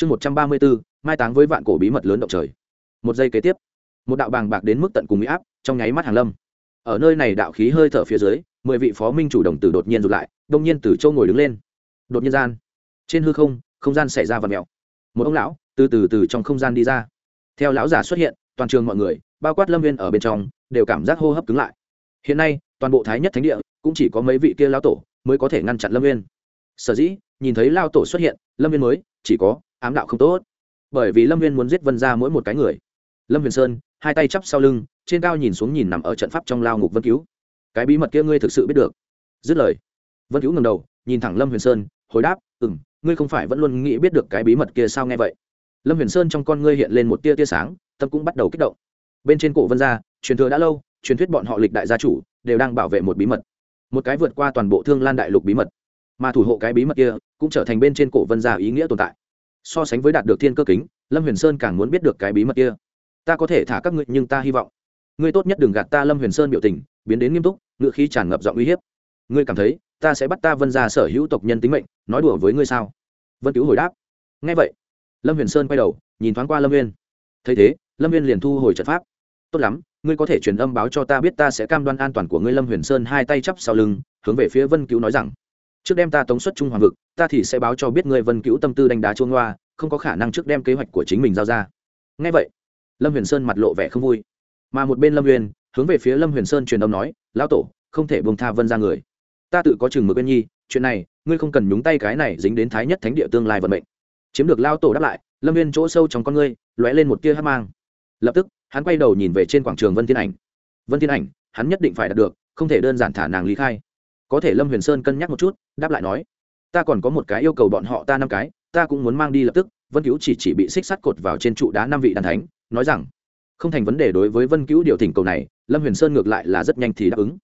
chương một trăm ba mươi bốn mai táng với vạn cổ bí mật lớn động trời. Một giây kế tiếp, một đạo bàng bạc đến mức tận cùng mỹ áp, trong nháy mắt hàng lâm. Ở nơi này đạo khí hơi thở phía dưới, mười vị phó minh chủ đồng tử đột nhiên rụt lại, đông nhiên từ châu ngồi đứng lên. Đột nhiên gian, trên hư không không gian xảy ra vật mèo. Một ông lão, từ từ từ trong không gian đi ra. Theo lão giả xuất hiện, toàn trường mọi người, bao quát lâm viên ở bên trong, đều cảm giác hô hấp cứng lại. Hiện nay, toàn bộ thái nhất thánh địa, cũng chỉ có mấy vị kia lao tổ mới có thể ngăn chặn lâm viên sở dĩ, nhìn thấy lao tổ xuất hiện, lâm viên mới, chỉ có ám đạo không tốt. Bởi vì lâm viên muốn giết vân ra mỗi một cái người. Lâm huyền sơn, hai tay chắp sau lưng, trên cao nhìn xuống nhìn nằm ở trận pháp trong lao ngục vân cứu. Cái bí mật kia ngươi thực sự biết được. Dứt lời, vân cứu ngầm đầu, nhìn thẳng lâm huyền sơn, hồi đáp ừ m ngươi không phải vẫn luôn nghĩ biết được cái bí mật kia sao nghe vậy? Lâm huyền sơn trong con ngươi hiện lên một tia tia sáng, tâm cũng bắt đầu kích động. Bên trên cổ vân gia, truyền thừa đã lâu, truyền thuyết bọn họ lịch đại gia chủ, đều đang bảo vệ một bí mật. Một cái vượt qua toàn bộ thương lan đại lục bí mật. Mà thủ hộ cái bí mật kia, cũng trở thành bên trên cổ vân gia ý nghĩa tồn tại so sánh với đạt được thiên cơ kính, lâm huyền sơn càng muốn biết được cái bí mật kia. Ta có thể thả các ngươi, nhưng ta hy vọng. Ngươi tốt nhất đừng gạt ta, lâm huyền sơn biểu tình, biến đến nghiêm túc, ngựa khí tràn ngập giọng uy hiếp. Ngươi cảm thấy, ta sẽ bắt ta vân ra sở hữu tộc nhân tính mệnh, nói đùa với ngươi sao? Vân cứu hồi đáp. Ngay vậy, lâm huyền sơn quay đầu, nhìn thoáng qua lâm viên thấy thế, lâm viên liền thu hồi trận pháp. Tốt lắm, ngươi có thể truyền âm báo cho ta biết ta sẽ cam đoan an toàn của ngươi, lâm huyền sơn hai tay chắp sau lưng, hướng về phía vân cứu nói rằng trước đem ta tống xuất trung hoàng vực ta thì sẽ báo cho biết ngươi vân cứu tâm tư đánh đá chuông hoa, không có khả năng trước đem kế hoạch của chính mình giao ra. Ngay vậy lâm huyền sơn mặt lộ vẻ không vui. Mà một bên lâm huyền hướng về phía lâm huyền sơn truyền âm nói lão tổ không thể bông tha vân ra người. Ta tự có chừng mực bên nhi chuyện này ngươi không cần nhúng tay cái này dính đến thái nhất thánh địa tương lai vận mệnh. Chiếm được lao tổ đáp lại lâm viên chỗ sâu trong con ngươi lóe lên một tia hát mang. Lập tức hắn quay đầu nhìn về trên quảng trường vân thiên ảnh. Vân thiên ảnh hắn nhất định phải đạt được không thể đơn giản thả nàng lý khai có thể lâm huyền sơn cân nhắc một chút, đáp lại nói, ta còn có một cái yêu cầu bọn họ ta năm cái, ta cũng muốn mang đi lập tức. Vân cứu chỉ chỉ bị xích sắt cột vào trên trụ đá năm vị đàn thánh, nói rằng, không thành vấn đề đối với vân cứu điều thỉnh cầu này, lâm huyền sơn ngược lại là rất nhanh thì đáp ứng.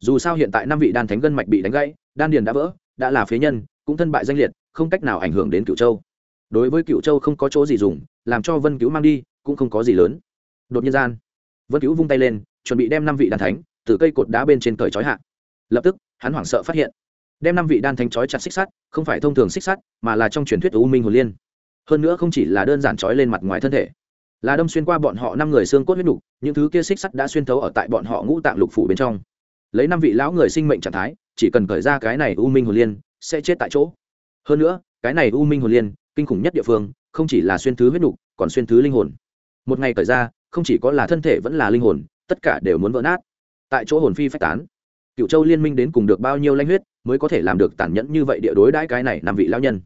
Dù sao hiện tại năm vị đan thánh gân mạch bị đánh gãy, đan điền đã vỡ, đã là phế nhân, cũng thân bại danh liệt, không cách nào ảnh hưởng đến cựu châu. Đối với cựu châu không có chỗ gì dùng, làm cho vân cứu mang đi, cũng không có gì lớn. Đột nhiên gian, vân cứu vung tay lên, chuẩn bị đem năm vị đan thánh từ cây cột đá bên trên cởi trói hạ lập tức, hắn hoảng sợ phát hiện, đem năm vị đan thánh trói chặt xích sắt, không phải thông thường xích sắt, mà là trong truyền thuyết u minh hồ liên. Hơn nữa không chỉ là đơn giản trói lên mặt ngoài thân thể, là đâm xuyên qua bọn họ năm người xương cốt huyết đủ những thứ kia xích sắt đã xuyên thấu ở tại bọn họ ngũ tạng lục phủ bên trong. Lấy năm vị lão người sinh mệnh trạng thái, chỉ cần cởi ra cái này u minh hồ liên, sẽ chết tại chỗ. Hơn nữa, cái này u minh hồ liên, kinh khủng nhất địa phương, không chỉ là xuyên thứ huyết đủ còn xuyên thứ linh hồn. Một ngày cởi ra, không chỉ có là thân thể vẫn là linh hồn, tất cả đều muốn vỡ nát. Tại chỗ hồn phi phách tán cựu châu liên minh đến cùng được bao nhiêu lanh huyết mới có thể làm được tàn nhẫn như vậy địa đối đãi cái này năm vị lão nhân?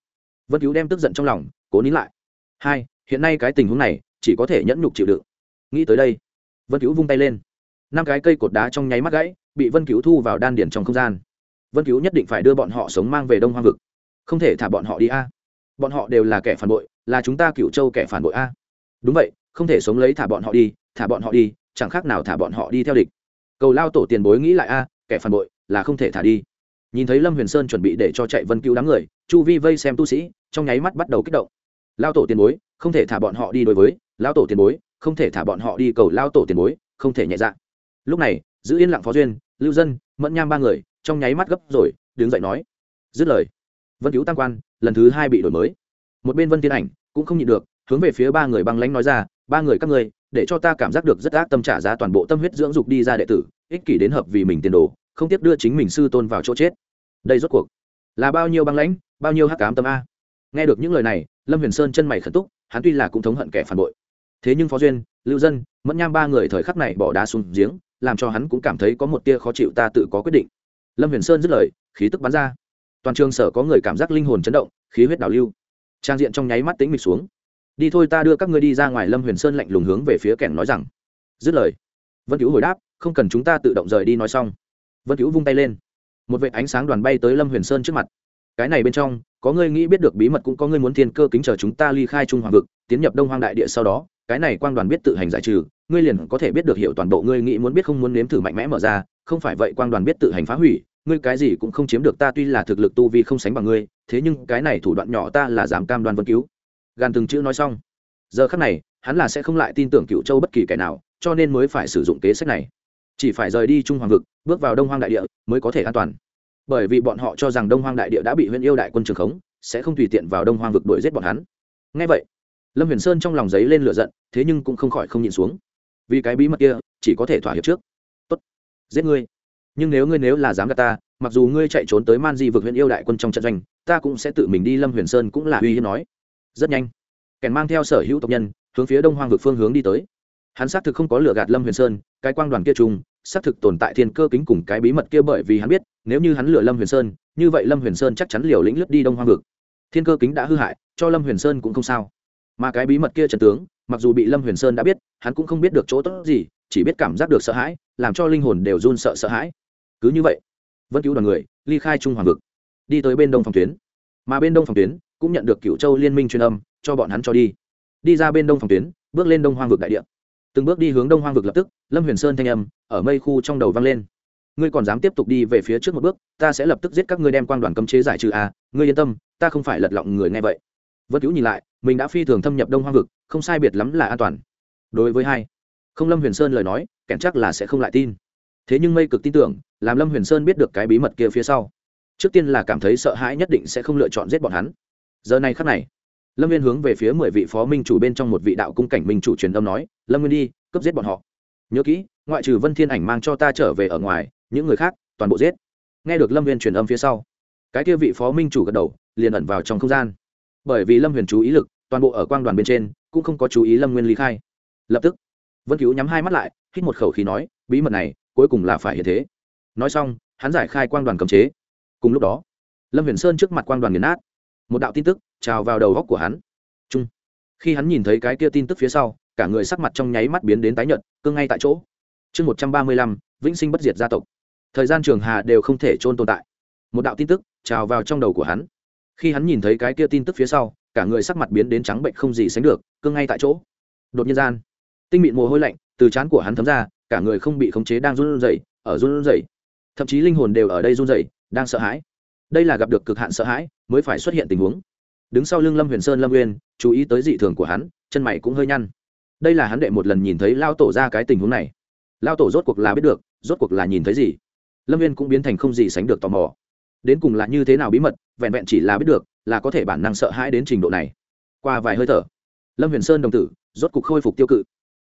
Vân cứu đem tức giận trong lòng, cố nín lại. Hai, hiện nay cái tình huống này chỉ có thể nhẫn nhục chịu đựng. Nghĩ tới đây, vân cứu vung tay lên. Năm cái cây cột đá trong nháy mắt gãy, bị vân cứu thu vào đan điển trong không gian. Vân cứu nhất định phải đưa bọn họ sống mang về đông hoang vực. Không thể thả bọn họ đi a. Bọn họ đều là kẻ phản bội, là chúng ta cựu châu kẻ phản bội a. Đúng vậy, không thể sống lấy thả bọn họ đi, thả bọn họ đi, chẳng khác nào thả bọn họ đi theo địch. Cầu lao tổ tiền bối nghĩ lại a kẻ phản bội là không thể thả đi. Nhìn thấy lâm huyền sơn chuẩn bị để cho chạy vân cứu đám người, chu vi vây xem tu sĩ, trong nháy mắt bắt đầu kích động. Lao tổ tiền bối, không thể thả bọn họ đi đối với, lao tổ tiền bối, không thể thả bọn họ đi cầu lao tổ tiền bối, không thể nhẹ dạ. Lúc này, giữ yên lặng phó duyên, lưu dân, mẫn nham ba người, trong nháy mắt gấp rồi, đứng dậy nói. Dứt lời, vân cứu tăng quan, lần thứ hai bị đổi mới. Một bên vân tiên ảnh cũng không nhịn được, hướng về phía ba người băng lãnh nói ra, ba người các ngươi, để cho ta cảm giác được rất ác tâm trả giá toàn bộ tâm huyết dưỡng dục đi ra đệ tử ích kỷ đến hợp vì mình tiền đồ, không tiếc đưa chính mình sư tôn vào chỗ chết. Đây rốt cuộc là bao nhiêu băng lãnh, bao nhiêu hắc cám tâm a? Nghe được những lời này, lâm huyền sơn chân mày khẩn túc, hắn tuy là cũng thống hận kẻ phản bội. Thế nhưng phó duyên, lưu dân, mẫn nham ba người thời khắc này bỏ đá xuống giếng, làm cho hắn cũng cảm thấy có một tia khó chịu ta tự có quyết định. Lâm huyền sơn dứt lời, khí tức bắn ra. Toàn trường sở có người cảm giác linh hồn chấn động, khí huyết đảo lưu. Trang diện trong nháy mắt tính mịch xuống. Đi thôi, ta đưa các ngươi đi ra ngoài, lâm huyền sơn lạnh lùng hướng về phía kẻng nói rằng. Dứt lời, vân cứu hồi đáp không cần chúng ta tự động rời đi nói xong. Vân cứu vung tay lên. Một vệ ánh sáng đoàn bay tới lâm huyền sơn trước mặt. Cái này bên trong, có ngươi nghĩ biết được bí mật cũng có ngươi muốn thiên cơ kính chờ chúng ta ly khai trung hoàng vực, tiến nhập đông hoang đại địa sau đó, cái này quang đoàn biết tự hành giải trừ, ngươi liền có thể biết được hiệu toàn bộ ngươi nghĩ muốn biết không muốn nếm thử mạnh mẽ mở ra, không phải vậy quang đoàn biết tự hành phá hủy, ngươi cái gì cũng không chiếm được ta tuy là thực lực tu vi không sánh bằng ngươi, thế nhưng cái này thủ đoạn nhỏ ta là giảm cam đoan vân cứu gan từng chữ nói xong. Giờ khắc này, hắn là sẽ không lại tin tưởng cựu châu bất kỳ kẻ nào, cho nên mới phải sử dụng kế sách này chỉ phải rời đi trung hoàng vực, bước vào đông hoang đại địa mới có thể an toàn. Bởi vì bọn họ cho rằng đông hoang đại địa đã bị huyện yêu đại quân trường khống, sẽ không tùy tiện vào đông hoang vực đuổi giết bọn hắn. Ngay vậy, lâm huyền sơn trong lòng giấy lên lửa giận, thế nhưng cũng không khỏi không nhìn xuống. Vì cái bí mật kia, chỉ có thể thỏa hiệp trước. Tốt, giết ngươi. Nhưng nếu ngươi nếu là dám gạt ta, mặc dù ngươi chạy trốn tới man di vực huyện yêu đại quân trong trận doanh, ta cũng sẽ tự mình đi. Lâm huyền sơn cũng là uy hiếp nói. Rất nhanh. Kèn mang theo sở hữu tộc nhân hướng phía đông hoang vực phương hướng đi tới. Hắn xác thực không có lửa gạt lâm huyền sơn cái quang đoàn kia trùng, xác thực tồn tại thiên cơ kính cùng cái bí mật kia bởi vì hắn biết, nếu như hắn lừa lâm huyền sơn, như vậy lâm huyền sơn chắc chắn liều lĩnh lướt đi đông hoang vực. Thiên cơ kính đã hư hại, cho lâm huyền sơn cũng không sao. Mà cái bí mật kia trần tướng, mặc dù bị lâm huyền sơn đã biết, hắn cũng không biết được chỗ tốt gì, chỉ biết cảm giác được sợ hãi, làm cho linh hồn đều run sợ sợ hãi. Cứ như vậy vẫn cứu đoàn người ly khai trung hoàng vực, đi tới bên đông phòng tuyến. Mà bên đông phòng tuyến cũng nhận được cựu châu liên minh truyền âm, cho bọn hắn cho đi. Đi ra bên đông phòng tuyến, bước lên đông hoang vực đại địa từng bước đi hướng đông hoang vực lập tức, lâm huyền sơn thanh âm ở mây khu trong đầu vang lên. Ngươi còn dám tiếp tục đi về phía trước một bước, ta sẽ lập tức giết các ngươi đem quan đoàn cấm chế giải trừ a ngươi yên tâm, ta không phải lật lọng người nghe vậy. Vân cứu nhìn lại, mình đã phi thường thâm nhập đông hoang vực, không sai biệt lắm là an toàn. Đối với hai, không lâm huyền sơn lời nói, kẻn chắc là sẽ không lại tin. Thế nhưng mây cực tin tưởng, làm lâm huyền sơn biết được cái bí mật kia phía sau, trước tiên là cảm thấy sợ hãi nhất định sẽ không lựa chọn giết bọn hắn. Giờ này khắc này lâm viên hướng về phía mười vị phó minh chủ bên trong một vị đạo cung cảnh minh chủ truyền âm nói, lâm nguyên đi, cướp giết bọn họ. Nhớ kỹ, ngoại trừ vân thiên ảnh mang cho ta trở về ở ngoài, những người khác, toàn bộ giết. Nghe được lâm viên truyền âm phía sau, cái kia vị phó minh chủ gật đầu, liền ẩn vào trong không gian. Bởi vì lâm huyền chú ý lực, toàn bộ ở quang đoàn bên trên, cũng không có chú ý lâm nguyên lý khai. Lập tức, vân cứu nhắm hai mắt lại, hít một khẩu khí nói, bí mật này, cuối cùng là phải hiện thế. Nói xong, hắn giải khai quang đoàn cấm chế. Cùng lúc đó, lâm huyền sơn trước mặt quang đoàn nghiền nát một đạo tin tức trào vào đầu góc của hắn. Chung. Khi hắn nhìn thấy cái kia tin tức phía sau, cả người sắc mặt trong nháy mắt biến đến tái nhợt cương ngay tại chỗ. Chương một trăm ba mươi lăm, vĩnh sinh bất diệt gia tộc. Thời gian trường hà đều không thể trôn tồn tại. Một đạo tin tức trào vào trong đầu của hắn. Khi hắn nhìn thấy cái kia tin tức phía sau, cả người sắc mặt biến đến trắng bệnh không gì sánh được cương ngay tại chỗ. Đột nhiên gian, tinh mịn mồ hôi lạnh từ trán của hắn thấm ra, cả người không bị khống chế đang run rẩy, ở run rẩy. Thậm chí linh hồn đều ở đây run rẩy, đang sợ hãi đây là gặp được cực hạn sợ hãi, mới phải xuất hiện tình huống. Đứng sau lưng lâm huyền sơn, lâm nguyên chú ý tới dị thường của hắn, chân mày cũng hơi nhăn. Đây là hắn đệ một lần nhìn thấy lao tổ ra cái tình huống này. Lao tổ rốt cuộc là biết được, rốt cuộc là nhìn thấy gì? Lâm viên cũng biến thành không gì sánh được tò mò. Đến cùng là như thế nào bí mật, vẹn vẹn chỉ là biết được, là có thể bản năng sợ hãi đến trình độ này. Qua vài hơi thở, lâm huyền sơn đồng tử rốt cuộc khôi phục tiêu cự.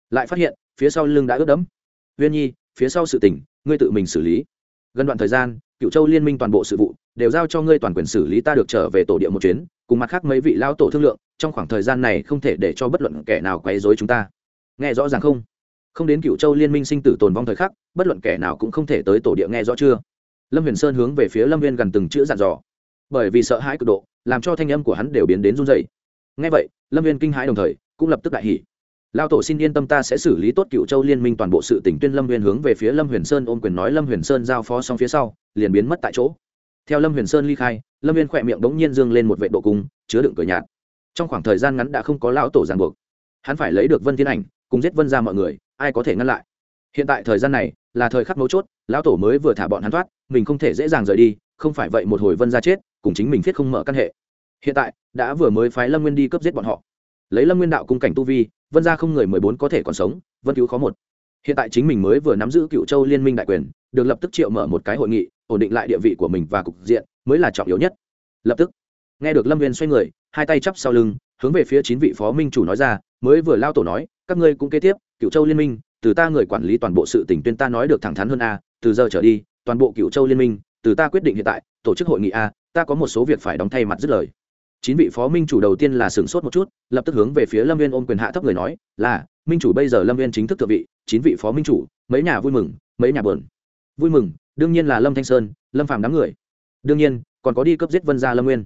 Lại phát hiện, phía sau lưng đã ướt đẫm. Viên nhi, phía sau sự tình, ngươi tự mình xử lý. Gần đoạn thời gian, cựu châu liên minh toàn bộ sự vụ đều giao cho ngươi toàn quyền xử lý ta được trở về tổ địa một chuyến, cùng mặt khác mấy vị lao tổ thương lượng, trong khoảng thời gian này không thể để cho bất luận kẻ nào quấy dối chúng ta. Nghe rõ ràng không? Không đến cựu châu liên minh sinh tử tồn vong thời khắc, bất luận kẻ nào cũng không thể tới tổ địa nghe rõ chưa? Lâm huyền sơn hướng về phía lâm viên gần từng chữ dặn dò. Bởi vì sợ hãi cực độ, làm cho thanh âm của hắn đều biến đến run dày ngay vậy, lâm viên kinh hãi đồng thời, cũng lập tức đại hỉ. Lao tổ xin yên tâm ta sẽ xử lý tốt cựu châu liên minh toàn bộ sự tỉnh tuyên lâm huyền hướng về phía lâm huyền sơn ôm quyền nói lâm huyền sơn giao phó xong phía sau, liền biến mất tại chỗ theo lâm huyền sơn ly khai, lâm viên khỏe miệng bỗng nhiên dương lên một vệ độ cung, chứa đựng cửa nhạt. Trong khoảng thời gian ngắn đã không có lão tổ ràng buộc. Hắn phải lấy được vân thiên ảnh, cùng giết vân ra mọi người, ai có thể ngăn lại? Hiện tại thời gian này là thời khắc mấu chốt, lão tổ mới vừa thả bọn hắn thoát, mình không thể dễ dàng rời đi, không phải vậy một hồi vân ra chết, cùng chính mình viết không mở căn hệ. Hiện tại, đã vừa mới phái lâm nguyên đi cướp giết bọn họ. Lấy lâm nguyên đạo cung cảnh tu vi, vân ra không người mười bốn có thể còn sống, vân cứu khó một hiện tại chính mình mới vừa nắm giữ cựu châu liên minh đại quyền, được lập tức triệu mở một cái hội nghị, ổn định lại địa vị của mình và cục diện, mới là trọng yếu nhất. Lập tức, nghe được lâm viên xoay người, hai tay chắp sau lưng, hướng về phía chín vị phó minh chủ nói ra, mới vừa lao tổ nói, các ngươi cũng kế tiếp, cựu châu liên minh, từ ta người quản lý toàn bộ sự tỉnh tuyên ta nói được thẳng thắn hơn a, từ giờ trở đi, toàn bộ cựu châu liên minh, từ ta quyết định hiện tại, tổ chức hội nghị a, ta có một số việc phải đóng thay mặt dứt lời chín vị phó minh chủ đầu tiên là sửng sốt một chút, lập tức hướng về phía lâm viên ôm quyền hạ thấp người nói, là, minh chủ bây giờ lâm viên chính thức thượng vị, chín vị phó minh chủ, mấy nhà vui mừng, mấy nhà bờn vui mừng, đương nhiên là lâm thanh sơn, lâm phàm đám người. Đương nhiên, còn có đi cấp giết vân gia lâm nguyên.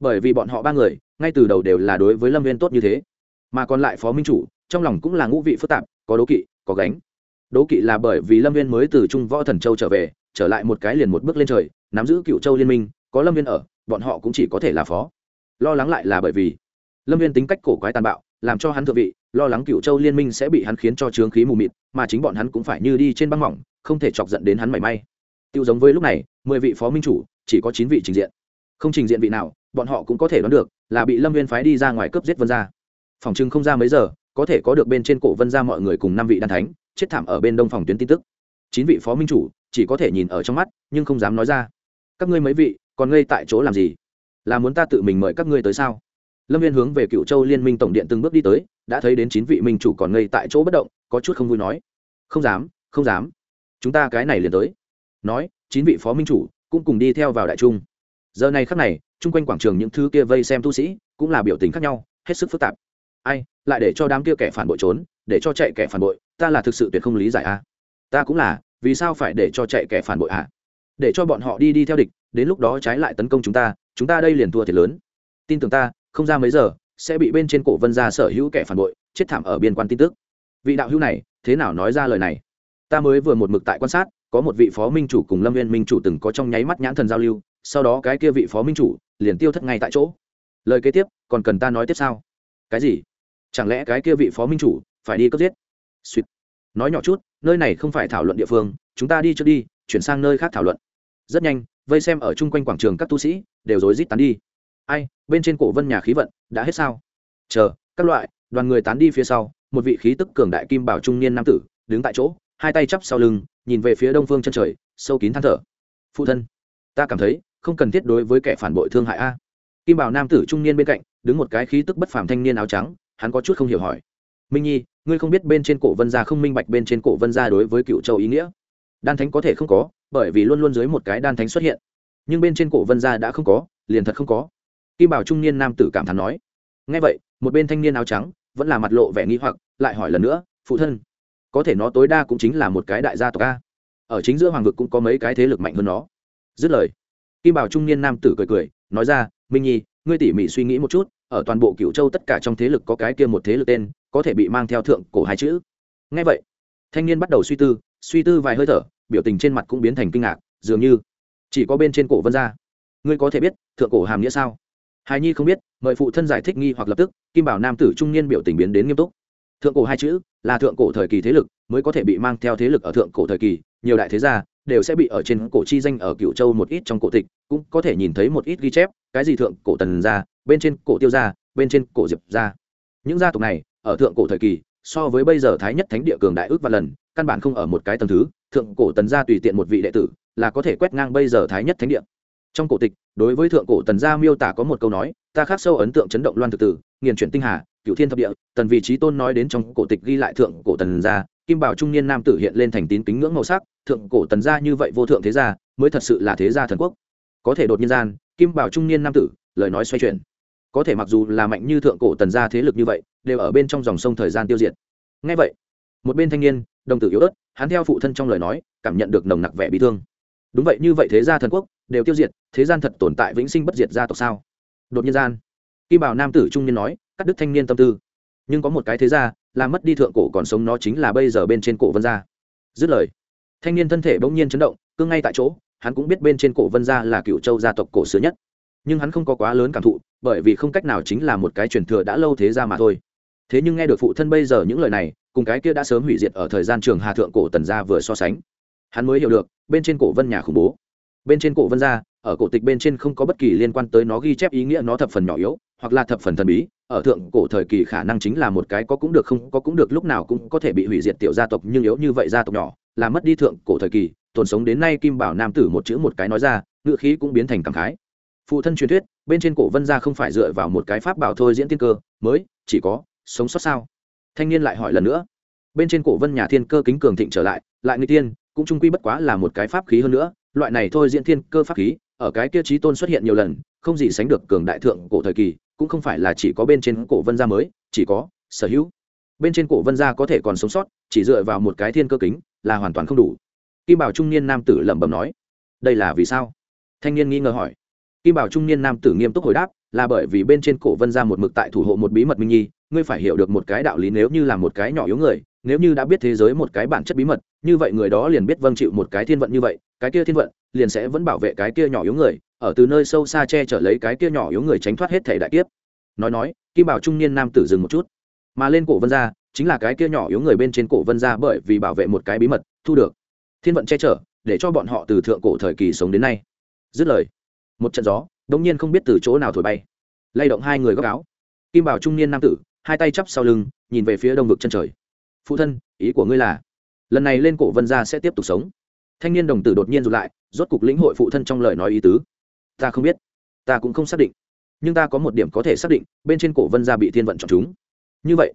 Bởi vì bọn họ ba người, ngay từ đầu đều là đối với lâm viên tốt như thế. Mà còn lại phó minh chủ, trong lòng cũng là ngũ vị phức tạp, có đố kỵ, có gánh. Đố kỵ là bởi vì lâm viên mới từ trung võ thần châu trở về, trở lại một cái liền một bước lên trời, nắm giữ cựu châu liên minh, có lâm viên ở, bọn họ cũng chỉ có thể là phó lo lắng lại là bởi vì lâm viên tính cách cổ quái tàn bạo, làm cho hắn thượng vị, lo lắng cựu châu liên minh sẽ bị hắn khiến cho trướng khí mù mịt, mà chính bọn hắn cũng phải như đi trên băng mỏng, không thể chọc giận đến hắn mảy may. Tiêu giống với lúc này, mười vị phó minh chủ, chỉ có chín vị trình diện. Không trình diện vị nào, bọn họ cũng có thể đoán được, là bị lâm viên phái đi ra ngoài cướp giết vân gia. Phòng trưng không ra mấy giờ, có thể có được bên trên cổ vân gia mọi người cùng năm vị đan thánh, chết thảm ở bên đông phòng tuyến tin tức. Chín vị phó minh chủ, chỉ có thể nhìn ở trong mắt, nhưng không dám nói ra. Các ngươi mấy vị, còn ngây tại chỗ làm gì? Là muốn ta tự mình mời các ngươi tới sao? Lâm viên hướng về cựu châu liên minh tổng điện từng bước đi tới, đã thấy đến chín vị minh chủ còn ngây tại chỗ bất động, có chút không vui nói. Không dám không dám. Chúng ta cái này liền tới. Nói, chín vị phó minh chủ cũng cùng đi theo vào đại trung. Giờ này khắc này, chung quanh quảng trường những thứ kia vây xem tu sĩ cũng là biểu tình khác nhau, hết sức phức tạp. Ai, lại để cho đám kia kẻ phản bội trốn, để cho chạy kẻ phản bội, ta là thực sự tuyệt không lý giải a ta cũng là, vì sao phải để cho chạy kẻ phản bội à? Để cho bọn họ đi đi theo địch, đến lúc đó trái lại tấn công chúng ta chúng ta đây liền thua thiệt lớn. Tin tưởng ta, không ra mấy giờ, sẽ bị bên trên cổ vân gia sở hữu kẻ phản bội, chết thảm ở biên quan tin tức. Vị đạo hữu này, thế nào nói ra lời này? Ta mới vừa một mực tại quan sát, có một vị phó minh chủ cùng lâm viên minh chủ từng có trong nháy mắt nhãn thần giao lưu, sau đó cái kia vị phó minh chủ liền tiêu thất ngay tại chỗ. Lời kế tiếp, còn cần ta nói tiếp sao? Cái gì? Chẳng lẽ cái kia vị phó minh chủ phải đi cướp giết? Suýt. Nói nhỏ chút, nơi này không phải thảo luận địa phương, chúng ta đi trước đi, chuyển sang nơi khác thảo luận. Rất nhanh, vây xem ở chung quanh quảng trường các tu sĩ đều rối rít tán đi. Ai, bên trên cổ vân nhà khí vận, đã hết sao? Chờ, các loại, đoàn người tán đi phía sau, một vị khí tức cường đại kim bảo trung niên nam tử, đứng tại chỗ, hai tay chắp sau lưng, nhìn về phía đông phương chân trời, sâu kín than thở. Phụ thân, ta cảm thấy, không cần thiết đối với kẻ phản bội thương hại a. Kim bảo nam tử trung niên bên cạnh, đứng một cái khí tức bất phàm thanh niên áo trắng, hắn có chút không hiểu hỏi. Minh nhi, ngươi không biết bên trên cổ vân gia không minh bạch bên trên cổ vân gia đối với cựu châu ý nghĩa. Đan thánh có thể không có, bởi vì luôn luôn dưới một cái đan thánh xuất hiện nhưng bên trên cổ vân gia đã không có, liền thật không có. Kim bảo trung niên nam tử cảm thán nói. Ngay vậy, một bên thanh niên áo trắng vẫn là mặt lộ vẻ nghi hoặc, lại hỏi lần nữa, phụ thân, có thể nó tối đa cũng chính là một cái đại gia tộc a? Ở chính giữa hoàng vực cũng có mấy cái thế lực mạnh hơn nó. Dứt lời, kim bảo trung niên nam tử cười cười, nói ra, minh nhi, ngươi tỉ mỉ suy nghĩ một chút, ở toàn bộ cựu châu tất cả trong thế lực có cái kia một thế lực tên, có thể bị mang theo thượng cổ hai chữ. Ngay vậy, thanh niên bắt đầu suy tư suy tư vài hơi thở, biểu tình trên mặt cũng biến thành kinh ngạc, dường như chỉ có bên trên cổ vân gia, ngươi có thể biết thượng cổ hàm nghĩa sao? Hài nhi không biết mời phụ thân giải thích nghi hoặc lập tức kim bảo nam tử trung niên biểu tình biến đến nghiêm túc. Thượng cổ hai chữ là thượng cổ thời kỳ thế lực mới có thể bị mang theo thế lực ở thượng cổ thời kỳ nhiều đại thế gia đều sẽ bị ở trên cổ chi danh ở cựu châu một ít trong cổ tịch cũng có thể nhìn thấy một ít ghi chép cái gì thượng cổ tần gia bên trên cổ tiêu gia bên trên cổ diệp gia. Những gia tộc này ở thượng cổ thời kỳ so với bây giờ thái nhất thánh địa cường đại ước và lần căn bản không ở một cái tầng thứ thượng cổ tần gia tùy tiện một vị đệ tử là có thể quét ngang bây giờ thái nhất thánh địa. Trong cổ tịch, đối với thượng cổ tần gia miêu tả có một câu nói, ta khắc sâu ấn tượng chấn động loan thực tử, nghiền chuyển tinh hà cựu thiên thập địa. Tần vị trí tôn nói đến trong cổ tịch ghi lại thượng cổ tần gia, kim bảo trung niên nam tử hiện lên thành tín kính ngưỡng màu sắc, thượng cổ tần gia như vậy vô thượng thế gia, mới thật sự là thế gia thần quốc. Có thể đột nhiên gian, kim bảo trung niên nam tử, lời nói xoay chuyển. Có thể mặc dù là mạnh như thượng cổ tần gia thế lực như vậy, đều ở bên trong dòng sông thời gian tiêu diệt. Ngay vậy, một bên thanh niên, đồng tử yếu ớt, hắn theo phụ thân trong lời nói, cảm nhận được nồng nặc vẻ bị thương đúng vậy, như vậy thế gia thần quốc đều tiêu diệt, thế gian thật tồn tại vĩnh sinh bất diệt gia tộc sao? Đột nhiên gian, kim bảo nam tử trung niên nói, cắt đứt thanh niên tâm tư. Nhưng có một cái thế gia làm mất đi thượng cổ còn sống nó chính là bây giờ bên trên cổ vân gia. Dứt lời, thanh niên thân thể bỗng nhiên chấn động, cương ngay tại chỗ, hắn cũng biết bên trên cổ vân gia là cựu châu gia tộc cổ xưa nhất. Nhưng hắn không có quá lớn cảm thụ, bởi vì không cách nào chính là một cái truyền thừa đã lâu thế ra mà thôi. Thế nhưng nghe được phụ thân bây giờ những lời này, cùng cái kia đã sớm hủy diệt ở thời gian trường hà thượng cổ tần gia vừa so sánh hắn mới hiểu được, bên trên cổ vân nhà khủng bố. Bên trên cổ vân gia ở cổ tịch bên trên không có bất kỳ liên quan tới nó ghi chép ý nghĩa nó thập phần nhỏ yếu, hoặc là thập phần thần bí, ở thượng cổ thời kỳ khả năng chính là một cái có cũng được không có cũng được lúc nào cũng có thể bị hủy diệt tiểu gia tộc, nhưng yếu như vậy gia tộc nhỏ, là mất đi thượng cổ thời kỳ, tồn sống đến nay kim bảo nam tử một chữ một cái nói ra ngựa khí cũng biến thành cảm khái. Phụ thân truyền thuyết, bên trên cổ vân gia không phải dựa vào một cái pháp bảo thôi diễn tiên cơ, mới, chỉ có, sống sót sao? Thanh niên lại hỏi lần nữa. Bên trên cổ vân nhà thiên cơ kính cường thịnh trở lại lại người tiên cũng trung quy bất quá là một cái pháp khí hơn nữa, loại này thôi diễn thiên cơ pháp khí, ở cái kia trí tôn xuất hiện nhiều lần, không gì sánh được cường đại thượng cổ thời kỳ, cũng không phải là chỉ có bên trên cổ vân gia mới, chỉ có sở hữu. Bên trên cổ vân gia có thể còn sống sót, chỉ dựa vào một cái thiên cơ kính, là hoàn toàn không đủ. Kim bảo trung niên nam tử lẩm bẩm nói, đây là vì sao? Thanh niên nghi ngờ hỏi. Kim bảo trung niên nam tử nghiêm túc hồi đáp, là bởi vì bên trên cổ vân ra một mực tại thủ hộ một bí mật minh nhi, ngươi phải hiểu được một cái đạo lý nếu như là một cái nhỏ yếu người nếu như đã biết thế giới một cái bản chất bí mật, như vậy người đó liền biết vâng chịu một cái thiên vận như vậy, cái kia thiên vận liền sẽ vẫn bảo vệ cái kia nhỏ yếu người, ở từ nơi sâu xa che chở lấy cái kia nhỏ yếu người tránh thoát hết thể đại kiếp. Nói nói, kim bảo trung niên nam tử dừng một chút, mà lên cổ vân ra chính là cái kia nhỏ yếu người bên trên cổ vân ra bởi vì bảo vệ một cái bí mật, thu được thiên vận che chở, để cho bọn họ từ thượng cổ thời kỳ sống đến nay. Dứt lời, một trận gió, đống nhiên không biết từ chỗ nào thổi bay, lay động hai người góc áo. Kim bảo trung niên nam tử, hai tay chắp sau lưng, nhìn về phía đông vực chân trời phụ thân, ý của ngươi là, lần này lên cổ vân gia sẽ tiếp tục sống. Thanh niên đồng tử đột nhiên rụt lại, rốt cục lĩnh hội phụ thân trong lời nói ý tứ. Ta không biết, ta cũng không xác định, nhưng ta có một điểm có thể xác định, bên trên cổ vân gia bị thiên vận chọn chúng. Như vậy,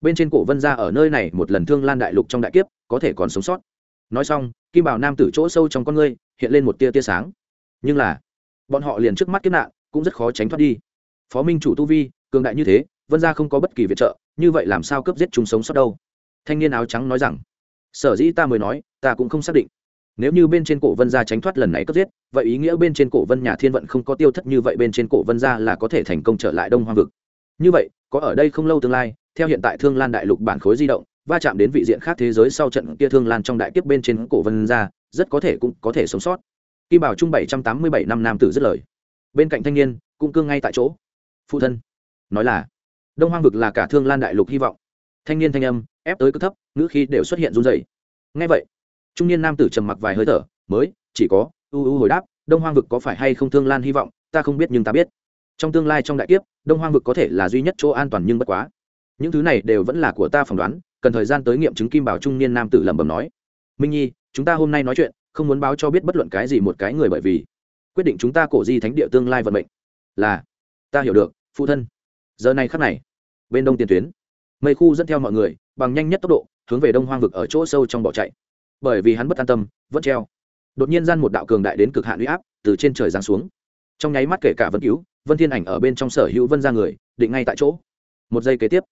bên trên cổ vân gia ở nơi này một lần thương lan đại lục trong đại kiếp, có thể còn sống sót. Nói xong, kim bảo nam tử chỗ sâu trong con ngươi, hiện lên một tia tia sáng. Nhưng là, bọn họ liền trước mắt kiếp nạn, cũng rất khó tránh thoát đi. Phó minh chủ tu vi, cường đại như thế, vân gia không có bất kỳ viện trợ, như vậy làm sao cướp giết chúng sống sót đâu? Thanh niên áo trắng nói rằng, sở dĩ ta mới nói, ta cũng không xác định. Nếu như bên trên cổ vân gia tránh thoát lần này cướp giết, vậy ý nghĩa bên trên cổ vân nhà thiên vận không có tiêu thất như vậy bên trên cổ vân gia là có thể thành công trở lại đông hoang vực. Như vậy, có ở đây không lâu tương lai, theo hiện tại thương lan đại lục bản khối di động, va chạm đến vị diện khác thế giới sau trận kia thương lan trong đại kiếp bên trên cổ vân gia, rất có thể cũng có thể sống sót. Kim bảo trung bảy trăm tám mươi bảy năm nam tử dứt lời. Bên cạnh thanh niên, cũng cương ngay tại chỗ. Phụ thân, nói là, đông hoang vực là cả thương lan đại lục hy vọng. Thanh niên thanh âm ép tới cực thấp, ngữ khi đều xuất hiện run dày ngay vậy, trung niên nam tử trầm mặc vài hơi thở, mới, chỉ có, u u hồi đáp, đông hoang vực có phải hay không thương lan hy vọng, ta không biết nhưng ta biết. Trong tương lai trong đại kiếp, đông hoang vực có thể là duy nhất chỗ an toàn nhưng bất quá. Những thứ này đều vẫn là của ta phỏng đoán, cần thời gian tới nghiệm chứng kim bảo trung niên nam tử lẩm bẩm nói. Minh nhi, chúng ta hôm nay nói chuyện, không muốn báo cho biết bất luận cái gì một cái người bởi vì quyết định chúng ta cổ di thánh địa tương lai vận mệnh. Là, ta hiểu được, phụ thân. Giờ này khắc này, bên đông tiền tuyến, mây khu dẫn theo mọi người bằng nhanh nhất tốc độ, hướng về đông hoang vực ở chỗ sâu trong bỏ chạy. Bởi vì hắn bất an tâm, vẫn treo. Đột nhiên gian một đạo cường đại đến cực hạn uy áp từ trên trời giáng xuống. Trong nháy mắt kể cả vân cứu, vân thiên ảnh ở bên trong sở hữu vân ra người, định ngay tại chỗ. Một giây kế tiếp,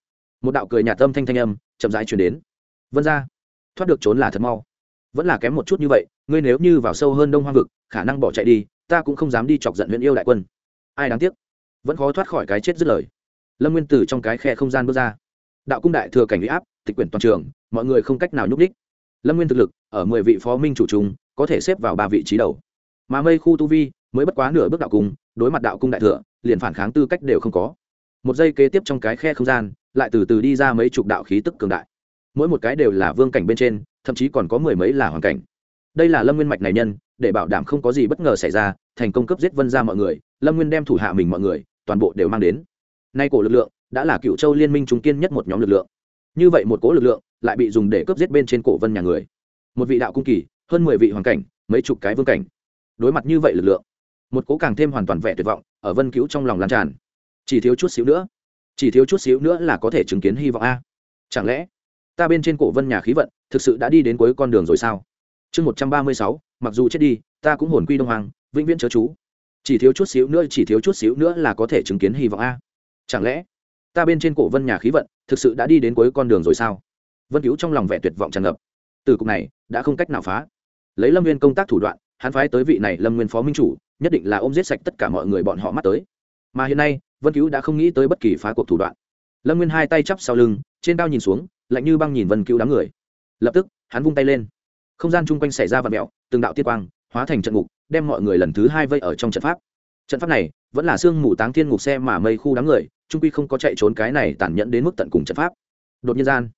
một đạo cười nhạt tâm thanh thanh âm chậm rãi truyền đến. Vân ra thoát được trốn là thật mau. Vẫn là kém một chút như vậy, ngươi nếu như vào sâu hơn đông hoang vực, khả năng bỏ chạy đi, ta cũng không dám đi chọc giận huyện yêu đại quân. Ai đáng tiếc, vẫn khó thoát khỏi cái chết dứt lời. Lâm nguyên tử trong cái khe không gian bước ra. Đạo cung đại thừa cảnh huy áp tịch quyển toàn trường, mọi người không cách nào nhúc đích lâm nguyên thực lực, ở mười vị phó minh chủ chúng có thể xếp vào ba vị trí đầu. Mà mây khu tu vi, mới bất quá nửa bước đạo cung, đối mặt đạo cung đại thừa, liền phản kháng tư cách đều không có. Một giây kế tiếp trong cái khe không gian, lại từ từ đi ra mấy chục đạo khí tức cường đại. Mỗi một cái đều là vương cảnh bên trên, thậm chí còn có mười mấy là hoàn cảnh. Đây là lâm nguyên mạch này nhân, để bảo đảm không có gì bất ngờ xảy ra, thành công cấp giết vân ra mọi người, lâm nguyên đem thủ hạ mình mọi người, toàn bộ đều mang đến. Nay cổ lực lượng, đã là cựu châu liên minh trung kiên nhất một nhóm lực lượng như vậy một cố lực lượng lại bị dùng để cướp giết bên trên cổ vân nhà người. Một vị đạo cung kỳ, hơn mười vị hoàng cảnh, mấy chục cái vương cảnh. Đối mặt như vậy lực lượng, một cố càng thêm hoàn toàn vẻ tuyệt vọng ở vân cứu trong lòng lan tràn. Chỉ thiếu chút xíu nữa, chỉ thiếu chút xíu nữa là có thể chứng kiến hy vọng a. Chẳng lẽ, ta bên trên cổ vân nhà khí vận thực sự đã đi đến cuối con đường rồi sao? Chương một trăm ba mươi sáu, mặc dù chết đi, ta cũng hồn quy đông hoàng, vĩnh viễn chớ chú. Chỉ thiếu chút xíu nữa, chỉ thiếu chút xíu nữa là có thể chứng kiến hy vọng a. Chẳng lẽ, ta bên trên cổ vân nhà khí vận thực sự đã đi đến cuối con đường rồi sao? Vân cứu trong lòng vẻ tuyệt vọng tràn ngập. Từ cục này, đã không cách nào phá. Lấy lâm nguyên công tác thủ đoạn, hắn phái tới vị này lâm nguyên phó minh chủ, nhất định là ôm giết sạch tất cả mọi người bọn họ mắt tới. Mà hiện nay, vân cứu đã không nghĩ tới bất kỳ phá cuộc thủ đoạn. Lâm nguyên hai tay chắp sau lưng, trên cao nhìn xuống, lạnh như băng nhìn vân cứu đám người. Lập tức, hắn vung tay lên. Không gian chung quanh xảy ra vật mẹo, từng đạo tiết quang, hóa thành trận ngục, đem mọi người lần thứ hai vây ở trong trận pháp trận pháp này vẫn là sương mù táng thiên ngục xe mà mây khu đám người, trung quy không có chạy trốn cái này tàn nhẫn đến mức tận cùng trận pháp. Đột nhiên gian,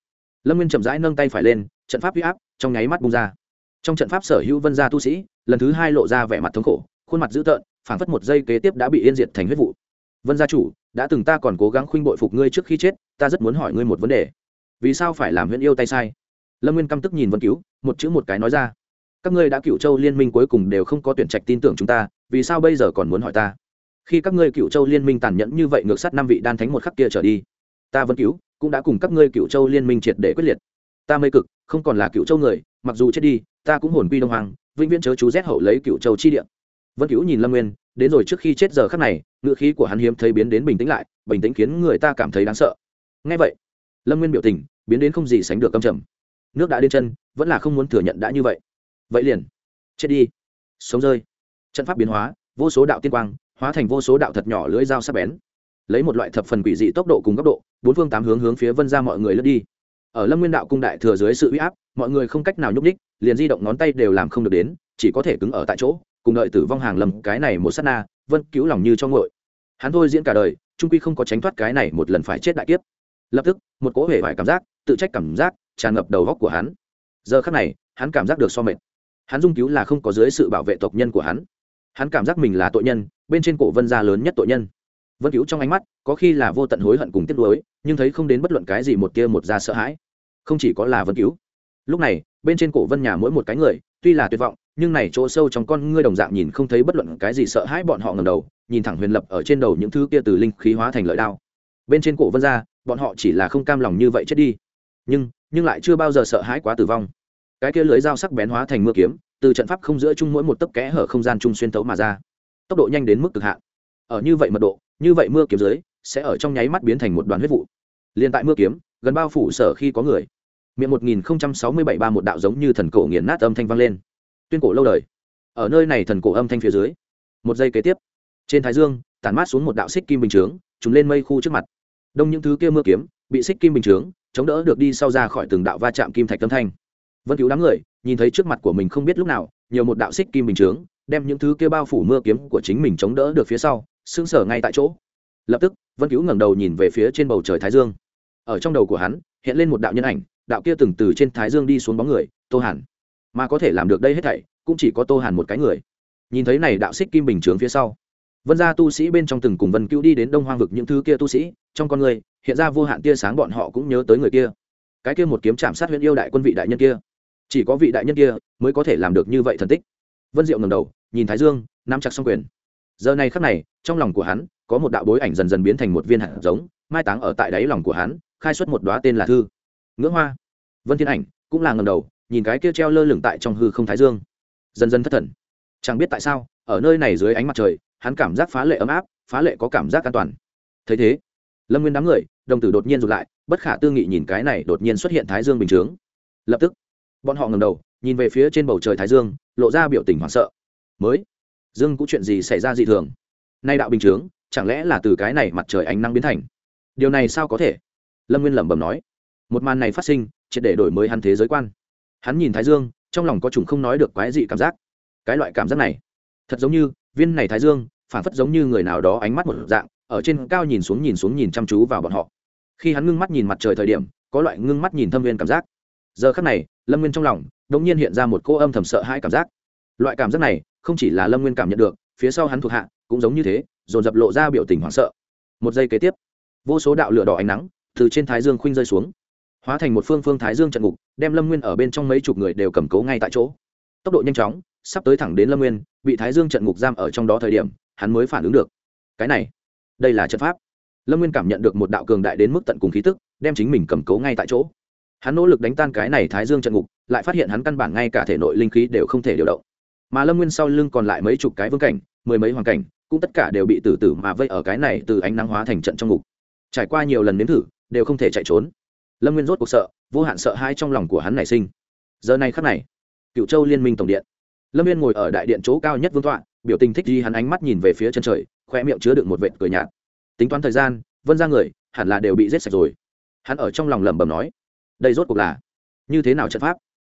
lâm nguyên chậm rãi nâng tay phải lên, trận pháp huy áp trong nháy mắt bung ra. Trong trận pháp sở hữu vân gia tu sĩ, lần thứ hai lộ ra vẻ mặt thống khổ, khuôn mặt dữ tợn, phảng phất một giây kế tiếp đã bị yên diệt thành huyết vụ. Vân gia chủ, đã từng ta còn cố gắng khuynh bội phục ngươi trước khi chết, ta rất muốn hỏi ngươi một vấn đề. Vì sao phải làm huyễn yêu tay sai? Lâm nguyên căm tức nhìn vân cứu một chữ một cái nói ra. Các ngươi đã cựu châu liên minh cuối cùng đều không có tuyển trạch tin tưởng chúng ta vì sao bây giờ còn muốn hỏi ta? Khi các ngươi cựu châu liên minh tàn nhẫn như vậy ngược sát năm vị đan thánh một khắc kia trở đi, ta vẫn cứu, cũng đã cùng các ngươi cựu châu liên minh triệt để quyết liệt. Ta mây cực, không còn là cựu châu người, mặc dù chết đi, ta cũng hồn quy đông hoàng vĩnh viễn chớ chú rét hậu lấy cựu châu chi địa. Vẫn cứu nhìn lâm nguyên, đến rồi trước khi chết giờ khắc này ngựa khí của hắn hiếm thấy biến đến bình tĩnh lại, bình tĩnh khiến người ta cảm thấy đáng sợ. Ngay vậy, lâm nguyên biểu tình biến đến không gì sánh được câm trầm. Nước đã đến chân, vẫn là không muốn thừa nhận đã như vậy. Vậy liền, chết đi. Sống rơi trận pháp biến hóa, vô số đạo tiên quang, hóa thành vô số đạo thật nhỏ lưỡi dao sắc bén. Lấy một loại thập phần quỷ dị tốc độ cùng góc độ, bốn phương tám hướng hướng phía vân ra mọi người lướt đi. Ở lâm nguyên đạo cung đại thừa dưới sự uy áp, mọi người không cách nào nhúc ních liền di động ngón tay đều làm không được đến, chỉ có thể cứng ở tại chỗ, cùng đợi tử vong hàng lầm cái này một s á t na, vân cứu lòng như cho ngội hắn thôi diễn cả đời trung quy không có tránh thoát cái này một lần phải chết đại kiếp. Lập tức, một cỗ hể vải cảm giác, tự trách cảm giác, tràn ngập đầu góc của hắn. Giờ khắc này, hắn cảm giác được so mệt. Hắn dung cứu là không có dưới sự bảo vệ tộc nhân của hắn hắn cảm giác mình là tội nhân, bên trên cổ vân gia lớn nhất tội nhân. Vân cứu trong ánh mắt, có khi là vô tận hối hận cùng tiếc nuối, nhưng thấy không đến bất luận cái gì một tia một da sợ hãi. Không chỉ có là vân cứu lúc này, bên trên cổ vân nhà mỗi một cái người, tuy là tuyệt vọng, nhưng này chỗ sâu trong con ngươi đồng dạng nhìn không thấy bất luận cái gì sợ hãi bọn họ ngầm đầu, nhìn thẳng huyền lập ở trên đầu những thứ kia từ linh khí hóa thành lợi đao. Bên trên cổ vân ra bọn họ chỉ là không cam lòng như vậy chết đi. Nhưng nhưng lại chưa bao giờ sợ hãi quá tử vong. Cái kia lưới dao sắc bén hóa thành mưa kiếm từ trận pháp không giữa chung mỗi một tấc kẽ hở không gian chung xuyên tấu mà ra. Tốc độ nhanh đến mức cực hạn. Ở như vậy mật độ, như vậy mưa kiếm dưới, sẽ ở trong nháy mắt biến thành một đoàn huyết vụ. Liền tại mưa kiếm, gần bao phủ sở khi có người. Miệng một nghìn sáu mươi bảy ba một đạo giống như thần cổ nghiền nát âm thanh vang lên. Tuyên cổ lâu đời. Ở nơi này thần cổ âm thanh phía dưới, một giây kế tiếp, trên thái dương, tản mát xuống một đạo xích kim bình chướng chúng lên mây khu trước mặt. Đông những thứ kia mưa kiếm, bị xích kim bình chướng, chống đỡ được đi sau ra khỏi từng đạo va chạm kim thạch âm thanh vân cứu đám người, nhìn thấy trước mặt của mình không biết lúc nào, nhiều một đạo xích kim bình chướng, đem những thứ kia bao phủ mưa kiếm của chính mình chống đỡ được phía sau, sững sờ ngay tại chỗ. Lập tức, vân cứu ngẩng đầu nhìn về phía trên bầu trời thái dương. Ở trong đầu của hắn, hiện lên một đạo nhân ảnh, đạo kia từng từ trên thái dương đi xuống bóng người, tô hàn. Mà có thể làm được đây hết thảy, cũng chỉ có tô hàn một cái người. Nhìn thấy này đạo xích kim bình chướng phía sau, vân gia tu sĩ bên trong từng cùng vân cứu đi đến đông hoang vực những thứ kia tu sĩ, trong con người, hiện ra vô hạn tia sáng bọn họ cũng nhớ tới người kia. Cái kia một kiếm chạm sát huyện yêu đại quân vị đại nhân kia chỉ có vị đại nhân kia mới có thể làm được như vậy thần tích. Vân diệu ngầm đầu, nhìn thái dương, nắm chặt xong quyền. Giờ này khắc này, trong lòng của hắn, có một đạo bối ảnh dần dần biến thành một viên hạt giống, mai táng ở tại đáy lòng của hắn, khai xuất một đoá tên là thư. Ngưỡng hoa. Vân thiên ảnh cũng là ngầm đầu, nhìn cái kia treo lơ lửng tại trong hư không thái dương. Dần dần thất thần. Chẳng biết tại sao, ở nơi này dưới ánh mặt trời, hắn cảm giác phá lệ ấm áp, phá lệ có cảm giác an toàn. Thấy thế, lâm nguyên đám người, đồng tử đột nhiên rụt lại, bất khả tư nghị nhìn cái này đột nhiên xuất hiện thái dương bình chướng. Lập tức bọn họ ngầm đầu, nhìn về phía trên bầu trời thái dương, lộ ra biểu tình hoảng sợ. Mới, dương cũng chuyện gì xảy ra dị thường? Nay đạo bình chướng, chẳng lẽ là từ cái này mặt trời ánh nắng biến thành? Điều này sao có thể? Lâm nguyên lẩm bẩm nói. Một màn này phát sinh, triệt để đổi mới hắn thế giới quan. Hắn nhìn thái dương, trong lòng có chủng không nói được quái dị cảm giác. Cái loại cảm giác này, thật giống như, viên này thái dương, phản phất giống như người nào đó ánh mắt một dạng, ở trên cao nhìn xuống nhìn xuống nhìn chăm chú vào bọn họ. Khi hắn ngưng mắt nhìn mặt trời thời điểm, có loại ngưng mắt nhìn thâm viên cảm giác giờ khắc này, lâm nguyên trong lòng đ ỗ n g nhiên hiện ra một cô âm thầm sợ hai cảm giác. Loại cảm giác này, không chỉ là lâm nguyên cảm nhận được, phía sau hắn thuộc hạ cũng giống như thế, dồn dập lộ ra biểu tình hoảng sợ. Một giây kế tiếp, vô số đạo lửa đỏ ánh nắng từ trên thái dương khuynh rơi xuống, hóa thành một phương phương thái dương trận ngục, đem lâm nguyên ở bên trong mấy chục người đều cầm cố ngay tại chỗ. Tốc độ nhanh chóng, sắp tới thẳng đến lâm nguyên, bị thái dương trận ngục giam ở trong đó thời điểm, hắn mới phản ứng được. Cái này, đây là trận pháp. Lâm nguyên cảm nhận được một đạo cường đại đến mức tận cùng khí tức, đem chính mình cầm cố ngay tại chỗ hắn nỗ lực đánh tan cái này thái dương trận ngục, lại phát hiện hắn căn bản ngay cả thể nội linh khí đều không thể điều động. Mà lâm nguyên sau lưng còn lại mấy chục cái vương cảnh, mười mấy hoàng cảnh, cũng tất cả đều bị tử tử mà vây ở cái này từ ánh nắng hóa thành trận trong ngục. Trải qua nhiều lần nếm thử, đều không thể chạy trốn. Lâm nguyên rốt cuộc sợ, vô hạn sợ hai trong lòng của hắn nảy sinh. Giờ này khắc này cựu châu liên minh tổng điện. Lâm Nguyên ngồi ở đại điện chỗ cao nhất vương tọa, biểu tình thích gì hắn ánh mắt nhìn về phía chân trời khoe miệng chứa đựng một vệt cười nhạt. Tính toán thời gian, vân ra người, hẳn là đều bị giết sạch rồi. Hắn ở trong lòng lẩm bẩm nói đây rốt cuộc là như thế nào trận pháp?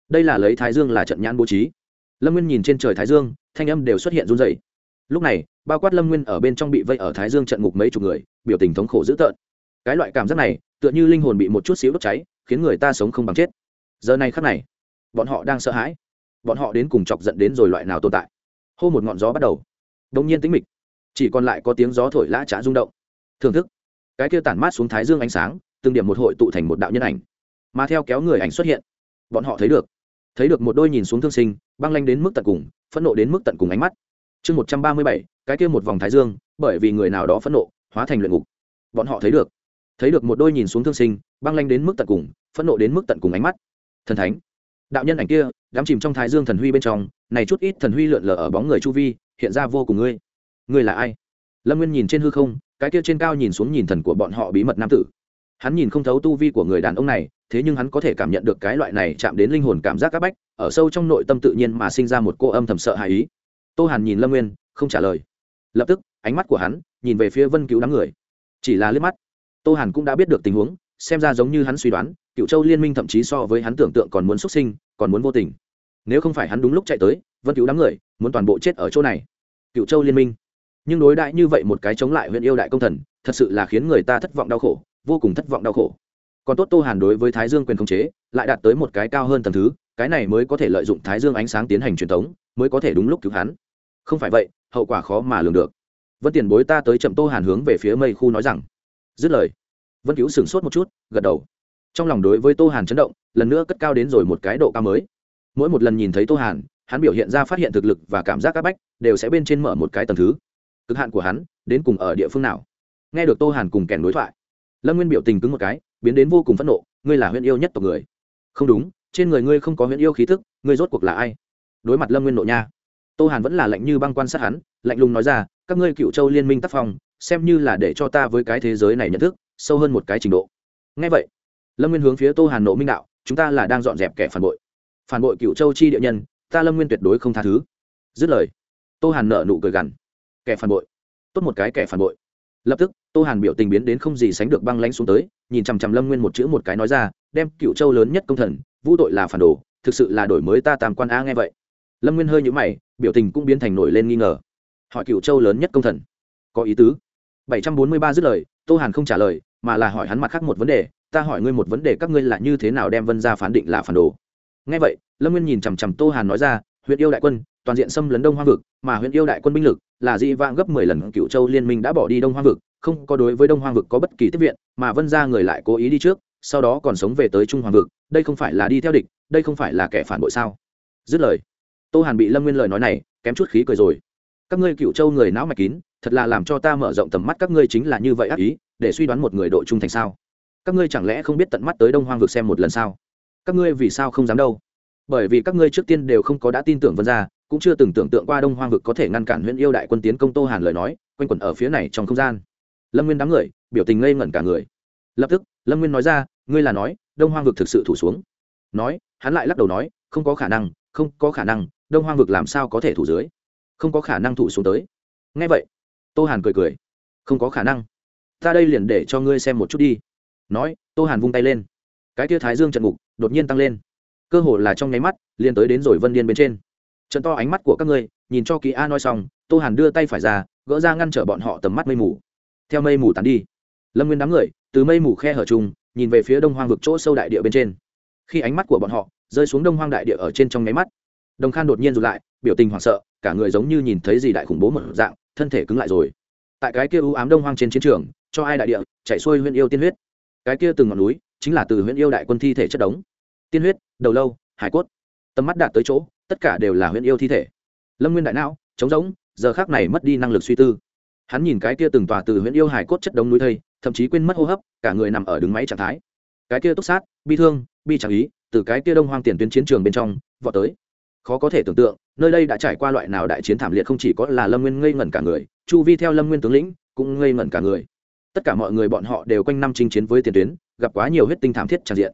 Đây là lấy thái dương là trận nhãn bố trí. Lâm nguyên nhìn trên trời thái dương, thanh âm đều xuất hiện run dày lúc này, bao quát lâm nguyên ở bên trong bị vây ở thái dương trận ngục mấy chục người, biểu tình thống khổ dữ tợn. Cái loại cảm giác này, tựa như linh hồn bị một chút xíu đốt cháy, khiến người ta sống không bằng chết. Giờ này khắc này, bọn họ đang sợ hãi. Bọn họ đến cùng chọc giận đến rồi loại nào tồn tại. Hô một ngọn gió bắt đầu. Đông nhiên tính mịch. Chỉ còn lại có tiếng gió thổi lã trá rung động. Thưởng thức. Cái kia tản mát xuống thái dương ánh sáng, từng điểm một hội tụ thành một đạo nhân ảnh mà theo kéo người ảnh xuất hiện. Bọn họ thấy được. Thấy được một đôi nhìn xuống thương sinh, băng lanh đến mức tận cùng, phẫn nộ đến mức tận cùng ánh mắt. Chương một trăm ba mươi bảy, cái kia một vòng thái dương, bởi vì người nào đó phẫn nộ, hóa thành luyện ngục. Bọn họ thấy được. Thấy được một đôi nhìn xuống thương sinh, băng lanh đến mức tận cùng, phẫn nộ đến mức tận cùng ánh mắt. Thần thánh. Đạo nhân ảnh kia đám chìm trong thái dương thần huy bên trong, này chút ít thần huy lượn lờ ở bóng người chu vi, hiện ra vô cùng ngươi. Ngươi là ai? Lâm nguyên nhìn trên hư không, cái kia trên cao nhìn xuống nhìn thần của bọn họ bí mật nam tử hắn nhìn không thấu tu vi của người đàn ông này, thế nhưng hắn có thể cảm nhận được cái loại này chạm đến linh hồn cảm giác c áp bách, ở sâu trong nội tâm tự nhiên mà sinh ra một cô âm thầm sợ hãi ý. Tô hàn nhìn lâm nguyên, không trả lời. Lập tức, ánh mắt của hắn nhìn về phía vân cứu đám người. Chỉ là liếc mắt, tô hàn cũng đã biết được tình huống, xem ra giống như hắn suy đoán cựu châu liên minh thậm chí so với hắn tưởng tượng còn muốn xuất sinh, còn muốn vô tình. Nếu không phải hắn đúng lúc chạy tới, vân cứu đám người muốn toàn bộ chết ở chỗ này. Cựu châu liên minh. Nhưng đối đại như vậy một cái chống lại huyện yêu đại công thần, thật sự là khiến người ta thất vọng đau khổ vô cùng thất vọng đau khổ. Còn tốt tô hàn đối với thái dương quyền khống chế, lại đạt tới một cái cao hơn tầng thứ, cái này mới có thể lợi dụng thái dương ánh sáng tiến hành truyền thống, mới có thể đúng lúc cứu hắn. Không phải vậy, hậu quả khó mà lường được. Vân tiền bối ta tới chậm tô hàn hướng về phía mây khu nói rằng, dứt lời. Vân cứu sửng sốt một chút, gật đầu. Trong lòng đối với tô hàn chấn động, lần nữa cất cao đến rồi một cái độ cao mới. Mỗi một lần nhìn thấy tô hàn, hắn biểu hiện ra phát hiện thực lực và cảm giác áp bách, đều sẽ bên trên mở một cái tầng thứ. Cực hạn của hắn, đến cùng ở địa phương nào? Nghe được tô hàn cùng kèn đối thoại lâm nguyên biểu tình cứng một cái, biến đến vô cùng phẫn nộ, ngươi là huyện yêu nhất tộc người. Không đúng, trên người ngươi không có huyện yêu khí thức ngươi rốt cuộc là ai? Đối mặt lâm nguyên nộ nha. Tô hàn vẫn là lạnh như băng quan sát hắn, lạnh lùng nói ra, các ngươi cựu châu liên minh tác phong, xem như là để cho ta với cái thế giới này nhận thức, sâu hơn một cái trình độ. Ngay vậy, lâm nguyên hướng phía tô hàn nộ minh đạo, chúng ta là đang dọn dẹp kẻ phản bội. Phản bội cựu châu chi địa nhân, ta lâm nguyên tuyệt đối không tha thứ. Dứt lời, tô hàn nợ nụ cười gằn. Kẻ phản bội. Tốt một cái kẻ phản bội lập tức, tô hàn biểu tình biến đến không gì sánh được băng lánh xuống tới, nhìn chằm chằm lâm nguyên một chữ một cái nói ra, đem cựu châu lớn nhất công thần, vũ tội là phản đồ, thực sự là đổi mới ta tam quan a nghe vậy. Lâm nguyên hơi nhũ mày, biểu tình cũng biến thành nổi lên nghi ngờ. Hỏi cựu châu lớn nhất công thần, có ý tứ? Bảy trăm bốn mươi ba dứt lời, tô hàn không trả lời, mà là hỏi hắn mặt khác một vấn đề, ta hỏi ngươi một vấn đề, các ngươi là như thế nào đem vân ra phán định là phản đồ? Nghe vậy, lâm nguyên nhìn chằm chằm tô hàn nói ra huyện yêu đại quân toàn diện xâm lấn đông hoa vực, mà huyện yêu đại quân binh lực là dị vãng gấp mười lần cựu châu liên minh đã bỏ đi đông hoa vực, không có đối với đông hoa vực có bất kỳ tiếp viện, mà vân ra người lại cố ý đi trước, sau đó còn sống về tới trung hoàng vực, đây không phải là đi theo địch, đây không phải là kẻ phản bội sao? Dứt lời, tô hàn bị lâm nguyên lời nói này kém chút khí cười rồi. Các ngươi cựu châu người não mạch kín, thật là làm cho ta mở rộng tầm mắt các ngươi chính là như vậy ác ý, để suy đoán một người độ trung thành sao? Các ngươi chẳng lẽ không biết tận mắt tới đông hoang vực xem một lần sao? Các ngươi vì sao không dám đâu? Bởi vì các ngươi trước tiên đều không có đã tin tưởng vân gia cũng chưa từng tưởng tượng qua đông hoang vực có thể ngăn cản huyện yêu đại quân tiến công tô hàn lời nói, quanh quẩn ở phía này trong không gian. Lâm nguyên đám người, biểu tình ngây ngẩn cả người. Lập tức, lâm nguyên nói ra, ngươi là nói, đông hoang vực thực sự thủ xuống. Nói, hắn lại lắc đầu nói, không có khả năng, không có khả năng, đông hoang vực làm sao có thể thủ dưới? Không có khả năng thủ xuống tới. Ngay vậy, tô hàn cười cười. Không có khả năng. Ta đây liền để cho ngươi xem một chút đi. Nói, tô hàn vung tay lên. Cái tia thái dương trận ngục đột nhiên tăng lên. Cơ hồ là trong nháy mắt, liền tới đến rồi vân điên bên trên trận to ánh mắt của các ngươi, nhìn cho kỳ a nói xong, tô hàn đưa tay phải ra, gỡ ra ngăn trở bọn họ tầm mắt mây mù. Theo mây mù tàn đi, lâm nguyên đám người, từ mây mù khe hở trùng nhìn về phía đông hoang vực chỗ sâu đại địa bên trên. Khi ánh mắt của bọn họ rơi xuống đông hoang đại địa ở trên trong nháy mắt, đồng khan đột nhiên rụt lại, biểu tình hoảng sợ, cả người giống như nhìn thấy gì đại khủng bố một dạng, thân thể cứng lại rồi. Tại cái kia u ám đông hoang trên chiến trường, cho ai đại địa, chạy xuôi huyện yêu tiên huyết. Cái kia từng ngọn núi chính là từ huyện yêu đại quân thi thể chất đống. Tiên huyết, đầu lâu, hải cốt. Tầm mắt đạt tới chỗ tất cả đều là Huyễn yêu thi thể. Lâm nguyên đại não, trống rỗng, giờ khác này mất đi năng lực suy tư. Hắn nhìn cái kia từng tòa từ Huyễn yêu hải cốt chất đống núi thây, thậm chí quên mất hô hấp, cả người nằm ở đứng máy trạng thái. Cái kia túc sát, bi thương, bi chẳng ý, từ cái kia đông hoang tiền tuyến chiến trường bên trong, vọt tới. Khó có thể tưởng tượng, nơi đây đã trải qua loại nào đại chiến thảm liệt không chỉ có là lâm nguyên ngây ngẩn cả người, chu vi theo lâm nguyên tướng lĩnh, cũng ngây ngẩn cả người. Tất cả mọi người bọn họ đều quanh năm chinh chiến với tiền tuyến, gặp quá nhiều huyết tinh thảm thiết tràn diện.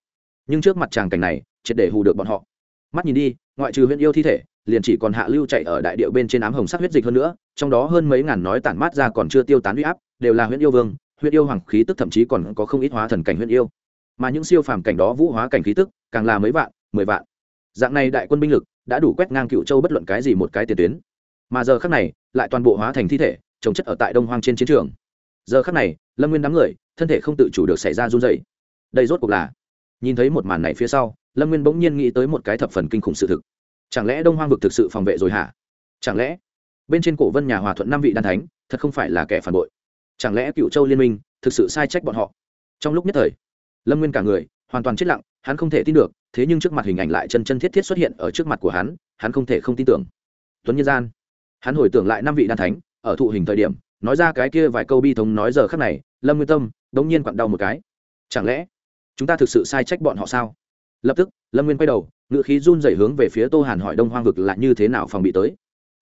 Nhưng trước mặt tràng cảnh này, triệt để hù được bọn họ. Mắt nhìn đi ngoại trừ huyện yêu thi thể, liền chỉ còn hạ lưu chạy ở đại điệu bên trên ám hồng sắc huyết dịch hơn nữa, trong đó hơn mấy ngàn nói tản mát ra còn chưa tiêu tán huy áp, đều là huyện yêu vương huyện yêu hoàng khí tức thậm chí còn có không ít hóa thần cảnh huyện yêu. Mà những siêu phàm cảnh đó vũ hóa cảnh khí tức, càng là mấy vạn, mười vạn. Dạng này đại quân binh lực đã đủ quét ngang cựu châu bất luận cái gì một cái tiền tuyến. Mà giờ khắc này, lại toàn bộ hóa thành thi thể, trồng chất ở tại đông hoang trên chiến trường. Giờ khắc này, lâm nguyên đám người, thân thể không tự chủ được xảy ra run dày đây rốt cuộc là, nhìn thấy một màn này phía sau lâm nguyên bỗng nhiên nghĩ tới một cái thập phần kinh khủng sự thực chẳng lẽ đông hoang vực thực sự phòng vệ rồi hả chẳng lẽ bên trên cổ vân nhà hòa thuận năm vị đan thánh thật không phải là kẻ phản bội chẳng lẽ cựu châu liên minh thực sự sai trách bọn họ trong lúc nhất thời lâm nguyên cả người hoàn toàn chết lặng hắn không thể tin được thế nhưng trước mặt hình ảnh lại chân chân thiết thiết xuất hiện ở trước mặt của hắn hắn không thể không tin tưởng tuấn nhân gian hắn hồi tưởng lại năm vị đan thánh ở thụ hình thời điểm nói ra cái kia vài câu bi thống nói giờ khắc này lâm nguyên tâm đ ỗ n g nhiên quặn đau một cái chẳng lẽ chúng ta thực sự sai trách bọn họ sao lập tức, lâm nguyên quay đầu ngựa khí run dày hướng về phía tô hàn hỏi đông hoang vực là như thế nào phòng bị tới.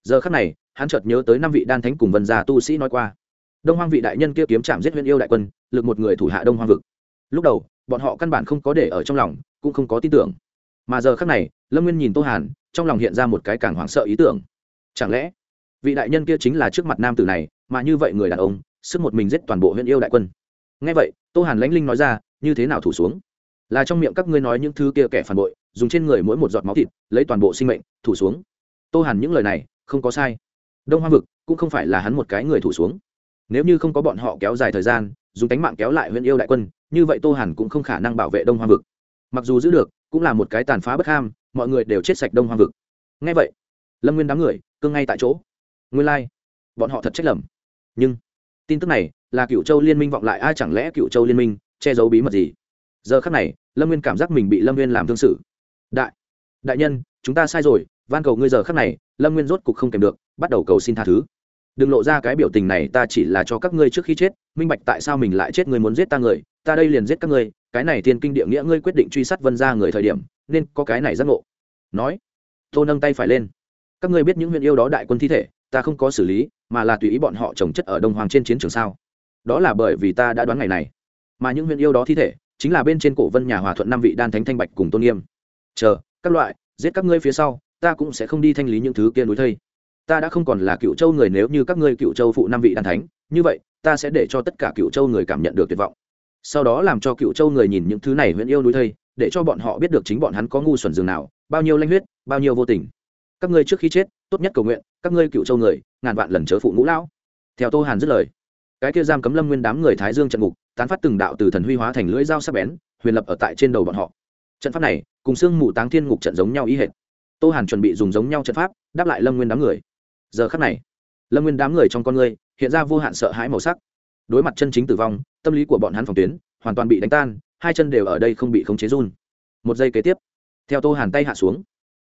Giờ khắc này, hắn chợt nhớ tới năm vị đan thánh cùng vân gia tu sĩ nói qua. Đông hoang vị đại nhân kia kiếm chạm giết huyện yêu đại quân, lực một người thủ hạ đông hoang vực. Lúc đầu, bọn họ căn bản không có để ở trong lòng, cũng không có tin tưởng. Mà giờ khắc này, lâm nguyên nhìn tô hàn, trong lòng hiện ra một cái càng hoảng sợ ý tưởng. Chẳng lẽ, vị đại nhân kia chính là trước mặt nam tử này, mà như vậy người đàn ông, sức một mình giết toàn bộ huyện yêu đại quân? Ngay vậy, tô hàn lãnh linh nói ra, như thế nào thủ xuống? Là trong miệng các ngươi nói những thứ kia kẻ phản bội, dùng trên người mỗi một giọt máu thịt, lấy toàn bộ sinh mệnh, thủ xuống. Tô hàn những lời này, không có sai. Đông hoa vực cũng không phải là hắn một cái người thủ xuống. Nếu như không có bọn họ kéo dài thời gian, dùng tánh mạng kéo lại huyện yêu đại quân, như vậy tô hàn cũng không khả năng bảo vệ đông hoa vực. Mặc dù giữ được, cũng là một cái tàn phá bất ham, mọi người đều chết sạch đông hoa vực. Ngay vậy, lâm nguyên đám người cương ngay tại chỗ. Nguyên lai、like. bọn họ thật trách lầm. Nhưng, tin tức này là cựu châu liên minh vọng lại, ai chẳng lẽ cựu châu liên minh che giấu bí mật gì? Giờ khắc này, lâm nguyên cảm giác mình bị lâm nguyên làm thương sự. Đại đại nhân, chúng ta sai rồi, van cầu ngươi giờ khắc này, lâm nguyên rốt cục không kèm được, bắt đầu cầu xin tha thứ. Đừng lộ ra cái biểu tình này, ta chỉ là cho các ngươi trước khi chết, minh bạch tại sao mình lại chết người muốn giết ta người, ta đây liền giết các ngươi, cái này thiên kinh địa nghĩa ngươi quyết định truy sát vân ra người thời điểm, nên có cái này giác ngộ. Nói, tô nâng tay phải lên. Các ngươi biết những huyện yêu đó đại quân thi thể, ta không có xử lý, mà là tùy ý bọn họ trồng chất ở đông hoàng trên chiến trường sao? Đó là bởi vì ta đã đoán ngày này. Mà những huyện yêu đó thi thể chính là bên trên cổ vân nhà hòa thuận năm vị đan thánh thanh bạch cùng tôn nghiêm. Chờ, các loại, giết các ngươi phía sau, ta cũng sẽ không đi thanh lý những thứ kia núi thây. Ta đã không còn là cựu châu người nếu như các ngươi cựu châu phụ năm vị đan thánh, như vậy, ta sẽ để cho tất cả cựu châu người cảm nhận được tuyệt vọng. Sau đó làm cho cựu châu người nhìn những thứ này huyện yêu núi thây, để cho bọn họ biết được chính bọn hắn có ngu xuẩn dường nào, bao nhiêu lanh huyết, bao nhiêu vô tình. Các ngươi trước khi chết, tốt nhất cầu nguyện, các ngươi cựu châu người, ngàn vạn lần chớ phụ ngũ lão. Theo tô hàn dứt lời, cái kia giam cấm lâm nguyên đám người thái dương trận ngục tán phát từng đạo từ thần huy hóa thành lưỡi dao sắc bén, huyền lập ở tại trên đầu bọn họ. Trận pháp này, cùng xương mù táng thiên ngục trận giống nhau ý hệt. Tô hàn chuẩn bị dùng giống nhau trận pháp, đáp lại lâm nguyên đám người. Giờ khắc này, lâm nguyên đám người trong con người, hiện ra vô hạn sợ hãi màu sắc. Đối mặt chân chính tử vong, tâm lý của bọn hắn phòng tuyến, hoàn toàn bị đánh tan, hai chân đều ở đây không bị khống chế run. Một giây kế tiếp, theo tô hàn tay hạ xuống,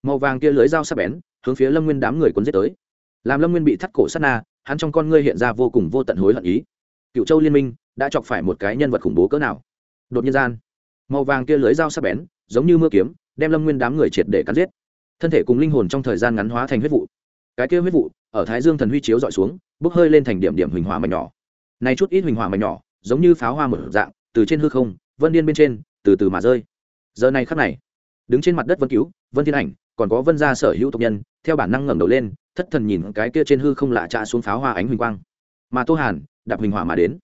màu vàng kia lưới dao sắc bén, hướng phía lâm nguyên đám người cuốn giết tới. Làm lâm nguyên bị thắt cổ sát na, hắn trong con ngươi hiện ra vô cùng vô tận hối hận ý. Cựu châu liên minh đã chọc phải một cái nhân vật khủng bố cỡ nào. Đột nhiên gian, màu vàng kia lưới dao sắc bén, giống như mưa kiếm, đem lâm nguyên đám người triệt để cắn giết. Thân thể cùng linh hồn trong thời gian ngắn hóa thành huyết vụ. Cái kia huyết vụ, ở thái dương thần huy chiếu dọi xuống, bốc hơi lên thành điểm điểm huỳnh hỏa mảnh nhỏ. Này chút ít huỳnh hỏa mảnh nhỏ, giống như pháo hoa mở dạng, từ trên hư không, vân điên bên trên, từ từ mà rơi. Giờ này khắc này, đứng trên mặt đất vân cứu, vân thiên ảnh, còn có vân gia sở hữu tộc nhân, theo bản năng ngẩng đầu lên, thất thần nhìn cái kia trên hư không lạ trạ xuống pháo hoa ánh huỳnh quang. Mà tô hàn, đạp huỳnh hỏa mà đến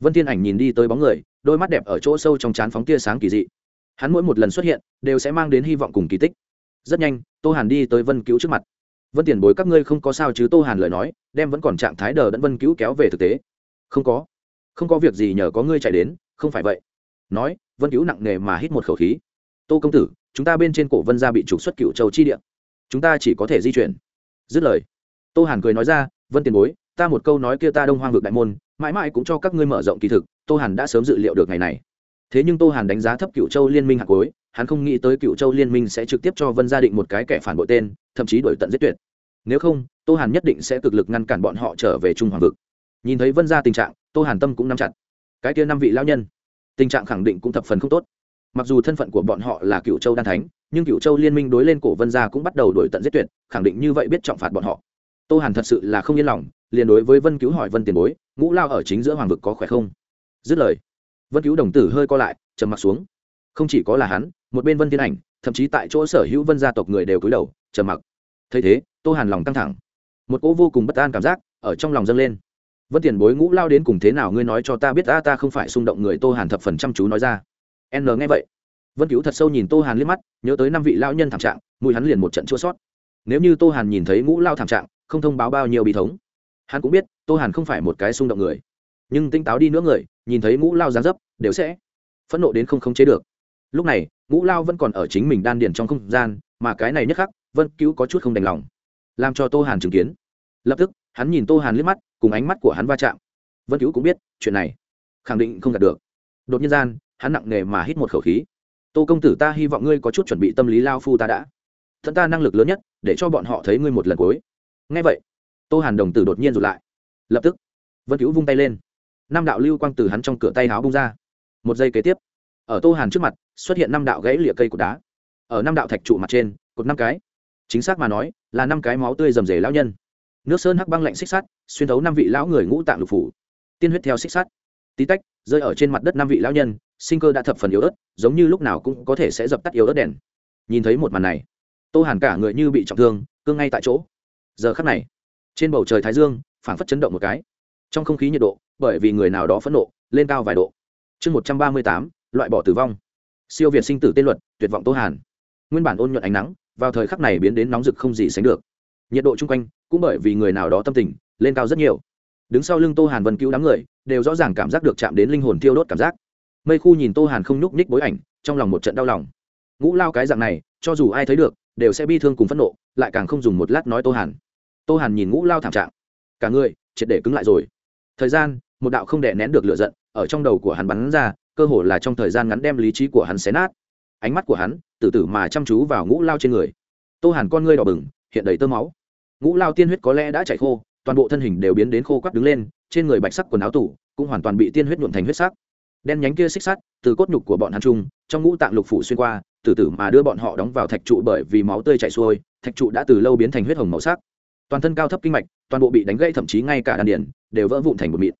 vân thiên ảnh nhìn đi tới bóng người, đôi mắt đẹp ở chỗ sâu trong trán phóng tia sáng kỳ dị. Hắn mỗi một lần xuất hiện, đều sẽ mang đến hy vọng cùng kỳ tích. Rất nhanh, tô hàn đi tới vân cứu trước mặt. Vân tiền bối, các ngươi không có sao chứ? Tô hàn lời nói, đem vẫn còn trạng thái đờ đẫn vân cứu kéo về thực tế. Không có. Không có việc gì nhờ có ngươi chạy đến, không phải vậy. Nói, vân cứu nặng nề mà hít một khẩu khí. Tô công tử, chúng ta bên trên cổ vân gia bị trục xuất cựu châu chi địa. Chúng ta chỉ có thể di chuyển. Dứt lời, tô hàn cười nói ra, vân tiền bối, ta một câu nói kia ta đông hoang vực đại môn mãi mãi cũng cho các ngươi mở rộng kỳ thực, tô hàn đã sớm dự liệu được ngày này. Thế nhưng tô hàn đánh giá thấp cựu châu liên minh hạt cối hắn không nghĩ tới cựu châu liên minh sẽ trực tiếp cho vân gia định một cái kẻ phản bội tên, thậm chí đổi tận giết tuyệt. Nếu không, tô hàn nhất định sẽ cực lực ngăn cản bọn họ trở về trung hoàng vực. Nhìn thấy vân gia tình trạng, tô hàn tâm cũng nắm chặt. Cái kia năm vị lao nhân, tình trạng khẳng định cũng thập phần không tốt. Mặc dù thân phận của bọn họ là cựu châu đan thánh, nhưng cựu châu liên minh đối lên cổ vân gia cũng bắt đầu đổi tận giết tuyệt, khẳng định như vậy biết trọng phạt bọn họ tô hàn thật sự là không yên lòng, liền đối với vân cứu hỏi vân tiền bối, ngũ lao ở chính giữa hoàng vực có khỏe không? Dứt lời, vân cứu đồng tử hơi co lại, trầm mặc xuống. Không chỉ có là hắn, một bên vân tiến ảnh, thậm chí tại chỗ sở hữu vân gia tộc người đều cúi đầu, trầm mặc. Thấy thế, tô hàn lòng căng thẳng. Một cỗ vô cùng bất an cảm giác ở trong lòng dâng lên. Vân tiền bối, ngũ lao đến cùng thế nào? Ngươi nói cho ta biết ta ta không phải xung động người. Tô hàn thập phần chăm chú nói ra. N nghe vậy. Vân cứu thật sâu nhìn tô hàn liếc mắt, nhớ tới năm vị lao nhân thảm trạng mùi hắn liền một trận chua sót. Nếu như tô hàn nhìn thấy ngũ lao thảm trạng không thông báo bao nhiêu bị thống. Hắn cũng biết, tô hàn không phải một cái xung động người. Nhưng tinh táo đi nữa người, nhìn thấy ngũ lao gián dấp, đều sẽ phẫn nộ đến không khống chế được. Lúc này, ngũ lao vẫn còn ở chính mình đan điền trong không gian, mà cái này nhất khắc, vân cứu có chút không đành lòng. Làm cho tô hàn chứng kiến. Lập tức, hắn nhìn tô hàn liếc mắt, cùng ánh mắt của hắn va chạm. Vân cứu cũng biết, chuyện này khẳng định không đạt được. Đột nhiên gian, hắn nặng nề mà hít một khẩu khí. Tô công tử, ta hy vọng ngươi có chút chuẩn bị tâm lý lao phu ta đã. Thân ta năng lực lớn nhất, để cho bọn họ thấy ngươi một lần cuối ngay vậy, tô hàn đồng tử đột nhiên rụt lại. Lập tức, vân cứu vung tay lên. Năm đạo lưu quang từ hắn trong cửa tay háo bung ra. Một giây kế tiếp, ở tô hàn trước mặt xuất hiện năm đạo gãy lịa cây cột đá. Ở năm đạo thạch trụ mặt trên, cột năm cái. Chính xác mà nói, là năm cái máu tươi rầm rề lão nhân. Nước sơn hắc băng lạnh xích sắt, xuyên thấu năm vị lão người ngũ tạng lục phủ. Tiên huyết theo xích sắt. Tí tách, rơi ở trên mặt đất năm vị lão nhân, sinh cơ đã thập phần yếu ớt, giống như lúc nào cũng có thể sẽ dập tắt yếu ớt đèn. Nhìn thấy một màn này, tô hàn cả người như bị trọng thương, cương ngay tại chỗ giờ khắc này, trên bầu trời thái dương, phảng phất chấn động một cái. Trong không khí nhiệt độ, bởi vì người nào đó phẫn nộ, lên cao vài độ. Chương một trăm ba mươi tám, loại bỏ tử vong. Siêu việt sinh tử tên luật, tuyệt vọng tô hàn. Nguyên bản ôn nhuận ánh nắng, vào thời khắc này biến đến nóng rực không gì sánh được. Nhiệt độ chung quanh, cũng bởi vì người nào đó tâm tình, lên cao rất nhiều. Đứng sau lưng tô hàn vân cứu đám người, đều rõ ràng cảm giác được chạm đến linh hồn thiêu đốt cảm giác. Mây khu nhìn tô hàn không nhúc nhích bối ảnh, trong lòng một trận đau lòng. Ngũ lao cái dạng này, cho dù ai thấy được, đều sẽ bi thương cùng phẫn nộ, lại càng không dùng một lát nói tô hàn tô hàn nhìn ngũ lao thảm trạng. Cả người, triệt để cứng lại rồi. Thời gian, một đạo không đè nén được lửa giận, ở trong đầu của hắn bắn ra, cơ hồ là trong thời gian ngắn đem lý trí của hắn xé nát. Ánh mắt của hắn, từ từ mà chăm chú vào ngũ lao trên người. Tô hàn con ngươi đỏ bừng, hiện đầy tơ máu. Ngũ lao tiên huyết có lẽ đã chảy khô, toàn bộ thân hình đều biến đến khô quắc đứng lên, trên người bạch sắc quần áo tủ cũng hoàn toàn bị tiên huyết nhuộm thành huyết sắc. Đen nhánh kia xích sắt, từ cốt nhục của bọn hắn trung trong ngũ tạng lục phủ xuyên qua, từ từ mà đưa bọn họ đóng vào thạch trụ bởi vì máu tươi chảy xuôi, thạch trụ đã từ lâu biến thành huyết hồng màu sắc toàn thân cao thấp kinh mạch, toàn bộ bị đánh gãy thậm chí ngay cả đan điền đều vỡ vụn thành một mịn.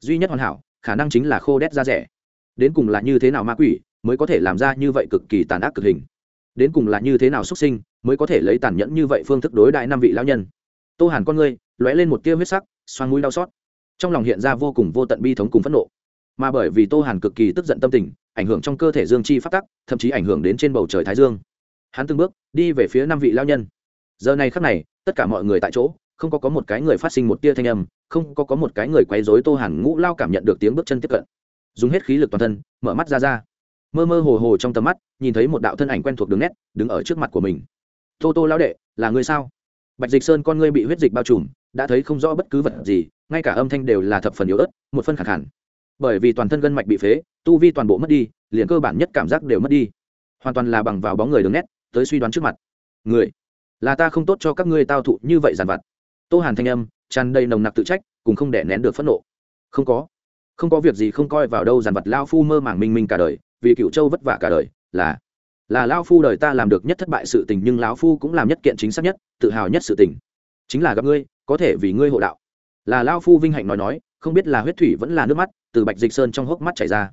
Duy nhất hoàn hảo, khả năng chính là khô đét da rẻ. Đến cùng là như thế nào ma quỷ mới có thể làm ra như vậy cực kỳ tàn ác cực hình? Đến cùng là như thế nào xuất sinh mới có thể lấy tàn nhẫn như vậy phương thức đối đại năm vị lão nhân? Tô hàn con ngươi lóe lên một tia huyết sắc xoan mũi đau xót. Trong lòng hiện ra vô cùng vô tận bi thống cùng phẫn nộ. Mà bởi vì tô hàn cực kỳ tức giận tâm tình, ảnh hưởng trong cơ thể dương chi phát tắc, thậm chí ảnh hưởng đến trên bầu trời thái dương. Hắn từng bước đi về phía năm vị lao nhân giờ này khắc này, tất cả mọi người tại chỗ, không có có một cái người phát sinh một tia thanh âm, không có có một cái người quấy rối tô hàn ngũ lao cảm nhận được tiếng bước chân tiếp cận. Dùng hết khí lực toàn thân, mở mắt ra ra. Mơ mơ hồ hồ trong tầm mắt, nhìn thấy một đạo thân ảnh quen thuộc đường nét, đứng ở trước mặt của mình. Tô tô lao đệ, là người sao? Bạch dịch sơn con ngươi bị huyết dịch bao trùm, đã thấy không rõ bất cứ vật gì, ngay cả âm thanh đều là thập phần yếu ớt, một phân khẳng hẳn bởi vì toàn thân gân mạch bị phế, tu vi toàn bộ mất đi, liền cơ bản nhất cảm giác đều mất đi. Hoàn toàn là bằng vào bóng người đường nét, tới suy đoán trước mặt. Người? Là ta không tốt cho các ngươi tao thụ như vậy dàn vặt. Tô hàn thanh âm, tràn đầy nồng nặc tự trách, cùng không để nén được phẫn nộ. Không có. Không có việc gì không coi vào đâu dàn vật lao phu mơ màng minh minh cả đời, vì cựu châu vất vả cả đời, là là lao phu đời ta làm được nhất thất bại sự tình nhưng lão phu cũng làm nhất kiện chính xác nhất, tự hào nhất sự tình. Chính là gặp ngươi, có thể vì ngươi hộ đạo. Là lao phu vinh hạnh nói nói, không biết là huyết thủy vẫn là nước mắt, từ bạch dịch sơn trong hốc mắt chảy ra.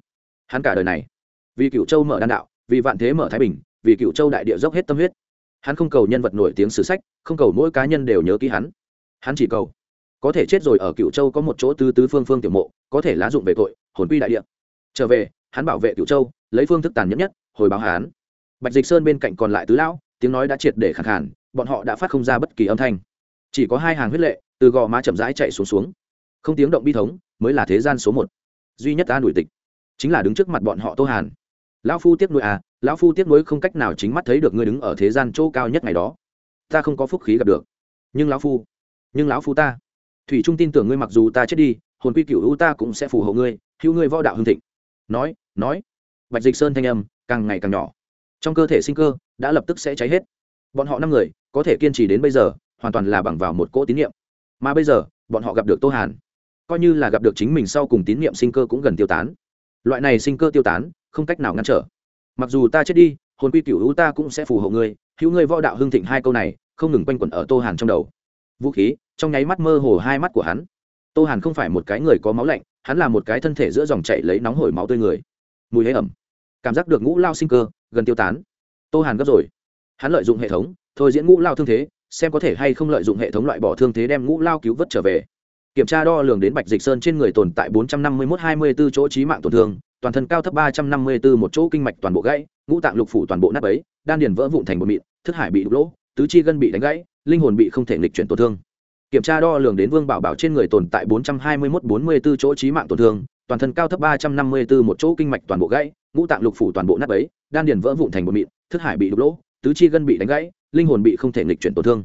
Hắn cả đời này, vì cựu châu mở đan đạo, vì vạn thế mở thái bình, vì cựu châu đại địa dốc hết tâm huyết hắn không cầu nhân vật nổi tiếng sử sách, không cầu mỗi cá nhân đều nhớ ký hắn. Hắn chỉ cầu, có thể chết rồi ở cựu châu có một chỗ tứ tứ phương phương tiểu mộ, có thể lá dụng về tội, hồn quy đại địa. Trở về, hắn bảo vệ cựu châu, lấy phương thức tàn nhẫn nhất, hồi báo hắn. Bạch dịch sơn bên cạnh còn lại tứ lão, tiếng nói đã triệt để khẳng khản bọn họ đã phát không ra bất kỳ âm thanh. Chỉ có hai hàng huyết lệ, từ gò má chậm rãi chạy xuống xuống. Không tiếng động bi thống, mới là thế gian số một. Duy nhất ta đuổi tịch, chính là đứng trước mặt bọn họ tô hàn lão phu tiếc nuối à lão phu tiếc nuối không cách nào chính mắt thấy được ngươi đứng ở thế gian chỗ cao nhất ngày đó. Ta không có phúc khí gặp được. Nhưng lão phu, nhưng lão phu ta. Thủy trung tin tưởng ngươi mặc dù ta chết đi, hồn quy cựu u ta cũng sẽ phù hộ ngươi, hữu ngươi võ đạo hưng thịnh. Nói nói. Bạch dịch sơn thanh âm càng ngày càng nhỏ. Trong cơ thể sinh cơ đã lập tức sẽ cháy hết. Bọn họ năm người, có thể kiên trì đến bây giờ, hoàn toàn là bằng vào một cỗ tín nhiệm mà bây giờ, bọn họ gặp được tô hàn. Coi như là gặp được chính mình sau cùng tín nhiệm sinh cơ cũng gần tiêu tán. Loại này sinh cơ tiêu tán không cách nào ngăn trở. Mặc dù ta chết đi, hồn quy cựu hữu ta cũng sẽ phù hộ ngươi, hữu ngươi võ đạo hưng thịnh hai câu này, không ngừng quanh quẩn ở tô hàn trong đầu. Vũ khí, trong nháy mắt mơ hồ hai mắt của hắn. Tô hàn không phải một cái người có máu lạnh, hắn là một cái thân thể giữa dòng chảy lấy nóng hổi máu tươi người. Mùi hế ẩm. Cảm giác được ngũ lao sinh cơ, gần tiêu tán. Tô hàn gấp rồi. Hắn lợi dụng hệ thống, thôi diễn ngũ lao thương thế, xem có thể hay không lợi dụng hệ thống loại bỏ thương thế đem ngũ lao cứu vớt trở về. Kiểm tra đo lường đến bạch dịch sơn trên người tồn tại bốn trăm năm mươi một hai mươi b ố chỗ trí mạng tổn thương toàn thân cao thấp ba trăm năm mươi b ố một chỗ kinh mạch toàn bộ gãy ngũ tạng lục phủ toàn bộ nát bấy, đan điền vỡ vụn thành một mịn thức hải bị đục lỗ tứ chi gân bị đánh gãy linh hồn bị không thể nghịch chuyển tổn thương. Kiểm tra đo lường đến vương bảo bảo trên người tồn tại bốn trăm hai mươi một bốn mươi b ố chỗ chí mạng tổn thương toàn thân cao thấp ba trăm năm mươi b ố một chỗ kinh mạch toàn bộ gãy ngũ tạng lục phủ toàn bộ nát bấy, đan điền vỡ vụn thành một mịn thức hải bị đục lỗ tứ chi gân bị đánh gãy linh hồn bị không thể nghịch chuyển tổn thương.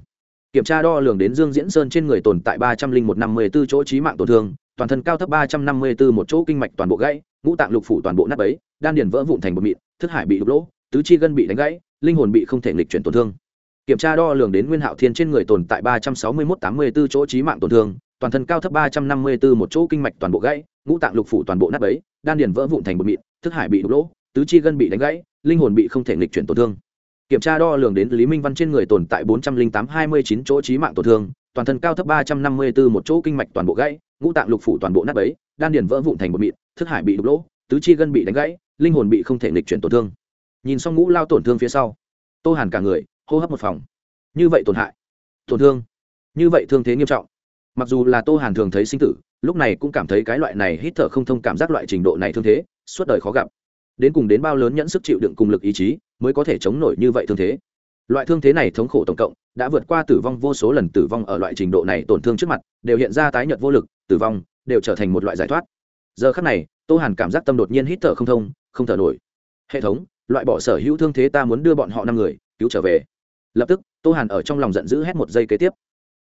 Kiểm tra đo lường đến dương diễn sơn trên người tồn tại ba trăm linh một năm mươi b ố chỗ chí mạng tổn thương toàn thân cao thấp ba trăm năm mươi b ố một chỗ kinh mạch toàn bộ gãy ngũ tạng lục phủ toàn bộ nát bấy, đan điền vỡ vụn thành một mịn thức hải bị đục lỗ tứ chi gân bị đánh gãy linh hồn bị không thể nghịch chuyển tổn thương. Kiểm tra đo lường đến nguyên hạo thiên trên người tồn tại ba trăm sáu mươi một tám mươi b ố chỗ chí mạng tổn thương toàn thân cao thấp ba trăm năm mươi b ố một chỗ kinh mạch toàn bộ gãy ngũ tạng lục phủ toàn bộ nát bấy, đan điền vỡ vụn thành một mịn thức hải bị đục lỗ tứ chi gân bị đánh gãy linh hồn bị không thể nghịch chuyển tổn thương. Kiểm tra đo lường đến lý minh văn trên người tồn tại bốn trăm linh tám hai mươi chín chỗ chí mạng tổn thương toàn thân cao thấp ba trăm năm mươi bốn một chỗ kinh mạch toàn bộ gãy ngũ tạng lục phủ toàn bộ nát ấy đan điền vỡ vụn thành một mịn, thức hải bị đục lỗ, tứ chi gân bị đánh gãy, linh hồn bị không thể nghịch chuyển tổn thương. Nhìn xong ngũ lao tổn thương phía sau, tô hàn cả người, hô hấp một phòng. Như vậy tổn hại, tổn thương, như vậy thương thế nghiêm trọng. Mặc dù là tô hàn thường thấy sinh tử, lúc này cũng cảm thấy cái loại này hít thở không thông cảm giác loại trình độ này thương thế, suốt đời khó gặp. Đến cùng đến bao lớn nhẫn sức chịu đựng cùng lực ý chí, mới có thể chống nổi như vậy thương thế. Loại thương thế này thống khổ tổng cộng, đã vượt qua tử vong vô số lần tử vong ở loại trình độ này tổn thương trước mặt, đều hiện ra tái nhợt vô lực tử vong, đều trở thành một loại giải thoát. Giờ khắc này, tô hàn cảm giác tâm đột nhiên hít thở không thông, không thở nổi. Hệ thống, loại bỏ sở hữu thương thế ta muốn đưa bọn họ năm người, cứu trở về. Lập tức, tô hàn ở trong lòng giận dữ hét một giây kế tiếp.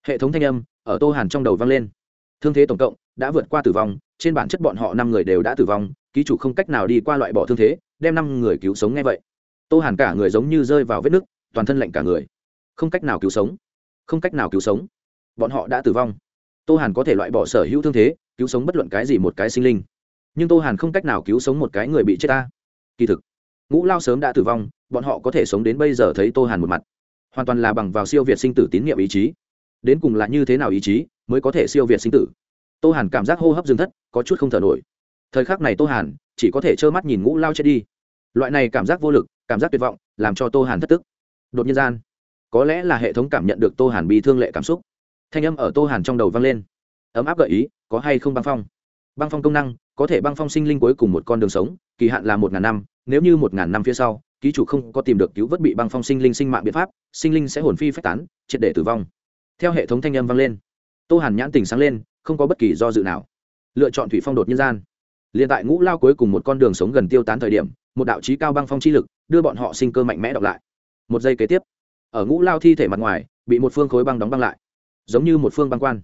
Hệ thống thanh âm, ở tô hàn trong đầu vang lên. Thương thế tổng cộng, đã vượt qua tử vong, trên bản chất bọn họ năm người đều đã tử vong, ký chủ không cách nào đi qua loại bỏ thương thế, đem năm người cứu sống ngay vậy. Tô hàn cả người giống như rơi vào vết nứt, toàn thân lạnh cả người. Không cách nào cứu sống. Không cách nào cứu sống. Bọn họ đã tử vong tô hàn có thể loại bỏ sở hữu thương thế, cứu sống bất luận cái gì một cái sinh linh. Nhưng tô hàn không cách nào cứu sống một cái người bị chết ta. Kỳ thực, ngũ lao sớm đã tử vong, bọn họ có thể sống đến bây giờ thấy tô hàn một mặt. Hoàn toàn là bằng vào siêu việt sinh tử tín nhiệm ý chí. Đến cùng là như thế nào ý chí, mới có thể siêu việt sinh tử? Tô hàn cảm giác hô hấp dừng thất, có chút không thở nổi. Thời khắc này tô hàn, chỉ có thể trơ mắt nhìn ngũ lao chết đi. Loại này cảm giác vô lực, cảm giác tuyệt vọng, làm cho tô hàn thất tức. Đột nhiên gian, có lẽ là hệ thống cảm nhận được tô hàn bị thương lệ cảm xúc thanh âm ở tô hàn trong đầu vang lên. Ấm áp gợi ý, có hay không băng phong? Băng phong công năng, có thể băng phong sinh linh cuối cùng một con đường sống, kỳ hạn là một ngàn năm, nếu như một ngàn năm phía sau, ký chủ không có tìm được cứu vớt bị băng phong sinh linh sinh mạng biện pháp, sinh linh sẽ hồn phi phách tán, triệt để tử vong. Theo hệ thống thanh âm vang lên, tô hàn nhãn tình sáng lên, không có bất kỳ do dự nào. Lựa chọn thủy phong đột nhân gian. Liền tại ngũ lao cuối cùng một con đường sống gần tiêu tán thời điểm, một đạo chí cao băng phong chi lực đưa bọn họ sinh cơ mạnh mẽ đọc lại. Một giây kế tiếp, ở ngũ lao thi thể mặt ngoài, bị một phương khối băng đóng băng lại giống như một phương băng quan.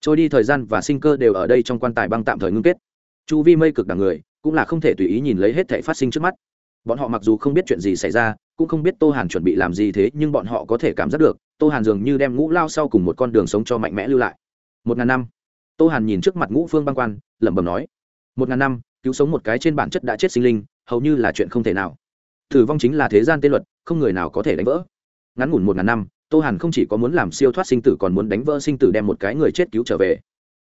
Trôi đi thời gian và sinh cơ đều ở đây trong quan tài băng tạm thời ngưng kết. Chu vi mây cực đẳng người, cũng là không thể tùy ý nhìn lấy hết thể phát sinh trước mắt. Bọn họ mặc dù không biết chuyện gì xảy ra, cũng không biết tô hàn chuẩn bị làm gì thế, nhưng bọn họ có thể cảm giác được, tô hàn dường như đem ngũ lao sau cùng một con đường sống cho mạnh mẽ lưu lại. Một ngàn năm. Tô hàn nhìn trước mặt ngũ phương băng quan, lẩm bẩm nói, một ngàn năm, cứu sống một cái trên bản chất đã chết sinh linh, hầu như là chuyện không thể nào. Tử vong chính là thế gian tên luật, không người nào có thể đánh vỡ. Ngắn ngủn một ngàn năm tô hàn không chỉ có muốn làm siêu thoát sinh tử còn muốn đánh vỡ sinh tử đem một cái người chết cứu trở về.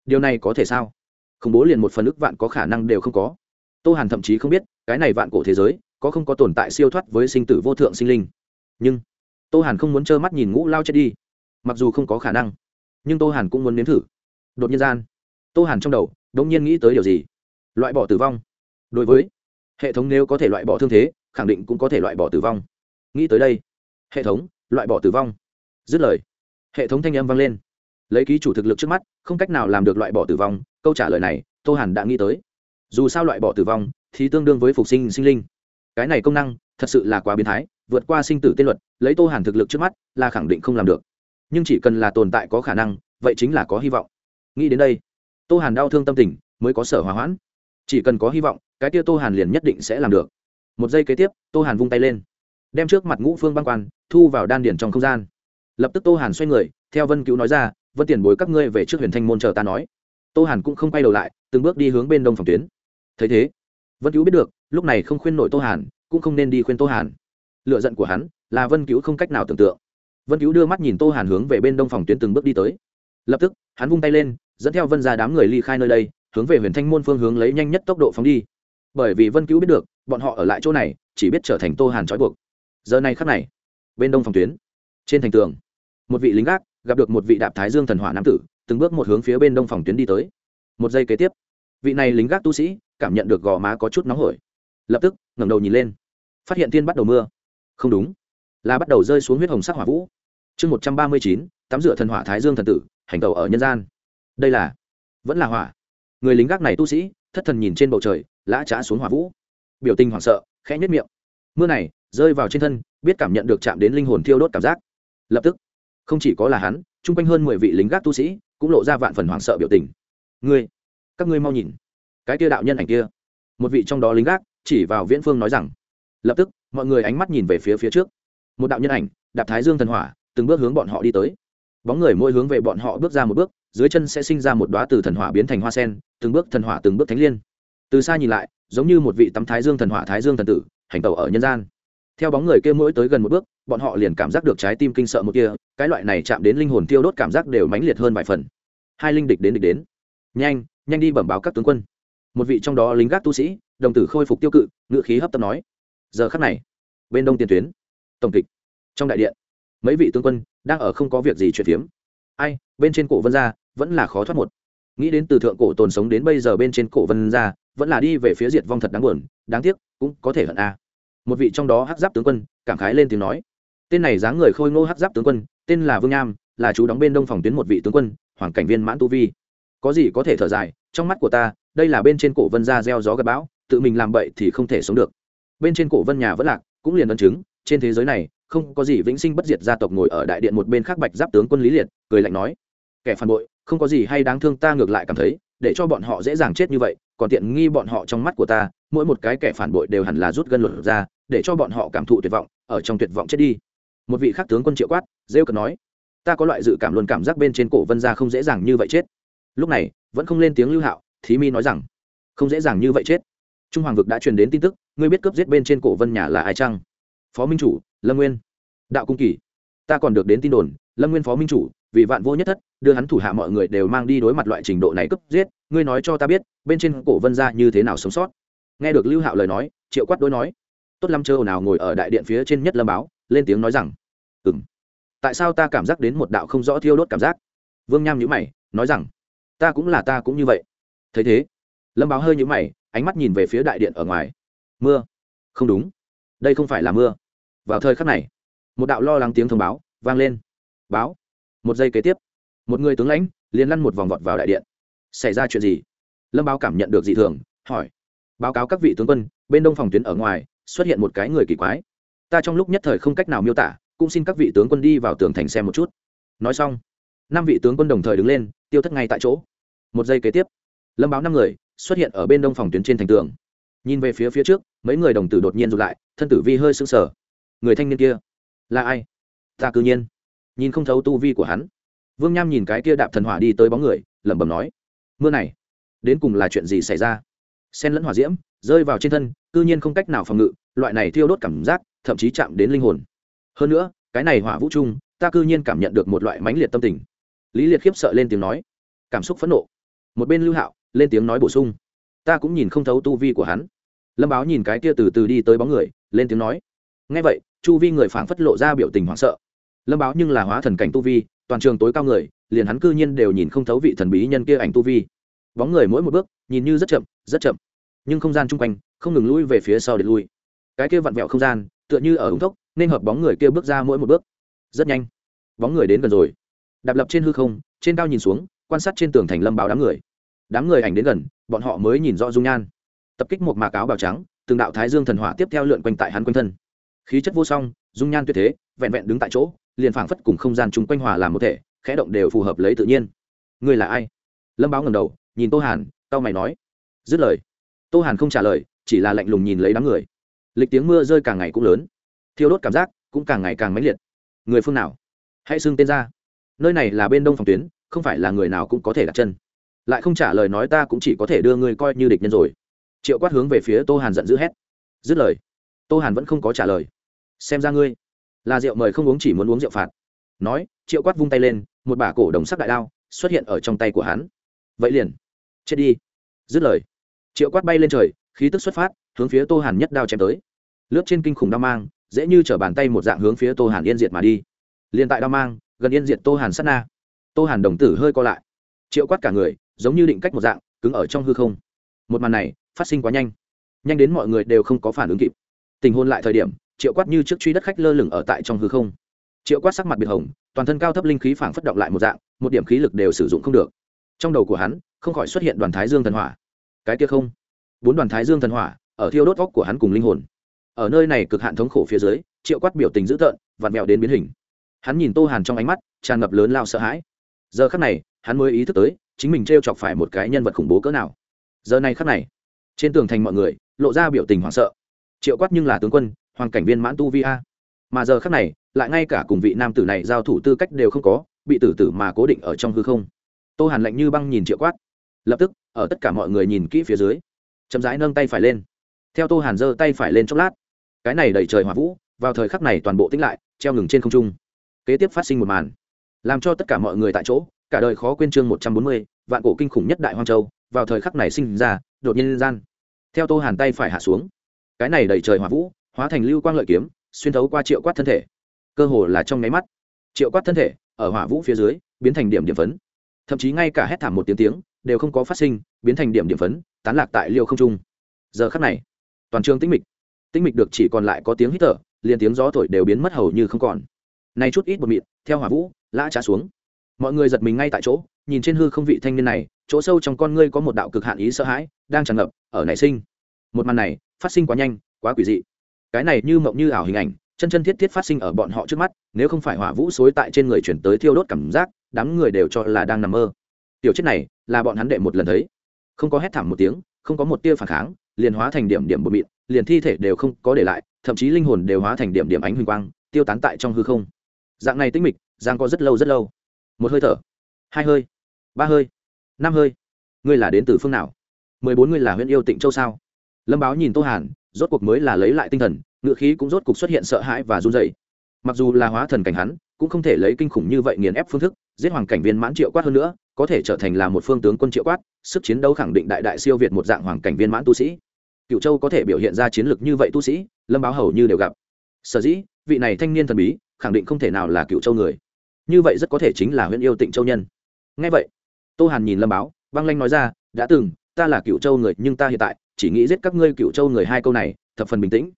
Điều này có thể sao? Khủng bố liền một phần ức vạn có khả năng đều không có. Tô hàn thậm chí không biết, cái này vạn cổ thế giới, có không có tồn tại siêu thoát với sinh tử vô thượng sinh linh. Nhưng, tô hàn không muốn trơ mắt nhìn ngũ lao chết đi. Mặc dù không có khả năng, nhưng tô hàn cũng muốn nếm thử. Đột nhiên gian, tô hàn trong đầu đ ỗ n g nhiên nghĩ tới điều gì? Loại bỏ tử vong. Đối với, hệ thống nếu có thể loại bỏ thương thế, khẳng định cũng có thể loại bỏ tử vong. Nghĩ tới đây, hệ thống, loại bỏ tử vong dứt lời. Hệ thống thanh âm vang lên. Lấy ký chủ thực lực trước mắt, không cách nào làm được loại bỏ tử vong, câu trả lời này, tô hàn đã nghĩ tới. Dù sao loại bỏ tử vong thì tương đương với phục sinh sinh linh. Cái này công năng thật sự là quá biến thái, vượt qua sinh tử tiên luật, lấy tô hàn thực lực trước mắt là khẳng định không làm được. Nhưng chỉ cần là tồn tại có khả năng, vậy chính là có hy vọng. Nghĩ đến đây, tô hàn đau thương tâm tình, mới có sở hòa hoãn. Chỉ cần có hy vọng, cái kia tô hàn liền nhất định sẽ làm được. Một giây kế tiếp, tô hàn vung tay lên, đem trước mặt ngũ phương băng quan, thu vào đan điển trong không gian lập tức tô hàn xoay người, theo vân cứu nói ra, vân tiền bối các ngươi về trước huyền thanh môn chờ ta nói. Tô hàn cũng không quay đầu lại, từng bước đi hướng bên đông phòng tuyến. Thấy thế, vân cứu biết được, lúc này không khuyên nổi tô hàn, cũng không nên đi khuyên tô hàn. Lựa giận của hắn là vân cứu không cách nào tưởng tượng. Vân cứu đưa mắt nhìn tô hàn hướng về bên đông phòng tuyến từng bước đi tới. Lập tức, hắn vung tay lên, dẫn theo vân ra đám người ly khai nơi đây, hướng về huyền thanh môn phương hướng lấy nhanh nhất tốc độ phóng đi. Bởi vì vân cứu biết được, bọn họ ở lại chỗ này, chỉ biết trở thành tô hàn trói buộc. Giờ này khắc này, bên đông phòng tuyến trên thành tường, một vị lính gác gặp được một vị đạp thái dương thần hỏa nam tử, từng bước một hướng phía bên đông phòng tuyến đi tới. Một giây kế tiếp, vị này lính gác tu sĩ cảm nhận được gò má có chút nóng hổi. Lập tức, ngẩng đầu nhìn lên, phát hiện tiên bắt đầu mưa. Không đúng, là bắt đầu rơi xuống huyết hồng sắc hỏa vũ. Chương một trăm ba mươi chín, tắm rửa thần hỏa thái dương thần tử, hành tàu ở nhân gian. Đây là, vẫn là hỏa. Người lính gác này tu sĩ, thất thần nhìn trên bầu trời, lã trá xuống hỏa vũ. Biểu tình hoảng sợ, khẽ nhất miệng. Mưa này rơi vào trên thân, biết cảm nhận được chạm đến linh hồn thiêu đốt cảm giác lập tức. Không chỉ có là hắn, chung quanh hơn mười vị lính gác tu sĩ cũng lộ ra vạn phần hoảng sợ biểu tình. Ngươi, các ngươi mau nhìn. Cái kia đạo nhân ảnh kia. Một vị trong đó lính gác chỉ vào viễn phương nói rằng, lập tức, mọi người ánh mắt nhìn về phía phía trước. Một đạo nhân ảnh, đạp thái dương thần hỏa, từng bước hướng bọn họ đi tới. Bóng người mỗi hướng về bọn họ bước ra một bước, dưới chân sẽ sinh ra một đoá từ thần hỏa biến thành hoa sen, từng bước thần hỏa từng bước thánh liên. Từ xa nhìn lại, giống như một vị tắm thái dương thần hỏa thái dương thần tử, hành tẩu ở nhân gian theo bóng người kia mỗi tới gần một bước, bọn họ liền cảm giác được trái tim kinh sợ một kia, cái loại này chạm đến linh hồn tiêu đốt cảm giác đều mãnh liệt hơn vài phần. Hai linh địch đến địch đến. Nhanh nhanh đi bẩm báo các tướng quân. Một vị trong đó lính gác tu sĩ, đồng tử khôi phục tiêu cự ngự khí hấp tấp nói. Giờ khắc này, bên đông tiền tuyến, tổng kịch, trong đại điện, mấy vị tướng quân đang ở không có việc gì chuyện phiếm. Ai, bên trên cổ vân gia, vẫn là khó thoát một. Nghĩ đến từ thượng cổ tồn sống đến bây giờ bên trên cổ vân gia, vẫn là đi về phía diệt vong thật đáng buồn, đáng tiếc, cũng có thể hận a một vị trong đó hắc giáp tướng quân, cảm khái lên tiếng nói. Tên này dáng người khôi ngô hắc giáp tướng quân, tên là vương nham, là chú đóng bên đông phòng tuyến một vị tướng quân hoàng cảnh viên mãn tu vi. Có gì có thể thở dài, trong mắt của ta, đây là bên trên cổ vân gia gieo gió gặp bão, tự mình làm bậy thì không thể sống được. Bên trên cổ vân nhà vẫn lạc, cũng liền ấn chứng, trên thế giới này, không có gì vĩnh sinh bất diệt gia tộc ngồi ở đại điện một bên khác bạch giáp tướng quân lý liệt, cười lạnh nói. Kẻ phản bội, không có gì hay đáng thương ta ngược lại cảm thấy để cho bọn họ dễ dàng chết như vậy, còn tiện nghi bọn họ trong mắt của ta, mỗi một cái kẻ phản bội đều hẳn là rút gân luật ra, để cho bọn họ cảm thụ tuyệt vọng, ở trong tuyệt vọng chết đi. Một vị khác tướng quân triệu quát, rêu cần nói, ta có loại dự cảm luôn cảm giác bên trên cổ vân gia không dễ dàng như vậy chết. Lúc này, vẫn không lên tiếng lưu hạo, thí mi nói rằng, không dễ dàng như vậy chết. Trung hoàng vực đã truyền đến tin tức, ngươi biết cướp giết bên trên cổ vân nhà là ai chăng? Phó minh chủ, lâm nguyên. Đạo cung kỳ. Ta còn được đến tin đồn, lâm nguyên phó minh chủ, vì vạn vô nhất thất đưa hắn thủ hạ mọi người đều mang đi đối mặt loại trình độ này cướp giết, ngươi nói cho ta biết, bên trên cổ vân ra như thế nào sống sót. Nghe được lưu hạo lời nói, triệu quát đối nói, tốt lắm chơ nào ngồi ở đại điện phía trên nhất lâm báo, lên tiếng nói rằng ừ m tại sao ta cảm giác đến một đạo không rõ thiêu đốt cảm giác? Vương nham nhữ mày, nói rằng, ta cũng là ta cũng như vậy. Thấy thế, lâm báo hơi nhữ mày, ánh mắt nhìn về phía đại điện ở ngoài. Mưa. Không đúng. Đây không phải là mưa. Vào thời khắc này, một đạo lo lắng tiếng thông báo vang lên. Báo. Một giây kế tiếp một người tướng lãnh liền lăn một vòng vọt vào đại điện. Xảy ra chuyện gì? Lâm báo cảm nhận được dị thường, hỏi. Báo cáo các vị tướng quân, bên đông phòng tuyến ở ngoài, xuất hiện một cái người kỳ quái. Ta trong lúc nhất thời không cách nào miêu tả, cũng xin các vị tướng quân đi vào tường thành xem một chút. Nói xong, năm vị tướng quân đồng thời đứng lên, tiêu thất ngay tại chỗ. Một giây kế tiếp, lâm báo năm người xuất hiện ở bên đông phòng tuyến trên thành tường. Nhìn về phía phía trước, mấy người đồng tử đột nhiên rụt lại, thân tử vi hơi sững sờ. Người thanh niên kia là ai? Ta cư nhiên nhìn không thấu tu vi của hắn vương nham nhìn cái kia đạp thần hỏa đi tới bóng người, lẩm bẩm nói, mưa này, đến cùng là chuyện gì xảy ra? Sen lẫn hỏa diễm rơi vào trên thân, cư nhiên không cách nào phòng ngự, loại này thiêu đốt cảm giác, thậm chí chạm đến linh hồn. Hơn nữa, cái này hỏa vũ trung, ta cư nhiên cảm nhận được một loại mãnh liệt tâm tình. Lý liệt khiếp sợ lên tiếng nói, cảm xúc phẫn nộ. Một bên lưu hạo, lên tiếng nói bổ sung, ta cũng nhìn không thấu tu vi của hắn. Lâm báo nhìn cái kia từ từ đi tới bóng người, lên tiếng nói ngay vậy, chu vi người phảng phất lộ ra biểu tình hoảng sợ. Lâm báo nhưng là hóa thần cảnh tu vi toàn trường tối cao người, liền hắn cư nhiên đều nhìn không thấu vị thần bí nhân kia ảnh tu vi. Bóng người mỗi một bước, nhìn như rất chậm rất chậm. Nhưng không gian chung quanh, không ngừng lui về phía sau để lui. Cái kia vặn vẹo không gian, tựa như ở ống thốc, nên hợp bóng người kia bước ra mỗi một bước. Rất nhanh, bóng người đến gần rồi. Đạp lập trên hư không, trên cao nhìn xuống, quan sát trên tường thành lâm báo đám người. Đám người ảnh đến gần, bọn họ mới nhìn rõ dung nhan. Tập kích một mạc áo bào trắng, từng đạo thái dương thần hỏa tiếp theo lượn quanh tại hắn quanh thân. Khí chất vô song, dung nhan tuyệt thế, vẹn vẹn đứng tại chỗ liền phảng phất cùng không gian chung quanh hòa làm một thể, khẽ động đều phù hợp lấy tự nhiên. Ngươi là ai? Lâm báo ngầm đầu, nhìn tô hàn tao mày nói. Dứt lời, tô hàn không trả lời, chỉ là lạnh lùng nhìn lấy đám người. Lịch tiếng mưa rơi càng ngày cũng lớn. Thiêu đốt cảm giác cũng càng ngày càng mãnh liệt. Người phương nào? Hãy xưng tên ra. Nơi này là bên đông phòng tuyến, không phải là người nào cũng có thể đặt chân. Lại không trả lời nói ta cũng chỉ có thể đưa ngươi coi như địch nhân rồi. Triệu quát hướng về phía tô hàn giận dữ hét. Dứt lời, tô hàn vẫn không có trả lời. Xem ra ngươi là rượu mời không uống chỉ muốn uống rượu phạt. Nói, triệu quát vung tay lên, một bả cổ đồng sắc đại đao xuất hiện ở trong tay của hắn. Vậy liền, chết đi. Dứt lời, triệu quát bay lên trời, khí tức xuất phát, hướng phía tô hàn nhất đao chém tới. Lướt trên kinh khủng đao mang, dễ như t bàn tay một dạng hướng phía tô hàn yên diệt mà đi. Liền tại đao mang, gần yên diệt tô hàn sát na. Tô hàn đồng tử hơi co lại. Triệu quát cả người, giống như định cách một dạng, cứng ở trong hư không. Một màn này, phát sinh quá nhanh. Nhanh đến mọi người đều không có phản ứng kịp. Tình hôn lại thời điểm triệu quát như trước truy đất khách lơ lửng ở tại trong hư không. Triệu quát sắc mặt biệt hồng, toàn thân cao thấp linh khí phảng phất động lại một dạng, một điểm khí lực đều sử dụng không được. Trong đầu của hắn, không khỏi xuất hiện đoàn thái dương thần hỏa. Cái kia không. Bốn đoàn thái dương thần hỏa, ở thiêu đốt góc của hắn cùng linh hồn. Ở nơi này cực hạn thống khổ phía dưới, triệu quát biểu tình dữ tợn, vặn mẹo đến biến hình. Hắn nhìn tô hàn trong ánh mắt, tràn ngập lớn lao sợ hãi. Giờ khắc này, hắn mới ý thức tới, chính mình t r e o chọc phải một cái nhân vật khủng bố cỡ nào. Giờ này khắc này, trên tường thành mọi người, lộ ra biểu tình hoảng sợ. Triệu quát nhưng là tướng quân hoàng cảnh viên mãn tu vi a. Mà giờ khắc này, lại ngay cả cùng vị nam tử này giao thủ tư cách đều không có, bị tử tử mà cố định ở trong hư không. Tô hàn lạnh như băng nhìn triệu quát. Lập tức, ở tất cả mọi người nhìn kỹ phía dưới, chậm rãi nâng tay phải lên. Theo tô hàn giơ tay phải lên chốc lát, cái này đẩy trời hỏa vũ, vào thời khắc này toàn bộ tĩnh lại, treo ngừng trên không trung. Kế tiếp phát sinh một màn, làm cho tất cả mọi người tại chỗ, cả đời khó quên chương một trăm bốn mươi, vạn cổ kinh khủng nhất đại hoang châu, vào thời khắc này sinh ra, đột nhiên gian. Theo tô hàn tay phải hạ xuống, cái này đẩy trời hỏa vũ hóa thành lưu quang lợi kiếm, xuyên thấu qua triệu quát thân thể. Cơ hồ là trong nháy mắt, triệu quát thân thể ở hỏa vũ phía dưới biến thành điểm điểm phấn. Thậm chí ngay cả hét thảm một tiếng tiếng đều không có phát sinh, biến thành điểm điểm phấn, tán lạc tại liêu không trung. Giờ khắc này, toàn trường tĩnh mịch. Tĩnh mịch được chỉ còn lại có tiếng hít thở, liền tiếng gió thổi đều biến mất hầu như không còn. Nay chút ít bột mịn, theo hỏa vũ, lã trả xuống. Mọi người giật mình ngay tại chỗ, nhìn trên hư không vị thanh niên này, chỗ sâu trong con ngươi có một đạo cực hạn ý sợ hãi đang tràn ngập, ở nảy sinh. Một màn này, phát sinh quá nhanh, quá quỷ dị cái này như mộng như ảo hình ảnh, chân chân thiết thiết phát sinh ở bọn họ trước mắt, nếu không phải hỏa vũ xối tại trên người chuyển tới thiêu đốt cảm giác, đám người đều cho là đang nằm mơ. Tiểu chết này, là bọn hắn đệ một lần thấy. Không có hét thảm một tiếng, không có một tia phản kháng, liền hóa thành điểm điểm bột mịn, liền thi thể đều không có để lại, thậm chí linh hồn đều hóa thành điểm điểm ánh huỳnh quang, tiêu tán tại trong hư không. Dạng này tinh mịch, giang có rất lâu rất lâu. Một hơi thở, hai hơi, ba hơi, năm hơi. Ngươi là đến từ phương nào? Mười bốn ngươi là huyện yêu tịnh châu sao? Lâm báo nhìn tô hàn rốt cuộc mới là lấy lại tinh thần, ngựa khí cũng rốt cuộc xuất hiện sợ hãi và run dày mặc dù là hóa thần cảnh hắn, cũng không thể lấy kinh khủng như vậy nghiền ép phương thức, giết hoàng cảnh viên mãn triệu quát hơn nữa, có thể trở thành là một phương tướng quân triệu quát, sức chiến đấu khẳng định đại đại siêu việt một dạng hoàng cảnh viên mãn tu sĩ. Cựu châu có thể biểu hiện ra chiến lược như vậy tu sĩ, lâm báo hầu như đều gặp. Sở dĩ, vị này thanh niên thần bí, khẳng định không thể nào là cựu châu người. Như vậy rất có thể chính là huyện yêu tịnh châu nhân. Ngay vậy, tô hàn nhìn lâm báo, băng lanh nói ra, đã từng, ta là cựu châu người, nhưng ta hiện tại chỉ nghĩ giết các ngươi cựu châu người hai câu này, thập phần bình tĩnh.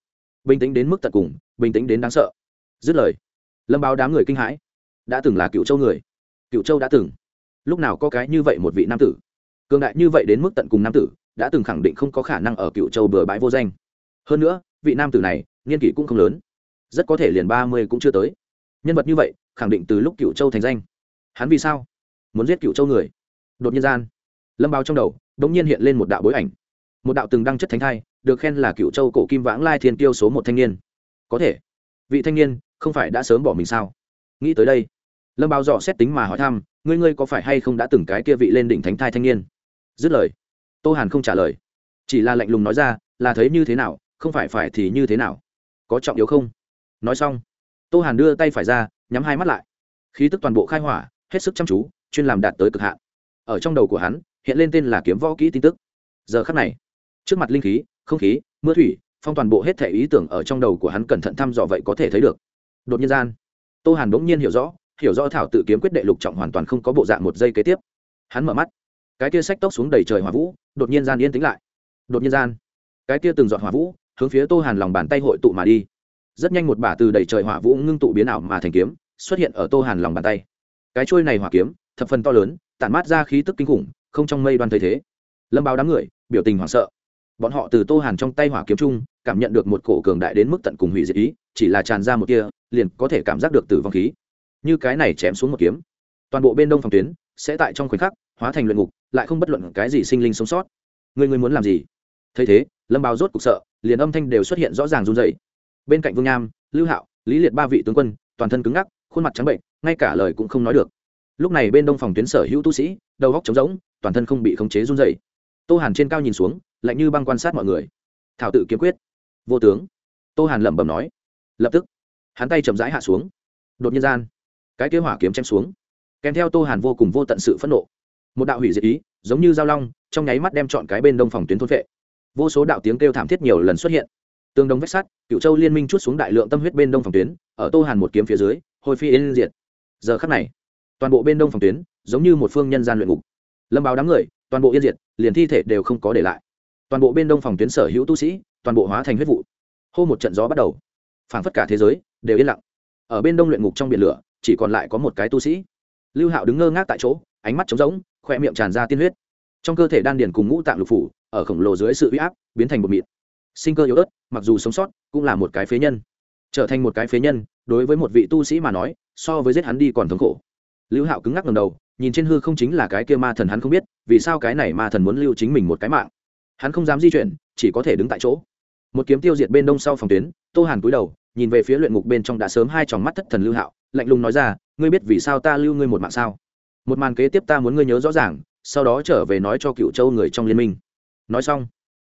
Bình tĩnh đến mức tận cùng, bình tĩnh đến đáng sợ. Dứt lời, lâm báo đám người kinh hãi. Đã từng là cựu châu người. Cựu châu đã từng. Lúc nào có cái như vậy một vị nam tử? Cường đại như vậy đến mức tận cùng nam tử, đã từng khẳng định không có khả năng ở cựu châu bừa bãi vô danh. Hơn nữa, vị nam tử này, niên kỷ cũng không lớn. Rất có thể liền ba mươi cũng chưa tới. Nhân vật như vậy, khẳng định từ lúc cựu châu thành danh. Hắn vì sao muốn giết cựu châu người? Đột nhiên gian, lâm báo trong đầu đ ỗ n g nhiên hiện lên một đạo bối ảnh một đạo từng đăng chất thánh thai, được khen là cựu châu cổ kim vãng lai thiên tiêu số một thanh niên. Có thể, vị thanh niên, không phải đã sớm bỏ mình sao? Nghĩ tới đây, lâm báo dò xét tính mà hỏi thăm, ngươi ngươi có phải hay không đã từng cái kia vị lên đỉnh thánh thai thanh niên? Dứt lời, tô hàn không trả lời, chỉ là lạnh lùng nói ra, là thấy như thế nào, không phải phải thì như thế nào, có trọng yếu không? Nói xong, tô hàn đưa tay phải ra, nhắm hai mắt lại. Khí tức toàn bộ khai hỏa, hết sức chăm chú, chuyên làm đạt tới cực hạn. Ở trong đầu của hắn, hiện lên tên là kiếm võ kỹ tin tức. Giờ khắc này trước mặt linh khí, không khí, mưa thủy, phong toàn bộ hết thể ý tưởng ở trong đầu của hắn cẩn thận thăm dò vậy có thể thấy được. Đột nhiên gian, tô hàn bỗng nhiên hiểu rõ hiểu rõ thảo tự kiếm quyết đệ lục trọng hoàn toàn không có bộ dạng một giây kế tiếp. Hắn mở mắt, cái kia sách tóc xuống đầy trời hỏa vũ, đột nhiên gian yên tĩnh lại. Đột nhiên gian, cái kia từng dọn hỏa vũ hướng phía tô hàn lòng bàn tay hội tụ mà đi. Rất nhanh một bả từ đầy trời hỏa vũ ngưng tụ biến ảo mà thành kiếm, xuất hiện ở tô hàn lòng bàn tay. Cái trôi này hỏa kiếm, thập phần to lớn, tản mát ra khí tức kinh khủng, không trong mây đoan thấy thế. Lâm báo đám người, biểu tình hoảng sợ bọn họ từ tô hàn trong tay hỏa kiếm trung cảm nhận được một cổ cường đại đến mức tận cùng hủy diệt ý, chỉ là tràn ra một kia liền có thể cảm giác được tử vong khí. Như cái này chém xuống một kiếm, toàn bộ bên đông phòng tuyến sẽ tại trong khoảnh khắc hóa thành luyện ngục, lại không bất luận cái gì sinh linh sống sót. Người người muốn làm gì? Thấy thế, lâm báo rốt cục sợ, liền âm thanh đều xuất hiện rõ ràng run rẩy. Bên cạnh vương nham, lưu hạo, lý liệt ba vị tướng quân, toàn thân cứng ngắc, khuôn mặt trắng bệnh, ngay cả lời cũng không nói được. Lúc này bên đông phòng tuyến sở hữu tu sĩ, đầu góc trống rỗng, toàn thân không bị khống chế run rẩy. Tô hàn trên cao nhìn xuống lạnh như băng quan sát mọi người. Thảo tự kiếm quyết. Vô tướng. Tô hàn lẩm bẩm nói. Lập tức, hắn tay chậm rãi hạ xuống. Đột nhiên gian, cái kế hỏa kiếm chém xuống. Kèm theo tô hàn vô cùng vô tận sự phẫn nộ. Một đạo hủy diệt ý, giống như dao long, trong nháy mắt đem chọn cái bên đông phòng tuyến thôn vệ. Vô số đạo tiếng kêu thảm thiết nhiều lần xuất hiện. Tương đồng vách sắt cựu châu liên minh chút xuống đại lượng tâm huyết bên đông phòng tuyến, ở tô hàn một kiếm phía dưới, hồi phi yên diệt. Giờ khắc này, toàn bộ bên đông phòng tuyến, giống như một phương nhân gian luyện ngục. Lâm báo đám người, toàn bộ yên diệt, liền thi thể đều không có để lại toàn bộ bên đông phòng tuyến sở hữu tu sĩ, toàn bộ hóa thành huyết vụ. Hô một trận gió bắt đầu. Phảng phất cả thế giới đều yên lặng. Ở bên đông luyện ngục trong biển lửa, chỉ còn lại có một cái tu sĩ. Lưu hạo đứng ngơ ngác tại chỗ, ánh mắt trống rỗng khoe miệng tràn ra tiên huyết. Trong cơ thể đan điền cùng ngũ tạng lục phủ, ở khổng lồ dưới sự uy áp, biến thành một mịt sinh cơ yếu ớt, mặc dù sống sót, cũng là một cái phế nhân. Trở thành một cái phế nhân, đối với một vị tu sĩ mà nói, so với giết hắn đi còn thống khổ. Lưu hạo cứng ngắc ngầm đầu, nhìn trên hư không chính là cái kia ma thần hắn không biết, vì sao cái này ma thần muốn lưu chính mình một cái mạng hắn không dám di chuyển, chỉ có thể đứng tại chỗ. Một kiếm tiêu diệt bên đông sau phòng tuyến, tô hàn cúi đầu, nhìn về phía luyện ngục bên trong đã sớm hai tròng mắt thất thần lưu hạo, lạnh lùng nói ra, ngươi biết vì sao ta lưu ngươi một mạng sao? Một màn kế tiếp ta muốn ngươi nhớ rõ ràng, sau đó trở về nói cho cựu châu người trong liên minh. Nói xong,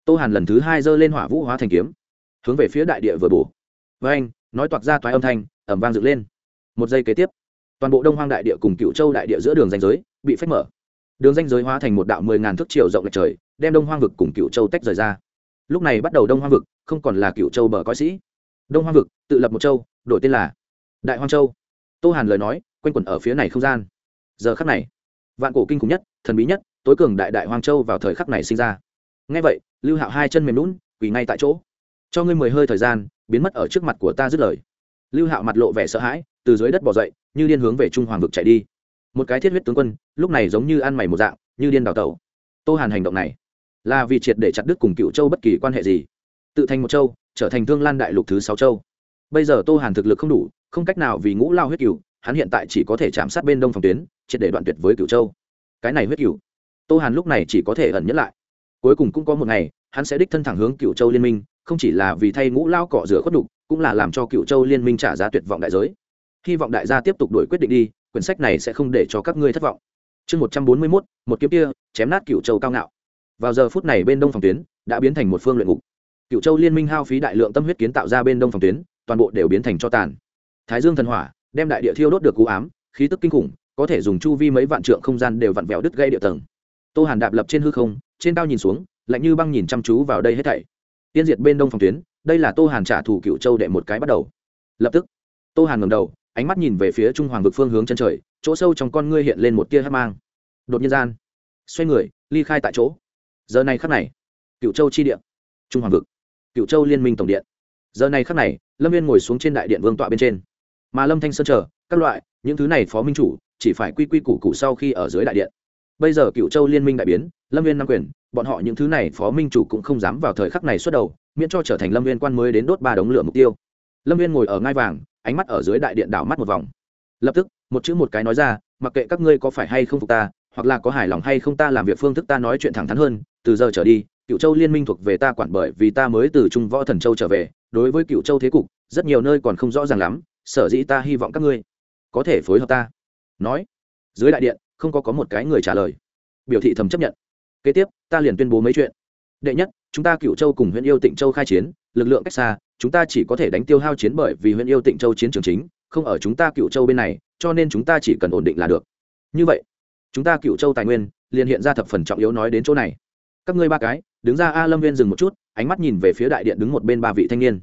tô hàn lần thứ hai giơ lên hỏa vũ hóa thành kiếm, hướng về phía đại địa vừa bổ. Với anh, nói toạc ra toái âm thanh, ẩm vang dựng lên. Một giây kế tiếp, toàn bộ đông hoang đại địa cùng cựu châu đại địa giữa đường danh giới bị phách mở. Đường danh giới hóa thành một đạo mười ngàn thước chiều rộng lệch trời đem đông hoang vực cùng cựu châu tách rời ra. Lúc này bắt đầu đông hoang vực, không còn là cựu châu bờ cõi sĩ. Đông hoang vực, tự lập một châu, đổi tên là đại hoang châu. Tô hàn lời nói, quanh quẩn ở phía này không gian. Giờ khắc này, vạn cổ kinh khủng nhất, thần bí nhất, tối cường đại đại hoang châu vào thời khắc này sinh ra. Ngay vậy, lưu hạo hai chân mềm lún quỳ ngay tại chỗ. Cho ngươi mười hơi thời gian, biến mất ở trước mặt của ta dứt lời. Lưu hạo mặt lộ vẻ sợ hãi, từ dưới đất bỏ dậy, như điên hướng về trung hoàng vực chạy đi. Một cái thiết huyết tướng quân, lúc này giống như ăn mày một dạng, như điên đào tẩu. Tô hàn hành động này là vì triệt để chặt đứt cùng cựu châu bất kỳ quan hệ gì, tự thành một châu, trở thành thương lan đại lục thứ sáu châu. Bây giờ tô hàn thực lực không đủ, không cách nào vì ngũ lao huyết cựu hắn hiện tại chỉ có thể chạm sát bên đông phòng tuyến, triệt để đoạn tuyệt với cựu châu. Cái này huyết cựu tô hàn lúc này chỉ có thể ẩn nhất lại. Cuối cùng cũng có một ngày, hắn sẽ đích thân thẳng hướng cựu châu liên minh, không chỉ là vì thay ngũ lao cọ rửa khuất đục cũng là làm cho cựu châu liên minh trả giá tuyệt vọng đại giới. Hy vọng đại gia tiếp tục đổi quyết định đi, quyển sách này sẽ không để cho các ngươi thất vọng. Chương một trăm bốn mươi mốt, một kiếm kia, chém nát cựu châu cao ngạo vào giờ phút này bên đông phòng tuyến đã biến thành một phương luyện ngục. Cựu châu liên minh hao phí đại lượng tâm huyết kiến tạo ra bên đông phòng tuyến, toàn bộ đều biến thành cho tàn. Thái dương thần hỏa đem đại địa thiêu đốt được cú ám, khí tức kinh khủng, có thể dùng chu vi mấy vạn trượng không gian đều vặn vẹo đứt gây địa tầng. Tô hàn đạp lập trên hư không, trên cao nhìn xuống, lạnh như băng nhìn chăm chú vào đây hết thảy. Tiên diệt bên đông phòng tuyến, đây là tô hàn trả thù cựu châu đệ một cái bắt đầu. Lập tức, tô hàn ngầm đầu, ánh mắt nhìn về phía trung hoàng vực phương hướng chân trời, chỗ sâu trong con ngươi hiện lên một tia hát mang. Đột nhiên gian, xoay người, ly khai tại chỗ giờ này khắc này, cựu châu chi điện, trung hoàng vực, cựu châu liên minh tổng điện. Giờ này khắc này, lâm viên ngồi xuống trên đại điện vương tọa bên trên. Mà lâm thanh sơn chờ, các loại, những thứ này phó minh chủ, chỉ phải quy quy củ củ sau khi ở dưới đại điện. Bây giờ cựu châu liên minh đại biến, lâm viên nam quyền, bọn họ những thứ này phó minh chủ cũng không dám vào thời khắc này xuất đầu, miễn cho trở thành lâm viên quan mới đến đốt ba đống lửa mục tiêu. Lâm viên ngồi ở ngai vàng, ánh mắt ở dưới đại điện đảo mắt một vòng. Lập tức, một chữ một cái nói ra, mặc kệ các ngươi có phải hay không phục ta hoặc là có hài lòng hay không ta làm việc phương thức ta nói chuyện thẳng thắn hơn, từ giờ trở đi, cựu châu liên minh thuộc về ta quản bởi vì ta mới từ trung võ thần châu trở về, đối với cựu châu thế cục, rất nhiều nơi còn không rõ ràng lắm, sở dĩ ta hy vọng các ngươi có thể phối hợp ta. Nói, dưới đại điện, không có có một cái người trả lời. Biểu thị thầm chấp nhận. Kế tiếp, ta liền tuyên bố mấy chuyện. Đệ nhất, chúng ta cựu châu cùng huyện yêu tịnh châu khai chiến, lực lượng cách xa, chúng ta chỉ có thể đánh tiêu hao chiến bởi vì huyện yêu tịnh châu chiến trường chính, không ở chúng ta cựu châu bên này, cho nên chúng ta chỉ cần ổn định là được. Như vậy chúng ta cựu châu tài nguyên, liền hiện ra thập phần trọng yếu nói đến chỗ này. Các ngươi ba cái, đứng ra a lâm viên dừng một chút, ánh mắt nhìn về phía đại điện đứng một bên ba vị thanh niên.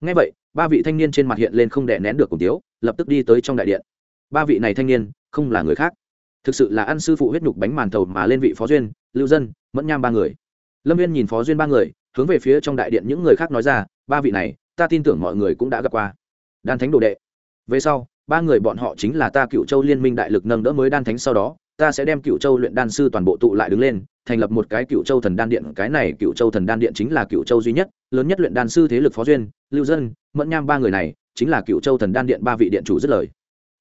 Ngay vậy, ba vị thanh niên trên mặt hiện lên không đè nén được cùng tiếu lập tức đi tới trong đại điện. Ba vị này thanh niên, không là người khác. Thực sự là ăn sư phụ huyết nhục bánh màn thầu mà lên vị phó duyên, lưu dân, mẫn nham ba người. Lâm viên nhìn phó duyên ba người, hướng về phía trong đại điện những người khác nói ra, ba vị này, ta tin tưởng mọi người cũng đã gặp qua. Đan thánh đồ đệ. Về sau, ba người bọn họ chính là ta cựu châu liên minh đại lực nâng đỡ mới đan thánh sau đó ta sẽ đem cựu châu luyện đan sư toàn bộ tụ lại đứng lên, thành lập một cái cựu châu thần đan điện. Cái này cựu châu thần đan điện chính là cựu châu duy nhất, lớn nhất luyện đan sư thế lực phó duyên, lưu dân, mẫn nham ba người này, chính là cựu châu thần đan điện ba vị điện chủ dứt lời.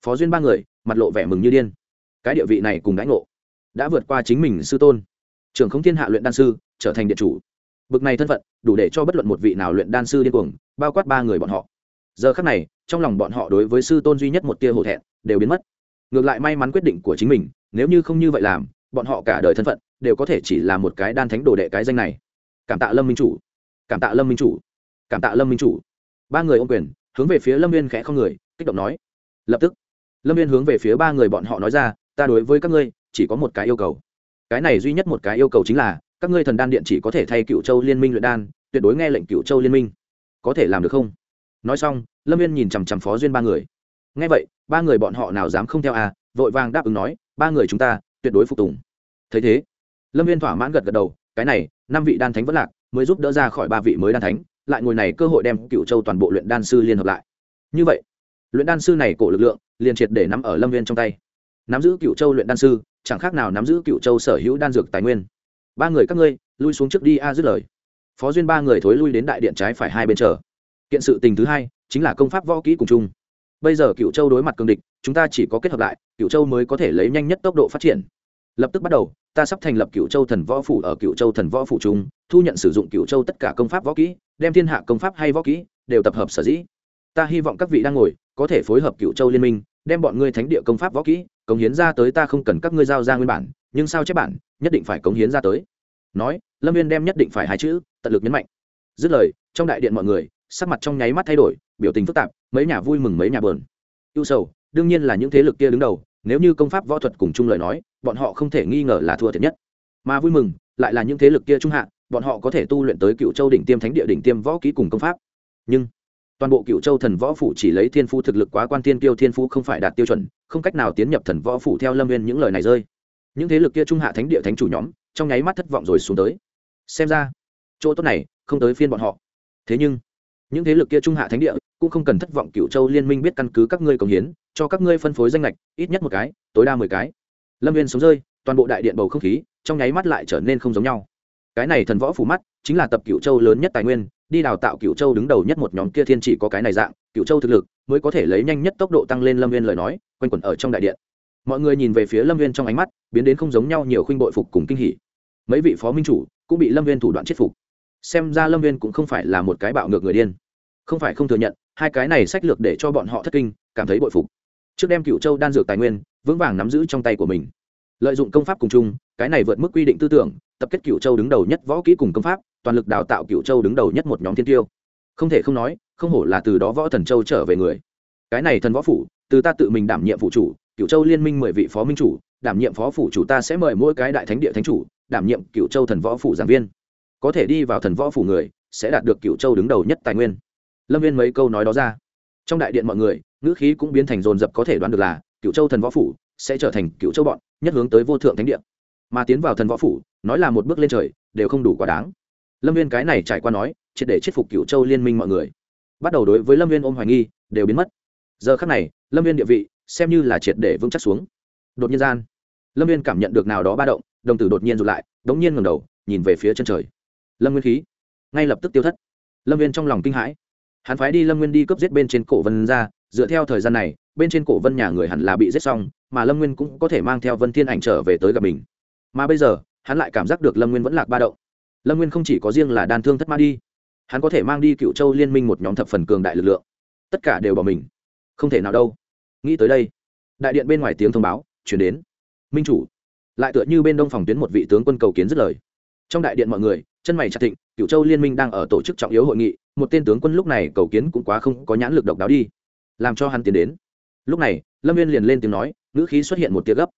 Phó duyên ba người, mặt lộ vẻ mừng như điên. Cái địa vị này cùng đãi ngộ, đã vượt qua chính mình sư tôn. Trưởng không thiên hạ luyện đan sư, trở thành điện chủ. Bực này thân phận, đủ để cho bất luận một vị nào luyện đan sư điên cuồng, bao quát ba người bọn họ. Giờ khắc này, trong lòng bọn họ đối với sư tôn duy nhất một tia hổ thẹn, đều biến mất ngược lại may mắn quyết định của chính mình, nếu như không như vậy làm, bọn họ cả đời thân phận đều có thể chỉ là một cái đan thánh đồ đệ cái danh này. Cảm tạ lâm minh chủ. Cảm tạ lâm minh chủ. Cảm tạ lâm minh chủ. Ba người ô quyền, hướng về phía lâm viên khẽ không người, kích động nói. Lập tức, lâm viên hướng về phía ba người bọn họ nói ra, ta đối với các ngươi, chỉ có một cái yêu cầu. Cái này duy nhất một cái yêu cầu chính là, các ngươi thần đan điện chỉ có thể thay cựu châu liên minh luyện đan, tuyệt đối nghe lệnh cựu châu liên minh. Có thể làm được không? Nói xong, lâm viên nhìn chằm chằm phó duyên ba người. Nghe vậy ba người bọn họ nào dám không theo à? Vội vàng đáp ứng nói, ba người chúng ta, tuyệt đối phục tùng. Thấy thế, lâm viên thỏa mãn gật gật đầu, cái này, năm vị đan thánh vẫn lạc, mới giúp đỡ ra khỏi ba vị mới đan thánh, lại ngồi này cơ hội đem cựu châu toàn bộ luyện đan sư liên hợp lại. Như vậy, luyện đan sư này cổ lực lượng, liền triệt để nắm ở lâm viên trong tay. Nắm giữ cựu châu luyện đan sư, chẳng khác nào nắm giữ cựu châu sở hữu đan dược tài nguyên. Ba người các ngươi, lui xuống trước đi a, dứt lời. Phó duyên ba người thối lui đến đại điện trái phải hai bên chờ. Kiện sự tình thứ hai, chính là công pháp võ kỹ cùng chung bây giờ cựu châu đối mặt cương địch, chúng ta chỉ có kết hợp lại, cựu châu mới có thể lấy nhanh nhất tốc độ phát triển. Lập tức bắt đầu, ta sắp thành lập cựu châu thần võ phủ ở cựu châu thần võ phủ trung, thu nhận sử dụng cựu châu tất cả công pháp võ kỹ, đem thiên hạ công pháp hay võ kỹ đều tập hợp sở dĩ. Ta hy vọng các vị đang ngồi có thể phối hợp cựu châu liên minh, đem bọn ngươi thánh địa công pháp võ kỹ cống hiến ra tới, ta không cần các ngươi giao ra nguyên bản, nhưng sao chép bản, nhất định phải cống hiến ra tới. Nói, lâm viên đem nhất định phải hai chữ, tận lực nhấn mạnh. Dứt lời, trong đại điện mọi người sắc mặt trong nháy mắt thay đổi, biểu tình phức tạp, mấy nhà vui mừng mấy nhà bờn ưu sầu, đương nhiên là những thế lực kia đứng đầu, nếu như công pháp võ thuật cùng chung lời nói, bọn họ không thể nghi ngờ là thua thiệt nhất. Mà vui mừng, lại là những thế lực kia trung hạ, bọn họ có thể tu luyện tới cựu châu đỉnh tiêm thánh địa đỉnh tiêm võ ký cùng công pháp. Nhưng, toàn bộ cựu châu thần võ phủ chỉ lấy thiên phú thực lực quá quan tiên tiêu thiên phú không phải đạt tiêu chuẩn, không cách nào tiến nhập thần võ phủ theo lâm viên những lời này rơi. Những thế lực kia trung hạ thánh địa thánh chủ nhóm, trong nháy mắt thất vọng rồi xuống tới. Xem ra, chỗ tốt này không tới phiên bọn họ. Thế nhưng những thế lực kia trung hạ thánh địa, cũng không cần thất vọng cựu châu liên minh biết căn cứ các ngươi công hiến, cho các ngươi phân phối danh lệch ít nhất một cái, tối đa mười cái. Lâm viên sống rơi, toàn bộ đại điện bầu không khí, trong nháy mắt lại trở nên không giống nhau. Cái này thần võ phủ mắt, chính là tập cựu châu lớn nhất tài nguyên, đi đào tạo cựu châu đứng đầu nhất một nhóm kia thiên chỉ có cái này dạng cựu châu thực lực mới có thể lấy nhanh nhất tốc độ tăng lên lâm viên lời nói, quanh quẩn ở trong đại điện. Mọi người nhìn về phía lâm viên trong ánh mắt, biến đến không giống nhau nhiều khuynh bội phục cùng kinh hỉ. Mấy vị phó minh chủ cũng bị lâm viên thủ đoạn chết phục xem ra lâm viên cũng không phải là một cái bạo ngược người điên. Không phải không thừa nhận, hai cái này sách lược để cho bọn họ thất kinh, cảm thấy bội phục. Trước đem cựu châu đan dược tài nguyên, vững vàng nắm giữ trong tay của mình. Lợi dụng công pháp cùng chung, cái này vượt mức quy định tư tưởng, tập kết cựu châu đứng đầu nhất võ kỹ cùng công pháp, toàn lực đào tạo cựu châu đứng đầu nhất một nhóm thiên tiêu. Không thể không nói, không hổ là từ đó võ thần châu trở về người. Cái này thần võ phủ, từ ta tự mình đảm nhiệm phụ chủ cựu châu liên minh mười vị phó minh chủ, đảm nhiệm phó phủ chủ ta sẽ mời mỗi cái đại thánh địa thánh chủ, đảm nhiệm cựu châu thần võ phủ giảng viên có thể đi vào thần võ phủ người, sẽ đạt được cựu châu đứng đầu nhất tài nguyên. Lâm viên mấy câu nói đó ra. Trong đại điện mọi người, ngữ khí cũng biến thành dồn dập có thể đoán được là cựu châu thần võ phủ sẽ trở thành cựu châu bọn, nhất hướng tới vô thượng thánh địa. Mà tiến vào thần võ phủ, nói là một bước lên trời, đều không đủ quá đáng. Lâm viên cái này trải qua nói, triệt để chết phục cựu châu liên minh mọi người. Bắt đầu đối với lâm viên ôm hoài nghi, đều biến mất. Giờ khắc này, lâm viên địa vị, xem như là triệt để vững chắc xuống. Đột nhiên gian, lâm viên cảm nhận được nào đó ba động, đồng tử đột nhiên rụt lại đ ố n g nhiên ngầm đầu, nhìn về phía chân trời lâm nguyên khí ngay lập tức tiêu thất lâm viên trong lòng kinh hãi hắn phái đi lâm nguyên đi cướp giết bên trên cổ vân ra dựa theo thời gian này bên trên cổ vân nhà người hẳn là bị giết xong mà lâm nguyên cũng có thể mang theo vân thiên ảnh trở về tới gặp mình mà bây giờ hắn lại cảm giác được lâm nguyên vẫn lạc ba động lâm nguyên không chỉ có riêng là đan thương thất ma đi hắn có thể mang đi cựu châu liên minh một nhóm thập phần cường đại lực lượng tất cả đều bỏ mình không thể nào đâu nghĩ tới đây đại điện bên ngoài tiếng thông báo chuyển đến minh chủ lại tựa như bên đông phòng tuyến một vị tướng quân cầu kiến dứt lời trong đại điện mọi người chân mày chặt thịnh cựu châu liên minh đang ở tổ chức trọng yếu hội nghị, một tên tướng quân lúc này cầu kiến cũng quá không có nhãn lực độc đáo đi. Làm cho hắn tiến đến. Lúc này, lâm viên liền lên tiếng nói, ngữ khí xuất hiện một tia gấp.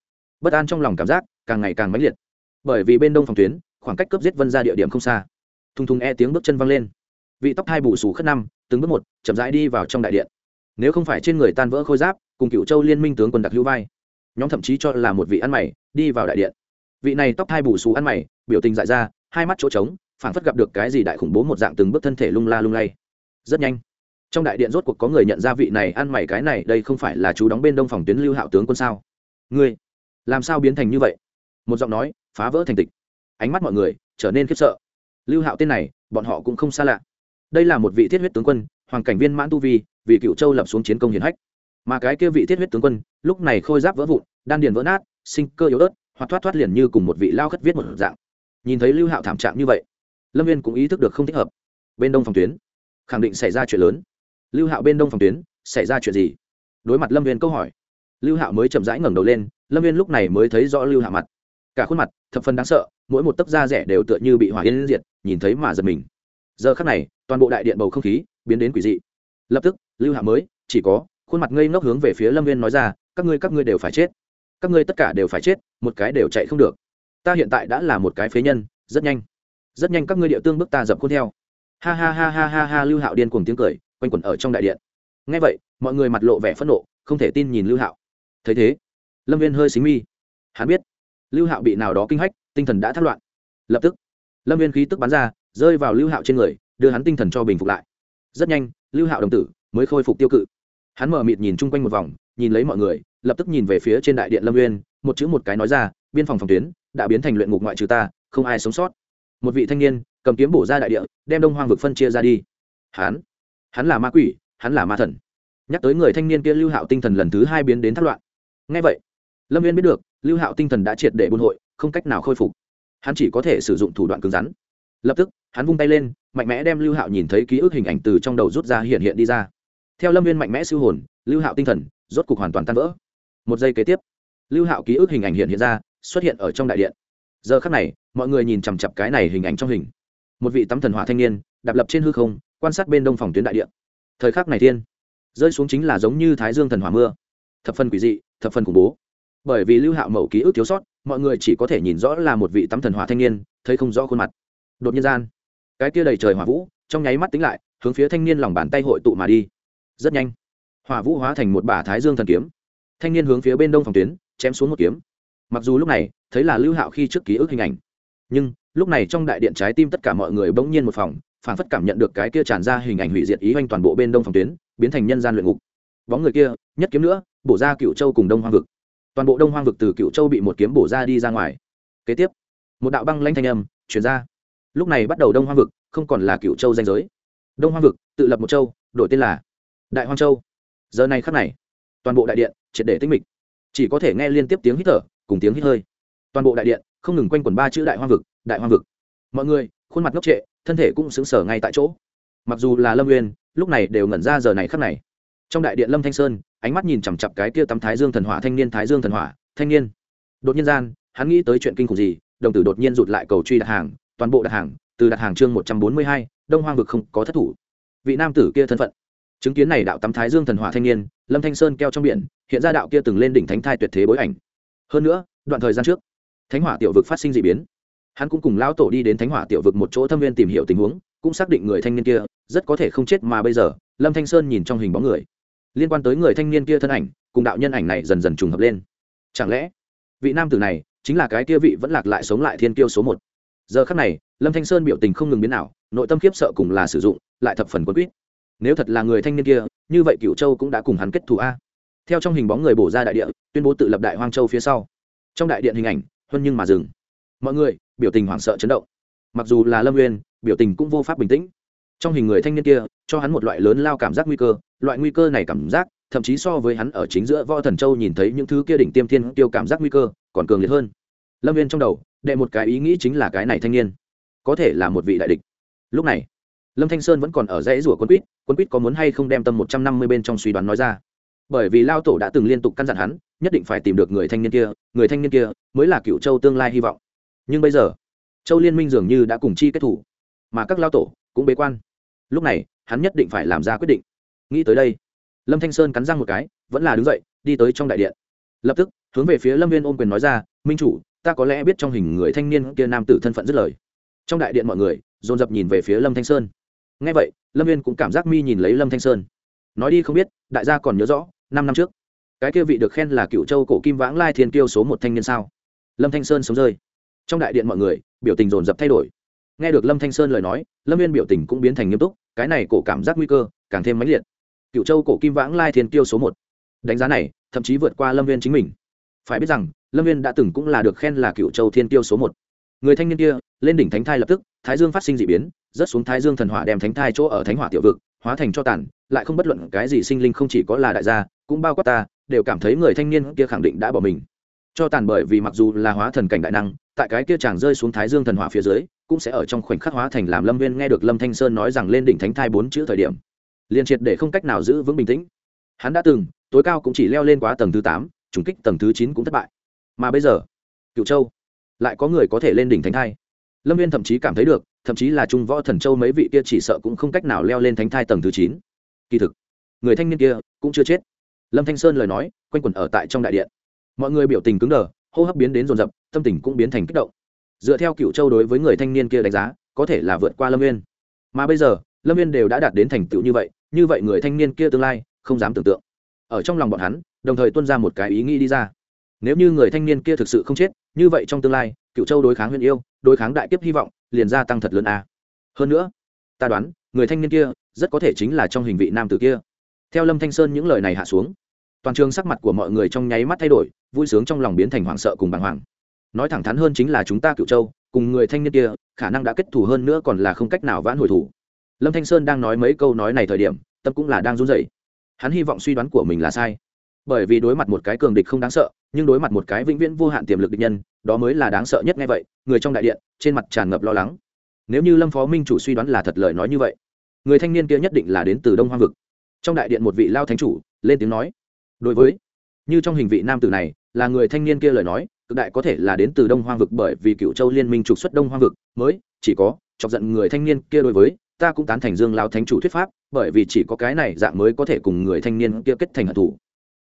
Bất an trong lòng cảm giác càng ngày càng mãnh liệt. Bởi vì bên đông phòng tuyến, khoảng cách cướp giết vân ra địa điểm không xa. Thùng thùng e tiếng bước chân văng lên. Vị tóc hai bù xù khất năm, từng bước một, chậm rãi đi vào trong đại điện. Nếu không phải trên người tan vỡ khôi giáp, cùng cựu châu liên minh tướng quân đặc hữu vai, nhóm thậm chí cho là một vị ăn mày, đi vào đại điện. Vị này tóc hai bù xù ăn mày, biểu tình dại ra hai mắt chỗ trống, phảng phất gặp được cái gì đại khủng bố một dạng từng bước thân thể lung la lung lay. Rất nhanh, trong đại điện rốt cuộc có người nhận ra vị này, ăn mày cái này, đây không phải là chú đóng bên đông phòng tuyến lưu hạo tướng quân sao? Ngươi, làm sao biến thành như vậy? Một giọng nói, phá vỡ thành tịch. Ánh mắt mọi người trở nên khiếp sợ. Lưu hạo tên này, bọn họ cũng không xa lạ. Đây là một vị thiết huyết tướng quân, hoàng cảnh viên mãn tu vi, vì cựu châu lập xuống chiến công hiển hách. Mà cái kia vị thiết huyết tướng quân, lúc này khôi giáp vỡ vụn, đan điền vỡ nát, sinh cơ yếu ớt hoặc thoát thoát liền như cùng một vị lao khất viết một dạng nhìn thấy lưu hạo thảm trạng như vậy lâm viên cũng ý thức được không thích hợp bên đông phòng tuyến khẳng định xảy ra chuyện lớn lưu hạo bên đông phòng tuyến xảy ra chuyện gì đối mặt lâm viên câu hỏi lưu hạo mới chậm rãi ngẩng đầu lên lâm viên lúc này mới thấy rõ lưu hạo mặt cả khuôn mặt thập phần đáng sợ mỗi một tấc da rẻ đều tựa như bị hỏa yên diệt nhìn thấy mà giật mình giờ khắc này toàn bộ đại điện bầu không khí biến đến quỷ dị lập tức lưu hạo mới chỉ có khuôn mặt ngây ngốc hướng về phía lâm viên nói ra các ngươi các ngươi đều phải chết các ngươi tất cả đều phải chết một cái đều chạy không được ta hiện tại đã là một cái phế nhân, rất nhanh. Rất nhanh các ngươi địa tương bước ta dập khuôn theo. Ha ha ha ha ha ha, lưu hạo điên cuồng tiếng cười, quanh quẩn ở trong đại điện. Ngay vậy, mọi người mặt lộ vẻ phẫn nộ, không thể tin nhìn lưu hạo. Thấy thế, lâm viên hơi xính mi. Hắn biết, lưu hạo bị nào đó kinh hách, tinh thần đã thất loạn. Lập tức, lâm viên khí tức bắn ra, rơi vào lưu hạo trên người, đưa hắn tinh thần cho bình phục lại. Rất nhanh, lưu hạo đồng tử mới khôi phục tiêu cự. Hắn mở mịt nhìn chung quanh một vòng, nhìn lấy mọi người, lập tức nhìn về phía trên đại điện lâm uyên một chữ một cái nói ra, biên phòng phòng tuyến đã biến thành luyện ngục ngoại trừ ta, không ai sống sót. Một vị thanh niên cầm kiếm bổ ra đại địa, đem đông hoang vực phân chia ra đi. Hắn hắn là ma quỷ, hắn là ma thần. Nhắc tới người thanh niên kia lưu hạo tinh thần lần thứ hai biến đến thất loạn. Ngay vậy, lâm viên biết được, lưu hạo tinh thần đã triệt để buôn hội, không cách nào khôi phục. Hắn chỉ có thể sử dụng thủ đoạn cứng rắn. Lập tức, hắn vung tay lên, mạnh mẽ đem lưu hạo nhìn thấy ký ức hình ảnh từ trong đầu rút ra hiện hiện đi ra. Theo lâm viên mạnh mẽ siêu hồn, lưu hạo tinh thần rốt cục hoàn toàn tan vỡ. Một giây kế tiếp, lưu hạo ký ức hình ảnh hiện hiện ra xuất hiện ở trong đại điện. Giờ khắc này, mọi người nhìn chằm chặp cái này hình ảnh trong hình. Một vị tắm thần hỏa thanh niên, đạp lập trên hư không, quan sát bên đông phòng tuyến đại điện. Thời khắc này thiên, rơi xuống chính là giống như thái dương thần hỏa mưa. Thập phần quỷ dị, thập phần khủng bố. Bởi vì lưu hạo mẫu ký ức thiếu sót, mọi người chỉ có thể nhìn rõ là một vị tắm thần hỏa thanh niên, thấy không rõ khuôn mặt. Đột nhiên gian, cái kia đầy trời hỏa vũ, trong nháy mắt tính lại, hướng phía thanh niên lòng bàn tay hội tụ mà đi. Rất nhanh, hỏa vũ hóa thành một bả thái dương thần kiếm. Thanh niên hướng phía bên đông phòng tuyến, chém xuống một kiếm mặc dù lúc này, thấy là lưu hạo khi trước ký ức hình ảnh, nhưng lúc này trong đại điện trái tim tất cả mọi người bỗng nhiên một phòng phản phất cảm nhận được cái kia tràn ra hình ảnh hủy diệt ý hoành toàn bộ bên đông phòng tuyến, biến thành nhân gian luyện ngục. Bóng người kia, nhất kiếm nữa, bổ ra cựu châu cùng đông hoang vực. Toàn bộ đông hoang vực từ cựu châu bị một kiếm bổ ra đi ra ngoài. Kế tiếp, một đạo băng lanh thanh âm chuyển ra. Lúc này bắt đầu đông hoang vực, không còn là cựu châu danh giới. Đông hoang vực, tự lập một châu, đổi tên là đại hoang châu. Giờ này khắc này, toàn bộ đại điện triệt để tinh mịch. Chỉ có thể nghe liên tiếp tiếng hít thở cùng tiếng hít hơi. Toàn bộ đại điện không ngừng quanh quẩn ba chữ đại hoang vực, đại hoang vực. Mọi người, khuôn mặt ngốc trệ, thân thể cũng xứng sở ngay tại chỗ. Mặc dù là lâm nguyên lúc này đều ngẩn ra giờ này khắc này. Trong đại điện lâm thanh sơn, ánh mắt nhìn chằm chặp cái kia tắm thái dương thần hỏa, thanh niên thái dương thần hỏa, thanh niên. Đột nhiên gian, hắn nghĩ tới chuyện kinh khủng gì, đồng tử đột nhiên rụt lại cầu truy đặt hàng, toàn bộ đặt hàng, từ đặt hàng chương một trăm bốn mươi hai, đông hoang vực không có thất thủ. Vị nam tử kia thân phận. Chứng kiến này đạo tắm thái dương thần hỏa thanh niên, lâm thanh sơn keo trong biển, hiện ra đạo kia từng lên đỉnh thánh thai tuyệt thế bối ảnh hơn nữa, đoạn thời gian trước, thánh hỏa tiểu vực phát sinh d ị biến. Hắn cũng cùng lão tổ đi đến thánh hỏa tiểu vực một chỗ thâm viên tìm hiểu tình huống, cũng xác định người thanh niên kia rất có thể không chết mà bây giờ, lâm thanh sơn nhìn trong hình bóng người. Liên quan tới người thanh niên kia thân ảnh, cùng đạo nhân ảnh này dần dần trùng hợp lên. Chẳng lẽ, vị nam tử này chính là cái kia vị vẫn lạc lại sống lại thiên kiêu số một? Giờ khắc này, lâm thanh sơn biểu tình không ngừng biến nào nội tâm khiếp sợ cùng là sử dụng, lại thập phần quân quýt. Nếu thật là người thanh niên kia, như vậy cựu châu cũng đã cùng hắn kết thù a theo trong hình bóng người bổ ra đại địa, tuyên bố tự lập đại hoang châu phía sau. Trong đại điện hình ảnh, huân nhưng mà dừng. Mọi người, biểu tình hoảng sợ chấn động. Mặc dù là lâm uyên, biểu tình cũng vô pháp bình tĩnh. Trong hình người thanh niên kia, cho hắn một loại lớn lao cảm giác nguy cơ, loại nguy cơ này cảm giác, thậm chí so với hắn ở chính giữa võ thần châu nhìn thấy những thứ kia đỉnh tiêm thiên tiêu cảm giác nguy cơ, còn cường liệt hơn. Lâm viên trong đầu, đệ một cái ý nghĩ chính là cái này thanh niên. Có thể là một vị đại địch. Lúc này, lâm thanh sơn vẫn còn ở dãy rủa quân quýt quân quýt có muốn hay không đem tâm một trăm năm mươi bên trong suy đoán nói ra bởi vì lao tổ đã từng liên tục căn dặn hắn, nhất định phải tìm được người thanh niên kia, người thanh niên kia mới là cựu châu tương lai hy vọng. Nhưng bây giờ, châu liên minh dường như đã cùng chi kết thủ, mà các lao tổ cũng bế quan. Lúc này, hắn nhất định phải làm ra quyết định. Nghĩ tới đây, lâm thanh sơn cắn răng một cái, vẫn là đứng dậy, đi tới trong đại điện. Lập tức, hướng về phía lâm viên ôm quyền nói ra, minh chủ, ta có lẽ biết trong hình người thanh niên kia nam tử thân phận dứt lời. Trong đại điện mọi người, dồn dập nhìn về phía lâm thanh sơn. Ngay vậy, lâm viên cũng cảm giác mi nhìn lấy lâm thanh sơn. Nói đi không biết, đại gia còn nhớ rõ năm năm trước. Cái kia vị được khen là cựu châu cổ kim vãng lai thiên kiêu số một thanh niên sao? Lâm thanh sơn sống rơi. Trong đại điện mọi người, biểu tình dồn dập thay đổi. Nghe được lâm thanh sơn lời nói, lâm viên biểu tình cũng biến thành nghiêm túc, cái này cổ cảm giác nguy cơ càng thêm mãnh liệt. Cựu châu cổ kim vãng lai thiên kiêu số một. Đánh giá này, thậm chí vượt qua lâm viên chính mình. Phải biết rằng, lâm viên đã từng cũng là được khen là cựu châu thiên kiêu số một. Người thanh niên kia, lên đỉnh thánh thai lập tức, thái dương phát sinh d ị biến, rớt xuống thái dương thần hỏa đem thánh thai chỗ ở thánh hỏa tiểu vực hóa thành cho tàn, lại không bất luận cái gì sinh linh không chỉ có là đại gia, cũng bao quát ta, đều cảm thấy người thanh niên kia khẳng định đã bỏ mình. Cho tàn bởi vì mặc dù là hóa thần cảnh đại năng, tại cái kia chàng rơi xuống thái dương thần hỏa phía dưới, cũng sẽ ở trong khoảnh khắc hóa thành làm lâm viên nghe được lâm thanh sơn nói rằng lên đỉnh thánh thai bốn chữ thời điểm. Liền triệt để không cách nào giữ vững bình tĩnh. Hắn đã từng, tối cao cũng chỉ leo lên quá tầng thứ tám, trùng kích tầng thứ chín cũng thất bại. Mà bây giờ cựu châu, lại có người có thể lên đỉnh thánh thai lâm viên thậm chí cảm thấy được, thậm chí là trung võ thần châu mấy vị kia chỉ sợ cũng không cách nào leo lên thánh thai tầng thứ chín. Kỳ thực, người thanh niên kia cũng chưa chết. Lâm thanh sơn lời nói, quanh quẩn ở tại trong đại điện. Mọi người biểu tình cứng đờ, hô hấp biến đến rồn rập tâm tình cũng biến thành kích động. Dựa theo cựu châu đối với người thanh niên kia đánh giá, có thể là vượt qua lâm viên. Mà bây giờ, lâm viên đều đã đạt đến thành tựu như vậy như vậy người thanh niên kia tương lai, không dám tưởng tượng. Ở trong lòng bọn hắn, đồng thời tuân ra một cái ý nghĩ đi ra nếu như người thanh niên kia thực sự không chết, như vậy trong tương lai cựu châu đối kháng huyền yêu, đối kháng đại kiếp hy vọng, liền gia tăng thật lớn a. Hơn nữa, ta đoán, người thanh niên kia rất có thể chính là trong hình vị nam tử kia. Theo lâm thanh sơn những lời này hạ xuống, toàn trường sắc mặt của mọi người trong nháy mắt thay đổi, vui sướng trong lòng biến thành hoảng sợ cùng bàng hoàng. Nói thẳng thắn hơn chính là chúng ta cựu châu, cùng người thanh niên kia, khả năng đã kết thù hơn nữa còn là không cách nào vãn hồi thủ. Lâm thanh sơn đang nói mấy câu nói này thời điểm, tâm cũng là đang run rẩy. Hắn hy vọng suy đoán của mình là sai bởi vì đối mặt một cái cường địch không đáng sợ, nhưng đối mặt một cái vĩnh viễn vô hạn tiềm lực địch nhân, đó mới là đáng sợ nhất ngay vậy, người trong đại điện, trên mặt tràn ngập lo lắng. Nếu như lâm phó minh chủ suy đoán là thật lời nói như vậy, người thanh niên kia nhất định là đến từ đông hoang vực. Trong đại điện một vị lao thánh chủ, lên tiếng nói, đối với, như trong hình vị nam tử này, là người thanh niên kia lời nói, cực đại có thể là đến từ đông hoang vực bởi vì cựu châu liên minh trục xuất đông hoang vực, mới chỉ có chọc giận người thanh niên kia đối với, ta cũng tán thành dương lao thánh chủ thuyết pháp, bởi vì chỉ có cái này dạng mới có thể cùng người thanh niên kia kết thành hận thủ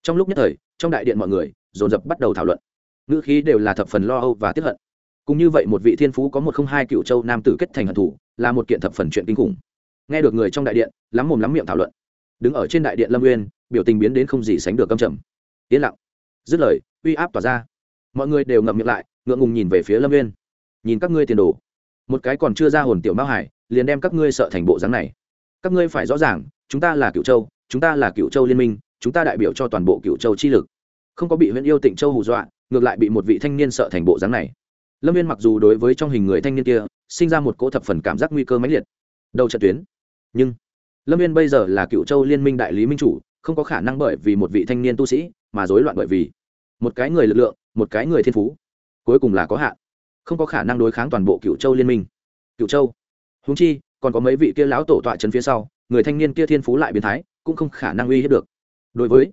trong lúc nhất thời, trong đại điện mọi người dồn dập bắt đầu thảo luận. Ngữ khí đều là thập phần lo âu và tiếp hận. Cũng như vậy một vị thiên phú có một không hai cựu châu nam tử kết thành hận thủ, là một kiện thập phần chuyện kinh khủng. Nghe được người trong đại điện, lắm mồm lắm miệng thảo luận. Đứng ở trên đại điện lâm uyên, biểu tình biến đến không gì sánh được câm trầm. Yên lặng. Dứt lời, uy áp tỏa ra. Mọi người đều ngậm miệng lại, ngượng ngùng nhìn về phía lâm uyên. Nhìn các ngươi tiền đồ. Một cái còn chưa ra hồn tiểu mao hải, liền đem các ngươi sợ thành bộ dáng này. Các ngươi phải rõ ràng, chúng ta là cựu châu, chúng ta là cựu châu liên minh chúng ta đại biểu cho toàn bộ cựu châu chi lực. Không có bị huyện yêu tịnh châu hù dọa, ngược lại bị một vị thanh niên sợ thành bộ dáng này. Lâm viên mặc dù đối với trong hình người thanh niên kia, sinh ra một cỗ thập phần cảm giác nguy cơ mãnh liệt. Đầu trận tuyến. Nhưng, lâm viên bây giờ là cựu châu liên minh đại lý minh chủ, không có khả năng bởi vì một vị thanh niên tu sĩ mà rối loạn bởi vì một cái người lực lượng, một cái người thiên phú. Cuối cùng là có hạn. Không có khả năng đối kháng toàn bộ cựu châu liên minh. Cựu châu. Húng chi, còn có mấy vị kia lão tổ tọa trấn phía sau, người thanh niên kia thiên phú lại biến thái, cũng không khả năng uy hiếp được đối với,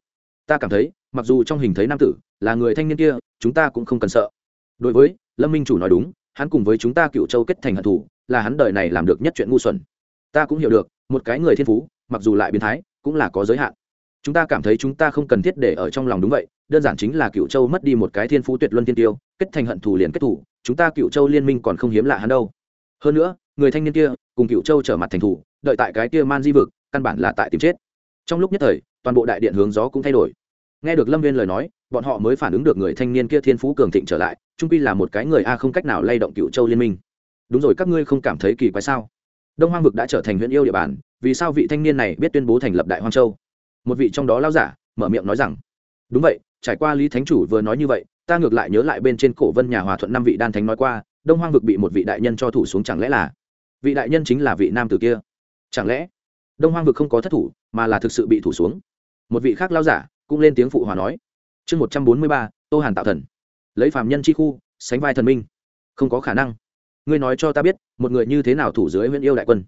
ta cảm thấy, mặc dù trong hình thấy nam tử là người thanh niên kia, chúng ta cũng không cần sợ. Đối với, lâm minh chủ nói đúng, hắn cùng với chúng ta cựu châu kết thành hận thủ là hắn đời này làm được nhất chuyện ngu xuẩn. Ta cũng hiểu được, một cái người thiên phú, mặc dù lại biến thái, cũng là có giới hạn. Chúng ta cảm thấy chúng ta không cần thiết để ở trong lòng đúng vậy, đơn giản chính là cựu châu mất đi một cái thiên phú tuyệt luân tiên tiêu, kết thành hận thù liền kết thủ chúng ta cựu châu liên minh còn không hiếm lạ hắn đâu. Hơn nữa, người thanh niên kia cùng cựu châu trở mặt thành thủ, đợi tại cái kia man di vực, căn bản là tại tìm chết. Trong lúc nhất thời toàn bộ đại điện hướng gió cũng thay đổi. Nghe được lâm viên lời nói, bọn họ mới phản ứng được người thanh niên kia thiên phú cường thịnh trở lại, trung pi là một cái người a không cách nào lay động cựu châu liên minh. Đúng rồi, các ngươi không cảm thấy kỳ quái sao? Đông hoang vực đã trở thành huyện yêu địa bàn, vì sao vị thanh niên này biết tuyên bố thành lập đại hoang châu? Một vị trong đó lao giả, mở miệng nói rằng, đúng vậy, trải qua lý thánh chủ vừa nói như vậy, ta ngược lại nhớ lại bên trên cổ vân nhà hòa thuận năm vị đan thánh nói qua, đông hoang vực bị một vị đại nhân cho thủ xuống chẳng lẽ là vị đại nhân chính là vị nam tử kia? Chẳng lẽ đông hoang vực không có thất thủ, mà là thực sự bị thủ xuống? Một vị khác lao giả cũng lên tiếng phụ hòa nói, chương một trăm bốn mươi ba, tô hàn tạo thần. Lấy phàm nhân chi khu, sánh vai thần minh. Không có khả năng. Ngươi nói cho ta biết, một người như thế nào thủ dưới huyện yêu đại quân?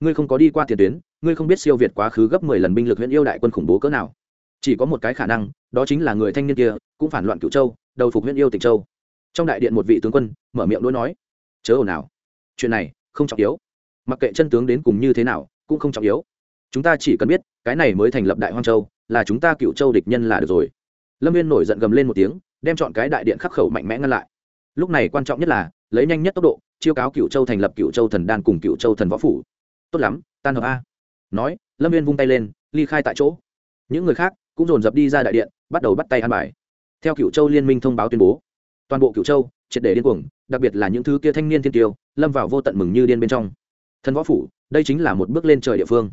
Ngươi không có đi qua tiền tuyến, ngươi không biết siêu việt quá khứ gấp mười lần binh lực huyện yêu đại quân khủng bố cỡ nào. Chỉ có một cái khả năng, đó chính là người thanh niên kia, cũng phản loạn cựu châu, đầu phục huyện yêu tịch châu. Trong đại điện một vị tướng quân mở miệng đôi nói, chớ ồn nào chuyện này không trọng yếu. Mặc kệ chân tướng đến cùng như thế nào, cũng không trọng yếu. Chúng ta chỉ cần biết, cái này mới thành lập đại hoang châu là chúng ta cựu châu địch nhân là được rồi. Lâm viên nổi giận gầm lên một tiếng, đem chọn cái đại điện khắc khẩu mạnh mẽ ngăn lại. Lúc này quan trọng nhất là, lấy nhanh nhất tốc độ, chiêu cáo cựu châu thành lập cựu châu thần đan cùng cựu châu thần võ phủ. Tốt lắm, tan hợp a. Nói, lâm viên vung tay lên, ly khai tại chỗ. Những người khác cũng dồn dập đi ra đại điện, bắt đầu bắt tay ăn bài. Theo cựu châu liên minh thông báo tuyên bố, toàn bộ cựu châu, triệt để điên cuồng, đặc biệt là những thứ kia thanh niên thiên tiêu, lâm vào vô tận mừng như điên bên trong. Thần võ phủ, đây chính là một bước lên trời địa phương.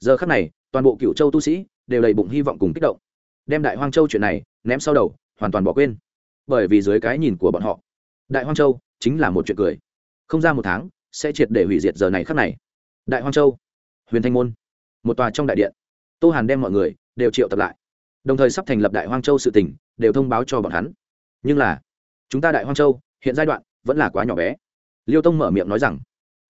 Giờ khắc này, toàn bộ cựu châu tu sĩ đều đầy bụng hy vọng cùng kích động. Đem đại hoang châu chuyện này ném sau đầu, hoàn toàn bỏ quên. Bởi vì dưới cái nhìn của bọn họ, đại hoang châu chính là một chuyện cười. Không ra một tháng, sẽ triệt để hủy diệt giờ này khắc này. Đại hoang châu, huyền thanh môn, một tòa trong đại điện. Tô hàn đem mọi người đều triệu tập lại. Đồng thời sắp thành lập đại hoang châu sự tỉnh đều thông báo cho bọn hắn. Nhưng là, chúng ta đại hoang châu, hiện giai đoạn vẫn là quá nhỏ bé. Liêu tông mở miệng nói rằng,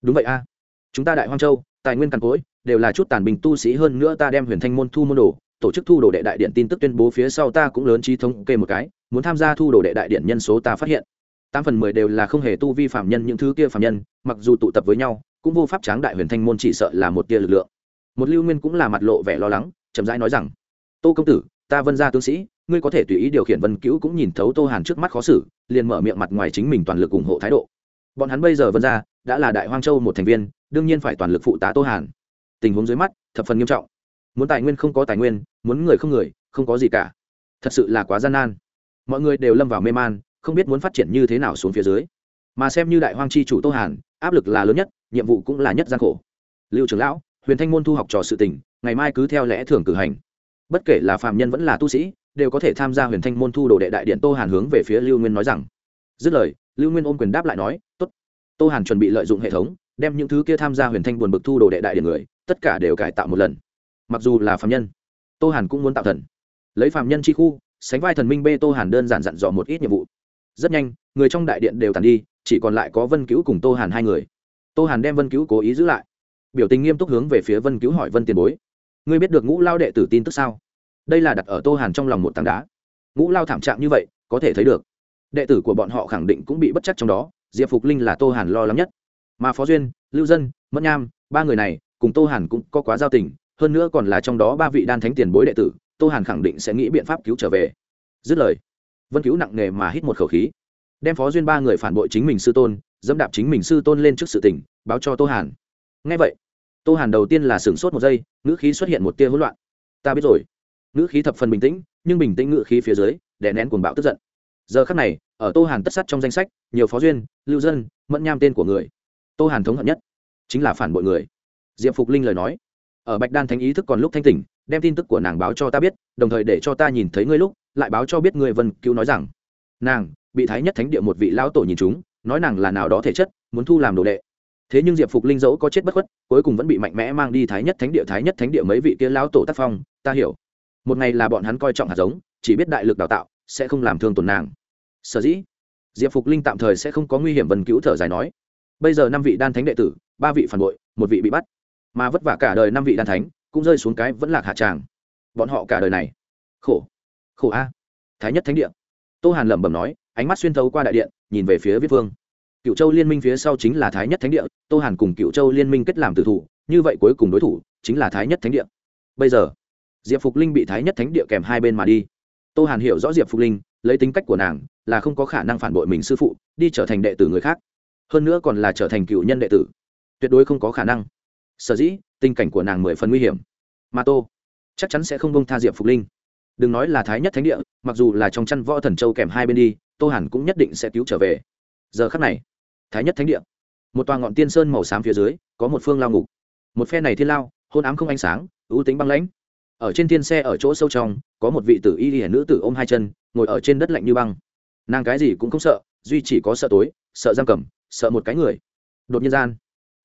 đúng vậy a, chúng ta đại hoang châu, tài nguyên càn cối đều là chút tàn bình tu sĩ hơn nữa ta đem huyền thanh môn thu môn đồ, tổ chức thu đồ đệ đại điện tin tức tuyên bố phía sau ta cũng lớn trí thống kê một cái, muốn tham gia thu đồ đệ đại điện nhân số ta phát hiện. Tám phần mười đều là không hề tu vi phạm nhân những thứ kia phạm nhân, mặc dù tụ tập với nhau, cũng vô pháp tráng đại huyền thanh môn chỉ sợ là một tia lực lượng. Một lưu nguyên cũng là mặt lộ vẻ lo lắng, chậm rãi nói rằng, tô công tử, ta vân gia tướng sĩ, ngươi có thể tùy ý điều khiển vân cứu cũng nhìn thấu tô hàn trước mắt khó xử, liền mở miệng mặt ngoài chính mình toàn lực ủng hộ thái độ. Bọn hắn bây giờ vân gia đã là đại hoang châu một thành viên, đương nhiên phải toàn lực phụ tá tô hàn tình huống dưới mắt, thập phần nghiêm trọng. Muốn tài nguyên không có tài nguyên, muốn người không người, không có gì cả. Thật sự là quá gian nan. Mọi người đều lâm vào mê man, không biết muốn phát triển như thế nào xuống phía dưới. Mà xem như đại hoang chi chủ tô hàn, áp lực là lớn nhất, nhiệm vụ cũng là nhất gian khổ. Lưu trưởng lão, huyền thanh môn thu học trò sự tình, ngày mai cứ theo lẽ thường cử hành. Bất kể là phạm nhân vẫn là tu sĩ, đều có thể tham gia huyền thanh môn thu đồ đệ đại điện tô hàn hướng về phía lưu nguyên nói rằng. Dứt lời, lưu nguyên ôm quyền đáp lại nói, tốt. Tô hàn chuẩn bị lợi dụng hệ thống, đem những thứ kia tham gia huyền thanh buồn bực thu đồ đệ đại điện người tất cả đều cải tạo một lần. Mặc dù là phạm nhân, tô hàn cũng muốn tạo thần. Lấy phạm nhân chi khu, sánh vai thần minh bê tô hàn đơn giản dặn dò một ít nhiệm vụ. Rất nhanh, người trong đại điện đều tàn đi, chỉ còn lại có vân cứu cùng tô hàn hai người. Tô hàn đem vân cứu cố ý giữ lại. Biểu tình nghiêm túc hướng về phía vân cứu hỏi vân tiền bối, ngươi biết được ngũ lao đệ tử tin tức sao? Đây là đặt ở tô hàn trong lòng một tảng đá. Ngũ lao thảm trạng như vậy, có thể thấy được. Đệ tử của bọn họ khẳng định cũng bị bất chắc trong đó, diệp phục linh là tô hàn lo lắng nhất. Mà phó duyên, lưu dân, mẫn nham, ba người này cùng tô hàn cũng có quá giao tình, hơn nữa còn là trong đó ba vị đan thánh tiền bối đệ tử, tô hàn khẳng định sẽ nghĩ biện pháp cứu trở về. Dứt lời, vân cứu nặng nề mà hít một khẩu khí, đem phó duyên ba người phản bội chính mình sư tôn, dẫm đạp chính mình sư tôn lên trước sự tình, báo cho tô hàn. Ngay vậy, tô hàn đầu tiên là sửng sốt một giây, ngữ khí xuất hiện một tia hỗn loạn. Ta biết rồi. Ngữ khí thập phần bình tĩnh, nhưng bình tĩnh ngữ khí phía dưới, đè nén cuồng bạo tức giận. Giờ khắc này, ở tô hàn tất sắt trong danh sách, nhiều phó duyên, lưu dân, mẫn nham tên của người. Tô hàn thống hận nhất chính là phản bội người diệp phục linh lời nói. Ở bạch đan thánh ý thức còn lúc thanh tỉnh, đem tin tức của nàng báo cho ta biết, đồng thời để cho ta nhìn thấy ngươi lúc, lại báo cho biết ngươi vân cứu nói rằng, nàng, bị thái nhất thánh địa một vị lão tổ nhìn chúng nói nàng là nào đó thể chất, muốn thu làm đồ đệ. Thế nhưng diệp phục linh dẫu có chết bất khuất, cuối cùng vẫn bị mạnh mẽ mang đi thái nhất thánh địa, thái nhất thánh địa mấy vị kia lão tổ tác phong, ta hiểu. Một ngày là bọn hắn coi trọng hạt giống, chỉ biết đại lực đào tạo, sẽ không làm thương tổn nàng. Sở dĩ, diệp phục linh tạm thời sẽ không có nguy hiểm vần cứu thở dài nói. Bây giờ năm vị đan thánh đệ tử, ba vị phản bội, một vị bị bắt mà vất vả cả đời năm vị đan thánh, cũng rơi xuống cái vẫn lạc hạ tràng. Bọn họ cả đời này. Khổ. Khổ a. Thái nhất thánh địa. Tô hàn lẩm bẩm nói, ánh mắt xuyên thấu qua đại điện, nhìn về phía viết vương. Cựu châu liên minh phía sau chính là thái nhất thánh địa, tô hàn cùng cựu châu liên minh kết làm tử thủ, như vậy cuối cùng đối thủ chính là thái nhất thánh địa. Bây giờ, diệp phục linh bị thái nhất thánh địa kèm hai bên mà đi. Tô hàn hiểu rõ diệp phục linh, lấy tính cách của nàng là không có khả năng phản bội mình sư phụ, đi trở thành đệ tử người khác. Hơn nữa còn là trở thành cựu nhân đệ tử. Tuyệt đối không có khả năng sở dĩ tình cảnh của nàng mười phần nguy hiểm. Mà tô chắc chắn sẽ không bông tha diệp phục linh. Đừng nói là thái nhất thánh địa, mặc dù là trong chăn võ thần châu kèm hai bên đi, tô hẳn cũng nhất định sẽ cứu trở về. Giờ khắc này, thái nhất thánh địa, một tòa ngọn tiên sơn màu xám phía dưới, có một phương lao ngục. Một phe này thiên lao, hôn ám không ánh sáng, ưu tính băng lãnh. Ở trên thiên xe ở chỗ sâu trong, có một vị tử y hiển nữ tử ôm hai chân, ngồi ở trên đất lạnh như băng. Nàng cái gì cũng không sợ, duy chỉ có sợ tối, sợ giam cầm, sợ một cái người. Đột nhiên gian,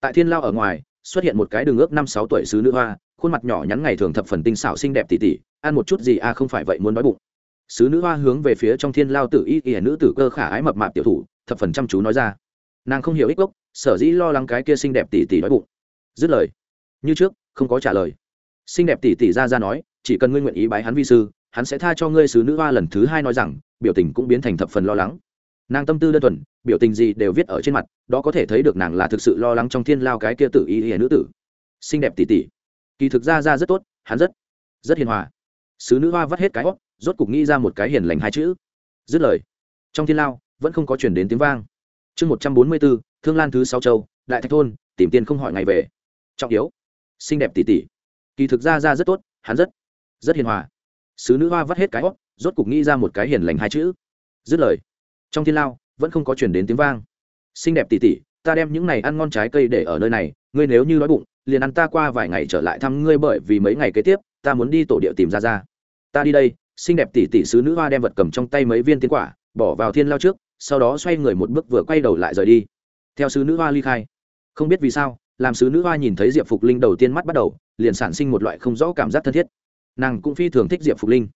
tại thiên lao ở ngoài xuất hiện một cái đường ước năm sáu tuổi sứ nữ hoa, khuôn mặt nhỏ nhắn ngày thường thập phần tinh xảo xinh đẹp tỉ tỉ, ăn một chút gì a à không phải vậy muốn đói bụng. Sứ nữ hoa hướng về phía trong thiên lao tử y y nữ tử cơ khả ái mập mạp tiểu thủ, thập phần chăm chú nói ra. Nàng không hiểu ích gốc, sở dĩ lo lắng cái kia xinh đẹp tỉ tỉ đói bụng. Dứt lời, như trước, không có trả lời. Xinh đẹp tỉ tỉ ra ra nói, chỉ cần ngươi nguyện ý bái hắn vi sư, hắn sẽ tha cho ngươi sứ nữ hoa lần thứ hai nói rằng, biểu tình cũng biến thành thập phần lo lắng nàng tâm tư đơn thuần, biểu tình gì đều viết ở trên mặt, đó có thể thấy được nàng là thực sự lo lắng trong thiên lao cái kia tử y hiền nữ tử. Xinh đẹp tỉ tỉ. Kỳ thực ra ra rất tốt, hắn rất rất hiền hòa. Sứ nữ hoa vắt hết cái hót rốt cục nghĩ ra một cái hiền lành hai chữ. Dứt lời, trong thiên lao, vẫn không có chuyển đến tiếng vang. Chương một trăm bốn mươi bốn, thương lan thứ sáu châu, đại thạch thôn, tìm tiền không hỏi ngày về. Trọng yếu, xinh đẹp tỉ tỉ. Kỳ thực ra ra rất tốt, hắn rất rất hiền hòa. Sứ nữ hoa vắt hết cái hót rốt cục nghĩ ra một cái hiền lành hai chữ. Dứt lời trong thiên lao, vẫn không có chuyển đến tiếng vang. Xinh đẹp tỉ tỉ ta đem những này ăn ngon trái cây để ở nơi này, ngươi nếu như đói bụng, liền ăn ta qua vài ngày trở lại thăm ngươi bởi vì mấy ngày kế tiếp, ta muốn đi tổ địa tìm ra ra ta đi đây, xinh đẹp tỉ tỉ sứ nữ hoa đem vật cầm trong tay mấy viên tiến quả, bỏ vào thiên lao trước, sau đó xoay người một bước vừa quay đầu lại rời đi. Theo sứ nữ hoa ly khai. Không biết vì sao, làm sứ nữ hoa nhìn thấy diệp phục linh đầu tiên mắt bắt đầu, liền sản sinh một loại không rõ cảm giác thân thiết. Nàng cũng phi thường thích diệp phục linh.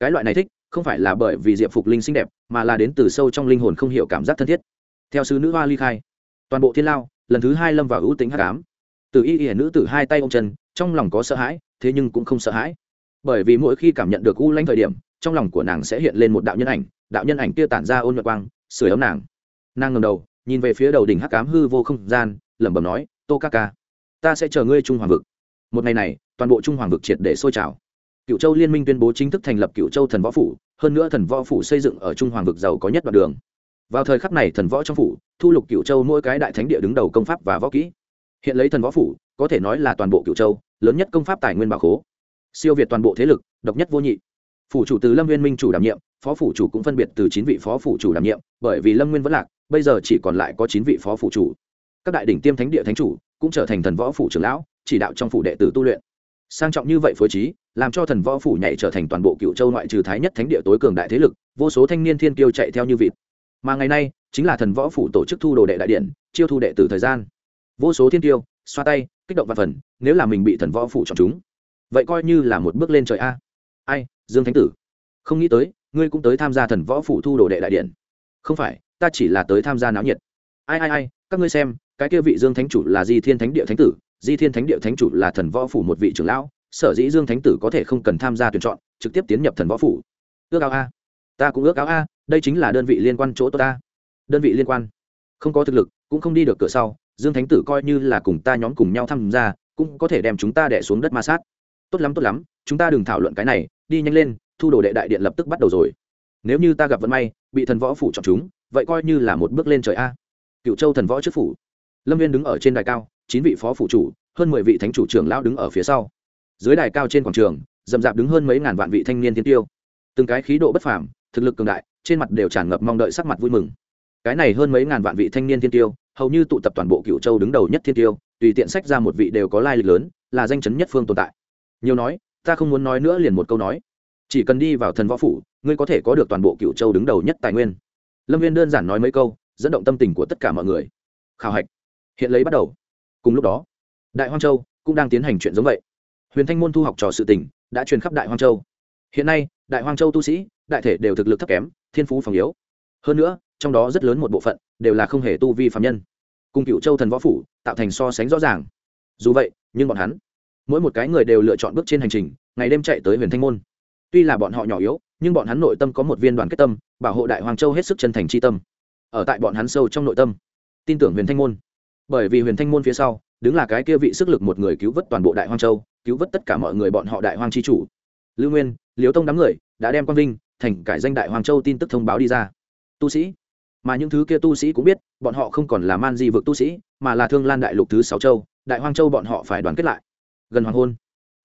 Cái loại này thích không phải là bởi vì diệp phục linh xinh đẹp, mà là đến từ sâu trong linh hồn không hiểu cảm giác thân thiết. Theo sứ nữ hoa ly khai, toàn bộ thiên lao, lần thứ hai lâm vào ưu tính h tám từ y y nữ tử hai tay ôm chân, trong lòng có sợ hãi, thế nhưng cũng không sợ hãi. Bởi vì mỗi khi cảm nhận được u lanh thời điểm, trong lòng của nàng sẽ hiện lên một đạo nhân ảnh, đạo nhân ảnh kia tản ra ôn nhuận quang sửa ấm nàng. Nàng ngầm đầu, nhìn về phía đầu đỉnh hắc cám hư vô không gian, lẩm bẩm nói, tô ca ca, ta sẽ chờ ngươi trung hoàng vực. Một ngày này, toàn bộ trung hoàng vực triệt để sôi trào cựu châu liên minh tuyên bố chính thức thành lập cựu châu thần võ phủ, hơn nữa thần võ phủ xây dựng ở trung hoàng vực giàu có nhất đoạn đường. Vào thời khắc này thần võ trong phủ, thu lục cựu châu mỗi cái đại thánh địa đứng đầu công pháp và võ kỹ. Hiện lấy thần võ phủ, có thể nói là toàn bộ cựu châu, lớn nhất công pháp tài nguyên bảo khố. Siêu việt toàn bộ thế lực, độc nhất vô nhị. Phủ chủ từ lâm nguyên minh chủ đảm nhiệm, phó phủ chủ cũng phân biệt từ chín vị phó phủ chủ đảm nhiệm, bởi vì lâm nguyên vẫn lạc, bây giờ chỉ còn lại có chín vị phó phủ chủ. Các đại đỉnh tiêm thánh địa thánh chủ cũng trở thành thần võ phủ trưởng lão, chỉ đạo trong phủ đệ tử tu luyện. Sang trọng như vậy phối trí làm cho thần võ phủ nhảy trở thành toàn bộ cựu châu ngoại trừ thái nhất thánh địa tối cường đại thế lực, vô số thanh niên thiên kiêu chạy theo như vịt. Mà ngày nay, chính là thần võ phủ tổ chức thu đồ đệ đại điện, chiêu thu đệ từ thời gian. Vô số thiên tiêu xoa tay, kích động và phần, nếu là mình bị thần võ phủ chọn chúng, vậy coi như là một bước lên trời a. Ai, dương thánh tử, không nghĩ tới, ngươi cũng tới tham gia thần võ phủ thu đồ đệ đại điện. Không phải, ta chỉ là tới tham gia náo nhiệt. Ai ai ai, các ngươi xem, cái kia vị dương thánh chủ là di thiên thánh địa thánh tử, di thiên thánh địa thánh chủ là thần võ phủ một vị trưởng lão sở dĩ dương thánh tử có thể không cần tham gia tuyển chọn, trực tiếp tiến nhập thần võ phủ. Ước ao a. Ta cũng ước ao a, đây chính là đơn vị liên quan chỗ tốt ta. Đơn vị liên quan. Không có thực lực, cũng không đi được cửa sau, dương thánh tử coi như là cùng ta nhóm cùng nhau tham gia, cũng có thể đem chúng ta đẻ xuống đất ma sát. Tốt lắm tốt lắm, chúng ta đừng thảo luận cái này, đi nhanh lên, thu đồ đệ đại điện lập tức bắt đầu rồi. Nếu như ta gặp vận may, bị thần võ phủ chọn chúng, vậy coi như là một bước lên trời a. Cựu châu thần võ trước phủ. Lâm viên đứng ở trên đài cao, chín vị phó phủ chủ, hơn mười vị thánh chủ trưởng lão đứng ở phía sau dưới đài cao trên quảng trường, dầm dạp đứng hơn mấy ngàn vạn vị thanh niên thiên tiêu. Từng cái khí độ bất phàm, thực lực cường đại, trên mặt đều tràn ngập mong đợi sắc mặt vui mừng. Cái này hơn mấy ngàn vạn vị thanh niên thiên tiêu, hầu như tụ tập toàn bộ cựu châu đứng đầu nhất thiên tiêu, tùy tiện sách ra một vị đều có lai lịch lớn, là danh chấn nhất phương tồn tại. Nhiều nói, ta không muốn nói nữa liền một câu nói. Chỉ cần đi vào thần võ phủ, ngươi có thể có được toàn bộ cựu châu đứng đầu nhất tài nguyên. Lâm viên đơn giản nói mấy câu, dẫn động tâm tình của tất cả mọi người. Khảo hạch. Hiện lấy bắt đầu. Cùng lúc đó, đại hoang châu cũng đang tiến hành chuyện giống vậy huyền thanh môn thu học trò sự tỉnh, đã truyền khắp đại hoang châu. Hiện nay đại hoang châu tu sĩ đại thể đều thực lực thấp kém thiên phú phòng yếu. Hơn nữa trong đó rất lớn một bộ phận đều là không hề tu vi phạm nhân. Cùng cựu châu thần võ phủ tạo thành so sánh rõ ràng. Dù vậy nhưng bọn hắn mỗi một cái người đều lựa chọn bước trên hành trình ngày đêm chạy tới huyền thanh môn. Tuy là bọn họ nhỏ yếu nhưng bọn hắn nội tâm có một viên đoàn kết tâm bảo hộ đại hoàng châu hết sức chân thành c h i tâm. Ở tại bọn hắn sâu trong nội tâm tin tưởng huyền thanh môn. Bởi vì huyền thanh môn phía sau đứng là cái kia vị sức lực một người cứu vớt toàn bộ đại hoang châu, cứu vớt tất cả mọi người bọn họ đại hoang chi chủ. Lưu nguyên liếu tông đám người đã đem quang vinh thành cải danh đại hoàng châu tin tức thông báo đi ra. Tu sĩ. Mà những thứ kia tu sĩ cũng biết, bọn họ không còn là man di vực tu sĩ, mà là thương lan đại lục thứ sáu châu. Đại hoang châu bọn họ phải đoàn kết lại. Gần hoàng hôn.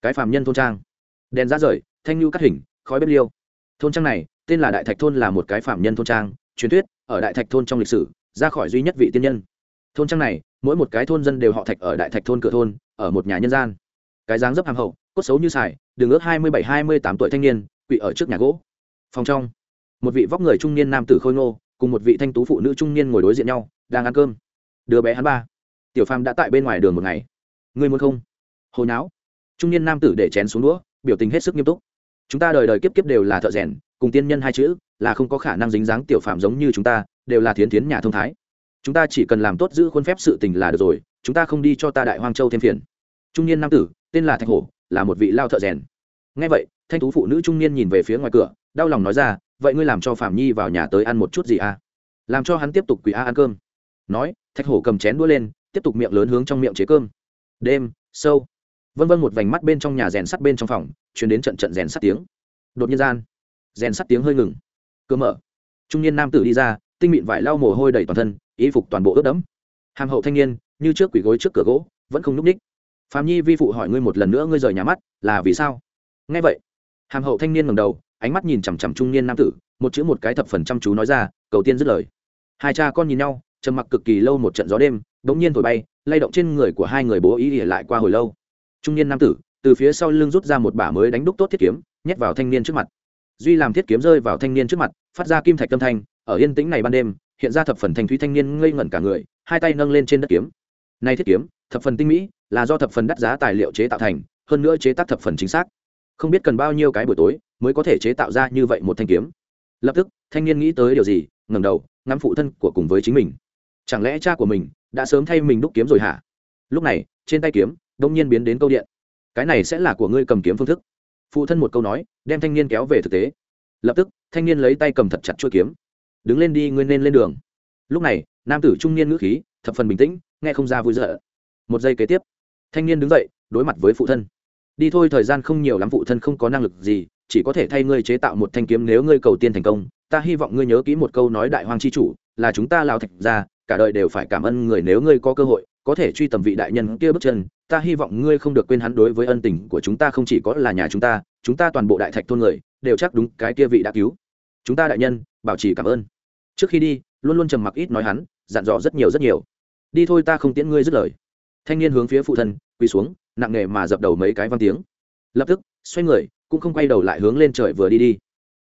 Cái phàm nhân thôn trang. Đèn ra rời, thanh lưu cắt hình, khói bếp liêu. Thôn trang này, tên là đại thạch thôn là một cái phàm nhân thôn trang. Truyền thuyết, ở đại thạch thôn trong lịch sử, ra khỏi duy nhất vị tiên nhân. Thôn trang này mỗi một cái thôn dân đều họ thạch ở đại thạch thôn cửa thôn, ở một nhà nhân gian. Cái dáng dấp hàng hậu, cốt xấu như xài đường ước hai mươi bảy, hai mươi tám tuổi thanh niên quỵ ở trước nhà gỗ. Phòng trong, một vị vóc người trung niên nam tử khôi ngô, cùng một vị thanh tú phụ nữ trung niên ngồi đối diện nhau, đang ăn cơm. Đứa bé hắn ba, tiểu phàm đã tại bên ngoài đường một ngày. Ngươi muốn không? Hồi não trung niên nam tử để chén xuống đũa, biểu tình hết sức nghiêm túc. Chúng ta đời đời kiếp kiếp đều là thợ rèn, cùng tiên nhân hai chữ, là không có khả năng dính dáng tiểu phạm giống như chúng ta, đều là thiến thiến nhà thông thái chúng ta chỉ cần làm tốt giữ khuôn phép sự tình là được rồi, chúng ta không đi cho ta đại hoang châu thêm phiền. Trung niên nam tử, tên là thạch hổ, là một vị lao thợ rèn. Ngay vậy, thanh tú phụ nữ trung niên nhìn về phía ngoài cửa, đau lòng nói ra, vậy ngươi làm cho phạm nhi vào nhà tới ăn một chút gì à? Làm cho hắn tiếp tục quỷ a ăn cơm. Nói, thạch hổ cầm chén đũa lên, tiếp tục miệng lớn hướng trong miệng chế cơm. Đêm, sâu. Vân vân một vành mắt bên trong nhà rèn sắt bên trong phòng chuyển đến trận trận rèn sắt tiếng. Đột nhiên gian, rèn sắt tiếng hơi ngừng. Cơ mở. Trung niên nam tử đi ra, tinh mịn vải lau mồ hôi đầy toàn thân y phục toàn bộ ướt đẫm. Hàm hậu thanh niên, như trước quỷ gối trước cửa gỗ, vẫn không núp ních. Phạm nhi vi phụ hỏi ngươi một lần nữa ngươi rời nhà mắt, là vì sao? Nghe vậy, hàm hậu thanh niên ngầm đầu, ánh mắt nhìn chằm chằm trung niên nam tử, một chữ một cái thập phần chăm chú nói ra, cầu tiên dứt lời. Hai cha con nhìn nhau, trầm mặc cực kỳ lâu một trận gió đêm, bỗng nhiên thổi bay, lay động trên người của hai người bố ý ỉa lại qua hồi lâu. Trung niên nam tử, từ phía sau lưng rút ra một bả mới đánh đúc tốt thiết kiếm, nhét vào thanh niên trước mặt. Duy làm thiết kiếm rơi vào thanh niên trước mặt, phát ra kim thạch tâm thanh, ở yên tĩnh này ban đêm hiện ra thập phần thanh thúy thanh niên ngây ngẩn cả người, hai tay nâng lên trên đất kiếm. Nay thiết kiếm, thập phần tinh mỹ, là do thập phần đắt giá tài liệu chế tạo thành, hơn nữa chế tác thập phần chính xác. Không biết cần bao nhiêu cái buổi tối mới có thể chế tạo ra như vậy một thanh kiếm. Lập tức, thanh niên nghĩ tới điều gì, ngẩng đầu, ngắm phụ thân của cùng với chính mình. Chẳng lẽ cha của mình đã sớm thay mình đúc kiếm rồi hả? Lúc này, trên tay kiếm đông nhiên biến đến câu điện. Cái này sẽ là của ngươi cầm kiếm phương thức. Phụ thân một câu nói, đem thanh niên kéo về thực tế. Lập tức, thanh niên lấy tay cầm thật chặt chuôi kiếm đứng lên đi, ngươi nên lên đường. Lúc này, nam tử trung niên ngữ khí, thập phần bình tĩnh, nghe không ra vui dở một giây kế tiếp, thanh niên đứng dậy, đối mặt với phụ thân. Đi thôi, thời gian không nhiều lắm, phụ thân không có năng lực gì, chỉ có thể thay ngươi chế tạo một thanh kiếm nếu ngươi cầu tiên thành công. Ta hy vọng ngươi nhớ kỹ một câu nói đại hoàng chi chủ, là chúng ta lao thạch ra cả đời đều phải cảm ơn người nếu ngươi có cơ hội, có thể truy tầm vị đại nhân kia bước chân. Ta hy vọng ngươi không được quên hắn đối với ân tình của chúng ta, không chỉ có là nhà chúng ta chúng ta toàn bộ đại thạch thôn người, đều chắc đúng cái kia vị đã cứu. Chúng ta đại nhân, bảo trì cảm ơn trước khi đi, luôn luôn trầm mặc ít nói hắn, dặn dò rất nhiều rất nhiều. Đi thôi ta không tiễn ngươi dứt lời. Thanh niên hướng phía phụ thân, quỳ xuống, nặng nề mà dập đầu mấy cái văn tiếng. Lập tức, xoay người, cũng không quay đầu lại hướng lên trời vừa đi đi.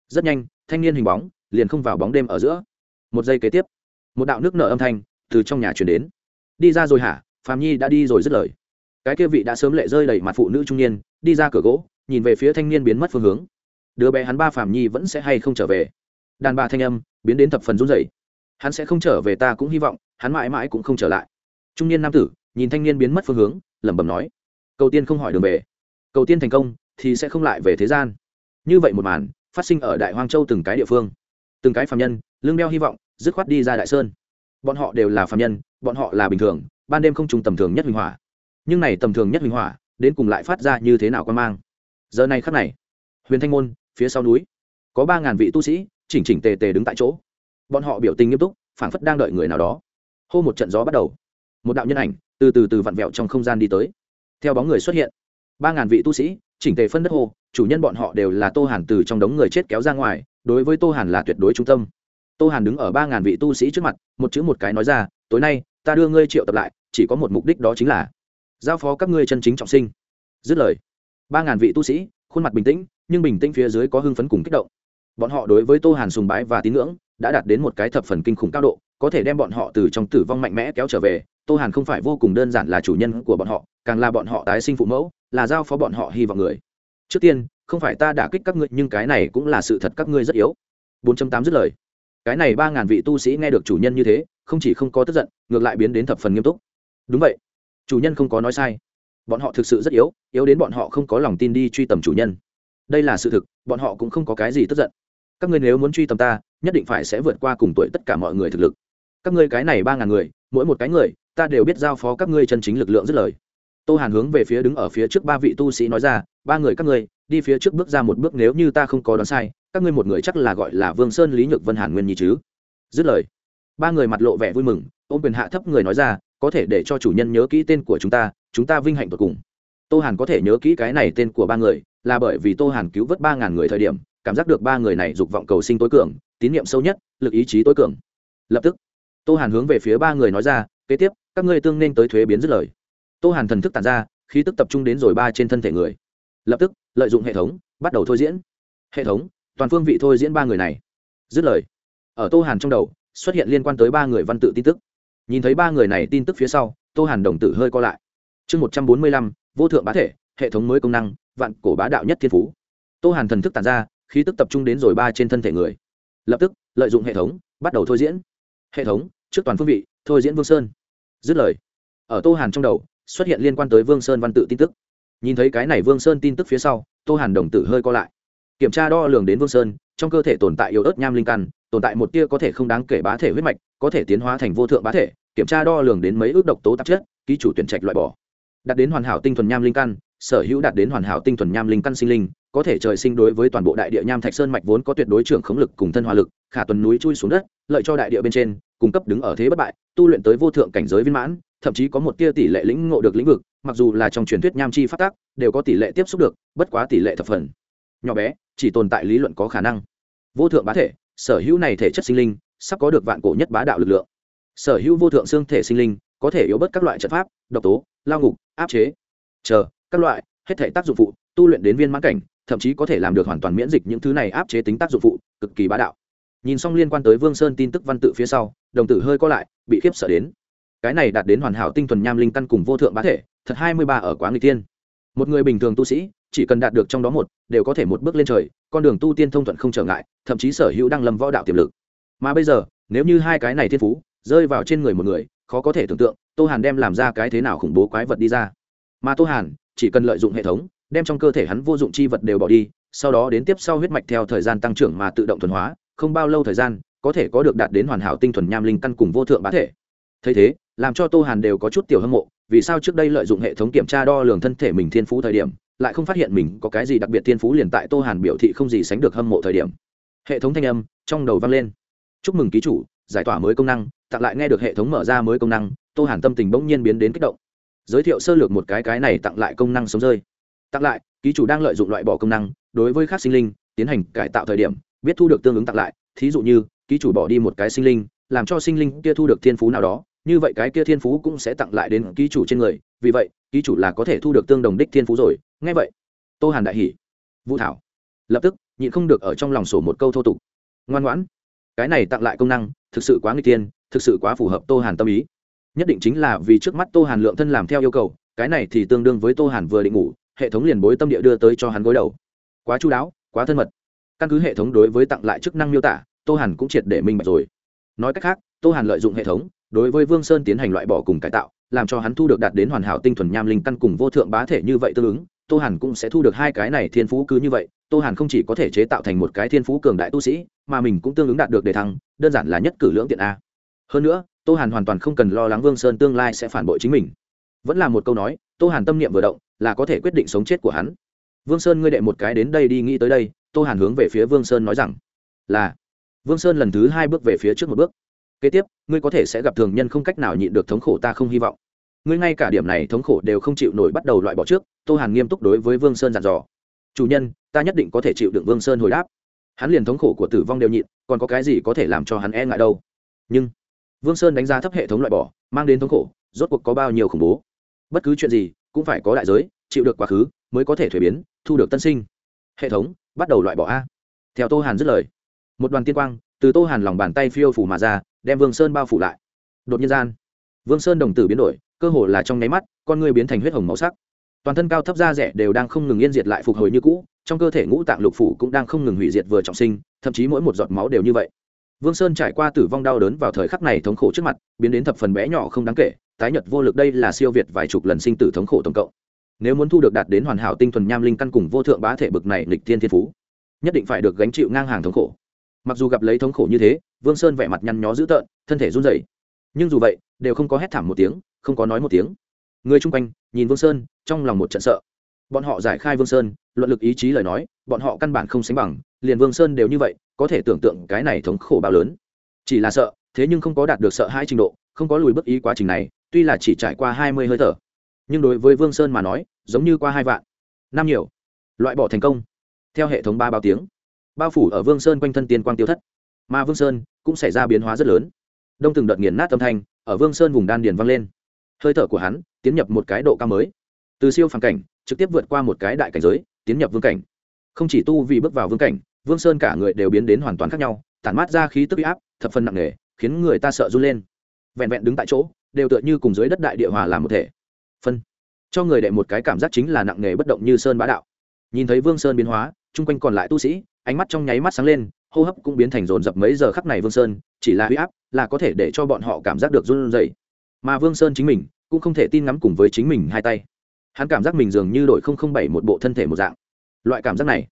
Rất nhanh, thanh niên hình bóng, liền không vào bóng đêm ở giữa. Một giây kế tiếp, một đạo nước nợ âm thanh từ trong nhà chuyển đến. Đi ra rồi hả? Phạm nhi đã đi rồi dứt lời. Cái kia vị đã sớm lệ rơi đầy mặt phụ nữ trung niên, đi ra cửa gỗ, nhìn về phía thanh niên biến mất phương hướng. Đứa bé hắn ba phạm nhi vẫn sẽ hay không trở về? Đàn bà thanh âm biến đến thập phần run rẩy. Hắn sẽ không trở về ta cũng hy vọng, hắn mãi mãi cũng không trở lại. Trung niên nam tử nhìn thanh niên biến mất phương hướng, lẩm bẩm nói, cầu tiên không hỏi đường về. Cầu tiên thành công thì sẽ không lại về thế gian. Như vậy một màn phát sinh ở đại hoang châu từng cái địa phương. Từng cái phạm nhân lương đeo hy vọng, dứt khoát đi ra đại sơn. Bọn họ đều là phạm nhân, bọn họ là bình thường, ban đêm không trùng tầm thường nhất huỳnh hỏa. Nhưng này tầm thường nhất huỳnh hỏa, đến cùng lại phát ra như thế nào quan mang? Giờ này khắc này, huyền thanh môn, phía sau núi, có ba ngàn vị tu sĩ chỉnh chỉnh tề tề đứng tại chỗ. Bọn họ biểu tình nghiêm túc, phảng phất đang đợi người nào đó. Hô một trận gió bắt đầu. Một đạo nhân ảnh từ từ từ vặn vẹo trong không gian đi tới. Theo bóng người xuất hiện, ba ngàn vị tu sĩ chỉnh tề phân đất hô, chủ nhân bọn họ đều là tô hàn từ trong đống người chết kéo ra ngoài, đối với tô hàn là tuyệt đối trung tâm. Tô hàn đứng ở ba ngàn vị tu sĩ trước mặt, một chữ một cái nói ra, tối nay, ta đưa ngươi triệu tập lại, chỉ có một mục đích đó chính là giao phó các ngươi chân chính trọng sinh. Dứt lời, ba ngàn vị tu sĩ, khuôn mặt bình tĩnh, nhưng bình tĩnh phía dưới có hưng phấn cùng kích động bọn họ đối với tô hàn sùng bái và tín ngưỡng đã đạt đến một cái thập phần kinh khủng cao độ, có thể đem bọn họ từ trong tử vong mạnh mẽ kéo trở về. Tô hàn không phải vô cùng đơn giản là chủ nhân của bọn họ, càng là bọn họ tái sinh phụ mẫu, là giao phó bọn họ hy vọng người. Trước tiên, không phải ta đả kích các ngươi, nhưng cái này cũng là sự thật, các ngươi rất yếu. 4.8 dứt lời. Cái này ba ngàn vị tu sĩ nghe được chủ nhân như thế, không chỉ không có tức giận, ngược lại biến đến thập phần nghiêm túc. Đúng vậy. Chủ nhân không có nói sai. Bọn họ thực sự rất yếu yếu đến bọn họ không có lòng tin đi truy tầm chủ nhân. Đây là sự thực, bọn họ cũng không có cái gì tức giận các ngươi nếu muốn truy tầm ta, nhất định phải sẽ vượt qua cùng tuổi tất cả mọi người thực lực. Các ngươi cái này ba ngàn người, mỗi một cái người, ta đều biết giao phó các ngươi chân chính lực lượng dứt lời. Tô hàn hướng về phía đứng ở phía trước ba vị tu sĩ nói ra, ba người các ngươi, đi phía trước bước ra một bước nếu như ta không có đoán sai, các ngươi một người chắc là gọi là vương sơn lý nhược vân hàn nguyên nhi chứ. Dứt lời, ba người mặt lộ vẻ vui mừng, ôm quyền hạ thấp người nói ra, có thể để cho chủ nhân nhớ kỹ tên của chúng ta chúng ta vinh hạnh tột cùng. Tô hàn có thể nhớ kỹ cái này tên của ba người, là bởi vì tô hàn cứu vớt ba ngàn người thời điểm cảm giác được ba người này dục vọng cầu sinh tối cường, tín nhiệm sâu nhất, lực ý chí tối cường. Lập tức, tô hàn hướng về phía ba người nói ra, kế tiếp, các ngươi tương nên tới thuế biến dứt lời. Tô hàn thần thức tàn ra, khí tức tập trung đến rồi ba trên thân thể người. Lập tức, lợi dụng hệ thống, bắt đầu thôi diễn. Hệ thống, toàn phương vị thôi diễn ba người này. Dứt lời, ở tô hàn trong đầu, xuất hiện liên quan tới ba người văn tự tin tức. Nhìn thấy ba người này tin tức phía sau, tô hàn đồng tử hơi co lại. Chương một trăm bốn mươi lăm, vô thượng bá thể, hệ thống mới công năng, vạn cổ bá đạo nhất thiên phú. Tô hàn thần thức tàn ra khí tức tập trung đến rồi ba trên thân thể người. Lập tức, lợi dụng hệ thống, bắt đầu thôi diễn. Hệ thống, trước toàn phương vị, thôi diễn vương sơn. Dứt lời, ở tô hàn trong đầu, xuất hiện liên quan tới vương sơn văn tự tin tức. Nhìn thấy cái này vương sơn tin tức phía sau, tô hàn đồng tử hơi co lại. Kiểm tra đo lường đến vương sơn, trong cơ thể tồn tại yếu ớt nham linh căn, tồn tại một tia có thể không đáng kể bá thể huyết mạch, có thể tiến hóa thành vô thượng bá thể, kiểm tra đo lường đến mấy ước độc tố tạp chất, ký chủ tuyển trạch loại bỏ. Đạt đến hoàn hảo tinh thuần nham linh căn sở hữu đạt đến hoàn hảo tinh thuần nham linh căn sinh linh, có thể trời sinh đối với toàn bộ đại địa nham thạch sơn mạch vốn có tuyệt đối trưởng khống lực cùng thân hòa lực, khả tuần núi chui xuống đất, lợi cho đại địa bên trên, cung cấp đứng ở thế bất bại, tu luyện tới vô thượng cảnh giới viên mãn, thậm chí có một tia tỷ lệ lĩnh ngộ được lĩnh vực, mặc dù là trong truyền thuyết nham chi phát tác, đều có tỷ lệ tiếp xúc được, bất quá tỷ lệ thập phần nhỏ bé, chỉ tồn tại lý luận có khả năng. Vô thượng bá thể, sở hữu này thể chất sinh linh, sắp có được vạn cổ nhất bá đạo lực lượng. Sở hữu vô thượng xương thể sinh linh, có thể yếu bớt các loại trận pháp, độc tố, lao ngục, áp chế. Chờ các loại, hết thể tác dụng phụ, tu luyện đến viên mãn cảnh, thậm chí có thể làm được hoàn toàn miễn dịch những thứ này áp chế tính tác dụng phụ, cực kỳ bá đạo. Nhìn xong liên quan tới vương sơn tin tức văn tự phía sau, đồng tử hơi co lại, bị khiếp sợ đến. Cái này đạt đến hoàn hảo tinh thuần nham linh căn cùng vô thượng bá thể, thật hai mươi ba ở quá người tiên một người bình thường tu sĩ, chỉ cần đạt được trong đó một, đều có thể một bước lên trời, con đường tu tiên thông thuận không trở ngại, thậm chí sở hữu đang lâm võ đạo tiềm lực. Mà bây giờ, nếu như hai cái này thiên phú, rơi vào trên người một người, khó có thể tưởng tượng, tô hàn đem làm ra cái thế nào khủng bố quái vật đi ra. Mà tô hàn chỉ cần lợi dụng hệ thống, đem trong cơ thể hắn vô dụng chi vật đều bỏ đi, sau đó đến tiếp sau huyết mạch theo thời gian tăng trưởng mà tự động thuần hóa, không bao lâu thời gian, có thể có được đạt đến hoàn hảo tinh thuần nham linh căn cùng vô thượng bá thể. Thấy thế, làm cho tô hàn đều có chút tiểu hâm mộ, vì sao trước đây lợi dụng hệ thống kiểm tra đo lường thân thể mình thiên phú thời điểm, lại không phát hiện mình có cái gì đặc biệt thiên phú liền tại tô hàn biểu thị không gì sánh được hâm mộ thời điểm. Hệ thống thanh âm trong đầu vang lên. Chúc mừng ký chủ, giải tỏa mới công năng, tặng lại nghe được hệ thống mở ra mới công năng. Tô hàn tâm tình bỗng nhiên biến đến kích động giới thiệu sơ lược một cái cái này tặng lại công năng sống rơi. Tặng lại, ký chủ đang lợi dụng loại bỏ công năng, đối với các sinh linh, tiến hành cải tạo thời điểm, biết thu được tương ứng tặng lại. Thí dụ như, ký chủ bỏ đi một cái sinh linh, làm cho sinh linh kia thu được thiên phú nào đó, như vậy cái kia thiên phú cũng sẽ tặng lại đến ký chủ trên người. Vì vậy, ký chủ là có thể thu được tương đồng đích thiên phú rồi. Ngay vậy, tô hàn đại hỷ vũ thảo. Lập tức, nhịn không được ở trong lòng sổ một câu thô tục. Ngoan ngoãn. Cái này tặng lại công năng, thực sự quá nguy tiên thực sự quá phù hợp tô hàn tâm ý nhất định chính là vì trước mắt tô hàn lượng thân làm theo yêu cầu, cái này thì tương đương với tô hàn vừa định ngủ, hệ thống liền bối tâm địa đưa tới cho hắn gối đầu. Quá chú đáo, quá thân mật. Căn cứ hệ thống đối với tặng lại chức năng miêu tả, tô hàn cũng triệt để minh bạch rồi. Nói cách khác, tô hàn lợi dụng hệ thống, đối với vương sơn tiến hành loại bỏ cùng cải tạo, làm cho hắn thu được đạt đến hoàn hảo tinh thuần nham linh căn cùng vô thượng bá thể như vậy tương ứng, tô hàn cũng sẽ thu được hai cái này thiên phú cứ như vậy. Tô hàn không chỉ có thể chế tạo thành một cái thiên phú cường đại tu sĩ, mà mình cũng tương ứng đạt được đề thăng, đơn giản là nhất cử lưỡng tiện a. Hơn nữa tô hàn hoàn toàn không cần lo lắng vương sơn tương lai sẽ phản bội chính mình. Vẫn là một câu nói, tô hàn tâm niệm vừa động, là có thể quyết định sống chết của hắn. Vương sơn ngươi đệ một cái đến đây đi nghĩ tới đây, tô hàn hướng về phía vương sơn nói rằng, là. Vương sơn lần thứ hai bước về phía trước một bước. Kế tiếp, ngươi có thể sẽ gặp thường nhân không cách nào nhịn được thống khổ ta không hy vọng. Ngươi ngay cả điểm này thống khổ đều không chịu nổi bắt đầu loại bỏ trước, tô hàn nghiêm túc đối với vương sơn dặn dò. Chủ nhân, ta nhất định có thể chịu đựng vương sơn hồi đáp. Hắn liền thống khổ của tử vong đều nhịn, còn có cái gì có thể làm cho hắn e ngại đâu? Nhưng vương sơn đánh giá thấp hệ thống loại bỏ, mang đến thống khổ, rốt cuộc có bao nhiêu khủng bố. Bất cứ chuyện gì cũng phải có đại giới, chịu được quá khứ mới có thể thuế biến, thu được tân sinh. Hệ thống, bắt đầu loại bỏ a. Theo tô hàn dứt lời, một đoàn tiên quang từ tô hàn lòng bàn tay phiêu phủ mà ra, đem vương sơn bao phủ lại. Đột nhiên gian, vương sơn đồng tử biến đổi, cơ hồ là trong nháy mắt, con người biến thành huyết hồng màu sắc. Toàn thân cao thấp da rẻ đều đang không ngừng yên diệt lại phục hồi như cũ, trong cơ thể ngũ tạng lục phủ cũng đang không ngừng hủy diệt vừa trọng sinh, thậm chí mỗi một giọt máu đều như vậy vương sơn trải qua tử vong đau đớn vào thời khắc này thống khổ trước mặt, biến đến thập phần bé nhỏ không đáng kể, tái nhật vô lực đây là siêu việt vài chục lần sinh tử thống khổ tổng cộng. Nếu muốn thu được đạt đến hoàn hảo tinh thuần nham linh căn cùng vô thượng bá thể bực này lịch thiên thiên phú, nhất định phải được gánh chịu ngang hàng thống khổ. Mặc dù gặp lấy thống khổ như thế, vương sơn vẻ mặt nhăn nhó dữ tợn, thân thể run rẩy. Nhưng dù vậy, đều không có hét thảm một tiếng, không có nói một tiếng. Người chung quanh, nhìn vương sơn, trong lòng một trận sợ. Bọn họ giải khai vương sơn, luận lực ý chí lời nói, bọn họ căn bản không sánh bằng liền vương sơn đều như vậy, có thể tưởng tượng cái này thống khổ bao lớn. Chỉ là sợ, thế nhưng không có đạt được sợ hai trình độ, không có lùi bước ý quá trình này, tuy là chỉ trải qua hai mươi hơi thở. Nhưng đối với vương sơn mà nói, giống như qua hai vạn. Năm nhiều. Loại bỏ thành công. Theo hệ thống ba bao tiếng. Bao phủ ở vương sơn quanh thân tiên quang tiêu thất. Mà vương sơn cũng xảy ra biến hóa rất lớn. Đông từng đợt nghiền nát âm thanh ở vương sơn vùng đan điền vang lên. Hơi thở của hắn tiến nhập một cái độ cao mới. Từ siêu phản cảnh, trực tiếp vượt qua một cái đại cảnh giới, tiến nhập vương cảnh. Không chỉ tu vì bước vào vương cảnh vương sơn cả người đều biến đến hoàn toàn khác nhau, tản mát ra khí tức áp, thập phần nặng nề, khiến người ta sợ run lên. Vẹn vẹn đứng tại chỗ, đều tựa như cùng dưới đất đại địa hòa làm một thể. Phân. Cho người đệ một cái cảm giác chính là nặng nề bất động như sơn bá đạo. Nhìn thấy vương sơn biến hóa, chung quanh còn lại tu sĩ, ánh mắt trong nháy mắt sáng lên, hô hấp cũng biến thành rồn rập mấy giờ khắc này vương sơn, chỉ là huy áp, là có thể để cho bọn họ cảm giác được run rẩy. Mà vương sơn chính mình, cũng không thể tin ngắm cùng với chính mình hai tay. Hắn cảm giác mình dường như đội không không bảy một bộ thân thể một dạng. Loại cảm giác này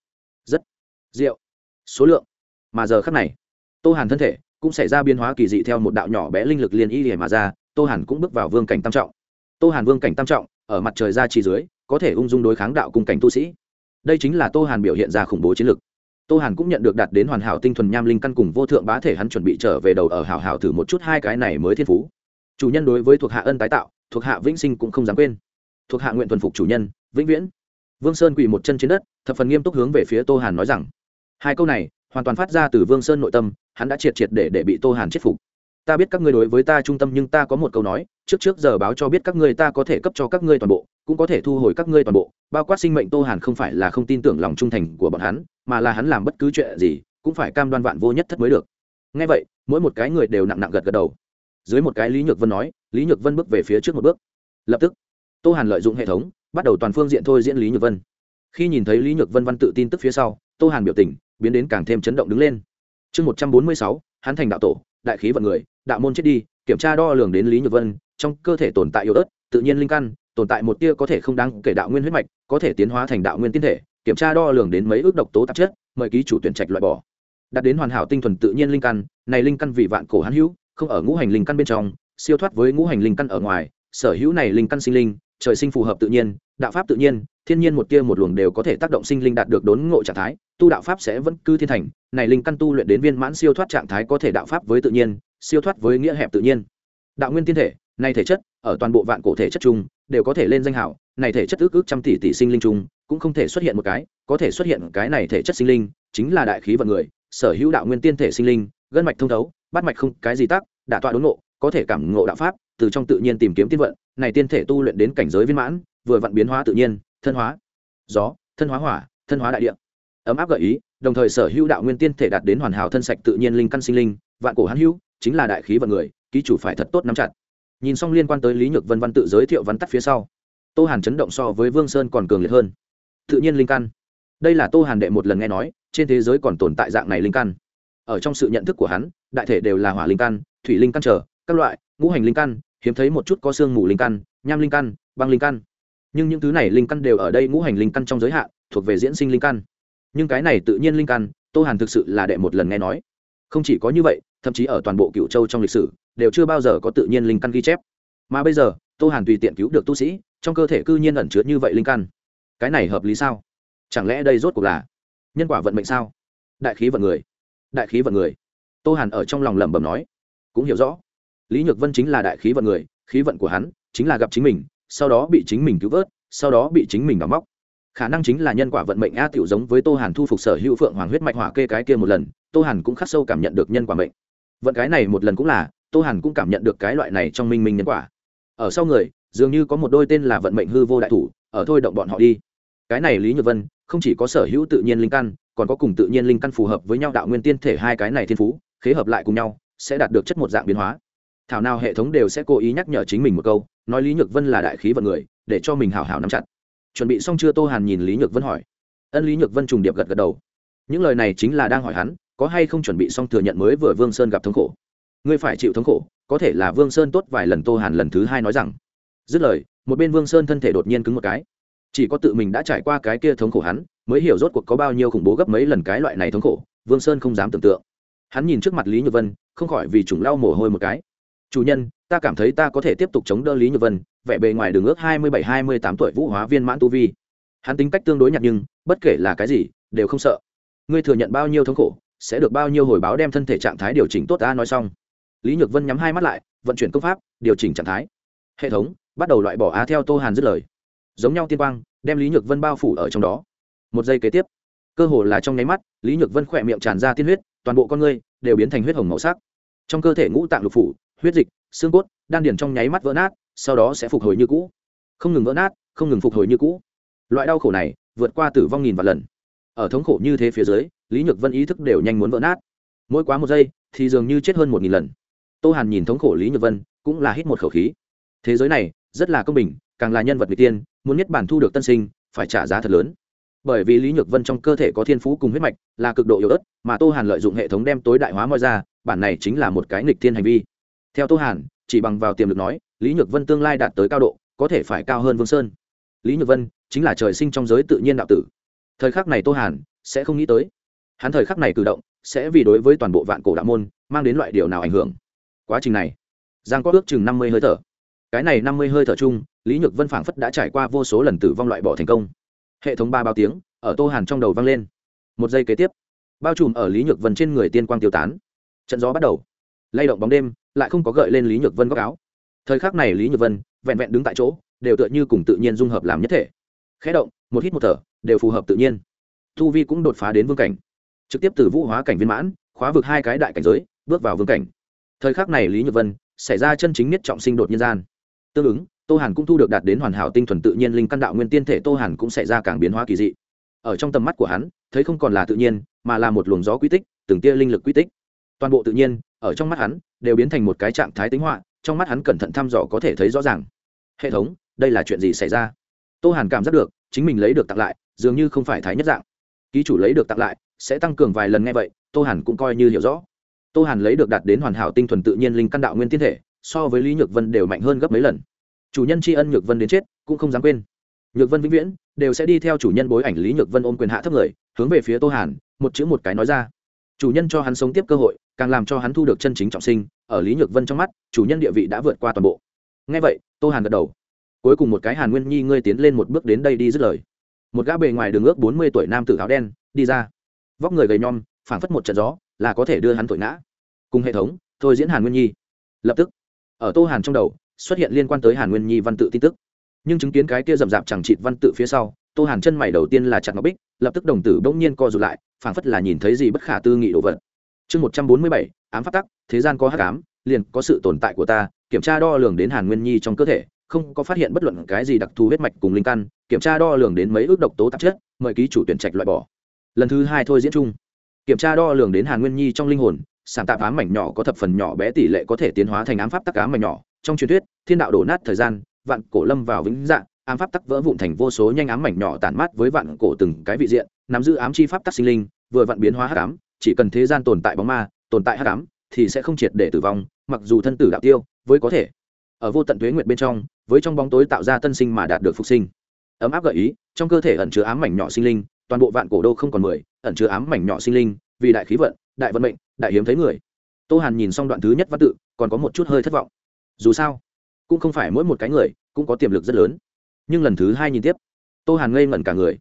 rượu. Số lượng. Mà giờ khắc này, tô hàn thân thể cũng xảy ra biến hóa kỳ dị theo một đạo nhỏ bé linh lực liên y lìa mà ra, tô hàn cũng bước vào vương cảnh tam trọng. Tô hàn vương cảnh tam trọng, ở mặt trời ra chỉ dưới, có thể ung dung đối kháng đạo cùng cảnh tu sĩ. Đây chính là tô hàn biểu hiện ra khủng bố chiến lực. Tô hàn cũng nhận được đạt đến hoàn hảo tinh thuần nham linh căn cùng vô thượng bá thể hắn chuẩn bị trở về đầu ở hảo hảo thử một chút hai cái này mới thiên phú. Chủ nhân đối với thuộc hạ ân tái tạo, thuộc hạ vĩnh sinh cũng không dám quên. Thuộc hạ nguyện thuần phục chủ nhân, vĩnh viễn. Vương sơn quỳ một chân trên đất, thập phần nghiêm túc hướng về phía tô hàn nói rằng hai câu này, hoàn toàn phát ra từ vương sơn nội tâm, hắn đã triệt triệt để để bị tô hàn chết phục. Ta biết các ngươi đối với ta trung tâm nhưng ta có một câu nói, trước trước giờ báo cho biết các ngươi ta có thể cấp cho các ngươi toàn bộ, cũng có thể thu hồi các ngươi toàn bộ, bao quát sinh mệnh tô hàn không phải là không tin tưởng lòng trung thành của bọn hắn, mà là hắn làm bất cứ chuyện gì, cũng phải cam đoan vạn vô nhất thất mới được. Ngay vậy, mỗi một cái người đều nặng nặng gật gật đầu. Dưới một cái lý nhược vân nói, lý nhược vân bước về phía trước một bước. Lập tức, tô hàn lợi dụng hệ thống, bắt đầu toàn phương diện thôi diễn lý nhược vân. Khi nhìn thấy lý nhược vân văn tự tin tức phía sau, tô hàn biểu tình biến đến càng thêm chấn động đứng lên. Chương một trăm bốn mươi sáu, hắn thành đạo tổ, đại khí vận người, đạo môn chết đi, kiểm tra đo lường đến lý nhược vân, trong cơ thể tồn tại yếu ớt, tự nhiên linh căn, tồn tại một tia có thể không đáng kể đạo nguyên huyết mạch, có thể tiến hóa thành đạo nguyên tiên thể, kiểm tra đo lường đến mấy ước độc tố tạp chất, mời ký chủ tuyển trạch loại bỏ. Đạt đến hoàn hảo tinh thuần tự nhiên linh căn, này linh căn vì vạn cổ hãn hữu, không ở ngũ hành linh căn bên trong, siêu thoát với ngũ hành linh căn ở ngoài, sở hữu này linh căn sinh linh trời sinh phù hợp tự nhiên, đạo pháp tự nhiên, thiên nhiên một tia một luồng đều có thể tác động sinh linh đạt được đốn ngộ trạng thái, tu đạo pháp sẽ vẫn cư thiên thành, này linh căn tu luyện đến viên mãn siêu thoát trạng thái có thể đạo pháp với tự nhiên, siêu thoát với nghĩa hẹp tự nhiên. Đạo nguyên tiên thể, này thể chất, ở toàn bộ vạn cổ thể chất chung, đều có thể lên danh hảo, này thể chất ước ước trăm tỷ tỷ sinh linh chung, cũng không thể xuất hiện một cái, có thể xuất hiện cái này thể chất sinh linh, chính là đại khí vận người, sở hữu đạo nguyên tiên thể sinh linh, gân mạch thông thấu, bát mạch không, cái gì tác, đả tọa đốn ngộ, có thể cảm ngộ đạo pháp từ trong tự nhiên tìm kiếm tiên vận, này tiên thể tu luyện đến cảnh giới viên mãn, vừa vặn biến hóa tự nhiên, thân hóa, gió, thân hóa hỏa, thân hóa đại địa. Ấm áp gợi ý, đồng thời sở hữu đạo nguyên tiên thể đạt đến hoàn hảo thân sạch tự nhiên linh căn sinh linh, vạn cổ hán hữu, chính là đại khí vận người, ký chủ phải thật tốt nắm chặt. Nhìn xong liên quan tới lý nhược vân văn tự giới thiệu văn tắt phía sau, tô hàn chấn động so với vương sơn còn cường liệt hơn. Tự nhiên linh căn. Đây là tô hàn đệ một lần nghe nói, trên thế giới còn tồn tại dạng này linh căn. Ở trong sự nhận thức của hắn, đại thể đều là hỏa linh căn, thủy linh căn trở, các loại, ngũ hành linh căn hiếm thấy một chút có xương mù linh căn, nham linh căn, băng linh căn. Nhưng những thứ này linh căn đều ở đây ngũ hành linh căn trong giới hạn, thuộc về diễn sinh linh căn. Nhưng cái này tự nhiên linh căn, tô hàn thực sự là đệ một lần nghe nói. Không chỉ có như vậy, thậm chí ở toàn bộ cựu châu trong lịch sử, đều chưa bao giờ có tự nhiên linh căn ghi chép. Mà bây giờ, tô hàn tùy tiện cứu được tu sĩ, trong cơ thể cư nhiên ẩn chứa như vậy linh căn. Cái này hợp lý sao? Chẳng lẽ đây rốt cuộc là nhân quả vận mệnh sao? Đại khí vận người. Đại khí vận người. Tô hàn ở trong lòng lẩm bẩm nói. Cũng hiểu rõ lý nhược vân chính là đại khí vận người, khí vận của hắn chính là gặp chính mình, sau đó bị chính mình cứu vớt, sau đó bị chính mình đóng móc. Khả năng chính là nhân quả vận mệnh a tiểu giống với tô hàn thu phục sở hữu phượng hoàng huyết mạch hỏa kê cái kia một lần, tô hàn cũng khắc sâu cảm nhận được nhân quả mệnh. Vận cái này một lần cũng là, tô hàn cũng cảm nhận được cái loại này trong minh minh nhân quả. Ở sau người, dường như có một đôi tên là vận mệnh hư vô đại thủ, ở thôi động bọn họ đi. Cái này lý nhược vân, không chỉ có sở hữu tự nhiên linh căn, còn có cùng tự nhiên linh căn phù hợp với nhau đạo nguyên tiên thể hai cái này thiên phú, khế hợp lại cùng nhau, sẽ đạt được chất một dạng biến hóa thảo nào hệ thống đều sẽ cố ý nhắc nhở chính mình một câu, nói lý nhược vân là đại khí vận người, để cho mình hào hào nắm chặt. Chuẩn bị xong chưa tô hàn nhìn lý nhược vân hỏi. Ân lý nhược vân trùng điệp gật gật đầu. Những lời này chính là đang hỏi hắn, có hay không chuẩn bị xong thừa nhận mới vừa vương sơn gặp thống khổ. Ngươi phải chịu thống khổ, có thể là vương sơn tốt vài lần tô hàn lần thứ hai nói rằng. Dứt lời, một bên vương sơn thân thể đột nhiên cứng một cái. Chỉ có tự mình đã trải qua cái kia thống khổ hắn, mới hiểu rốt cuộc có bao nhiêu khủng bố gấp mấy lần cái loại này thống khổ, vương sơn không dám tưởng tượng. Hắn nhìn trước mặt lý nhược vân, không khỏi vì trùng lau mồ hôi một cái chủ nhân, ta cảm thấy ta có thể tiếp tục chống đỡ lý nhược vân, vẻ bề ngoài đường ước hai mươi bảy, hai mươi tám tuổi vũ hóa viên mãn tu vi. Hắn tính cách tương đối nhạt nhưng, bất kể là cái gì, đều không sợ. Ngươi thừa nhận bao nhiêu thống khổ, sẽ được bao nhiêu hồi báo đem thân thể trạng thái điều chỉnh tốt ta nói xong. Lý nhược vân nhắm hai mắt lại, vận chuyển công pháp, điều chỉnh trạng thái. Hệ thống, bắt đầu loại bỏ á theo tô hàn dứt lời. Giống nhau tiên quang, đem lý nhược vân bao phủ ở trong đó. Một giây kế tiếp, cơ hồ là trong nháy mắt, lý nhược vân khỏe miệng tràn ra tiên huyết, toàn bộ con ngươi đều biến thành huyết hồng màu sắc. Trong cơ thể ngũ tạng lục phủ huyết dịch, xương cốt, đan điền trong nháy mắt vỡ nát, sau đó sẽ phục hồi như cũ. Không ngừng vỡ nát, không ngừng phục hồi như cũ. Loại đau khổ này vượt qua tử vong nghìn vạn lần. Ở thống khổ như thế phía dưới, lý nhược vân ý thức đều nhanh muốn vỡ nát. Mỗi quá một giây thì dường như chết hơn một nghìn lần. Tô hàn nhìn thống khổ lý nhược vân, cũng là hít một khẩu khí. Thế giới này rất là công bình, càng là nhân vật n tiên, muốn nhất bản thu được tân sinh, phải trả giá thật lớn. Bởi vì lý nhược vân trong cơ thể có thiên phú cùng huyết mạch là cực độ yếu ớt, mà tô hàn lợi dụng hệ thống đem tối đại hóa mọi ra, bản này chính là một cái nghịch thiên hành vi theo tô hàn, chỉ bằng vào tiềm lực nói, lý nhược vân tương lai đạt tới cao độ, có thể phải cao hơn vương sơn. Lý nhược vân chính là trời sinh trong giới tự nhiên đạo tử. Thời khắc này tô hàn sẽ không nghĩ tới. Hắn thời khắc này cử động sẽ vì đối với toàn bộ vạn cổ đạo môn mang đến loại điều nào ảnh hưởng. Quá trình này, giang có ước chừng năm mươi hơi thở. Cái này năm mươi hơi thở chung, lý nhược vân phảng phất đã trải qua vô số lần tử vong loại bỏ thành công. Hệ thống ba bao tiếng ở tô hàn trong đầu vang lên. Một giây kế tiếp, bao trùm ở lý nhược vân trên người tiên quang tiêu tán. Trận gió bắt đầu lay động bóng đêm, lại không có gợi lên lý nhược vân góc áo. Thời khắc này lý nhược vân vẹn vẹn đứng tại chỗ, đều tựa như cùng tự nhiên dung hợp làm nhất thể. Khẽ động, một hít một thở, đều phù hợp tự nhiên. Thu vi cũng đột phá đến vương cảnh. Trực tiếp từ vũ hóa cảnh viên mãn, khóa vực hai cái đại cảnh giới, bước vào vương cảnh. Thời khắc này lý nhược vân xảy ra chân chính nhất trọng sinh đột nhiên gian. Tương ứng, tô hàn cũng thu được đạt đến hoàn hảo tinh thuần tự nhiên linh căn đạo nguyên tiên thể tô hàn cũng xảy ra càng biến hóa kỳ dị. Ở trong tầm mắt của hắn, thấy không còn là tự nhiên, mà là một luồng gió quy tích, từng tia linh lực quy tích. Toàn bộ tự nhiên ở trong mắt hắn, đều biến thành một cái trạng thái tính họa, trong mắt hắn cẩn thận thăm dò có thể thấy rõ ràng. Hệ thống, đây là chuyện gì xảy ra? Tô hàn cảm giác được, chính mình lấy được tặng lại, dường như không phải thái nhất dạng. Ký chủ lấy được tặng lại, sẽ tăng cường vài lần nghe vậy, tô hàn cũng coi như hiểu rõ. Tô hàn lấy được đạt đến hoàn hảo tinh thuần tự nhiên linh căn đạo nguyên tiên thể, so với lý nhược vân đều mạnh hơn gấp mấy lần. Chủ nhân tri ân nhược vân đến chết, cũng không dám quên. Nhược vân vĩnh viễn, đều sẽ đi theo chủ nhân bối ảnh lý nhược vân ôm quyền hạ thấp người, hướng về phía tô hàn, một chữ một cái nói ra chủ nhân cho hắn sống tiếp cơ hội, càng làm cho hắn thu được chân chính trọng sinh, ở lý nhược vân trong mắt, chủ nhân địa vị đã vượt qua toàn bộ. Ngay vậy, tô hàn gật đầu. Cuối cùng một cái hàn nguyên nhi ngươi tiến lên một bước đến đây đi dứt lời. Một gã bề ngoài đường ước bốn mươi tuổi nam tử áo đen, đi ra. Vóc người gầy nhom, phảng phất một trận gió, là có thể đưa hắn thổi ngã. Cùng hệ thống, thôi diễn hàn nguyên nhi. Lập tức, ở tô hàn trong đầu, xuất hiện liên quan tới hàn nguyên nhi văn tự tin tức. Nhưng chứng kiến cái kia rậm rạp chẳng trị văn tự phía sau tô hàn chân mày đầu tiên là chặt ngọc bích, lập tức đồng tử bỗng nhiên co rụt lại, phảng phất là nhìn thấy gì bất khả tư nghị đồ vật. Chương một trăm bốn mươi bảy, ám phát tắc, thế gian có hát ám, liền có sự tồn tại của ta, kiểm tra đo lường đến hàn nguyên nhi trong cơ thể, không có phát hiện bất luận cái gì đặc thù huyết mạch cùng linh căn, kiểm tra đo lường đến mấy ước độc tố tạp chất, mời ký chủ tuyển trạch loại bỏ. Lần thứ hai thôi diễn chung. Kiểm tra đo lường đến hàn nguyên nhi trong linh hồn sản tạp ám mảnh nhỏ có thập phần nhỏ bé tỷ lệ có thể tiến hóa thành ám pháp tắc ám mảnh nhỏ. Trong truyền thuyết, thiên đạo đổ nát thời gian, vạn cổ lâm vào vĩnh dạng ám pháp tắc vỡ vụn thành vô số nhanh ám mảnh nhỏ tản mát với vạn cổ từng cái vị diện, nắm giữ ám chi pháp tắc sinh linh, vừa vạn biến hóa hắc ám, chỉ cần thế gian tồn tại bóng ma, tồn tại hắc ám, thì sẽ không triệt để tử vong, mặc dù thân tử đạo tiêu, với có thể. Ở vô tận tuế nguyệt bên trong, với trong bóng tối tạo ra tân sinh mà đạt được phục sinh. Ấm áp gợi ý, trong cơ thể ẩn chứa ám mảnh nhỏ sinh linh, toàn bộ vạn cổ đô không còn mười, ẩn chứa ám mảnh nhỏ sinh linh, vì đại khí vận, đại vận mệnh, đại hiếm thấy người. Tô hàn nhìn xong đoạn thứ nhất văn tự, còn có một chút hơi thất vọng. Dù sao, cũng không phải mỗi một cái người cũng có tiềm lực rất lớn nhưng lần thứ hai nhìn tiếp, tô hàn ngây ngẩn cả người.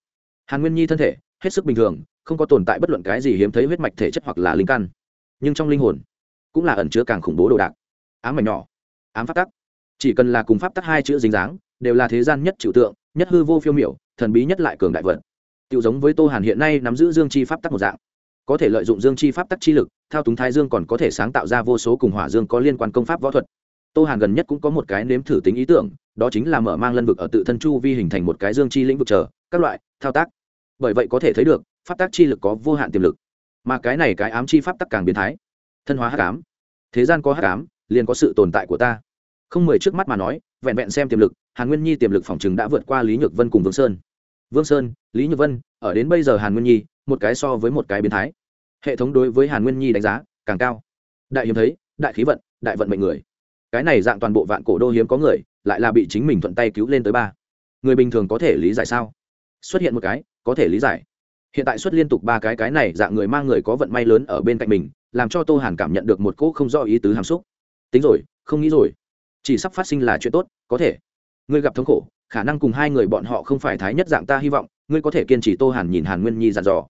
Hàn nguyên nhi thân thể, hết sức bình thường, không có tồn tại bất luận cái gì hiếm thấy huyết mạch thể chất hoặc là linh căn. Nhưng trong linh hồn, cũng là ẩn chứa càng khủng bố đồ đạc. Ám mảnh nhỏ, ám pháp tắc. Chỉ cần là cùng pháp tắc hai chữ dính dáng, đều là thế gian nhất trừu tượng, nhất hư vô phiêu miểu, thần bí nhất lại cường đại vật. Tự giống với tô hàn hiện nay nắm giữ dương chi pháp tắc một dạng. Có thể lợi dụng dương chi pháp tắc chi lực, thao túng thái dương còn có thể sáng tạo ra vô số cùng hỏa dương có liên quan công pháp võ thuật tô hàn gần nhất cũng có một cái nếm thử tính ý tưởng, đó chính là mở mang lân vực ở tự thân chu vi hình thành một cái dương chi lĩnh vực chờ, các loại, thao tác. Bởi vậy có thể thấy được, pháp tác chi lực có vô hạn tiềm lực. Mà cái này cái ám chi pháp tắc càng biến thái. Thân hóa hắc ám. Thế gian có hắc ám, liền có sự tồn tại của ta. Không mười trước mắt mà nói, vẹn vẹn xem tiềm lực, hàn nguyên nhi tiềm lực phòng chừng đã vượt qua lý nhược vân cùng vương sơn. Vương sơn, lý nhược vân, ở đến bây giờ hàn nguyên nhi, một cái so với một cái biến thái. Hệ thống đối với hàn nguyên nhi đánh giá càng cao. Đại hiếm thấy, đại khí vận, đại vận mệnh người cái này dạng toàn bộ vạn cổ đô hiếm có người, lại là bị chính mình thuận tay cứu lên tới ba. Người bình thường có thể lý giải sao? Xuất hiện một cái, có thể lý giải. Hiện tại xuất liên tục ba cái cái này dạng người mang người có vận may lớn ở bên cạnh mình, làm cho tô hàn cảm nhận được một cỗ không rõ ý tứ hàm xúc. Tính rồi, không nghĩ rồi. Chỉ sắp phát sinh là chuyện tốt, có thể. Ngươi gặp thống khổ, khả năng cùng hai người bọn họ không phải thái nhất dạng ta hy vọng, ngươi có thể kiên trì tô hàn nhìn hàn nguyên nhi dặn dò.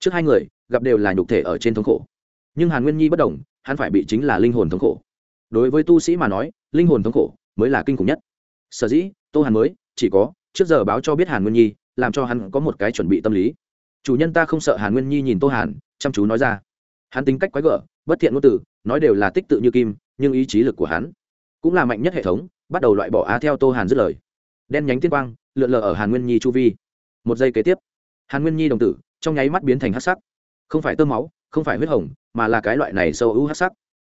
Trước hai người, gặp đều là nhục thể ở trên thống khổ. Nhưng hàn nguyên nhi bất đồng, hắn phải bị chính là linh hồn thống khổ đối với tu sĩ mà nói, linh hồn thống khổ mới là kinh khủng nhất. Sở dĩ, tô hàn mới, chỉ có, trước giờ báo cho biết hàn nguyên nhi, làm cho hắn có một cái chuẩn bị tâm lý. Chủ nhân ta không sợ hàn nguyên nhi nhìn tô hàn, chăm chú nói ra. Hắn tính cách quái gở, bất thiện ngôn từ, nói đều là tích tự như kim, nhưng ý chí lực của hắn cũng là mạnh nhất hệ thống, bắt đầu loại bỏ á theo tô hàn dứt lời. Đen nhánh tiên quang, lượn lờ ở hàn nguyên nhi chu vi. Một giây kế tiếp, hàn nguyên nhi đồng tử trong nháy mắt biến thành hát sắc. Không phải tơ máu, không phải huyết hồng, mà là cái loại này sâu ưu hát sắc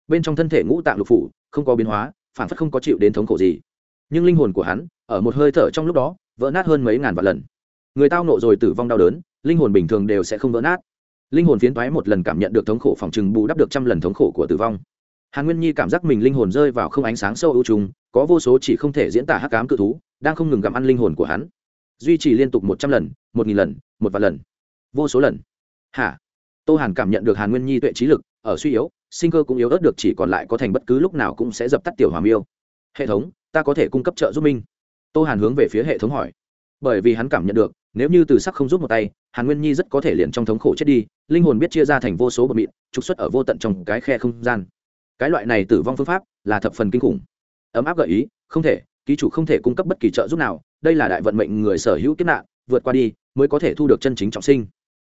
bên trong thân thể ngũ tạng lục phủ, không có biến hóa phản phất không có chịu đến thống khổ gì. Nhưng linh hồn của hắn, ở một hơi thở trong lúc đó, vỡ nát hơn mấy ngàn vạn lần. Người tao nộ rồi tử vong đau đớn, linh hồn bình thường đều sẽ không vỡ nát. Linh hồn phiến thoái một lần cảm nhận được thống khổ phòng chừng bù đắp được trăm lần thống khổ của tử vong. Hàn nguyên nhi cảm giác mình linh hồn rơi vào không ánh sáng sâu ưu trùng, có vô số chỉ không thể diễn tả hắc cám cự thú, đang không ngừng gặm ăn linh hồn của hắn. Duy trì liên tục một trăm lần, một nghìn lần, một vạn lần. Vô số lần. Hả? Tô hàn cảm nhận được hàn nguyên nhi tuệ trí lực, ở suy yếu sinh cơ cũng yếu ớt được chỉ còn lại có thành bất cứ lúc nào cũng sẽ dập tắt tiểu hòa miêu. Hệ thống, ta có thể cung cấp trợ giúp minh. Tô hàn hướng về phía hệ thống hỏi. Bởi vì hắn cảm nhận được, nếu như từ sắc không giúp một tay, hàn nguyên nhi rất có thể liền trong thống khổ chết đi, linh hồn biết chia ra thành vô số bậc mịn, trục xuất ở vô tận trong cái khe không gian. Cái loại này tử vong phương pháp là thập phần kinh khủng. Ấm áp gợi ý, không thể, ký chủ không thể cung cấp bất kỳ trợ giúp nào, đây là đại vận mệnh người sở hữu kiếp nạn, vượt qua đi mới có thể thu được chân chính trọng sinh.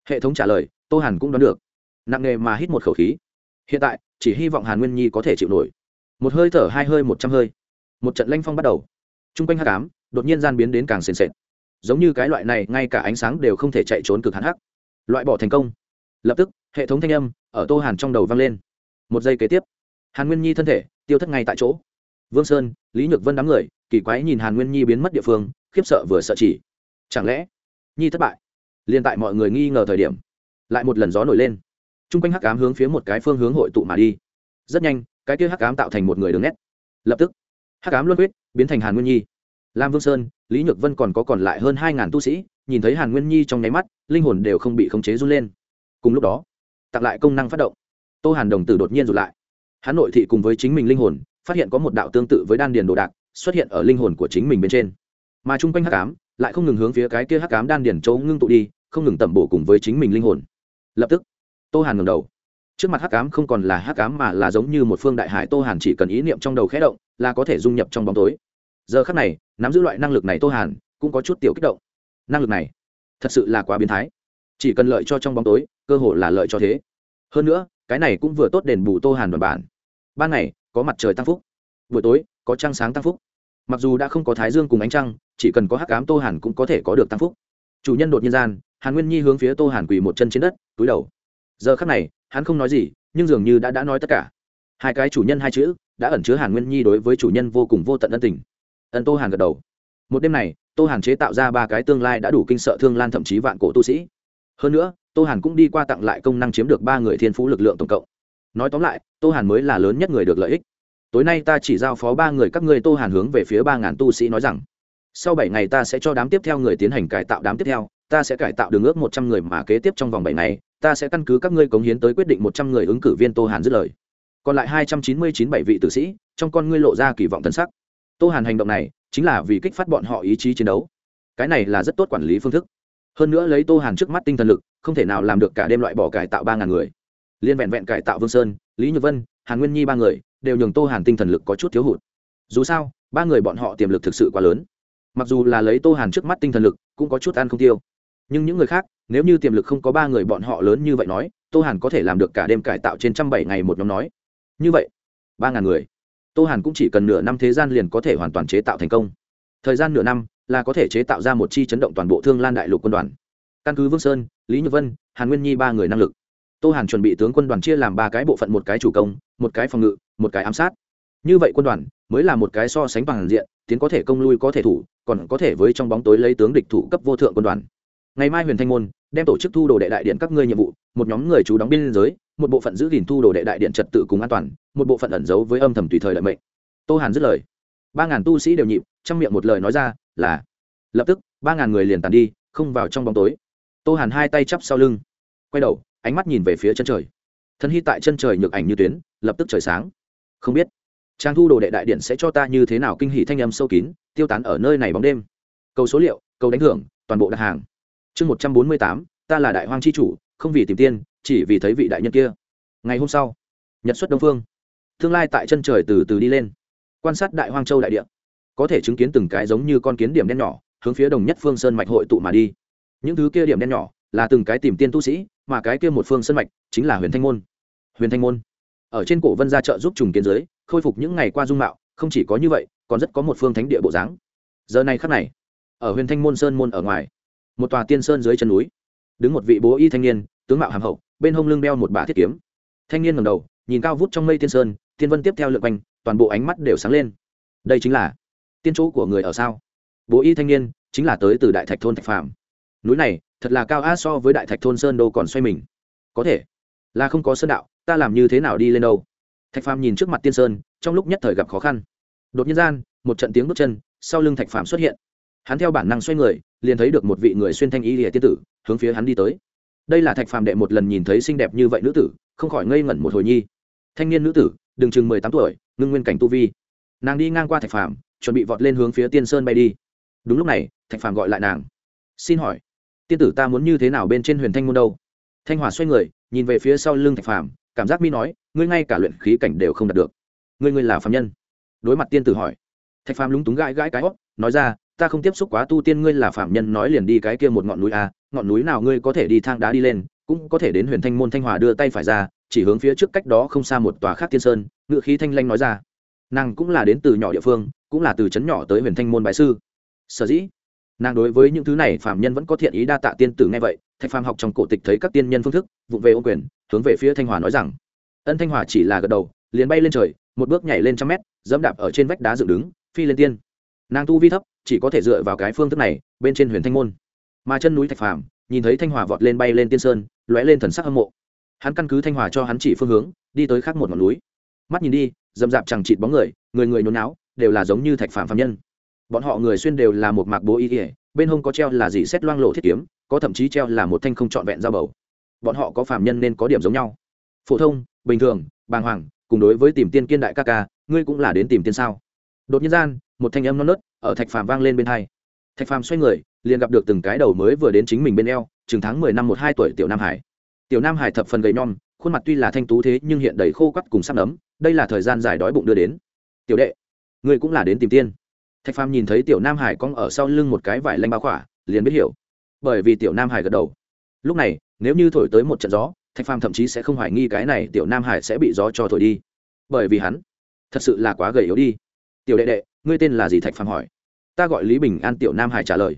Hệ thống trả lời, tô hàn cũng đoán được. Nặng nghề mà hít một khẩu khí hiện tại, chỉ hy vọng hàn nguyên nhi có thể chịu nổi. Một hơi thở, hai hơi, một trăm hơi. Một trận lanh phong bắt đầu. T r u n g quanh hát cám đột nhiên gian biến đến càng sền sệt. Giống như cái loại này, ngay cả ánh sáng đều không thể chạy trốn cực hắn hắc. Loại bỏ thành công. Lập tức, hệ thống thanh âm ở tô hàn trong đầu vang lên. Một giây kế tiếp, hàn nguyên nhi thân thể tiêu thất ngay tại chỗ. Vương sơn, lý nhược vân đám người, kỳ quái nhìn hàn nguyên nhi biến mất địa phương, khiếp sợ vừa sợ chỉ. Chẳng lẽ, nhi thất bại? Liền tại mọi người nghi ngờ thời điểm, lại một lần gió nổi lên t r u n g quanh hắc ám hướng phía một cái phương hướng hội tụ mà đi. Rất nhanh, cái kia hắc ám tạo thành một người đường nét. Lập tức, hắc ám luân huyết biến thành hàn nguyên nhi. Lam vương sơn, lý nhược vân còn có còn lại hơn hai ngàn tu sĩ, nhìn thấy hàn nguyên nhi trong nháy mắt, linh hồn đều không bị khống chế run lên. Cùng lúc đó, tặng lại công năng phát động. Tô hàn đồng tử đột nhiên rụt lại. Hắn nội thị cùng với chính mình linh hồn, phát hiện có một đạo tương tự với đan điền đồ đạc, xuất hiện ở linh hồn của chính mình bên trên. Mà chung quanh hắc ám lại không ngừng hướng phía cái kia hắc ám đan điền chỗ ngưng tụ đi, không ngừng tẩm bổ cùng với chính mình linh hồn. Lập tức tô hàn ngầm đầu. Trước mặt hắc ám không còn là hắc ám mà là giống như một phương đại hải, tô hàn chỉ cần ý niệm trong đầu khẽ động là có thể dung nhập trong bóng tối. Giờ khắc này, nắm giữ loại năng lực này tô hàn cũng có chút tiểu kích động. Năng lực này thật sự là quá biến thái. Chỉ cần lợi cho trong bóng tối, cơ hội là lợi cho thế. Hơn nữa, cái này cũng vừa tốt đền bù tô hàn đoàn bản. Ban ngày, có mặt trời tăng phúc. Buổi tối, có trăng sáng tăng phúc. Mặc dù đã không có thái dương cùng ánh trăng, chỉ cần có hắc ám tô hàn cũng có thể có được tăng phúc. Chủ nhân đột nhiên gian, hàn nguyên nhi hướng phía tô hàn quỳ một chân trên đất, túi đầu giờ khắc này, hắn không nói gì, nhưng dường như đã đã nói tất cả. Hai cái chủ nhân hai chữ đã ẩn chứa hàn nguyên nhi đối với chủ nhân vô cùng vô tận ân tình. Ân tô hàn gật đầu. Một đêm này, tô hàn chế tạo ra ba cái tương lai đã đủ kinh sợ thương lan thậm chí vạn cổ tu sĩ. Hơn nữa, tô hàn cũng đi qua tặng lại công năng chiếm được ba người thiên phú lực lượng tổng cộng. Nói tóm lại, tô hàn mới là lớn nhất người được lợi ích. Tối nay ta chỉ giao phó ba người các ngươi, tô hàn hướng về phía ba ngàn tu sĩ nói rằng, sau bảy ngày ta sẽ cho đám tiếp theo người tiến hành cải tạo đám tiếp theo, ta sẽ cải tạo đường ước một trăm người mà kế tiếp trong vòng bảy ngày ta sẽ căn cứ các ngươi cống hiến tới quyết định một trăm người ứng cử viên tô hàn dứt lời. Còn lại hai trăm chín mươi chín bảy vị tử sĩ, trong con ngươi lộ ra kỳ vọng thân sắc. Tô hàn hành động này chính là vì kích phát bọn họ ý chí chiến đấu. Cái này là rất tốt quản lý phương thức. Hơn nữa lấy tô hàn trước mắt tinh thần lực, không thể nào làm được cả đêm loại bỏ cải tạo ba ngàn người. Liên vẹn vẹn cải tạo vương sơn, lý nhược vân, hàn nguyên nhi ba người đều nhường tô hàn tinh thần lực có chút thiếu hụt. Dù sao, ba người bọn họ tiềm lực thực sự quá lớn. Mặc dù là lấy tô hàn trước mắt tinh thần lực, cũng có chút ăn không tiêu nhưng những người khác, nếu như tiềm lực không có ba người bọn họ lớn như vậy nói, tô hàn có thể làm được cả đêm cải tạo trên trăm bảy ngày một nhóm nói. Như vậy, ba ngàn người. Tô hàn cũng chỉ cần nửa năm thế gian liền có thể hoàn toàn chế tạo thành công. Thời gian nửa năm là có thể chế tạo ra một chi chấn động toàn bộ thương lan đại lục quân đoàn. Căn cứ vương sơn, lý nhược vân, hàn nguyên nhi ba người năng lực, tô hàn chuẩn bị tướng quân đoàn chia làm ba cái bộ phận, một cái chủ công, một cái phòng ngự, một cái ám sát. Như vậy quân đoàn mới là một cái so sánh bằng diện, tiến có thể công lui có thể thủ, còn có thể với trong bóng tối lấy tướng địch thủ cấp vô thượng quân đoàn ngày mai huyền thanh môn, đem tổ chức thu đồ đệ đại điện các ngươi nhiệm vụ, một nhóm người chú đóng biên giới, một bộ phận giữ gìn thu đồ đệ đại điện trật tự cùng an toàn, một bộ phận ẩn giấu với âm thầm tùy thời lợi mệnh. Tô hàn dứt lời. Ba ngàn tu sĩ đều nhịp, trong miệng một lời nói ra là, lập tức, ba ngàn người liền tàn đi, không vào trong bóng tối. Tô hàn hai tay chắp sau lưng, quay đầu, ánh mắt nhìn về phía chân trời. Thân hy tại chân trời nhược ảnh như tuyến, lập tức trời sáng. Không biết, trang thu đồ đệ đại điện sẽ cho ta như thế nào kinh hỷ thanh âm sâu kín, tiêu tán ở nơi này bóng đêm. Cầu số liệu, cầu đánh thưởng, toàn bộ đặt hàng chương một trăm bốn mươi tám, ta là đại hoang c h i chủ, không vì tìm tiên, chỉ vì thấy vị đại nhân kia. Ngày hôm sau, nhật xuất đông phương. Tương lai tại chân trời từ từ đi lên. Quan sát đại hoang châu đại địa. Có thể chứng kiến từng cái giống như con kiến điểm đen nhỏ, hướng phía đồng nhất phương sơn mạch hội tụ mà đi. Những thứ kia điểm đen nhỏ là từng cái tìm tiên tu sĩ, mà cái kia một phương sơn mạch chính là huyền thanh môn. Huyền thanh môn. Ở trên cổ vân gia trợ giúp trùng kiến giới khôi phục những ngày qua dung mạo, không chỉ có như vậy, còn rất có một phương thánh địa bộ dáng. Giờ này khắc này, ở huyền thanh môn sơn môn ở ngoài một tòa tiên sơn dưới chân núi, đứng một vị bố y thanh niên, tướng mạo hàm hậu, bên hông lưng đeo một bả thiết kiếm. Thanh niên ngầm đầu, nhìn cao vút trong mây tiên sơn tiên vân tiếp theo lượt quanh, toàn bộ ánh mắt đều sáng lên. Đây chính là tiên chỗ của người ở sao? Bố y thanh niên chính là tới từ đại thạch thôn thạch phạm núi này thật là cao a so với đại thạch thôn sơn đâu còn xoay mình. Có thể là không có sơn đạo, ta làm như thế nào đi lên đâu? Thạch phàm nhìn trước mặt tiên sơn, trong lúc nhất thời gặp khó khăn. Đột nhiên gian, một trận tiếng bước chân sau lưng thạch phàm xuất hiện. Hắn theo bản năng xoay người liền thấy được một vị người xuyên thanh y lìa tiên tử, hướng phía hắn đi tới. Đây là thạch phàm đệ một lần nhìn thấy xinh đẹp như vậy nữ tử, không khỏi ngây ngẩn một hồi nhi. Thanh niên nữ tử, đừng chừng mười tám tuổi, ngưng nguyên cảnh tu vi. Nàng đi ngang qua thạch phàm, chuẩn bị vọt lên hướng phía tiên sơn bay đi. Đúng lúc này, thạch phàm gọi lại nàng. Xin hỏi, tiên tử ta muốn như thế nào bên trên huyền thanh môn đâu? Thanh hòa xoay người, nhìn về phía sau lưng thạch phàm, cảm giác mi nói, ngươi ngay cả luyện khí cảnh đều không đạt được. Ngươi ngươi là phạm nhân? Đối mặt tiên tử hỏi. Thạch phàm lúng túng gãi gãi cái hót, nói ra ta không tiếp xúc quá tu tiên ngươi là phạm nhân nói liền đi cái kia một ngọn núi a ngọn núi nào ngươi có thể đi thang đá đi lên, cũng có thể đến huyền thanh môn thanh hòa đưa tay phải ra, chỉ hướng phía trước cách đó không xa một tòa khác tiên sơn ngự khí thanh lanh nói ra. Nàng cũng là đến từ nhỏ địa phương, cũng là từ trấn nhỏ tới huyền thanh môn bái sư. Sở dĩ, nàng đối với những thứ này phạm nhân vẫn có thiện ý đa tạ tiên tử nghe vậy, thạch phàm học trong cổ tịch thấy các tiên nhân phương thức vụ về ô quyền, hướng về phía thanh hòa nói rằng, ân thanh hòa chỉ là gật đầu, liền bay lên trời, một bước nhảy lên trăm mét, dẫm đạp ở trên vách đá dựng đứng, phi lên tiên nàng tu vi thấp, chỉ có thể dựa vào cái phương thức này, bên trên huyền thanh môn. Mà chân núi thạch phàm, nhìn thấy thanh hòa vọt lên bay lên tiên sơn, lóe lên thần sắc hâm mộ. Hắn căn cứ thanh hòa cho hắn chỉ phương hướng, đi tới khác một ngọn núi. Mắt nhìn đi, dầm dạp chẳng chịt bóng người người người nôn não đều là giống như thạch phàm phạm nhân. Bọn họ người xuyên đều là một mạc bố y ỉa bên hông có treo là gì xét loang lộ thiết kiếm, có thậm chí treo là một thanh không trọn vẹn dao bầu. Bọn họ có phạm nhân nên có điểm giống nhau. Phổ thông, bình thường, bàng hoàng, cùng đối với tìm tiên kiên đại ca ca, ngươi cũng là đến tìm tiên sao? Đột nhiên gian một thanh âm non nớt ở thạch phàm vang lên bên hai. Thạch phàm xoay người, liền gặp được từng cái đầu mới vừa đến chính mình bên eo chừng tháng mười năm một hai tuổi tiểu nam hải. Tiểu nam hải thập phần gầy nhom, khuôn mặt tuy là thanh tú thế nhưng hiện đầy khô quắt cùng sắp nấm, đây là thời gian dài đói bụng đưa đến. Tiểu đệ, ngươi cũng là đến tìm tiên. Thạch phàm nhìn thấy tiểu nam hải cong ở sau lưng một cái vải lanh bao khỏa, liền biết hiểu. Bởi vì tiểu nam hải gật đầu. Lúc này, nếu như thổi tới một trận gió, thạch phàm thậm chí sẽ không hoài nghi cái này tiểu nam hải sẽ bị gió cho thổi đi. Bởi vì hắn thật sự là quá gầy yếu đi tiểu đệ đệ, ngươi tên là gì? Thạch phàm hỏi. Ta gọi lý bình an, tiểu nam hải trả lời.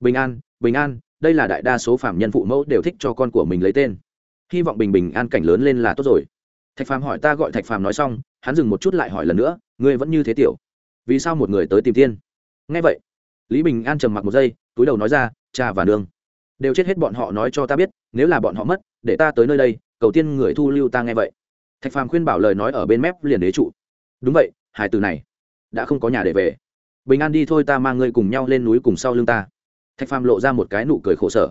Bình an bình an, đây là đại đa số phạm nhân phụ mẫu đều thích cho con của mình lấy tên. Hy vọng bình bình an cảnh lớn lên là tốt rồi. Thạch phàm hỏi, ta gọi thạch phàm nói xong, hắn dừng một chút lại hỏi lần nữa, ngươi vẫn như thế tiểu. Vì sao một người tới tìm tiên? Ngay vậy, lý bình an trầm mặc một giây, túi đầu nói ra, cha và nương. Đều chết hết bọn họ nói cho ta biết, nếu là bọn họ mất, để ta tới nơi đây, cầu tiên người thu lưu ta nghe vậy. Thạch phàm khuyên bảo lời nói ở bên mép liền đế trụ. Đúng vậy hải từ này đã không có nhà để về. Bình an đi thôi ta mang ngươi cùng nhau lên núi cùng sau lưng ta. Thạch phàm lộ ra một cái nụ cười khổ sở.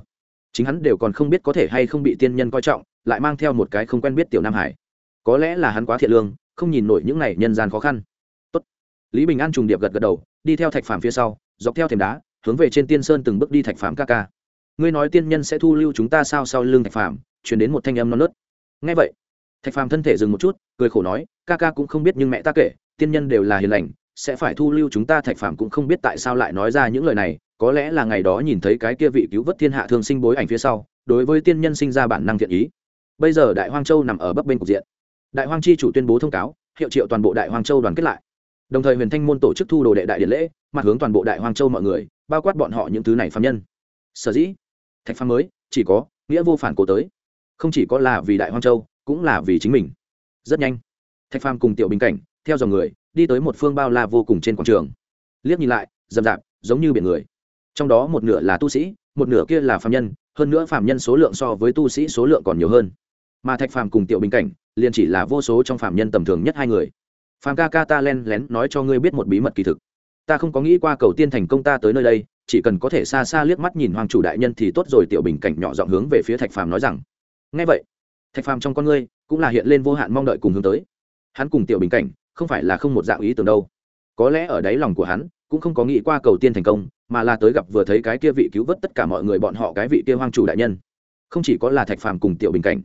Chính hắn đều còn không biết có thể hay không bị tiên nhân coi trọng, lại mang theo một cái không quen biết tiểu nam hải. Có lẽ là hắn quá thiện lương, không nhìn nổi những này nhân gian khó khăn. Tốt. lý bình an trùng điệp gật gật đầu, đi theo thạch phàm phía sau, dọc theo thềm đá, hướng về trên tiên sơn từng bước đi thạch phàm ca ca. Ngươi nói tiên nhân sẽ thu lưu chúng ta sao sau lưng thạch phàm chuyển đến một thanh âm non nớt. Ngay vậy, thạch phàm thân thể dừng một chút, cười khổ nói, ca ca cũng không biết nhưng mẹ ta kể, tiên nhân đều là hiền lành sẽ phải thu lưu chúng ta thạch phàm cũng không biết tại sao lại nói ra những lời này, có lẽ là ngày đó nhìn thấy cái kia vị cứu vớt thiên hạ thương sinh bối ảnh phía sau, đối với tiên nhân sinh ra bản năng thiện ý. Bây giờ đại hoang châu nằm ở bắc bên cục diện. Đại hoang chi chủ tuyên bố thông cáo, hiệu triệu toàn bộ đại hoang châu đoàn kết lại. Đồng thời huyền thanh môn tổ chức thu đồ đệ đại điện lễ, mặt hướng toàn bộ đại hoang châu mọi người, bao quát bọn họ những thứ này phạm nhân. Sở dĩ, thạch phàm mới, chỉ có nghĩa vô phản cố tới. Không chỉ có là vì đại hoang châu, cũng là vì chính mình. Rất nhanh, thạch phàm cùng tiểu bình cảnh, theo dòng người đi tới một phương bao la vô cùng trên quảng trường. Liếc nhìn lại, rậm rạp, giống như biển người. Trong đó một nửa là tu sĩ, một nửa kia là phạm nhân, hơn nữa phạm nhân số lượng so với tu sĩ số lượng còn nhiều hơn. Mà thạch phàm cùng tiểu bình cảnh, liền chỉ là vô số trong phạm nhân tầm thường nhất hai người. Phàm ca ca ta len lén nói cho ngươi biết một bí mật kỳ thực. Ta không có nghĩ qua cầu tiên thành công ta tới nơi đây, chỉ cần có thể xa xa liếc mắt nhìn hoàng chủ đại nhân thì tốt rồi, tiểu bình cảnh nhỏ giọng hướng về phía thạch phàm nói rằng. Ngay vậy, thạch phàm trong con ngươi cũng là hiện lên vô hạn mong đợi cùng hướng tới. Hắn cùng tiểu bình cảnh không phải là không một dạng ý tưởng đâu. Có lẽ ở đáy lòng của hắn, cũng không có nghĩ qua cầu tiên thành công, mà là tới gặp vừa thấy cái kia vị cứu vớt tất cả mọi người bọn họ cái vị kia hoang chủ đại nhân. Không chỉ có là thạch phàm cùng tiểu bình cảnh,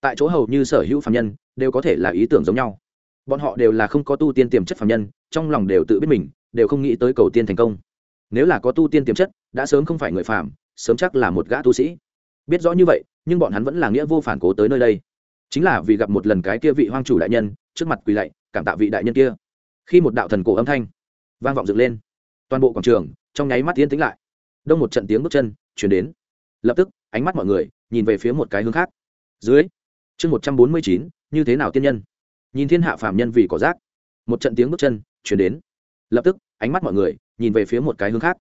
tại chỗ hầu như sở hữu phạm nhân đều có thể là ý tưởng giống nhau. Bọn họ đều là không có tu tiên tiềm chất phạm nhân, trong lòng đều tự biết mình, đều không nghĩ tới cầu tiên thành công. Nếu là có tu tiên tiềm chất, đã sớm không phải người phạm sớm chắc là một gã tu sĩ. Biết rõ như vậy, nhưng bọn hắn vẫn là nghĩa vô phản cố tới nơi đây. Chính là vì gặp một lần cái kia vị hoang chủ đại nhân, trước mặt quỳ lạy cảm tạ vị đại nhân kia. Khi một đạo thần cổ âm thanh vang vọng dựng lên, toàn bộ quảng trường trong nháy mắt tiến tĩnh lại. Đông một trận tiếng bước chân chuyển đến. Lập tức, ánh mắt mọi người nhìn về phía một cái hướng khác. Dưới, chương một trăm bốn mươi chín, như thế nào tiên nhân? Nhìn thiên hạ phạm nhân vì cỏ rác. Một trận tiếng bước chân chuyển đến. Lập tức, ánh mắt mọi người nhìn về phía một cái hướng khác.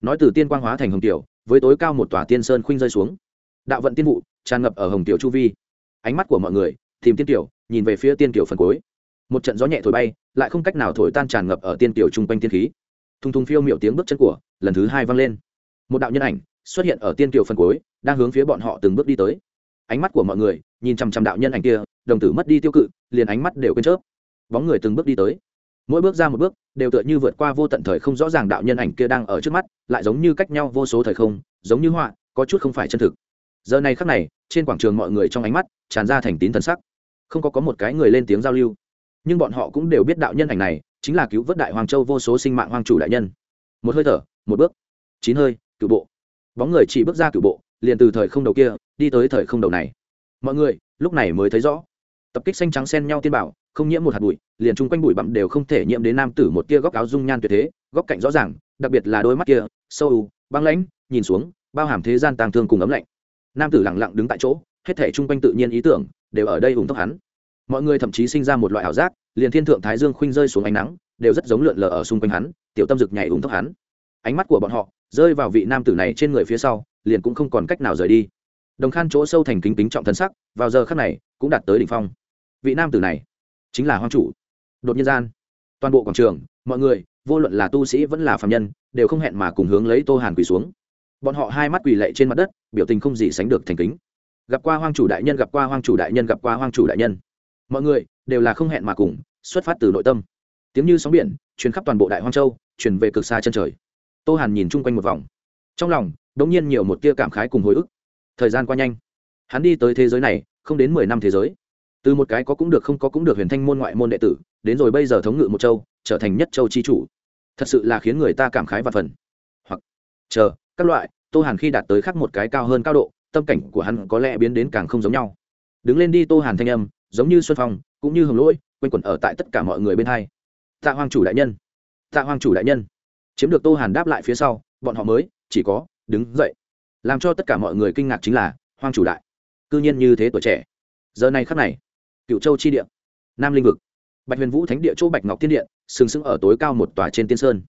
Nói từ tiên quang hóa thành hồng tiểu, với tối cao một tòa tiên sơn khuynh rơi xuống. Đạo vận tiên vụ tràn ngập ở hồng tiểu chu vi. Ánh mắt của mọi người tìm tiên tiểu, nhìn về phía tiên tiểu phần cuối một trận gió nhẹ thổi bay, lại không cách nào thổi tan tràn ngập ở tiên tiểu chung quanh tiên khí. Thùng thùng phiêu miệu tiếng bước chân của, lần thứ hai vang lên. Một đạo nhân ảnh xuất hiện ở tiên tiểu phần cuối, đang hướng phía bọn họ từng bước đi tới. Ánh mắt của mọi người, nhìn chằm chằm đạo nhân ảnh kia, đồng tử mất đi tiêu cự, liền ánh mắt đều quên chớp. Bóng người từng bước đi tới. Mỗi bước ra một bước, đều tựa như vượt qua vô tận thời không, rõ ràng đạo nhân ảnh kia đang ở trước mắt, lại giống như cách nhau vô số thời không, giống như họa, có chút không phải chân thực. Giờ này khắc này, trên quảng trường mọi người trong ánh mắt, tràn ra thành tín thần sắc. Không có có một cái người lên tiếng giao lưu nhưng bọn họ cũng đều biết đạo nhân ảnh này chính là cứu vớt đại hoàng châu vô số sinh mạng hoàng chủ đại nhân. Một hơi thở, một bước, chín hơi cựu bộ. Bóng người chỉ bước ra cựu bộ, liền từ thời không đầu kia, đi tới thời không đầu này. Mọi người, lúc này mới thấy rõ. Tập kích xanh trắng xen nhau tiên bảo, không nhiễm một hạt bụi, liền chung quanh bụi bặm đều không thể nhiễm đến nam tử một tia góc áo dung nhan tuyệt thế, góc cạnh rõ ràng, đặc biệt là đôi mắt kia, sâu u, băng lãnh, nhìn xuống, bao hàm thế gian tàng thương cùng ấm lạnh. Nam tử lặng lặng đứng tại chỗ, hết thể chung quanh tự nhiên ý tưởng, đều ở đây ủng tốc hắn mọi người thậm chí sinh ra một loại ảo giác, liền thiên thượng thái dương khuynh rơi xuống ánh nắng, đều rất giống lượn lờ ở xung quanh hắn, tiểu tâm rực nhảy ủng tốc hắn. Ánh mắt của bọn họ rơi vào vị nam tử này trên người phía sau, liền cũng không còn cách nào rời đi. Đồng khan chỗ sâu thành kính kính trọng thân sắc, vào giờ khắc này cũng đạt tới đỉnh phong. Vị nam tử này chính là hoang chủ. Đột nhiên gian, toàn bộ quảng trường, mọi người, vô luận là tu sĩ vẫn là phạm nhân, đều không hẹn mà cùng hướng lấy tô hàn quỳ xuống. Bọn họ hai mắt quỳ lệ trên mặt đất, biểu tình không gì sánh được thành kính. Gặp qua hoang chủ đại nhân, gặp qua hoang chủ đại nhân, gặp qua hoang chủ đại nhân mọi người đều là không hẹn mà cùng, xuất phát từ nội tâm. Tiếng như sóng biển, truyền khắp toàn bộ đại hoang châu, truyền về cực xa chân trời. Tô hàn nhìn chung quanh một vòng. Trong lòng đ ỗ n g nhiên nhiều một tia cảm khái cùng hồi ức. Thời gian qua nhanh. Hắn đi tới thế giới này, không đến mười năm thế giới. Từ một cái có cũng được không có cũng được huyền thanh môn ngoại môn đệ tử, đến rồi bây giờ thống ngự một châu, trở thành nhất châu chi chủ. Thật sự là khiến người ta cảm khái và phần. Hoặc, chờ, các loại, tô hàn khi đạt tới khắc một cái cao hơn cao độ, tâm cảnh của hắn có lẽ biến đến càng không giống nhau. Đứng lên đi tô hàn thanh âm giống như xuân phong, cũng như hồng lỗi, quanh quẩn ở tại tất cả mọi người bên hai. Tạ hoàng chủ đại nhân. Tạ hoàng chủ đại nhân. Chiếm được tô hàn đáp lại phía sau, bọn họ mới chỉ có đứng dậy. Làm cho tất cả mọi người kinh ngạc chính là hoàng chủ đại. Cư nhiên như thế tuổi trẻ. Giờ này khắc này cựu châu chi địa, nam linh vực, bạch huyền vũ thánh địa chỗ bạch ngọc thiên điện sừng sững ở tối cao một tòa trên tiên sơn.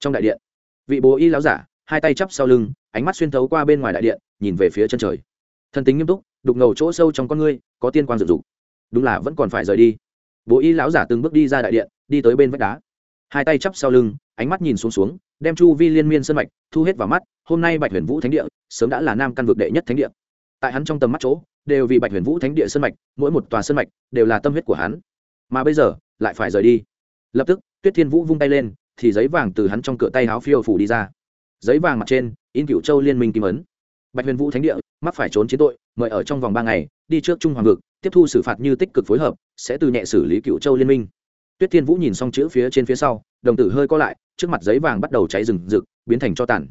Trong đại điện, vị bố y láo giả, hai tay chắp sau lưng, ánh mắt xuyên thấu qua bên ngoài đại điện, nhìn về phía chân trời. Thân tính nghiêm túc, đục ngầu chỗ sâu trong con ngươi, có tiên quang dự dục đúng là vẫn còn phải rời đi. Bố y lão giả từng bước đi ra đại điện, đi tới bên vách đá. Hai tay chắp sau lưng, ánh mắt nhìn xuống xuống, đem chu vi liên miên sân mạch, thu hết vào mắt, hôm nay bạch huyền vũ thánh địa, sớm đã là nam căn vực đệ nhất thánh địa. Tại hắn trong tầm mắt chỗ, đều vì bạch huyền vũ thánh địa sân mạch, mỗi một tòa sân mạch đều là tâm huyết của hắn. Mà bây giờ, lại phải rời đi. Lập tức, tuyết thiên vũ vung tay lên, thì giấy vàng từ hắn trong cửa tay háo phiêu phủ đi ra. Giấy vàng mặt trên, in cựu châu liên minh kim ấn. Bạch huyền vũ thánh địa, mắc phải trốn chiến tội, mời ở trong vòng ba ngày, đi trước trung hoàng vực tiếp thu xử phạt như tích cực phối hợp, sẽ từ nhẹ xử lý cựu châu liên minh. Tuyết thiên vũ nhìn xong chữ phía trên phía sau, đồng tử hơi co lại, trước mặt giấy vàng bắt đầu cháy rừng rực, biến thành cho tàn.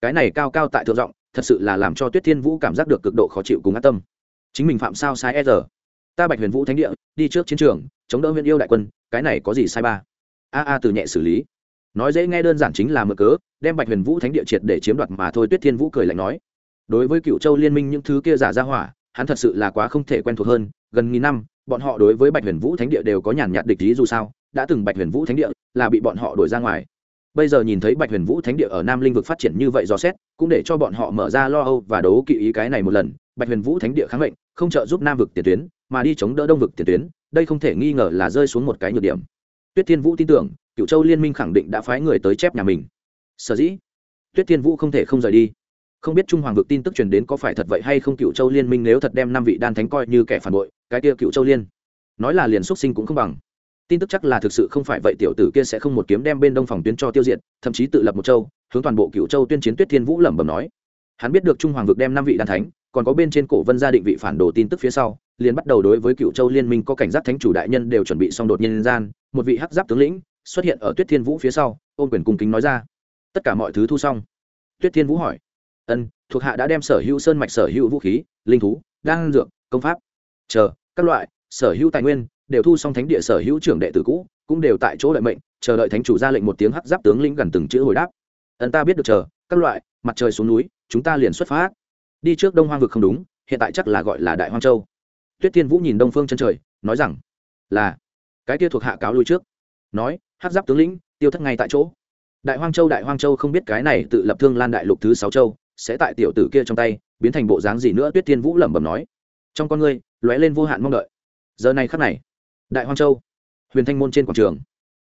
Cái này cao cao tại thượng giọng, thật sự là làm cho tuyết thiên vũ cảm giác được cực độ khó chịu cùng ác tâm. Chính mình phạm sao sai e giờ? Ta bạch huyền vũ thánh địa, đi trước chiến trường, chống đỡ huyện yêu đại quân, cái này có gì sai ba? A a, từ nhẹ xử lý. Nói dễ nghe đơn giản chính là mở cớ, đem bạch huyền vũ thánh địa triệt để chiếm đoạt mà thôi, tuyết thiên vũ cười lạnh nói. Đối với cựu châu liên minh những thứ kia giả ra hỏa hắn thật sự là quá không thể quen thuộc hơn, gần nghìn năm, bọn họ đối với bạch huyền vũ thánh địa đều có nhàn nhạt địch ý dù sao, đã từng bạch huyền vũ thánh địa là bị bọn họ đuổi ra ngoài. Bây giờ nhìn thấy bạch huyền vũ thánh địa ở nam linh vực phát triển như vậy do xét, cũng để cho bọn họ mở ra lo âu và đấu kỵ ý cái này một lần, bạch huyền vũ thánh địa kháng mệnh, không trợ giúp nam vực tiền tuyến, mà đi chống đỡ đông vực tiền tuyến, đây không thể nghi ngờ là rơi xuống một cái nhược điểm. Tuyết thiên vũ tin tưởng cựu châu liên minh khẳng định đã phái người tới chép nhà mình. Sở dĩ, tuyết thiên vũ không thể không rời đi không biết trung hoàng vực tin tức truyền đến có phải thật vậy hay không, cựu châu liên minh nếu thật đem năm vị đan thánh coi như kẻ phản bội, cái kia cựu châu liên, nói là liền xuất sinh cũng không bằng. Tin tức chắc là thực sự không phải vậy, tiểu tử kia sẽ không một kiếm đem bên đông phòng tuyến cho tiêu diệt, thậm chí tự lập một châu, hướng toàn bộ cựu châu tuyên chiến tuyết thiên vũ lẩm bẩm nói. Hắn biết được trung hoàng vực đem năm vị đan thánh, còn có bên trên cổ vân gia định vị phản đồ tin tức phía sau, liền bắt đầu đối với cựu châu liên minh có cảnh giác thánh chủ đại nhân đều chuẩn bị xong đột nhiên gian, một vị hắc giáp tướng lĩnh xuất hiện ở tuyết thiên vũ phía sau, ôn quyền cung kính nói ra. Tất cả mọi thứ thu xong. Tuyết thiên vũ hỏi ân, thuộc hạ đã đem sở hữu sơn mạch, sở hữu vũ khí, linh thú, đan dược, công pháp, chờ, các loại, sở hữu tài nguyên, đều thu xong thánh địa sở hữu trưởng đệ tử cũ, cũng đều tại chỗ đợi mệnh, chờ đợi thánh chủ ra lệnh một tiếng hắc giáp tướng lĩnh gần từng chữ hồi đáp. Ân, ta biết được chờ, các loại, mặt trời xuống núi, chúng ta liền xuất phát. Đi trước đông hoang vực không đúng, hiện tại chắc là gọi là đại hoang châu. Tuyết thiên vũ nhìn đông phương chân trời, nói rằng, là, cái kia thuộc hạ cáo lui trước. Nói, hắc giáp tướng lĩnh, tiêu thất ngay tại chỗ. Đại hoang châu, đại hoang châu không biết cái này tự lập thương lan đại lục thứ sáu châu sẽ tại tiểu tử kia trong tay, biến thành bộ dáng gì nữa tuyết thiên vũ lẩm bẩm nói. Trong con ngươi, lóe lên vô hạn mong đợi. Giờ này khắc này, đại hoang châu, huyền thanh môn trên quảng trường,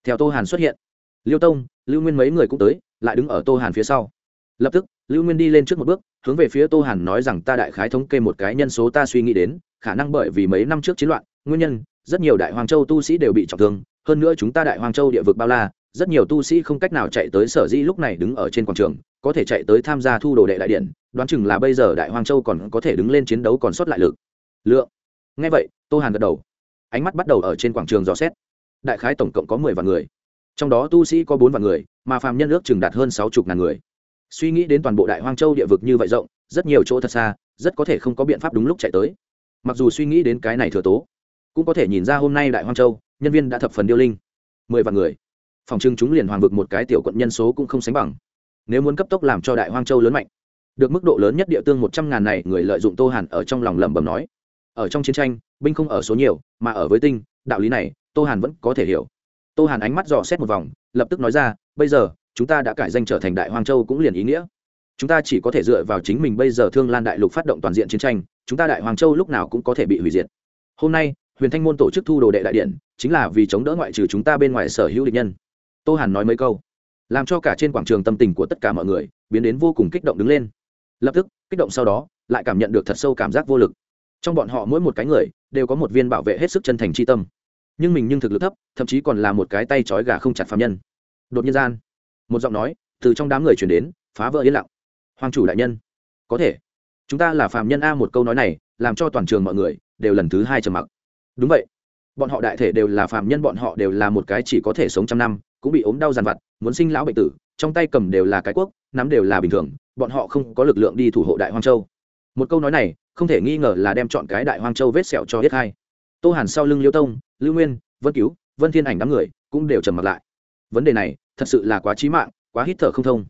theo tô hàn xuất hiện. Liêu tông, lưu nguyên mấy người cũng tới, lại đứng ở tô hàn phía sau. Lập tức, lưu nguyên đi lên trước một bước, hướng về phía tô hàn nói rằng, ta đại khái thống kê một cái nhân số ta suy nghĩ đến, khả năng bởi vì mấy năm trước chiến loạn, nguyên nhân, rất nhiều đại hoàng châu tu sĩ đều bị trọng thương, hơn nữa chúng ta đại hoàng châu địa vực bao la rất nhiều tu sĩ không cách nào chạy tới sở dĩ lúc này đứng ở trên quảng trường, có thể chạy tới tham gia thu đồ đệ đại điện, đoán chừng là bây giờ đại hoàng châu còn có thể đứng lên chiến đấu còn sót lại lực. Lượng. Ngay vậy, tô hàn gật đầu. Ánh mắt bắt đầu ở trên quảng trường dò xét. Đại khái tổng cộng có mười vạn người. Trong đó tu sĩ có bốn vạn người, mà phàm nhân ước chừng đạt hơn sáu chục ngàn người. Suy nghĩ đến toàn bộ đại hoang châu địa vực như vậy rộng, rất nhiều chỗ thật xa, rất có thể không có biện pháp đúng lúc chạy tới. Mặc dù suy nghĩ đến cái này thừa tố, cũng có thể nhìn ra hôm nay đại hoang châu, nhân viên đã thập phần điêu linh. Mười vạn người phòng trưng chúng liền hoàng vực một cái tiểu quận nhân số cũng không sánh bằng. Nếu muốn cấp tốc làm cho đại hoang châu lớn mạnh, được mức độ lớn nhất địa tương một trăm ngàn này, người lợi dụng tô hàn ở trong lòng lẩm bẩm nói. Ở trong chiến tranh, binh không ở số nhiều, mà ở với tinh, đạo lý này, tô hàn vẫn có thể hiểu. Tô hàn ánh mắt dò xét một vòng, lập tức nói ra, bây giờ, chúng ta đã cải danh trở thành đại hoang châu cũng liền ý nghĩa. Chúng ta chỉ có thể dựa vào chính mình bây giờ thương lan đại lục phát động toàn diện chiến tranh, chúng ta đại hoàng châu lúc nào cũng có thể bị hủy diệt. Hôm nay, huyền thanh môn tổ chức thu đồ đệ đại điện, chính là vì chống đỡ ngoại trừ chúng ta bên ngoài sở hữu địch nhân tô hàn nói mấy câu, làm cho cả trên quảng trường tâm tình của tất cả mọi người biến đến vô cùng kích động đứng lên. Lập tức, kích động sau đó, lại cảm nhận được thật sâu cảm giác vô lực. Trong bọn họ mỗi một cái người đều có một viên bảo vệ hết sức chân thành c h i tâm. Nhưng mình nhưng thực lực thấp, thậm chí còn là một cái tay trói gà không chặt phạm nhân. Đột nhiên gian, một giọng nói từ trong đám người chuyển đến, phá vỡ yên lặng. Hoàng chủ đại nhân, có thể. Chúng ta là phạm nhân a một câu nói này, làm cho toàn trường mọi người đều lần thứ hai trầm mặc. Đúng vậy. Bọn họ đại thể đều là phạm nhân, bọn họ đều là một cái chỉ có thể sống trăm năm cũng bị ốm đau dằn vặt, muốn sinh lão bệnh tử, trong tay cầm đều là cái quốc, nắm đều là bình thường, bọn họ không có lực lượng đi thủ hộ đại hoang châu. Một câu nói này, không thể nghi ngờ là đem chọn cái đại hoang châu vết sẹo cho hết hai. Tô hàn sau lưng liêu tông, lưu nguyên, vân cứu, vân thiên ảnh đám người cũng đều trầm mặc lại. Vấn đề này, thật sự là quá trí mạng, quá hít thở không thông.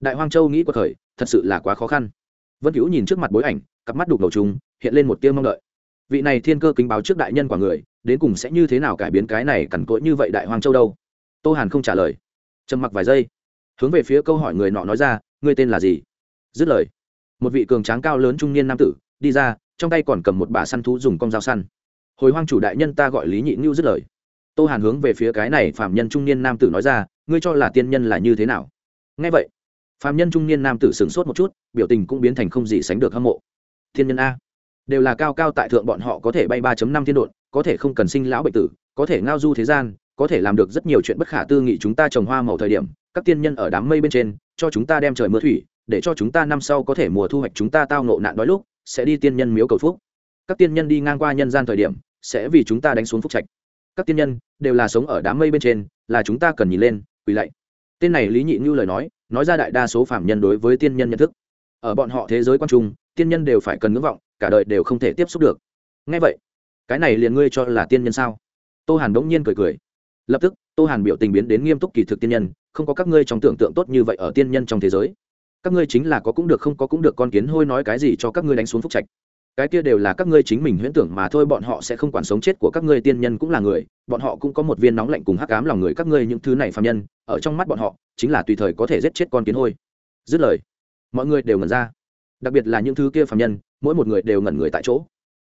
Đại hoang châu nghĩ qua thời, thật sự là quá khó khăn. Vân cứu nhìn trước mặt bối ảnh, cặp mắt đục ngầu trùng, hiện lên một tiêu mong đợi. Vị này thiên cơ kính báo trước đại nhân quả người, đến cùng sẽ như thế nào cải biến cái này cằn cỗi như vậy đại hoang châu đâu? Tô hàn không trả lời. Trầm mặc vài giây, hướng về phía câu hỏi người nọ nói ra, ngươi tên là gì? Dứt lời, một vị cường tráng cao lớn trung niên nam tử đi ra, trong tay còn cầm một bà săn thú dùng con dao săn. Hồi hoang chủ đại nhân ta gọi lý nhị ngưu dứt lời. Tô hàn hướng về phía cái này phạm nhân trung niên nam tử nói ra, ngươi cho là tiên nhân là như thế nào? Ngay vậy phạm nhân trung niên nam tử sửng sốt một chút, biểu tình cũng biến thành không gì sánh được hâm mộ. Thiên nhân a, đều là cao cao tại thượng bọn họ có thể bay ba năm thiên độn, có thể không cần sinh lão bệnh tử, có thể ngao du thế gian có thể làm được rất nhiều chuyện bất khả tư nghị chúng ta trồng hoa màu thời điểm, các tiên nhân ở đám mây bên trên, cho chúng ta đem trời mưa thủy, để cho chúng ta năm sau có thể mùa thu hoạch chúng ta tao nộ nạn đói lúc, sẽ đi tiên nhân miếu cầu phúc. Các tiên nhân đi ngang qua nhân gian thời điểm, sẽ vì chúng ta đánh xuống phúc trạch. Các tiên nhân đều là sống ở đám mây bên trên, là chúng ta cần nhìn lên, quỳ lạy. Tên này lý nhị như lời nói nói ra đại đa số phạm nhân đối với tiên nhân nhận thức. Ở bọn họ thế giới quan trung, tiên nhân đều phải cần ngưỡng vọng, cả đời đều không thể tiếp xúc được. Ngay vậy, cái này liền ngươi cho là tiên nhân sao? Tô hàn đống nhiên cười cười lập tức, tô hàn biểu tình biến đến nghiêm túc kỳ thực tiên nhân, không có các ngươi trong tưởng tượng tốt như vậy ở tiên nhân trong thế giới. Các ngươi chính là có cũng được không có cũng được con kiến hôi nói cái gì cho các ngươi đánh xuống phúc trạch. Cái kia đều là các ngươi chính mình huyễn tưởng mà thôi, bọn họ sẽ không quản sống chết của các ngươi, tiên nhân cũng là người, bọn họ cũng có một viên nóng lạnh cùng hắc ám lòng người, các ngươi những thứ này phạm nhân, ở trong mắt bọn họ, chính là tùy thời có thể giết chết con kiến hôi. Dứt lời, mọi người đều ngẩn ra. Đặc biệt là những thứ kia phạm nhân, mỗi một người đều ngẩn người tại chỗ.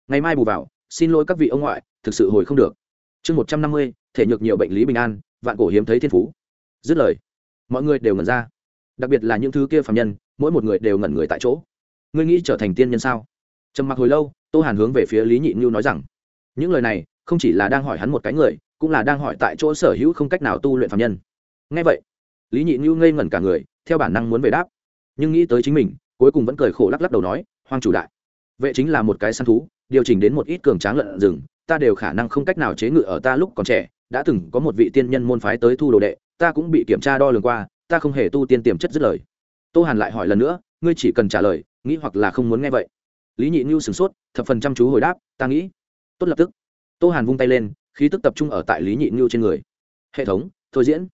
Ngày mai bù vào, xin lỗi các vị ông ngoại, thực sự hồi không được. Chương một trăm năm mươi thể nhược nhiều bệnh lý bình an, vạn cổ hiếm thấy thiên phú. Dứt lời, mọi người đều ngẩn ra. Đặc biệt là những thứ kia phạm nhân, mỗi một người đều ngẩn người tại chỗ. Ngươi nghĩ trở thành tiên nhân sao? Trầm mặc hồi lâu, tô hàn hướng về phía lý nhị như nói rằng, những lời này không chỉ là đang hỏi hắn một cái người, cũng là đang hỏi tại chỗ sở hữu không cách nào tu luyện phạm nhân. Ngay vậy, lý nhị như ngây ngẩn cả người, theo bản năng muốn về đáp. Nhưng nghĩ tới chính mình, cuối cùng vẫn cười khổ lắc lắc đầu nói, hoang chủ đại, vệ chính là một cái săn thú, điều chỉnh đến một ít cường tráng lợn rừng ta đều khả năng không cách nào chế ngự ở ta lúc còn trẻ, đã từng có một vị tiên nhân môn phái tới thu đồ đệ, ta cũng bị kiểm tra đo lường qua, ta không hề tu tiên tiềm chất dứt lời. Tô hàn lại hỏi lần nữa, ngươi chỉ cần trả lời, nghĩ hoặc là không muốn nghe vậy. Lý nhị ngưu sửng sốt, thập phần chăm chú hồi đáp, ta nghĩ. Tốt lập tức. Tô hàn vung tay lên, khí tức tập trung ở tại lý nhị ngưu trên người. Hệ thống, thôi diễn.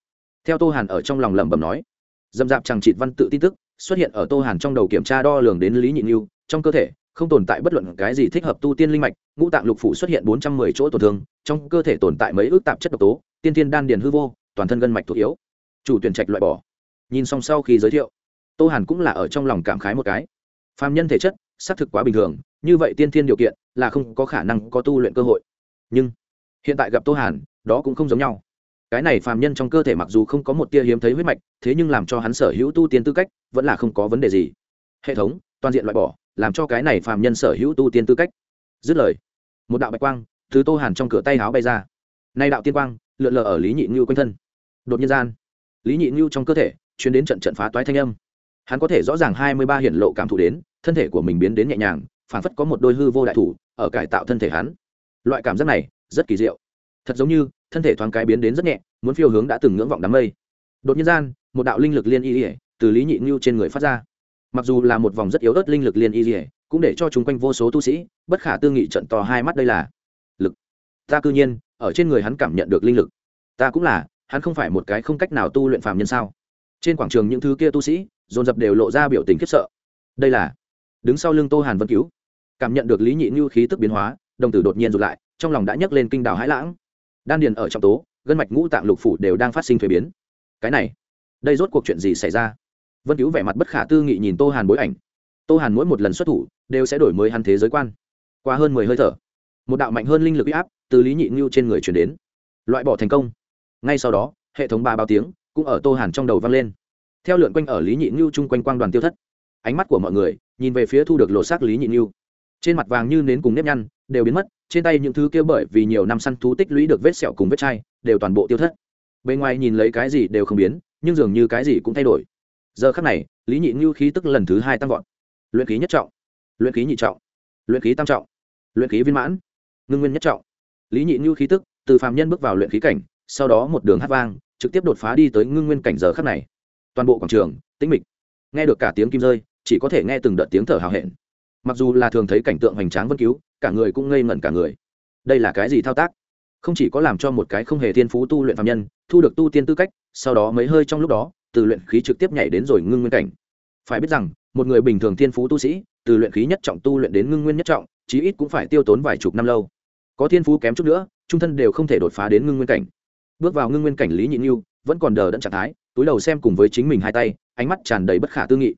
Theo tô hàn ở trong lòng lẩm bẩm nói dầm dạp chẳng trịt văn tự tin tức, xuất hiện ở tô hàn trong đầu kiểm tra đo lường đến lý nhị ngưu trong cơ thể không tồn tại bất luận cái gì thích hợp tu tiên linh mạch, ngũ tạng lục phủ xuất hiện bốn trăm mười chỗ tổn thương, trong cơ thể tồn tại mấy ước tạp chất độc tố, tiên tiên đan điền hư vô, toàn thân gân mạch thuộc yếu. Chủ tuyển trạch loại bỏ. Nhìn xong sau khi giới thiệu, tô hàn cũng là ở trong lòng cảm khái một cái. Phàm nhân thể chất, xác thực quá bình thường, như vậy tiên thiên điều kiện là không có khả năng có tu luyện cơ hội. Nhưng, hiện tại gặp tô hàn, đó cũng không giống nhau. Cái này phàm nhân trong cơ thể mặc dù không có một tia hiếm thấy huyết mạch, thế nhưng làm cho hắn sở hữu tu tiên tư cách vẫn là không có vấn đề gì. Hệ thống, toàn diện loại bỏ làm cho cái này phàm nhân sở hữu tu tiên tư cách. Dứt lời, một đạo bạch quang từ tô hàn trong cửa tay áo bay ra. Nay đạo tiên quang lượn lờ ở lý nhị ngưu quanh thân. Đột nhiên gian, lý nhị ngưu trong cơ thể chuyến đến trận trận phá toái thanh âm. Hắn có thể rõ ràng hai mươi ba hiển lộ cảm thụ đến, thân thể của mình biến đến nhẹ nhàng phản phất có một đôi hư vô đại thủ ở cải tạo thân thể hắn. Loại cảm giác này rất kỳ diệu. Thật giống như thân thể thoáng cái biến đến rất nhẹ, muốn phiêu hướng đã từng ngưỡng vọng đám mây. Đột nhiên gian, một đạo linh lực liên y ỉa từ lý nhị ngưu trên người phát ra mặc dù là một vòng rất yếu ớt linh lực liên y dỉa cũng để cho chúng quanh vô số tu sĩ bất khả tư nghị trận to hai mắt đây là lực. Ta cư nhiên, ở trên người hắn cảm nhận được linh lực. Ta cũng là, hắn không phải một cái không cách nào tu luyện phàm nhân sao? Trên quảng trường những thứ kia tu sĩ, dồn dập đều lộ ra biểu tình khiếp sợ. Đây là, đứng sau lưng tô hàn vân cứu. Cảm nhận được lý nhị như khí tức biến hóa, đồng tử đột nhiên rụt lại, trong lòng đã nhấc lên kinh đào hãi lãng. Đan điền ở trong tố, gân mạch ngũ tạng lục phủ đều đang phát sinh thuế biến. Cái này, đây rốt cuộc chuyện gì xảy ra? Vân cứu vẻ mặt bất khả tư nghị nhìn tô hàn bối ảnh. Tô hàn mỗi một lần xuất thủ, đều sẽ đổi mới hắn thế giới quan. Qua hơn mười hơi thở, một đạo mạnh hơn linh lực u áp từ lý nhị ngưu trên người chuyển đến. Loại bỏ thành công. Ngay sau đó, hệ thống ba bao tiếng cũng ở tô hàn trong đầu vang lên. Theo lượn quanh ở lý nhị ngưu chung quanh quang đoàn tiêu thất, ánh mắt của mọi người nhìn về phía thu được lộ xác lý nhị ngưu. Trên mặt vàng như nến cùng nếp nhăn đều biến mất, trên tay những thứ kia bởi vì nhiều năm săn thú tích lũy được vết sẹo cùng vết chai đều toàn bộ tiêu thất. Bên ngoài nhìn lấy cái gì đều không biến, nhưng dường như cái gì cũng thay đổi giờ khắc này, lý nhị ngưu khí tức lần thứ hai tăng vọt. Luyện khí nhất trọng, luyện khí nhị trọng, luyện khí tam trọng, luyện khí viên mãn, ngưng nguyên nhất trọng. Lý nhị ngưu khí tức, từ phàm nhân bước vào luyện khí cảnh, sau đó một đường hát vang, trực tiếp đột phá đi tới ngưng nguyên cảnh giờ khắc này. Toàn bộ quảng trường, tĩnh mịch. Nghe được cả tiếng kim rơi, chỉ có thể nghe từng đợt tiếng thở hào hẹn. Mặc dù là thường thấy cảnh tượng hoành tráng vân cứu, cả người cũng ngây ngẩn cả người. Đây là cái gì thao tác? Không chỉ có làm cho một cái không hề thiên phú tu luyện phạm nhân, thu được tu tiên tư cách, sau đó mấy hơi trong lúc đó từ luyện khí trực tiếp nhảy đến rồi ngưng nguyên cảnh. Phải biết rằng, một người bình thường thiên phú tu sĩ, từ luyện khí nhất trọng tu luyện đến ngưng nguyên nhất trọng, chí ít cũng phải tiêu tốn vài chục năm lâu. Có thiên phú kém chút nữa, trung thân đều không thể đột phá đến ngưng nguyên cảnh. Bước vào ngưng nguyên cảnh lý nhị như vẫn còn đờ đẫn trạng thái, túi đầu xem cùng với chính mình hai tay, ánh mắt tràn đầy bất khả tư nghị.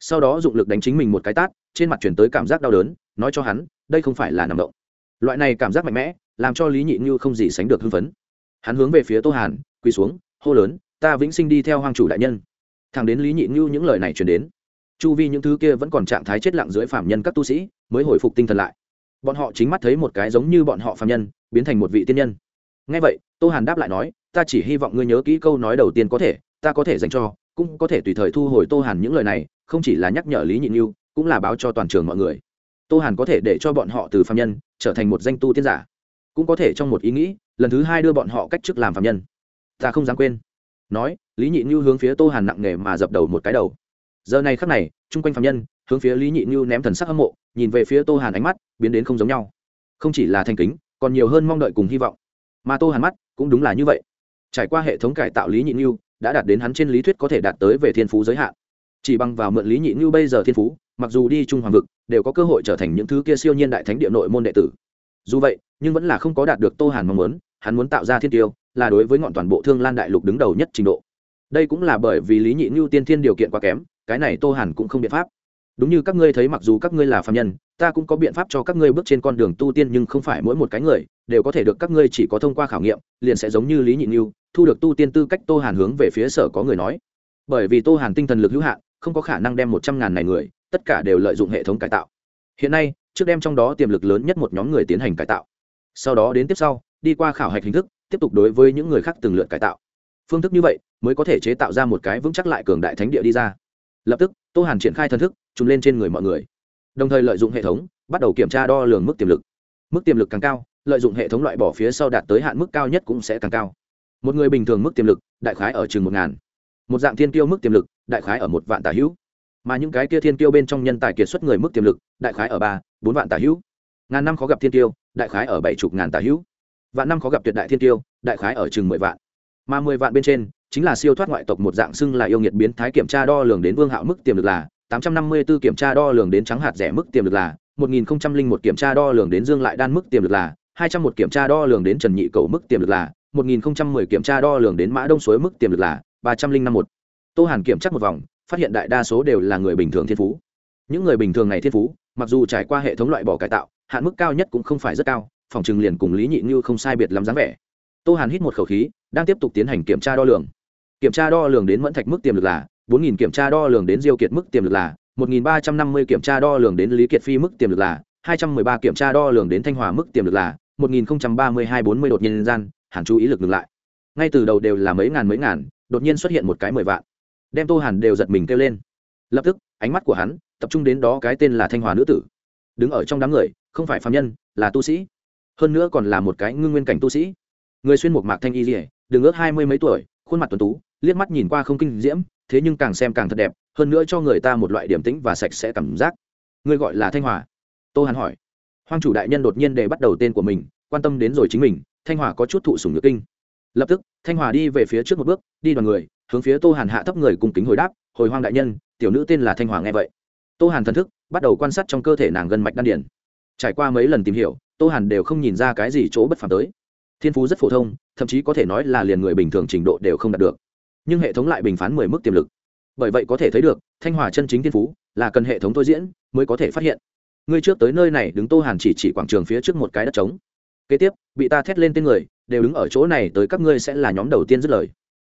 Sau đó dụng lực đánh chính mình một cái tát, trên mặt chuyển tới cảm giác đau đớn, nói cho hắn, đây không phải là nằm động. Loại này cảm giác mạnh mẽ, làm cho lý nhị như không gì sánh được hưng phấn. Hắn hướng về phía tô hàn, quỳ xuống, hô lớn ta vĩnh sinh đi theo hoàng chủ đại nhân. Thằng đến lý nhị ngưu những lời này chuyển đến, chu vi những thứ kia vẫn còn trạng thái chết lặng dưới phạm nhân các tu sĩ mới hồi phục tinh thần lại. Bọn họ chính mắt thấy một cái giống như bọn họ phạm nhân, biến thành một vị tiên nhân. Ngay vậy, tô hàn đáp lại nói, ta chỉ hy vọng ngươi nhớ kỹ câu nói đầu tiên có thể, ta có thể dành cho, cũng có thể tùy thời thu hồi tô hàn những lời này, không chỉ là nhắc nhở lý nhị ngưu, cũng là báo cho toàn trường mọi người. Tô hàn có thể để cho bọn họ từ phạm nhân trở thành một danh tu tiên giả, cũng có thể trong một ý nghĩ, lần thứ hai đưa bọn họ cách chức làm phạm nhân. Ta không dám quên nói, lý nhị như hướng phía tô hàn nặng nề mà dập đầu một cái đầu. Giờ này khắc này, chung quanh phạm nhân, hướng phía lý nhị như ném thần sắc hâm mộ, nhìn về phía tô hàn ánh mắt, biến đến không giống nhau. Không chỉ là thành kính, còn nhiều hơn mong đợi cùng hy vọng. Mà tô hàn mắt, cũng đúng là như vậy. Trải qua hệ thống cải tạo lý nhị như đã đạt đến hắn trên lý thuyết có thể đạt tới về thiên phú giới hạn. Chỉ bằng vào mượn lý nhị như bây giờ thiên phú, mặc dù đi trung hoàng vực, đều có cơ hội trở thành những thứ kia siêu nhiên đại thánh địa nội môn đệ tử. Dù vậy, nhưng vẫn là không có đạt được tô hàn mong muốn, hắn muốn tạo ra thiên tiêu là đối với ngọn toàn bộ thương lan đại lục đứng đầu nhất trình độ. Đây cũng là bởi vì lý nhị ngưu tiên thiên điều kiện quá kém, cái này tô hàn cũng không biện pháp. Đúng như các ngươi thấy mặc dù các ngươi là phạm nhân, ta cũng có biện pháp cho các ngươi bước trên con đường tu tiên nhưng không phải mỗi một cái người đều có thể được các ngươi chỉ có thông qua khảo nghiệm, liền sẽ giống như lý nhị ngưu, thu được tu tiên tư cách tô hàn hướng về phía sở có người nói. Bởi vì tô hàn tinh thần lực hữu hạn, không có khả năng đem một trăm ngàn này người, tất cả đều lợi dụng hệ thống cải tạo. Hiện nay, trước đem trong đó tiềm lực lớn nhất một nhóm người tiến hành cải tạo. Sau đó đến tiếp sau, đi qua khảo hạch hình thức tiếp tục đối với những người khác từng lượt cải tạo. Phương thức như vậy mới có thể chế tạo ra một cái vững chắc lại cường đại thánh địa đi ra. Lập tức, tô hàn triển khai thần thức trùng lên trên người mọi người. Đồng thời lợi dụng hệ thống, bắt đầu kiểm tra đo lường mức tiềm lực. Mức tiềm lực càng cao, lợi dụng hệ thống loại bỏ phía sau đạt tới hạn mức cao nhất cũng sẽ càng cao. Một người bình thường mức tiềm lực, đại khái ở chừng một ngàn. Một dạng thiên tiêu mức tiềm lực, đại khái ở một vạn tả hữu. Mà những cái kia thiên tiêu bên trong nhân tài kiệt xuất người mức tiềm lực, đại khái ở ba, bốn vạn tả hữu. Ngàn năm khó gặp thiên tiêu đại khái ở bảy chục ngàn tả hữu vạn năm khó gặp tuyệt đại thiên tiêu, đại khái ở chừng mười vạn. Mà mười vạn bên trên, chính là siêu thoát ngoại tộc một dạng xưng là yêu nghiệt biến thái kiểm tra đo lường đến vương hạo mức tiềm lực là tám trăm năm mươi 854 kiểm tra đo lường đến trắng hạt rẻ mức tiềm lực là một nghìn một kiểm tra đo lường đến dương lại đan mức tiềm lực là hai trăm một kiểm tra đo lường đến trần nhị cầu mức tiềm lực là một nghìn mười kiểm tra đo lường đến mã đông suối mức tiềm lực là ba trăm linh năm một tô hàn kiểm tra một vòng, phát hiện đại đa số đều là người bình thường thiên phú. Những người bình thường này thiên phú, mặc dù trải qua hệ thống loại bỏ cải tạo, hạn mức cao nhất cũng không phải rất cao phòng trừng liền cùng lý nhị như không sai biệt lắm dáng vẻ. Tô hàn hít một khẩu khí, đang tiếp tục tiến hành kiểm tra đo lường. Kiểm tra đo lường đến mẫn thạch mức tiềm lực là bốn nghìn, kiểm tra đo lường đến diêu kiệt mức tiềm lực là một nghìn ba trăm năm mươi, kiểm tra đo lường đến lý kiệt phi mức tiềm lực là hai trăm mười ba, kiểm tra đo lường đến thanh hòa mức tiềm lực là một nghìn ba mươi hai, bốn mươi đột nhiên gian hàn chú ý lực ngừng lại. Ngay từ đầu đều là mấy ngàn mấy ngàn, đột nhiên xuất hiện một cái mười vạn. Đem tô hàn đều giật mình kêu lên. Lập tức, ánh mắt của hắn tập trung đến đó cái tên là thanh hòa nữ tử. Đứng ở trong đám người, không phải phạm nhân, là tu sĩ hơn nữa còn là một cái ngưng nguyên cảnh tu sĩ. Người xuyên một mạc thanh y dỉa đường ước hai mươi mấy tuổi, khuôn mặt tuần tú, liếc mắt nhìn qua không kinh diễm, thế nhưng càng xem càng thật đẹp, hơn nữa cho người ta một loại điểm tĩnh và sạch sẽ cảm giác. Người gọi là thanh hòa. Tô hàn hỏi. Hoang chủ đại nhân đột nhiên để bắt đầu tên của mình, quan tâm đến rồi chính mình, thanh hòa có chút thụ sùng nhược kinh. Lập tức, thanh hòa đi về phía trước một bước, đi đoàn người, hướng phía tô hàn hạ thấp người cùng kính hồi đáp, hồi hoang đại nhân, tiểu nữ tên là thanh hòa nghe vậy. Tô hàn thần thức, bắt đầu quan sát trong cơ thể nàng gân mạch đan điển trải qua mấy lần tìm hiểu tô hàn đều không nhìn ra cái gì chỗ bất phàm tới. Thiên phú rất phổ thông, thậm chí có thể nói là liền người bình thường trình độ đều không đạt được. Nhưng hệ thống lại bình phán mười mức tiềm lực. Bởi vậy có thể thấy được, thanh hòa chân chính thiên phú là cần hệ thống thôi diễn mới có thể phát hiện. Ngươi trước tới nơi này đứng tô hàn chỉ chỉ quảng trường phía trước một cái đất trống. Kế tiếp, bị ta thét lên tên người, đều đứng ở chỗ này tới các ngươi sẽ là nhóm đầu tiên dứt lời.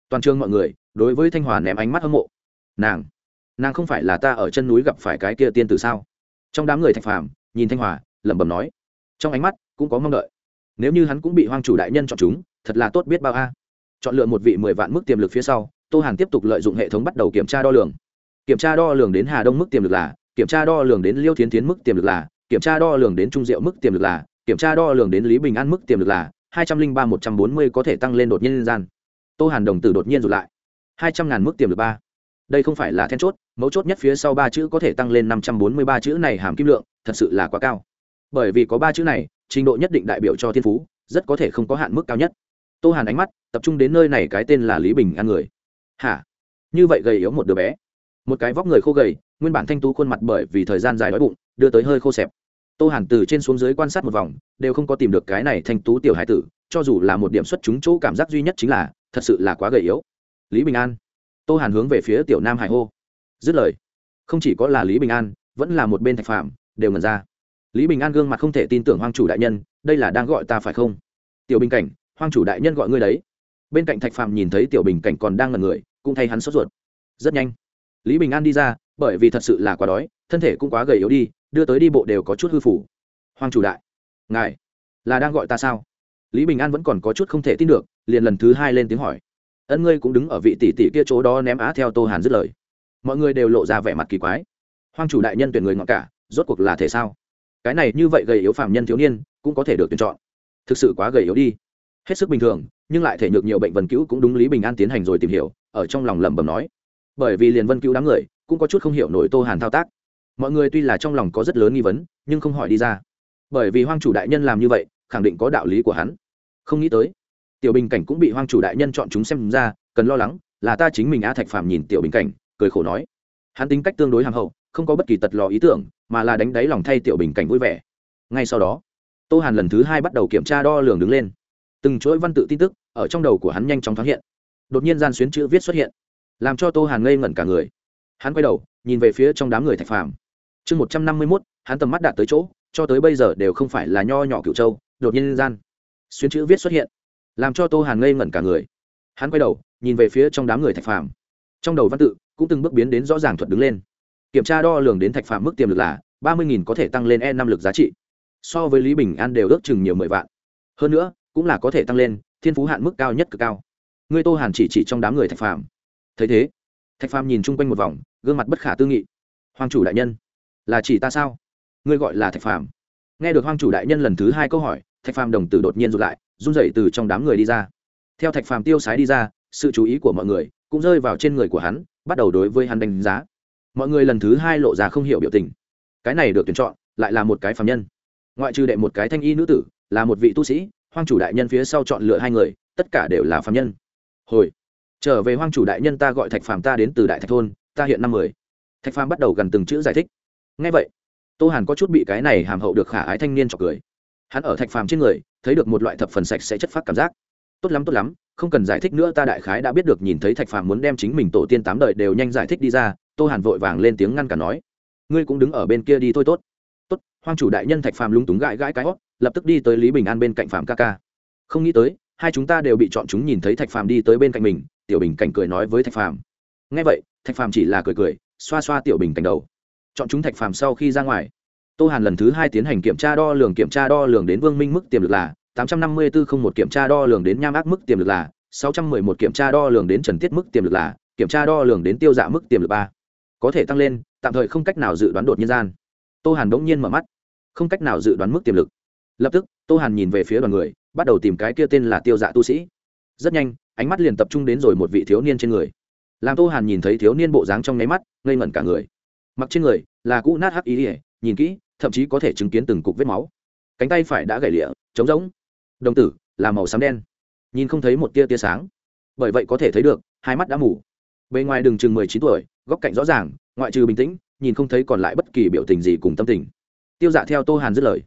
Toàn trường mọi người, đối với thanh hòa ném ánh mắt hâm mộ. Nàng nàng không phải là ta ở chân núi gặp phải cái kia tiên tử sao? Trong đám người thạch phàm nhìn thanh hòa, lẩm bẩm nói trong ánh mắt cũng có mong đợi. Nếu như hắn cũng bị hoang chủ đại nhân chọn chúng, thật là tốt biết bao a. Chọn lựa một vị mười vạn mức tiềm lực phía sau, tô hàn tiếp tục lợi dụng hệ thống bắt đầu kiểm tra đo lường. Kiểm tra đo lường đến hà đông mức tiềm lực là, kiểm tra đo lường đến liêu thiến tiến mức tiềm lực là, kiểm tra đo lường đến trung diệu mức tiềm lực là, kiểm tra đo lường đến lý bình an mức tiềm lực là, hai trăm linh ba một trăm bốn mươi có thể tăng lên đột nhiên gian. Tô hàn đồng tử đột nhiên rụt lại. hai trăm ngàn mức tiềm lực ba. Đây không phải là then chốt, mấu chốt nhất phía sau ba chữ có thể tăng lên năm trăm bốn mươi ba chữ này hàm kim lượng, thật sự là quá cao bởi vì có ba chữ này, trình độ nhất định đại biểu cho thiên phú, rất có thể không có hạn mức cao nhất. Tô hàn ánh mắt tập trung đến nơi này, cái tên là lý bình an người. Hả? Như vậy gầy yếu một đứa bé. Một cái vóc người khô gầy, nguyên bản thanh tú khuôn mặt bởi vì thời gian dài đói bụng, đưa tới hơi khô xẹp. Tô hàn từ trên xuống dưới quan sát một vòng, đều không có tìm được cái này thanh tú tiểu hải tử, cho dù là một điểm xuất chúng chỗ cảm giác duy nhất chính là, thật sự là quá gầy yếu. Lý bình an. Tô hàn hướng về phía tiểu nam hải hô. Dứt lời. Không chỉ có là lý bình an, vẫn là một bên thạch phạm đều ngần ra lý bình an gương mặt không thể tin tưởng hoang chủ đại nhân, đây là đang gọi ta phải không? Tiểu bình cảnh, hoang chủ đại nhân gọi ngươi đấy. Bên cạnh thạch phạm nhìn thấy tiểu bình cảnh còn đang ngần người, cũng thay hắn sốt ruột. Rất nhanh, lý bình an đi ra, bởi vì thật sự là quá đói, thân thể cũng quá gầy yếu đi, đưa tới đi bộ đều có chút hư phủ. Hoang chủ đại, ngài là đang gọi ta sao? Lý bình an vẫn còn có chút không thể tin được, liền lần thứ hai lên tiếng hỏi. Ân ngươi cũng đứng ở vị tỷ tỷ kia chỗ đó ném á theo tô hàn dứt lời. Mọi người đều lộ ra vẻ mặt kỳ quái. Hoang chủ đại nhân tuyển người ngọn cả, rốt cuộc là thể sao? Cái này như vậy gầy yếu phạm nhân thiếu niên cũng có thể được tuyển chọn. Thực sự quá gầy yếu đi. Hết sức bình thường, nhưng lại thể nhược nhiều bệnh vân cứu cũng đúng lý bình an tiến hành rồi tìm hiểu, ở trong lòng lẩm bẩm nói. Bởi vì liền vân cứu đám người cũng có chút không hiểu nổi tô hàn thao tác. Mọi người tuy là trong lòng có rất lớn nghi vấn, nhưng không hỏi đi ra. Bởi vì hoang chủ đại nhân làm như vậy, khẳng định có đạo lý của hắn. Không nghĩ tới, tiểu bình cảnh cũng bị hoang chủ đại nhân chọn chúng xem ra, cần lo lắng là ta chính mình a thạch phàm nhìn tiểu bình cảnh, cười khổ nói. Hắn tính cách tương đối hàng hậu không có bất kỳ tật lò ý tưởng, mà là đánh đáy lòng thay tiểu bình cảnh vui vẻ. Ngay sau đó, tô hàn lần thứ hai bắt đầu kiểm tra đo lường đứng lên. Từng chuỗi văn tự tin tức ở trong đầu của hắn nhanh chóng thoáng hiện. Đột nhiên gian xuyến chữ viết xuất hiện, làm cho tô hàn ngây ngẩn cả người. Hắn quay đầu, nhìn về phía trong đám người thạch phàm. Chương một trăm năm mươi mốt, hắn tầm mắt đạt tới chỗ, cho tới bây giờ đều không phải là nho nhỏ cựu châu, đột nhiên gian, xuyến chữ viết xuất hiện, làm cho tô hàn ngây ngẩn cả người. Hắn quay đầu, nhìn về phía trong đám người thạch phàm. Trong đầu văn tự cũng từng bước biến đến rõ ràng thuật đứng lên kiểm tra đo lường đến thạch phạm mức tiềm lực là ba mươi nghìn có thể tăng lên e năm lực giá trị. So với lý bình an đều ước chừng nhiều mười vạn. Hơn nữa, cũng là có thể tăng lên, thiên phú hạn mức cao nhất cực cao. Ngươi tô hàn chỉ chỉ trong đám người thạch phạm. Thấy thế, thạch phạm nhìn chung quanh một vòng, gương mặt bất khả tư nghị. Hoàng chủ đại nhân, là chỉ ta sao? Ngươi gọi là thạch phạm. Nghe được hoàng chủ đại nhân lần thứ hai câu hỏi, thạch phạm đồng tử đột nhiên rụt lại, run rẩy từ trong đám người đi ra. Theo thạch phạm tiêu sái đi ra, sự chú ý của mọi người cũng rơi vào trên người của hắn, bắt đầu đối với hắn đánh giá mọi người lần thứ hai lộ ra không hiểu biểu tình. Cái này được tuyển chọn, lại là một cái phạm nhân. Ngoại trừ đệ một cái thanh y nữ tử, là một vị tu sĩ, hoang chủ đại nhân phía sau chọn lựa hai người, tất cả đều là phạm nhân. Hồi, trở về hoang chủ đại nhân ta gọi thạch phàm ta đến từ đại thạch thôn, ta hiện năm mười. Thạch phàm bắt đầu gần từng chữ giải thích. Ngay vậy, tô hàn có chút bị cái này hàm hậu được khả ái thanh niên trọc cười. Hắn ở thạch phàm trên người, thấy được một loại thập phần sạch sẽ chất phát cảm giác. Tốt lắm tốt lắm không cần giải thích nữa, ta đại khái đã biết được, nhìn thấy thạch phàm muốn đem chính mình tổ tiên tám đời đều nhanh giải thích đi ra, tô hàn vội vàng lên tiếng ngăn cả nói, ngươi cũng đứng ở bên kia đi thôi tốt. Tốt. Hoang chủ đại nhân thạch phàm lúng túng gãi gãi cái hót lập tức đi tới lý bình an bên cạnh phàm ca ca. Không nghĩ tới, hai chúng ta đều bị chọn chúng nhìn thấy thạch phàm đi tới bên cạnh mình, tiểu bình cảnh cười nói với thạch phàm. Nghe vậy, thạch phàm chỉ là cười cười, xoa xoa tiểu bình cảnh đầu. Chọn chúng thạch phàm sau khi ra ngoài, tô hàn lần thứ hai tiến hành kiểm tra đo lường, kiểm tra đo lường đến vương minh mức tiềm lực là tám trăm năm mươi bốn không một kiểm tra đo lường đến nham ác mức tiềm lực là sáu trăm mười một kiểm tra đo lường đến trần tiết mức tiềm lực là kiểm tra đo lường đến tiêu dạ mức tiềm lực ba. Có thể tăng lên, tạm thời không cách nào dự đoán đột nhiên gian. Tô hàn đống nhiên mở mắt. Không cách nào dự đoán mức tiềm lực. Lập tức, tô hàn nhìn về phía đoàn người, bắt đầu tìm cái kia tên là tiêu dạ tu sĩ. Rất nhanh, ánh mắt liền tập trung đến rồi một vị thiếu niên trên người. Làm tô hàn nhìn thấy thiếu niên bộ dáng trong nháy mắt, ngây ngẩn cả người. Mặc trên người là cũ nát hắc ý ỉa nhìn kỹ, thậm chí có thể chứng kiến từng cục vết máu. Cánh tay phải đã gãy lịa, trống rỗng đồng tử, là màu xám đen. Nhìn không thấy một tia tia sáng. Bởi vậy có thể thấy được, hai mắt đã mù. Bề ngoài đường chừng mười chín tuổi, góc cạnh rõ ràng, ngoại trừ bình tĩnh, nhìn không thấy còn lại bất kỳ biểu tình gì cùng tâm tình. Tiêu dạ theo tô hàn dứt lời.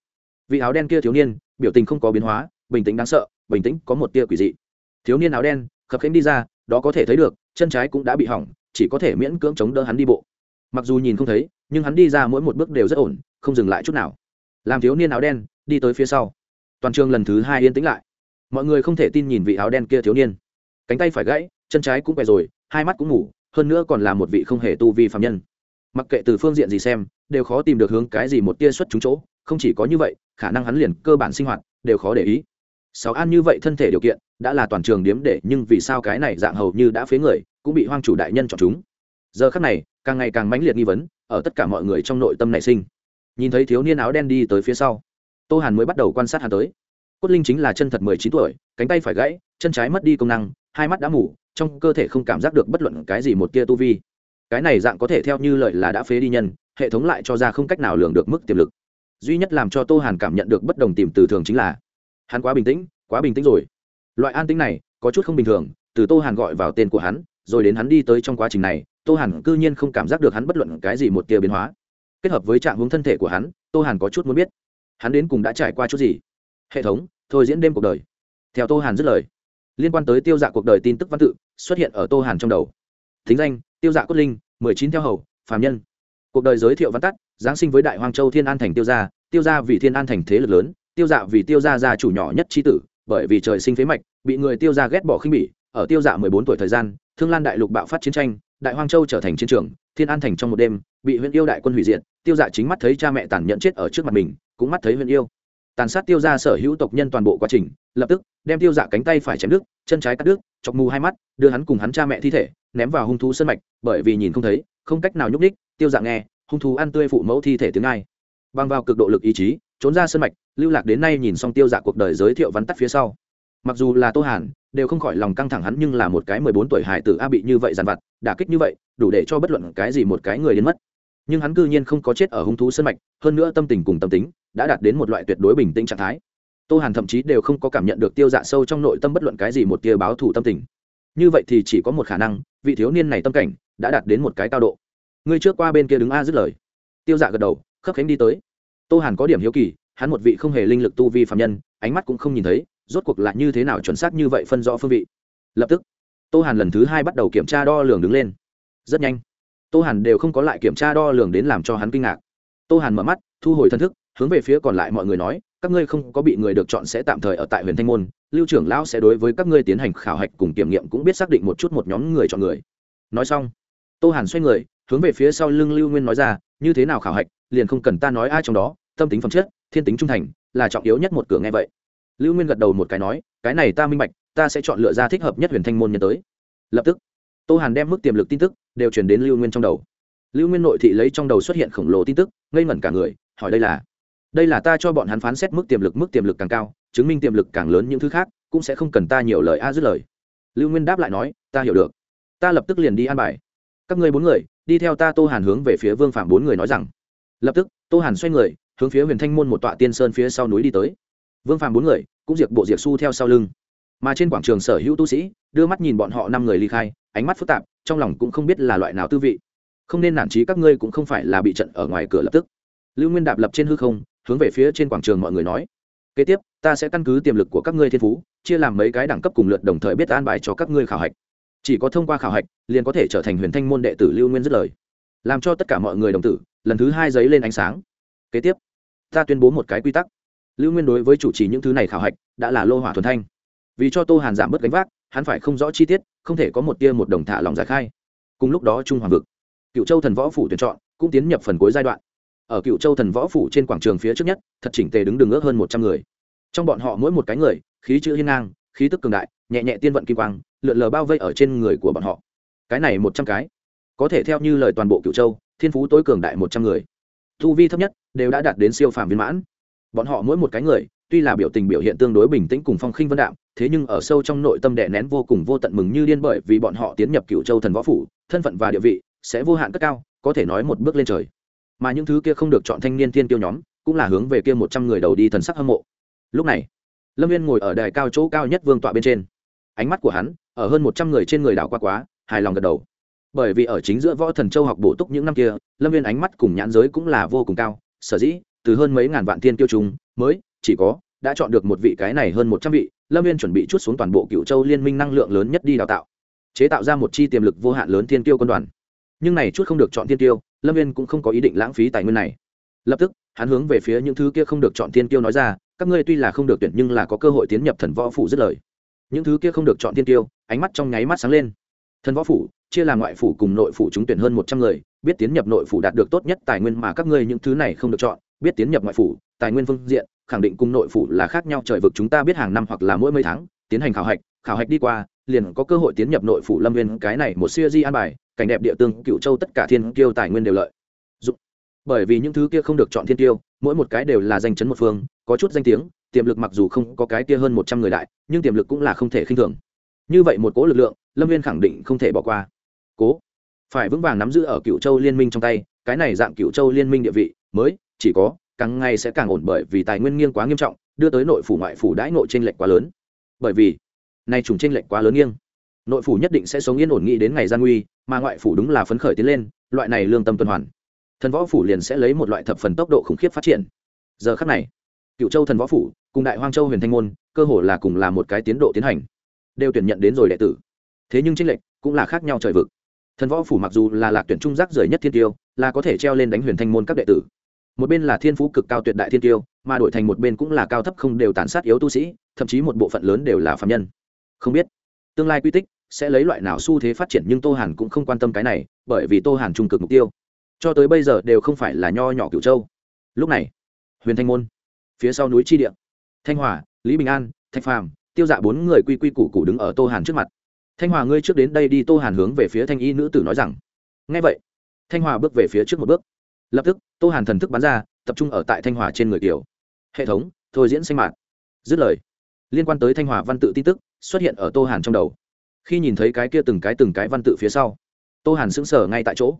Vị áo đen kia thiếu niên, biểu tình không có biến hóa, bình tĩnh đáng sợ, bình tĩnh có một tia quỷ dị. Thiếu niên áo đen, khập khiễng đi ra, đó có thể thấy được, chân trái cũng đã bị hỏng, chỉ có thể miễn cưỡng chống đỡ hắn đi bộ. Mặc dù nhìn không thấy, nhưng hắn đi ra mỗi một bước đều rất ổn, không dừng lại chút nào. Làm thiếu niên áo đen, đi tới phía sau toàn trường lần thứ hai yên tĩnh lại. Mọi người không thể tin nhìn vị áo đen kia thiếu niên. Cánh tay phải gãy, chân trái cũng quẹt rồi, hai mắt cũng ngủ, hơn nữa còn là một vị không hề tu vi phạm nhân. Mặc kệ từ phương diện gì xem, đều khó tìm được hướng cái gì một tia xuất trúng chỗ, không chỉ có như vậy, khả năng hắn liền cơ bản sinh hoạt, đều khó để ý. Sáu an như vậy thân thể điều kiện, đã là toàn trường điếm để, nhưng vì sao cái này dạng hầu như đã phế người, cũng bị hoang chủ đại nhân chọn chúng. Giờ khắc này, càng ngày càng mãnh liệt nghi vấn, ở tất cả mọi người trong nội tâm nảy sinh. Nhìn thấy thiếu niên áo đen đi tới phía sau tô hàn mới bắt đầu quan sát hắn tới. Cốt linh chính là chân thật mười chín tuổi, cánh tay phải gãy, chân trái mất đi công năng, hai mắt đã mủ trong cơ thể không cảm giác được bất luận cái gì một tia tu vi. Cái này dạng có thể theo như lợi là đã phế đi nhân, hệ thống lại cho ra không cách nào lường được mức tiềm lực. Duy nhất làm cho tô hàn cảm nhận được bất đồng tìm từ thường chính là, hắn quá bình tĩnh, quá bình tĩnh rồi. Loại an tĩnh này có chút không bình thường, từ tô hàn gọi vào tên của hắn, rồi đến hắn đi tới trong quá trình này, tô hàn cư nhiên không cảm giác được hắn bất luận cái gì một tia biến hóa. Kết hợp với trạng hướng thân thể của hắn, tô hàn có chút muốn biết hắn đến cùng đã trải qua chút gì? Hệ thống, thôi diễn đêm cuộc đời. Theo tô hàn dứt lời, liên quan tới tiêu dạ cuộc đời tin tức văn tự xuất hiện ở tô hàn trong đầu. Thính danh, tiêu dạ cốt linh, mười chín theo hầu, phàm nhân. Cuộc đời giới thiệu văn tắt, giáng sinh với đại hoang châu thiên an thành tiêu gia tiêu gia vì thiên an thành thế lực lớn, tiêu dạ vì tiêu gia gia chủ nhỏ nhất tri tử, bởi vì trời sinh phế mạch, bị người tiêu gia ghét bỏ khinh bỉ. Ở tiêu dạ mười bốn tuổi thời gian, thương lan đại lục bạo phát chiến tranh, đại hoang châu trở thành chiến trường, thiên an thành trong một đêm, bị huyện yêu đại quân hủy diệt, tiêu dạ chính mắt thấy cha mẹ tàn nhẫn chết ở trước mặt mình cũng mắt thấy huyền yêu. Tàn sát tiêu ra sở hữu tộc nhân toàn bộ quá trình, lập tức, đem tiêu dạ cánh tay phải chém đứt, chân trái cắt đứt, chọc mù hai mắt, đưa hắn cùng hắn cha mẹ thi thể, ném vào hung thú sân mạch, bởi vì nhìn không thấy, không cách nào nhúc ních tiêu dạ nghe, hung thú ăn tươi phụ mẫu thi thể tiếng ai. Bằng vào cực độ lực ý chí, trốn ra sân mạch, lưu lạc đến nay nhìn xong tiêu dạ cuộc đời giới thiệu vắn tắt phía sau. Mặc dù là tô hàn, đều không khỏi lòng căng thẳng hắn nhưng là một cái mười bốn tuổi hải tử a bị như vậy dàn vặt, đả kích như vậy, đủ để cho bất luận cái gì một cái người đến mất nhưng hắn cư nhiên không có chết ở hung thú sân mạch, hơn nữa tâm tình cùng tâm tính đã đạt đến một loại tuyệt đối bình tĩnh trạng thái. Tô hàn thậm chí đều không có cảm nhận được tiêu dạ sâu trong nội tâm bất luận cái gì một tia báo thù tâm tình. Như vậy thì chỉ có một khả năng, vị thiếu niên này tâm cảnh đã đạt đến một cái cao độ. Ngươi trước qua bên kia đứng a dứt lời. Tiêu dạ gật đầu, khấp khánh đi tới. Tô hàn có điểm hiếu kỳ, hắn một vị không hề linh lực tu vi phạm nhân, ánh mắt cũng không nhìn thấy, rốt cuộc là như thế nào chuẩn xác như vậy phân rõ phương vị. Lập tức, tô hàn lần thứ hai bắt đầu kiểm tra đo lường đứng lên. Rất nhanh tô hàn đều không có lại kiểm tra đo lường đến làm cho hắn kinh ngạc. Tô hàn mở mắt, thu hồi thân thức, hướng về phía còn lại mọi người nói, các ngươi không có bị người được chọn sẽ tạm thời ở tại huyền thanh môn, lưu trưởng lão sẽ đối với các ngươi tiến hành khảo hạch cùng kiểm nghiệm cũng biết xác định một chút một nhóm người chọn người. Nói xong, tô hàn xoay người, hướng về phía sau lưng lưu nguyên nói ra, như thế nào khảo hạch, liền không cần ta nói ai trong đó, tâm tính phẩm chất, thiên tính trung thành, là trọng yếu nhất một cửa nghe vậy. Lưu nguyên gật đầu một cái nói, cái này ta minh bạch, ta sẽ chọn lựa ra thích hợp nhất huyền thanh môn nhân tới. Lập tức, tô hàn đem mức tiềm lực tin tức đều chuyển đến lưu nguyên trong đầu. Lưu nguyên nội thị lấy trong đầu xuất hiện khổng lồ tin tức, ngây ngẩn cả người, hỏi đây là đây là ta cho bọn hắn phán xét mức tiềm lực, mức tiềm lực càng cao, chứng minh tiềm lực càng lớn những thứ khác, cũng sẽ không cần ta nhiều lời a à dứt lời. Lưu nguyên đáp lại nói, ta hiểu được. Ta lập tức liền đi an bài. Các ngươi bốn người, đi theo ta tô hàn hướng về phía vương phạm bốn người nói rằng. Lập tức, tô hàn xoay người, hướng phía huyền thanh môn một tọa tiên sơn phía sau núi đi tới. Vương phạm bốn người, cũng diệt bộ diệt su theo sau lưng mà trên quảng trường sở hữu tu sĩ, đưa mắt nhìn bọn họ năm người ly khai, ánh mắt phức tạp, trong lòng cũng không biết là loại nào tư vị. Không nên nản trí các ngươi cũng không phải là bị trận ở ngoài cửa lập tức. Lưu nguyên đạp lập trên hư không, hướng về phía trên quảng trường mọi người nói, kế tiếp, ta sẽ căn cứ tiềm lực của các ngươi thiên phú, chia làm mấy cái đẳng cấp cùng lượt đồng thời biết an bài cho các ngươi khảo hạch. Chỉ có thông qua khảo hạch, liền có thể trở thành huyền thanh môn đệ tử lưu nguyên dứt lời. Làm cho tất cả mọi người đồng tử, lần thứ hai giấy lên ánh sáng. Kế tiếp, ta tuyên bố một cái quy tắc. Lưu nguyên đối với chủ trì những thứ này khảo hạch, đã là lô hỏa thuần thanh vì cho tô hàn giảm bớt gánh vác, hắn phải không rõ chi tiết, không thể có một tia một đồng thả lòng giải khai. Cùng lúc đó trung hoàng vực, cựu châu thần võ phủ tuyển chọn cũng tiến nhập phần cuối giai đoạn. Ở cựu châu thần võ phủ trên quảng trường phía trước nhất, thật chỉnh tề đứng đường ước hơn một trăm người. Trong bọn họ mỗi một cái người, khí chữ hiên ngang, khí tức cường đại, nhẹ nhẹ tiên vận kim quang, lượn lờ bao vây ở trên người của bọn họ. Cái này một trăm cái, có thể theo như lời toàn bộ cựu châu, thiên phú tối cường đại một trăm người. Thu vi thấp nhất đều đã đạt đến siêu phàm viên mãn. Bọn họ mỗi một cái người tuy là biểu tình biểu hiện tương đối bình tĩnh cùng phong khinh vân đạm, thế nhưng ở sâu trong nội tâm đè nén vô cùng vô tận mừng như điên bởi vì bọn họ tiến nhập cựu châu thần võ phủ, thân phận và địa vị sẽ vô hạn cất cao, có thể nói một bước lên trời. Mà những thứ kia không được chọn thanh niên tiên tiêu nhóm cũng là hướng về kia một trăm người đầu đi thần sắc hâm mộ. Lúc này, lâm viên ngồi ở đài cao chỗ cao nhất vương tọa bên trên. Ánh mắt của hắn ở hơn một trăm người trên người đảo qua quá, hài lòng gật đầu. Bởi vì ở chính giữa võ thần châu học bổ túc những năm kia, lâm viên ánh mắt cùng nhãn giới cũng là vô cùng cao, sở dĩ từ hơn mấy ngàn vạn tiên tiêu trùng mới chỉ có, đã chọn được một vị cái này hơn một trăm vị, lâm viên chuẩn bị chút xuống toàn bộ cựu châu liên minh năng lượng lớn nhất đi đào tạo. Chế tạo ra một chi tiềm lực vô hạn lớn thiên tiêu quân đoàn. Nhưng này chút không được chọn thiên tiêu lâm viên cũng không có ý định lãng phí tài nguyên này. Lập tức, hắn hướng về phía những thứ kia không được chọn thiên tiêu nói ra, các ngươi tuy là không được tuyển nhưng là có cơ hội tiến nhập thần võ phủ dứt lời. Những thứ kia không được chọn thiên tiêu ánh mắt trong nháy mắt sáng lên. Thần võ phủ, chia làm ngoại phủ cùng nội phủ chúng tuyển hơn một trăm người, biết tiến nhập nội phủ đạt được tốt nhất tài nguyên mà các ngươi những thứ này không được chọn, biết tiến nhập ngoại phủ, tài nguyên phương diện khẳng định cung nội phủ là khác nhau trời vực chúng ta biết hàng năm hoặc là mỗi mấy tháng, tiến hành khảo hạch khảo hạch đi qua, liền có cơ hội tiến nhập nội phủ lâm viên cái này một siêu di an bài, cảnh đẹp địa tương cựu châu tất cả thiên kiêu tài nguyên đều lợi. Dụng bởi vì những thứ kia không được chọn thiên tiêu mỗi một cái đều là danh chấn một phương, có chút danh tiếng, tiềm lực mặc dù không có cái kia hơn một trăm người đại, nhưng tiềm lực cũng là không thể khinh thường. Như vậy một cố lực lượng, lâm viên khẳng định không thể bỏ qua. Cố, phải vững vàng nắm giữ ở cựu châu liên minh trong tay, cái này dạng cựu châu liên minh địa vị, mới, chỉ có càng ngày sẽ càng ổn bởi vì tài nguyên nghiêng quá nghiêm trọng, đưa tới nội phủ ngoại phủ đãi nội trên lệch quá lớn. Bởi vì, nay trùng trên lệch quá lớn nghiêng. Nội phủ nhất định sẽ sống yên ổn nghĩ đến ngày gian nguy, mà ngoại phủ đúng là phấn khởi tiến lên, loại này lương tâm tuần hoàn. Thần võ phủ liền sẽ lấy một loại thập phần tốc độ khủng khiếp phát triển. Giờ khắc này, cựu châu thần võ phủ cùng đại hoang châu huyền thanh môn, cơ hồ là cùng là một cái tiến độ tiến hành, đều tuyển nhận đến rồi đệ tử. Thế nhưng tranh lệch cũng là khác nhau trời vực. Thần võ phủ mặc dù là lạc tuyển trung giác rời nhất thiên tiêu, là có thể treo lên đánh huyền thanh môn các đệ tử một bên là thiên phú cực cao tuyệt đại thiên tiêu mà đổi thành một bên cũng là cao thấp không đều tàn sát yếu tu sĩ, thậm chí một bộ phận lớn đều là phạm nhân. Không biết tương lai quy tích sẽ lấy loại nào xu thế phát triển nhưng tô hàn cũng không quan tâm cái này, bởi vì tô hàn trung cực mục tiêu. Cho tới bây giờ đều không phải là nho nhỏ cửu châu. Lúc này, huyền thanh môn, phía sau núi chi điện thanh hòa, lý bình an, thạch phàm, tiêu dạ bốn người quy quy củ củ đứng ở tô hàn trước mặt. Thanh hòa ngươi trước đến đây đi, tô hàn hướng về phía thanh y nữ tử nói rằng ngay vậy. Thanh hòa bước về phía trước một bước lập tức, tô hàn thần thức bắn ra, tập trung ở tại thanh hòa trên người kiều hệ thống, thôi diễn sinh mạng. Dứt lời, liên quan tới thanh hòa văn tự tin tức xuất hiện ở tô hàn trong đầu. Khi nhìn thấy cái kia từng cái từng cái văn tự phía sau, tô hàn sững sờ ngay tại chỗ.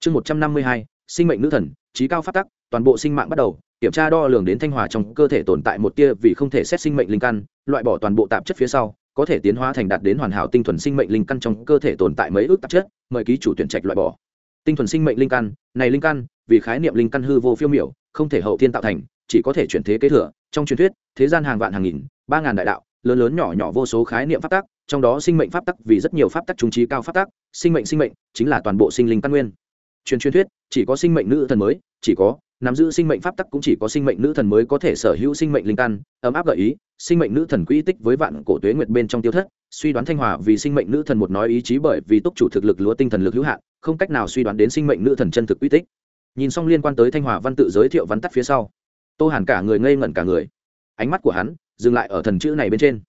Chương một trăm năm mươi hai, sinh mệnh nữ thần, trí cao phát tắc, toàn bộ sinh mạng bắt đầu, kiểm tra đo lường đến thanh hòa trong cơ thể tồn tại một tia vì không thể xét sinh mệnh linh căn, loại bỏ toàn bộ tạp chất phía sau, có thể tiến hóa thành đạt đến hoàn hảo tinh thuần sinh mệnh linh căn trong cơ thể tồn tại mấy ước tạp chất, mời ký chủ tuyển trạch loại bỏ tinh thuần sinh mệnh linh căn, này linh căn, vì khái niệm linh căn hư vô phiêu miểu, không thể hậu thiên tạo thành, chỉ có thể chuyển thế kế thừa. Trong truyền thuyết, thế gian hàng vạn hàng nghìn, ba ngàn đại đạo, lớn lớn nhỏ nhỏ vô số khái niệm pháp tắc, trong đó sinh mệnh pháp tắc vì rất nhiều pháp tắc trung trí cao pháp tắc, sinh mệnh sinh mệnh chính là toàn bộ sinh linh căn nguyên. Truyền truyền thuyết, chỉ có sinh mệnh nữ thần mới, chỉ có, nắm giữ sinh mệnh pháp tắc cũng chỉ có sinh mệnh nữ thần mới có thể sở hữu sinh mệnh linh căn, ấm áp gợi ý, sinh mệnh nữ thần quỹ tích với vạn cổ tuế nguyệt bên trong tiêu thất suy đoán thanh hòa vì sinh mệnh nữ thần một nói ý chí bởi vì túc chủ thực lực lúa tinh thần lực hữu hạn, không cách nào suy đoán đến sinh mệnh nữ thần chân thực uy tích. Nhìn xong liên quan tới thanh hòa văn tự giới thiệu văn tắt phía sau, tô hàn cả người ngây ngẩn cả người. Ánh mắt của hắn dừng lại ở thần chữ này bên trên.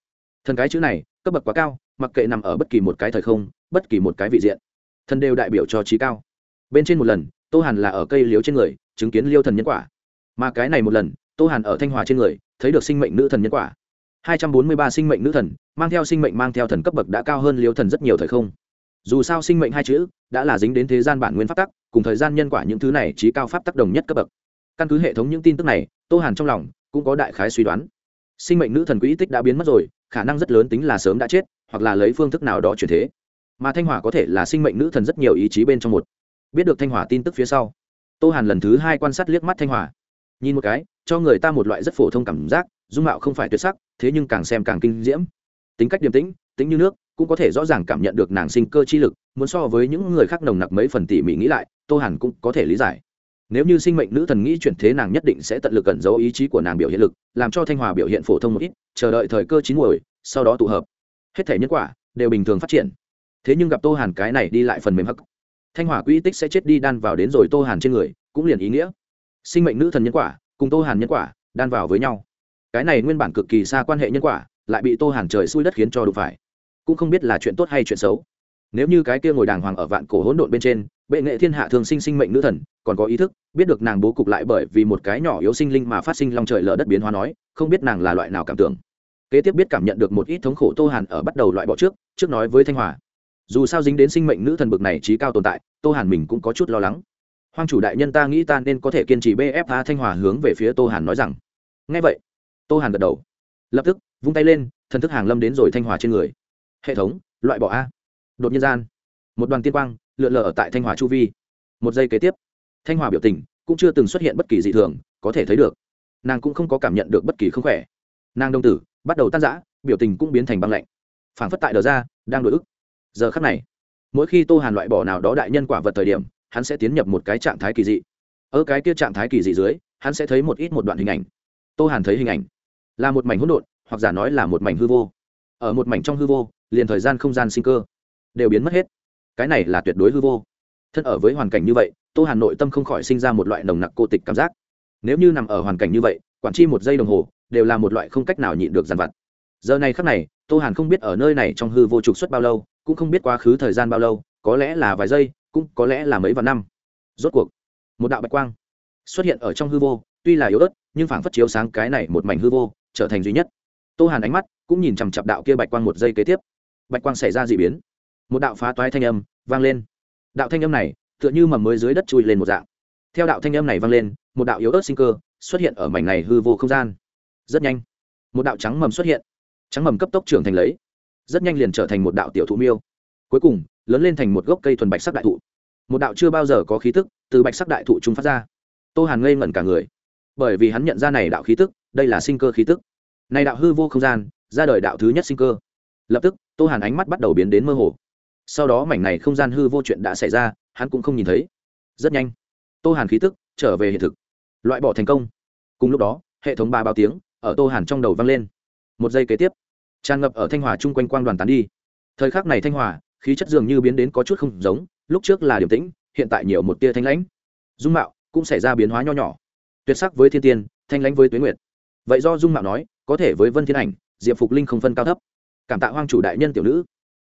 Thần cái chữ này, cấp bậc quá cao, mặc kệ nằm ở bất kỳ một cái thời không, bất kỳ một cái vị diện. Thần đều đại biểu cho trí cao. Bên trên một lần, tô hàn là ở cây liếu trên người, chứng kiến liêu thần nhân quả. Mà cái này một lần, tô hàn ở thanh hòa trên người, thấy được sinh mệnh nữ thần nhân quả hai trăm bốn mươi ba sinh mệnh nữ thần, mang theo sinh mệnh mang theo thần cấp bậc đã cao hơn liêu thần rất nhiều thời không. Dù sao sinh mệnh hai chữ đã là dính đến thế gian bản nguyên pháp tắc, cùng thời gian nhân quả những thứ này trí cao pháp tắc đồng nhất cấp bậc. Căn cứ hệ thống những tin tức này, tô hàn trong lòng cũng có đại khái suy đoán. Sinh mệnh nữ thần quỹ tích đã biến mất rồi, khả năng rất lớn tính là sớm đã chết, hoặc là lấy phương thức nào đó chuyển thế. Mà thanh hỏa có thể là sinh mệnh nữ thần rất nhiều ý chí bên trong một. Biết được thanh hỏa tin tức phía sau, tô hàn lần thứ hai quan sát liếc mắt thanh hỏa. Nhìn một cái, cho người ta một loại rất phổ thông cảm giác, dung mạo không phải tuyệt sắc thế nhưng càng xem càng kinh diễm. Tính cách điềm tĩnh tính như nước, cũng có thể rõ ràng cảm nhận được nàng sinh cơ chi lực, muốn so với những người khác nồng nặc mấy phần tỉ mỉ nghĩ lại, tô hàn cũng có thể lý giải. Nếu như sinh mệnh nữ thần nghĩ chuyển thế nàng nhất định sẽ tận lực cẩn giấu ý chí của nàng biểu hiện lực, làm cho thanh hòa biểu hiện phổ thông một ít, chờ đợi thời cơ chín muồi, sau đó tụ hợp. Hết thể nhân quả đều bình thường phát triển. Thế nhưng gặp tô hàn cái này đi lại phần mềm hắc, thanh hòa quỹ tích sẽ chết đi đan vào đến rồi tô hàn trên người, cũng liền ý nghĩa. Sinh mệnh nữ thần nhân quả cùng tô hàn nhân quả đan vào với nhau cái này nguyên bản cực kỳ xa quan hệ nhân quả, lại bị tô hàn trời xui đất khiến cho đụng phải. Cũng không biết là chuyện tốt hay chuyện xấu. Nếu như cái kia ngồi đàng hoàng ở vạn cổ hỗn độn bên trên, bệ nghệ thiên hạ thường sinh sinh mệnh nữ thần, còn có ý thức, biết được nàng bố cục lại bởi vì một cái nhỏ yếu sinh linh mà phát sinh long trời lở đất biến hóa nói, không biết nàng là loại nào cảm tưởng. Kế tiếp biết cảm nhận được một ít thống khổ tô hàn ở bắt đầu loại bỏ trước trước nói với thanh hòa. Dù sao dính đến sinh mệnh nữ thần bực này trí cao tồn tại, tô hàn mình cũng có chút lo lắng. Hoang chủ đại nhân ta nghĩ ta nên có thể kiên trì bfa thanh hòa hướng về phía tô hàn nói rằng. Ngay vậy tô hàn gật đầu. Lập tức, vung tay lên, thần thức hàng lâm đến rồi thanh hòa trên người. Hệ thống, loại bỏ a. Đột nhiên gian, một đoàn tiên quang lượn lờ ở tại thanh hòa chu vi. Một giây kế tiếp, thanh hòa biểu tình cũng chưa từng xuất hiện bất kỳ dị thường, có thể thấy được. Nàng cũng không có cảm nhận được bất kỳ không khỏe. Nàng đông tử, bắt đầu tan rã, biểu tình cũng biến thành băng lạnh. Phản phất tại đờ ra, đang đổi ức. Giờ khắc này, mỗi khi tô hàn loại bỏ nào đó đại nhân quả vật thời điểm, hắn sẽ tiến nhập một cái trạng thái kỳ dị. Ở cái kia trạng thái kỳ dị dưới, hắn sẽ thấy một ít một đoạn hình ảnh tô hàn thấy hình ảnh. Là một mảnh hỗn độn, hoặc giả nói là một mảnh hư vô. Ở một mảnh trong hư vô, liền thời gian không gian sinh cơ đều biến mất hết. Cái này là tuyệt đối hư vô. Thân ở với hoàn cảnh như vậy, tô hàn nội tâm không khỏi sinh ra một loại nồng nặc cô tịch cảm giác. Nếu như nằm ở hoàn cảnh như vậy, quản chi một giây đồng hồ, đều là một loại không cách nào nhịn được dàn vặt. Giờ này khắc này, tô hàn không biết ở nơi này trong hư vô trục xuất bao lâu, cũng không biết quá khứ thời gian bao lâu, có lẽ là vài giây, cũng có lẽ là mấy vạn năm. Rốt cuộc, một đạo bạch quang xuất hiện ở trong hư vô, tuy là yếu ớt nhưng phảng phất chiếu sáng cái này một mảnh hư vô, trở thành duy nhất. Tô hàn ánh mắt cũng nhìn chằm chặp đạo kia bạch quang một giây kế tiếp. Bạch quang xảy ra d ị biến. Một đạo phá toái thanh âm vang lên. Đạo thanh âm này tựa như mầm mới dưới đất chui lên một dạng. Theo đạo thanh âm này vang lên, một đạo yếu ớt sinh cơ xuất hiện ở mảnh này hư vô không gian. Rất nhanh, một đạo trắng mầm xuất hiện. Trắng mầm cấp tốc trưởng thành lấy. Rất nhanh liền trở thành một đạo tiểu thụ miêu. Cuối cùng, lớn lên thành một gốc cây thuần bạch sắc đại thụ. Một đạo chưa bao giờ có khí tức từ bạch sắc đại thụ chúng phát ra. Tô hàn ngây ngẩn cả người bởi vì hắn nhận ra này đạo khí tức, đây là sinh cơ khí tức. Này đạo hư vô không gian, ra đời đạo thứ nhất sinh cơ. Lập tức, tô hàn ánh mắt bắt đầu biến đến mơ hồ. Sau đó mảnh này không gian hư vô chuyện đã xảy ra, hắn cũng không nhìn thấy. Rất nhanh, tô hàn khí tức trở về hiện thực. Loại bỏ thành công. Cùng lúc đó, hệ thống ba báo tiếng ở tô hàn trong đầu vang lên. Một giây kế tiếp, tràn ngập ở thanh hòa chung quanh quang đoàn tán đi. Thời khắc này thanh hòa, khí chất dường như biến đến có chút không giống, lúc trước là điềm tĩnh, hiện tại nhiều một tia thanh lãnh. Dung mạo cũng xảy ra biến hóa nho nhỏ tuyệt sắc với thiên tiên, thanh lãnh với tuyến nguyệt. Vậy do dung mạo nói, có thể với vân thiên ảnh, diệp phục linh không phân cao thấp. Cảm tạ hoang chủ đại nhân tiểu nữ.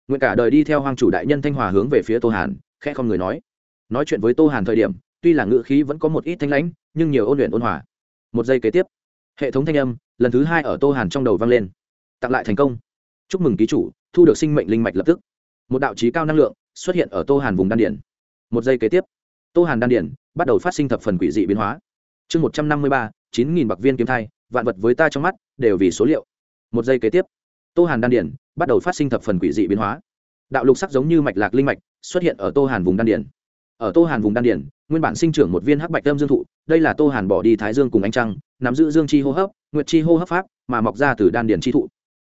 Nguyện cả đời đi theo hoang chủ đại nhân thanh hòa hướng về phía tô hàn, khẽ không người nói. Nói chuyện với tô hàn thời điểm, tuy là ngữ khí vẫn có một ít thanh lãnh, nhưng nhiều ôn luyện ôn hòa. Một giây kế tiếp, hệ thống thanh âm, lần thứ hai ở tô hàn trong đầu vang lên. Tặng lại thành công. Chúc mừng ký chủ, thu được sinh mệnh linh mạch lập tức. Một đạo trí cao năng lượng xuất hiện ở tô hàn vùng đan điển một giây kế tiếp, tô hàn đan điển bắt đầu phát sinh thập phần quỷ dị biến hóa chương một trăm năm mươi ba, chín nghìn bạc viên kiếm thai, vạn vật với ta trong mắt, đều vì số liệu. Một giây kế tiếp, tô hàn đan điển bắt đầu phát sinh thập phần quỷ dị biến hóa. Đạo lục sắc giống như mạch lạc linh mạch, xuất hiện ở tô hàn vùng đan điển ở tô hàn vùng đan điển nguyên bản sinh trưởng một viên hắc bạch tâm dương thụ, đây là tô hàn bỏ đi thái dương cùng ánh trăng, nắm giữ dương chi hô hấp, nguyệt chi hô hấp pháp, mà mọc ra từ đan điển chi thụ.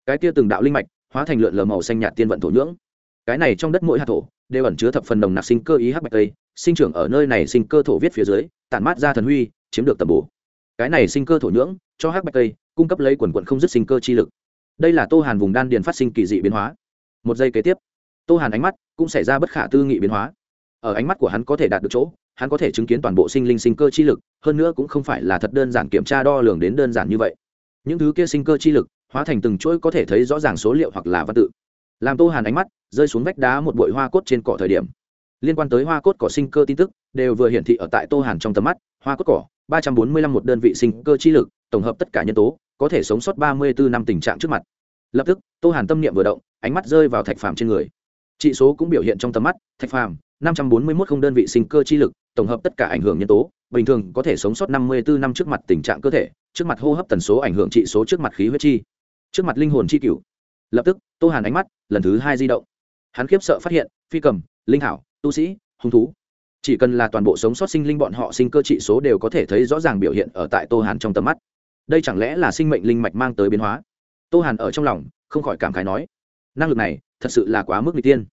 Cái kia từng đạo linh mạch, hóa thành lượn lờ màu xanh nhạt tiên vận thổ nhưỡng. Cái này trong đất mỗi hạt thổ, đều ẩn chứa thập phần đồng nạc sinh cơ ý hắc bạch tây, sinh trưởng ở nơi này sinh cơ thổ viết phía dưới, tản mát ra thần huy chiếm được tầm bổ. Cái này sinh cơ thổ nhưỡng, cho hắc bạch cây, cung cấp lấy quần quận không dứt sinh cơ chi lực. Đây là tô hàn vùng đan điền phát sinh kỳ dị biến hóa. Một giây kế tiếp, tô hàn ánh mắt cũng xảy ra bất khả tư nghị biến hóa. Ở ánh mắt của hắn có thể đạt được chỗ, hắn có thể chứng kiến toàn bộ sinh linh sinh cơ chi lực, hơn nữa cũng không phải là thật đơn giản kiểm tra đo lường đến đơn giản như vậy. Những thứ kia sinh cơ chi lực, hóa thành từng chuỗi có thể thấy rõ ràng số liệu hoặc là văn tự. Làm tô hàn ánh mắt rơi xuống vách đá một bụi hoa cốt trên cỏ thời điểm, liên quan tới hoa cốt cỏ sinh cơ tin tức đều vừa hiển thị ở tại tô hàn trong tầm mắt, hoa cốt cỏ ba trăm bốn mươi lăm một đơn vị sinh cơ chi lực, tổng hợp tất cả nhân tố, có thể sống sót ba mươi bốn năm tình trạng trước mặt. Lập tức, tô hàn tâm niệm vừa động, ánh mắt rơi vào thạch phàm trên người. Trị số cũng biểu hiện trong tầm mắt, thạch phàm, năm trăm bốn mươi một không đơn vị sinh cơ chi lực, tổng hợp tất cả ảnh hưởng nhân tố, bình thường có thể sống sót năm mươi bốn năm trước mặt tình trạng cơ thể, trước mặt hô hấp tần số ảnh hưởng trị số trước mặt khí huyết chi, trước mặt linh hồn chi cửu. Lập tức, tô hàn ánh mắt lần thứ hai di động. Hắn khiếp sợ phát hiện, phi cầm, linh hảo tu sĩ, hung thú chỉ cần là toàn bộ sống sót sinh linh bọn họ sinh cơ trị số đều có thể thấy rõ ràng biểu hiện ở tại tô hàn trong tầm mắt. Đây chẳng lẽ là sinh mệnh linh mạch mang tới biến hóa? Tô hàn ở trong lòng, không khỏi cảm khái nói, năng lực này thật sự là quá mức n g tiên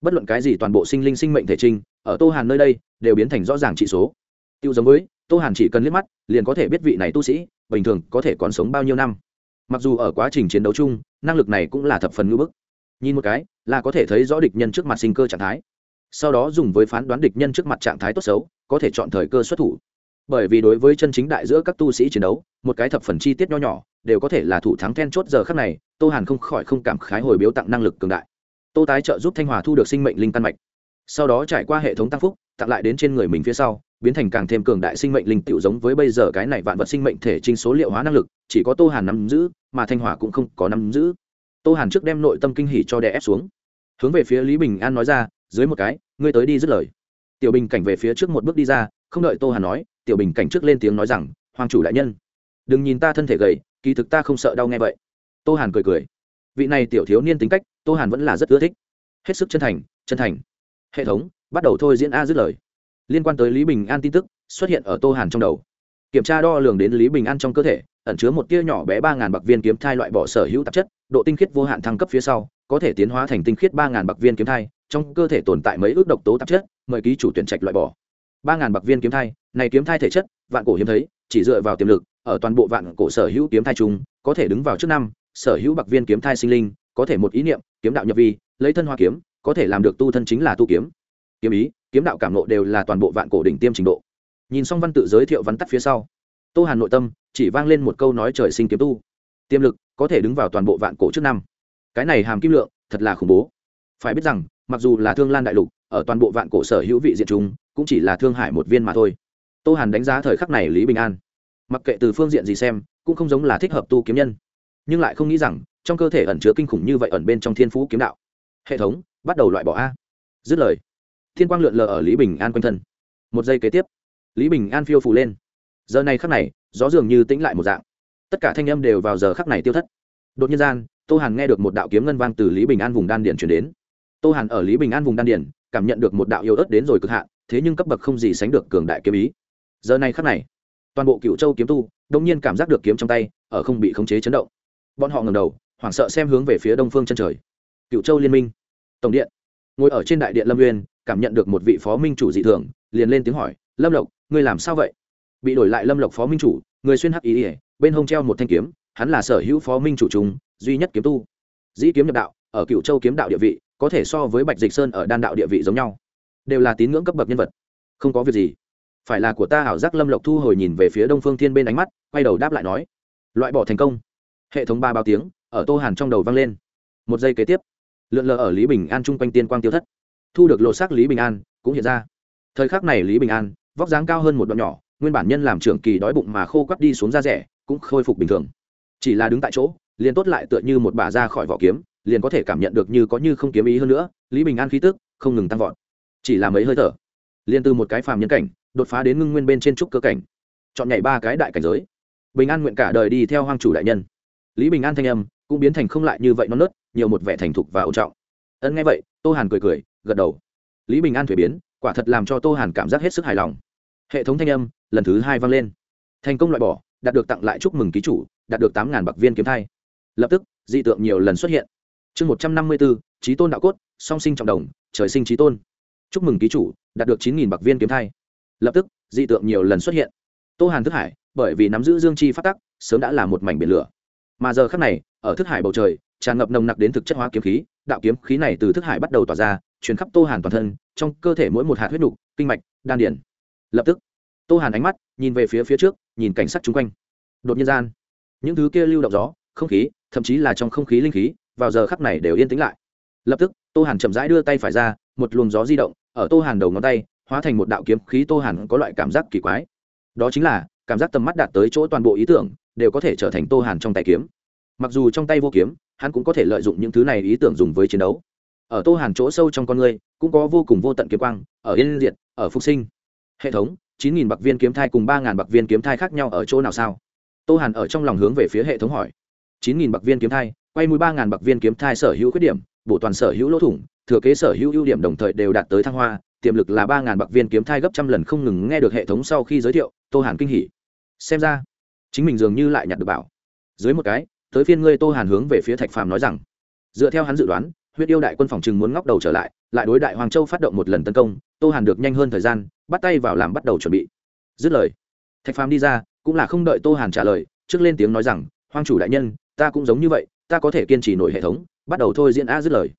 bất luận cái gì toàn bộ sinh linh sinh mệnh thể trinh ở tô hàn nơi đây đều biến thành rõ ràng trị số. Tiêu giống với, tô hàn chỉ cần liếc mắt, liền có thể biết vị này tu sĩ bình thường có thể còn sống bao nhiêu năm. Mặc dù ở quá trình chiến đấu chung, năng lực này cũng là thập phần ngưỡng bức. Nhìn một cái là có thể thấy rõ địch nhân trước mặt sinh cơ trạng thái sau đó dùng với phán đoán địch nhân trước mặt trạng thái tốt xấu, có thể chọn thời cơ xuất thủ. Bởi vì đối với chân chính đại giữa các tu sĩ chiến đấu, một cái thập phần chi tiết nho nhỏ, đều có thể là thủ thắng then chốt giờ khắc này, tô hàn không khỏi không cảm khái hồi biếu tặng năng lực cường đại. Tô tái trợ giúp thanh hòa thu được sinh mệnh linh căn mạch. Sau đó trải qua hệ thống tăng phúc, tặng lại đến trên người mình phía sau, biến thành càng thêm cường đại sinh mệnh linh tựu giống với bây giờ cái này vạn vật sinh mệnh thể trinh số liệu hóa năng lực, chỉ có tô hàn nắm giữ, mà thanh hòa cũng không có nắm giữ. Tô hàn trước đem nội tâm kinh hỉ cho đè ép xuống. Hướng về phía lý bình an nói ra dưới một cái, ngươi tới đi dứt lời. Tiểu bình cảnh về phía trước một bước đi ra, không đợi tô hàn nói, tiểu bình cảnh trước lên tiếng nói rằng, hoàng chủ đại nhân, đừng nhìn ta thân thể gầy, kỳ thực ta không sợ đau nghe vậy. Tô hàn cười cười, vị này tiểu thiếu niên tính cách, tô hàn vẫn là rất ưa thích. Hết sức chân thành chân thành. Hệ thống, bắt đầu thôi diễn a dứt lời. Liên quan tới lý bình an tin tức, xuất hiện ở tô hàn trong đầu. Kiểm tra đo lường đến lý bình an trong cơ thể, ẩn chứa một tia nhỏ bé ba ngàn bạc viên kiếm thai loại bỏ sở hữu tạp chất, độ tinh khiết vô hạn thăng cấp phía sau, có thể tiến hóa thành tinh khiết ba ngàn bạc viên kiếm thai trong cơ thể tồn tại mấy ước độc tố tạp chất, mời ký chủ tuyển trạch loại bỏ. Ba ngàn bạc viên kiếm thai, này kiếm thai thể chất, vạn cổ hiếm thấy, chỉ dựa vào tiềm lực, ở toàn bộ vạn cổ sở hữu kiếm thai chung, có thể đứng vào trước năm, sở hữu bạc viên kiếm thai sinh linh, có thể một ý niệm, kiếm đạo nhập vi, lấy thân hoa kiếm, có thể làm được tu thân chính là tu kiếm. Kiếm ý, kiếm đạo cảm nộ đều là toàn bộ vạn cổ đỉnh tiêm trình độ. Nhìn xong văn tự giới thiệu văn tắt phía sau, tô hàn nội tâm chỉ vang lên một câu nói trời sinh kiếm tu. Tiềm lực có thể đứng vào toàn bộ vạn cổ trước năm. Cái này hàm kim lượng, thật là khủng bố. Phải biết rằng mặc dù là thương lan đại lục, ở toàn bộ vạn cổ sở hữu vị diện chúng, cũng chỉ là thương hải một viên mà thôi. Tô hàn đánh giá thời khắc này lý bình an. Mặc kệ từ phương diện gì xem, cũng không giống là thích hợp tu kiếm nhân. Nhưng lại không nghĩ rằng, trong cơ thể ẩn chứa kinh khủng như vậy ẩn bên trong thiên phú kiếm đạo. Hệ thống, bắt đầu loại bỏ a. Dứt lời, thiên quang lượn lờ ở lý bình an quanh thân. Một giây kế tiếp, lý bình an phiêu phủ lên. Giờ này khắc này, gió dường như tĩnh lại một dạng. Tất cả thanh âm đều vào giờ khắc này tiêu thất. Đột nhiên gian, tô hàn nghe được một đạo kiếm ngân vang từ lý bình an vùng đan điện chuyển đến tô hàn ở lý bình an vùng đan điển cảm nhận được một đạo yêu ớt đến rồi cực hạn, thế nhưng cấp bậc không gì sánh được cường đại kiếm ý. Giờ này khắc này, toàn bộ cựu châu kiếm tu đông nhiên cảm giác được kiếm trong tay, ở không bị khống chế chấn động. Bọn họ ngầm đầu, hoảng sợ xem hướng về phía đông phương chân trời. Cựu châu liên minh, tổng điện. Ngồi ở trên đại điện lâm nguyên cảm nhận được một vị phó minh chủ dị thường, liền lên tiếng hỏi, lâm lộc, ngươi làm sao vậy? Bị đổi lại lâm lộc phó minh chủ, người xuyên hắc ý ỉa bên hông treo một thanh kiếm, hắn là sở hữu phó minh chủ chúng duy nhất kiếm tu. Dĩ kiếm nhập đạo, ở cựu châu kiếm đạo địa vị có thể so với bạch dịch sơn ở đan đạo địa vị giống nhau. Đều là tín ngưỡng cấp bậc nhân vật. Không có việc gì. Phải là của ta ảo giác lâm lộc thu hồi nhìn về phía đông phương thiên bên ánh mắt, quay đầu đáp lại nói, loại bỏ thành công. Hệ thống ba bao tiếng, ở tô hàn trong đầu vang lên. Một giây kế tiếp, lượn lờ ở lý bình an chung quanh tiên quang tiêu thất. Thu được lộ xác lý bình an, cũng hiện ra. Thời khắc này lý bình an, vóc dáng cao hơn một đoạn nhỏ, nguyên bản nhân làm trưởng kỳ đói bụng mà khô quắt đi xuống da rẻ, cũng khôi phục bình thường. Chỉ là đứng tại chỗ, liền tốt lại tựa như một bà ra khỏi vỏ kiếm liền có thể cảm nhận được như có như không kiếm ý hơn nữa, lý bình an khí tức không ngừng tăng vọt. Chỉ là mấy hơi thở, liền từ một cái phàm nhân cảnh, đột phá đến ngưng nguyên bên trên trúc cơ cảnh, chọn nhảy ba cái đại cảnh giới. Bình an nguyện cả đời đi theo hoang chủ đại nhân. Lý bình an thanh âm cũng biến thành không lại như vậy non nớt, nhiều một vẻ thành thục và ổn trọng. Ân nghe vậy, tô hàn cười cười, gật đầu. Lý bình an thuế biến, quả thật làm cho tô hàn cảm giác hết sức hài lòng. Hệ thống thanh âm lần thứ hai vang lên. Thành công loại bỏ, đạt được tặng lại chúc mừng ký chủ, đạt được tám ngàn bạc viên kiếm thai. Lập tức, dị tượng nhiều lần xuất hiện chương một trăm năm mươi bốn trí tôn đạo cốt, song sinh trọng đồng, trời sinh trí tôn. Chúc mừng ký chủ, đạt được chín nghìn bạc viên kiếm thai. Lập tức, dị tượng nhiều lần xuất hiện. Tô hàn thức hải, bởi vì nắm giữ dương chi phát tắc, sớm đã là một mảnh biển lửa. Mà giờ khác này, ở thức hải bầu trời, tràn ngập nồng nặc đến thực chất hóa kiếm khí, đạo kiếm khí này từ thức hải bắt đầu tỏa ra chuyển khắp tô hàn toàn thân, trong cơ thể mỗi một hạt huyết nục, kinh mạch, đan điển. Lập tức, tô hàn ánh mắt nhìn về phía phía trước, nhìn cảnh sắc chung quanh. Đột nhiên gian, những thứ kia lưu động gió, không khí, thậm chí là trong không khí linh khí vào giờ khắc này đều yên tĩnh lại. Lập tức, tô hàn chậm rãi đưa tay phải ra, một luồng gió di động ở tô hàn đầu ngón tay, hóa thành một đạo kiếm khí tô hàn có loại cảm giác kỳ quái. Đó chính là, cảm giác tầm mắt đạt tới chỗ toàn bộ ý tưởng, đều có thể trở thành tô hàn trong tay kiếm. Mặc dù trong tay vô kiếm, hắn cũng có thể lợi dụng những thứ này ý tưởng dùng với chiến đấu. Ở tô hàn chỗ sâu trong con người, cũng có vô cùng vô tận kiếm quang, ở yên diệt, ở phục sinh. Hệ thống, chín nghìn bạc viên kiếm thai cùng ba ngàn bạc viên kiếm thai khác nhau ở chỗ nào sao? Tô hàn ở trong lòng hướng về phía hệ thống hỏi. chín nghìn bạc viên kiếm thai quay mũi ba ngàn bạc viên kiếm thai sở hữu khuyết điểm bộ toàn sở hữu lỗ thủng, thừa kế sở hữu ưu điểm đồng thời đều đạt tới thăng hoa, tiềm lực là ba ngàn bạc viên kiếm thai gấp trăm lần không ngừng nghe được hệ thống sau khi giới thiệu, tô hàn kinh hỉ. Xem ra, chính mình dường như lại nhặt được bảo. Dưới một cái, tới phiên ngươi tô hàn hướng về phía thạch phàm nói rằng, dựa theo hắn dự đoán, huyết yêu đại quân phòng chừng muốn ngóc đầu trở lại lại đối đại hoàng châu phát động một lần tấn công, tô hàn được nhanh hơn thời gian, bắt tay vào làm bắt đầu chuẩn bị. Dứt lời, thạch phàm đi ra, cũng là không đợi tô hàn trả lời, trước lên tiếng nói rằng hoàng chủ đại nhân, ta cũng giống như vậy ta có thể kiên trì nổi hệ thống, bắt đầu thôi diễn a dứt lời.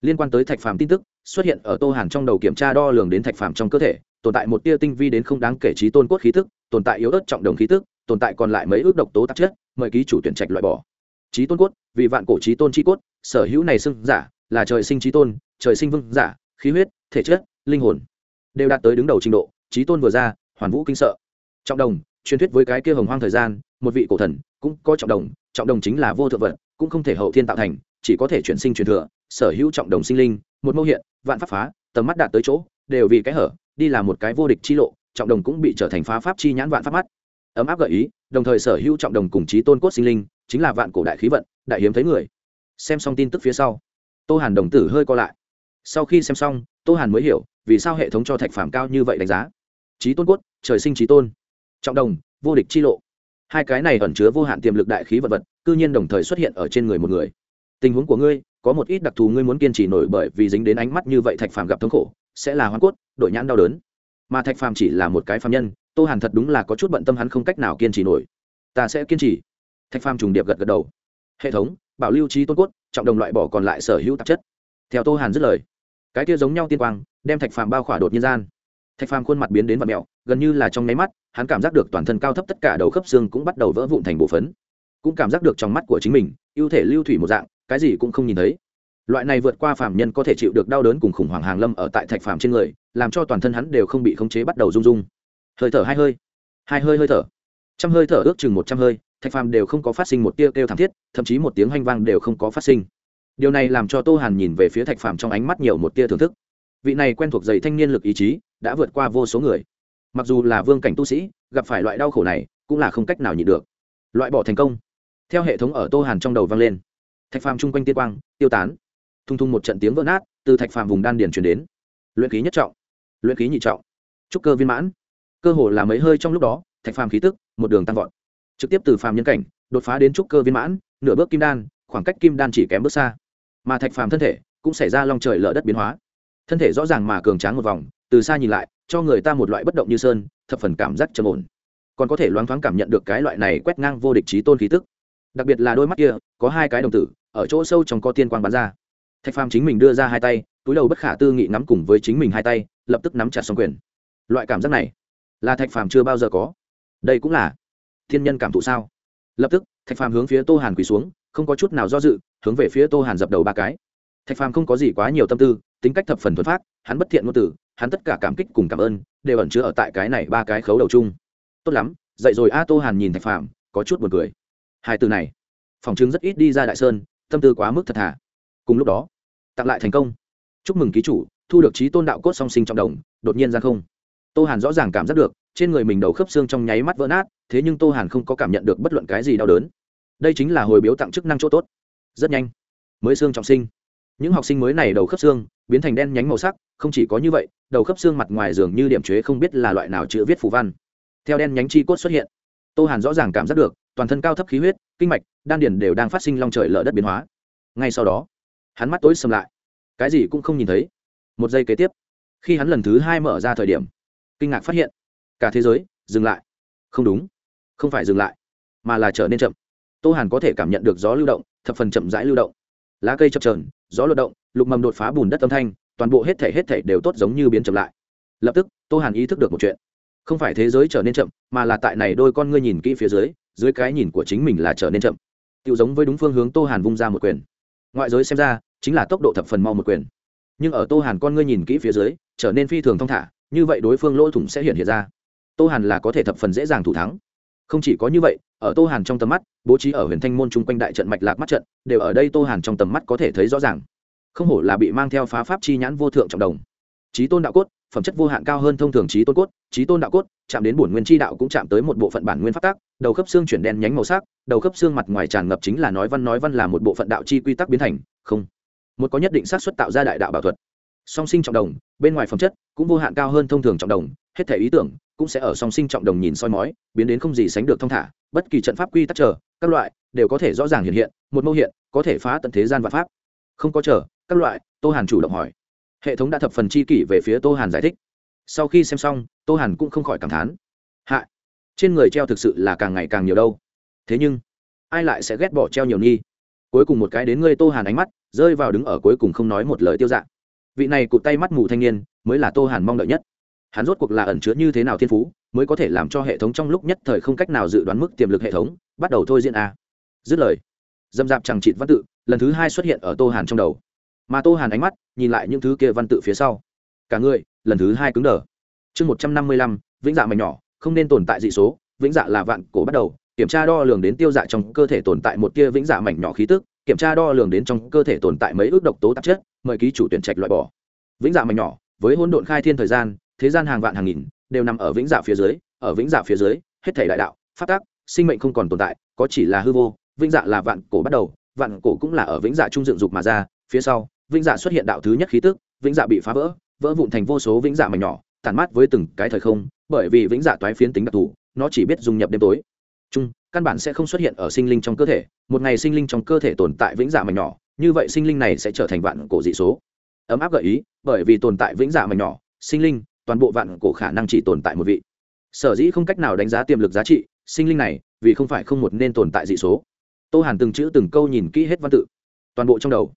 Liên quan tới thạch phàm tin tức, xuất hiện ở tô hàn trong đầu kiểm tra đo lường đến thạch phàm trong cơ thể, tồn tại một tia tinh vi đến không đáng kể trí tôn cốt khí tức, tồn tại yếu ớt trọng đồng khí tức, tồn tại còn lại mấy ước độc tố tạp chất, mời ký chủ tuyển trạch loại bỏ. Trí tôn cốt, vì vạn cổ trí tôn chi cốt, sở hữu này xưng giả, là trời sinh trí tôn, trời sinh vương giả, khí huyết, thể chất, linh hồn, đều đạt tới đứng đầu trình độ, trí tôn vừa ra, hoàn vũ kinh sợ. Trọng đồng, truyền thuyết với cái kia hồng hoang thời gian, một vị cổ thần, cũng có trọng đồng trọng đồng chính là vô thượng vật cũng không thể hậu thiên tạo thành, chỉ có thể chuyển sinh truyền thừa, sở hữu trọng đồng sinh linh, một mâu hiện, vạn pháp phá, tầm mắt đạt tới chỗ, đều vì cái hở, đi là một cái vô địch chi lộ, trọng đồng cũng bị trở thành phá pháp chi nhãn vạn pháp mắt. Ấm áp gợi ý, đồng thời sở hữu trọng đồng cùng chí tôn cốt sinh linh, chính là vạn cổ đại khí vận, đại hiếm thấy người. Xem xong tin tức phía sau, tô hàn đồng tử hơi co lại. Sau khi xem xong, tô hàn mới hiểu, vì sao hệ thống cho thạch phàm cao như vậy đánh giá. Trí tôn cốt, trời sinh trí tôn. Trọng đồng, vô địch chi lộ. Hai cái này ẩn chứa vô hạn tiềm lực đại khí vật vật cư nhiên đồng thời xuất hiện ở trên người một người. Tình huống của ngươi, có một ít đặc thù ngươi muốn kiên trì nổi bởi vì dính đến ánh mắt như vậy thạch phàm gặp thống khổ, sẽ là hoa cốt, đội nhãn đau đớn. Mà thạch phàm chỉ là một cái phàm nhân, tô hàn thật đúng là có chút bận tâm hắn không cách nào kiên trì nổi. Ta sẽ kiên trì. Thạch phàm trùng điệp gật gật đầu. Hệ thống, bảo lưu trí tôn cốt, trọng đồng loại bỏ còn lại sở hữu tạp chất. Theo tô hàn dứt lời, cái kia giống nhau tiên quang, đem thạch phàm bao khỏa đột nhiên gian. Thạch phàm khuôn mặt biến đến vật mẹo gần như là trong nháy mắt, hắn cảm giác được toàn thân cao thấp tất cả đầu khớp xương cũng bắt đầu vỡ vụn thành bộ phấn cũng cảm giác được trong mắt của chính mình ưu thể lưu thủy một dạng, cái gì cũng không nhìn thấy. Loại này vượt qua phàm nhân có thể chịu được đau đớn cùng khủng hoảng hàng lâm ở tại thạch phàm trên người, làm cho toàn thân hắn đều không bị khống chế bắt đầu rung rung. Hơi thở hai hơi. Hai hơi hơi thở. Trăm hơi thở ước chừng một trăm hơi, thạch phàm đều không có phát sinh một tia kêu thảm thiết, thậm chí một tiếng hoanh vang đều không có phát sinh. Điều này làm cho tô hàn nhìn về phía thạch phàm trong ánh mắt nhiều một tia thưởng thức. Vị này quen thuộc dày thanh niên lực ý chí, đã vượt qua vô số người. Mặc dù là vương cảnh tu sĩ, gặp phải loại đau khổ này, cũng là không cách nào nhịn được. Loại bỏ thành công theo hệ thống ở tô hàn trong đầu vang lên. Thạch phàm chung quanh tiên quang, tiêu tán. Thung thung một trận tiếng vỡ nát, từ thạch phàm vùng đan điền chuyển đến. Luyện khí nhất trọng, luyện khí nhị trọng. Trúc cơ viên mãn. Cơ hồ là mấy hơi trong lúc đó, thạch phàm khí tức, một đường tăng vọt. Trực tiếp từ phàm nhân cảnh, đột phá đến trúc cơ viên mãn, nửa bước kim đan, khoảng cách kim đan chỉ kém bước xa. Mà thạch phàm thân thể, cũng xảy ra long trời lở đất biến hóa. Thân thể rõ ràng mà cường tráng một vòng, từ xa nhìn lại, cho người ta một loại bất động như sơn, thập phần cảm giác trầm ổn. Còn có thể loáng thoáng cảm nhận được cái loại này quét ngang vô địch trí tôn khí tức đặc biệt là đôi mắt kia, có hai cái đồng tử, ở chỗ sâu trong có tiên quang bắn ra. Thạch phàm chính mình đưa ra hai tay, túi đầu bất khả tư nghị nắm cùng với chính mình hai tay, lập tức nắm chặt xong quyền. Loại cảm giác này, là thạch phàm chưa bao giờ có. Đây cũng là thiên nhân cảm thụ sao? Lập tức, thạch phàm hướng phía tô hàn quỳ xuống, không có chút nào do dự, hướng về phía tô hàn dập đầu ba cái. Thạch phàm không có gì quá nhiều tâm tư, tính cách thập phần thuần phát hắn bất thiện ngôn từ hắn tất cả cảm kích cùng cảm ơn, đều ẩn chứa ở tại cái này ba cái khấu đầu chung. Tốt lắm, dậy rồi. A, tô hàn nhìn thạch phàm, có chút buồn cười hai từ này. Phòng chứng rất ít đi ra đại sơn, tâm tư quá mức thật thà. Cùng lúc đó, tặng lại thành công. Chúc mừng ký chủ, thu được trí tôn đạo cốt song sinh trong đồng, đột nhiên ra không. Tô hàn rõ ràng cảm giác được, trên người mình đầu khớp xương trong nháy mắt vỡ nát, thế nhưng tô hàn không có cảm nhận được bất luận cái gì đau đớn. Đây chính là hồi biếu tặng chức năng chỗ tốt. Rất nhanh, mới xương trọng sinh. Những học sinh mới này đầu khớp xương, biến thành đen nhánh màu sắc, không chỉ có như vậy, đầu khớp xương mặt ngoài dường như điểm chế không biết là loại nào chữ viết phù văn. Theo đen nhánh chi cốt xuất hiện, tô hàn rõ ràng cảm giác được toàn thân cao thấp khí huyết, kinh mạch, đan điền đều đang phát sinh long trời lở đất biến hóa. Ngay sau đó, hắn mắt tối sầm lại. Cái gì cũng không nhìn thấy. Một giây kế tiếp, khi hắn lần thứ hai mở ra thời điểm, kinh ngạc phát hiện, cả thế giới dừng lại. Không đúng, không phải dừng lại, mà là trở nên chậm. Tô hàn có thể cảm nhận được gió lưu động, thập phần chậm rãi lưu động. Lá cây chập trờn gió luận động, lục mầm đột phá bùn đất âm thanh, toàn bộ hết thể hết thể đều tốt giống như biến chậm lại. Lập tức, tô hàn ý thức được một chuyện. Không phải thế giới trở nên chậm, mà là tại này đôi con ngươi nhìn kỹ phía dưới dưới cái nhìn của chính mình là trở nên chậm. Tiêu giống với đúng phương hướng tô hàn vung ra một quyền. Ngoại giới xem ra, chính là tốc độ thập phần mau một quyền. Nhưng ở tô hàn con ngươi nhìn kỹ phía dưới, trở nên phi thường thong thả, như vậy đối phương lỗ thủng sẽ hiện hiện ra. Tô hàn là có thể thập phần dễ dàng thủ thắng. Không chỉ có như vậy, ở tô hàn trong tầm mắt, bố trí ở huyền thanh môn chung quanh đại trận mạch lạc mắt trận, đều ở đây tô hàn trong tầm mắt có thể thấy rõ ràng. Không hổ là bị mang theo phá pháp chi nhãn vô thượng trọng đồng. Trí tôn đạo cốt, phẩm chất vô hạn cao hơn thông thường trí tôn cốt trí tôn đạo cốt, chạm đến bổn nguyên chi đạo cũng chạm tới một bộ phận bản nguyên pháp tác đầu khớp xương chuyển đen nhánh màu sắc, đầu khớp xương mặt ngoài tràn ngập chính là nói văn nói văn là một bộ phận đạo chi quy tắc biến thành, không. Một có nhất định xác suất tạo ra đại đạo bảo thuật. Song sinh trọng đồng, bên ngoài phẩm chất cũng vô hạn cao hơn thông thường trọng đồng, hết thể ý tưởng cũng sẽ ở song sinh trọng đồng nhìn soi mói, biến đến không gì sánh được thông thả, bất kỳ trận pháp quy tắc chờ, các loại đều có thể rõ ràng hiện hiện, một mâu hiện có thể phá tận thế gian và pháp. Không có chờ, các loại, tô hàn chủ động hỏi. Hệ thống đã thập phần chi kỷ về phía tô hàn giải thích. Sau khi xem xong, tô hàn cũng không khỏi cảm thán. Hạ trên người treo thực sự là càng ngày càng nhiều đâu. Thế nhưng, ai lại sẽ ghét bỏ treo nhiều nghi? Cuối cùng một cái đến ngươi tô hàn ánh mắt, rơi vào đứng ở cuối cùng không nói một lời tiêu dạng vị này cụt tay mắt mù thanh niên, mới là tô hàn mong đợi nhất. Hắn rốt cuộc là ẩn chứa như thế nào thiên phú, mới có thể làm cho hệ thống trong lúc nhất thời không cách nào dự đoán mức tiềm lực hệ thống, bắt đầu thôi diễn a. Dứt lời, dâm dạp chẳng chịt văn tự, lần thứ hai xuất hiện ở tô hàn trong đầu. Mà tô hàn ánh mắt, nhìn lại những thứ kia văn tự phía sau. Cả người, lần thứ hai cứng đờ. Chương một trăm năm mươi lăm, vĩnh dạ mảnh nhỏ không nên tồn tại dị số, vĩnh dạ là vạn cổ bắt đầu, kiểm tra đo lường đến tiêu dạ trong cơ thể tồn tại một tia vĩnh dạ mảnh nhỏ khí tức, kiểm tra đo lường đến trong cơ thể tồn tại mấy ước độc tố tạp chất, mời ký chủ tuyển trạch loại bỏ. Vĩnh dạ mảnh nhỏ, với hỗn độn khai thiên thời gian, thế gian hàng vạn hàng nghìn, đều nằm ở vĩnh dạ phía dưới, ở vĩnh dạ phía dưới, hết thể đại đạo phát tác sinh mệnh không còn tồn tại, có chỉ là hư vô, vĩnh dạ là vạn cổ bắt đầu, vạn cổ cũng là ở vĩnh dạ trung dựng dục mà ra, phía sau, vĩnh dạ xuất hiện đạo thứ nhất khí tức, vĩnh dạ bị phá vỡ vỡ vụn thành vô số vĩnh dạ mảnh nhỏ tàn mát với từng cái thời không bởi vì vĩnh dạ toái phiến tính đặc thù, nó chỉ biết dung nhập đêm tối. Chung, căn bản sẽ không xuất hiện ở sinh linh trong cơ thể. Một ngày sinh linh trong cơ thể tồn tại vĩnh dạ mảnh nhỏ, như vậy sinh linh này sẽ trở thành vạn cổ dị số. Ấm áp gợi ý, bởi vì tồn tại vĩnh dạ mảnh nhỏ, sinh linh, toàn bộ vạn cổ khả năng chỉ tồn tại một vị. Sở dĩ không cách nào đánh giá tiềm lực giá trị, sinh linh này, vì không phải không một nên tồn tại dị số. Tô hàn từng chữ từng câu nhìn kỹ hết văn tự. Toàn bộ trong đầu.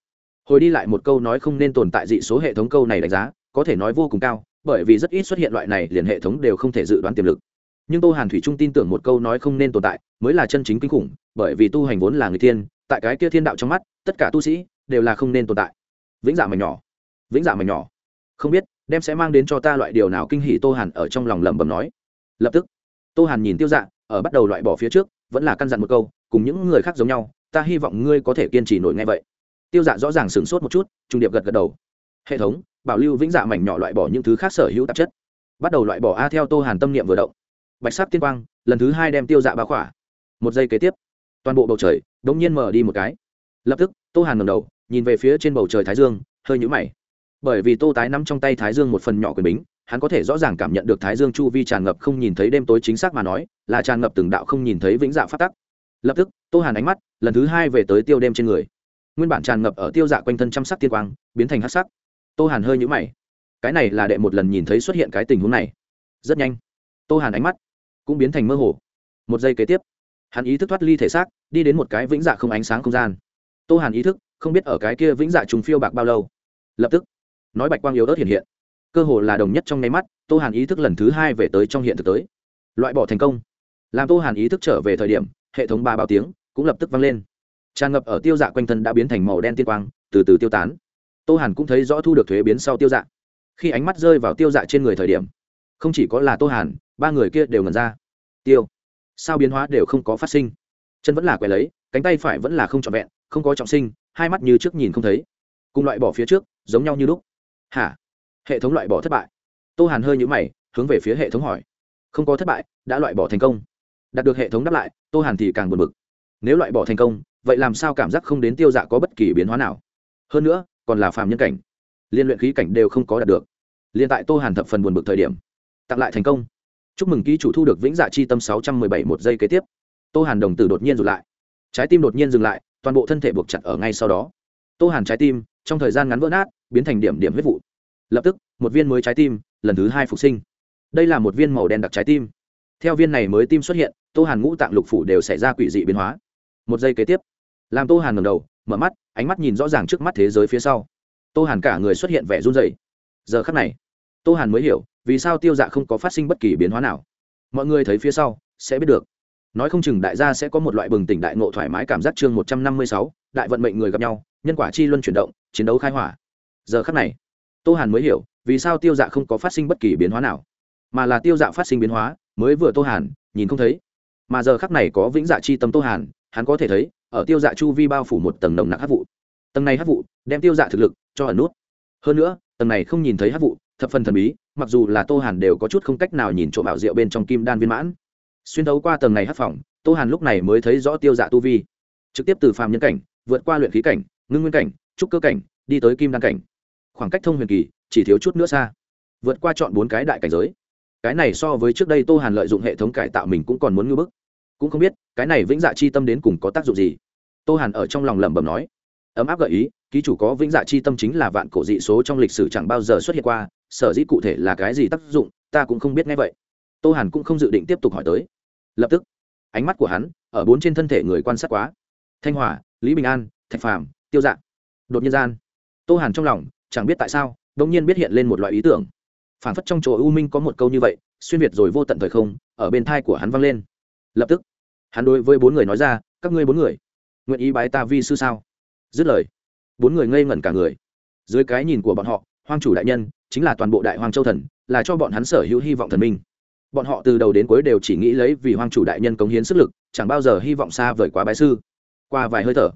Hồi đi lại một câu nói không nên tồn tại dị số hệ thống câu này đánh giá, có thể nói vô cùng cao bởi vì rất ít xuất hiện loại này, liền hệ thống đều không thể dự đoán tiềm lực. Nhưng tô hàn thủy trung tin tưởng một câu nói không nên tồn tại, mới là chân chính kinh khủng, bởi vì tu hành vốn là người thiên, tại cái kia thiên đạo trong mắt, tất cả tu sĩ đều là không nên tồn tại. Vĩnh dạ mảnh nhỏ. Vĩnh dạ mảnh nhỏ. Không biết, đem sẽ mang đến cho ta loại điều nào kinh hỉ tô hàn ở trong lòng lẩm bẩm nói. Lập tức, tô hàn nhìn tiêu dạ ở bắt đầu loại bỏ phía trước, vẫn là căn dặn một câu, cùng những người khác giống nhau, ta hy vọng ngươi có thể kiên trì nổi ngay vậy. Tiêu dạ rõ ràng sửng sốt một chút, trung điệp gật gật đầu hệ thống, bảo lưu vĩnh dạ mảnh nhỏ loại bỏ những thứ khác sở hữu tạp chất. Bắt đầu loại bỏ a theo tô hàn tâm niệm vừa động. Bạch sắc tiên quang, lần thứ hai đem tiêu dạ bao khỏa. Một giây kế tiếp, toàn bộ bầu trời đ ỗ n g nhiên mở đi một cái. Lập tức, tô hàn ngầm đầu, nhìn về phía trên bầu trời thái dương, hơi nhũ mày. Bởi vì tô tái nắm trong tay thái dương một phần nhỏ quyền bính, hắn có thể rõ ràng cảm nhận được thái dương chu vi tràn ngập không nhìn thấy đêm tối chính xác mà nói, là tràn ngập từng đạo không nhìn thấy vĩnh dạ phát tắc. Lập tức, tô hàn ánh mắt lần thứ hai về tới tiêu đêm trên người. Nguyên bản tràn ngập ở tiêu dạ quanh thân chăm sắc tiên quang, biến thành hát sắc tô hàn hơi nhũ mày. Cái này là đệ một lần nhìn thấy xuất hiện cái tình huống này. Rất nhanh. Tô hàn ánh mắt cũng biến thành mơ hồ. Một giây kế tiếp, hắn ý thức thoát ly thể xác, đi đến một cái vĩnh dạ không ánh sáng không gian. Tô hàn ý thức không biết ở cái kia vĩnh dạ trùng phiêu bạc bao lâu. Lập tức, nói bạch quang yếu ớt hiện hiện. Cơ hồ là đồng nhất trong nháy mắt, tô hàn ý thức lần thứ hai về tới trong hiện thực tới. Loại bỏ thành công. Làm tô hàn ý thức trở về thời điểm, hệ thống ba bao tiếng cũng lập tức vang lên. Tràn ngập ở tiêu dạ quanh thân đã biến thành màu đen tiên quang, từ từ tiêu tán tô hàn cũng thấy rõ thu được thuế biến sau tiêu dạ. Khi ánh mắt rơi vào tiêu dạ trên người thời điểm, không chỉ có là tô hàn, ba người kia đều ngẩn ra. Tiêu, sao biến hóa đều không có phát sinh? Chân vẫn là quẻ lấy, cánh tay phải vẫn là không trọn vẹn, không có trọng sinh, hai mắt như trước nhìn không thấy. Cùng loại bỏ phía trước, giống nhau như lúc. Hả? Hệ thống loại bỏ thất bại. Tô hàn hơi nhũ mày, hướng về phía hệ thống hỏi. Không có thất bại, đã loại bỏ thành công. Đạt được hệ thống đáp lại, tô hàn thì càng buồn bực. Nếu loại bỏ thành công, vậy làm sao cảm giác không đến tiêu dạ có bất kỳ biến hóa nào? Hơn nữa còn là phàm nhân cảnh. Liên luyện khí cảnh đều không có đạt được. Liên tại tô hàn thập phần buồn bực thời điểm, tặng lại thành công. Chúc mừng ký chủ thu được vĩnh dạ chi tâm sáu trăm mười bảy một giây kế tiếp. Tô hàn đồng tử đột nhiên rụt lại. Trái tim đột nhiên dừng lại, toàn bộ thân thể buộc chặt ở ngay sau đó. Tô hàn trái tim, trong thời gian ngắn vỡ nát, biến thành điểm điểm huyết vụ. Lập tức, một viên mới trái tim, lần thứ hai phục sinh. Đây là một viên màu đen đặc trái tim. Theo viên này mới tim xuất hiện, tô hàn ngũ tạng lục phủ đều xảy ra quỷ dị biến hóa. Một giây kế tiếp, làm tô hàn ngầm đầu mở mắt, ánh mắt nhìn rõ ràng trước mắt thế giới phía sau. Tô hàn cả người xuất hiện vẻ run dày giờ khắc này, tô hàn mới hiểu, vì sao tiêu dạ không có phát sinh bất kỳ biến hóa nào. Mọi người thấy phía sau, sẽ biết được. Nói không chừng đại gia sẽ có một loại bừng tỉnh đại ngộ thoải mái cảm giác chương một trăm năm mươi sáu, đại vận mệnh người gặp nhau, nhân quả chi luân chuyển động, chiến đấu khai hỏa. Giờ khắc này, tô hàn mới hiểu, vì sao tiêu dạ không có phát sinh bất kỳ biến hóa nào. Mà là tiêu dạ phát sinh biến hóa, mới vừa tô hàn, nhìn không thấy. Mà giờ khắc này có vĩnh dạ chi tâm tô hàn, hắn có thể thấy ở tiêu dạ chu vi bao phủ một tầng nồng nặc hát vụ. Tầng này hát vụ đem tiêu dạ thực lực cho ẩn nút. Hơn nữa, tầng này không nhìn thấy hát vụ, thập phần thần bí, mặc dù là tô hàn đều có chút không cách nào nhìn trộm ảo diệu bên trong kim đan viên mãn. Xuyên thấu qua tầng này hát phòng, tô hàn lúc này mới thấy rõ tiêu dạ tu vi. Trực tiếp từ phàm nhân cảnh, vượt qua luyện khí cảnh, ngưng nguyên cảnh, trúc cơ cảnh, đi tới kim đan cảnh. Khoảng cách thông huyền kỳ, chỉ thiếu chút nữa xa. Vượt qua chọn bốn cái đại cảnh giới. Cái này so với trước đây tô hàn lợi dụng hệ thống cải tạo mình cũng còn muốn ngưỡng bức cũng không biết cái này vĩnh dạ chi tâm đến cùng có tác dụng gì. Tô hàn ở trong lòng lẩm bẩm nói, ấm áp gợi ý, ký chủ có vĩnh dạ chi tâm chính là vạn cổ dị số trong lịch sử chẳng bao giờ xuất hiện qua, sở dĩ cụ thể là cái gì tác dụng, ta cũng không biết ngay vậy. Tô hàn cũng không dự định tiếp tục hỏi tới. Lập tức, ánh mắt của hắn ở bốn trên thân thể người quan sát quá. Thanh hòa, lý bình an, thạch phàm, tiêu dạng đột nhiên gian, tô hàn trong lòng chẳng biết tại sao đ ỗ n g nhiên biết hiện lên một loại ý tưởng. Phản phất trong chỗ u minh có một câu như vậy, xuyên việt rồi vô tận thời không, ở bên thai của hắn vang lên lập tức, hắn đối với bốn người nói ra, các ngươi bốn người, nguyện ý bái ta vi sư sao? Dứt lời, bốn người ngây ngẩn cả người. Dưới cái nhìn của bọn họ, hoang chủ đại nhân chính là toàn bộ đại hoàng châu thần, là cho bọn hắn sở hữu hy vọng thần minh. Bọn họ từ đầu đến cuối đều chỉ nghĩ lấy vì hoang chủ đại nhân cống hiến sức lực, chẳng bao giờ hy vọng xa vời quá bái sư. Qua vài hơi thở,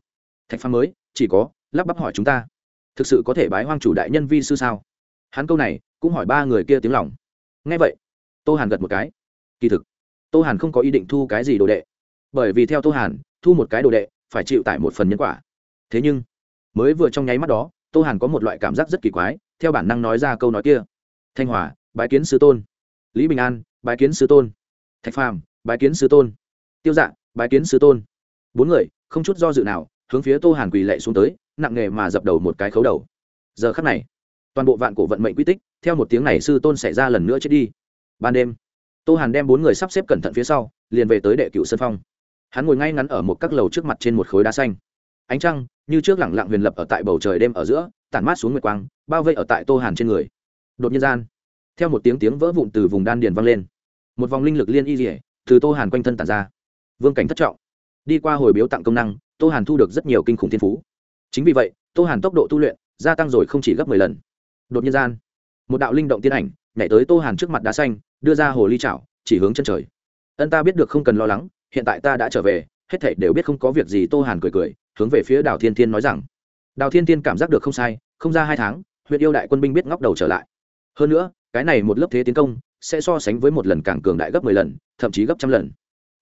thạch pha mới, chỉ có, lắp bắp hỏi chúng ta, thực sự có thể bái hoang chủ đại nhân vi sư sao? Hắn câu này cũng hỏi ba người kia tiếng lòng. Ngay vậy, tô hàn gật một cái. Kỳ thực tô hàn không có ý định thu cái gì đồ đệ. Bởi vì theo tô hàn, thu một cái đồ đệ phải chịu tải một phần nhân quả. Thế nhưng, mới vừa trong nháy mắt đó, tô hàn có một loại cảm giác rất kỳ quái, theo bản năng nói ra câu nói kia. Thanh hòa, bái kiến sư tôn. Lý bình an, bái kiến sư tôn. Thạch phàm, bái kiến sư tôn. Tiêu dạ bái kiến sư tôn. Bốn người, không chút do dự nào, hướng phía tô hàn quỳ lệ xuống tới, nặng nghề mà dập đầu một cái khấu đầu. Giờ khắc này, toàn bộ vạn cổ vận mệnh quy tích, theo một tiếng này sư tôn xảy ra lần nữa chết đi. Ban đêm tô hàn đem bốn người sắp xếp cẩn thận phía sau, liền về tới đệ cựu sân phong. Hắn ngồi ngay ngắn ở một các lầu trước mặt trên một khối đá xanh. Ánh trăng, như trước lẳng lặng huyền lập ở tại bầu trời đêm ở giữa, tản mát xuống nguyệt quang, bao vây ở tại tô hàn trên người. Đột nhiên gian, theo một tiếng tiếng vỡ vụn từ vùng đan điền vang lên. Một vòng linh lực liên y dỉa từ tô hàn quanh thân tản ra. Vương cảnh thất trọng. Đi qua hồi biếu tặng công năng, tô hàn thu được rất nhiều kinh khủng thiên phú. Chính vì vậy, tô hàn tốc độ tu luyện gia tăng rồi không chỉ gấp mười lần. Đột nhiên gian, một đạo linh động tiên ảnh nhảy tới tô hàn trước mặt đá xanh, đưa ra hồ ly chảo, chỉ hướng chân trời. Ân ta biết được không cần lo lắng, hiện tại ta đã trở về, hết thảy đều biết không có việc gì, tô hàn cười cười, hướng về phía đào thiên thiên nói rằng, đào thiên thiên cảm giác được không sai, không ra hai tháng, huyện yêu đại quân binh biết ngóc đầu trở lại. Hơn nữa, cái này một lớp thế tiến công, sẽ so sánh với một lần càng cường đại gấp mười lần, thậm chí gấp trăm lần.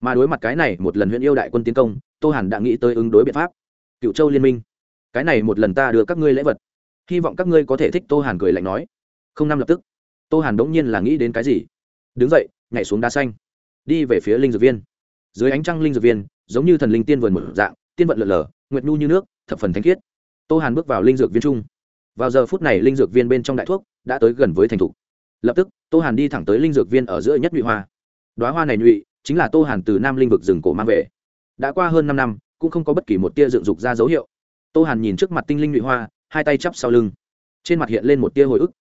Mà đối mặt cái này một lần huyện yêu đại quân tiến công, tô hàn đã nghĩ tới ứng đối biện pháp. Cựu châu liên minh, cái này một lần ta đưa các ngươi lễ vật. Hy vọng các ngươi có thể thích, tô hàn cười lạnh nói. Không năm lập tức tô hàn đống nhiên là nghĩ đến cái gì? Đứng dậy, nhảy xuống đá xanh. Đi về phía linh dược viên. Dưới ánh trăng linh dược viên, giống như thần linh tiên vườn một dạng, tiên vận lợn lờ, nguyệt nhu như nước, thập phần thanh khiết. Tô hàn bước vào linh dược viên trung. Vào giờ phút này linh dược viên bên trong đại thuốc đã tới gần với thành thục. Lập tức, tô hàn đi thẳng tới linh dược viên ở giữa nhất nhụy hoa. Đoá hoa này nhụy chính là tô hàn từ nam linh vực rừng cổ mang về. Đã qua hơn năm năm, cũng không có bất kỳ một tia dựng dục ra dấu hiệu. Tô hàn nhìn trước mặt tinh linh nhụy hoa, hai tay chắp sau lưng. Trên mặt hiện lên một tia hồi ức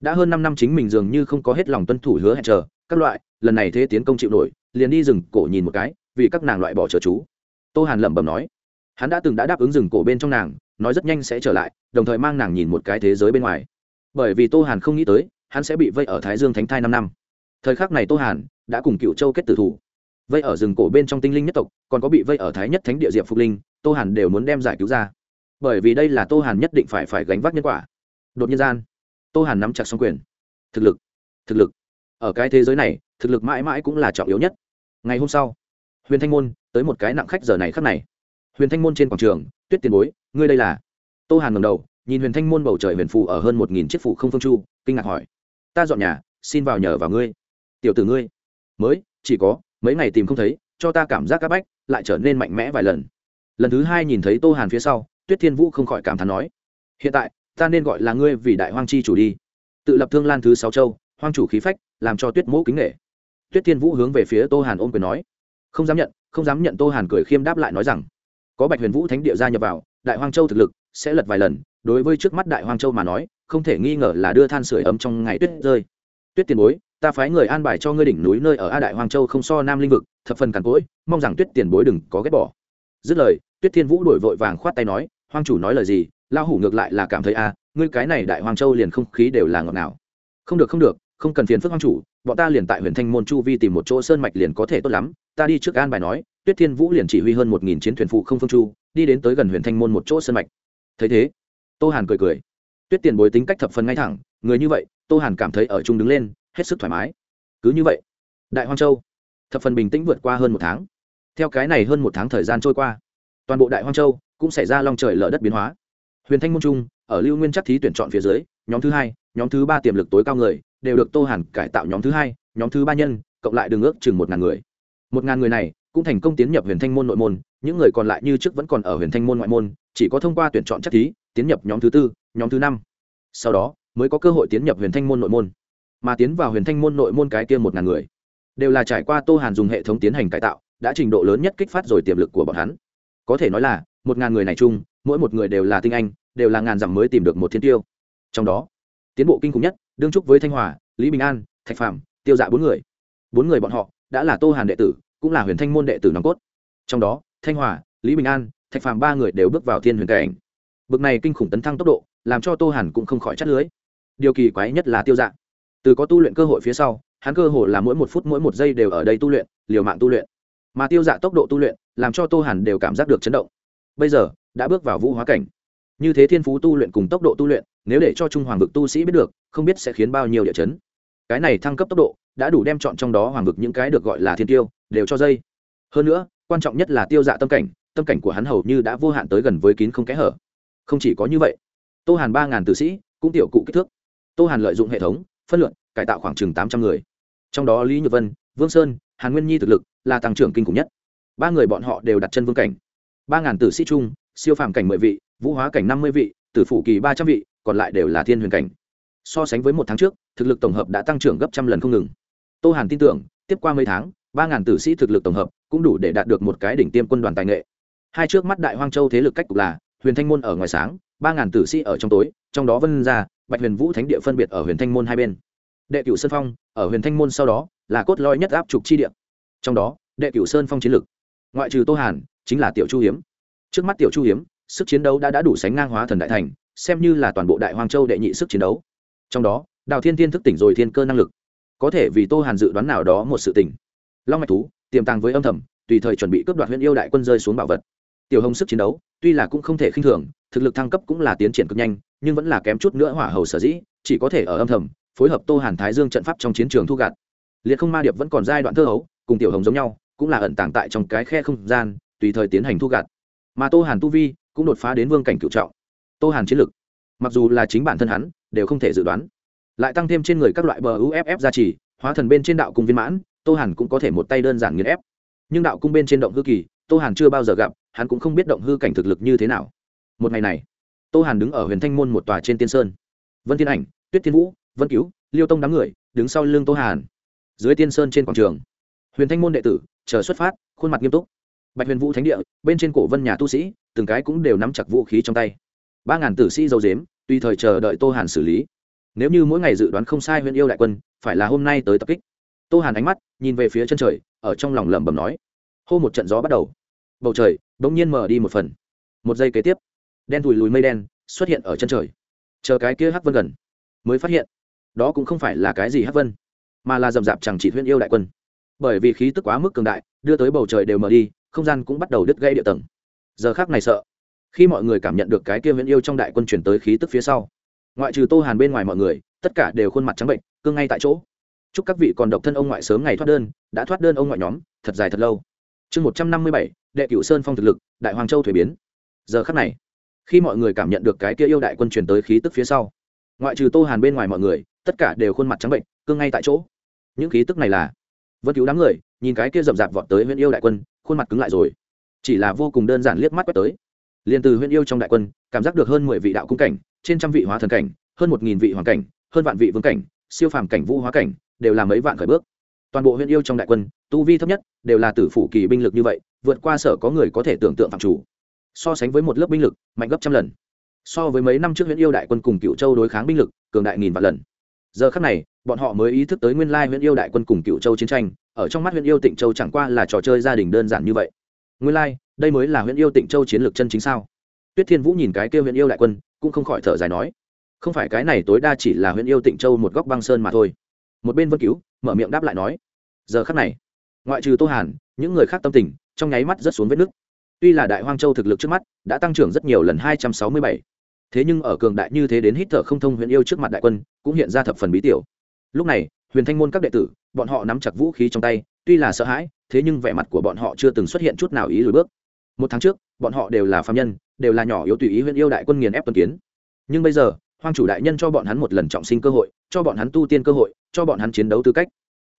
đã hơn năm năm chính mình dường như không có hết lòng tuân thủ hứa hẹn chờ, các loại, lần này thế tiến công chịu nổi, liền đi rừng cổ nhìn một cái, vì các nàng loại bỏ chờ chú. Tô hàn lẩm bẩm nói. Hắn đã từng đã đáp ứng rừng cổ bên trong nàng, nói rất nhanh sẽ trở lại, đồng thời mang nàng nhìn một cái thế giới bên ngoài. Bởi vì tô hàn không nghĩ tới, hắn sẽ bị vây ở thái dương thánh thai năm năm. Thời khắc này tô hàn đã cùng cựu châu kết tử thủ. Vây ở rừng cổ bên trong tinh linh nhất tộc, còn có bị vây ở thái nhất thánh địa diệp phục linh, tô hàn đều muốn đem giải cứu ra. Bởi vì đây là tô hàn nhất định phải phải gánh vác nhân quả. Đột nhiên gian tô hàn nắm chặt xong quyền. Thực lực thực lực. Ở cái thế giới này, thực lực mãi mãi cũng là trọng yếu nhất. Ngày hôm sau, huyền thanh môn tới một cái nặng khách giờ này khắc này. Huyền thanh môn trên quảng trường, tuyết tiền bối, ngươi đây là? Tô hàn ngầm đầu, nhìn huyền thanh môn bầu trời huyền phù ở hơn một nghìn chiếc phủ không phương chu, kinh ngạc hỏi, ta dọn nhà, xin vào nhờ vào ngươi. Tiểu tử ngươi, mới, chỉ có mấy ngày tìm không thấy, cho ta cảm giác c áp bách, lại trở nên mạnh mẽ vài lần. Lần thứ hai nhìn thấy tô hàn phía sau, tuyết thiên vũ không khỏi cảm thán nói, hiện tại ta nên gọi là ngươi vì đại hoang chi chủ đi. Tự lập thương lan thứ sáu châu, hoang chủ khí phách, làm cho tuyết mỗ kính nghệ tuyết thiên vũ hướng về phía tô hàn ôm quyền nói. Không dám nhận, không dám nhận, tô hàn cười khiêm đáp lại nói rằng, có bạch huyền vũ thánh địa gia nhập vào, đại hoang châu thực lực sẽ lật vài lần, đối với trước mắt đại hoang châu mà nói, không thể nghi ngờ là đưa than sửa ấm trong ngày tuyết rơi. Tuyết tiền bối, ta phái người an bài cho ngươi đỉnh núi nơi ở a đại hoang châu không so nam linh vực, thập phần càn cỗi, mong rằng tuyết tiền bối đừng có ghét bỏ. Dứt lời, tuyết thiên vũ đổi vội vàng khoát tay nói, hoang chủ nói lời gì lao hủ ngược lại là cảm thấy a ngươi cái này đại hoang châu liền không khí đều là ngọt nào không được không được, không cần phiền phức hoang chủ, bọn ta liền tại huyền thanh môn chu vi tìm một chỗ sơn mạch liền có thể tốt lắm. Ta đi trước an bài nói, tuyết thiên vũ liền chỉ huy hơn một nghìn chiến thuyền phụ không phương chu, đi đến tới gần huyền thanh môn một chỗ sơn mạch. Thấy thế, tô hàn cười cười. Tuyết tiền bối tính cách thập phần ngay thẳng, người như vậy, tô hàn cảm thấy ở chung đứng lên, hết sức thoải mái. Cứ như vậy, đại hoang châu, thập phần bình tĩnh vượt qua hơn một tháng. Theo cái này hơn một tháng thời gian trôi qua, toàn bộ đại hoang châu cũng xảy ra long trời lở đất biến hóa huyền thanh môn trung, ở lưu nguyên chắc thí tuyển chọn phía dưới, nhóm thứ hai, nhóm thứ ba tiềm lực tối cao người, đều được tô hàn cải tạo nhóm thứ hai, nhóm thứ ba nhân, cộng lại đường ước chừng một ngàn người. Một ngàn người này cũng thành công tiến nhập huyền thanh môn nội môn, những người còn lại như trước vẫn còn ở huyền thanh môn ngoại môn, chỉ có thông qua tuyển chọn chắc thí, tiến nhập nhóm thứ tư, nhóm thứ năm. Sau đó, mới có cơ hội tiến nhập huyền thanh môn nội môn. Mà tiến vào huyền thanh môn nội môn cái tiêm một ngàn người, đều là trải qua tô hàn dùng hệ thống tiến hành cải tạo, đã trình độ lớn nhất kích phát rồi tiềm lực của bọn hắn. Có thể nói là, một ngàn người này chung, mỗi một người đều là tinh anh đều là ngàn dặm mới tìm được một thiên tiêu. Trong đó, tiến bộ kinh khủng nhất, đương trúc với thanh hòa, lý bình an, thạch phạm tiêu dạ bốn người. Bốn người bọn họ đã là tô hàn đệ tử, cũng là huyền thanh môn đệ tử nòng cốt. Trong đó, thanh hòa, lý bình an, thạch phạm ba người đều bước vào thiên huyền cảnh. Bực này kinh khủng tấn thăng tốc độ, làm cho tô hàn cũng không khỏi chắt lưới. Điều kỳ quái nhất là tiêu dạ. Từ có tu luyện cơ hội phía sau, hắn cơ hội là mỗi một phút mỗi một giây đều ở đây tu luyện, liều mạng tu luyện. Mà tiêu dạ tốc độ tu luyện, làm cho tô hàn đều cảm giác được chấn động. Bây giờ, đã bước vào vũ hóa cảnh như thế thiên phú tu luyện cùng tốc độ tu luyện, nếu để cho trung hoàng vực tu sĩ biết được, không biết sẽ khiến bao nhiêu địa chấn. Cái này thăng cấp tốc độ, đã đủ đem chọn trong đó hoàng vực những cái được gọi là thiên tiêu, đều cho dây. Hơn nữa, quan trọng nhất là tiêu dạ tâm cảnh tâm cảnh của hắn hầu như đã vô hạn tới gần với kín không kẽ hở. Không chỉ có như vậy, tô hàn ba ngàn tử sĩ cũng tiểu cụ kích thước. Tô hàn lợi dụng hệ thống, phân luận, cải tạo khoảng chừng tám trăm người. Trong đó lý nhược vân, vương sơn, hàn nguyên nhi thực lực là tăng trưởng kinh khủng nhất. Ba người bọn họ đều đặt chân vương cảnh. Ba ngàn tử sĩ chung, siêu phàm cảnh mười vị vũ hóa cảnh năm mươi vị, tử phủ kỳ ba trăm vị, còn lại đều là thiên huyền cảnh. So sánh với một tháng trước, thực lực tổng hợp đã tăng trưởng gấp trăm lần không ngừng. Tô hàn tin tưởng, tiếp qua mấy tháng, ba ngàn tử sĩ thực lực tổng hợp cũng đủ để đạt được một cái đỉnh tiêm quân đoàn tài nghệ. Hai trước mắt đại hoang châu thế lực cách cục là, huyền thanh môn ở ngoài sáng, ba ngàn tử sĩ ở trong tối, trong đó vân ra bạch huyền vũ thánh địa phân biệt ở huyền thanh môn hai bên. Đệ cửu sơn phong, ở huyền thanh môn sau đó, là cốt lõi nhất áp trục chi địa. Trong đó, đệ cửu sơn phong chiến lực ngoại trừ tô hàn, chính là tiểu chu hiếm. Trước mắt tiểu chu hiếm sức chiến đấu đã đã đủ sánh ngang hóa thần đại thành, xem như là toàn bộ đại hoang châu đệ nhị sức chiến đấu. Trong đó, đào thiên tiên thức tỉnh rồi thiên cơ năng lực. Có thể vì tô hàn dự đoán nào đó một sự tỉnh long mạch thú, tiềm tàng với âm thầm, tùy thời chuẩn bị cướp đoạt huyện yêu đại quân rơi xuống bảo vật. Tiểu hồng sức chiến đấu, tuy là cũng không thể khinh thường, thực lực thăng cấp cũng là tiến triển cực nhanh, nhưng vẫn là kém chút nữa hỏa hầu sở dĩ, chỉ có thể ở âm thầm, phối hợp tô hàn thái dương trận pháp trong chiến trường thu gạt liệt không ma điệp vẫn còn giai đoạn thơ hấu, cùng tiểu hồng giống nhau, cũng là ẩn tàng tại trong cái khe không gian, tùy thời tiến hành thu gạt mà tô hàn tu vi cũng đột phá đến vương cảnh cựu trọng. Tô hàn chiến lực, mặc dù là chính bản thân hắn, đều không thể dự đoán. Lại tăng thêm trên người các loại bờ uff gia trì, hóa thần bên trên đạo cung viên mãn, tô hàn cũng có thể một tay đơn giản nghiền ép. Nhưng đạo cung bên trên động hư kỳ, tô hàn chưa bao giờ gặp, hắn cũng không biết động hư cảnh thực lực như thế nào. Một ngày này, tô hàn đứng ở huyền thanh môn một tòa trên tiên sơn. Vân thiên ảnh, tuyết thiên vũ, vân cứu liêu tông đám người, đứng sau lưng tô hàn. Dưới tiên sơn trên quảng trường, huyền thanh môn đệ tử, chờ xuất phát, khuôn mặt nghiêm túc bạch huyền vũ thánh địa, bên trên cổ vân nhà tu sĩ, từng cái cũng đều nắm chặt vũ khí trong tay. Ba ngàn tử sĩ dầu dếm tùy thời chờ đợi tô hàn xử lý. Nếu như mỗi ngày dự đoán không sai huyện yêu đại quân, phải là hôm nay tới tập kích. Tô hàn ánh mắt nhìn về phía chân trời, ở trong lòng lẩm bẩm nói. Hô một trận gió bắt đầu. Bầu trời đ ỗ n g nhiên mở đi một phần. Một giây kế tiếp, đen thùi lùi mây đen xuất hiện ở chân trời. Chờ cái kia hắc vân gần, mới phát hiện, đó cũng không phải là cái gì hắc vân, mà là dầm rạp chẳng chỉ huyên yêu đại quân. Bởi vì khí tức quá mức cường đại, đưa tới bầu trời đều mở đi không gian cũng bắt đầu đứt gây địa tầng. Giờ khác này sợ, khi mọi người cảm nhận được cái kia viễn yêu trong đại quân chuyển tới khí tức phía sau, ngoại trừ tô hàn bên ngoài mọi người, tất cả đều khuôn mặt trắng bệnh, cương ngay tại chỗ. Chúc các vị còn độc thân ông ngoại sớm ngày thoát đơn, đã thoát đơn ông ngoại nhóm, thật dài thật lâu. Chương một trăm năm mươi bảy, đệ cửu sơn phong thực lực, đại hoàng châu thuế biến. Giờ khắc này, khi mọi người cảm nhận được cái kia yêu đại quân truyền tới khí tức phía sau, ngoại trừ tô hàn bên ngoài mọi người, tất cả đều khuôn mặt trắng bệnh, cương ngay tại chỗ. Những khí tức này là vân cứu đám người, nhìn cái kia rậm rạp vọt tới huyện yêu đại quân khuôn mặt cứng lại rồi. Chỉ là vô cùng đơn giản liếc mắt quét tới. Liền từ huyện yêu trong đại quân, cảm giác được hơn mười vị đạo cung cảnh, trên trăm vị hóa thần cảnh, hơn một nghìn vị hoàng cảnh, hơn vạn vị vương cảnh, siêu phàm cảnh, vũ hóa cảnh, đều là mấy vạn khởi bước. Toàn bộ huyện yêu trong đại quân, tu vi thấp nhất, đều là tử phủ kỳ binh lực như vậy, vượt qua sở có người có thể tưởng tượng phạm chủ. So sánh với một lớp binh lực, mạnh gấp trăm lần. So với mấy năm trước huyện yêu đại quân cùng cựu châu đối kháng binh lực, cường đại nghìn vạn lần giờ khắc này, bọn họ mới ý thức tới nguyên lai huyện yêu đại quân cùng cựu châu chiến tranh, ở trong mắt huyện yêu tịnh châu chẳng qua là trò chơi gia đình đơn giản như vậy. Nguyên lai, đây mới là huyện yêu tịnh châu chiến lược chân chính sao? Tuyết thiên vũ nhìn cái kêu huyện yêu đại quân, cũng không khỏi thở dài nói, không phải cái này tối đa chỉ là huyện yêu tịnh châu một góc băng sơn mà thôi. Một bên vân cứu, mở miệng đáp lại nói, giờ khắc này, ngoại trừ tô hàn, những người khác tâm tình trong nháy mắt rất xuống vết nước tuy là đại hoang châu thực lực trước mắt đã tăng trưởng rất nhiều lần hai trăm sáu mươi bảy thế nhưng ở cường đại như thế đến hít thở không thông huyện yêu trước mặt đại quân, cũng hiện ra thập phần bí tiểu. Lúc này, huyền thanh môn các đệ tử, bọn họ nắm chặt vũ khí trong tay, tuy là sợ hãi, thế nhưng vẻ mặt của bọn họ chưa từng xuất hiện chút nào ý lùi bước. Một tháng trước, bọn họ đều là phạm nhân, đều là nhỏ yếu tùy ý huyện yêu đại quân nghiền ép tuần kiến. Nhưng bây giờ, hoang chủ đại nhân cho bọn hắn một lần trọng sinh cơ hội, cho bọn hắn tu tiên cơ hội, cho bọn hắn chiến đấu tư cách.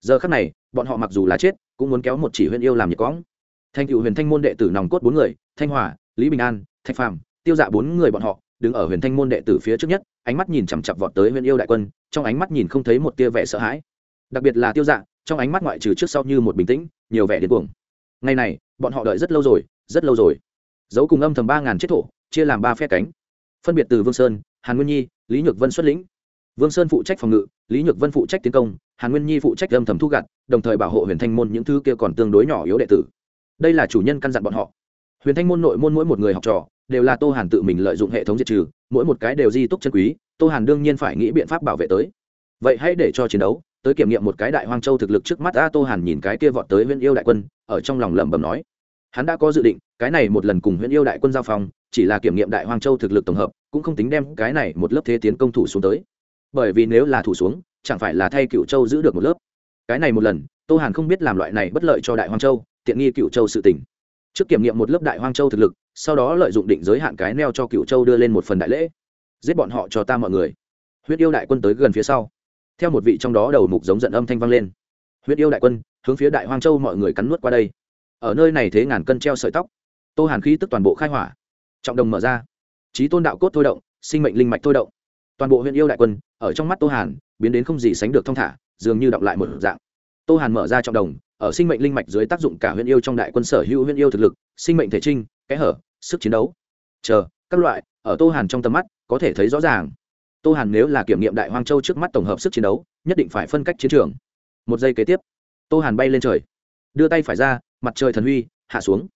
Giờ khắc này, bọn họ mặc dù là chết, cũng muốn kéo một chỉ huyện yêu làm nhiệt cõng. Thanh cựu huyền thanh môn đệ tử nòng cốt bốn người, thanh hòa, lý bình an, thạch phàm, tiêu dạ bốn người bọn họ đứng ở huyền thanh môn đệ tử phía trước nhất, ánh mắt nhìn chằm chặp vọt tới huyền yêu đại quân, trong ánh mắt nhìn không thấy một tia vẻ sợ hãi. Đặc biệt là tiêu dạ trong ánh mắt ngoại trừ trước sau như một bình tĩnh, nhiều vẻ điên cuồng. Ngày này, bọn họ đợi rất lâu rồi, rất lâu rồi. Dấu cùng âm thầm ba ngàn chiếc thổ, chia làm ba phe cánh. Phân biệt từ vương sơn, hàn nguyên nhi, lý nhược vân xuất lĩnh. Vương sơn phụ trách phòng ngự, lý nhược vân phụ trách tiến công, hàn nguyên nhi phụ trách âm thầm thu gặt, đồng thời bảo hộ huyền thanh môn những thứ kia còn tương đối nhỏ yếu đệ tử. Đây là chủ nhân căn dặn bọn họ. Huyền thanh môn nội môn mỗi một người học trò đều là tô hàn tự mình lợi dụng hệ thống diệt trừ, mỗi một cái đều di túc chân quý, tô hàn đương nhiên phải nghĩ biện pháp bảo vệ tới. Vậy hãy để cho chiến đấu, tới kiểm nghiệm một cái đại hoang châu thực lực trước mắt a, tô hàn nhìn cái kia vọt tới huyện yêu đại quân, ở trong lòng lẩm bẩm nói. Hắn đã có dự định, cái này một lần cùng huyện yêu đại quân giao phong, chỉ là kiểm nghiệm đại hoang châu thực lực tổng hợp, cũng không tính đem cái này một lớp thế tiến công thủ xuống tới. Bởi vì nếu là thủ xuống, chẳng phải là thay cựu châu giữ được một lớp. Cái này một lần, tô hàn không biết làm loại này bất lợi cho đại hoang châu, tiện nghi cựu châu sự tỉnh trước kiểm nghiệm một lớp đại hoang châu thực lực, sau đó lợi dụng định giới hạn cái neo cho cựu châu đưa lên một phần đại lễ. Giết bọn họ cho ta mọi người. Huyết yêu đại quân tới gần phía sau. Theo một vị trong đó đầu mục giống giận âm thanh vang lên. Huyết yêu đại quân, hướng phía đại hoang châu mọi người cắn nuốt qua đây. Ở nơi này thế ngàn cân treo sợi tóc. Tô hàn khí tức toàn bộ khai hỏa. Trọng đồng mở ra. Trí tôn đạo cốt thôi động, sinh mệnh linh mạch thôi động. Toàn bộ huyện yêu đại quân, ở trong mắt tô hàn, biến đến không gì sánh được thong thả, dường như đọc lại một dạng tô hàn mở ra trọng đồng, ở sinh mệnh linh mạch dưới tác dụng cả huyện yêu trong đại quân sở hữu huyện yêu thực lực, sinh mệnh thể trinh, kẽ hở, sức chiến đấu. Chờ, các loại, ở tô hàn trong tầm mắt, có thể thấy rõ ràng. Tô hàn nếu là kiểm nghiệm đại hoang châu trước mắt tổng hợp sức chiến đấu, nhất định phải phân cách chiến trường. Một giây kế tiếp, tô hàn bay lên trời. Đưa tay phải ra, mặt trời thần huy, hạ xuống.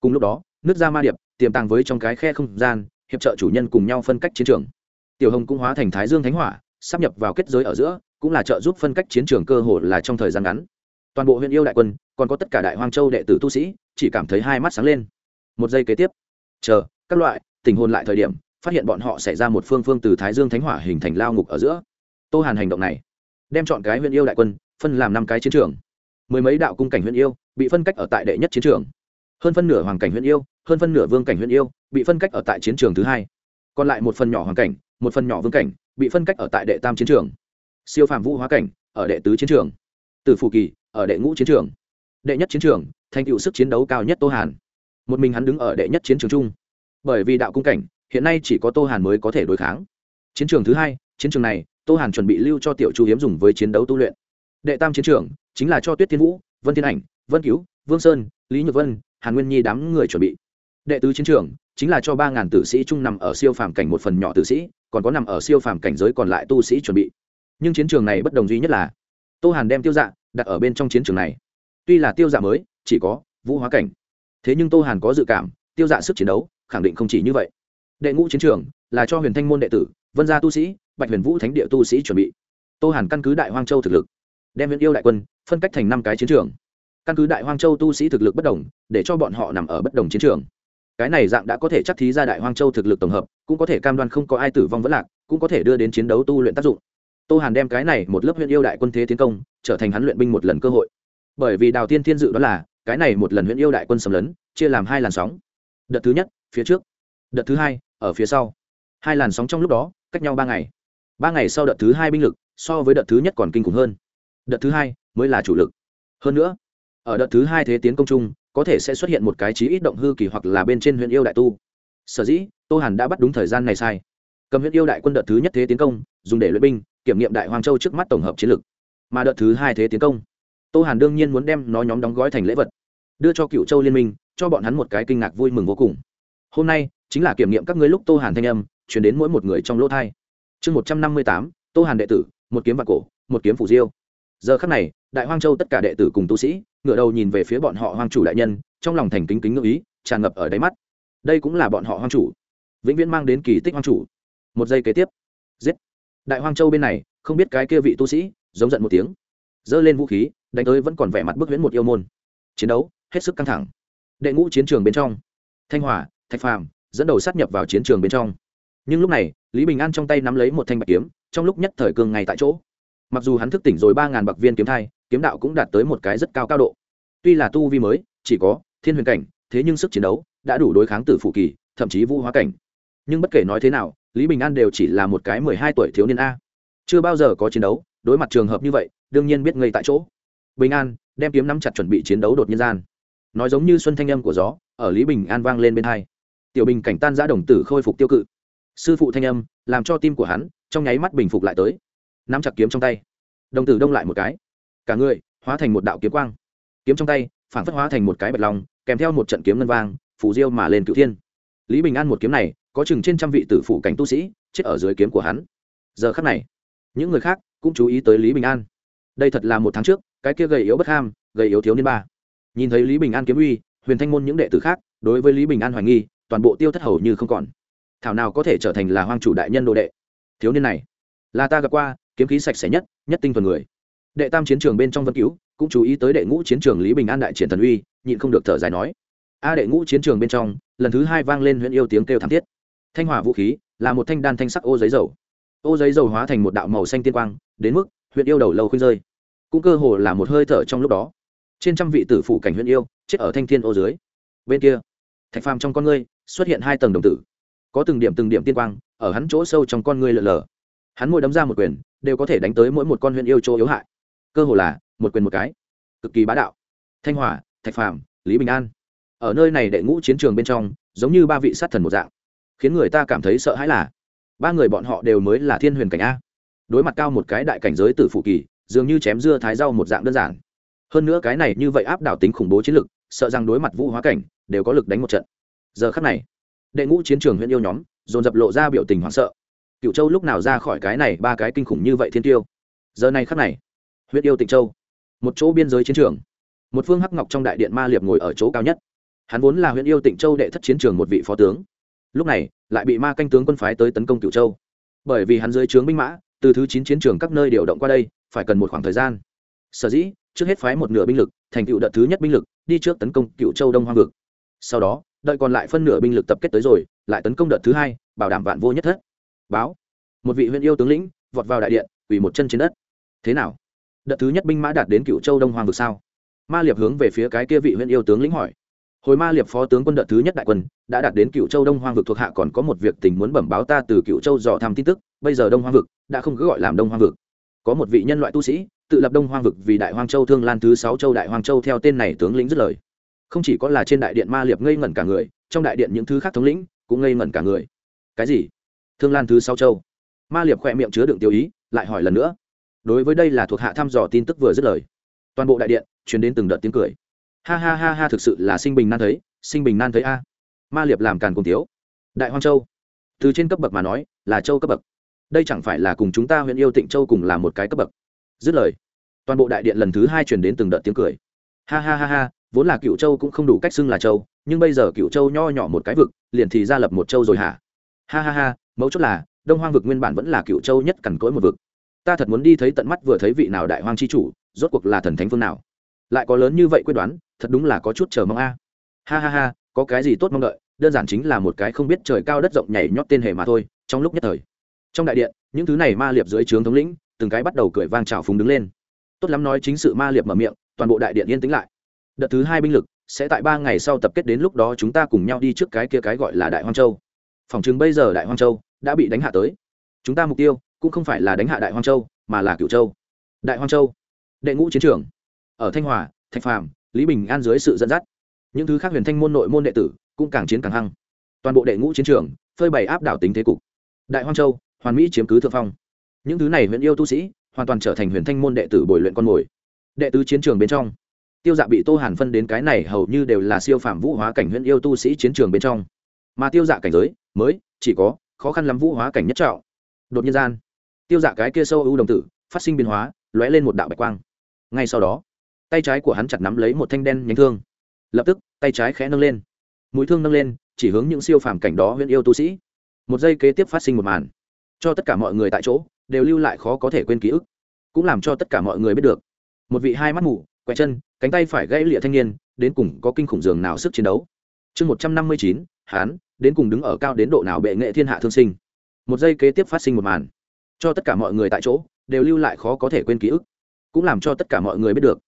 Cùng lúc đó, nước ra ma điệp, tiềm tàng với trong cái khe không gian, hiệp trợ chủ nhân cùng nhau phân cách chiến trường. Tiểu hồng cũng hóa thành thái dương thánh hỏa sắp nhập vào kết giới ở giữa cũng là trợ giúp phân cách chiến trường cơ hội là trong thời gian ngắn. Toàn bộ huyện yêu đại quân, còn có tất cả đại hoang châu đệ tử tu sĩ, chỉ cảm thấy hai mắt sáng lên. Một giây kế tiếp, chờ, các loại, tình hồn lại thời điểm, phát hiện bọn họ xảy ra một phương phương từ thái dương thánh hỏa hình thành lao ngục ở giữa. Tô hàn hành động này, đem chọn cái huyện yêu đại quân, phân làm năm cái chiến trường. Mười mấy đạo cung cảnh huyện yêu, bị phân cách ở tại đệ nhất chiến trường. Hơn phân nửa hoàng cảnh huyện yêu, hơn phân nửa vương cảnh huyện yêu, bị phân cách ở tại chiến trường thứ hai. Còn lại một phần nhỏ hoàng cảnh, một phần nhỏ vương cảnh, bị phân cách ở tại đệ tam chiến trường siêu phàm vũ hóa cảnh, ở đệ tứ chiến trường. Từ phù kỳ, ở đệ ngũ chiến trường. Đệ nhất chiến trường, thành tựu sức chiến đấu cao nhất tô hàn. Một mình hắn đứng ở đệ nhất chiến trường chung. Bởi vì đạo cung cảnh, hiện nay chỉ có tô hàn mới có thể đối kháng. Chiến trường thứ hai, chiến trường này, tô hàn chuẩn bị lưu cho tiểu chu hiếm dùng với chiến đấu tu luyện. Đệ tam chiến trường, chính là cho tuyết thiên vũ, vân thiên ảnh, vân cứu, vương sơn, lý nhược vân, hàn nguyên nhi đám người chuẩn bị. Đệ tứ chiến trường, chính là cho ba ngàn tử sĩ chung nằm ở siêu phàm cảnh một phần nhỏ tử sĩ, còn có nằm ở siêu phàm cảnh giới còn lại tu sĩ chuẩn bị nhưng chiến trường này bất đồng duy nhất là tô hàn đem tiêu dạ đặt ở bên trong chiến trường này tuy là tiêu dạ mới chỉ có vũ hóa cảnh thế nhưng tô hàn có dự cảm tiêu dạ sức chiến đấu khẳng định không chỉ như vậy đệ ngũ chiến trường là cho huyền thanh môn đệ tử vân gia tu sĩ bạch huyền vũ thánh địa tu sĩ chuẩn bị tô hàn căn cứ đại hoang châu thực lực đem huyền yêu đại quân phân cách thành năm cái chiến trường căn cứ đại hoang châu tu sĩ thực lực bất đồng để cho bọn họ nằm ở bất đồng chiến trường cái này dạng đã có thể chắc thí ra đại hoang châu thực lực tổng hợp cũng có thể cam đoan không có ai tử vong vẫn lạc cũng có thể đưa đến chiến đấu tu luyện tác dụng tô hàn đem cái này một lớp huyện yêu đại quân thế tiến công, trở thành hắn luyện binh một lần cơ hội. Bởi vì đào tiên thiên dự đó là, cái này một lần huyện yêu đại quân xâm lấn, chia làm hai làn sóng. Đợt thứ nhất, phía trước. Đợt thứ hai, ở phía sau. Hai làn sóng trong lúc đó, cách nhau ba ngày. Ba ngày sau đợt thứ hai binh lực, so với đợt thứ nhất còn kinh khủng hơn. Đợt thứ hai, mới là chủ lực. Hơn nữa, ở đợt thứ hai thế tiến công chung, có thể sẽ xuất hiện một cái trí ít động hư kỳ hoặc là bên trên huyện yêu đại tu. Sở dĩ, tô hàn đã bắt đúng thời gian này sai cầm huyện yêu đại quân đợt thứ nhất thế tiến công, dùng để luyện binh, kiểm nghiệm đại hoàng châu trước mắt tổng hợp chiến lược. Mà đợt thứ hai thế tiến công, tô hàn đương nhiên muốn đem nó nhóm đóng gói thành lễ vật, đưa cho cựu châu liên minh, cho bọn hắn một cái kinh ngạc vui mừng vô cùng. Hôm nay, chính là kiểm nghiệm các ngươi lúc tô hàn thanh âm, chuyển đến mỗi một người trong lỗ thai. Chương một trăm năm mươi tám, tô hàn đệ tử, một kiếm vạn cổ, một kiếm phủ diêu. Giờ khắc này, đại hoang châu tất cả đệ tử cùng tu sĩ ngựa đầu nhìn về phía bọn họ hoang chủ đại nhân, trong lòng thành kính kính ngữ ý, tràn ngập ở đáy mắt. Đây cũng là bọn họ hoang chủ. Vĩnh viễn mang đến kỳ tích hoang chủ một giây kế tiếp. Giết. Đại hoang châu bên này, không biết cái kia vị tu sĩ, giống giận một tiếng. Giơ lên vũ khí, đánh tới vẫn còn vẻ mặt bức huyễn một yêu môn. Chiến đấu, hết sức căng thẳng. Đệ ngũ chiến trường bên trong. Thanh hòa, thạch phàm, dẫn đầu sát nhập vào chiến trường bên trong. Nhưng lúc này, lý bình an trong tay nắm lấy một thanh bạch kiếm, trong lúc nhất thời cường ngay tại chỗ. Mặc dù hắn thức tỉnh rồi ba ngàn bậc viên kiếm thai, kiếm đạo cũng đạt tới một cái rất cao cao độ. Tuy là tu vi mới, chỉ có thiên huyền cảnh, thế nhưng sức chiến đấu đã đủ đối kháng tử phụ kỳ, thậm chí vũ hóa cảnh. Nhưng bất kể nói thế nào lý bình an đều chỉ là một cái mười hai tuổi thiếu niên a. Chưa bao giờ có chiến đấu, đối mặt trường hợp như vậy, đương nhiên biết ngay tại chỗ. Bình an, đem kiếm nắm chặt chuẩn bị chiến đấu đột nhiên gian. Nói giống như xuân thanh âm của gió, ở lý bình an vang lên bên hai. Tiểu bình cảnh tan giã đồng tử khôi phục tiêu cự. Sư phụ thanh âm, làm cho tim của hắn, trong nháy mắt bình phục lại tới. Nắm chặt kiếm trong tay. Đồng tử đông lại một cái. Cả người, hóa thành một đạo kiếm quang. Kiếm trong tay, phản phất hóa thành một cái bạch long, kèm theo một trận kiếm ngân vang phủ diêu mà lên cựu thiên. Lý bình an một kiếm này có chừng trên trăm vị tử phụ cảnh tu sĩ chết ở dưới kiếm của hắn. Giờ khắc này, những người khác cũng chú ý tới lý bình an. Đây thật là một tháng trước, cái kia gầy yếu bất ham, gầy yếu thiếu niên ba. Nhìn thấy lý bình an kiếm uy, huyền thanh môn những đệ tử khác, đối với lý bình an hoài nghi, toàn bộ tiêu thất hầu như không còn. Thảo nào có thể trở thành là hoang chủ đại nhân đồ đệ? Thiếu niên này, là ta gặp qua, kiếm khí sạch sẽ nhất nhất tinh thuần người. Đệ tam chiến trường bên trong vân cứu cũng chú ý tới đệ ngũ chiến trường lý bình an đại triển thần uy, nhịn không được thở dài nói. A đệ ngũ chiến trường bên trong, lần thứ hai vang lên huyện yêu tiếng kêu thảm thiết thanh hỏa vũ khí là một thanh đan thanh sắc ô giấy dầu. Ô giấy dầu hóa thành một đạo màu xanh tiên quang, đến mức huyện yêu đầu lâu khuynh rơi. Cũng cơ hồ là một hơi thở trong lúc đó. Trên trăm vị tử phụ cảnh huyện yêu chết ở thanh thiên ô dưới. Bên kia, thạch phàm trong con ngươi xuất hiện hai tầng đồng tử. Có từng điểm từng điểm tiên quang ở hắn chỗ sâu trong con ngươi lờ lờ hắn môi đấm ra một quyền, đều có thể đánh tới mỗi một con huyện yêu chỗ yếu hại. Cơ hồ là một quyền một cái. Cực kỳ bá đạo. Thanh hòa thạch phàm, lý bình an. Ở nơi này đệ ngũ chiến trường bên trong, giống như ba vị sát thần một dạng khiến người ta cảm thấy sợ hãi là ba người bọn họ đều mới là thiên huyền cảnh a. Đối mặt cao một cái đại cảnh giới tử phụ kỳ, dường như chém dưa thái rau một dạng đơn giản. Hơn nữa cái này như vậy áp đảo tính khủng bố chiến lực, sợ rằng đối mặt vũ hóa cảnh, đều có lực đánh một trận. Giờ khắc này, đệ ngũ chiến trường huyện yêu nhóm, dồn dập lộ ra biểu tình hoảng sợ. Cựu châu lúc nào ra khỏi cái này ba cái kinh khủng như vậy thiên tiêu? Giờ này khắc này, huyện yêu tịnh châu, một chỗ biên giới chiến trường, một phương hắc ngọc trong đại điện ma liệp ngồi ở chỗ cao nhất. Hắn vốn là huyện yêu tịnh châu đệ thất chiến trường một vị phó tướng lúc này, lại bị ma canh tướng quân phái tới tấn công cửu châu. Bởi vì hắn dưới trướng binh mã, từ thứ chín chiến trường các nơi điều động qua đây, phải cần một khoảng thời gian. Sở dĩ, trước hết phái một nửa binh lực, thành cựu đợt thứ nhất binh lực, đi trước tấn công cựu châu đông hoang vực. Sau đó, đợi còn lại phân nửa binh lực tập kết tới rồi, lại tấn công đợt thứ hai, bảo đảm vạn vô nhất thất. Báo. Một vị huyện yêu tướng lĩnh, vọt vào đại điện ủy một chân trên đất. Thế nào? Đợt thứ nhất binh mã đạt đến cựu châu đông hoang vực sao? Ma liệp hướng về phía cái kia vị huyện yêu tướng lĩnh hỏi hồi ma liệp phó tướng quân đợt thứ nhất đại quân, đã đạt đến cựu châu đông hoang vực thuộc hạ còn có một việc tình muốn bẩm báo ta từ cựu châu dò thăm tin tức, bây giờ đông hoang vực đã không cứ gọi làm đông hoang vực. Có một vị nhân loại tu sĩ, tự lập đông hoang vực vì đại hoang châu thương lan thứ sáu châu đại hoang châu theo tên này tướng lĩnh dứt lời. Không chỉ có là trên đại điện ma liệp ngây ngẩn cả người, trong đại điện những thứ khác thống lĩnh cũng ngây ngẩn cả người. Cái gì? Thương lan thứ sáu châu. Ma liệp khỏe miệng chứa đựng tiêu ý, lại hỏi lần nữa. Đối với đây là thuộc hạ thăm dò tin tức vừa dứt lời. Toàn bộ đại điện chuyển đến từng đợt tiếng cười ha ha ha ha, thực sự là sinh bình nan thấy, sinh bình nan thấy a. Ma liệp làm càn cùng tiếu đại hoang châu. Từ trên cấp bậc mà nói, là châu cấp bậc. Đây chẳng phải là cùng chúng ta huyện yêu tịnh châu cùng là một cái cấp bậc. Dứt lời, toàn bộ đại điện lần thứ hai truyền đến từng đợt tiếng cười. Ha ha ha ha, vốn là cựu châu cũng không đủ cách xưng là châu, nhưng bây giờ cựu châu nho nhỏ một cái vực, liền thì ra lập một châu rồi hả? Ha ha ha, mấu chốt là, đông hoang vực nguyên bản vẫn là cựu châu nhất cằn cỗi một vực. Ta thật muốn đi thấy tận mắt vừa thấy vị nào đại hoang chi chủ, rốt cuộc là thần thánh phương nào? Lại có lớn như vậy quyết đoán, thật đúng là có chút chờ mong a. Ha ha ha, có cái gì tốt mong đợi, đơn giản chính là một cái không biết trời cao đất rộng nhảy nhót tên hề mà thôi, trong lúc nhất thời. Trong đại điện, những thứ này ma liệp dưới trướng thống lĩnh, từng cái bắt đầu cười vang trào phúng đứng lên. Tốt lắm nói chính sự ma liệp mở miệng, toàn bộ đại điện yên tĩnh lại. Đợt thứ hai binh lực, sẽ tại ba ngày sau tập kết đến lúc đó chúng ta cùng nhau đi trước cái kia cái gọi là đại hoang châu. Phòng chứng bây giờ đại hoang châu đã bị đánh hạ tới. Chúng ta mục tiêu cũng không phải là đánh hạ đại hoang châu, mà là cửu châu. Đại hoang châu, đệ ngũ chiến trường ở thanh hòa, thạch phàm, lý bình an dưới sự dẫn dắt. Những thứ khác huyền thanh môn nội môn đệ tử cũng càng chiến càng hăng. Toàn bộ đệ ngũ chiến trường phơi bày áp đảo tính thế cục. Đại hoang châu, hoàn mỹ chiếm cứ thượng phong. Những thứ này huyền yêu tu sĩ hoàn toàn trở thành huyền thanh môn đệ tử bồi luyện con mồi. Đệ tứ chiến trường bên trong, tiêu dạ bị tô hàn phân đến cái này hầu như đều là siêu phạm vũ hóa cảnh huyền yêu tu sĩ chiến trường bên trong. Mà tiêu dạ cảnh giới mới chỉ có khó khăn lắm vũ hóa cảnh nhất trọng. Đột nhiên gian, tiêu dạ cái kia sâu ưu đồng tử phát sinh biến hóa, lóe lên một đạo bạch quang. Ngay sau đó tay trái của hắn chặt nắm lấy một thanh đen nhánh thương. Lập tức, tay trái khẽ nâng lên. Mũi thương nâng lên, chỉ hướng những siêu phàm cảnh đó huyện yêu tu sĩ. Một giây kế tiếp phát sinh một màn. Cho tất cả mọi người tại chỗ, đều lưu lại khó có thể quên ký ức. Cũng làm cho tất cả mọi người biết được. Một vị hai mắt mù, quẹt chân, cánh tay phải gãy lịa thanh niên, đến cùng có kinh khủng dường nào sức chiến đấu. Chương một trăm năm mươi chín hán đến cùng đứng ở cao đến độ nào bệ nghệ thiên hạ thương sinh. Một giây kế tiếp phát sinh một màn. Cho tất cả mọi người tại chỗ, đều lưu lại khó có thể quên ký ức. Cũng làm cho tất cả mọi người biết được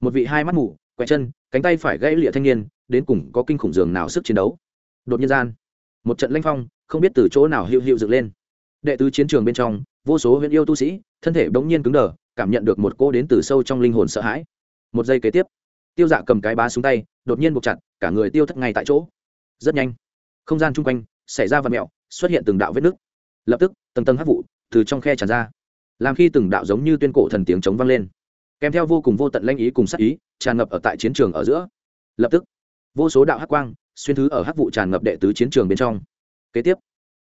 một vị hai mắt mù quẹt chân, cánh tay phải gãy lịa thanh niên, đến cùng có kinh khủng dường nào sức chiến đấu. Đột nhiên gian, một trận lanh phong, không biết từ chỗ nào hiệu hiệu dựng lên. Đệ tứ chiến trường bên trong, vô số huyện yêu tu sĩ, thân thể bỗng nhiên cứng đờ, cảm nhận được một cô đến từ sâu trong linh hồn sợ hãi. Một giây kế tiếp, tiêu dạ cầm cái bá xuống tay, đột nhiên buộc chặt, cả người tiêu thất ngay tại chỗ. Rất nhanh, không gian chung quanh xảy ra vật mẹo, xuất hiện từng đạo vết nứt. Lập tức, tầng tầng hắc vụ từ trong khe tràn ra, làm khi từng đạo giống như tuyên cổ thần tiếng chống vang lên kèm theo vô cùng vô tận lanh ý cùng sắc ý, tràn ngập ở tại chiến trường ở giữa. Lập tức, vô số đạo hắc quang xuyên thứ ở hắc vụ tràn ngập đệ tứ chiến trường bên trong. Kế tiếp,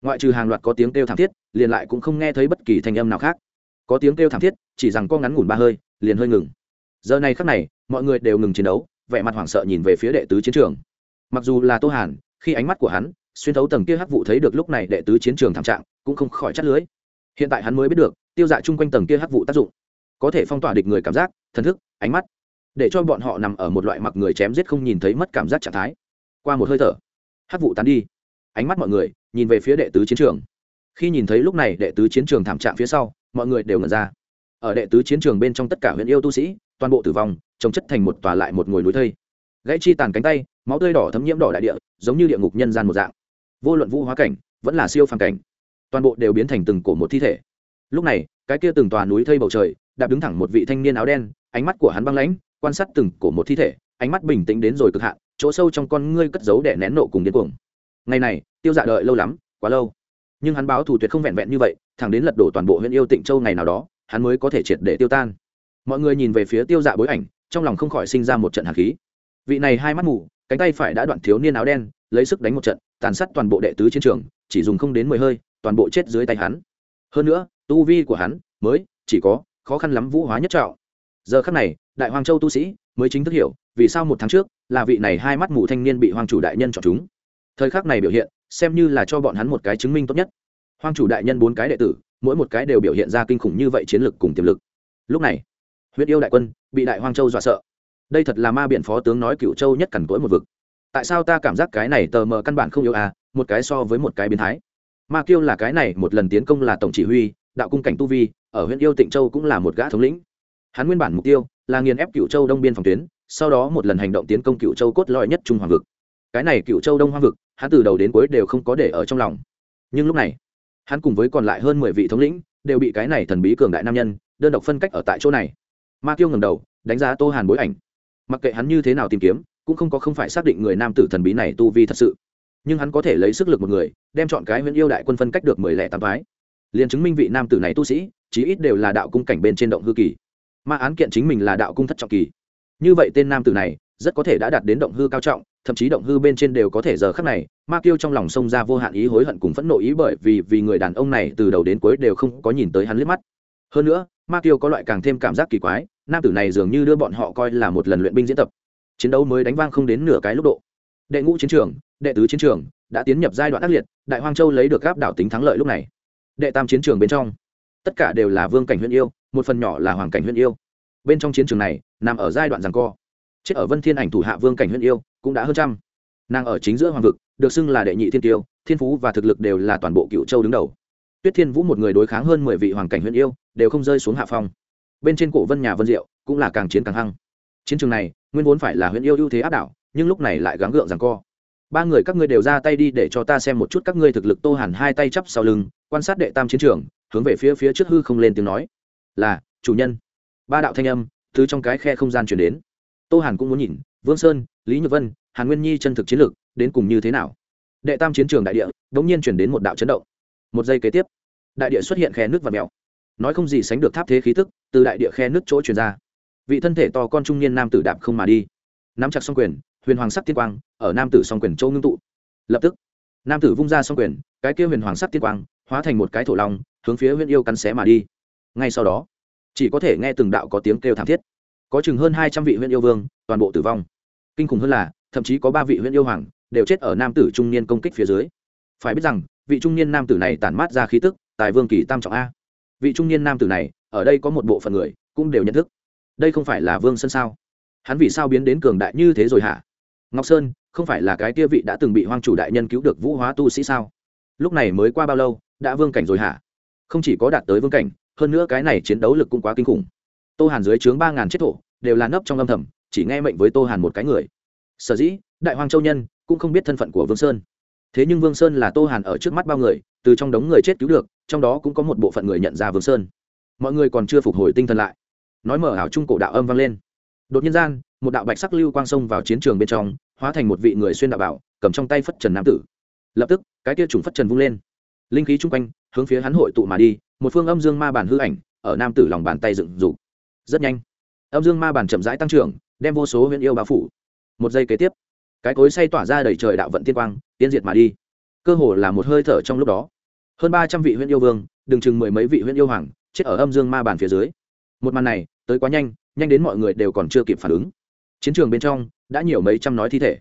ngoại trừ hàng loạt có tiếng kêu thảm thiết, liền lại cũng không nghe thấy bất kỳ thanh âm nào khác. Có tiếng kêu thảm thiết, chỉ rằng co ngắn ngủn ba hơi, liền hơi ngừng. Giờ này khắc này, mọi người đều ngừng chiến đấu, vẻ mặt hoảng sợ nhìn về phía đệ tứ chiến trường. Mặc dù là tô hàn, khi ánh mắt của hắn xuyên thấu tầng kia hắc vụ thấy được lúc này đệ tứ chiến trường thảm trạng, cũng không khỏi chắt lưới. Hiện tại hắn mới biết được, tiêu dạ chung quanh tầng kia hắc vụ tác dụng có thể phong tỏa địch người cảm giác, thần thức, ánh mắt, để cho bọn họ nằm ở một loại mặc người chém giết không nhìn thấy mất cảm giác trạng thái. Qua một hơi thở, hát vụ tán đi. Ánh mắt mọi người nhìn về phía đệ tứ chiến trường. Khi nhìn thấy lúc này đệ tứ chiến trường thảm trạng phía sau, mọi người đều ngẩn ra. Ở đệ tứ chiến trường bên trong tất cả huyện yêu tu sĩ, toàn bộ tử vong, trồng chất thành một tòa lại một ngồi núi thây. Gãy chi tàn cánh tay, máu tươi đỏ thấm nhiễm đỏ đại địa, giống như địa ngục nhân gian một dạng. Vô luận vũ hóa cảnh, vẫn là siêu phàm cảnh, toàn bộ đều biến thành từng cổ một thi thể. Lúc này, cái kia từng tòa núi thây bầu trời đạp đứng thẳng một vị thanh niên áo đen, ánh mắt của hắn băng lãnh, quan sát từng cổ một thi thể, ánh mắt bình tĩnh đến rồi cực hạn, chỗ sâu trong con ngươi cất giấu để nén nộ cùng điên cuồng. Ngày này, tiêu dạ đợi lâu lắm, quá lâu. Nhưng hắn báo thủ tuyệt không vẹn vẹn như vậy, thẳng đến lật đổ toàn bộ huyện yêu tịnh châu ngày nào đó, hắn mới có thể triệt để tiêu tan. Mọi người nhìn về phía tiêu dạ bối ảnh, trong lòng không khỏi sinh ra một trận hạt khí. Vị này hai mắt mù, cánh tay phải đã đoạn thiếu niên áo đen, lấy sức đánh một trận, tàn sát toàn bộ đệ tứ chiến trường, chỉ dùng không đến mười hơi, toàn bộ chết dưới tay hắn. Hơn nữa, tu vi của hắn mới chỉ có khó khăn lắm vũ hóa nhất trọng. Giờ khắc này, đại hoàng châu tu sĩ mới chính thức hiểu vì sao một tháng trước là vị này hai mắt mù thanh niên bị hoàng chủ đại nhân chọn chúng. Thời khắc này biểu hiện, xem như là cho bọn hắn một cái chứng minh tốt nhất. Hoàng chủ đại nhân bốn cái đệ tử, mỗi một cái đều biểu hiện ra kinh khủng như vậy chiến lược cùng tiềm lực. Lúc này, huyết yêu đại quân bị đại hoàng châu dọa sợ. Đây thật là ma biện phó tướng nói cựu châu nhất cằn tuổi một vực. Tại sao ta cảm giác cái này tờ mờ căn bản không yêu à một cái so với một cái biến thái? Ma kiêu là cái này, một lần tiến công là tổng chỉ huy, đạo cung cảnh tu vi ở huyện yêu tịnh châu cũng là một gã thống lĩnh. Hắn nguyên bản mục tiêu là nghiền ép cựu châu đông biên phòng tuyến, sau đó một lần hành động tiến công cựu châu cốt lõi nhất trung hoàng vực. Cái này cựu châu đông hoàng vực, hắn từ đầu đến cuối đều không có để ở trong lòng. Nhưng lúc này, hắn cùng với còn lại hơn mười vị thống lĩnh đều bị cái này thần bí cường đại nam nhân đơn độc phân cách ở tại chỗ này. Ma kiêu ngầm đầu, đánh giá tô hàn bối ảnh. Mặc kệ hắn như thế nào tìm kiếm, cũng không có không phải xác định người nam tử thần bí này tu vi thật sự. Nhưng hắn có thể lấy sức lực một người, đem chọn cái huyện yêu đại quân phân cách được mười lẻ tám thoái liền chứng minh vị nam tử này tu sĩ, chí ít đều là đạo cung cảnh bên trên động hư kỳ. Mà án kiện chính mình là đạo cung thất trọng kỳ. Như vậy tên nam tử này, rất có thể đã đạt đến động hư cao trọng, thậm chí động hư bên trên đều có thể giờ khắc này, ma kiêu trong lòng sông ra vô hạn ý hối hận cùng phẫn nộ ý bởi vì vì người đàn ông này từ đầu đến cuối đều không có nhìn tới hắn liếc mắt. Hơn nữa, ma kiêu có loại càng thêm cảm giác kỳ quái, nam tử này dường như đưa bọn họ coi là một lần luyện binh diễn tập. Chiến đấu mới đánh vang không đến nửa cái lúc độ. Đệ ngũ chiến trường, đệ tứ chiến trường, đã tiến nhập giai đoạn ác liệt, đại hoang châu lấy được gáp đảo tính thắng lợi lúc này đệ tam chiến trường bên trong. Tất cả đều là vương cảnh huyễn yêu, một phần nhỏ là hoàng cảnh huyễn yêu. Bên trong chiến trường này, nằm ở giai đoạn rằng co. Chết ở vân thiên ảnh thủ hạ vương cảnh huyễn yêu, cũng đã hơn trăm. Nàng ở chính giữa hoàng vực, được xưng là đệ nhị thiên tiêu, thiên phú và thực lực đều là toàn bộ cựu châu đứng đầu. Tuyết thiên vũ một người đối kháng hơn mười vị hoàng cảnh huyễn yêu, đều không rơi xuống hạ phong. Bên trên cổ vân nhà vân diệu, cũng là càng chiến càng hăng. Chiến trường này, nguyên vốn phải là huyễn yêu ưu thế áp đảo, nhưng lúc này lại gắng gượng rằng co ba người các ngươi đều ra tay đi để cho ta xem một chút các ngươi thực lực tô hàn hai tay chắp sau lưng, quan sát đệ tam chiến trường, hướng về phía phía trước hư không lên tiếng nói. Là, chủ nhân. Ba đạo thanh âm thứ trong cái khe không gian chuyển đến. Tô hàn cũng muốn nhìn, vương sơn, lý nhược vân, hàn nguyên nhi chân thực chiến lược, đến cùng như thế nào? Đệ tam chiến trường đại địa đ ỗ n g nhiên chuyển đến một đạo chấn động. Một giây kế tiếp, đại địa xuất hiện khe nước và mèo. Nói không gì sánh được tháp thế khí tức, từ đại địa khe nước chỗ chuyển ra. Vị thân thể to con trung niên nam tử đạp không mà đi. Nắm chặt xong quyền huyền hoàng sắc tiên quang, ở nam tử Song quyền châu ngưng tụ. Lập tức, nam tử vung ra Song quyền, cái kia huyền hoàng sắc tiên quang, hóa thành một cái thổ long, hướng phía huyện yêu cắn xé mà đi. Ngay sau đó, chỉ có thể nghe từng đạo có tiếng kêu thảm thiết. Có chừng hơn hai trăm vị huyện yêu vương, toàn bộ tử vong. Kinh khủng hơn là, thậm chí có ba vị huyện yêu hoàng, đều chết ở nam tử trung niên công kích phía dưới. Phải biết rằng, vị trung niên nam tử này tản mát ra khí tức, tài vương kỳ tam trọng a. Vị trung niên nam tử này, ở đây có một bộ phận người, cũng đều nhận thức. Đây không phải là vương sơn sao? Hắn vì sao biến đến cường đại như thế rồi hả? Ngọc sơn, không phải là cái kia vị đã từng bị hoang chủ đại nhân cứu được vũ hóa tu sĩ sao? Lúc này mới qua bao lâu, đã vương cảnh rồi hả? Không chỉ có đạt tới vương cảnh, hơn nữa cái này chiến đấu lực cũng quá kinh khủng. Tô hàn dưới trướng ba ngàn chết thổ, đều là nấp trong âm thầm, chỉ nghe mệnh với tô hàn một cái người. Sở dĩ, đại hoàng châu nhân cũng không biết thân phận của vương sơn. Thế nhưng vương sơn là tô hàn ở trước mắt bao người, từ trong đống người chết cứu được, trong đó cũng có một bộ phận người nhận ra vương sơn. Mọi người còn chưa phục hồi tinh thần lại. Nói mở ảo trung cổ đạo âm vang lên đột nhiên gian, một đạo bạch sắc lưu quang sông vào chiến trường bên trong, hóa thành một vị người xuyên đạo bảo, cầm trong tay phất trần nam tử. Lập tức, cái tia trùng phất trần vung lên. Linh khí chung quanh, hướng phía hắn hội tụ mà đi, một phương âm dương ma bản hư ảnh, ở nam tử lòng bàn tay dựng dục. Rất nhanh, âm dương ma bản chậm rãi tăng trưởng, đem vô số huyện yêu bao phủ. Một giây kế tiếp, cái cối say tỏa ra đầy trời đạo vận tiên quang tiên diệt mà đi. Cơ hồ là một hơi thở trong lúc đó. Hơn ba trăm vị huyện yêu vương, đừng chừng mười mấy vị huyện yêu hoàng, chết ở âm dương ma bản phía dưới. Một màn này, tới quá nhanh nhanh đến mọi người đều còn chưa kịp phản ứng. Chiến trường bên trong, đã nhiều mấy trăm nói thi thể.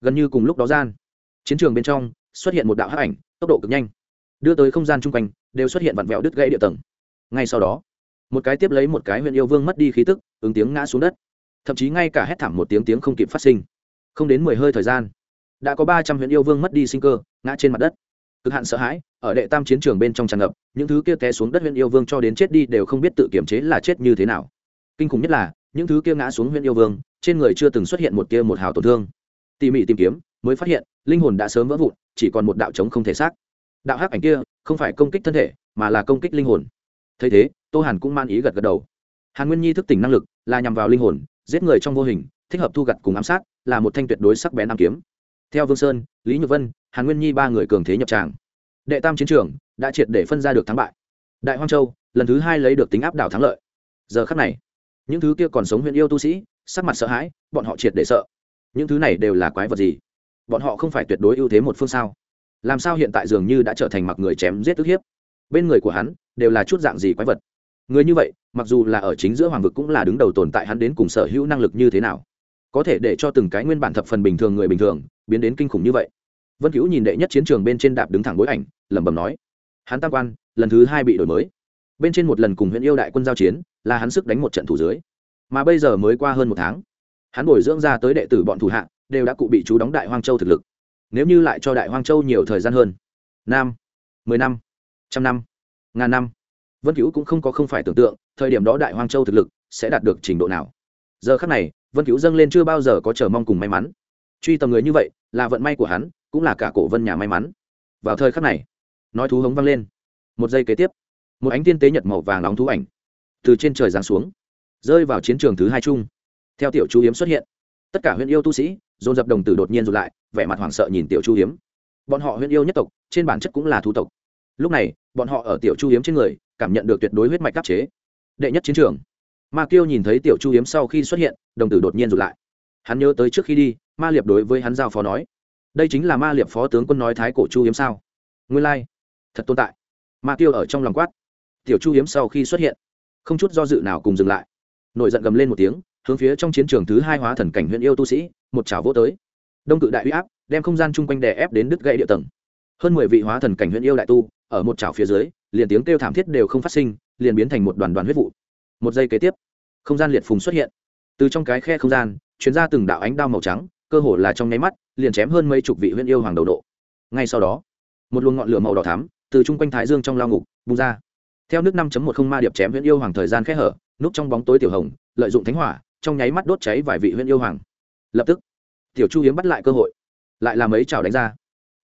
Gần như cùng lúc đó gian, chiến trường bên trong xuất hiện một đạo hắc ảnh, tốc độ cực nhanh. Đưa tới không gian chung quanh, đều xuất hiện vặn vẹo đứt gãy địa tầng. Ngay sau đó, một cái tiếp lấy một cái huyện yêu vương mất đi khí tức, ứng tiếng ngã xuống đất. Thậm chí ngay cả hét thảm một tiếng tiếng không kịp phát sinh. Không đến mười hơi thời gian, đã có ba trăm huyện yêu vương mất đi sinh cơ, ngã trên mặt đất. Cực hạn sợ hãi, ở đệ tam chiến trường bên trong tràn ngập, những thứ kia té xuống đất huyện yêu vương cho đến chết đi đều không biết tự kiểm chế là chết như thế nào kinh khủng nhất là, những thứ kia ngã xuống huyện yêu vương, trên người chưa từng xuất hiện một tia một hào tổn thương. Tỉ mỉ tìm kiếm, mới phát hiện, linh hồn đã sớm vỡ vụn, chỉ còn một đạo trống không thể xác. Đạo hắc ảnh kia, không phải công kích thân thể, mà là công kích linh hồn. Thấy thế, tô hàn cũng man ý gật gật đầu. Hàn nguyên nhi thức tỉnh năng lực, là nhằm vào linh hồn, giết người trong vô hình, thích hợp thu gặt cùng ám sát, là một thanh tuyệt đối sắc bén nam kiếm. Theo vương sơn, lý nhược vân, hàn nguyên nhi ba người cường thế nhập tràng. Đệ tam chiến trường, đã triệt để phân ra được thắng bại. Đại hoang châu, lần thứ hai lấy được tính áp đảo thắng lợi. Giờ khắc này những thứ kia còn sống huyện yêu tu sĩ, sắc mặt sợ hãi, bọn họ triệt để sợ. Những thứ này đều là quái vật gì? Bọn họ không phải tuyệt đối ưu thế một phương sao? Làm sao hiện tại dường như đã trở thành mặc người chém giết tức hiếp? Bên người của hắn đều là chút dạng gì quái vật? Người như vậy, mặc dù là ở chính giữa hoàng vực cũng là đứng đầu tồn tại hắn đến cùng sở hữu năng lực như thế nào? Có thể để cho từng cái nguyên bản thập phần bình thường người bình thường biến đến kinh khủng như vậy. Vân cứu nhìn đệ nhất chiến trường bên trên đạp đứng thẳng bối ảnh, lẩm bẩm nói, hắn tam quan, lần thứ hai bị đổi mới bên trên một lần cùng huyện yêu đại quân giao chiến, là hắn sức đánh một trận thủ dưới. Mà bây giờ mới qua hơn một tháng, hắn bồi dưỡng ra tới đệ tử bọn thủ hạ, đều đã cụ bị chú đóng đại hoang châu thực lực. Nếu như lại cho đại hoang châu nhiều thời gian hơn, năm, mười năm, trăm năm, ngàn năm, vân cứu cũng không có không phải tưởng tượng, thời điểm đó đại hoang châu thực lực sẽ đạt được trình độ nào. Giờ khác này, vân cứu dâng lên chưa bao giờ có chờ mong cùng may mắn. Truy tầm người như vậy, là vận may của hắn, cũng là cả cổ vân nhà may mắn. Vào thời khắc này, nói thú hống vang lên. Một giây kế tiếp một ánh tiên tế nhật màu vàng nóng thú ảnh từ trên trời giáng xuống, rơi vào chiến trường thứ hai chung. Theo tiểu chú hiếm xuất hiện, tất cả huyện yêu tu sĩ dồn dập đồng tử đột nhiên rụt lại, vẻ mặt hoảng sợ nhìn tiểu chu hiếm. Bọn họ huyện yêu nhất tộc, trên bản chất cũng là thu tộc. Lúc này, bọn họ ở tiểu chu hiếm trên người, cảm nhận được tuyệt đối huyết mạch đắc chế. Đệ nhất chiến trường, ma kiêu nhìn thấy tiểu chu hiếm sau khi xuất hiện, đồng tử đột nhiên rụt lại. Hắn nhớ tới trước khi đi, ma liệp đối với hắn giao phó nói, đây chính là ma liệp phó tướng quân nói thái cổ chu hiếm sao? Nguyên lai、like. thật tồn tại. Ma kiêu ở trong lòng quát tiểu chu hiếm sau khi xuất hiện, không chút do dự nào cùng dừng lại. Nổi giận gầm lên một tiếng, hướng phía trong chiến trường thứ hai hóa thần cảnh huyện yêu tu sĩ, một chảo vỗ tới. Đông cự đại huy áp, đem không gian chung quanh đè ép đến đứt gãy địa tầng. Hơn mười vị hóa thần cảnh huyện yêu đại tu, ở một chảo phía dưới, liền tiếng kêu thảm thiết đều không phát sinh, liền biến thành một đoàn đoàn huyết vụ. Một giây kế tiếp, không gian liệt phùng xuất hiện. Từ trong cái khe không gian chuyến ra từng đạo ánh đao màu trắng, cơ hồ là trong nháy mắt, liền chém hơn mấy chục vị huyện yêu hoàng đầu độ. Ngay sau đó, một luồng ngọn lửa màu đỏ thắm, từ chung quanh thái dương trong lao ngục bung ra theo nước năm một không ma điệp chém huyện yêu hoàng thời gian khẽ hở, núp trong bóng tối tiểu hồng, lợi dụng thánh hỏa, trong nháy mắt đốt cháy vài vị huyện yêu hoàng. Lập tức, tiểu chu hiếm bắt lại cơ hội, lại làm ấy chảo đánh ra.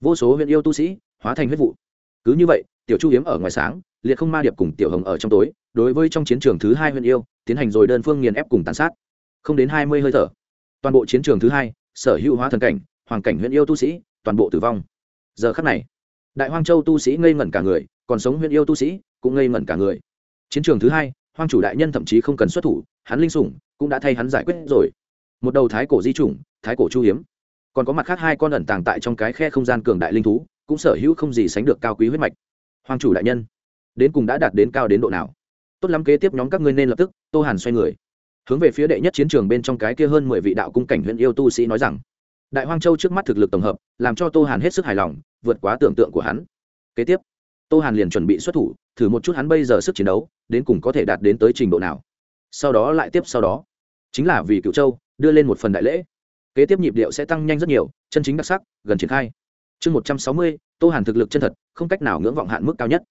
Vô số huyện yêu tu sĩ, hóa thành huyết vụ. Cứ như vậy, tiểu chu hiếm ở ngoài sáng, liệt không ma điệp cùng tiểu hồng ở trong tối, đối với trong chiến trường thứ hai huyện yêu, tiến hành rồi đơn phương nghiền ép cùng tàn sát. Không đến hai mươi hơi thở, toàn bộ chiến trường thứ hai, sở hữu hóa thần cảnh, hoàng cảnh huyện yêu tu sĩ, toàn bộ tử vong. Giờ khắc này, đại hoang châu tu sĩ ngây ngẩn cả người, còn sống huyện yêu tu sĩ cũng ngây ngẩn cả người. Chiến trường thứ hai, hoang chủ đại nhân thậm chí không cần xuất thủ, hắn linh sủng, cũng đã thay hắn giải quyết rồi. Một đầu thái cổ di chủng, thái cổ chu hiếm. Còn có mặt khác hai con ẩn tàng tại trong cái khe không gian cường đại linh thú, cũng sở hữu không gì sánh được cao quý huyết mạch. Hoàng chủ đại nhân, đến cùng đã đạt đến cao đến độ nào? Tốt lắm, kế tiếp nhóm các ngươi nên lập tức, tô hàn xoay người. Hướng về phía đệ nhất chiến trường bên trong cái kia hơn mười vị đạo cung cảnh huyện yêu tu sĩ nói rằng, đại hoang châu trước mắt thực lực tổng hợp, làm cho tô hàn hết sức hài lòng, vượt quá tưởng tượng của hắn. Kế tiếp, tô hàn liền chuẩn bị xuất thủ thử một chút hắn bây giờ sức chiến đấu, đến cùng có thể đạt đến tới trình độ nào. Sau đó lại tiếp sau đó. Chính là vì cựu châu, đưa lên một phần đại lễ. Kế tiếp nhịp điệu sẽ tăng nhanh rất nhiều, chân chính đặc sắc, gần triển khai. Chương một trăm sáu mươi, tô hàn thực lực chân thật, không cách nào ngưỡng vọng hạn mức cao nhất.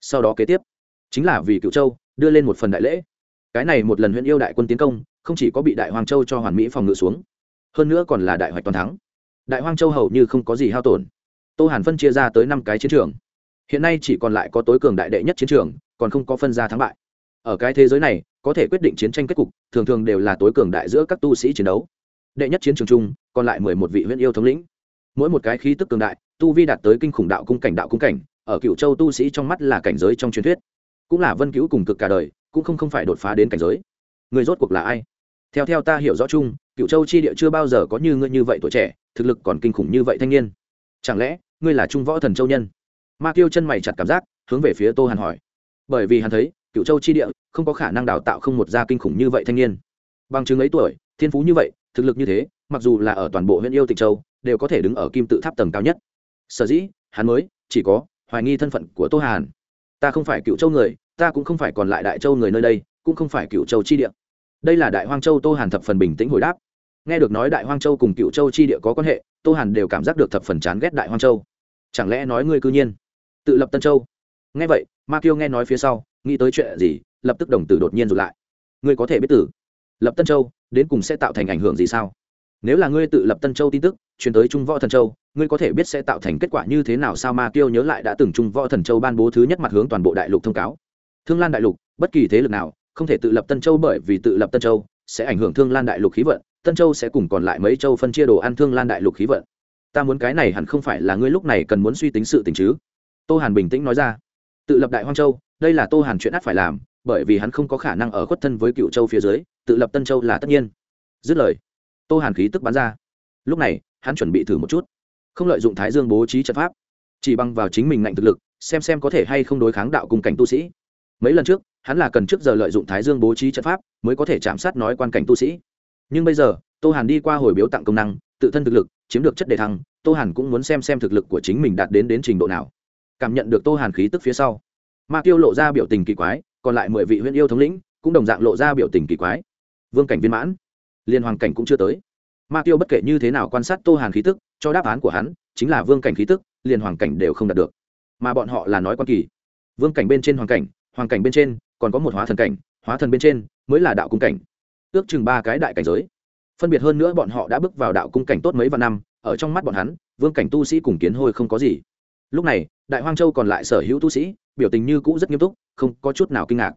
Sau đó kế tiếp, chính là vì cựu châu, đưa lên một phần đại lễ. Cái này một lần huyện yêu đại quân tiến công, không chỉ có bị đại hoàng châu cho hoàn mỹ phòng ngự xuống, hơn nữa còn là đại hoạch toàn thắng. Đại hoang châu hầu như không có gì hao tổn. Tô hàn phân chia ra tới năm cái chiến trường hiện nay chỉ còn lại có tối cường đại đệ nhất chiến trường, còn không có phân ra thắng bại. Ở cái thế giới này, có thể quyết định chiến tranh kết cục, thường thường đều là tối cường đại giữa các tu sĩ chiến đấu. Đệ nhất chiến trường chung, còn lại mười một vị huyện yêu thống lĩnh. Mỗi một cái khí tức cường đại, tu vi đạt tới kinh khủng đạo cung cảnh đạo cung cảnh, ở cựu châu tu sĩ trong mắt là cảnh giới trong truyền thuyết. Cũng là vân cứu cùng cực cả đời, cũng không không phải đột phá đến cảnh giới. Người rốt cuộc là ai? Theo theo ta hiểu rõ chung cựu châu chi địa chưa bao giờ có như ngươi như vậy tuổi trẻ, thực lực còn kinh khủng như vậy thanh niên. Chẳng lẽ, ngươi là trung võ thần châu nhân? Ma tiêu chân mày chặt cảm giác, hướng về phía tô hàn hỏi. Bởi vì hắn thấy cựu châu chi địa, không có khả năng đào tạo không một gia kinh khủng như vậy thanh niên. Bằng chứng ấy tuổi, thiên phú như vậy, thực lực như thế, mặc dù là ở toàn bộ huyện yêu tịch châu, đều có thể đứng ở kim tự tháp tầng cao nhất. Sở dĩ, hắn mới, chỉ có, hoài nghi thân phận của tô hàn. Ta không phải cựu châu người, ta cũng không phải còn lại đại châu người nơi đây, cũng không phải cựu châu chi địa. Đây là đại hoang châu tô hàn thập phần bình tĩnh hồi đáp. Nghe được nói đại hoang châu cùng cựu châu chi địa có quan hệ, tô hàn đều cảm giác được thập phần chán ghét đại hoang châu. Chẳng lẽ nói ngươi cư nhiên tự lập tân châu. Nghe vậy, ma kiêu nghe nói phía sau, nghĩ tới chuyện gì, lập tức đồng tử đột nhiên rụt lại. Ngươi có thể biết tử. Lập tân châu, đến cùng sẽ tạo thành ảnh hưởng gì sao? Nếu là ngươi tự lập tân châu tin tức chuyển tới trung võ thần châu, ngươi có thể biết sẽ tạo thành kết quả như thế nào sao? Ma kiêu nhớ lại đã từng trung võ thần châu ban bố thứ nhất mặt hướng toàn bộ đại lục thông cáo. Thương lan đại lục, bất kỳ thế lực nào, không thể tự lập tân châu bởi vì tự lập tân châu sẽ ảnh hưởng thương lan đại lục khí vận, tân châu sẽ cùng còn lại mấy châu phân chia đồ ăn thương lan đại lục khí vận. Ta muốn cái này hẳn không phải là ngươi lúc này cần muốn suy tính sự tình chứ? Tô hàn bình tĩnh nói ra. Tự lập đại hoang châu, đây là tô hàn chuyện ắt phải làm, bởi vì hắn không có khả năng ở khuất thân với cựu châu phía dưới, tự lập tân châu là tất nhiên. Dứt lời, tô hàn khí tức bắn ra. Lúc này, hắn chuẩn bị thử một chút. Không lợi dụng thái dương bố trí trận pháp, chỉ bằng vào chính mình ngạnh thực lực, xem xem có thể hay không đối kháng đạo cùng cảnh tu sĩ. Mấy lần trước, hắn là cần trước giờ lợi dụng thái dương bố trí trận pháp, mới có thể chạm sát nói quan cảnh tu sĩ. Nhưng bây giờ, tô hàn đi qua hồi biếu tặng công năng, tự thân thực lực, chiếm được chất đề thăng, tô hàn cũng muốn xem xem thực lực của chính mình đạt đến đến trình độ nào cảm nhận được tô hàn khí tức phía sau. Ma tiêu lộ ra biểu tình kỳ quái, còn lại mười vị huyện yêu thống lĩnh cũng đồng dạng lộ ra biểu tình kỳ quái. Vương cảnh viên mãn. Liên hoàng cảnh cũng chưa tới. Ma tiêu bất kể như thế nào quan sát tô hàn khí tức, cho đáp án của hắn chính là vương cảnh khí tức liền hoàng cảnh đều không đạt được. Mà bọn họ là nói quan kỳ. Vương cảnh bên trên hoàng cảnh hoàng cảnh bên trên, còn có một hóa thần cảnh, hóa thần bên trên mới là đạo cung cảnh. Ước chừng ba cái đại cảnh giới. Phân biệt hơn nữa bọn họ đã bước vào đạo cung cảnh tốt mấy vạn năm, ở trong mắt bọn hắn, vương cảnh tu sĩ cùng kiến hôi không có gì. Lúc này đại hoang châu còn lại sở hữu tu sĩ, biểu tình như cũ rất nghiêm túc, không có chút nào kinh ngạc.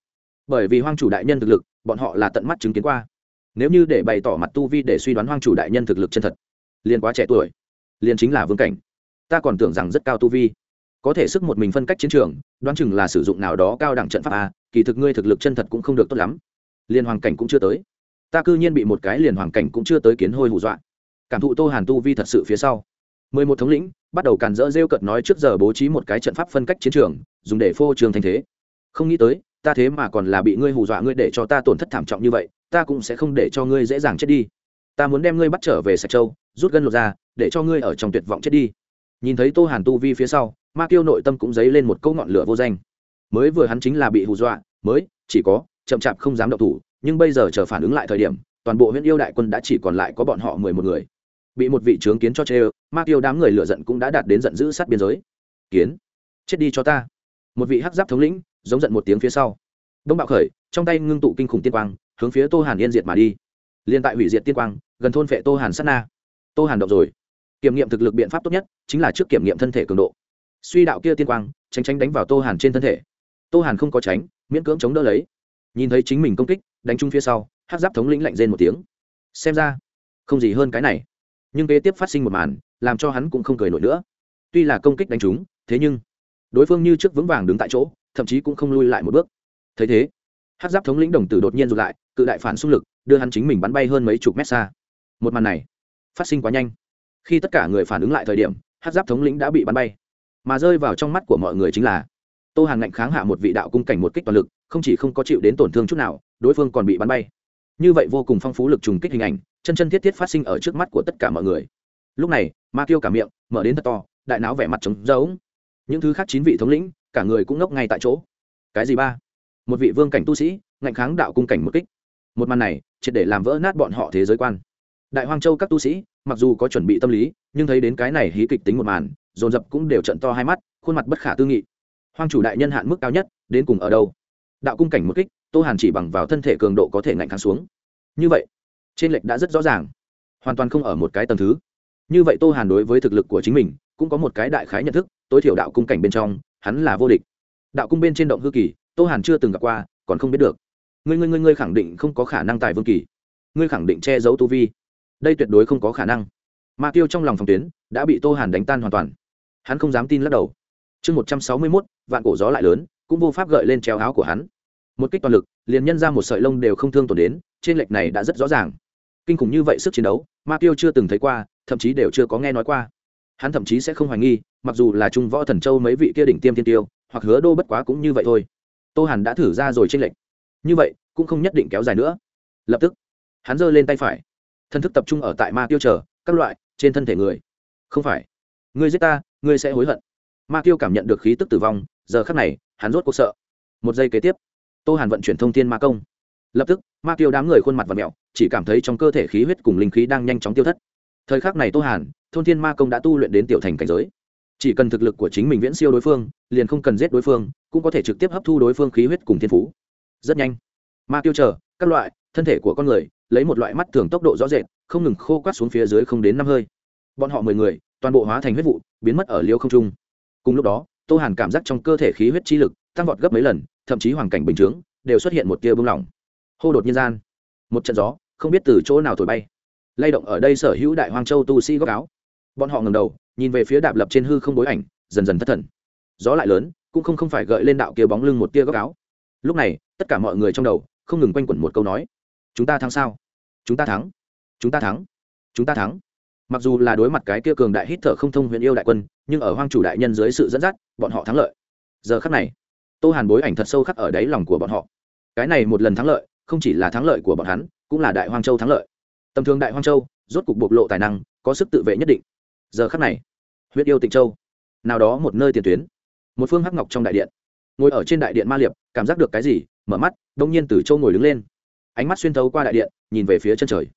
Bởi vì hoang chủ đại nhân thực lực, bọn họ là tận mắt chứng kiến qua. Nếu như để bày tỏ mặt tu vi để suy đoán hoang chủ đại nhân thực lực chân thật, liền quá trẻ tuổi, liền chính là vương cảnh. Ta còn tưởng rằng rất cao tu vi, có thể sức một mình phân cách chiến trường, đoán chừng là sử dụng nào đó cao đẳng trận pháp a, kỳ thực ngươi thực lực chân thật cũng không được tốt lắm. Liền hoàng cảnh cũng chưa tới. Ta cư nhiên bị một cái liền hoàng cảnh cũng chưa tới kiến hôi hù dọa. Cảm thụ tô hàn tu vi thật sự phía sau mười một thống lĩnh, bắt đầu càn rỡ rêu cợt nói trước giờ bố trí một cái trận pháp phân cách chiến trường, dùng để phô trường thành thế. Không nghĩ tới, ta thế mà còn là bị ngươi hù dọa ngươi để cho ta tổn thất thảm trọng như vậy, ta cũng sẽ không để cho ngươi dễ dàng chết đi. Ta muốn đem ngươi bắt trở về sạch châu, rút gân lột ra để cho ngươi ở trong tuyệt vọng chết đi. Nhìn thấy tô hàn tu vi phía sau, ma kiêu nội tâm cũng dấy lên một câu ngọn lửa vô danh. Mới vừa hắn chính là bị hù dọa, mới, chỉ có, chậm chạp không dám động thủ, nhưng bây giờ chờ phản ứng lại thời điểm, toàn bộ huyện yêu đại quân đã chỉ còn lại có bọn họ mười một người bị một vị trướng kiến cho chê ma tiêu đám người lựa giận cũng đã đạt đến giận dữ sát biên giới. Kiến, chết đi cho ta. Một vị hắc giáp thống lĩnh, giống giận một tiếng phía sau. Đông bạo khởi, trong tay ngưng tụ kinh khủng tiên quang, hướng phía tô hàn yên diệt mà đi. Liên tại hủy diệt tiên quang, gần thôn phệ tô hàn sát na. Tô hàn động rồi. Kiểm nghiệm thực lực biện pháp tốt nhất chính là trước kiểm nghiệm thân thể cường độ. Suy đạo kia tiên quang, tránh tránh đánh vào tô hàn trên thân thể. Tô hàn không có tránh, miễn cưỡng chống đỡ lấy. Nhìn thấy chính mình công kích, đánh chung phía sau hát giáp thống lĩnh lạnh rên một tiếng. Xem ra, không gì hơn cái này nhưng kế tiếp phát sinh một màn, làm cho hắn cũng không cười nổi nữa. Tuy là công kích đánh trúng, thế nhưng đối phương như trước vững vàng đứng tại chỗ, thậm chí cũng không lui lại một bước. Thấy thế hát giáp thống lĩnh đồng tử đột nhiên rụt lại, cự đại phản xung lực, đưa hắn chính mình bắn bay hơn mấy chục mét xa. Một màn này phát sinh quá nhanh. Khi tất cả người phản ứng lại thời điểm hát giáp thống lĩnh đã bị bắn bay. Mà rơi vào trong mắt của mọi người chính là tô hàn ngạnh kháng hạ một vị đạo cung cảnh một kích toàn lực, không chỉ không có chịu đến tổn thương chút nào, đối phương còn bị bắn bay. Như vậy vô cùng phong phú lực trùng kích hình ảnh chân chân thiết thiết phát sinh ở trước mắt của tất cả mọi người. Lúc này, ma tiêu cả miệng, mở đến thật to, đại não vẻ mặt trống rỗng. Những thứ khác chín vị thống lĩnh, cả người cũng ngốc ngay tại chỗ. Cái gì ba? Một vị vương cảnh tu sĩ, ngạnh kháng đạo cung cảnh một kích. Một màn này, triệt để làm vỡ nát bọn họ thế giới quan. Đại hoang châu các tu sĩ, mặc dù có chuẩn bị tâm lý, nhưng thấy đến cái này hí kịch tính một màn, dồn dập cũng đều trận to hai mắt, khuôn mặt bất khả tư nghị. Hoang chủ đại nhân hạn mức cao nhất, đến cùng ở đâu? Đạo cung cảnh một kích, tô hàn chỉ bằng vào thân thể cường độ có thể ngạnh kháng xuống. Như vậy trên lệch đã rất rõ ràng. Hoàn toàn không ở một cái tầng thứ. Như vậy tô hàn đối với thực lực của chính mình, cũng có một cái đại khái nhận thức, tối thiểu đạo cung cảnh bên trong, hắn là vô địch. Đạo cung bên trên động hư kỳ, tô hàn chưa từng gặp qua, còn không biết được. Ngươi ngươi ngươi ngươi khẳng định không có khả năng tài vương kỳ. Ngươi khẳng định che giấu tu vi. Đây tuyệt đối không có khả năng. Ma tiêu trong lòng phòng tuyến, đã bị tô hàn đánh tan hoàn toàn. Hắn không dám tin lắc đầu. Chương một trăm sáu mươi mốt, vạn cổ gió lại lớn, cũng vô pháp gợi lên treo áo của hắn. Một kích toàn lực, liền nhân ra một sợi lông đều không thương tổn đến, trên lệch này đã rất rõ ràng kinh khủng như vậy sức chiến đấu, ma tiêu chưa từng thấy qua, thậm chí đều chưa có nghe nói qua. Hắn thậm chí sẽ không hoài nghi, mặc dù là trung võ thần châu mấy vị kia đỉnh tiêm thiên tiêu, hoặc hứa đô bất quá cũng như vậy thôi. Tô hàn đã thử ra rồi trên lệch. Như vậy, cũng không nhất định kéo dài nữa. Lập tức, hắn giơ lên tay phải. Thân thức tập trung ở tại ma tiêu chờ, các loại, trên thân thể người. Không phải. Ngươi giết ta, ngươi sẽ hối hận. Ma tiêu cảm nhận được khí tức tử vong, giờ khắc này, hắn rốt cuộc sợ. Một giây kế tiếp, tô hàn vận chuyển thông tin ma công lập tức, ma tiêu đám người khuôn mặt và mẹo, chỉ cảm thấy trong cơ thể khí huyết cùng linh khí đang nhanh chóng tiêu thất. Thời khắc này tô hàn, thôn thiên ma công đã tu luyện đến tiểu thành cảnh giới. Chỉ cần thực lực của chính mình viễn siêu đối phương, liền không cần giết đối phương, cũng có thể trực tiếp hấp thu đối phương khí huyết cùng thiên phú. Rất nhanh, ma tiêu chờ, các loại, thân thể của con người, lấy một loại mắt thường tốc độ rõ rệt, không ngừng khô quát xuống phía dưới không đến năm hơi. Bọn họ mười người, toàn bộ hóa thành huyết vụ, biến mất ở liêu không trung. Cùng lúc đó, tô hàn cảm giác trong cơ thể khí huyết chi lực tăng vọt gấp mấy lần, thậm chí hoàn cảnh bình chướng đều xuất hiện một tia bưng lỏng hô đột nhiên gian, một trận gió không biết từ chỗ nào thổi bay, lay động ở đây sở hữu đại hoang châu tu sĩ góc áo. Bọn họ ngầm đầu, nhìn về phía đạp lập trên hư không bối ảnh, dần dần thất thần. Gió lại lớn, cũng không không phải gợi lên đạo kia bóng lưng một tia góc áo. Lúc này, tất cả mọi người trong đầu không ngừng quanh quẩn một câu nói, chúng ta thắng sao? Chúng ta thắng? Chúng ta thắng? Chúng ta thắng? Mặc dù là đối mặt cái kia cường đại hít thở không thông huyện yêu đại quân, nhưng ở hoang chủ đại nhân dưới sự dẫn dắt, bọn họ thắng lợi. Giờ khắc này, tô hàn bối ảnh thật sâu khắc ở đáy lòng của bọn họ. Cái này một lần thắng lợi không chỉ là thắng lợi của bọn hắn, cũng là đại hoang châu thắng lợi. Tầm thường đại hoang châu, rốt cục bộc lộ tài năng, có sức tự vệ nhất định. Giờ khắc này, huyết yêu tịnh châu, nào đó một nơi tiền tuyến, một phương hắc ngọc trong đại điện. Ngồi ở trên đại điện ma liệp, cảm giác được cái gì, mở mắt, đông nhiên từ châu ngồi đứng lên. Ánh mắt xuyên thấu qua đại điện, nhìn về phía chân trời.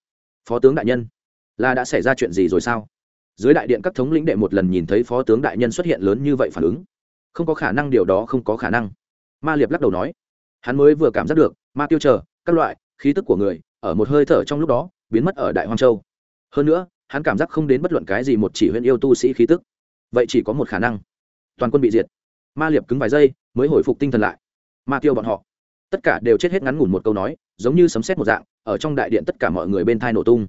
Phó tướng đại nhân, là đã xảy ra chuyện gì rồi sao? Dưới đại điện các thống lĩnh đệ một lần nhìn thấy phó tướng đại nhân xuất hiện lớn như vậy phản ứng, không có khả năng điều đó không có khả năng. Ma liệp lắc đầu nói, hắn mới vừa cảm giác được, ma tiêu chờ các loại, khí tức của người, ở một hơi thở trong lúc đó, biến mất ở đại hoang châu. Hơn nữa, hắn cảm giác không đến bất luận cái gì một chỉ huyện yêu tu sĩ khí tức. Vậy chỉ có một khả năng. Toàn quân bị diệt. Ma liệp cứng vài giây, mới hồi phục tinh thần lại. Ma tiêu bọn họ. Tất cả đều chết hết ngắn ngủn một câu nói, giống như sấm xét một dạng, ở trong đại điện tất cả mọi người bên thai nổ tung.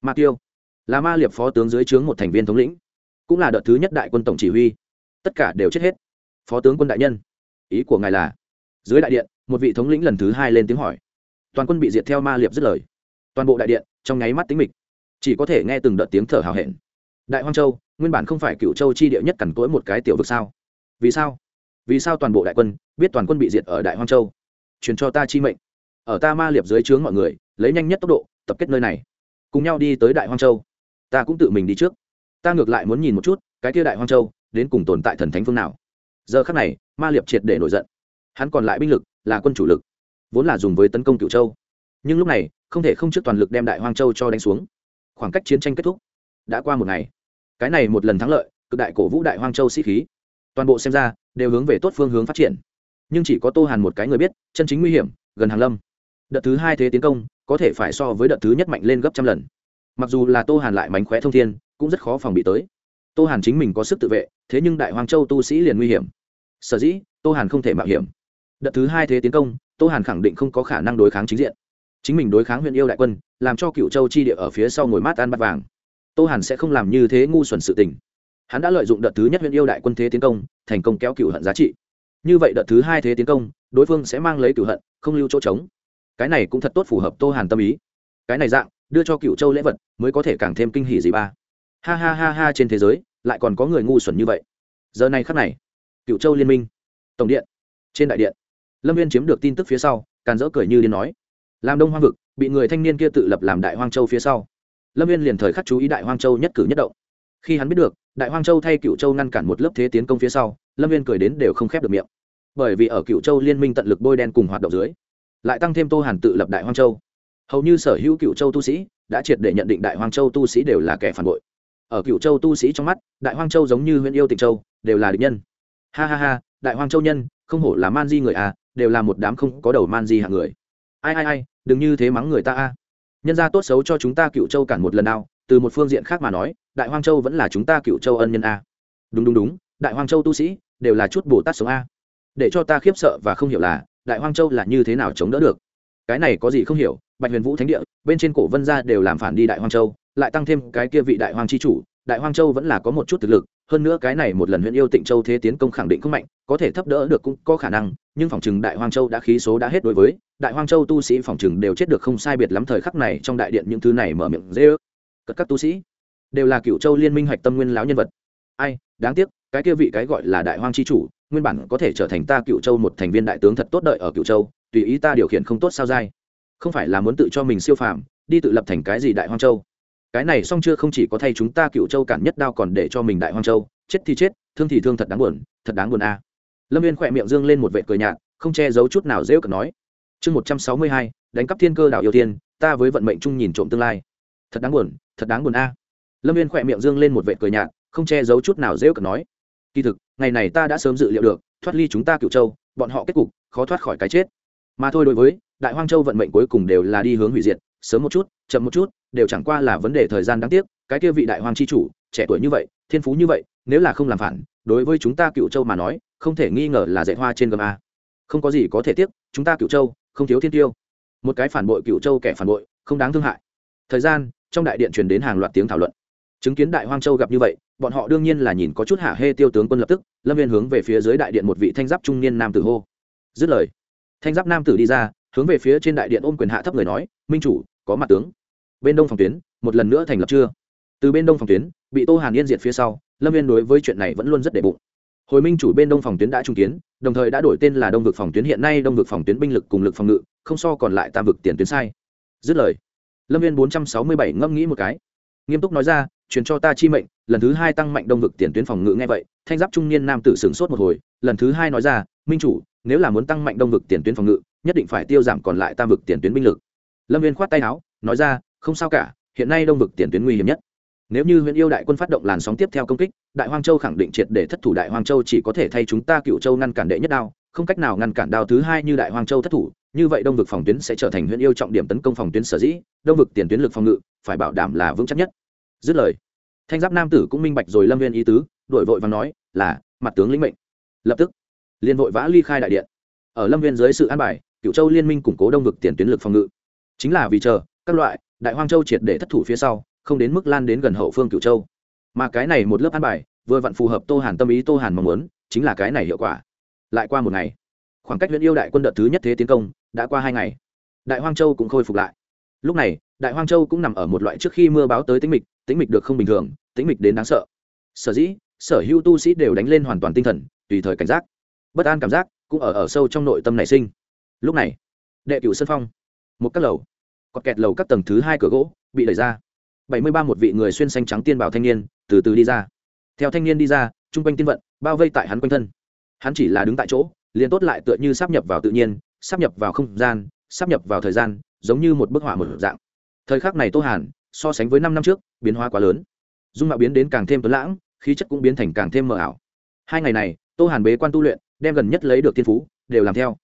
Ma tiêu là ma liệp phó tướng dưới trướng một thành viên thống lĩnh. Cũng là đợt thứ nhất đại quân tổng chỉ huy. Tất cả đều chết hết. Phó tướng quân đại nhân. Ý của ngài là? Dưới đại điện, một vị thống lĩnh lần thứ hai lên tiếng hỏi toàn quân bị diệt theo ma liệp dứt lời. Toàn bộ đại điện, trong nháy mắt tính mịch. Chỉ có thể nghe từng đợt tiếng thở hào hẹn. Đại hoang châu, nguyên bản không phải cựu châu chi địa nhất cằn cỗi một cái tiểu vực sao? Vì sao? Vì sao toàn bộ đại quân biết toàn quân bị diệt ở đại hoang châu? Truyền cho ta chi mệnh. Ở ta ma liệp dưới trướng mọi người, lấy nhanh nhất tốc độ, tập kết nơi này. Cùng nhau đi tới đại hoang châu. Ta cũng tự mình đi trước. Ta ngược lại muốn nhìn một chút, cái kia đại hoang châu đến cùng tồn tại thần thánh phương nào. Giờ khắc này, ma liệp triệt để nổi giận. Hắn còn lại binh lực là quân chủ lực vốn là dùng với tấn công cựu châu. Nhưng lúc này, không thể không trước toàn lực đem đại hoang châu cho đánh xuống. Khoảng cách chiến tranh kết thúc. Đã qua một ngày. Cái này một lần thắng lợi, cực đại cổ vũ đại hoang châu sĩ khí. Toàn bộ xem ra, đều hướng về tốt phương hướng phát triển. Nhưng chỉ có tô hàn một cái người biết, chân chính nguy hiểm, gần hàng lâm. Đợt thứ hai thế tiến công, có thể phải so với đợt thứ nhất mạnh lên gấp trăm lần. Mặc dù là tô hàn lại mánh khóe thông thiên, cũng rất khó phòng bị tới. Tô hàn chính mình có sức tự vệ, thế nhưng đại hoang châu tu sĩ liền nguy hiểm. Sở dĩ, tô hàn không thể mạo hiểm. Đợt thứ hai thế tiến công tô hàn khẳng định không có khả năng đối kháng chính diện. Chính mình đối kháng huyện yêu đại quân, làm cho cựu châu chi địa ở phía sau ngồi mát ăn bắt vàng. Tô hàn sẽ không làm như thế ngu xuẩn sự tình. Hắn đã lợi dụng đợt thứ nhất huyện yêu đại quân thế tiến công, thành công kéo cựu hận giá trị. Như vậy đợt thứ hai thế tiến công, đối phương sẽ mang lấy cựu hận, không lưu chỗ trống. Cái này cũng thật tốt phù hợp tô hàn tâm ý. Cái này dạng, đưa cho cựu châu lễ vật, mới có thể càng thêm kinh hỉ gì ba. Ha ha ha ha trên thế giới, lại còn có người ngu xuẩn như vậy. Giờ này khắc này cựu châu liên minh, tổng điện, trên đại điện lâm viên chiếm được tin tức phía sau, càn dỡ cười như điên nói. Làm đông hoang vực, bị người thanh niên kia tự lập làm đại hoang châu phía sau. Lâm viên liền thời khắc chú ý đại hoang châu nhất cử nhất động. Khi hắn biết được, đại hoang châu thay cựu châu ngăn cản một lớp thế tiến công phía sau, lâm viên cười đến đều không khép được miệng. Bởi vì ở cựu châu liên minh tận lực bôi đen cùng hoạt động dưới, lại tăng thêm tô hàn tự lập đại hoang châu. Hầu như sở hữu cựu châu tu sĩ đã triệt để nhận định đại hoang châu tu sĩ đều là kẻ phản bội. Ở cựu châu tu sĩ trong mắt, đại hoang châu giống như huyện yêu tịnh châu, đều là địch nhân. Ha ha ha, đại hoang châu nhân, không hổ là man di người à đều là một đám không có đầu man di hạng người. Ai ai ai, đừng như thế mắng người ta a. Nhân ra tốt xấu cho chúng ta cựu châu cản một lần nào, từ một phương diện khác mà nói, đại hoang châu vẫn là chúng ta cựu châu ân nhân a. Đúng đúng đúng, đại hoang châu tu sĩ, đều là chút bồ tát sống a. Để cho ta khiếp sợ và không hiểu là, đại hoang châu là như thế nào chống đỡ được? Cái này có gì không hiểu, bạch huyền vũ thánh địa, bên trên cổ vân gia đều làm phản đi đại hoang châu, lại tăng thêm cái kia vị đại hoang chi chủ, đại hoang châu vẫn là có một chút thực lực hơn nữa cái này một lần huyện yêu tịnh châu thế tiến công khẳng định không mạnh, có thể thấp đỡ được cũng có khả năng, nhưng phòng chừng đại hoang châu đã khí số đã hết đối với, đại hoang châu tu sĩ phòng chừng đều chết được không sai biệt lắm thời khắc này trong đại điện những thứ này mở miệng dễ ước. Cất các tu sĩ đều là cựu châu liên minh hạch tâm nguyên lão nhân vật. Ai, đáng tiếc, cái kia vị cái gọi là đại hoang chi chủ, nguyên bản có thể trở thành ta cựu châu một thành viên đại tướng thật tốt đợi ở cựu châu, tùy ý ta điều khiển không tốt sao dai. Không phải là muốn tự cho mình siêu phàm, đi tự lập thành cái gì đại hoang châu? Cái này song chưa không chỉ có thay chúng ta cựu châu cản nhất đao còn để cho mình đại hoang châu chết thì chết thương thì thương thật đáng buồn thật đáng buồn a lâm viên khỏe miệng dương lên một vệ cười nhạt không che giấu chút nào dễ cận nói chương một trăm sáu mươi hai đánh cắp thiên cơ đảo yêu tiên ta với vận mệnh chung nhìn trộm tương lai thật đáng buồn thật đáng buồn a lâm viên khỏe miệng dương lên một vệ cười nhạt không che giấu chút nào dễ cận nói kỳ thực ngày này ta đã sớm dự liệu được thoát ly chúng ta cựu châu bọn họ kết cục khó thoát khỏi cái chết mà thôi đối với đại hoang châu vận mệnh cuối cùng đều là đi hướng hủy diệt sớm một chút, chậm một chút, đều chẳng qua là vấn đề thời gian đáng tiếc, cái kia vị đại hoàng chi chủ, trẻ tuổi như vậy, thiên phú như vậy, nếu là không làm phản, đối với chúng ta cựu châu mà nói, không thể nghi ngờ là dạy hoa trên gầm a. Không có gì có thể tiếc, chúng ta cựu châu, không thiếu thiên tiêu. Một cái phản bội cựu châu kẻ phản bội, không đáng thương hại. Thời gian, trong đại điện truyền đến hàng loạt tiếng thảo luận. Chứng kiến đại hoang châu gặp như vậy, bọn họ đương nhiên là nhìn có chút hạ hê tiêu tướng quân lập tức, lâm viên hướng về phía dưới đại điện một vị thanh giáp trung niên nam tử hô. Dứt lời. Thanh giáp nam tử đi ra, hướng về phía trên đại điện ôm quyền hạ thấp người nói, minh chủ có mặt tướng. Bên đông phòng tuyến, một lần nữa thành lập chưa? Từ bên đông phòng tuyến, bị tô hàn yên diệt phía sau, lâm viên đối với chuyện này vẫn luôn rất đệ bụng. Hồi minh chủ bên đông phòng tuyến đã trung kiến, đồng thời đã đổi tên là đông vực phòng tuyến, hiện nay đông vực phòng tuyến binh lực cùng lực phòng ngự, không so còn lại tam vực tiền tuyến sai. Dứt lời, lâm viên bốn trăm sáu mươi bảy ngẫm nghĩ một cái. Nghiêm túc nói ra, truyền cho ta chi mệnh, lần thứ hai tăng mạnh đông vực tiền tuyến phòng ngự. Nghe vậy, thanh giáp trung niên nam tử sửng sốt một hồi, lần thứ hai nói ra, minh chủ, nếu là muốn tăng mạnh đông vực tiền tuyến phòng ngự, nhất định phải tiêu giảm còn lại tam vực tiền tuyến binh lực lâm viên khoát tay áo, nói ra, không sao cả, hiện nay đông vực tiền tuyến nguy hiểm nhất. Nếu như huyện yêu đại quân phát động làn sóng tiếp theo công kích, đại hoang châu khẳng định triệt để thất thủ đại hoang châu chỉ có thể thay chúng ta cựu châu ngăn cản đệ nhất đao, không cách nào ngăn cản đao thứ hai như đại hoang châu thất thủ, như vậy đông vực phòng tuyến sẽ trở thành huyện yêu trọng điểm tấn công phòng tuyến sở dĩ, đông vực tiền tuyến lực phòng ngự phải bảo đảm là vững chắc nhất. Dứt lời, thanh giáp nam tử cũng minh bạch rồi lâm viên ý tứ, đổi vội và nói, là, mặt tướng lĩnh mệnh. Lập tức, liên vội vã ly khai đại điện. Ở lâm viên dưới sự an bài cựu châu liên minh củng cố đông vực tiền tuyến lực phòng ngự chính là vì chờ các loại đại hoang châu triệt để thất thủ phía sau, không đến mức lan đến gần hậu phương cựu châu. Mà cái này một lớp an bài, vừa vặn phù hợp tô hàn tâm ý, tô hàn mong muốn, chính là cái này hiệu quả. Lại qua một ngày, khoảng cách huyện yêu đại quân đợt thứ nhất thế tiến công đã qua hai ngày. Đại hoang châu cũng khôi phục lại. Lúc này, đại hoang châu cũng nằm ở một loại trước khi mưa báo tới tính mịch tính mịch được không bình thường tính mịch đến đáng sợ. Sở dĩ, sở hữu tu sĩ đều đánh lên hoàn toàn tinh thần, tùy thời cảnh giác. Bất an cảm giác cũng ở ở sâu trong nội tâm nảy sinh. Lúc này, đệ cửu sân phong một các lầu. Cọt kẹt lầu các tầng thứ hai cửa gỗ bị đẩy ra. Bảy mươi ba một vị người xuyên xanh trắng tiên bảo thanh niên từ từ đi ra. Theo thanh niên đi ra t r u n g quanh tiên vận bao vây tại hắn quanh thân. Hắn chỉ là đứng tại chỗ, liền tốt lại tựa như sắp nhập vào tự nhiên, sắp nhập vào không gian, sắp nhập vào thời gian, giống như một bức họa một dạng. Thời khắc này tô hàn, so sánh với năm năm trước, biến hóa quá lớn. Dung mạo biến đến càng thêm tuấn lãng, khí chất cũng biến thành càng thêm mờ ảo. Hai ngày này, tô hàn bế quan tu luyện, đem gần nhất lấy được tiên phú, đều làm theo.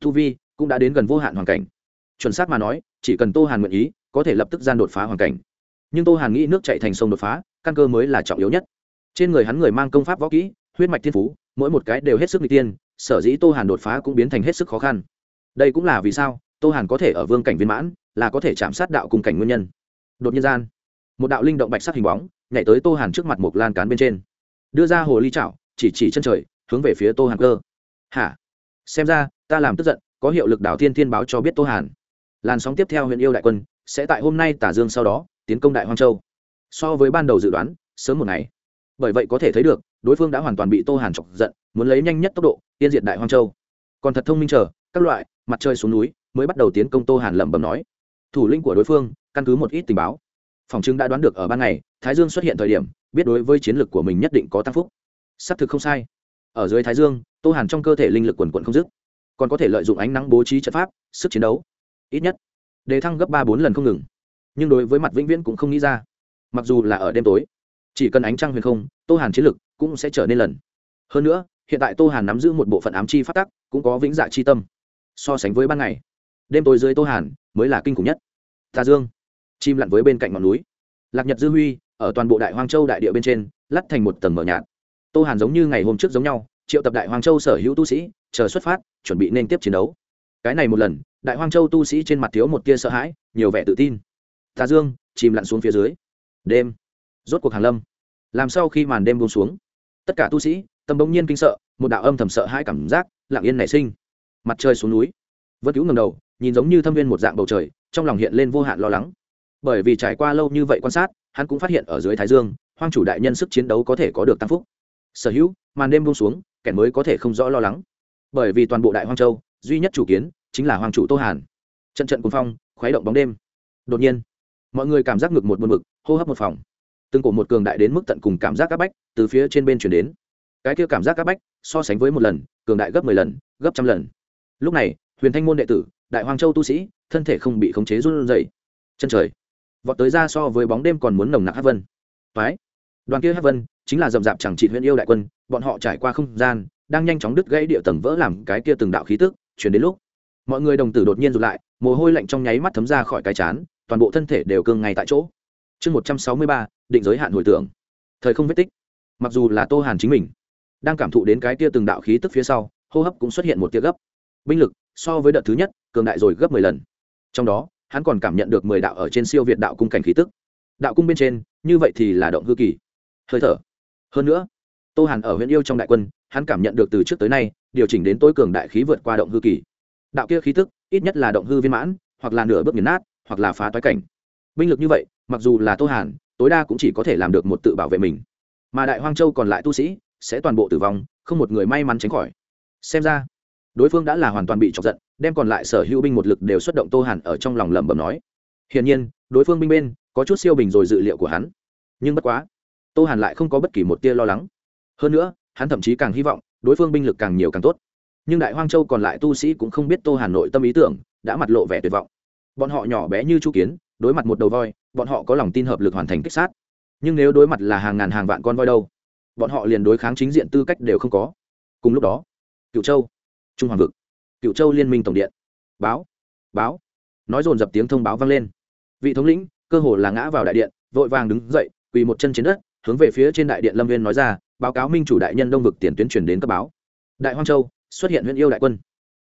Tu vi cũng đã đến gần vô hạn hoàn cảnh chuẩn xác mà nói, chỉ cần tô hàn nguyện ý, có thể lập tức gian đột phá hoàn cảnh. Nhưng tô hàn nghĩ nước chạy thành sông đột phá, căn cơ mới là trọng yếu nhất. Trên người hắn người mang công pháp võ kỹ, huyết mạch thiên phú, mỗi một cái đều hết sức n g tiên, sở dĩ tô hàn đột phá cũng biến thành hết sức khó khăn. Đây cũng là vì sao tô hàn có thể ở vương cảnh viên mãn, là có thể chạm sát đạo cùng cảnh nguyên nhân. Đột nhiên gian, một đạo linh động bạch sắc hình bóng nhảy tới tô hàn trước mặt một lan cán bên trên. Đưa ra hồ ly chảo, chỉ chỉ chân trời, hướng về phía tô hàn cơ. Hả? Xem ra, ta làm tức giận, có hiệu lực đảo thiên thiên báo cho biết tô hàn làn sóng tiếp theo huyện yêu đại quân sẽ tại hôm nay tả dương sau đó tiến công đại hoang châu. So với ban đầu dự đoán, sớm một ngày. Bởi vậy có thể thấy được, đối phương đã hoàn toàn bị tô hàn chọc giận, muốn lấy nhanh nhất tốc độ tiên diệt đại hoang châu. Còn thật thông minh chờ, các loại, mặt trời xuống núi, mới bắt đầu tiến công tô hàn lẩm bẩm nói. Thủ lĩnh của đối phương, căn cứ một ít tình báo. Phòng chứng đã đoán được ở ban ngày, thái dương xuất hiện thời điểm, biết đối với chiến lược của mình nhất định có tăng phúc. Xác thực không sai. Ở dưới thái dương, tô hàn trong cơ thể linh lực quần quận không dứt. Còn có thể lợi dụng ánh nắng bố trí trận pháp, sức chiến đấu ít nhất. Đề thăng gấp ba bốn lần không ngừng. Nhưng đối với mặt vĩnh viễn cũng không nghĩ ra. Mặc dù là ở đêm tối, chỉ cần ánh trăng huyền không, tô hàn chiến lực cũng sẽ trở nên lần. Hơn nữa, hiện tại tô hàn nắm giữ một bộ phận ám chi phát tắc, cũng có vĩnh dạ chi tâm. So sánh với ban ngày, đêm tối dưới tô hàn mới là kinh khủng nhất. Tà dương, chim lặn với bên cạnh ngọn núi. Lạc nhật dư huy, ở toàn bộ đại hoang châu đại địa bên trên, lắt thành một tầng mở nhạt. Tô hàn giống như ngày hôm trước giống nhau, triệu tập đại hoang châu sở hữu tu sĩ, chờ xuất phát, chuẩn bị nên tiếp chiến đấu cái này một lần, đại hoang châu tu sĩ trên mặt thiếu một tia sợ hãi, nhiều vẻ tự tin. Tà dương, chìm lặn xuống phía dưới. Đêm. Rốt cuộc hàng lâm. Làm sau khi màn đêm buông xuống, tất cả tu sĩ, tâm bỗng nhiên kinh sợ, một đạo âm thầm sợ hãi cảm giác lặng yên nảy sinh. Mặt trời xuống núi. Vân cứu ngầm đầu, nhìn giống như thâm viên một dạng bầu trời, trong lòng hiện lên vô hạn lo lắng. Bởi vì trải qua lâu như vậy quan sát, hắn cũng phát hiện ở dưới thái dương, hoang chủ đại nhân sức chiến đấu có thể có được tăng phúc. Sở hữu, màn đêm buông xuống, kẻ mới có thể không rõ lo lắng. Bởi vì toàn bộ đại hoang châu duy nhất chủ kiến chính là hoàng chủ tô hàn trận trận cuồng phong khuấy động bóng đêm đột nhiên mọi người cảm giác ngực một buồn mực hô hấp một phòng từng cổ một cường đại đến mức tận cùng cảm giác áp bách từ phía trên bên chuyển đến cái kia cảm giác áp bách so sánh với một lần cường đại gấp mười lần gấp trăm lần lúc này huyền thanh môn đệ tử đại hoàng châu tu sĩ thân thể không bị khống chế run rẩy chân trời vọt tới ra so với bóng đêm còn muốn nồng nặc hát vân phái đoàn kia hát vân chính là dầm dạp chẳng trị huyện yêu đại quân bọn họ trải qua không gian đang nhanh chóng đứt gãy địa tầng vỡ làm cái kia từng đạo khí tức, chuyển đến lúc, mọi người đồng tử đột nhiên rụt lại, mồ hôi lạnh trong nháy mắt thấm ra khỏi cái chán, toàn bộ thân thể đều cương ngay tại chỗ. Chương một trăm sáu mươi ba, định giới hạn hồi tưởng. Thời không vết tích. Mặc dù là tô hàn chính mình, đang cảm thụ đến cái tia từng đạo khí tức phía sau, hô hấp cũng xuất hiện một tia gấp. Binh lực, so với đợt thứ nhất, cường đại rồi gấp mười lần. Trong đó, hắn còn cảm nhận được mười đạo ở trên siêu việt đạo cung cảnh khí tức. Đạo cung bên trên, như vậy thì là động hư kỳ. Hơi thở. Hơn nữa tô hàn ở huyện yêu trong đại quân, hắn cảm nhận được từ trước tới nay, điều chỉnh đến tối cường đại khí vượt qua động hư kỳ. Đạo kia khí tức, ít nhất là động hư viên mãn, hoặc là nửa bước nghiền nát, hoặc là phá toái cảnh. Binh lực như vậy, mặc dù là tô hàn, tối đa cũng chỉ có thể làm được một tự bảo vệ mình. Mà đại hoang châu còn lại tu sĩ, sẽ toàn bộ tử vong, không một người may mắn tránh khỏi. Xem ra, đối phương đã là hoàn toàn bị chọc giận, đem còn lại sở hữu binh một lực đều xuất động tô hàn ở trong lòng lẩm bẩm nói. Hiển nhiên, đối phương binh bên, có chút siêu bình rồi dự liệu của hắn. Nhưng bất quá, tô hàn lại không có bất kỳ một tia lo lắng hơn nữa, hắn thậm chí càng hy vọng, đối phương binh lực càng nhiều càng tốt. Nhưng đại hoang châu còn lại tu sĩ cũng không biết tô hàn nội tâm ý tưởng, đã mặt lộ vẻ tuyệt vọng. Bọn họ nhỏ bé như chu kiến, đối mặt một đầu voi, bọn họ có lòng tin hợp lực hoàn thành kích sát. Nhưng nếu đối mặt là hàng ngàn hàng vạn con voi đâu, bọn họ liền đối kháng chính diện tư cách đều không có. Cùng lúc đó cựu châu, trung hoàng vực cựu châu liên minh tổng điện, báo báo, nói dồn dập tiếng thông báo vang lên. Vị thống lĩnh, cơ hồ là ngã vào đại điện, vội vàng đứng dậy, quỳ một chân trên đất, hướng về phía trên đại điện lâm viên nói ra báo cáo minh chủ đại nhân đông vực tiền tuyến truyền đến cấp báo. Đại hoang châu, xuất hiện huyện yêu đại quân.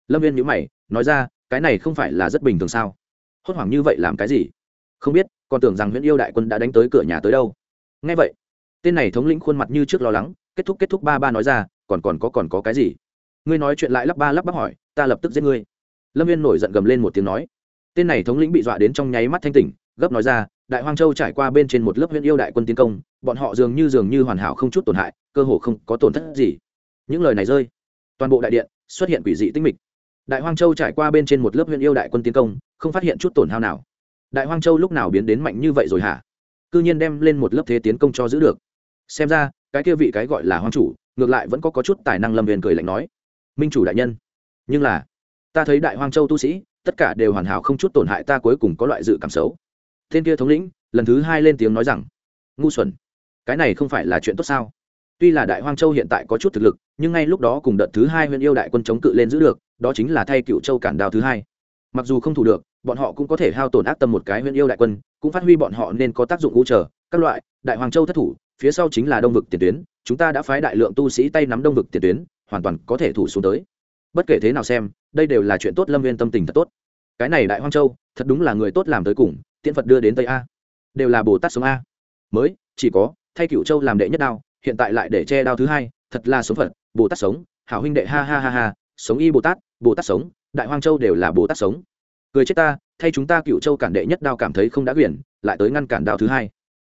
Lâm viên nhữ mày, nói ra, cái này không phải là rất bình thường sao? Hốt hoảng như vậy làm cái gì? Không biết, còn tưởng rằng huyện yêu đại quân đã đánh tới cửa nhà tới đâu. Ngay vậy, tên này thống lĩnh khuôn mặt như trước lo lắng, kết thúc kết thúc ba ba nói ra, còn còn có còn có cái gì? Ngươi nói chuyện lại lắp ba lắp bắp hỏi, ta lập tức giết ngươi. Lâm viên nổi giận gầm lên một tiếng nói. Tên này thống lĩnh bị dọa đến trong nháy mắt thanh tỉnh, gấp nói ra, đại hoang châu trải qua bên trên một lớp huyện yêu đại quân tiến công bọn họ dường như dường như hoàn hảo không chút tổn hại cơ hồ không có tổn thất gì. Những lời này rơi toàn bộ đại điện xuất hiện quỷ dị tinh mịch. Đại hoang châu trải qua bên trên một lớp huyện yêu đại quân tiến công không phát hiện chút tổn hao nào. Đại hoang châu lúc nào biến đến mạnh như vậy rồi hả? C ư nhiên đem lên một lớp thế tiến công cho giữ được. Xem ra cái kia vị cái gọi là hoang chủ ngược lại vẫn có, có chút tài năng lâm viên cười lạnh nói. Minh chủ đại nhân nhưng là ta thấy đại hoang châu tu sĩ tất cả đều hoàn hảo không chút tổn hại ta cuối cùng có loại dự cảm xấu. Tên kia thống lĩnh lần thứ hai lên tiếng nói rằng ngu xuẩn cái này không phải là chuyện tốt sao? Tuy là đại hoang châu hiện tại có chút thực lực, nhưng ngay lúc đó cùng đợt thứ hai huyện yêu đại quân chống cự lên giữ được, đó chính là thay cựu châu cản đào thứ hai. Mặc dù không thủ được, bọn họ cũng có thể hao tổn ác tâm một cái huyện yêu đại quân, cũng phát huy bọn họ nên có tác dụng u trở các loại, đại hoàng châu thất thủ, phía sau chính là đông vực tiền tuyến, chúng ta đã phái đại lượng tu sĩ tay nắm đông vực tiền tuyến, hoàn toàn có thể thủ xuống tới. Bất kể thế nào xem, đây đều là chuyện tốt, lâm viên tâm tình thật tốt. Cái này đại hoang châu, thật đúng là người tốt làm tới cùng, tiễn phật đưa đến tây a. Đều là bồ tát sống a. Mới, chỉ có thay cựu châu làm đệ nhất đao, hiện tại lại để che đao thứ hai, thật là sống phật, bồ tát sống, hảo huynh đệ, ha ha ha ha, sống y bồ tát bồ tát sống, đại hoang châu đều là bồ tát sống. Cười chết ta, thay chúng ta cựu châu cản đệ nhất đao cảm thấy không đã quyển, lại tới ngăn cản đao thứ hai.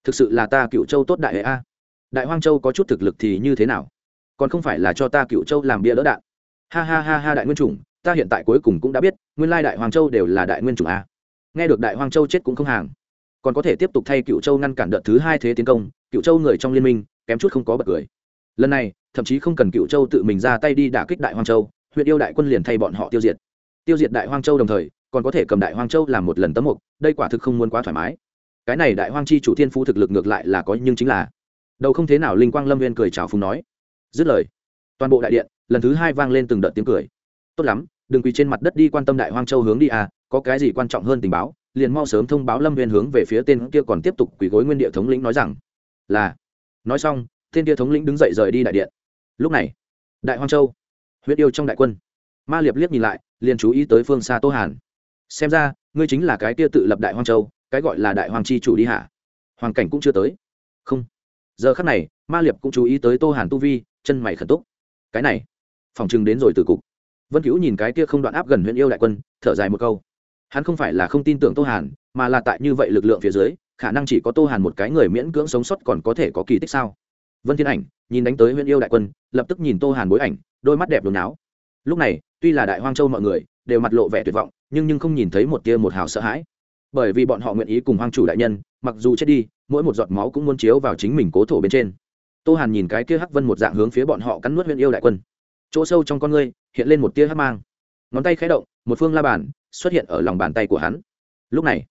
Thực sự là ta cựu châu tốt đại hệ a. Đại hoang châu có chút thực lực thì như thế nào? Còn không phải là cho ta cựu châu làm bia đỡ đạn. Ha ha ha ha đại nguyên chủng, ta hiện tại cuối cùng cũng đã biết, nguyên lai đại hoàng châu đều là đại nguyên chủng a. Nghe được đại hoàng châu chết cũng không hàng. Còn có thể tiếp tục thay cựu châu ngăn cản đợt thứ hai thế tiến công cựu châu người trong liên minh, kém chút không có bật cười. Lần này, thậm chí không cần cựu châu tự mình ra tay đi đả kích đại Hoang châu, huyện yêu đại quân liền thay bọn họ tiêu diệt. Tiêu diệt đại Hoang châu đồng thời, còn có thể cầm đại Hoang châu làm một lần tấm mục, đây quả thực không muốn quá thoải mái. Cái này đại Hoang chi chủ thiên phú thực lực ngược lại là có nhưng chính là, đầu không thế nào linh quang lâm viên cười chào phùng nói, dứt lời, toàn bộ đại điện, lần thứ hai vang lên từng đợt tiếng cười. Tốt lắm, đừng quỳ trên mặt đất đi quan tâm đại hoang châu hướng đi à có cái gì quan trọng hơn tình báo, liền mau sớm thông báo lâm viên hướng về phía tên kia còn tiếp tục quỳ gối nguyên địa thống lĩnh nói rằng là, nói xong, tên kia thống lĩnh đứng dậy rời đi đại điện. Lúc này, đại hoang châu, huyết yêu trong đại quân. Ma liệp liếc nhìn lại, liền chú ý tới phương xa tô hàn. Xem ra, ngươi chính là cái kia tự lập đại hoang châu, cái gọi là đại hoàng chi chủ đi hả? Hoàng cảnh cũng chưa tới. Không. Giờ khắc này, ma liệp cũng chú ý tới tô hàn tu vi, chân mày khẩn túc. Cái này, phòng chừng đến rồi từ cục. Vân cứu nhìn cái kia không đoạn áp gần huyện yêu đại quân, thở dài một câu. Hắn không phải là không tin tưởng tô hàn, mà là tại như vậy lực lượng phía dưới khả năng chỉ có tô hàn một cái người miễn cưỡng sống sót còn có thể có kỳ tích sao? Vân thiên ảnh, nhìn đánh tới huyện yêu đại quân, lập tức nhìn tô hàn bối ảnh, đôi mắt đẹp đồn áo lúc này, tuy là đại hoang châu mọi người đều mặt lộ vẻ tuyệt vọng, nhưng nhưng không nhìn thấy một tia một hào sợ hãi. Bởi vì bọn họ nguyện ý cùng hoang chủ đại nhân, mặc dù chết đi, mỗi một giọt máu cũng muốn chiếu vào chính mình cố thổ bên trên. Tô hàn nhìn cái kia hắc vân một dạng hướng phía bọn họ cắn nuốt huyện yêu đại quân. Chỗ sâu trong con ngươi, hiện lên một tia hắc mang. Ngón tay khẽ động, một phương la bàn xuất hiện ở lòng bàn tay của hắn. Lúc này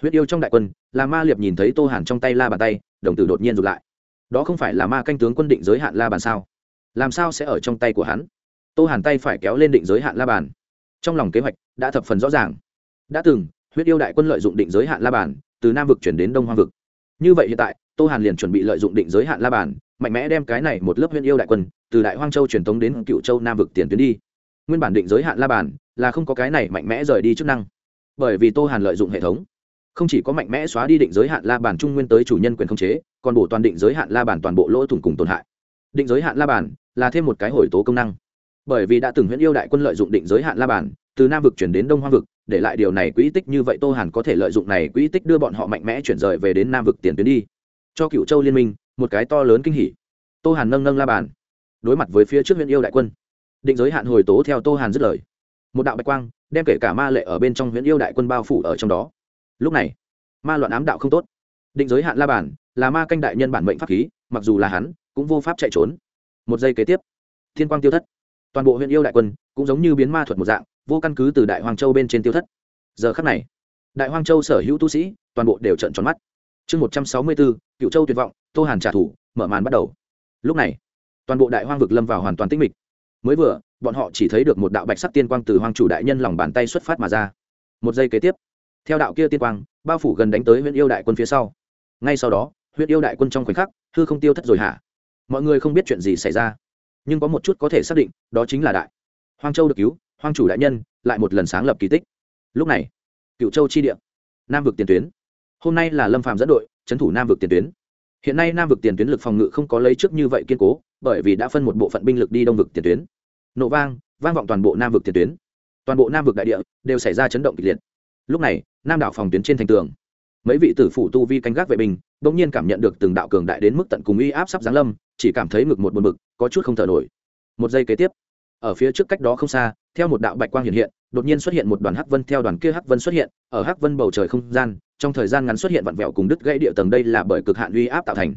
huyết yêu trong đại quân, là ma liệp nhìn thấy tô hàn trong tay la bàn tay, đồng tử đột nhiên rụt lại. Đó không phải là ma canh tướng quân định giới hạn la bàn sao? Làm sao sẽ ở trong tay của hắn? Tô hàn tay phải kéo lên định giới hạn la bàn. Trong lòng kế hoạch đã thập phần rõ ràng. Đã từng, huyết yêu đại quân lợi dụng định giới hạn la bàn, từ nam vực chuyển đến đông hoang vực. Như vậy hiện tại, tô hàn liền chuẩn bị lợi dụng định giới hạn la bàn, mạnh mẽ đem cái này một lớp huyết yêu đại quân, từ đại hoang châu truyền tống đến cựu châu nam vực tiền tuyến đi. Nguyên bản định giới hạn la bàn, là không có cái này mạnh mẽ rời đi chức năng. Bởi vì tô hàn lợi dụng hệ thống không chỉ có mạnh mẽ xóa đi định giới hạn la bàn trung nguyên tới chủ nhân quyền khống chế, còn bổ toàn định giới hạn la bàn toàn bộ lỗ thủng cùng tổn hại. Định giới hạn la bàn là thêm một cái hồi tố công năng. Bởi vì đã từng huyễn yêu đại quân lợi dụng định giới hạn la bàn, từ nam vực chuyển đến đông hoa vực, để lại điều này quỹ tích như vậy tô hàn có thể lợi dụng này quỹ tích đưa bọn họ mạnh mẽ chuyển rời về đến nam vực tiền tuyến đi. Cho cựu châu liên minh, một cái to lớn kinh hỉ. Tô hàn nâng nâng la bàn, đối mặt với phía trước huyện yêu đại quân. Định giới hạn hồi tố theo tô hàn dứt lời. Một đạo bạch quang, đem kể cả ma lệ ở bên trong huyện yêu đại quân bao phủ ở trong đó lúc này, ma loạn ám đạo không tốt. Định giới hạn la bản là ma canh đại nhân bản mệnh pháp khí, mặc dù là hắn, cũng vô pháp chạy trốn. Một giây kế tiếp, thiên quang tiêu thất. Toàn bộ huyện yêu đại quân cũng giống như biến ma thuật một dạng, vô căn cứ từ đại hoàng châu bên trên tiêu thất. Giờ khắc này, đại hoàng châu sở hữu tu sĩ, toàn bộ đều trận tròn mắt. Chương một trăm sáu mươi bốn, cựu châu tuyệt vọng, tô hàn trả thù, mở màn bắt đầu. Lúc này, toàn bộ đại hoang vực lâm vào hoàn toàn tĩnh mịch. Mới vừa, bọn họ chỉ thấy được một đạo bạch sắc tiên quang từ hoang chủ đại nhân lòng bàn tay xuất phát mà ra. Một giây kế tiếp theo đạo kia tiên quang, bao phủ gần đánh tới huyện yêu đại quân phía sau. Ngay sau đó huyện yêu đại quân trong khoảnh khắc, hư không tiêu thất rồi hả? Mọi người không biết chuyện gì xảy ra, nhưng có một chút có thể xác định, đó chính là đại hoang châu được cứu, hoang chủ đại nhân lại một lần sáng lập kỳ tích. Lúc này, cựu châu chi địa, nam vực tiền tuyến. Hôm nay là lâm phạm dẫn đội, trấn thủ nam vực tiền tuyến. Hiện nay nam vực tiền tuyến lực phòng ngự không có lấy trước như vậy kiên cố, bởi vì đã phân một bộ phận binh lực đi đông vực tiền tuyến. Nổ vang vang vọng toàn bộ nam vực tiền tuyến. Toàn bộ nam vực đại địa đều xảy ra chấn động kịch liệt lúc này, nam đảo phòng tuyến trên thành tường. Mấy vị tử phủ tu vi canh gác vệ binh bỗng nhiên cảm nhận được từng đạo cường đại đến mức tận cùng uy áp sắp giáng lâm, chỉ cảm thấy ngực một buồn bực, có chút không thở nổi. Một giây kế tiếp, ở phía trước cách đó không xa, theo một đạo bạch quang hiện hiện, đột nhiên xuất hiện một đoàn hắc vân theo đoàn kia hắc vân xuất hiện, ở hắc vân bầu trời không gian, trong thời gian ngắn xuất hiện vặn vẹo cùng đứt gãy địa tầng đây là bởi cực hạn uy áp tạo thành.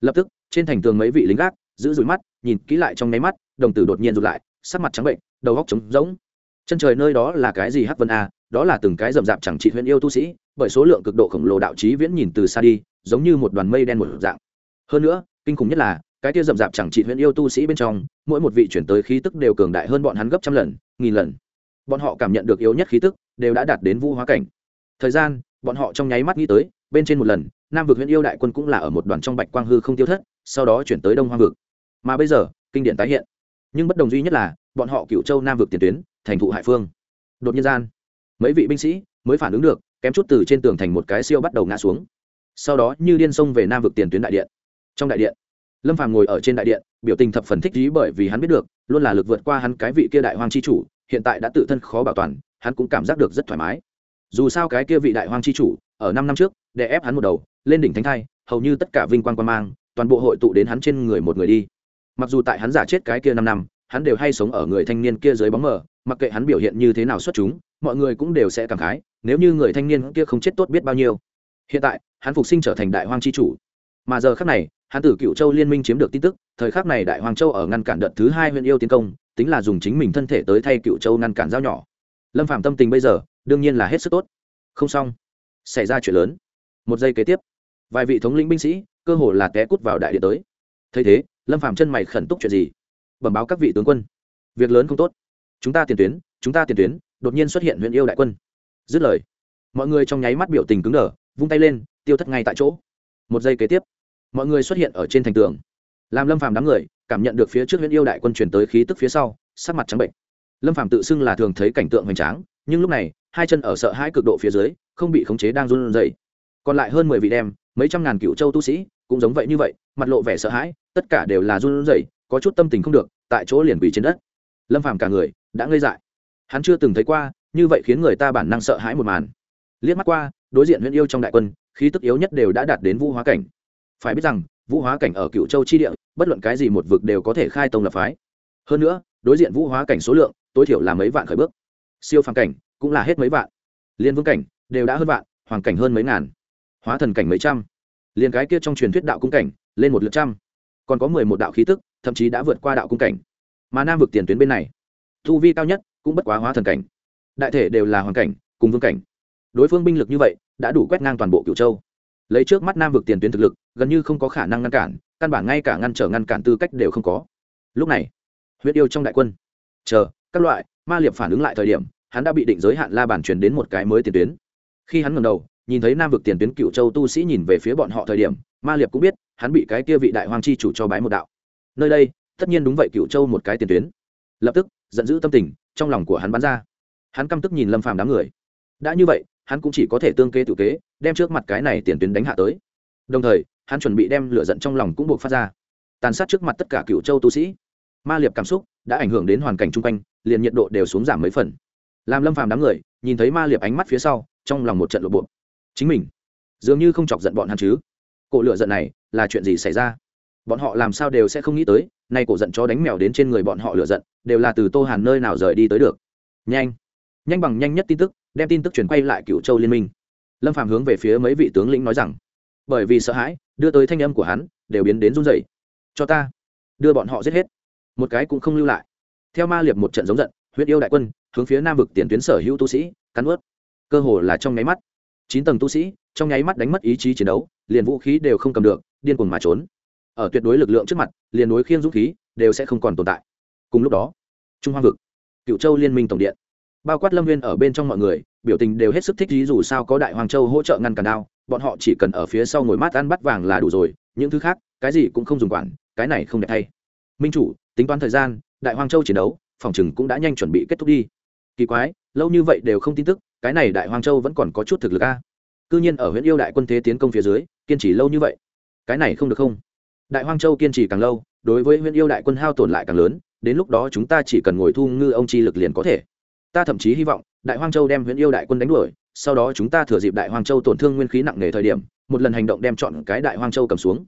Lập tức, trên thành tường mấy vị lính gác, giữ rủi mắt, nhìn kỹ lại trong nháy mắt, đồng tử đột nhiên rụt lại, sắc mặt trắng bệnh, đầu góc trống rỗng. Chân trời nơi đó là cái gì hắc vân a đó là từng cái rậm rạp chẳng trị huyện yêu tu sĩ, bởi số lượng cực độ khổng lồ đạo trí viễn nhìn từ xa đi, giống như một đoàn mây đen một dạng. Hơn nữa, kinh khủng nhất là, cái kia rậm rạp chẳng trị huyện yêu tu sĩ bên trong, mỗi một vị chuyển tới khí tức đều cường đại hơn bọn hắn gấp trăm lần, nghìn lần. Bọn họ cảm nhận được yếu nhất khí tức, đều đã đạt đến vũ hóa cảnh. Thời gian, bọn họ trong nháy mắt nghĩ tới, bên trên một lần, nam vực huyện yêu đại quân cũng là ở một đoàn trong bạch quang hư không tiêu thất, sau đó chuyển tới đông hoa vực. Mà bây giờ, kinh điển tái hiện. Nhưng bất đồng duy nhất là, bọn họ cựu châu nam vực tiền tuyến, thành thụ hải phương. Đột nhiên gian mấy vị binh sĩ mới phản ứng được, kém chút từ trên tường thành một cái siêu bắt đầu ngã xuống. Sau đó như điên sông về nam vực tiền tuyến đại điện. Trong đại điện, lâm phàm ngồi ở trên đại điện, biểu tình thập phần thích trí bởi vì hắn biết được, luôn là lực vượt qua hắn cái vị kia đại hoang chi chủ, hiện tại đã tự thân khó bảo toàn, hắn cũng cảm giác được rất thoải mái. Dù sao cái kia vị đại hoang chi chủ, ở năm năm trước để ép hắn một đầu, lên đỉnh thánh thai, hầu như tất cả vinh quang quan mang, toàn bộ hội tụ đến hắn trên người một người đi. Mặc dù tại hắn giả chết cái kia năm năm, hắn đều hay sống ở người thanh niên kia dưới bóng mờ mặc kệ hắn biểu hiện như thế nào xuất chúng, mọi người cũng đều sẽ cảm khái, nếu như người thanh niên kia không chết tốt biết bao nhiêu. Hiện tại, hắn phục sinh trở thành đại hoang chi chủ. Mà giờ khác này, hắn từ cựu châu liên minh chiếm được tin tức, thời khắc này đại hoàng châu ở ngăn cản đợt thứ hai huyện yêu tiến công, tính là dùng chính mình thân thể tới thay cựu châu ngăn cản giao nhỏ. Lâm phạm tâm tình bây giờ, đương nhiên là hết sức tốt. Không xong. Xảy ra chuyện lớn. Một giây kế tiếp, vài vị thống lĩnh binh sĩ, cơ hồ là té cút vào đại điện tới. Thấy thế, lâm phạm chân mày khẩn túc chuyện gì? Bẩm báo các vị tướng quân. Việc lớn không tốt chúng ta tiền tuyến, chúng ta tiền tuyến, đột nhiên xuất hiện huyện yêu đại quân. Dứt lời, mọi người trong nháy mắt biểu tình cứng đờ, vung tay lên, tiêu thất ngay tại chỗ. Một giây kế tiếp, mọi người xuất hiện ở trên thành tường. Làm lâm phàm đám người, cảm nhận được phía trước huyện yêu đại quân truyền tới khí tức phía sau, sắc mặt trắng bệnh. Lâm phàm tự xưng là thường thấy cảnh tượng hoành tráng, nhưng lúc này, hai chân ở sợ hãi cực độ phía dưới, không bị khống chế đang run rẩy. Còn lại hơn mười vị đem, mấy trăm ngàn cựu châu tu sĩ, cũng giống vậy như vậy, mặt lộ vẻ sợ hãi, tất cả đều là run rẩy, có chút tâm tình không được, tại chỗ liền quỳ trên đất lâm phàm cả người đã ngây dại. Hắn chưa từng thấy qua, như vậy khiến người ta bản năng sợ hãi một màn. Liếc mắt qua, đối diện huyện yêu trong đại quân, khí tức yếu nhất đều đã đạt đến vũ hóa cảnh. Phải biết rằng, vũ hóa cảnh ở cựu châu chi địa, bất luận cái gì một vực đều có thể khai tông lập phái. Hơn nữa, đối diện vũ hóa cảnh số lượng, tối thiểu là mấy vạn khởi bước. Siêu phàm cảnh cũng là hết mấy vạn. Liên vương cảnh đều đã hơn vạn, hoàng cảnh hơn mấy ngàn. Hóa thần cảnh mấy trăm. Liền cái kia trong truyền thuyết đạo cung cảnh, lên một lượt trăm. Còn có mười một đạo khí tức, thậm chí đã vượt qua đạo cung cảnh mà nam vực tiền tuyến bên này thu vi cao nhất cũng bất quá hóa thần cảnh. Đại thể đều là hoàn cảnh cùng vương cảnh. Đối phương binh lực như vậy đã đủ quét ngang toàn bộ cựu châu. Lấy trước mắt nam vực tiền tuyến thực lực, gần như không có khả năng ngăn cản, căn bản ngay cả ngăn trở ngăn cản tư cách đều không có. Lúc này, huyết yêu trong đại quân. Chờ, các loại ma liệp phản ứng lại thời điểm, hắn đã bị định giới hạn la bản truyền đến một cái mới tiền tuyến. Khi hắn ngầm đầu, nhìn thấy nam vực tiền tuyến cựu châu tu sĩ nhìn về phía bọn họ thời điểm, ma liệp cũng biết, hắn bị cái kia vị đại hoàng chi chủ cho bái một đạo. Nơi đây tất nhiên đúng vậy cựu châu một cái tiền tuyến lập tức giận dữ tâm tình trong lòng của hắn bắn ra hắn căm tức nhìn lâm phàm đám người đã như vậy hắn cũng chỉ có thể tương kế tự kế đem trước mặt cái này tiền tuyến đánh hạ tới đồng thời hắn chuẩn bị đem lửa giận trong lòng cũng buộc phát ra tàn sát trước mặt tất cả cựu châu tu sĩ ma liệp cảm xúc đã ảnh hưởng đến hoàn cảnh chung quanh liền nhiệt độ đều xuống giảm mấy phần làm lâm phàm đám người nhìn thấy ma liệp ánh mắt phía sau trong lòng một trận lộ bộ chính mình dường như không chọc giận bọn hắn chứ cổ lửa giận này là chuyện gì xảy ra bọn họ làm sao đều sẽ không nghĩ tới, nay cổ giận chó đánh mèo đến trên người bọn họ lựa giận, đều là từ tô hàn nơi nào rời đi tới được. Nhanh nhanh bằng nhanh nhất tin tức, đem tin tức chuyển quay lại cựu châu liên minh. Lâm phạm hướng về phía mấy vị tướng lĩnh nói rằng, bởi vì sợ hãi, đưa tới thanh âm của hắn, đều biến đến run rẩy. cho ta, đưa bọn họ giết hết. Một cái cũng không lưu lại. Theo ma liệp một trận giống giận, huyết yêu đại quân, hướng phía nam vực tiền tuyến sở hữu tu sĩ, cắn ướt cơ hồ là trong nháy mắt. Chín tầng tu sĩ, trong nháy mắt đánh mất ý chí chiến đấu, liền vũ khí đều không cầm được, điên cuồng mà trốn ở tuyệt đối lực lượng trước mặt, liền đối khiên dũng khí, đều sẽ không còn tồn tại. Cùng lúc đó, trung hoa vực, cựu châu liên minh tổng điện, bao quát lâm viên ở bên trong mọi người, biểu tình đều hết sức thích lý dù sao có đại hoàng châu hỗ trợ ngăn cản đao, bọn họ chỉ cần ở phía sau ngồi mát ăn bắt vàng là đủ rồi, những thứ khác, cái gì cũng không dùng quản, cái này không đẹp thay. Minh chủ, tính toán thời gian, đại hoàng châu chiến đấu, phòng chừng cũng đã nhanh chuẩn bị kết thúc đi. Kỳ quái, lâu như vậy đều không tin tức, cái này đại hoàng châu vẫn còn có chút thực lực a. À? cư nhiên ở huyện yêu đại quân thế tiến công phía dưới, kiên trì lâu như vậy, cái này không được không? Đại Hoang châu kiên trì càng lâu, đối với huyện yêu đại quân hao tổn lại càng lớn, đến lúc đó chúng ta chỉ cần ngồi thu ngư ông chi lực liền có thể. Ta thậm chí hy vọng, đại hoang châu đem huyện yêu đại quân đánh đuổi, sau đó chúng ta thừa dịp đại hoang châu tổn thương nguyên khí nặng nề thời điểm, một lần hành động đem chọn cái đại hoang châu cầm xuống.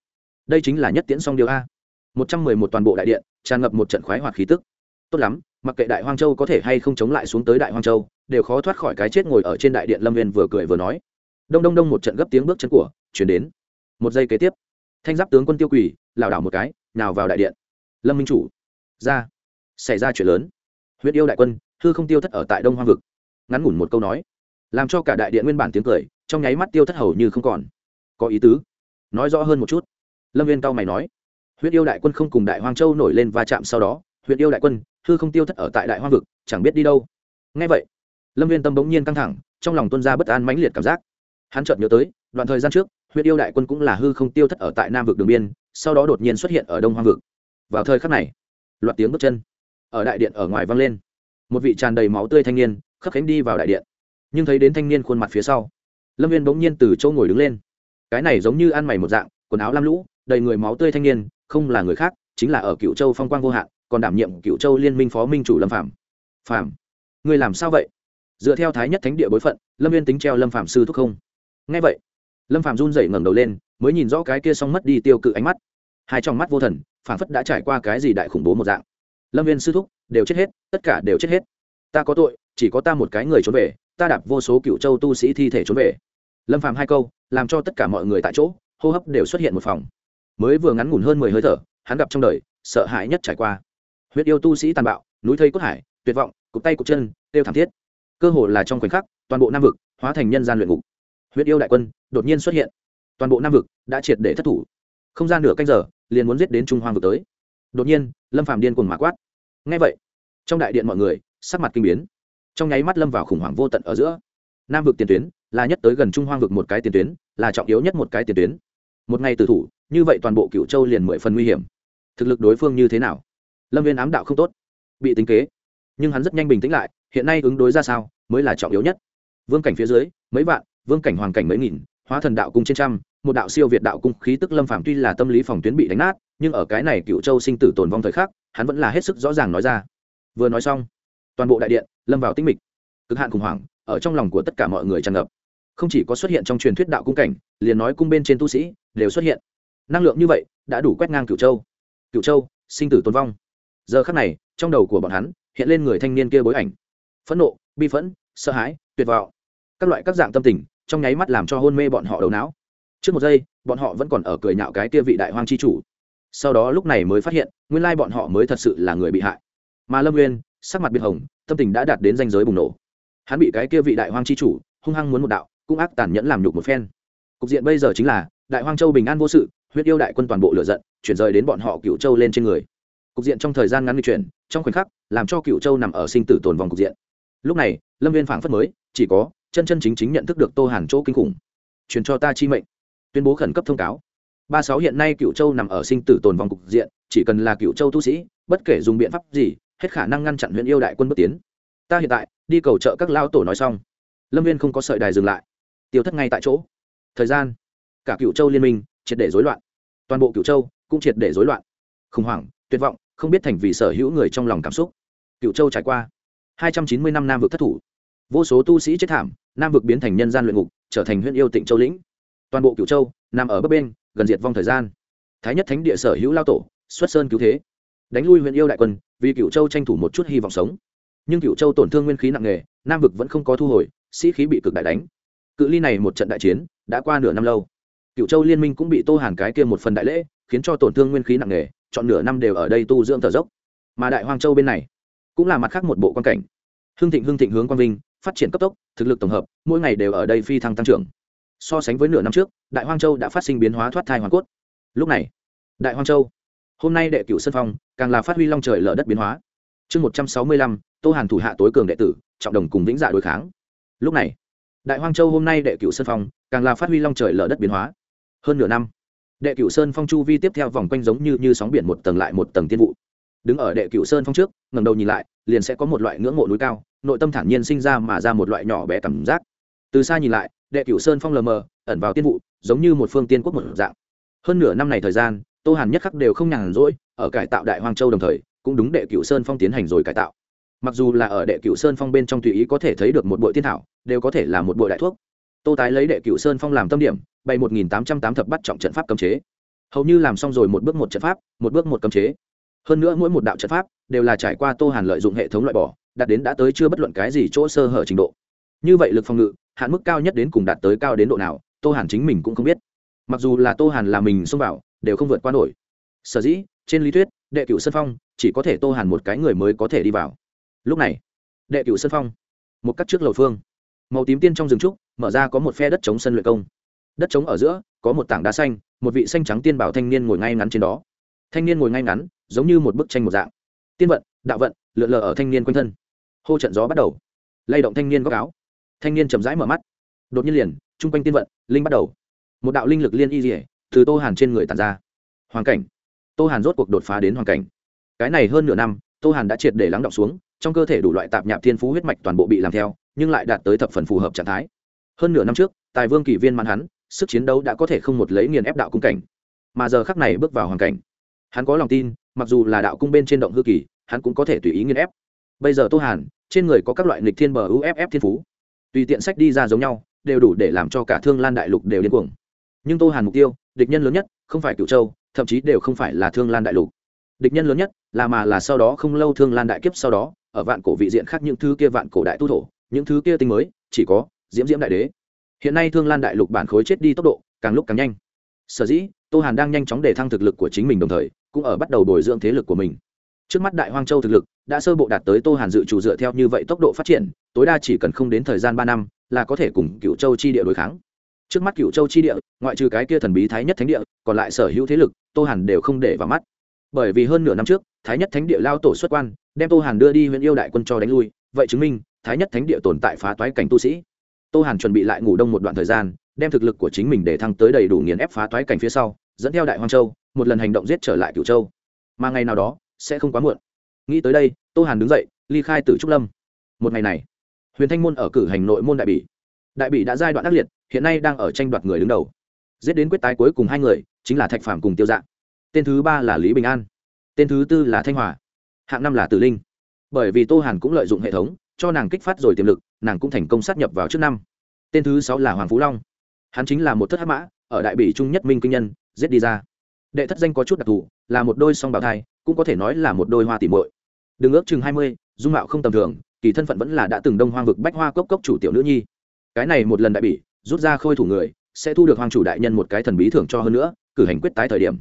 Đây chính là nhất tiễn song điều a. Một trăm mười một toàn bộ đại điện, tràn ngập một trận khoái hoạt khí tức. Tốt lắm, mặc kệ đại hoang châu có thể hay không chống lại xuống tới đại hoang châu, đều khó thoát khỏi cái chết ngồi ở trên đại điện lâm viên vừa cười vừa nói. Đông đông đông một trận gấp tiếng bước chân của, chuyển đến. Một giây kế tiếp thanh giáp tướng quân tiêu quỷ, lảo đảo một cái nào vào đại điện. Lâm minh chủ ra. Xảy ra chuyện lớn. Huyết yêu đại quân hư không tiêu thất ở tại đông hoang vực. Ngắn ngủn một câu nói làm cho cả đại điện nguyên bản tiếng cười trong nháy mắt tiêu thất hầu như không còn. Có ý tứ? Nói rõ hơn một chút. Lâm viên cao mày nói huyết yêu đại quân không cùng đại hoang châu nổi lên va chạm sau đó huyết yêu đại quân hư không tiêu thất ở tại đại hoang vực chẳng biết đi đâu. Ngay vậy lâm viên tâm bỗng nhiên căng thẳng trong lòng tuân ra bất an mãnh liệt cảm giác. Hắn chợt nhớ tới đoạn thời gian trước huyện yêu đại quân cũng là hư không tiêu thất ở tại nam vực đường biên, sau đó đột nhiên xuất hiện ở đông hoang vực. Vào thời khắc này, loạt tiếng bước chân ở đại điện ở ngoài vang lên. Một vị tràn đầy máu tươi thanh niên khấp khánh đi vào đại điện. Nhưng thấy đến thanh niên khuôn mặt phía sau, lâm viên bỗng nhiên từ chỗ ngồi đứng lên. Cái này giống như ăn mày một dạng, quần áo lam lũ, đầy người máu tươi thanh niên, không là người khác, chính là ở cựu châu phong quang vô hạn, còn đảm nhiệm cựu châu liên minh phó minh chủ lâm phạm phạm người làm sao vậy? Dựa theo thái nhất thánh địa bối phận, lâm viên tính treo lâm phạm sư thúc không? Ngay vậy lâm phạm run rẩy ngẩng đầu lên, mới nhìn rõ cái kia xong mất đi tiêu cự ánh mắt. Hai trong mắt vô thần phản phất đã trải qua cái gì đại khủng bố một dạng. Lâm viên sư thúc, đều chết hết, tất cả đều chết hết. Ta có tội, chỉ có ta một cái người trốn về, ta đạp vô số cựu châu tu sĩ thi thể trốn về. Lâm Phạm hai câu, làm cho tất cả mọi người tại chỗ, hô hấp đều xuất hiện một phòng. Mới vừa ngắn ngủn hơn mười hơi thở, hắn gặp trong đời, sợ hãi nhất trải qua. Huyết yêu tu sĩ tàn bạo, núi thây cốt hải, tuyệt vọng, cụp tay cụp chân, tiêu thảm thiết. Cơ hồ là trong khoảnh khắc, toàn bộ nam vực hóa thành nhân gian luyện ngục huyết yêu đại quân đột nhiên xuất hiện. Toàn bộ nam vực đã triệt để thất thủ. Không gian nửa canh giờ, liền muốn giết đến trung hoang vực tới. Đột nhiên, lâm phàm điên cuồng mã quát. Ngay vậy, trong đại điện mọi người, sắc mặt kinh biến. Trong nháy mắt lâm vào khủng hoảng vô tận ở giữa. Nam vực tiền tuyến là nhất tới gần trung hoang vực một cái tiền tuyến, là trọng yếu nhất một cái tiền tuyến. Một ngày tử thủ, như vậy toàn bộ cựu châu liền mười phần nguy hiểm. Thực lực đối phương như thế nào? Lâm viên ám đạo không tốt, bị tính kế. Nhưng hắn rất nhanh bình tĩnh lại, hiện nay ứng đối ra sao mới là trọng yếu nhất. Vương cảnh phía dưới, mấy vạn vương cảnh hoàng cảnh mấy nghìn, hóa thần đạo cung trên trăm, một đạo siêu việt đạo cung khí tức lâm phạm tuy là tâm lý phòng tuyến bị đánh nát, nhưng ở cái này cựu châu sinh tử tồn vong thời khắc, hắn vẫn là hết sức rõ ràng nói ra. Vừa nói xong, toàn bộ đại điện lâm vào tinh mịch, cực hạn khủng hoảng, ở trong lòng của tất cả mọi người tràn ngập. Không chỉ có xuất hiện trong truyền thuyết đạo cung cảnh, liền nói cung bên trên tu sĩ đều xuất hiện. Năng lượng như vậy đã đủ quét ngang cựu châu. Cựu châu, sinh tử tồn vong. Giờ khắc này, trong đầu của bọn hắn hiện lên người thanh niên kia bối ảnh. Phẫn nộ, bi phẫn, sợ hãi, tuyệt vọng. Các loại các dạng tâm tình trong nháy mắt làm cho hôn mê bọn họ đầu não. Trước một giây, bọn họ vẫn còn ở cười nhạo cái kia vị đại hoang chi chủ. Sau đó lúc này mới phát hiện, nguyên lai bọn họ mới thật sự là người bị hại. Mà lâm nguyên sắc mặt biệt hồng, tâm tình đã đạt đến danh giới bùng nổ. Hắn bị cái kia vị đại hoang chi chủ, hung hăng muốn một đạo, cũng ác tàn nhẫn làm nhục một phen. Cục diện bây giờ chính là, đại hoang châu bình an vô sự, huyết yêu đại quân toàn bộ lựa giận, chuyển rời đến bọn họ cựu châu lên trên người. Cục diện trong thời gian ngắn di chuyển, trong khoảnh khắc, làm cho cựu châu nằm ở sinh tử tồn vòng cục diện. Lúc này, lâm viên phảng phất mới, chỉ có chân chân chính chính nhận thức được tô hàn chỗ kinh khủng. Truyền cho ta chi mệnh. Tuyên bố khẩn cấp thông cáo. Ba sáu hiện nay cựu châu nằm ở sinh tử tồn vòng cục diện, chỉ cần là cựu châu tu sĩ, bất kể dùng biện pháp gì, hết khả năng ngăn chặn huyện yêu đại quân bất tiến. Ta hiện tại, đi cầu trợ các lao tổ nói xong. Lâm viên không có sợi đài dừng lại. Tiêu thất ngay tại chỗ. Thời gian. Cả cựu châu liên minh, triệt để rối loạn. Toàn bộ cựu châu cũng triệt để rối loạn. Khủng hoảng, tuyệt vọng, không biết thành vì sở hữu người trong lòng cảm xúc. Cựu châu trải qua hai trăm chín mươi năm nam vực thất thủ. Vô số tu sĩ chết thảm nam vực biến thành nhân gian luyện ngục, trở thành huyện yêu tịnh châu lĩnh. Toàn bộ cựu châu nằm ở bấp bên, gần diệt vong thời gian. Thái nhất thánh địa sở hữu lao tổ, xuất sơn cứu thế. Đánh lui huyện yêu đại quân, vì cựu châu tranh thủ một chút hy vọng sống. Nhưng cựu châu tổn thương nguyên khí nặng nề, nam vực vẫn không có thu hồi, sĩ khí bị cực đại đánh. Cự ly này một trận đại chiến, đã qua nửa năm lâu. Cựu châu liên minh cũng bị tô hàn cái kia một phần đại lễ, khiến cho tổn thương nguyên khí nặng nề, chọn nửa năm đều ở đây tu dưỡng thở dốc. Mà đại hoang châu bên này, cũng là mặt khác một bộ quan cảnh. Hưng thịnh hưng thịnh hướng quang vinh phát triển cấp tốc, thực lực tổng hợp, mỗi ngày đều ở đây phi thăng tăng trưởng. So sánh với nửa năm trước, đại hoang châu đã phát sinh biến hóa thoát thai hoàn cốt. Lúc này, đại hoang châu, hôm nay đệ cửu sân phong, càng là phát huy long trời lở đất biến hóa. Chương một trăm sáu mươi lăm, tô hàn thủ hạ tối cường đệ tử, trọng đồng cùng vĩnh dạ đối kháng. Lúc này, đại hoang châu hôm nay đệ cửu sân phong, càng là phát huy long trời lở đất biến hóa. Hơn nửa năm, đệ cửu sơn phong chu vi tiếp theo vòng quanh giống như như sóng biển một tầng lại một tầng tiên vụ. Đứng ở đệ cửu sơn phong trước ngầm đầu nhìn lại, liền sẽ có một loại ngưỡng mộ núi cao nội tâm thản nhiên sinh ra mà ra một loại nhỏ bé cảm giác. Từ xa nhìn lại, đệ cửu sơn phong lờ mờ, ẩn vào tiên vụ, giống như một phương tiên quốc một dạng. Hơn nửa năm này thời gian, tô hàn nhất khắc đều không nhàn rỗi, ở cải tạo đại hoang châu đồng thời, cũng đúng đệ cửu sơn phong tiến hành rồi cải tạo. Mặc dù là ở đệ cửu sơn phong bên trong tùy ý có thể thấy được một bội tiên thảo, đều có thể là một bội đại thuốc. Tô tái lấy đệ cửu sơn phong làm tâm điểm, bày một nghìn tám trăm tám thập bắt trọng trận pháp cấm chế. Hầu như làm xong rồi một bước một trận pháp, một bước một cấm chế. Hơn nữa mỗi một đạo trận pháp đều là trải qua tô hàn lợi dụng hệ thống loại bỏ đạt đến đã tới chưa bất luận cái gì chỗ sơ hở trình độ. Như vậy lực phòng ngự, hạn mức cao nhất đến cùng đạt tới cao đến độ nào, tô hàn chính mình cũng không biết. Mặc dù là tô hàn là mình xông vào, đều không vượt qua nổi. Sở dĩ, trên lý thuyết, đệ cửu sân phong chỉ có thể tô hàn một cái người mới có thể đi vào. Lúc này, đệ cửu sân phong, một cắt trước lầu phương, màu tím tiên trong rừng trúc, mở ra có một phe đất chống sân luyện công. Đất chống ở giữa, có một tảng đá xanh, một vị xanh trắng tiên bảo thanh niên ngồi ngay ngắn trên đó. Thanh niên ngồi ngay ngắn, giống như một bức tranh một dạng. Tiên vận, đạo vận, lượn lờ ở thanh niên quanh thân hô trận gió bắt đầu lay động thanh niên góc áo thanh niên chậm rãi mở mắt đột nhiên liền chung quanh tiên vận linh bắt đầu một đạo linh lực liên y dỉa từ tô hàn trên người tàn ra hoàn cảnh tô hàn rốt cuộc đột phá đến hoàn cảnh cái này hơn nửa năm tô hàn đã triệt để lắng động xuống trong cơ thể đủ loại tạp nhạp thiên phú huyết mạch toàn bộ bị làm theo nhưng lại đạt tới thập phần phù hợp trạng thái hơn nửa năm trước tài vương kỷ viên mãn hắn sức chiến đấu đã có thể không một lấy nghiền ép đạo cung cảnh mà giờ khắc này bước vào hoàn cảnh hắn có lòng tin mặc dù là đạo cung bên trên động hư kỳ hắn cũng có thể tùy ý nghiền ép bây giờ tô hàn, trên người có các loại nghịch thiên bờ uff thiên phú. Tùy tiện sách đi ra giống nhau, đều đủ để làm cho cả thương lan đại lục đều điên cuồng. Nhưng tô hàn mục tiêu, địch nhân lớn nhất, không phải cựu châu, thậm chí đều không phải là thương lan đại lục. Địch nhân lớn nhất, là mà là sau đó không lâu thương lan đại kiếp sau đó, ở vạn cổ vị diện khác những thứ kia vạn cổ đại tu thổ, những thứ kia tinh mới, chỉ có diễm diễm đại đế. Hiện nay thương lan đại lục bản khối chết đi tốc độ, càng lúc càng nhanh. Sở dĩ, tô hàn đang nhanh chóng để thăng thực lực của chính mình đồng thời, cũng ở bắt đầu bồi dưỡng thế lực của mình trước mắt đại hoang châu thực lực đã sơ bộ đạt tới tô hàn dự chủ dựa theo như vậy tốc độ phát triển, tối đa chỉ cần không đến thời gian ba năm là có thể cùng cựu châu chi địa đối kháng. Trước mắt cựu châu chi địa, ngoại trừ cái kia thần bí thái nhất thánh địa, còn lại sở hữu thế lực, tô hàn đều không để vào mắt. Bởi vì hơn nửa năm trước, thái nhất thánh địa lao tổ xuất quan, đem tô hàn đưa đi huyện yêu đại quân cho đánh lui, vậy chứng minh thái nhất thánh địa tồn tại phá toái cảnh tu sĩ. Tô hàn chuẩn bị lại ngủ đông một đoạn thời gian, đem thực lực của chính mình để thăng tới đầy đủ nghiền ép phá toái cảnh phía sau, dẫn theo đại hoang châu, một lần hành động giết trở lại cửu châu. Mà ngày nào đó sẽ không quá muộn. Nghĩ tới đây, tô hàn đứng dậy, ly khai từ trúc lâm. Một ngày này, huyền thanh môn ở cử hành nội môn đại bỉ. Đại bỉ đã giai đoạn ác liệt, hiện nay đang ở tranh đoạt người đứng đầu. Giết đến quyết tái cuối cùng hai người, chính là thạch phạm cùng tiêu dạng tên thứ ba là lý bình an, tên thứ tư là thanh hòa, hạng năm là tử linh. Bởi vì tô hàn cũng lợi dụng hệ thống, cho nàng kích phát rồi tiềm lực, nàng cũng thành công sát nhập vào trước năm. Tên thứ sáu là hoàng phú long. Hắn chính là một thất hắc mã, ở đại bỉ trung nhất minh kinh nhân, giết đi ra. Đệ thất danh có chút đặc thù, là một đôi song bào thai cũng có thể nói là một đôi hoa tỉ muội. Đừng ước chừng hai mươi, dung mạo không tầm thường, kỳ thân phận vẫn là đã từng đông hoang vực bách hoa cốc cốc chủ tiểu nữ nhi. Cái này một lần đại bỉ, rút ra khôi thủ người, sẽ thu được hoàng chủ đại nhân một cái thần bí thưởng cho hơn nữa, cử hành quyết tái thời điểm.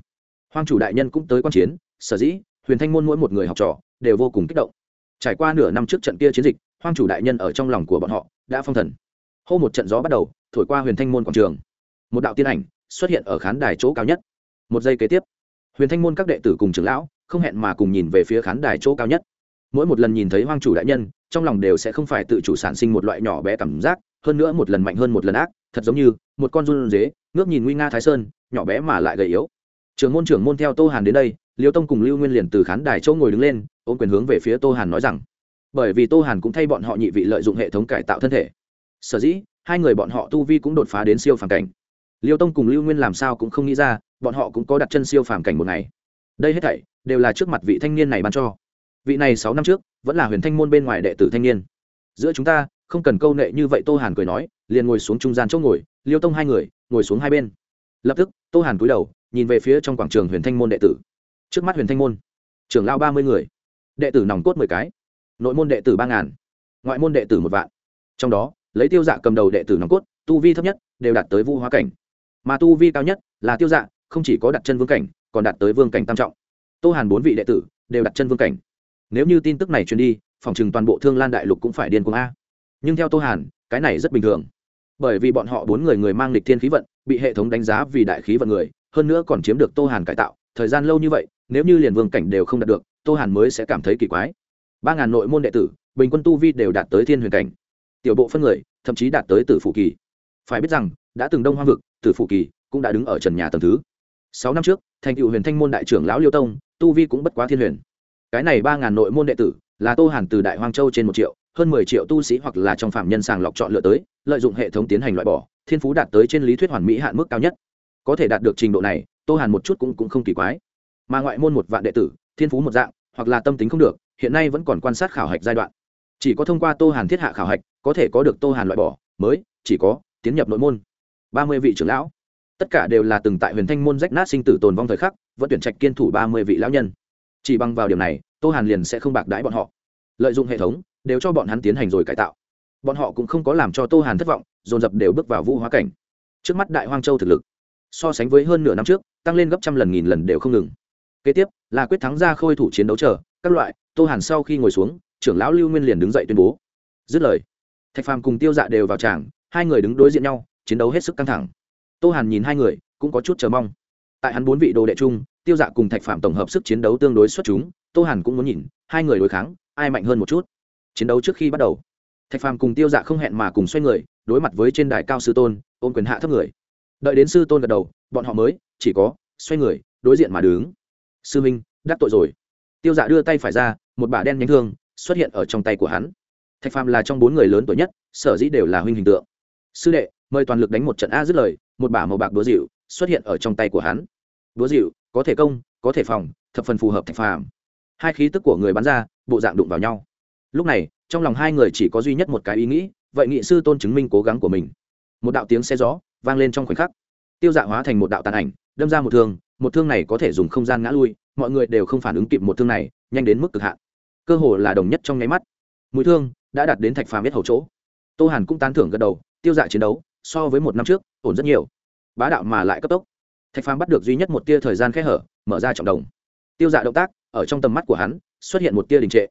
Hoàng chủ đại nhân cũng tới quan chiến, sở dĩ, huyền thanh môn mỗi một người học trò, đều vô cùng kích động. Trải qua nửa năm trước trận kia chiến dịch hoàng chủ đại nhân ở trong lòng của bọn họ, đã phong thần. Hô một trận gió bắt đầu, thổi qua huyền thanh môn quảng trường. Một đạo tiên ảnh xuất hiện ở khán đài chỗ cao nhất. Một giây kế tiếp, huyền thanh môn các đệ tử cùng trưởng lão không hẹn mà cùng nhìn về phía khán đài chỗ cao nhất. Mỗi một lần nhìn thấy hoang chủ đại nhân, trong lòng đều sẽ không phải tự chủ sản sinh một loại nhỏ bé cảm giác, hơn nữa một lần mạnh hơn một lần ác, thật giống như một con run dế, ngước nhìn nguy nga thái sơn, nhỏ bé mà lại gầy yếu. Trưởng môn trưởng môn theo tô hàn đến đây, liêu tông cùng lưu nguyên liền từ khán đài chỗ ngồi đứng lên, ôm quyền hướng về phía tô hàn nói rằng, bởi vì tô hàn cũng thay bọn họ nhị vị lợi dụng hệ thống cải tạo thân thể. Sở dĩ, hai người bọn họ tu vi cũng đột phá đến siêu phàm cảnh. Liêu tông cùng lưu nguyên làm sao cũng không nghĩ ra, bọn họ cũng có đặt chân siêu phàm cảnh một ngày. Đây hết thảy đều là trước mặt vị thanh niên này ban cho. Vị này sáu năm trước, vẫn là huyền thanh môn bên ngoài đệ tử thanh niên. Giữa chúng ta, không cần câu nệ như vậy tô hàn cười nói, liền ngồi xuống trung gian chỗ ngồi, liêu tông hai người, ngồi xuống hai bên. Lập tức, tô hàn cúi đầu, nhìn về phía trong quảng trường huyền thanh môn đệ tử. Trước mắt huyền thanh môn, trưởng lao ba mươi người. Đệ tử nòng cốt mười cái, nội môn đệ tử ba ngàn, ngoại môn đệ tử một vạn. Trong đó, lấy tiêu dạ cầm đầu đệ tử nòng cốt, tu vi thấp nhất, đều đạt tới vũ hóa cảnh. Mà tu vi cao nhất là tiêu dạ không chỉ có đặt chân vương cảnh, còn đạt tới vương cảnh tam trọng tô hàn bốn vị đệ tử đều đặt chân vương cảnh. Nếu như tin tức này truyền đi, phòng chừng toàn bộ thương lan đại lục cũng phải điên cuồng a. Nhưng theo tô hàn, cái này rất bình thường. Bởi vì bọn họ bốn người người mang lịch thiên khí vận, bị hệ thống đánh giá vì đại khí vận người, hơn nữa còn chiếm được tô hàn cải tạo, thời gian lâu như vậy, nếu như liền vương cảnh đều không đạt được, tô hàn mới sẽ cảm thấy kỳ quái. Ba ngàn nội môn đệ tử, bình quân tu vi đều đạt tới thiên huyền cảnh. Tiểu bộ phân người, thậm chí đạt tới tử phụ kỳ. Phải biết rằng, đã từng đông hoang vực, tử phụ kỳ cũng đã đứng ở trần nhà tầng thứ. Sáu năm trước, thành cựu huyền thanh môn đại trưởng lão liêu tông tu vi cũng bất quá thiên huyền. Cái này ba ngàn nội môn đệ tử là tô hàn từ đại hoang châu trên một triệu hơn mười triệu tu sĩ hoặc là trong phạm nhân sàng lọc chọn lựa tới lợi dụng hệ thống tiến hành loại bỏ thiên phú đạt tới trên lý thuyết hoàn mỹ hạn mức cao nhất. Có thể đạt được trình độ này tô hàn một chút cũng, cũng không kỳ quái. Mà ngoại môn một vạn đệ tử thiên phú một dạng hoặc là tâm tính không được hiện nay vẫn còn quan sát khảo hạch giai đoạn. Chỉ có thông qua tô hàn thiết hạ khảo hạch có thể có được tô hàn loại bỏ mới chỉ có tiến nhập nội môn. Ba mươi vị trưởng lão. Tất cả đều là từng tại huyền thanh môn rách nát sinh tử tồn vong thời khắc vẫn tuyển trạch kiên thủ ba mươi vị lão nhân. Chỉ bằng vào điểm này, tô hàn liền sẽ không bạc đãi bọn họ. Lợi dụng hệ thống, đều cho bọn hắn tiến hành rồi cải tạo. Bọn họ cũng không có làm cho tô hàn thất vọng, dồn dập đều bước vào vũ hóa cảnh. Trước mắt đại hoang châu thực lực, so sánh với hơn nửa năm trước, tăng lên gấp trăm lần nghìn lần đều không ngừng. Kế tiếp, là quyết thắng ra khôi thủ chiến đấu chờ, các loại, tô hàn sau khi ngồi xuống, trưởng lão lưu nguyên liền đứng dậy tuyên bố. Dứt lời, thạch phàm cùng tiêu dạ đều vào tràng, hai người đứng đối diện nhau, chiến đấu hết sức căng thẳng. Tô hàn nhìn hai người, cũng có chút chờ mong tại hắn bốn vị đồ đệ chung, tiêu dạ cùng thạch phạm tổng hợp sức chiến đấu tương đối xuất chúng, tô hàn cũng muốn nhìn, hai người đối kháng, ai mạnh hơn một chút. Chiến đấu trước khi bắt đầu, thạch phàm cùng tiêu dạ không hẹn mà cùng xoay người, đối mặt với trên đài cao sư tôn, ôm quyền hạ thấp người. Đợi đến sư tôn gật đầu, bọn họ mới, chỉ có, xoay người, đối diện mà đứng. Sư minh, đắc tội rồi. Tiêu dạ đưa tay phải ra, một bả đen nhánh thương xuất hiện ở trong tay của hắn. Thạch phàm là trong bốn người lớn tuổi nhất, sở dĩ đều là huynh hình tượng. Sư đệ, mời toàn lực đánh một trận a dứt lời, một bả màu bạc đúa dịu xuất hiện ở trong tay của hắn. Đúa dịu có thể công, có thể phòng, thập phần phù hợp thạch phàm. Hai khí tức của người bắn ra, bộ dạng đụng vào nhau. Lúc này, trong lòng hai người chỉ có duy nhất một cái ý nghĩ, vậy nghị sư tôn chứng minh cố gắng của mình. Một đạo tiếng xe gió vang lên trong khoảnh khắc. Tiêu dạ hóa thành một đạo tàn ảnh, đâm ra một thương một thương này có thể dùng không gian ngã lui, mọi người đều không phản ứng kịp một thương này, nhanh đến mức cực hạn. Cơ hồ là đồng nhất trong nháy mắt. Mũi thương đã đạt đến thạch phàm biết hầu chỗ. Tô hàn cũng tán thưởng gật đầu, tiêu dạ chiến đấu, so với một năm trước, ổn rất nhiều bá đạo mà lại cấp tốc. Thạch phàm bắt được duy nhất một tia thời gian khẽ hở, mở ra trọng đồng. Tiêu dạ động tác, ở trong tầm mắt của hắn, xuất hiện một tia đình trệ.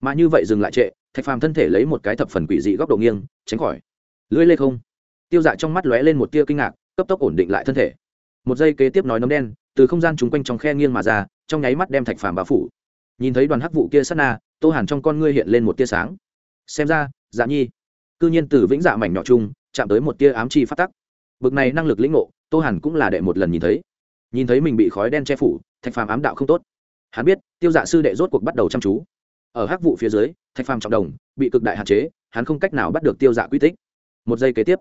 Mà như vậy dừng lại trệ, thạch phàm thân thể lấy một cái thập phần quỷ dị góc độ nghiêng, tránh khỏi. Lưỡi lê không. Tiêu dạ trong mắt lóe lên một tia kinh ngạc, cấp tốc ổn định lại thân thể. Một giây kế tiếp nói nấm đen, từ không gian chung quanh trong khe nghiêng mà ra, trong nháy mắt đem thạch phàm bao phủ. Nhìn thấy đoàn hắc vụ kia sát na, tô hàn trong con ngươi hiện lên một tia sáng. Xem ra dạ nhi, cư nhiên từ vĩnh dạ mảnh nhỏ chung, chạm tới một tia ám chi phát tắc bực này năng lực lĩnh ngộ, tô hàn cũng là đệ một lần nhìn thấy. Nhìn thấy mình bị khói đen che phủ, thạch phàm ám đạo không tốt. Hắn biết, tiêu dạ sư đệ rốt cuộc bắt đầu chăm chú. Ở hắc vụ phía dưới, thạch phàm trọng đồng, bị cực đại hạn chế, hắn không cách nào bắt được tiêu dạ quy tích. Một giây kế tiếp,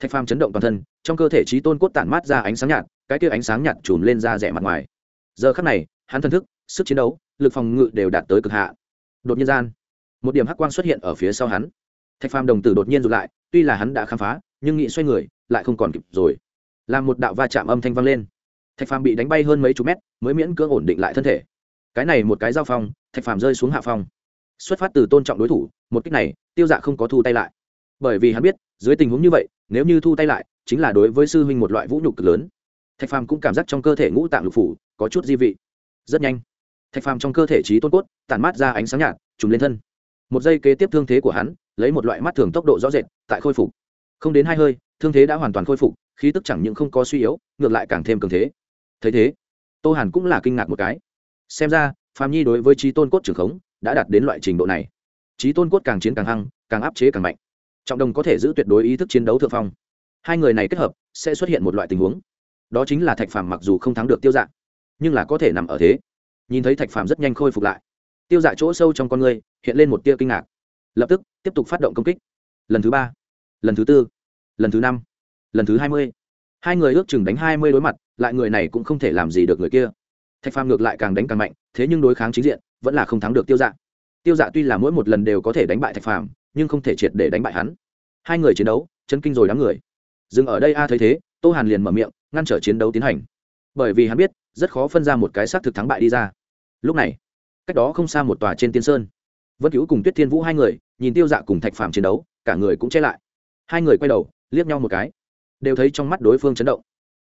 thạch phàm chấn động toàn thân, trong cơ thể trí tôn cốt tản mát ra ánh sáng nhạt, cái kia ánh sáng nhạt trùm lên ra rẻ mặt ngoài. Giờ khắc này, hắn thân thức, sức chiến đấu, lực phòng ngự đều đạt tới cực hạ. Đột nhiên gian, một điểm hắc quang xuất hiện ở phía sau hắn. Thạch phàm đồng tử đột nhiên rụt lại, tuy là hắn đã khám phá, nhưng nghị xoay người lại không còn kịp rồi. Làm một đạo va chạm âm thanh vang lên. Thạch phàm bị đánh bay hơn mấy chục mét, mới miễn cưỡng ổn định lại thân thể. Cái này một cái giao phong, thạch phàm rơi xuống hạ phong. Xuất phát từ tôn trọng đối thủ, một cách này, tiêu dạ không có thu tay lại. Bởi vì hắn biết, dưới tình huống như vậy, nếu như thu tay lại, chính là đối với sư huynh một loại vũ nhục cực lớn. Thạch phàm cũng cảm giác trong cơ thể ngũ tạng lục phủ, có chút di vị. Rất nhanh, thạch phàm trong cơ thể trí tôn cốt, tản mát ra ánh sáng nhạt trùng lên thân. Một giây kế tiếp thương thế của hắn, lấy một loại mắt thường tốc độ rõ rệt, tại khôi phục. Không đến hai hơi thương thế đã hoàn toàn khôi phục, khí tức chẳng những không có suy yếu, ngược lại càng thêm cường thế. Thấy thế, tô hàn cũng là kinh ngạc một cái. Xem ra, phạm nhi đối với trí tôn cốt trưởng khống đã đạt đến loại trình độ này. Trí tôn cốt càng chiến càng hăng, càng áp chế càng mạnh. Trọng đồng có thể giữ tuyệt đối ý thức chiến đấu thượng phong. Hai người này kết hợp, sẽ xuất hiện một loại tình huống. Đó chính là thạch phàm mặc dù không thắng được tiêu dạ nhưng là có thể nằm ở thế. Nhìn thấy thạch phàm rất nhanh khôi phục lại, tiêu dạ chỗ sâu trong con người hiện lên một tia kinh ngạc. Lập tức, tiếp tục phát động công kích. Lần thứ ba, lần thứ tư lần thứ năm, lần thứ hai mươi. Hai người ước chừng đánh hai mươi đối mặt, lại người này cũng không thể làm gì được người kia. Thạch phàm ngược lại càng đánh càng mạnh, thế nhưng đối kháng chính diện, vẫn là không thắng được tiêu dạ. Tiêu dạ tuy là mỗi một lần đều có thể đánh bại thạch phàm, nhưng không thể triệt để đánh bại hắn. Hai người chiến đấu chân kinh rồi đám người. Dừng ở đây a, thấy thế, tô hàn liền mở miệng, ngăn trở chiến đấu tiến hành. Bởi vì hắn biết, rất khó phân ra một cái xác thực thắng bại đi ra. Lúc này, cách đó không xa một tòa trên tiên sơn. Vân cứu cùng tuyết thiên vũ hai người, nhìn tiêu dạ cùng thạch phàm chiến đấu, cả người cũng che lại. Hai người quay đầu liếc nhau một cái, đều thấy trong mắt đối phương chấn động.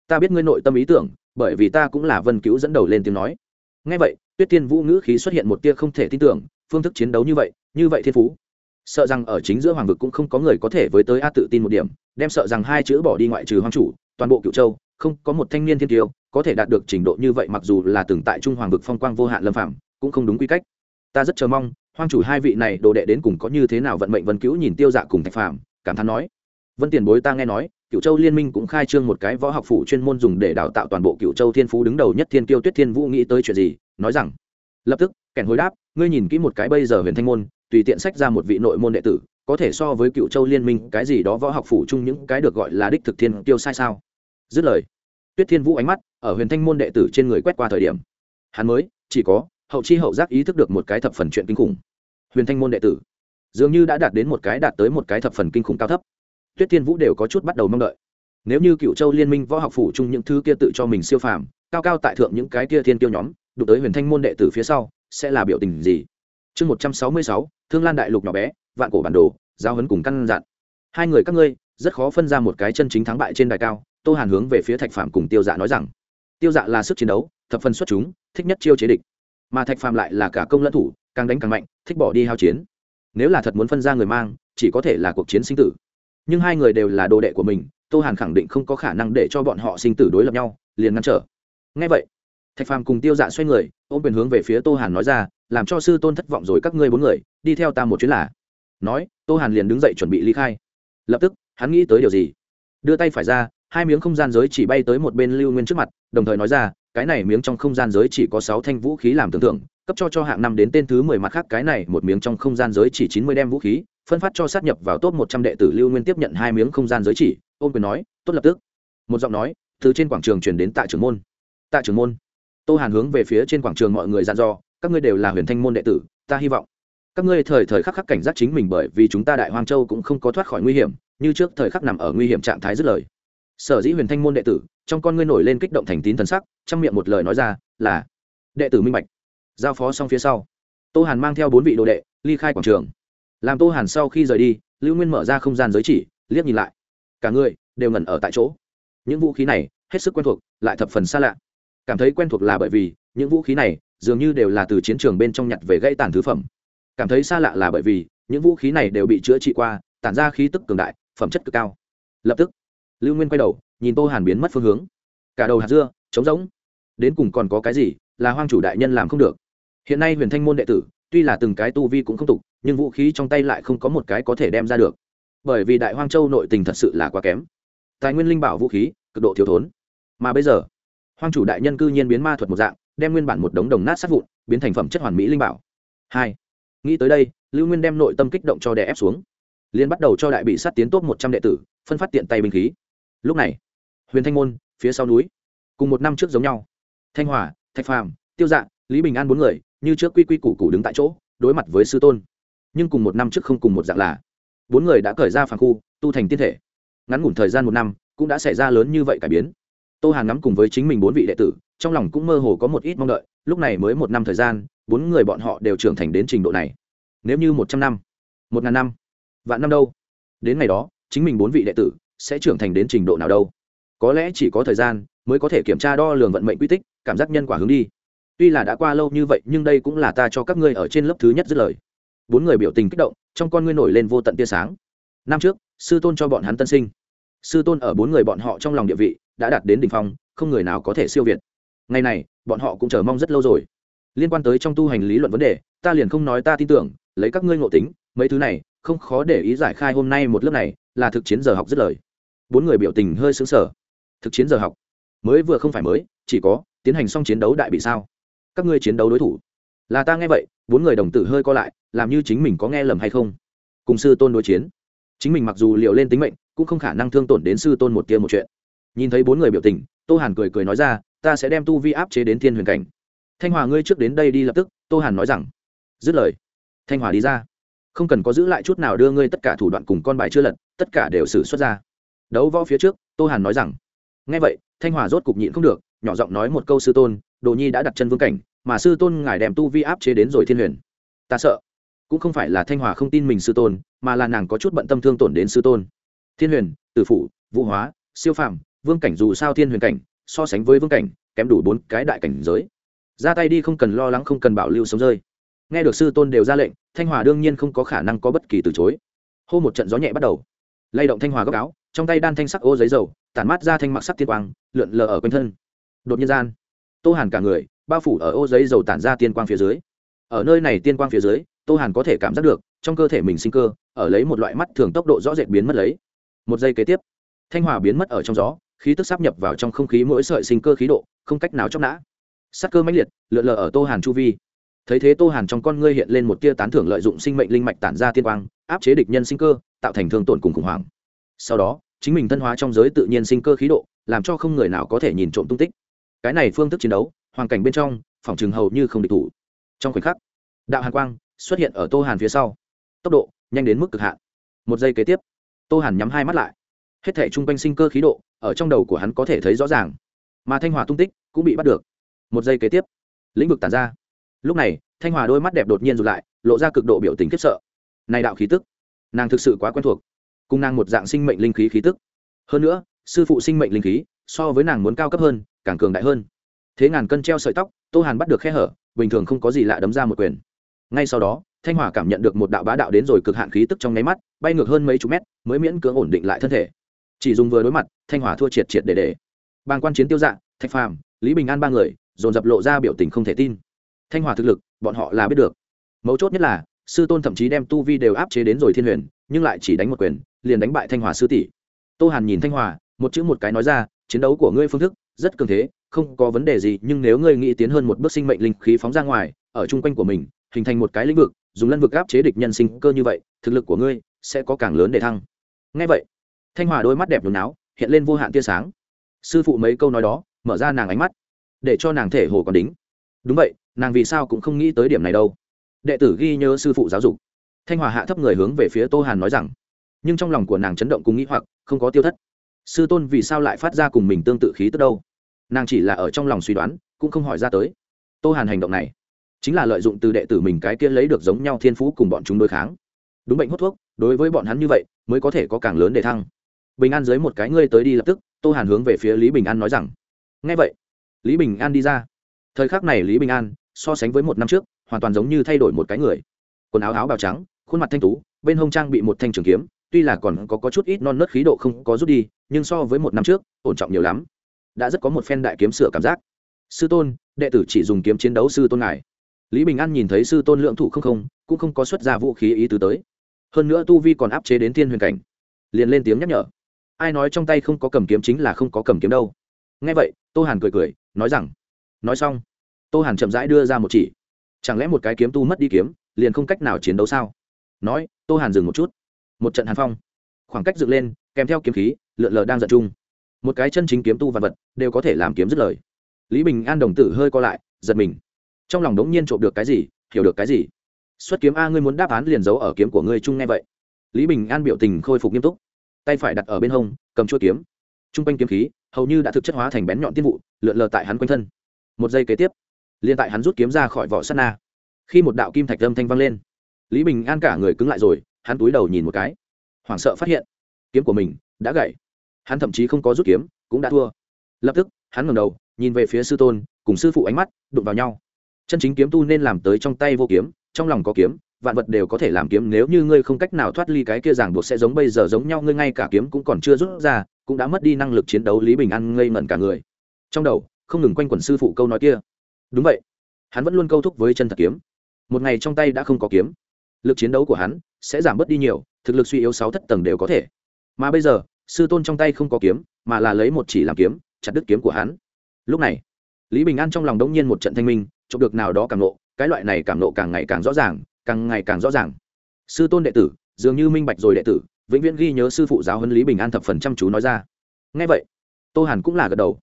Ta biết ngươi nội tâm ý tưởng, bởi vì ta cũng là vân cứu dẫn đầu lên tiếng nói. Ngay vậy, tuyết thiên vũ ngữ khí xuất hiện một tia không thể tin tưởng, phương thức chiến đấu như vậy như vậy thiên phú. Sợ rằng ở chính giữa hoàng vực cũng không có người có thể với tới a tự tin một điểm, đem sợ rằng hai chữ bỏ đi ngoại trừ hoàng chủ, toàn bộ cựu châu, không có một thanh niên thiên tiêu có thể đạt được trình độ như vậy mặc dù là từng tại trung hoàng vực phong quang vô hạn lâm phạm cũng không đúng quy cách. Ta rất chờ mong hoàng chủ hai vị này đồ đệ đến cùng có như thế nào vận mệnh vân cứu nhìn tiêu dạ cùng thạch phạm cảm thán nói vân tiền bối ta nghe nói cựu châu liên minh cũng khai trương một cái võ học phủ chuyên môn dùng để đào tạo toàn bộ cựu châu thiên phú đứng đầu nhất thiên kiêu tuyết thiên vũ nghĩ tới chuyện gì, nói rằng, lập tức kẻn hồi đáp, ngươi nhìn kỹ một cái bây giờ huyền thanh môn, tùy tiện sách ra một vị nội môn đệ tử, có thể so với cựu châu liên minh cái gì đó võ học phủ chung những cái được gọi là đích thực thiên tiêu sai sao? Dứt lời, tuyết thiên vũ ánh mắt ở huyền thanh môn đệ tử trên người quét qua thời điểm. Hắn mới, chỉ có, hậu chi hậu giác ý thức được một cái thập phần chuyện kinh khủng. Huyền thanh môn đệ tử dường như đã đạt đến một cái đạt tới một cái thập phần kinh khủng cao thấp tuyết thiên vũ đều có chút bắt đầu mong đợi. Nếu như cựu châu liên minh võ học phủ chung những thứ kia tự cho mình siêu phàm, cao cao tại thượng những cái kia thiên tiêu nhóm, đụng tới huyền thanh môn đệ tử phía sau, sẽ là biểu tình gì? Chương một trăm sáu mươi sáu, thương lan đại lục nhỏ bé, vạn cổ bản đồ giao hấn cùng căn dặn. Hai người các ngươi, rất khó phân ra một cái chân chính thắng bại trên đài cao, tô hàn hướng về phía thạch phạm cùng tiêu dạ nói rằng, tiêu dạ là sức chiến đấu, thập phân xuất chúng, thích nhất chiêu chế địch. Mà thạch phạm lại là cả công lẫn thủ, càng đánh càng mạnh, thích bỏ đi hao chiến. Nếu là thật muốn phân ra người mang, chỉ có thể là cuộc chiến sinh tử nhưng hai người đều là đồ đệ của mình, tô hàn khẳng định không có khả năng để cho bọn họ sinh tử đối lập nhau, liền ngăn trở. Ngay vậy, thạch phàm cùng tiêu dạ xoay người, ôm quyền hướng về phía tô hàn nói ra, làm cho sư tôn thất vọng rồi các ngươi bốn người, đi theo ta một chuyến là. Nói, tô hàn liền đứng dậy chuẩn bị ly khai. Lập tức, hắn nghĩ tới điều gì? Đưa tay phải ra, hai miếng không gian giới chỉ bay tới một bên lưu nguyên trước mặt, đồng thời nói ra, cái này miếng trong không gian giới chỉ có sáu thanh vũ khí làm tưởng tượng, cấp cho cho hạng năm đến tên thứ mười mặt khác cái này một miếng trong không gian giới chỉ chín mươi đem vũ khí phân phát cho sát nhập vào top một trăm đệ tử lưu nguyên tiếp nhận hai miếng không gian giới chỉ, ôm quyền nói, tốt lập tức. Một giọng nói, từ trên quảng trường truyền đến tạ trưởng môn. Tạ trưởng môn. Tô hàn hướng về phía trên quảng trường mọi người dặn dò, các ngươi đều là huyền thanh môn đệ tử, ta hy vọng các ngươi thời thời khắc khắc cảnh giác chính mình bởi vì chúng ta đại hoang châu cũng không có thoát khỏi nguy hiểm, như trước thời khắc nằm ở nguy hiểm trạng thái dứt lời. Sở dĩ huyền thanh môn đệ tử, trong con ngươi nổi lên kích động thành tín thần sắc, trong miệng một lời nói ra, là, đệ tử minh bạch. Giao phó xong phía sau, tô hàn mang theo bốn vị đồ đệ, ly khai quảng trường làm tô hàn sau khi rời đi, lưu nguyên mở ra không gian giới chỉ, liếc nhìn lại. Cả người đều ngẩn ở tại chỗ. Những vũ khí này, hết sức quen thuộc, lại thập phần xa lạ. Cảm thấy quen thuộc là bởi vì, những vũ khí này dường như đều là từ chiến trường bên trong nhặt về gãy tàn thứ phẩm. Cảm thấy xa lạ là bởi vì, những vũ khí này đều bị chữa trị qua, tản ra khí tức cường đại, phẩm chất cực cao. Lập tức, lưu nguyên quay đầu, nhìn tô hàn biến mất phương hướng. Cả đầu hạt dưa, trống rỗng. Đến cùng còn có cái gì là hoang chủ đại nhân làm không được? Hiện nay huyền thanh môn đệ tử tuy là từng cái tu vi cũng không tục, nhưng vũ khí trong tay lại không có một cái có thể đem ra được. Bởi vì đại hoang châu nội tình thật sự là quá kém. Tài nguyên linh bảo vũ khí, cực độ thiếu thốn. Mà bây giờ, hoang chủ đại nhân cư nhiên biến ma thuật một dạng, đem nguyên bản một đống đồng nát sát vụn, biến thành phẩm chất hoàn mỹ linh bảo. Hai, nghĩ tới đây, lưu nguyên đem nội tâm kích động cho đè ép xuống. Liên bắt đầu cho đại bị sát tiến tốt một trăm đệ tử, phân phát tiện tay binh khí. Lúc này, huyền thanh môn, phía sau núi, cùng một năm trước giống nhau. Thanh hòa, thạch phàm, tiêu dạng lý bình an bốn người như trước quy quy củ củ đứng tại chỗ, đối mặt với sư tôn. Nhưng cùng một năm trước không cùng một dạng là, bốn người đã cởi ra phàng khu, tu thành tiên thể. Ngắn ngủn thời gian một năm, cũng đã xảy ra lớn như vậy cải biến. Tô hàn ngắm cùng với chính mình bốn vị đệ tử, trong lòng cũng mơ hồ có một ít mong đợi, lúc này mới một năm thời gian, bốn người bọn họ đều trưởng thành đến trình độ này. Nếu như một trăm năm, một ngàn năm, vạn năm đâu? Đến ngày đó, chính mình bốn vị đệ tử sẽ trưởng thành đến trình độ nào đâu? Có lẽ chỉ có thời gian mới có thể kiểm tra đo lường vận mệnh quy tích, cảm giác nhân quả hướng đi tuy là đã qua lâu như vậy, nhưng đây cũng là ta cho các ngươi ở trên lớp thứ nhất dứt lời. Bốn người biểu tình kích động, trong con ngươi nổi lên vô tận tia sáng. Năm trước, sư tôn cho bọn hắn tân sinh. Sư tôn ở bốn người bọn họ trong lòng địa vị, đã đạt đến đ ỉ n h phong, không người nào có thể siêu việt. Ngày này, bọn họ cũng chờ mong rất lâu rồi. Liên quan tới trong tu hành lý luận vấn đề, ta liền không nói ta tin tưởng, lấy các ngươi ngộ tính, mấy thứ này, không khó để ý giải khai hôm nay một lớp này, là thực chiến giờ học dứt lời. Bốn người biểu tình hơi xứng sở thực chiến giờ học? Mới vừa không phải mới, chỉ có, tiến hành xong chiến đấu đại bị sao? Các ngươi chiến đấu đối thủ. Là ta nghe vậy, bốn người đồng tử hơi co lại, làm như chính mình có nghe lầm hay không? Cùng sư tôn đối chiến. Chính mình mặc dù liệu lên tính mệnh, cũng không khả năng thương tổn đến sư tôn một tia một chuyện. Nhìn thấy bốn người biểu tình, tô hàn cười cười nói ra, ta sẽ đem tu vi áp chế đến thiên huyền cảnh. Thanh hòa, ngươi trước đến đây đi lập tức, tô hàn nói rằng. Dứt lời, thanh hòa đi ra. Không cần có giữ lại chút nào đưa ngươi tất cả thủ đoạn cùng con bài chưa lật, tất cả đều xử xuất ra. Đấu võ phía trước, tô hàn nói rằng. Nghe vậy, thanh hòa rốt cục nhịn không được nhỏ giọng nói một câu sư tôn, đồ nhi đã đặt chân vương cảnh, mà sư tôn ngài đem tu vi áp chế đến rồi thiên huyền. Ta sợ, cũng không phải là thanh hòa không tin mình sư tôn, mà là nàng có chút bận tâm thương tổn đến sư tôn. Thiên huyền, tử phụ vũ hóa, siêu phàm, vương cảnh dù sao thiên huyền cảnh, so sánh với vương cảnh, kém đủ bốn cái đại cảnh giới. Ra tay đi không cần lo lắng, không cần bảo lưu sống rơi. Nghe được sư tôn đều ra lệnh, thanh hòa đương nhiên không có khả năng có bất kỳ từ chối. Hô một trận gió nhẹ bắt đầu. Lay động thanh hòa góc áo, trong tay đan thanh sắc ô giấy dầu, tản mát ra thanh mặc sắc tiên quang, lượn lờ ở quanh thân đột nhiên gian, tô hàn cả người bao phủ ở ô giấy dầu tản ra tiên quang phía dưới. Ở nơi này tiên quang phía dưới, tô hàn có thể cảm giác được trong cơ thể mình sinh cơ, ở lấy một loại mắt thường tốc độ rõ rệt biến mất lấy. Một giây kế tiếp, thanh hòa biến mất ở trong gió, khí tức sắp nhập vào trong không khí mỗi sợi sinh cơ khí độ, không cách nào chóc nã. Sắc cơ mãnh liệt, lượn lờ ở tô hàn chu vi. Thấy thế tô hàn trong con ngươi hiện lên một tia tán thưởng lợi dụng sinh mệnh linh mạch tản ra tiên quang, áp chế địch nhân sinh cơ, tạo thành thương tổn cùng khủng hoảng. Sau đó, chính mình thân hóa trong giới tự nhiên sinh cơ khí độ, làm cho không người nào có thể nhìn trộm tung tích cái này phương thức chiến đấu, hoàn cảnh bên trong, phòng trường hầu như không địch thủ. Trong khoảnh khắc, đạo hàn quang xuất hiện ở tô hàn phía sau. Tốc độ nhanh đến mức cực hạn. Một giây kế tiếp, tô hàn nhắm hai mắt lại. Hết thể chung quanh sinh cơ khí độ ở trong đầu của hắn có thể thấy rõ ràng. Mà thanh hòa tung tích cũng bị bắt được. Một giây kế tiếp, lĩnh vực tàn ra. Lúc này, thanh hòa đôi mắt đẹp đột nhiên rụt lại, lộ ra cực độ biểu tình khiếp sợ. Này đạo khí tức, nàng thực sự quá quen thuộc. Cùng nàng một dạng sinh mệnh linh khí khí tức. Hơn nữa, sư phụ sinh mệnh linh khí so với nàng muốn cao cấp hơn càng cường đại hơn. Thế ngàn cân treo sợi tóc, tô hàn bắt được khe hở, bình thường không có gì lạ đấm ra một quyền. Ngay sau đó, thanh hỏa cảm nhận được một đạo bá đạo đến rồi cực hạn khí tức trong nháy mắt, bay ngược hơn mấy chục mét, mới miễn cưỡng ổn định lại thân thể. Chỉ dùng vừa đối mặt, thanh hỏa thua triệt triệt để để. Bàng quan chiến tiêu dạ thạch phàm, lý bình an ba người, dồn dập lộ ra biểu tình không thể tin. Thanh hỏa thực lực, bọn họ là biết được. Mấu chốt nhất là, sư tôn thậm chí đem tu vi đều áp chế đến rồi thiên huyền, nhưng lại chỉ đánh một quyền, liền đánh bại thanh hòa sư tỷ. Tô hàn nhìn thanh hòa một chữ một cái nói ra, chiến đấu của ngươi phương thức rất cường thế, không có vấn đề gì, nhưng nếu ngươi nghĩ tiến hơn một bước sinh mệnh linh khí phóng ra ngoài, ở chung quanh của mình, hình thành một cái lĩnh vực, dùng lân vực áp chế địch nhân sinh cơ như vậy, thực lực của ngươi sẽ có càng lớn để thăng. Ngay vậy, thanh hòa đôi mắt đẹp nhốn náo hiện lên vô hạn tia sáng. Sư phụ mấy câu nói đó, mở ra nàng ánh mắt, để cho nàng thể hồ còn đính. Đúng vậy, nàng vì sao cũng không nghĩ tới điểm này đâu. Đệ tử ghi nhớ sư phụ giáo dục. Thanh hòa hạ thấp người hướng về phía tô hàn nói rằng, nhưng trong lòng của nàng chấn động cùng nghĩ hoặc, không có tiêu thất sư tôn vì sao lại phát ra cùng mình tương tự khí tức đâu? Nàng chỉ là ở trong lòng suy đoán, cũng không hỏi ra tới. Tô hàn hành động này, chính là lợi dụng từ đệ tử mình cái kia lấy được giống nhau thiên phú cùng bọn chúng đối kháng. Đúng bệnh hút thuốc, đối với bọn hắn như vậy, mới có thể có càng lớn để thăng. Bình an dưới một cái ngươi tới đi lập tức, tô hàn hướng về phía lý bình an nói rằng. Ngay vậy, lý bình an đi ra. Thời khắc này lý bình an, so sánh với một năm trước, hoàn toàn giống như thay đổi một cái người. Quần áo áo bào trắng, khuôn mặt thanh tú, bên hông trang bị một thanh trường kiếm tuy là còn có, có chút ít non nớt khí độ không có rút đi nhưng so với một năm trước ổn trọng nhiều lắm. Đã rất có một phen đại kiếm sửa cảm giác. Sư tôn đệ tử chỉ dùng kiếm chiến đấu sư tôn ngài. Lý bình an nhìn thấy sư tôn lượng thủ không không cũng không có xuất ra vũ khí ý tứ tới. Hơn nữa tu vi còn áp chế đến thiên huyền cảnh. Liền lên tiếng nhắc nhở. Ai nói trong tay không có cầm kiếm chính là không có cầm kiếm đâu. Nghe vậy tô hàn cười cười nói rằng nói xong tô hàn chậm rãi đưa ra một chỉ. Chẳng lẽ một cái kiếm tu mất đi kiếm liền không cách nào chiến đấu sao? Nói tô hàn dừng một chút một trận hàn phong. Khoảng cách dựng lên, kèm theo kiếm khí, lượn lờ đang giận chung. Một cái chân chính kiếm tu vật vật, đều có thể làm kiếm dứt lời. Lý bình an đồng tử hơi co lại, giật mình. Trong lòng đống nhiên trộm được cái gì, hiểu được cái gì? Xuất kiếm a, ngươi muốn đáp án liền giấu ở kiếm của ngươi chung nghe vậy. Lý bình an biểu tình khôi phục nghiêm túc. Tay phải đặt ở bên hông, cầm chuôi kiếm. T r u n g quanh kiếm khí, hầu như đã thực chất hóa thành bén nhọn tiên vụ, lượn lờ tại hắn quanh thân. Một giây kế tiếp, liền tại hắn rút kiếm ra khỏi vỏ sắt na. Khi một đạo kim thạch âm thanh vang lên, lý bình an cả người cứng lại rồi hắn túi đầu nhìn một cái. Hoảng sợ phát hiện, kiếm của mình đã gãy. Hắn thậm chí không có rút kiếm, cũng đã thua. Lập tức, hắn ngầm đầu, nhìn về phía sư tôn, cùng sư phụ ánh mắt đụng vào nhau. Chân chính kiếm tu nên làm tới trong tay vô kiếm, trong lòng có kiếm, vạn vật đều có thể làm kiếm. Nếu như ngươi không cách nào thoát ly cái kia ràng buộc sẽ giống bây giờ giống nhau, ngươi ngay cả kiếm cũng còn chưa rút ra, cũng đã mất đi năng lực chiến đấu, lý bình an ngây ngẩn cả người. Trong đầu, không ngừng quanh quẩn sư phụ câu nói kia. Đúng vậy. Hắn vẫn luôn câu thúc với chân thật kiếm. Một ngày trong tay đã không có kiếm. Lực chiến đấu của hắn sẽ giảm bớt đi nhiều, thực lực suy yếu sáu thất tầng đều có thể. Mà bây giờ, sư tôn trong tay không có kiếm, mà là lấy một chỉ làm kiếm, chặt đứt kiếm của hắn. Lúc này, lý bình an trong lòng đống nhiên một trận thanh minh chụp được nào đó càng nộ cái loại này cảm nộ càng ngày càng rõ ràng, càng ngày càng rõ ràng. Sư tôn đệ tử, dường như minh bạch rồi đệ tử, vĩnh viễn ghi nhớ sư phụ giáo huấn lý bình an thập phần chăm chú nói ra. Ngay vậy, tô hàn cũng là gật đầu.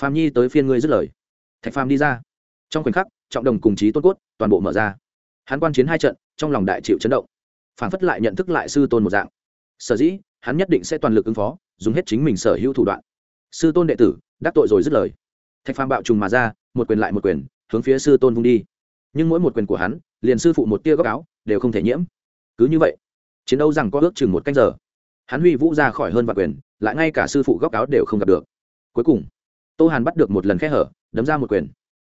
Phạm nhi tới phiên ngươi dứt lời. Thạch phàm đi ra. Trong khoảnh khắc, trọng đồng cùng chí tôn cốt toàn bộ mở ra. Hắn quan chiến hai trận, trong lòng đại chịu chấn động phản phất lại nhận thức lại sư tôn một dạng. Sở dĩ, hắn nhất định sẽ toàn lực ứng phó, dùng hết chính mình sở hữu thủ đoạn. Sư tôn đệ tử, đắc tội rồi dứt lời. Thạch phàm bạo trùng mà ra, một quyền lại một quyền, hướng phía sư tôn vung đi. Nhưng mỗi một quyền của hắn, liền sư phụ một tia góc áo, đều không thể nhiễm. Cứ như vậy, chiến đấu rằng có ước chừng một canh giờ. Hắn huy vũ ra khỏi hơn vạn quyền, lại ngay cả sư phụ góc áo đều không gặp được. Cuối cùng, tô hàn bắt được một lần khe hở, đấm ra một quyền.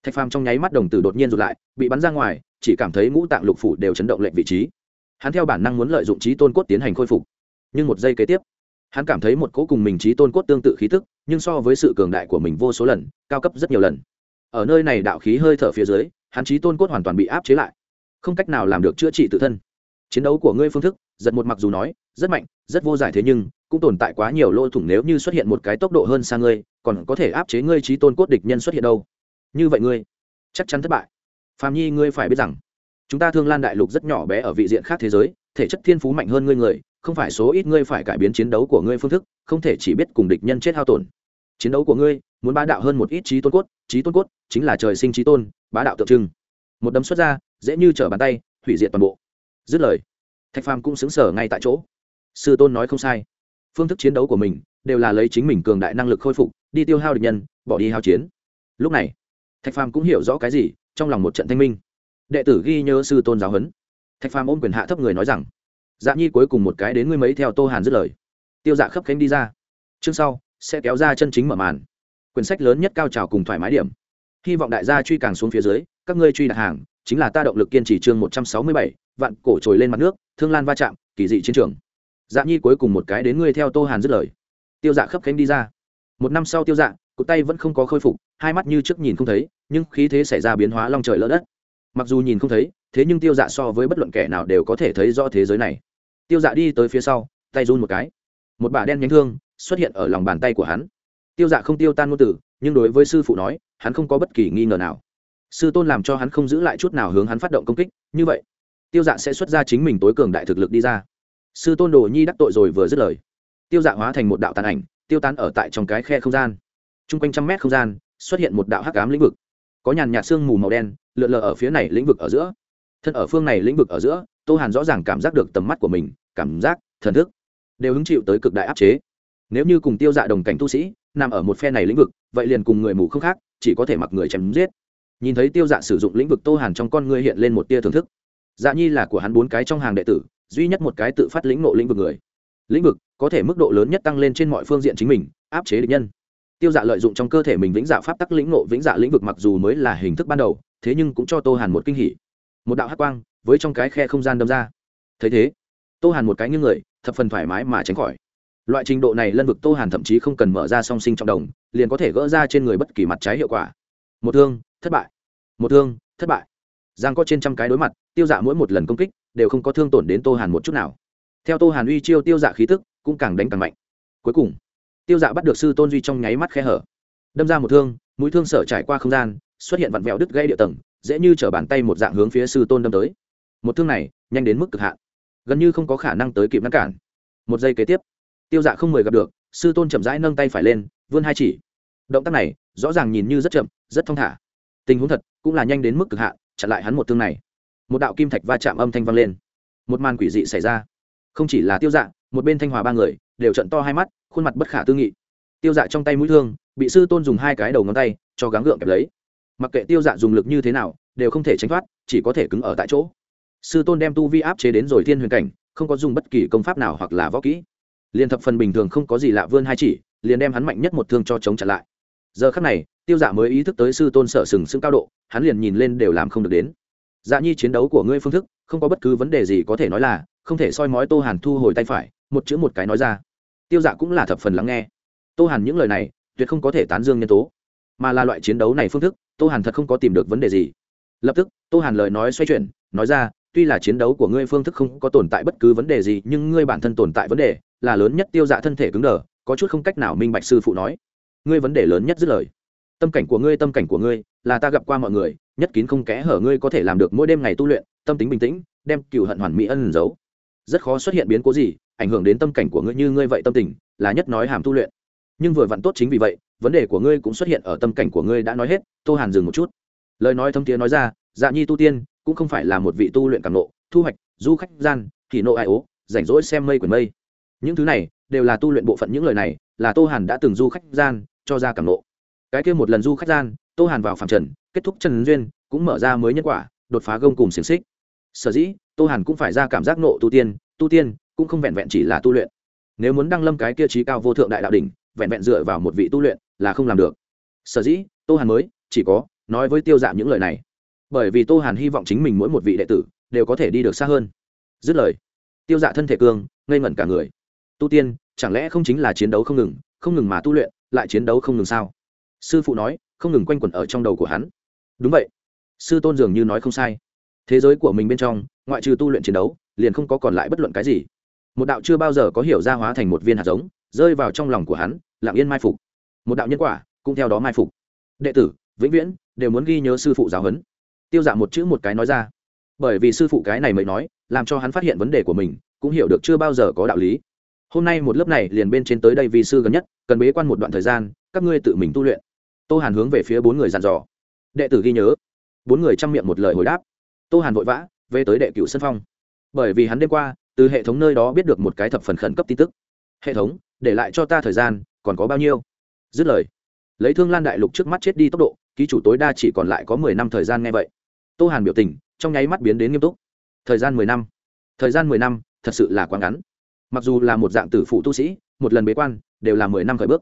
Thạch phàm trong nháy mắt đồng tử đột nhiên rụt lại, bị bắn ra ngoài, chỉ cảm thấy ngũ tạng lục phủ đều chấn động lệnh vị trí hắn theo bản năng muốn lợi dụng trí tôn cốt tiến hành khôi phục. Nhưng một giây kế tiếp, hắn cảm thấy một cỗ cùng mình trí tôn cốt tương tự khí tức, nhưng so với sự cường đại của mình vô số lần, cao cấp rất nhiều lần. Ở nơi này đạo khí hơi thở phía dưới, hắn trí tôn cốt hoàn toàn bị áp chế lại. Không cách nào làm được chữa trị tự thân. Chiến đấu của ngươi phương thức, giật một mặc dù nói, rất mạnh, rất vô giải thế nhưng, cũng tồn tại quá nhiều lỗ thủng nếu như xuất hiện một cái tốc độ hơn xa ngươi, còn có thể áp chế ngươi trí tôn cốt địch nhân xuất hiện đâu. Như vậy ngươi, chắc chắn thất bại. Phạm nhi, ngươi phải biết rằng chúng ta thương lan đại lục rất nhỏ bé ở vị diện khác thế giới, thể chất thiên phú mạnh hơn ngươi người, không phải số ít ngươi phải cải biến chiến đấu của ngươi phương thức, không thể chỉ biết cùng địch nhân chết hao tổn. Chiến đấu của ngươi, muốn bá đạo hơn một ít trí tôn cốt, trí tôn cốt chính là trời sinh trí tôn, bá đạo tượng trưng. Một đấm xuất ra, dễ như trở bàn tay, hủy diệt toàn bộ. Dứt lời, thạch phàm cũng xứng sở ngay tại chỗ. Sư tôn nói không sai. Phương thức chiến đấu của mình đều là lấy chính mình cường đại năng lực khôi phục, đi tiêu hao địch nhân, bỏ đi hao chiến. Lúc này, thạch phàm cũng hiểu rõ cái gì, trong lòng một trận thanh minh đệ tử ghi nhớ sư tôn giáo huấn. Thạch phàm ôm quyền hạ thấp người nói rằng dạ nhi cuối cùng một cái đến ngươi mấy theo tô hàn dứt lời. Tiêu dạ khấp khánh đi ra. Chương sau, sẽ kéo ra chân chính mở màn. Quyển sách lớn nhất cao trào cùng thoải mái điểm. Hy vọng đại gia truy càng xuống phía dưới, các ngươi truy đặt hàng, chính là ta động lực kiên trì chương một trăm sáu mươi bảy, vạn cổ trồi lên mặt nước, thương lan va chạm, kỳ dị chiến trường. Dạ nhi cuối cùng một cái đến ngươi theo tô hàn dứt lời. Tiêu dạ khấp khánh đi ra. Một năm sau tiêu dạ cụt tay vẫn không có khôi phục, hai mắt như trước nhìn không thấy, nhưng khí thế xảy ra biến hóa long trời lỡ đất mặc dù nhìn không thấy, thế nhưng tiêu dạ so với bất luận kẻ nào đều có thể thấy rõ thế giới này. Tiêu dạ đi tới phía sau, tay run một cái. Một bà đen nhánh thương xuất hiện ở lòng bàn tay của hắn. Tiêu dạ không tiêu tan ngôn từ, nhưng đối với sư phụ nói, hắn không có bất kỳ nghi ngờ nào. Sư tôn làm cho hắn không giữ lại chút nào hướng hắn phát động công kích, như vậy, tiêu dạ sẽ xuất ra chính mình tối cường đại thực lực đi ra. Sư tôn đồ nhi đắc tội rồi vừa dứt lời. Tiêu dạ hóa thành một đạo tàn ảnh, tiêu tán ở tại trong cái khe không gian. T r u n g quanh trăm mét không gian, xuất hiện một đạo hắc cám lĩnh vực. Có nhàn nhạt sương mù màu đen lượn lờ ở phía này lĩnh vực ở giữa. Thân ở phương này lĩnh vực ở giữa, tô hàn rõ ràng cảm giác được tầm mắt của mình, cảm giác, thần thức đều hứng chịu tới cực đại áp chế. Nếu như cùng tiêu dạ đồng cảnh tu sĩ nằm ở một phe này lĩnh vực, vậy liền cùng người mù không khác, chỉ có thể mặc người chém giết. Nhìn thấy tiêu dạ sử dụng lĩnh vực tô hàn trong con ngươi hiện lên một tia thưởng thức. Dạ nhi là của hắn bốn cái trong hàng đệ tử, duy nhất một cái tự phát lĩnh nộ lĩnh vực người. Lĩnh vực có thể mức độ lớn nhất tăng lên trên mọi phương diện chính mình, áp chế địch nhân. Tiêu dạ lợi dụng trong cơ thể mình vĩnh dạ pháp tắc lĩnh nộ vĩnh dạ lĩnh vực mặc dù mới là hình thức ban đầu thế nhưng cũng cho tô hàn một kinh hỉ. Một đạo hát quang với trong cái khe không gian đâm ra. Thấy thế, tô hàn một cái như người, thập phần thoải mái mà tránh khỏi. Loại trình độ này lân vực tô hàn thậm chí không cần mở ra song sinh trong đồng, liền có thể gỡ ra trên người bất kỳ mặt trái hiệu quả. Một thương, thất bại. Một thương, thất bại. Giang có trên trăm cái đối mặt, tiêu dạ mỗi một lần công kích đều không có thương tổn đến tô hàn một chút nào. Theo tô hàn uy chiêu tiêu dạ khí tức cũng càng đánh càng mạnh. Cuối cùng, tiêu dạ bắt được sư tôn duy trong nháy mắt khe hở. Đâm ra một thương, mũi thương sở trải qua không gian xuất hiện vặn vẹo đứt gây địa tầng, dễ như t bàn tay một dạng hướng phía sư tôn đâm tới. Một thương này, nhanh đến mức cực hạn, gần như không có khả năng tới kịp ngăn cản. Một giây kế tiếp, tiêu dạ không mời gặp được, sư tôn chậm rãi nâng tay phải lên, vươn hai chỉ. Động tác này, rõ ràng nhìn như rất chậm, rất thong thả. Tình huống thật, cũng là nhanh đến mức cực hạn, chặn lại hắn một thương này. Một đạo kim thạch va chạm âm thanh vang lên. Một màn quỷ dị xảy ra. Không chỉ là tiêu dạ một bên thanh hòa ba người, đều trận to hai mắt, khuôn mặt bất khả tư nghị. Tiêu dạ trong tay mũi thương, bị sư tôn dùng hai cái đầu ngón tay, cho gắng gượng kẹp lấy mặc kệ tiêu dạ dùng lực như thế nào, đều không thể tránh thoát, chỉ có thể cứng ở tại chỗ. Sư tôn đem tu vi áp chế đến rồi thiên huyền cảnh, không có dùng bất kỳ công pháp nào hoặc là võ kỹ. Liền thập phần bình thường không có gì lạ vươn hai chỉ, liền đem hắn mạnh nhất một thương cho chống chặn lại. Giờ khắc này, tiêu dạ mới ý thức tới sư tôn sở sừng sững cao độ, hắn liền nhìn lên đều làm không được đến. Dạ nhi chiến đấu của ngươi phương thức, không có bất cứ vấn đề gì có thể nói là, không thể soi mói tô hàn thu hồi tay phải, một chữ một cái nói ra. Tiêu dạ cũng là thập phần lắng nghe. Tô hàn những lời này, tuyệt không có thể tán dương nhân tố. Mà là loại chiến đấu này phương thức tô hàn thật không có tìm được vấn đề gì. Lập tức, tô hàn lời nói xoay chuyển, nói ra, tuy là chiến đấu của ngươi phương thức không có tồn tại bất cứ vấn đề gì, nhưng ngươi bản thân tồn tại vấn đề là lớn nhất tiêu dạ thân thể cứng đờ, có chút không cách nào minh bạch sư phụ nói. Ngươi vấn đề lớn nhất dứt lời. Tâm cảnh của ngươi, tâm cảnh của ngươi, là ta gặp qua mọi người, nhất kín không kẽ hở ngươi có thể làm được mỗi đêm ngày tu luyện, tâm tính bình tĩnh, đem cựu hận hoàn mỹ ân giấu. Rất khó xuất hiện biến cố gì, ảnh hưởng đến tâm cảnh của ngươi như ngươi vậy tâm tình, là nhất nói hàm tu luyện. Nhưng vừa vặn tốt chính vì vậy vấn đề của ngươi cũng xuất hiện ở tâm cảnh của ngươi đã nói hết, tô hàn dừng một chút. Lời nói thâm tiếng nói ra dạ nhi tu tiên cũng không phải là một vị tu luyện càng nộ, thu hoạch, du khách, gian thì nộ ai ố, rảnh rỗi xem mây quyển mây. Những thứ này đều là tu luyện bộ phận những lời này là tô hàn đã từng du khách gian cho ra cảm nộ. Cái kia một lần du khách gian, tô hàn vào phạm trần, kết thúc trần duyên, cũng mở ra mới nhân quả, đột phá gông cùng xiềng xích. Sở dĩ, tô hàn cũng phải ra cảm giác nộ tu tiên tu tiên cũng không vẹn vẹn chỉ là tu luyện. Nếu muốn đăng lâm cái kia trí cao vô thượng đại đạo đỉnh, vẹn vẹn dựa vào một vị tu luyện là không làm được. Sở dĩ, tô hàn mới, chỉ có nói với tiêu dạ những lời này. Bởi vì tô hàn hy vọng chính mình mỗi một vị đệ tử đều có thể đi được xa hơn. Dứt lời, tiêu dạ thân thể cương ngây ngẩn cả người. Tu tiên, chẳng lẽ không chính là chiến đấu không ngừng không ngừng mà tu luyện, lại chiến đấu không ngừng sao? Sư phụ nói, không ngừng quanh quẩn ở trong đầu của hắn. Đúng vậy. Sư tôn dường như nói không sai. Thế giới của mình bên trong, ngoại trừ tu luyện chiến đấu, liền không có còn lại bất luận cái gì. Một đạo chưa bao giờ có hiểu ra hóa thành một viên hạt giống, rơi vào trong lòng của hắn, lặng yên mai phục một đạo nhân quả cũng theo đó mai phục. Đệ tử, vĩnh viễn, đều muốn ghi nhớ sư phụ giáo huấn. Tiêu dạ một chữ một cái nói ra. Bởi vì sư phụ cái này mới nói, làm cho hắn phát hiện vấn đề của mình, cũng hiểu được chưa bao giờ có đạo lý. Hôm nay một lớp này liền bên trên tới đây vì sư gần nhất, cần bế quan một đoạn thời gian, các ngươi tự mình tu luyện. Tô hàn hướng về phía bốn người dàn dò. Đệ tử ghi nhớ. Bốn người chăm miệng một lời hồi đáp. Tô hàn vội vã, về tới đệ cựu sân phong. Bởi vì hắn đêm qua, từ hệ thống nơi đó biết được một cái thập phần khẩn cấp tin tức. Hệ thống, để lại cho ta thời gian, còn có bao nhiêu? Dứt lời, lấy thương lan đại lục trước mắt chết đi tốc độ, ký chủ tối đa chỉ còn lại có mười năm thời gian nghe vậy. Tô hàn biểu tình, trong nháy mắt biến đến nghiêm túc. Thời gian mười năm. Thời gian mười năm, thật sự là quá ngắn. Mặc dù là một dạng tử phụ tu sĩ, một lần bế quan, đều là mười năm khởi bước.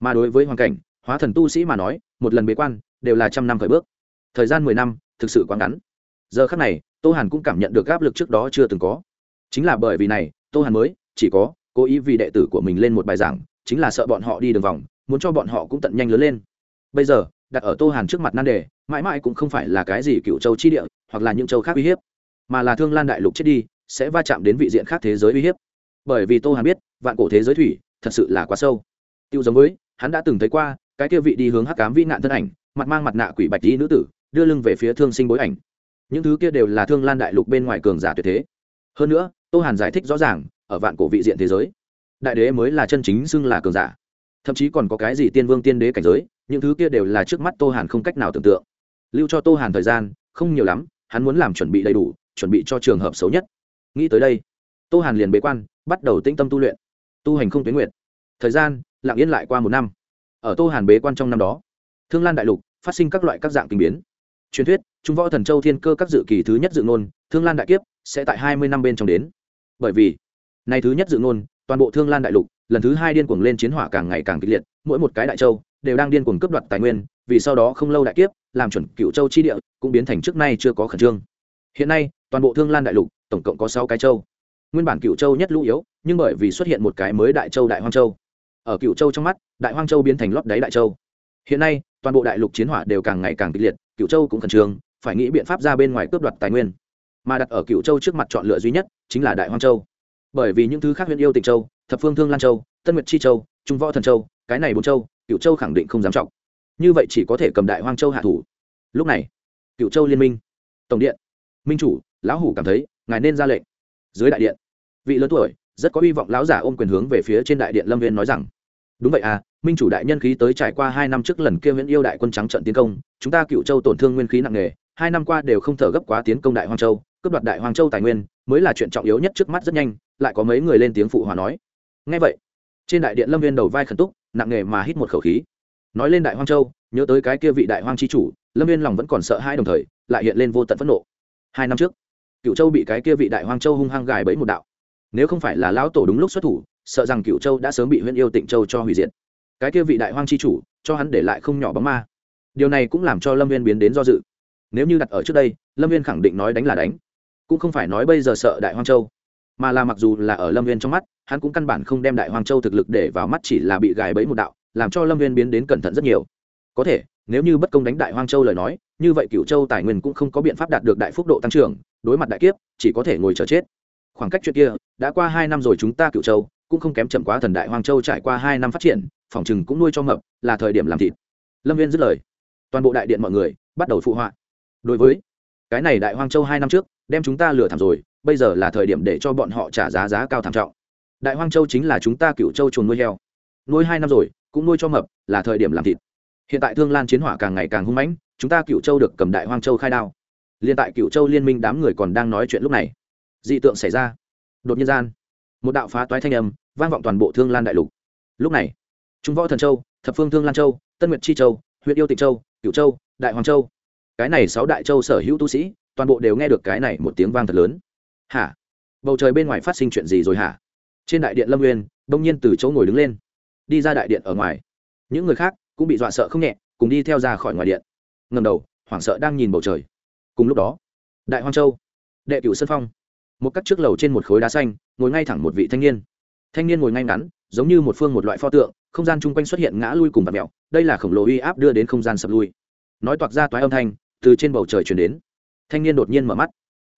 Mà đối với hoàn cảnh, hóa thần tu sĩ mà nói, một lần bế quan, đều là trăm năm khởi bước. Thời gian mười năm, thực sự quá ngắn. Giờ khác này, tô hàn cũng cảm nhận được áp lực trước đó chưa từng có. Chính là bởi vì này, tô hàn mới, chỉ có cố ý vì đệ tử của mình lên một bài giảng, chính là sợ bọn họ đi đường vòng muốn cho bọn họ cũng tận nhanh lớn lên. Bây giờ, đặt ở tô hàn trước mặt nan đề, mãi mãi cũng không phải là cái gì cựu châu chi địa, hoặc là những châu khác uy hiếp, mà là thương lan đại lục chết đi, sẽ va chạm đến vị diện khác thế giới uy hiếp. Bởi vì tô hàn biết, vạn cổ thế giới thủy, thật sự là quá sâu. Tiêu giống với, hắn đã từng thấy qua, cái kia vị đi hướng hắc cám vĩ nạn thân ảnh, mặt mang mặt nạ quỷ bạch y nữ tử, đưa lưng về phía thương sinh bối ảnh. Những thứ kia đều là thương lan đại lục bên ngoài cường giả tuyệt thế. Hơn nữa, tô hàn giải thích rõ ràng, ở vạn cổ vị diện thế giới, đại đế mới là chân chính xưng là cường giả thậm chí còn có cái gì tiên vương tiên đế cảnh giới, những thứ kia đều là trước mắt tô hàn không cách nào tưởng tượng. Lưu cho tô hàn thời gian, không nhiều lắm, hắn muốn làm chuẩn bị đầy đủ, chuẩn bị cho trường hợp xấu nhất. Nghĩ tới đây, tô hàn liền bế quan, bắt đầu tĩnh tâm tu luyện. Tu hành không tuyến nguyện thời gian, lặng yên lại qua một năm. Ở tô hàn bế quan trong năm đó, thương lan đại lục phát sinh các loại các dạng kinh biến. Truyền thuyết, trung võ thần châu thiên cơ các dự kỳ thứ nhất dự ngôn, thương lan đại kiếp sẽ tại hai mươi năm bên trong đến. Bởi vì này thứ nhất dự ngôn, toàn bộ thương lan đại lục lần thứ hai điên cuồng lên chiến hỏa càng ngày càng kịch liệt, mỗi một cái đại châu đều đang điên cuồng cướp đoạt tài nguyên, vì sau đó không lâu đại kiếp, làm chuẩn cựu châu chi địa cũng biến thành trước nay chưa có khẩn trương. Hiện nay, toàn bộ thương lan đại lục, tổng cộng có sáu cái châu. Nguyên bản cựu châu nhất lũ yếu, nhưng bởi vì xuất hiện một cái mới đại châu đại hoang châu. Ở cựu châu trong mắt, đại hoang châu biến thành lót đáy đại châu. Hiện nay, toàn bộ đại lục chiến hỏa đều càng ngày càng kịch liệt, cựu châu cũng khẩn trương, phải nghĩ biện pháp ra bên ngoài cướp đoạt tài nguyên. Mà đặt ở cựu châu trước mặt chọn lựa duy nhất chính là đại hoang châu bởi vì những thứ khác huyện yêu tịnh châu, thập phương thương lan châu, tân nguyệt chi châu, trung võ thần châu, cái này bốn châu cựu châu khẳng định không dám trọng. Như vậy chỉ có thể cầm đại hoang châu hạ thủ. Lúc này cựu châu liên minh, tổng điện, minh chủ, lão hủ cảm thấy, ngài nên ra lệnh. Dưới đại điện, vị lớn tuổi, rất có hy vọng lão giả ôm quyền hướng về phía trên đại điện lâm viên nói rằng, đúng vậy à minh chủ đại nhân khí tới trải qua hai năm trước lần kia nguyễn yêu đại quân trắng trận tiến công, chúng ta cựu châu tổn thương nguyên khí nặng nề, hai năm qua đều không thở gấp quá tiến công đại hoang châu, cướp đoạt đại hoang châu tài nguyên, mới là chuyện trọng yếu nhất trước mắt rất nhanh lại có mấy người lên tiếng phụ hòa nói. Ngay vậy, trên đại điện lâm viên đầu vai khẩn túc, nặng nề mà hít một khẩu khí. Nói lên đại hoang châu, nhớ tới cái kia vị đại hoang chi chủ, lâm viên lòng vẫn còn sợ hai đồng thời, lại hiện lên vô tận phẫn nộ. Hai năm trước cựu châu bị cái kia vị đại hoang châu hung hăng gài bẫy một đạo. Nếu không phải là lão tổ đúng lúc xuất thủ, sợ rằng cựu châu đã sớm bị huyện yêu tịnh châu cho hủy diệt. Cái kia vị đại hoang chi chủ, cho hắn để lại không nhỏ bóng ma. Điều này cũng làm cho lâm viên biến đến do dự. Nếu như đặt ở trước đây, lâm viên khẳng định nói đánh là đánh. Cũng không phải nói bây giờ sợ đại hoang châu mà là mặc dù là ở lâm viên trong mắt, hắn cũng căn bản không đem đại hoang châu thực lực để vào mắt chỉ là bị gài bẫy một đạo, làm cho lâm viên biến đến cẩn thận rất nhiều. Có thể, nếu như bất công đánh đại hoang châu lời nói, như vậy cựu châu tài nguyên cũng không có biện pháp đạt được đại phúc độ tăng trưởng, đối mặt đại kiếp, chỉ có thể ngồi chờ chết. Khoảng cách chuyện kia, đã qua hai năm rồi chúng ta cựu châu, cũng không kém chậm quá thần đại hoang châu trải qua hai năm phát triển, phòng chừng cũng nuôi cho mập, là thời điểm làm thịt. Lâm viên dứt lời. Toàn bộ đại điện mọi người bắt đầu phụ họa. Đối với cái này đại hoang châu hai năm trước, đem chúng ta lừa thảm rồi bây giờ là thời điểm để cho bọn họ trả giá giá cao thảm trọng. Đại hoang châu chính là chúng ta cựu châu chuồn nuôi heo. Nuôi hai năm rồi, cũng nuôi cho mập, là thời điểm làm thịt. Hiện tại thương lan chiến hỏa càng ngày càng hung mãnh, chúng ta cựu châu được cầm đại hoang châu khai đao. Liên tại cựu châu liên minh đám người còn đang nói chuyện lúc này, dị tượng xảy ra. Đột nhiên gian, một đạo phá toái thanh âm vang vọng toàn bộ thương lan đại lục. Lúc này, trung võ thần châu, thập phương thương lan châu, tân nguyệt chi châu huyện yêu tịnh châu cựu châu, đại hoàng châu. Cái này sáu đại châu sở hữu tu sĩ, toàn bộ đều nghe được cái này một tiếng vang thật lớn hả? Bầu trời bên ngoài phát sinh chuyện gì rồi hả? Trên đại điện lâm nguyên đông nhiên từ chỗ ngồi đứng lên. Đi ra đại điện ở ngoài. Những người khác cũng bị dọa sợ không nhẹ, cùng đi theo ra khỏi ngoài điện. Ngầm đầu, hoảng sợ đang nhìn bầu trời. Cùng lúc đó, đại hoang châu, đệ cửu sân phong. Một cắt trước lầu trên một khối đá xanh, ngồi ngay thẳng một vị thanh niên. Thanh niên ngồi ngay ngắn, giống như một phương một loại pho tượng, không gian chung quanh xuất hiện ngã lui cùng bạt mẹo đây là khổng lồ uy áp đưa đến không gian sập lui. Nói toạc ra toái âm thanh, từ trên bầu trời chuyển đến. Thanh niên đột nhiên mở mắt.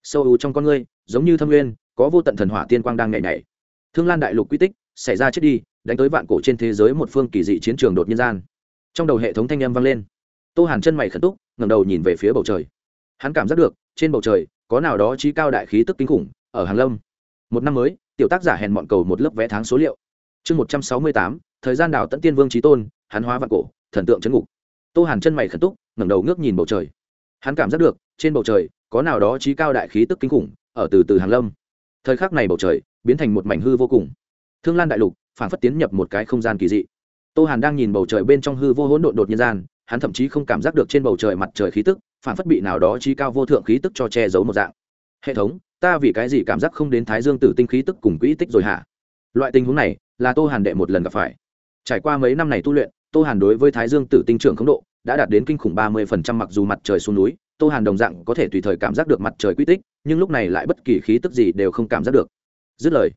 Sâu ưu trong con ngươi giống như thâm nguyên, có vô tận thần hỏa tiên quang đang nhảy nhảy. Thương lan đại lục quy tích, xảy ra chết đi, đánh tới vạn cổ trên thế giới một phương kỳ dị chiến trường đột nhiên gian. Trong đầu hệ thống thanh âm vang lên. Tô hàn chân mày khẩn túc, ngẩng đầu nhìn về phía bầu trời. Hắn cảm giác được, trên bầu trời, có nào đó trí cao đại khí tức kinh khủng, ở hàng lâm. Một năm mới, tiểu tác giả hèn mọn cầu một lớp vẽ tháng số liệu. Chương một trăm sáu mươi tám, thời gian đào tận tiên vương trí tôn, hắn hóa vạn cổ, thần tượng chấn ngục. Tô hàn chân mày khẩn túc, ngẩng đầu ngước nhìn bầu trời. Hắn cảm giác được, trên bầu trời, có nào đó trí cao đại khí tức kinh khủng ở từ từ hàng lâm. Thời khắc này bầu trời biến thành một mảnh hư vô cùng. Thương lan đại lục phản phất tiến nhập một cái không gian kỳ dị. Tô hàn đang nhìn bầu trời bên trong hư vô hỗn độn đột nhiên gian, hắn thậm chí không cảm giác được trên bầu trời mặt trời khí tức phản phất bị nào đó trí cao vô thượng khí tức cho che giấu một dạng. Hệ thống, ta vì cái gì cảm giác không đến thái dương tử tinh khí tức cùng quỹ tích rồi hả? Loại tình huống này là tô hàn đệ một lần gặp phải. Trải qua mấy năm này tu luyện, tô hàn đối với thái dương tử tinh trưởng khống độ đã đạt đến kinh khủng ba mươi phần trăm, mặc dù mặt trời xuống núi, tô hàn đồng dạng có thể tùy thời cảm giác được mặt trời quy tích nhưng lúc này lại bất kỳ khí tức gì đều không cảm giác được. Dứt lời,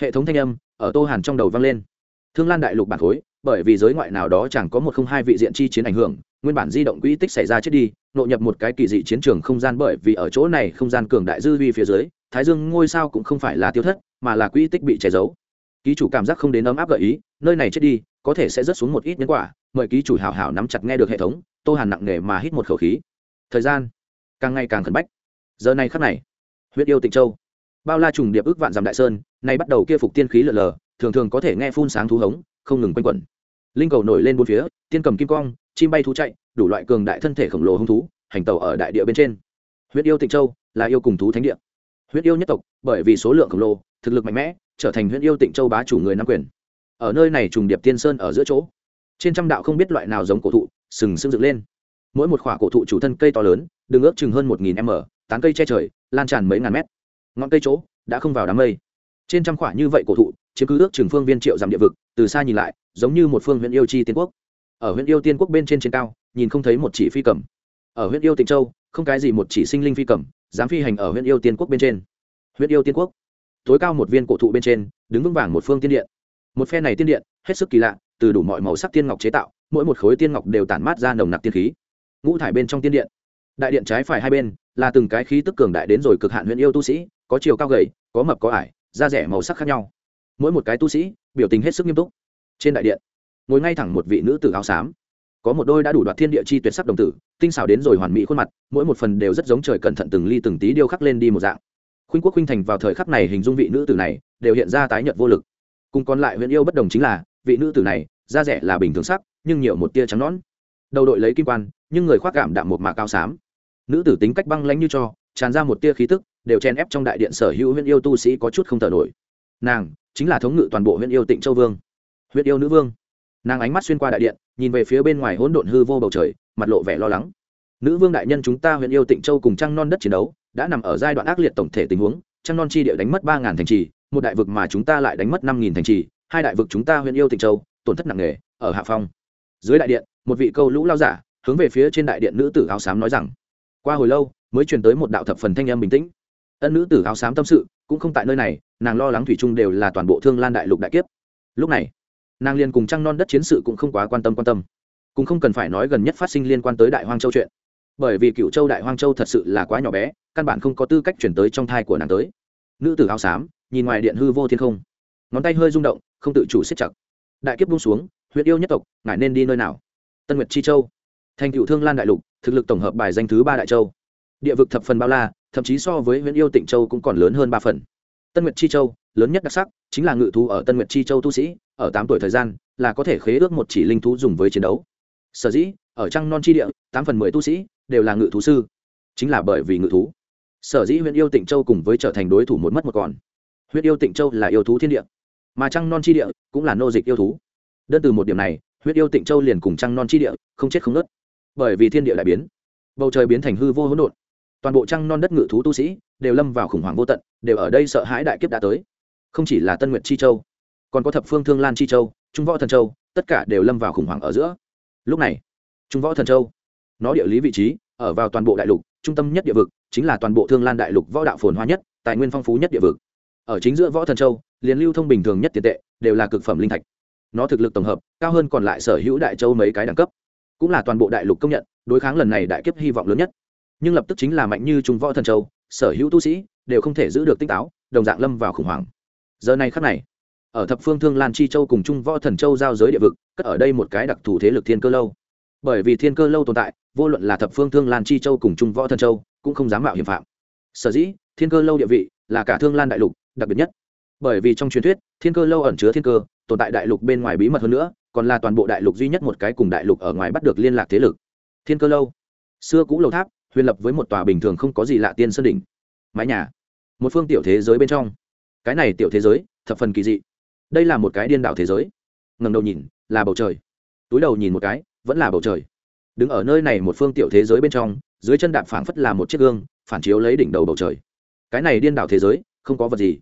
hệ thống thanh âm ở tô hàn trong đầu vang lên. Thương lan đại lục bản khối, bởi vì giới ngoại nào đó chẳng có một không hai vị diện chi chiến ảnh hưởng, nguyên bản di động quỹ tích xảy ra chết đi, nội nhập một cái kỳ dị chiến trường không gian bởi vì ở chỗ này không gian cường đại dư vi phía dưới, thái dương ngôi sao cũng không phải là tiêu thất, mà là quỹ tích bị che giấu. Ký chủ cảm giác không đến ấm áp gợi ý, nơi này chết đi, có thể sẽ rớt xuống một ít nhân quả, mời ký chủ hảo hảo nắm chặt nghe được hệ thống, tô hàn nặng nề mà hít một khẩu khí. Thời gian càng ngày càng khẩn bách giờ này khắc này, huyết yêu tịnh châu, bao la trùng điệp ước vạn dằm đại sơn, nay bắt đầu kia phục tiên khí lờ lờ, thường thường có thể nghe phun sáng thú hống, không ngừng quanh quẩn. Linh cầu nổi lên bốn phía, tiên cầm kim quang, chim bay thú chạy, đủ loại cường đại thân thể khổng lồ hung thú, hành tàu ở đại địa bên trên. Huyết yêu tịnh châu là yêu cùng thú thánh địa. Huyết yêu nhất tộc, bởi vì số lượng khổng lồ, thực lực mạnh mẽ, trở thành huyết yêu tịnh châu bá chủ người nam quyền. Ở nơi này trùng điệp tiên sơn ở giữa chỗ, trên trăm đạo không biết loại nào giống cổ thụ, sừng sững dựng lên. Mỗi một khỏa cổ thụ chủ thân cây to lớn đường ước chừng hơn một nghìn m tán cây che trời, lan tràn mấy ngàn mét. Ngọn cây chỗ đã không vào đám mây. Trên trăm khoả như vậy cổ thụ, chiếm cứ ước trường phương viên triệu dặm địa vực, từ xa nhìn lại, giống như một phương huyện yêu chi tiên quốc. Ở huyện yêu tiên quốc bên trên trên cao, nhìn không thấy một chỉ phi cầm. Ở huyện yêu tịnh châu, không cái gì một chỉ sinh linh phi cầm, dám phi hành ở huyện yêu tiên quốc bên trên. Huyện yêu tiên quốc. Tối cao một viên cổ thụ bên trên, đứng vững vàng một phương tiên điện. Một phe này tiên điện, hết sức kỳ lạ, từ đủ mọi màu sắc tiên ngọc chế tạo, mỗi một khối tiên ngọc đều tản mát ra nồng nặc tiên khí. Ngũ thải bên trong tiên điện đại điện trái phải hai bên là từng cái khí tức cường đại đến rồi cực hạn huyện yêu tu sĩ, có chiều cao gầy, có mập có ải, da rẻ màu sắc khác nhau. Mỗi một cái tu sĩ, biểu tình hết sức nghiêm túc. Trên đại điện, ngồi ngay thẳng một vị nữ tử áo xám. Có một đôi đã đủ đoạt thiên địa chi tuyệt sắc đồng tử, tinh xảo đến rồi hoàn mỹ khuôn mặt, mỗi một phần đều rất giống trời cẩn thận từng ly từng tí điêu khắc lên đi một dạng. Khuynh quốc khuynh thành vào thời khắc này hình dung vị nữ tử này, đều hiện ra tái nhợt vô lực. Cùng còn lại huyện yêu bất đồng chính là, vị nữ tử này, da rẻ là bình thường sắc, nhưng nhiều một tia trắng nón đầu đội lấy kim quan, nhưng người khoác cảm đạm một mạc cao xám nữ tử tính cách băng lãnh như cho, tràn ra một tia khí tức, đều chen ép trong đại điện sở hữu huyện yêu tu sĩ có chút không thở nổi. Nàng chính là thống ngự toàn bộ huyện yêu tịnh châu vương. Huyện yêu nữ vương. Nàng ánh mắt xuyên qua đại điện, nhìn về phía bên ngoài hỗn độn hư vô bầu trời, mặt lộ vẻ lo lắng. Nữ vương đại nhân chúng ta huyện yêu tịnh châu cùng trăng non đất chiến đấu, đã nằm ở giai đoạn ác liệt tổng thể tình huống, trăng non chi địa đánh mất ba ngàn thành trì, một đại vực mà chúng ta lại đánh mất năm nghìn thành trì, hai đại vực chúng ta huyện yêu tịnh châu, tổn thất nặng nề, ở hạ phong. Dưới đại điện, một vị câu lũ lao giả hướng về phía trên đại điện nữ tử áo xám nói rằng qua hồi lâu, mới truyền tới một đạo thập phần thanh âm bình tĩnh. Ân nữ tử áo xám tâm sự, cũng không tại nơi này, nàng lo lắng thủy chung đều là toàn bộ thương lan đại lục đại kiếp. Lúc này, nàng liền cùng trăng non đất chiến sự cũng không quá quan tâm quan tâm. Cũng không cần phải nói gần nhất phát sinh liên quan tới đại hoang châu chuyện. Bởi vì cựu châu đại hoang châu thật sự là quá nhỏ bé, căn bản không có tư cách chuyển tới trong thai của nàng tới. Nữ tử áo xám, nhìn ngoài điện hư vô thiên không. Ngón tay hơi rung động, không tự chủ siết chặt. Đại kiếp buông xuống huyện yêu nhất tộc, ngài nên đi nơi nào? Tân nguyệt chi châu. Thành cựu thương lan đại lục thực lực tổng hợp bài danh thứ ba đại châu. Địa vực thập phần bao la, thậm chí so với huyện yêu tịnh châu cũng còn lớn hơn ba phần. Tân nguyệt chi châu, lớn nhất đặc sắc, chính là ngự thú ở tân nguyệt chi châu tu sĩ, ở tám tuổi thời gian, là có thể khế ước một chỉ linh thú dùng với chiến đấu. Sở dĩ, ở trăng non chi địa, tám phần mười tu sĩ, đều là ngự thú sư. Chính là bởi vì ngự thú. Sở dĩ huyện yêu tịnh châu cùng với trở thành đối thủ một mất một còn. Huyện yêu tịnh châu là yêu thú thiên địa, mà trăng non chi địa cũng là nô dịch yêu thú. Đơn từ một điểm này huyện yêu tịnh châu liền cùng trăng non chi địa không chết không nớt bởi vì thiên địa lại biến. Bầu trời biến thành hư vô hỗn độn. Toàn bộ trăng non đất ngự thú tu sĩ đều lâm vào khủng hoảng vô tận, đều ở đây sợ hãi đại kiếp đã tới. Không chỉ là tân nguyệt chi châu, còn có thập phương thương lan chi châu, trung võ thần châu, tất cả đều lâm vào khủng hoảng ở giữa. Lúc này, trung võ thần châu, nó địa lý vị trí, ở vào toàn bộ đại lục, trung tâm nhất địa vực, chính là toàn bộ thương lan đại lục võ đạo phồn hoa nhất, tài nguyên phong phú nhất địa vực. Ở chính giữa võ thần châu, liền lưu thông bình thường nhất tiền tệ, đều là cực phẩm linh thạch. Nó thực lực tổng hợp, cao hơn còn lại sở hữu đại châu mấy cái đẳng cấp cũng là toàn bộ đại lục công nhận, đối kháng lần này đại kiếp hy vọng lớn nhất. Nhưng lập tức chính là mạnh như trung võ thần châu, sở hữu tu sĩ đều không thể giữ được tinh táo, đồng dạng lâm vào khủng hoảng. Giờ này khắc này, ở thập phương thương lan chi châu cùng trung võ thần châu giao giới địa vực, cất ở đây một cái đặc thù thế lực thiên cơ lâu. Bởi vì thiên cơ lâu tồn tại, vô luận là thập phương thương lan chi châu cùng trung võ thần châu, cũng không dám mạo hiểm phạm. Sở dĩ, thiên cơ lâu địa vị là cả thương lan đại lục đặc biệt nhất. Bởi vì trong truyền thuyết thiên cơ lâu ẩn chứa thiên cơ, tồn tại đại lục bên ngoài bí mật hơn nữa, còn là toàn bộ đại lục duy nhất một cái cùng đại lục ở ngoài bắt được liên lạc thế lực. Thiên cơ lâu. Xưa cũ lầu tháp, huyền lập với một tòa bình thường không có gì lạ tiên sơn đỉnh. Mái nhà. Một phương tiểu thế giới bên trong. Cái này tiểu thế giới, thập phần kỳ dị. Đây là một cái điên đảo thế giới. Ngầm đầu nhìn, là bầu trời. Túi đầu nhìn một cái, vẫn là bầu trời. Đứng ở nơi này một phương tiểu thế giới bên trong, dưới chân đạp phảng phất là một chiếc gương, phản chiếu lấy đỉnh đầu bầu trời. Cái này điên đảo thế giới, không có vật gì.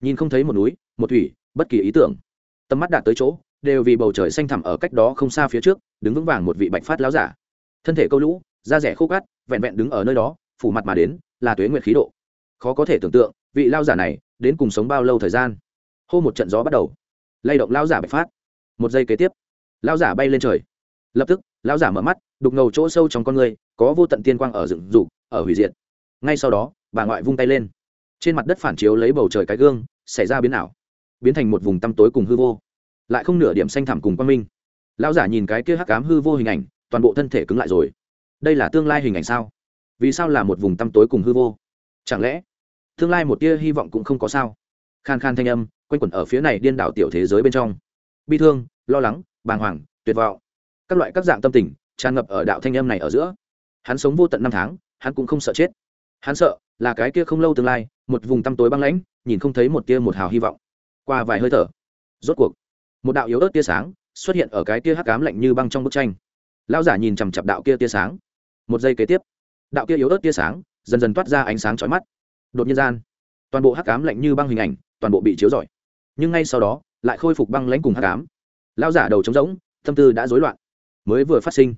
Nhìn không thấy một núi, một thủy bất kỳ ý tưởng. Tầm mắt đạt tới chỗ, đều vì bầu trời xanh thẳm ở cách đó không xa phía trước, đứng vững vàng một vị bạch phát láo giả. Thân thể câu lũ, da rẻ khô cát, vẹn vẹn đứng ở nơi đó, phủ mặt mà đến, là tuế nguyệt khí độ. Khó có thể tưởng tượng, vị lao giả này đến cùng sống bao lâu thời gian. Hô một trận gió bắt đầu, lay động lao giả bạch phát. Một giây kế tiếp lao giả bay lên trời. Lập tức lao giả mở mắt, đục ngầu chỗ sâu trong con người, có vô tận tiên quang ở dựng dục, ở hủy diệt. Ngay sau đó, bà ngoại vung tay lên. Trên mặt đất phản chiếu lấy bầu trời cái gương, xảy ra biến ảo biến thành một vùng tăm tối cùng hư vô, lại không nửa điểm xanh thẳm cùng quang minh. Lão giả nhìn cái kia hắc cám hư vô hình ảnh, toàn bộ thân thể cứng lại rồi. Đây là tương lai hình ảnh sao? Vì sao là một vùng tăm tối cùng hư vô? Chẳng lẽ tương lai một tia hy vọng cũng không có sao? Khan khan thanh âm, quanh quẩn ở phía này điên đảo tiểu thế giới bên trong. Bi thương, lo lắng, bàng hoàng, tuyệt vọng. Các loại các dạng tâm tình tràn ngập ở đạo thanh âm này ở giữa. Hắn sống vô tận năm tháng, hắn cũng không sợ chết. Hắn sợ là cái kia không lâu tương lai, một vùng tăm tối băng lãnh, nhìn không thấy một tia một hào hy vọng qua vài hơi thở. Rốt cuộc, một đạo yếu ớt tia sáng xuất hiện ở cái tia hắc ám lạnh như băng trong bức tranh. Lão giả nhìn chằm chặp đạo kia tia sáng. Một giây kế tiếp, đạo kia yếu ớt tia sáng dần dần toát ra ánh sáng chói mắt. Đột nhiên gian, toàn bộ hắc ám lạnh như băng hình ảnh toàn bộ bị chiếu rọi. Nhưng ngay sau đó, lại khôi phục băng lãnh cùng hắc ám. Lão giả đầu trống rỗng, tâm tư đã rối loạn. Mới vừa phát sinh,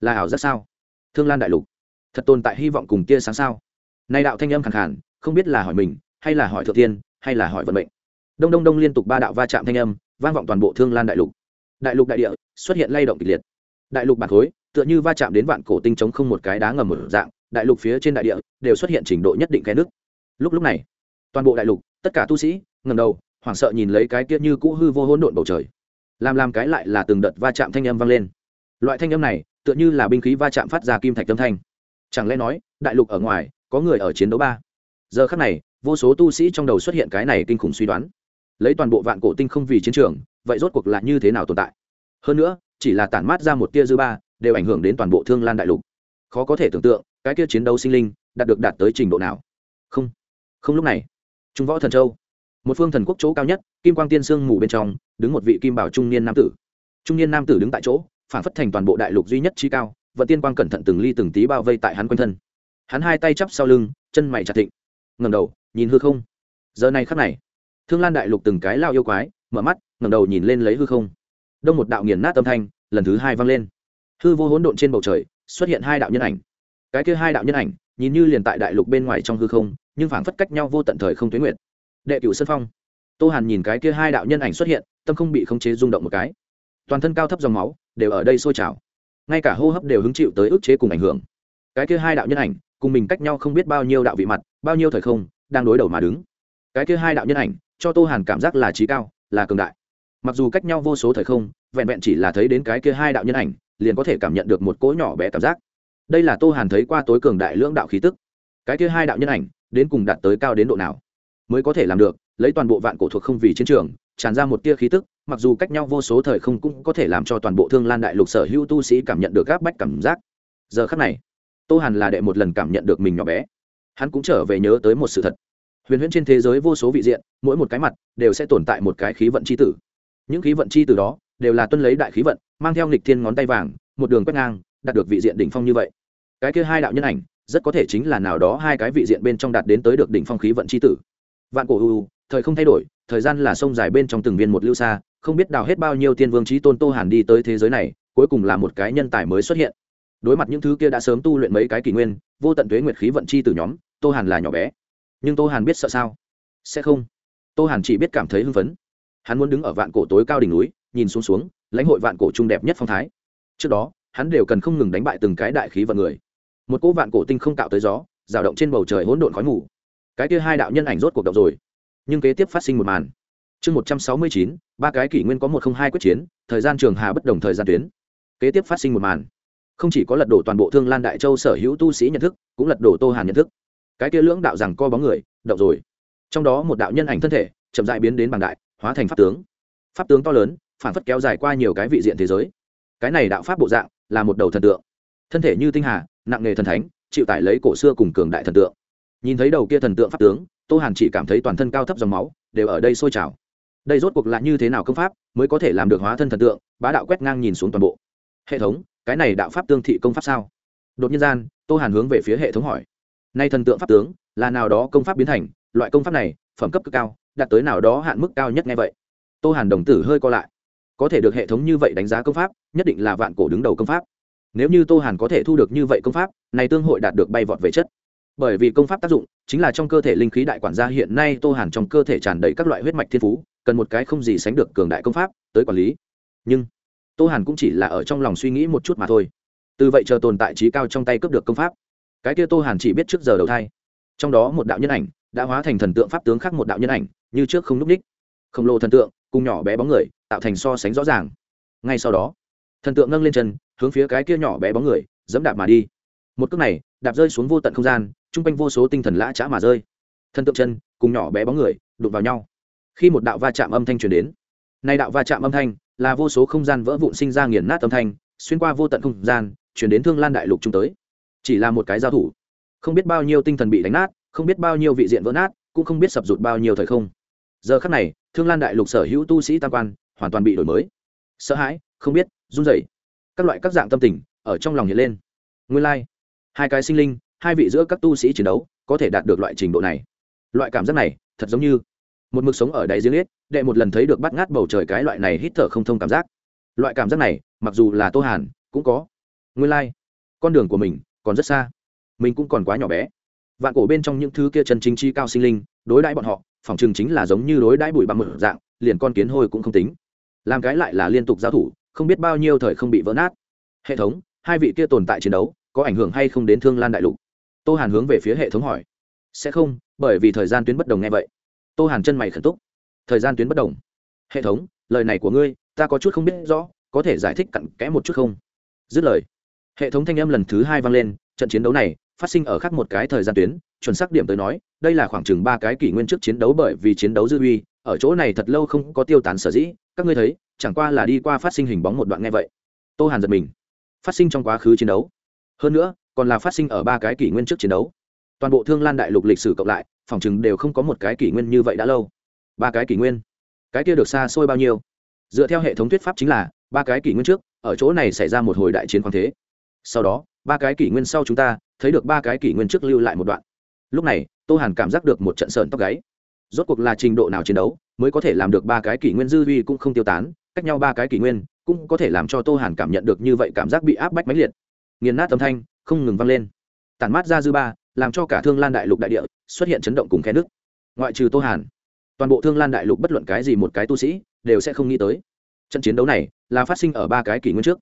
là ảo giác sao? Thương lan đại lục, thật tồn tại hy vọng cùng tia sáng sao? Nay đạo thanh âm khẳng khản không biết là hỏi mình, hay là hỏi thượng tiên hay là hỏi vận mệnh đông đông đông liên tục ba đạo va chạm thanh âm, vang vọng toàn bộ thương lan đại lục. Đại lục đại địa xuất hiện lay động kịch liệt. Đại lục bạc khối tựa như va chạm đến vạn cổ tinh chống không một cái đá ngầm một dạng, đại lục phía trên đại địa đều xuất hiện trình độ nhất định cái nước. Lúc lúc này, toàn bộ đại lục, tất cả tu sĩ ngầm đầu, hoảng sợ nhìn lấy cái kia như cũ hư vô hỗn độn bầu trời. Làm làm cái lại là từng đợt va chạm thanh âm vang lên. Loại thanh âm này tựa như là binh khí va chạm phát ra kim thạch âm thanh. Chẳng lẽ nói, đại lục ở ngoài, có người ở chiến đấu ba? Giờ khắc này, vô số tu sĩ trong đầu xuất hiện cái này kinh khủng suy đoán lấy toàn bộ vạn cổ tinh không vì chiến trường, vậy rốt cuộc là như thế nào tồn tại? Hơn nữa, chỉ là tản mát ra một tia dư ba, đều ảnh hưởng đến toàn bộ thương lan đại lục. Khó có thể tưởng tượng, cái kia chiến đấu sinh linh, đạt được đạt tới trình độ nào. Không không lúc này. Trung võ thần châu. Một phương thần quốc chỗ cao nhất, kim quang tiên sương mù bên trong, đứng một vị kim bảo trung niên nam tử. Trung niên nam tử đứng tại chỗ, phản phất thành toàn bộ đại lục duy nhất trí cao, vận tiên quang cẩn thận từng ly từng tí bao vây tại hắn quanh thân. Hắn hai tay chắp sau lưng, chân mày chặt thịnh. Ngầm đầu, nhìn hư không. Giờ này khắc này thương lan đại lục từng cái lao yêu quái, mở mắt ngầm đầu nhìn lên lấy hư không. Đông một đạo nghiền nát âm thanh, lần thứ hai vang lên. Hư vô hỗn độn trên bầu trời, xuất hiện hai đạo nhân ảnh. Cái kia hai đạo nhân ảnh, nhìn như liền tại đại lục bên ngoài trong hư không, nhưng phảng phất cách nhau vô tận thời không tuyến nguyện đệ cửu sân phong. Tô hàn nhìn cái kia hai đạo nhân ảnh xuất hiện, tâm không bị khống chế rung động một cái. Toàn thân cao thấp dòng máu, đều ở đây sôi trào. Ngay cả hô hấp đều hứng chịu tới ức chế cùng ảnh hưởng. Cái kia hai đạo nhân ảnh, cùng mình cách nhau không biết bao nhiêu đạo vị mặt, bao nhiêu thời không, đang đối đầu mà đứng. Cái kia hai đạo nhân ảnh cho tô hàn cảm giác là trí cao, là cường đại. Mặc dù cách nhau vô số thời không, vẹn vẹn chỉ là thấy đến cái kia hai đạo nhân ảnh, liền có thể cảm nhận được một cỗ nhỏ bé cảm giác. Đây là tô hàn thấy qua tối cường đại lưỡng đạo khí tức. Cái kia hai đạo nhân ảnh, đến cùng đạt tới cao đến độ nào? Mới có thể làm được, lấy toàn bộ vạn cổ thuộc không vì chiến trường, tràn ra một tia khí tức, mặc dù cách nhau vô số thời không cũng có thể làm cho toàn bộ thương lan đại lục sở hữu tu sĩ cảm nhận được gáp bách cảm giác. Giờ khắc này, tô hàn là đệ một lần cảm nhận được mình nhỏ bé. Hắn cũng trở về nhớ tới một sự thật huyền huyễn trên thế giới vô số vị diện, mỗi một cái mặt đều sẽ tồn tại một cái khí vận c h i tử. Những khí vận c h i tử đó đều là tuân lấy đại khí vận, mang theo nghịch thiên ngón tay vàng, một đường quét ngang, đạt được vị diện đỉnh phong như vậy. Cái kia hai đạo nhân ảnh rất có thể chính là nào đó hai cái vị diện bên trong đạt đến tới được đỉnh phong khí vận c h i tử. Vạn cổ ưu thời không thay đổi, thời gian là sông dài bên trong từng viên một lưu xa, không biết đào hết bao nhiêu tiên vương trí tôn tô hàn đi tới thế giới này, cuối cùng là một cái nhân tài mới xuất hiện. Đối mặt những thứ kia đã sớm tu luyện mấy cái kỷ nguyên, vô tận tuế nguyệt khí vận chi từ nhóm, tô hàn là nhỏ bé nhưng tô hàn biết sợ sao? Sẽ không. Tô hàn chỉ biết cảm thấy hưng phấn. Hắn muốn đứng ở vạn cổ tối cao đỉnh núi, nhìn xuống xuống, lãnh hội vạn cổ trung đẹp nhất phong thái. Trước đó, hắn đều cần không ngừng đánh bại từng cái đại khí vận người. Một cỗ vạn cổ tinh không cạo tới gió rào động trên bầu trời hỗn độn khói mù. Cái kia hai đạo nhân ảnh rốt cuộc động rồi. Nhưng kế tiếp phát sinh một màn. Chương một trăm sáu mươi chín, ba cái kỷ nguyên có một không hai quyết chiến, thời gian trường hà bất đồng thời gian tuyến. Kế tiếp phát sinh một màn. Không chỉ có lật đổ toàn bộ thương lan đại châu sở hữu tu sĩ nhận thức, cũng lật đổ tô hàn nhận thức cái kia lưỡng đạo rằng co bóng người, động rồi. Trong đó một đạo nhân ảnh thân thể, chậm dại biến đến bằng đại, hóa thành pháp tướng. Pháp tướng to lớn, phản phất kéo dài qua nhiều cái vị diện thế giới. Cái này đạo pháp bộ dạng, là một đầu thần tượng. Thân thể như tinh hà, nặng nghề thần thánh, chịu tải lấy cổ xưa cùng cường đại thần tượng. Nhìn thấy đầu kia thần tượng pháp tướng, tô hàn chỉ cảm thấy toàn thân cao thấp dòng máu, đều ở đây sôi trào. Đây rốt cuộc là như thế nào công pháp mới có thể làm được hóa thân thần tượng, bá đạo quét ngang nhìn xuống toàn bộ. Hệ thống, cái này đạo pháp tương thị công pháp sao? Đột nhiên gian, tô hàn hướng về phía hệ thống hỏi nay thần tượng pháp tướng, là nào đó công pháp biến thành, loại công pháp này, phẩm cấp cực cao, đạt tới nào đó hạn mức cao nhất ngay vậy. Tô hàn đồng tử hơi co lại. Có thể được hệ thống như vậy đánh giá công pháp, nhất định là vạn cổ đứng đầu công pháp. Nếu như tô hàn có thể thu được như vậy công pháp, này tương hội đạt được bay vọt về chất. Bởi vì công pháp tác dụng, chính là trong cơ thể linh khí đại quản gia hiện nay tô hàn trong cơ thể tràn đầy các loại huyết mạch thiên phú, cần một cái không gì sánh được cường đại công pháp tới quản lý. Nhưng, tô hàn cũng chỉ là ở trong lòng suy nghĩ một chút mà thôi. Từ vậy chờ tồn tại trí cao trong tay cướp được công pháp cái kia tô hàn chỉ biết trước giờ đầu thai. Trong đó một đạo nhân ảnh đã hóa thành thần tượng pháp tướng khác một đạo nhân ảnh, như trước không n ú c ních. Khổng lồ thần tượng, cùng nhỏ bé bóng người, tạo thành so sánh rõ ràng. Ngay sau đó, thần tượng nâng lên chân, hướng phía cái kia nhỏ bé bóng người, dẫm đạp mà đi. Một cước này, đạp rơi xuống vô tận không gian chung quanh vô số tinh thần lã chã mà rơi. Thần tượng chân cùng nhỏ bé bóng người, đụng vào nhau. Khi một đạo va chạm âm thanh truyền đến nay đạo va chạm âm thanh là vô số không gian vỡ vụn sinh ra nghiền nát âm thanh, xuyên qua vô tận không gian chuyển đến thương lan đại lục chúng tới chỉ là một cái giao thủ. Không biết bao nhiêu tinh thần bị đánh nát, không biết bao nhiêu vị diện vỡ nát, cũng không biết sập rụt bao nhiêu thời không. Giờ khắc này, thương lan đại lục sở hữu tu sĩ tam quan, hoàn toàn bị đổi mới. Sợ hãi, không biết, run rẩy. Các loại các dạng tâm tình, ở trong lòng hiện lên. Nguyên lai、like. hai cái sinh linh, hai vị giữa các tu sĩ chiến đấu, có thể đạt được loại trình độ này. Loại cảm giác này, thật giống như một mực sống ở đáy giếng ếch, đệ một lần thấy được bắt ngát bầu trời cái loại này hít thở không thông cảm giác. Loại cảm giác này, mặc dù là tô hàn, cũng có. Nguyên lai、like. con đường của mình còn rất xa. Mình cũng còn quá nhỏ bé. Vạn cổ bên trong những thứ kia chân chính chi cao sinh linh, đối đãi bọn họ, phòng chừng chính là giống như đối đãi bụi bằng mực dạng, liền con kiến hôi cũng không tính. Làm cái lại là liên tục giao thủ, không biết bao nhiêu thời không bị vỡ nát. Hệ thống, hai vị kia tồn tại chiến đấu, có ảnh hưởng hay không đến thương lan đại lục? Tô hàn hướng về phía hệ thống hỏi. Sẽ không, bởi vì thời gian tuyến bất đồng nghe vậy. Tô hàn chân mày khẩn túc. Thời gian tuyến bất đồng. Hệ thống, lời này của ngươi, ta có chút không biết rõ, có thể giải thích cặn kẽ một chút không? Dứt lời hệ thống thanh âm lần thứ hai vang lên, trận chiến đấu này phát sinh ở khác một cái thời gian tuyến, chuẩn xác điểm tới nói, đây là khoảng chừng ba cái kỷ nguyên trước chiến đấu bởi vì chiến đấu dư uy, ở chỗ này thật lâu không có tiêu tán sở dĩ, các ngươi thấy, chẳng qua là đi qua phát sinh hình bóng một đoạn nghe vậy. Tô hàn giật mình. Phát sinh trong quá khứ chiến đấu. Hơn nữa, còn là phát sinh ở ba cái kỷ nguyên trước chiến đấu. Toàn bộ thương lan đại lục lịch sử cộng lại, phòng chừng đều không có một cái kỷ nguyên như vậy đã lâu. Ba cái kỷ nguyên? Cái kia được xa xôi bao nhiêu? Dựa theo hệ thống thuyết pháp chính là, ba cái kỷ nguyên trước, ở chỗ này xảy ra một hồi đại chiến khoáng thế sau đó, ba cái kỷ nguyên sau chúng ta, thấy được ba cái kỷ nguyên trước lưu lại một đoạn. Lúc này, tô hàn cảm giác được một trận sợn tóc gáy. Rốt cuộc là trình độ nào chiến đấu, mới có thể làm được ba cái kỷ nguyên dư vi cũng không tiêu tán, cách nhau ba cái kỷ nguyên cũng có thể làm cho tô hàn cảm nhận được như vậy cảm giác bị áp bách mãnh liệt. Nghiền nát âm thanh, không ngừng vang lên. Tản mát ra dư ba, làm cho cả thương lan đại lục đại địa xuất hiện chấn động cùng khe nước. Ngoại trừ tô hàn, toàn bộ thương lan đại lục bất luận cái gì một cái tu sĩ đều sẽ không nghĩ tới. Trận chiến đấu này là phát sinh ở ba cái kỷ nguyên trước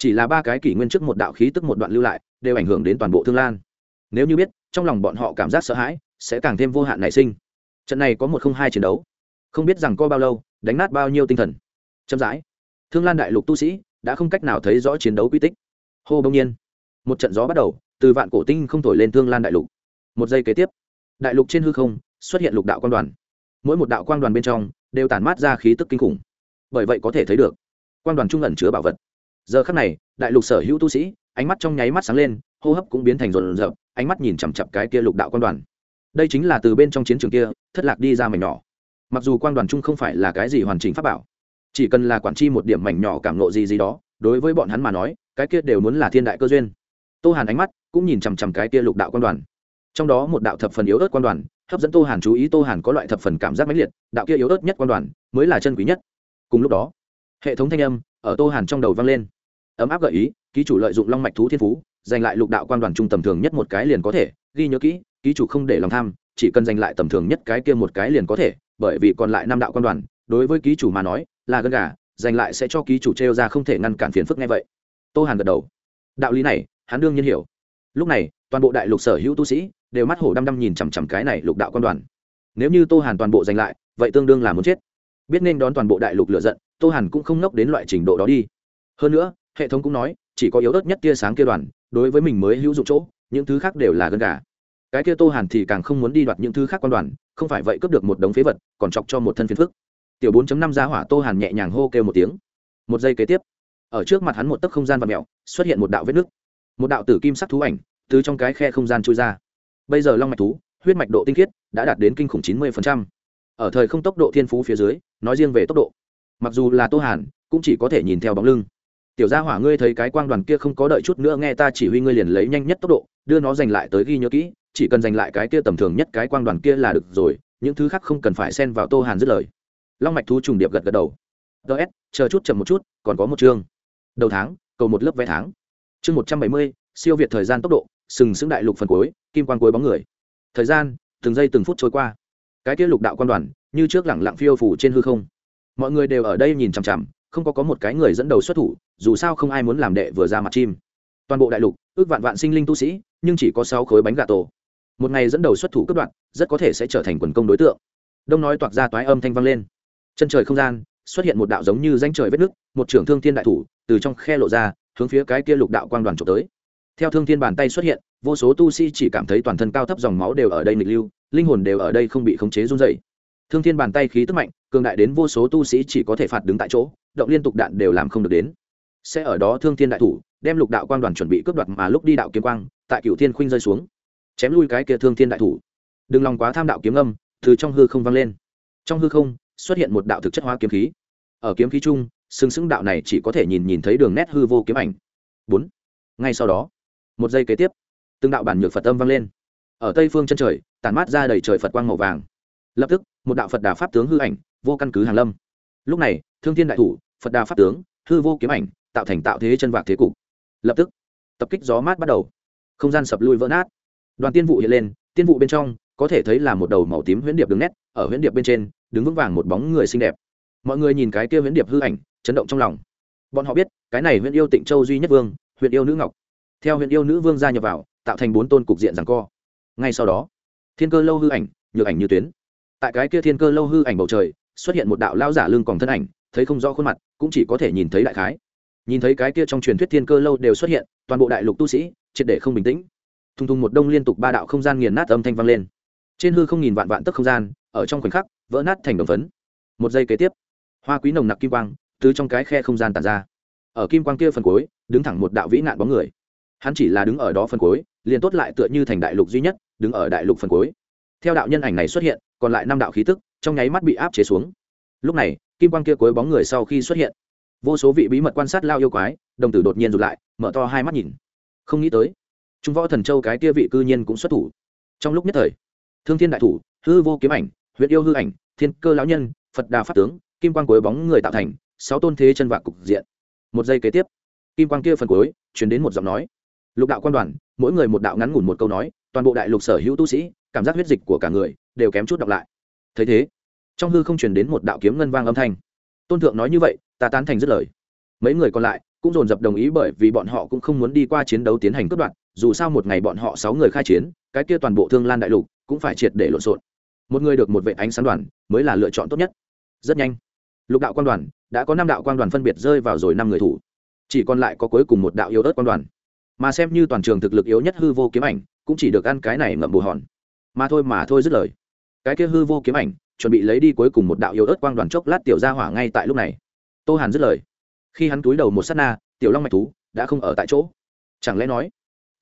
chỉ là ba cái kỷ nguyên trước một đạo khí tức một đoạn lưu lại, đều ảnh hưởng đến toàn bộ thương lan. Nếu như biết, trong lòng bọn họ cảm giác sợ hãi, sẽ càng thêm vô hạn nảy sinh. Trận này có một không hai chiến đấu. Không biết rằng có bao lâu, đánh nát bao nhiêu tinh thần. Chậm rãi, thương lan đại lục tu sĩ đã không cách nào thấy rõ chiến đấu quy tích. Hô bỗng nhiên, một trận gió bắt đầu, từ vạn cổ tinh không thổi lên thương lan đại lục. Một giây kế tiếp, đại lục trên hư không xuất hiện lục đạo quan đoàn. Mỗi một đạo quan đoàn bên trong đều tản mát ra khí tức kinh khủng. Bởi vậy có thể thấy được quan đoàn trung ẩn chứa bảo vật giờ khắc này, đại lục sở hữu tu sĩ, ánh mắt trong nháy mắt sáng lên, hô hấp cũng biến thành rộn rợp ánh mắt nhìn chằm chặp cái kia lục đạo quan đoàn. Đây chính là từ bên trong chiến trường kia, thất lạc đi ra mảnh nhỏ. Mặc dù quan đoàn trung không phải là cái gì hoàn chỉnh pháp bảo, chỉ cần là quản chi một điểm mảnh nhỏ cảm nộ gì gì đó, đối với bọn hắn mà nói, cái kia đều muốn là thiên đại cơ duyên. Tô hàn ánh mắt cũng nhìn chằm chằm cái kia lục đạo quan đoàn. Trong đó một đạo thập phần yếu ớt quan đoàn, hấp dẫn tô hàn chú ý, tô hàn có loại thập phần cảm giác mãnh liệt, đạo kia yếu ớt nhất quan đoàn mới là chân quý nhất. Cùng lúc đó, hệ thống thanh âm ở tô hàn trong đầu vang lên. Ấm áp gợi ý, ký chủ lợi dụng long mạch thú thiên phú, giành lại lục đạo quan đoàn trung tầm thường nhất một cái liền có thể. Ghi nhớ kỹ, ký chủ không để lòng tham, chỉ cần giành lại tầm thường nhất cái kia một cái liền có thể, bởi vì còn lại năm đạo quan đoàn, đối với ký chủ mà nói, là gân gà, giành lại sẽ cho ký chủ trêu ra không thể ngăn cản phiền phức ngay vậy. Tô hàn gật đầu. Đạo lý này, hắn đương nhiên hiểu. Lúc này, toàn bộ đại lục sở hữu tu sĩ, đều mắt hổ đăm đăm nhìn chằm chằm cái này lục đạo quan đoàn. Nếu như tô hàn toàn bộ giành lại, vậy tương đương là muốn chết. Biết nên đón toàn bộ đại lục lựa giận tô hàn cũng không nốc đến loại trình độ đó đi. Hơn nữa, hệ thống cũng nói, chỉ có yếu ớt nhất tia sáng kia đoàn, đối với mình mới hữu dụng chỗ, những thứ khác đều là gần gà. Cái kia tô hàn thì càng không muốn đi đoạt những thứ khác quan đoàn, không phải vậy cướp được một đống phế vật, còn chọc cho một thân phiền phức. Tiểu bốn năm giá hỏa tô hàn nhẹ nhàng hô kêu một tiếng. Một giây kế tiếp, ở trước mặt hắn một tấc không gian và mẹo xuất hiện một đạo vết nước. Một đạo tử kim sắc thú ảnh, từ trong cái khe không gian trôi ra. Bây giờ long mạch thú, huyết mạch độ tinh khiết, đã đạt đến kinh khủng chín mươi ở thời không tốc độ thiên phú phía dưới, nói riêng về tốc độ mặc dù là tô hàn, cũng chỉ có thể nhìn theo bóng lưng. Tiểu gia hỏa ngươi thấy cái quang đoàn kia không có đợi chút nữa, nghe ta chỉ huy ngươi liền lấy nhanh nhất tốc độ, đưa nó giành lại tới ghi nhớ kỹ, chỉ cần giành lại cái kia tầm thường nhất cái quang đoàn kia là được rồi, những thứ khác không cần phải xen vào tô hàn dứt lời. Long mạch thú trùng điệp gật gật đầu. Ts chờ chút chậm một chút, còn có một chương. Đầu tháng, cầu một lớp vé tháng. Chương một trăm bảy mươi, siêu việt thời gian tốc độ, sừng sững đại lục phần cuối, kim quan cuối bóng người. Thời gian, từng giây từng phút trôi qua. Cái kia lục đạo quan đoàn, như trước lẳng lặng phiêu phủ trên hư không mọi người đều ở đây nhìn chằm chằm không có có một cái người dẫn đầu xuất thủ dù sao không ai muốn làm đệ vừa ra mặt chim. Toàn bộ đại lục ước vạn vạn sinh linh tu sĩ nhưng chỉ có sáu khối bánh gà tổ. Một ngày dẫn đầu xuất thủ cấp đoạn rất có thể sẽ trở thành quần công đối tượng. Đông nói toạc ra toái âm thanh vang lên. Chân trời không gian xuất hiện một đạo giống như danh trời vết nứt, một trưởng thương thiên đại thủ từ trong khe lộ ra hướng phía cái kia lục đạo quang đoàn trộm tới. Theo thương thiên bàn tay xuất hiện vô số tu sĩ chỉ cảm thấy toàn thân cao thấp dòng máu đều ở đây nghịch lưu linh hồn đều ở đây không bị khống chế run dày thương thiên bàn tay khí tức mạnh, cường đại đến vô số tu sĩ chỉ có thể phạt đứng tại chỗ, động liên tục đạn đều làm không được đến. Sẽ ở đó thương thiên đại thủ, đem lục đạo quang đoàn chuẩn bị cướp đoạt mà lúc đi đạo kiếm quang, tại cựu thiên khuynh rơi xuống. Chém lui cái kia thương thiên đại thủ. Đừng lòng quá tham đạo kiếm âm, từ trong hư không vang lên. Trong hư không, xuất hiện một đạo thực chất hóa kiếm khí. Ở kiếm khí chung xứng xứng đạo này chỉ có thể nhìn nhìn thấy đường nét hư vô kiếm ảnh. Bốn. Ngay sau đó, một giây kế tiếp, từng đạo bản nhược phật âm vang lên. Ở tây phương chân trời tàn mát ra đầy trời phật quang màu vàng. Lập tức một đạo phật đà pháp tướng hư ảnh, vô căn cứ hàng lâm. Lúc này, thương thiên đại thủ, phật đà pháp tướng, hư vô kiếm ảnh, tạo thành tạo thế chân vạc thế cục. Lập tức, tập kích gió mát bắt đầu. Không gian sập lui vỡ nát. Đoàn tiên vụ hiện lên, tiên vụ bên trong, có thể thấy là một đầu màu tím huyễn điệp đường nét, ở huyễn điệp bên trên, đứng vững vàng một bóng người xinh đẹp. Mọi người nhìn cái kia huyễn điệp hư ảnh, chấn động trong lòng. Bọn họ biết, cái này huyện yêu tịnh châu duy nhất vương huyện yêu nữ ngọc. Theo huyện yêu nữ vương gia nhập vào, tạo thành bốn tôn cục diện rằng co. Ngay sau đó, thiên cơ lâu hư ảnh, nhược ảnh như tuyến tại cái kia thiên cơ lâu hư ảnh bầu trời, xuất hiện một đạo lao giả lưng còn thân ảnh, thấy không rõ khuôn mặt, cũng chỉ có thể nhìn thấy đại khái. Nhìn thấy cái kia trong truyền thuyết thiên cơ lâu đều xuất hiện, toàn bộ đại lục tu sĩ, triệt để không bình tĩnh. Thùng thùng một đông liên tục ba đạo không gian nghiền nát âm thanh vang lên. Trên hư không nghìn vạn vạn tức không gian, ở trong khoảnh khắc, vỡ nát thành đồng phấn. Một giây kế tiếp, hoa quý nồng nặc kim quang từ trong cái khe không gian tàn ra. Ở kim quang kia phần cuối, đứng thẳng một đạo vĩ nạn bóng người. Hắn chỉ là đứng ở đó phần cuối, liền tốt lại tựa như thành đại lục duy nhất, đứng ở đại lục phần cuối. Theo đạo nhân ảnh này xuất hiện còn lại năm đạo khí tức, trong nháy mắt bị áp chế xuống. Lúc này, kim quang kia cuối bóng người sau khi xuất hiện, vô số vị bí mật quan sát lao yêu quái, đồng tử đột nhiên rụt lại, mở to hai mắt nhìn. Không nghĩ tới, trung võ thần châu cái kia vị cư nhiên cũng xuất thủ. Trong lúc nhất thời, thương thiên đại thủ, hư vô kiếm ảnh huyện yêu hư ảnh, thiên cơ lão nhân, phật đà pháp tướng, kim quang cuối bóng người tạo thành, sáu tôn thế chân vạc cục diện. Một giây kế tiếp, kim quang kia phần cuối chuyển đến một giọng nói. Lục đạo quan đoàn, mỗi người một đạo ngắn ngủn một câu nói, toàn bộ đại lục sở hữu tu sĩ, cảm giác huyết dịch của cả người đều kém chút đọc lại. Thấy thế, trong hư không chuyển đến một đạo kiếm ngân vang âm thanh. Tôn thượng nói như vậy, ta tán thành rất lời. Mấy người còn lại cũng dồn dập đồng ý bởi vì bọn họ cũng không muốn đi qua chiến đấu tiến hành cướp đoạt, dù sao một ngày bọn họ sáu người khai chiến, cái kia toàn bộ thương lan đại lục cũng phải triệt để lộn xộn. Một người được một vệ ánh sáng đoàn mới là lựa chọn tốt nhất. Rất nhanh, lục đạo quan đoàn đã có năm đạo quan đoàn phân biệt rơi vào rồi năm người thủ. Chỉ còn lại có cuối cùng một đạo yếu ớt quan đoàn. Mà xem như toàn trường thực lực yếu nhất hư vô kiếm ảnh cũng chỉ được ăn cái này ngậm bù hòn. Mà thôi mà thôi dứt lời cái kia hư vô kiếm ảnh, chuẩn bị lấy đi cuối cùng một đạo yếu ớt quang đoàn chốc lát tiểu ra hỏa ngay tại lúc này. Tô hàn dứt lời. Khi hắn túi đầu một s á t na, tiểu long mạch thú đã không ở tại chỗ. Chẳng lẽ nói,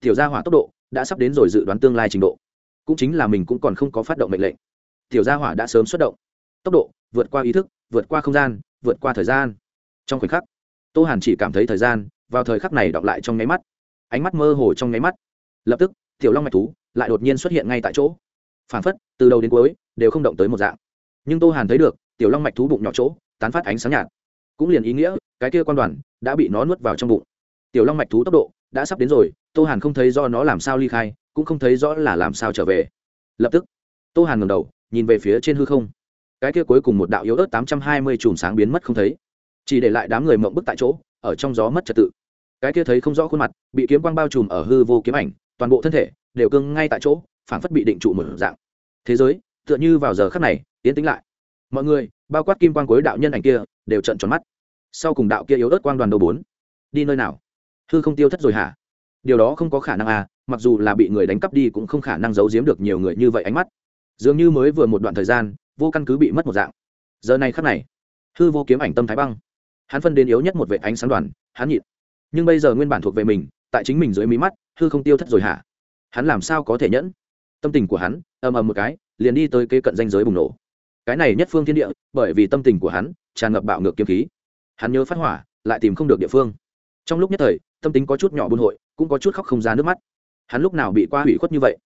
tiểu gia hỏa tốc độ đã sắp đến rồi dự đoán tương lai trình độ? Cũng chính là mình cũng còn không có phát động mệnh lệnh. Tiểu gia hỏa đã sớm xuất động. Tốc độ, vượt qua ý thức, vượt qua không gian, vượt qua thời gian. Trong khoảnh khắc, tô hàn chỉ cảm thấy thời gian vào thời khắc này đọc lại trong nháy mắt. Ánh mắt mơ hồ trong nháy mắt. Lập tức, tiểu long mạch thú lại đột nhiên xuất hiện ngay tại chỗ phản phất, từ đầu đến cuối, đều không động tới một dạng. Nhưng tô hàn thấy được, tiểu long mạch thú bụng nhỏ chỗ, tán phát ánh sáng nhạt. Cũng liền ý nghĩa, cái kia quan đoàn đã bị nó nuốt vào trong bụng. Tiểu long mạch thú tốc độ đã sắp đến rồi, tô hàn không thấy do nó làm sao ly khai, cũng không thấy rõ là làm sao trở về. Lập tức, tô hàn ngầm đầu, nhìn về phía trên hư không. Cái kia cuối cùng một đạo yếu ớt tám trăm hai mươi chùm sáng biến mất không thấy. Chỉ để lại đám người mộng bức tại chỗ, ở trong gió mất trật tự. Cái kia thấy không rõ khuôn mặt, bị kiếm quang bao trùm ở hư vô kiếm ảnh, toàn bộ thân thể đều cưng ngay tại chỗ phản phất bị định trụ một dạng. Thế giới, tựa như vào giờ khắc này tiến tính lại. Mọi người, bao quát kim quang cuối đạo nhân ảnh kia, đều trận tròn mắt. Sau cùng đạo kia yếu ớt quang đoàn đầu bốn, đi nơi nào? Hư không tiêu thất rồi hả? Điều đó không có khả năng à mặc dù là bị người đánh cắp đi cũng không khả năng giấu giếm được nhiều người như vậy ánh mắt. Dường như mới vừa một đoạn thời gian, vô căn cứ bị mất một dạng. Giờ này khắc này, hư vô kiếm ảnh tâm thái băng. Hắn phân đến yếu nhất một vệ ánh sáng đoàn, hắn nhịn. Nhưng bây giờ nguyên bản thuộc về mình, tại chính mình dưới mí mắt, hư không tiêu thất rồi hả? Hắn làm sao có thể nhẫn? Tâm tình của hắn, ầm ầm một cái, liền đi tới kế cận danh giới bùng nổ. Cái này nhất phương thiên địa, bởi vì tâm tình của hắn, tràn ngập bạo ngược kiếm khí. Hắn nhớ phát hỏa, lại tìm không được địa phương. Trong lúc nhất thời, tâm tính có chút nhỏ buôn hội, cũng có chút khóc không ra nước mắt. Hắn lúc nào bị qua hủy khuất như vậy?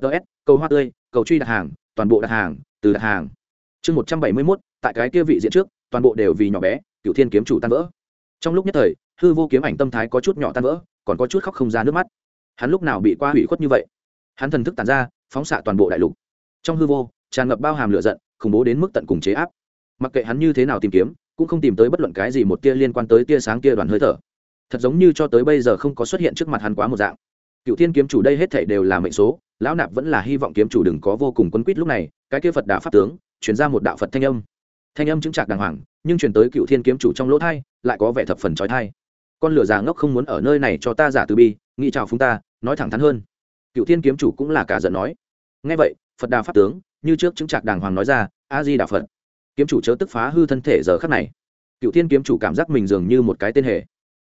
Ts cầu hoa tươi, cầu truy đặt hàng, toàn bộ đặt hàng, từ đặt hàng. Chương một trăm bảy mươi mốt, tại cái kia vị diện trước, toàn bộ đều vì nhỏ bé cựu thiên kiếm chủ tan vỡ. Trong lúc nhất thời, hư vô kiếm ảnh tâm thái có chút nhỏ tan vỡ, còn có chút khóc không ra nước mắt. Hắn lúc nào bị qua hủy khuất như vậy? Hắn thần thức tàn ra phóng xạ toàn bộ đại lục. Trong hư vô, tràn ngập bao hàm lửa giận, khủng bố đến mức tận cùng chế áp. Mặc kệ hắn như thế nào tìm kiếm, cũng không tìm tới bất luận cái gì một tia liên quan tới tia sáng kia đoàn hơi thở. Thật giống như cho tới bây giờ không có xuất hiện trước mặt hắn quá một dạng. Cựu thiên kiếm chủ đây hết thảy đều là mệnh số, lão nạp vẫn là hy vọng kiếm chủ đừng có vô cùng quân quýt lúc này, cái kia phật đà pháp tướng chuyển ra một đạo phật thanh âm. Thanh âm chứng trạc đàng hoàng, nhưng chuyển tới cựu thiên kiếm chủ trong lỗ thai, lại có vẻ thập phần trói thai con lửa già ngốc không muốn ở nơi này cho ta giả từ bi, nghĩ chào phúng ta, nói thẳng thắn hơn cựu thiên kiếm chủ cũng là cả giận nói. Ngay vậy, phật đà pháp tướng, như trước chứng trạc đàng hoàng nói ra, a di đà phật. Kiếm chủ chớ tức phá hư thân thể giờ khắc này. Cựu thiên kiếm chủ cảm giác mình dường như một cái tên hề.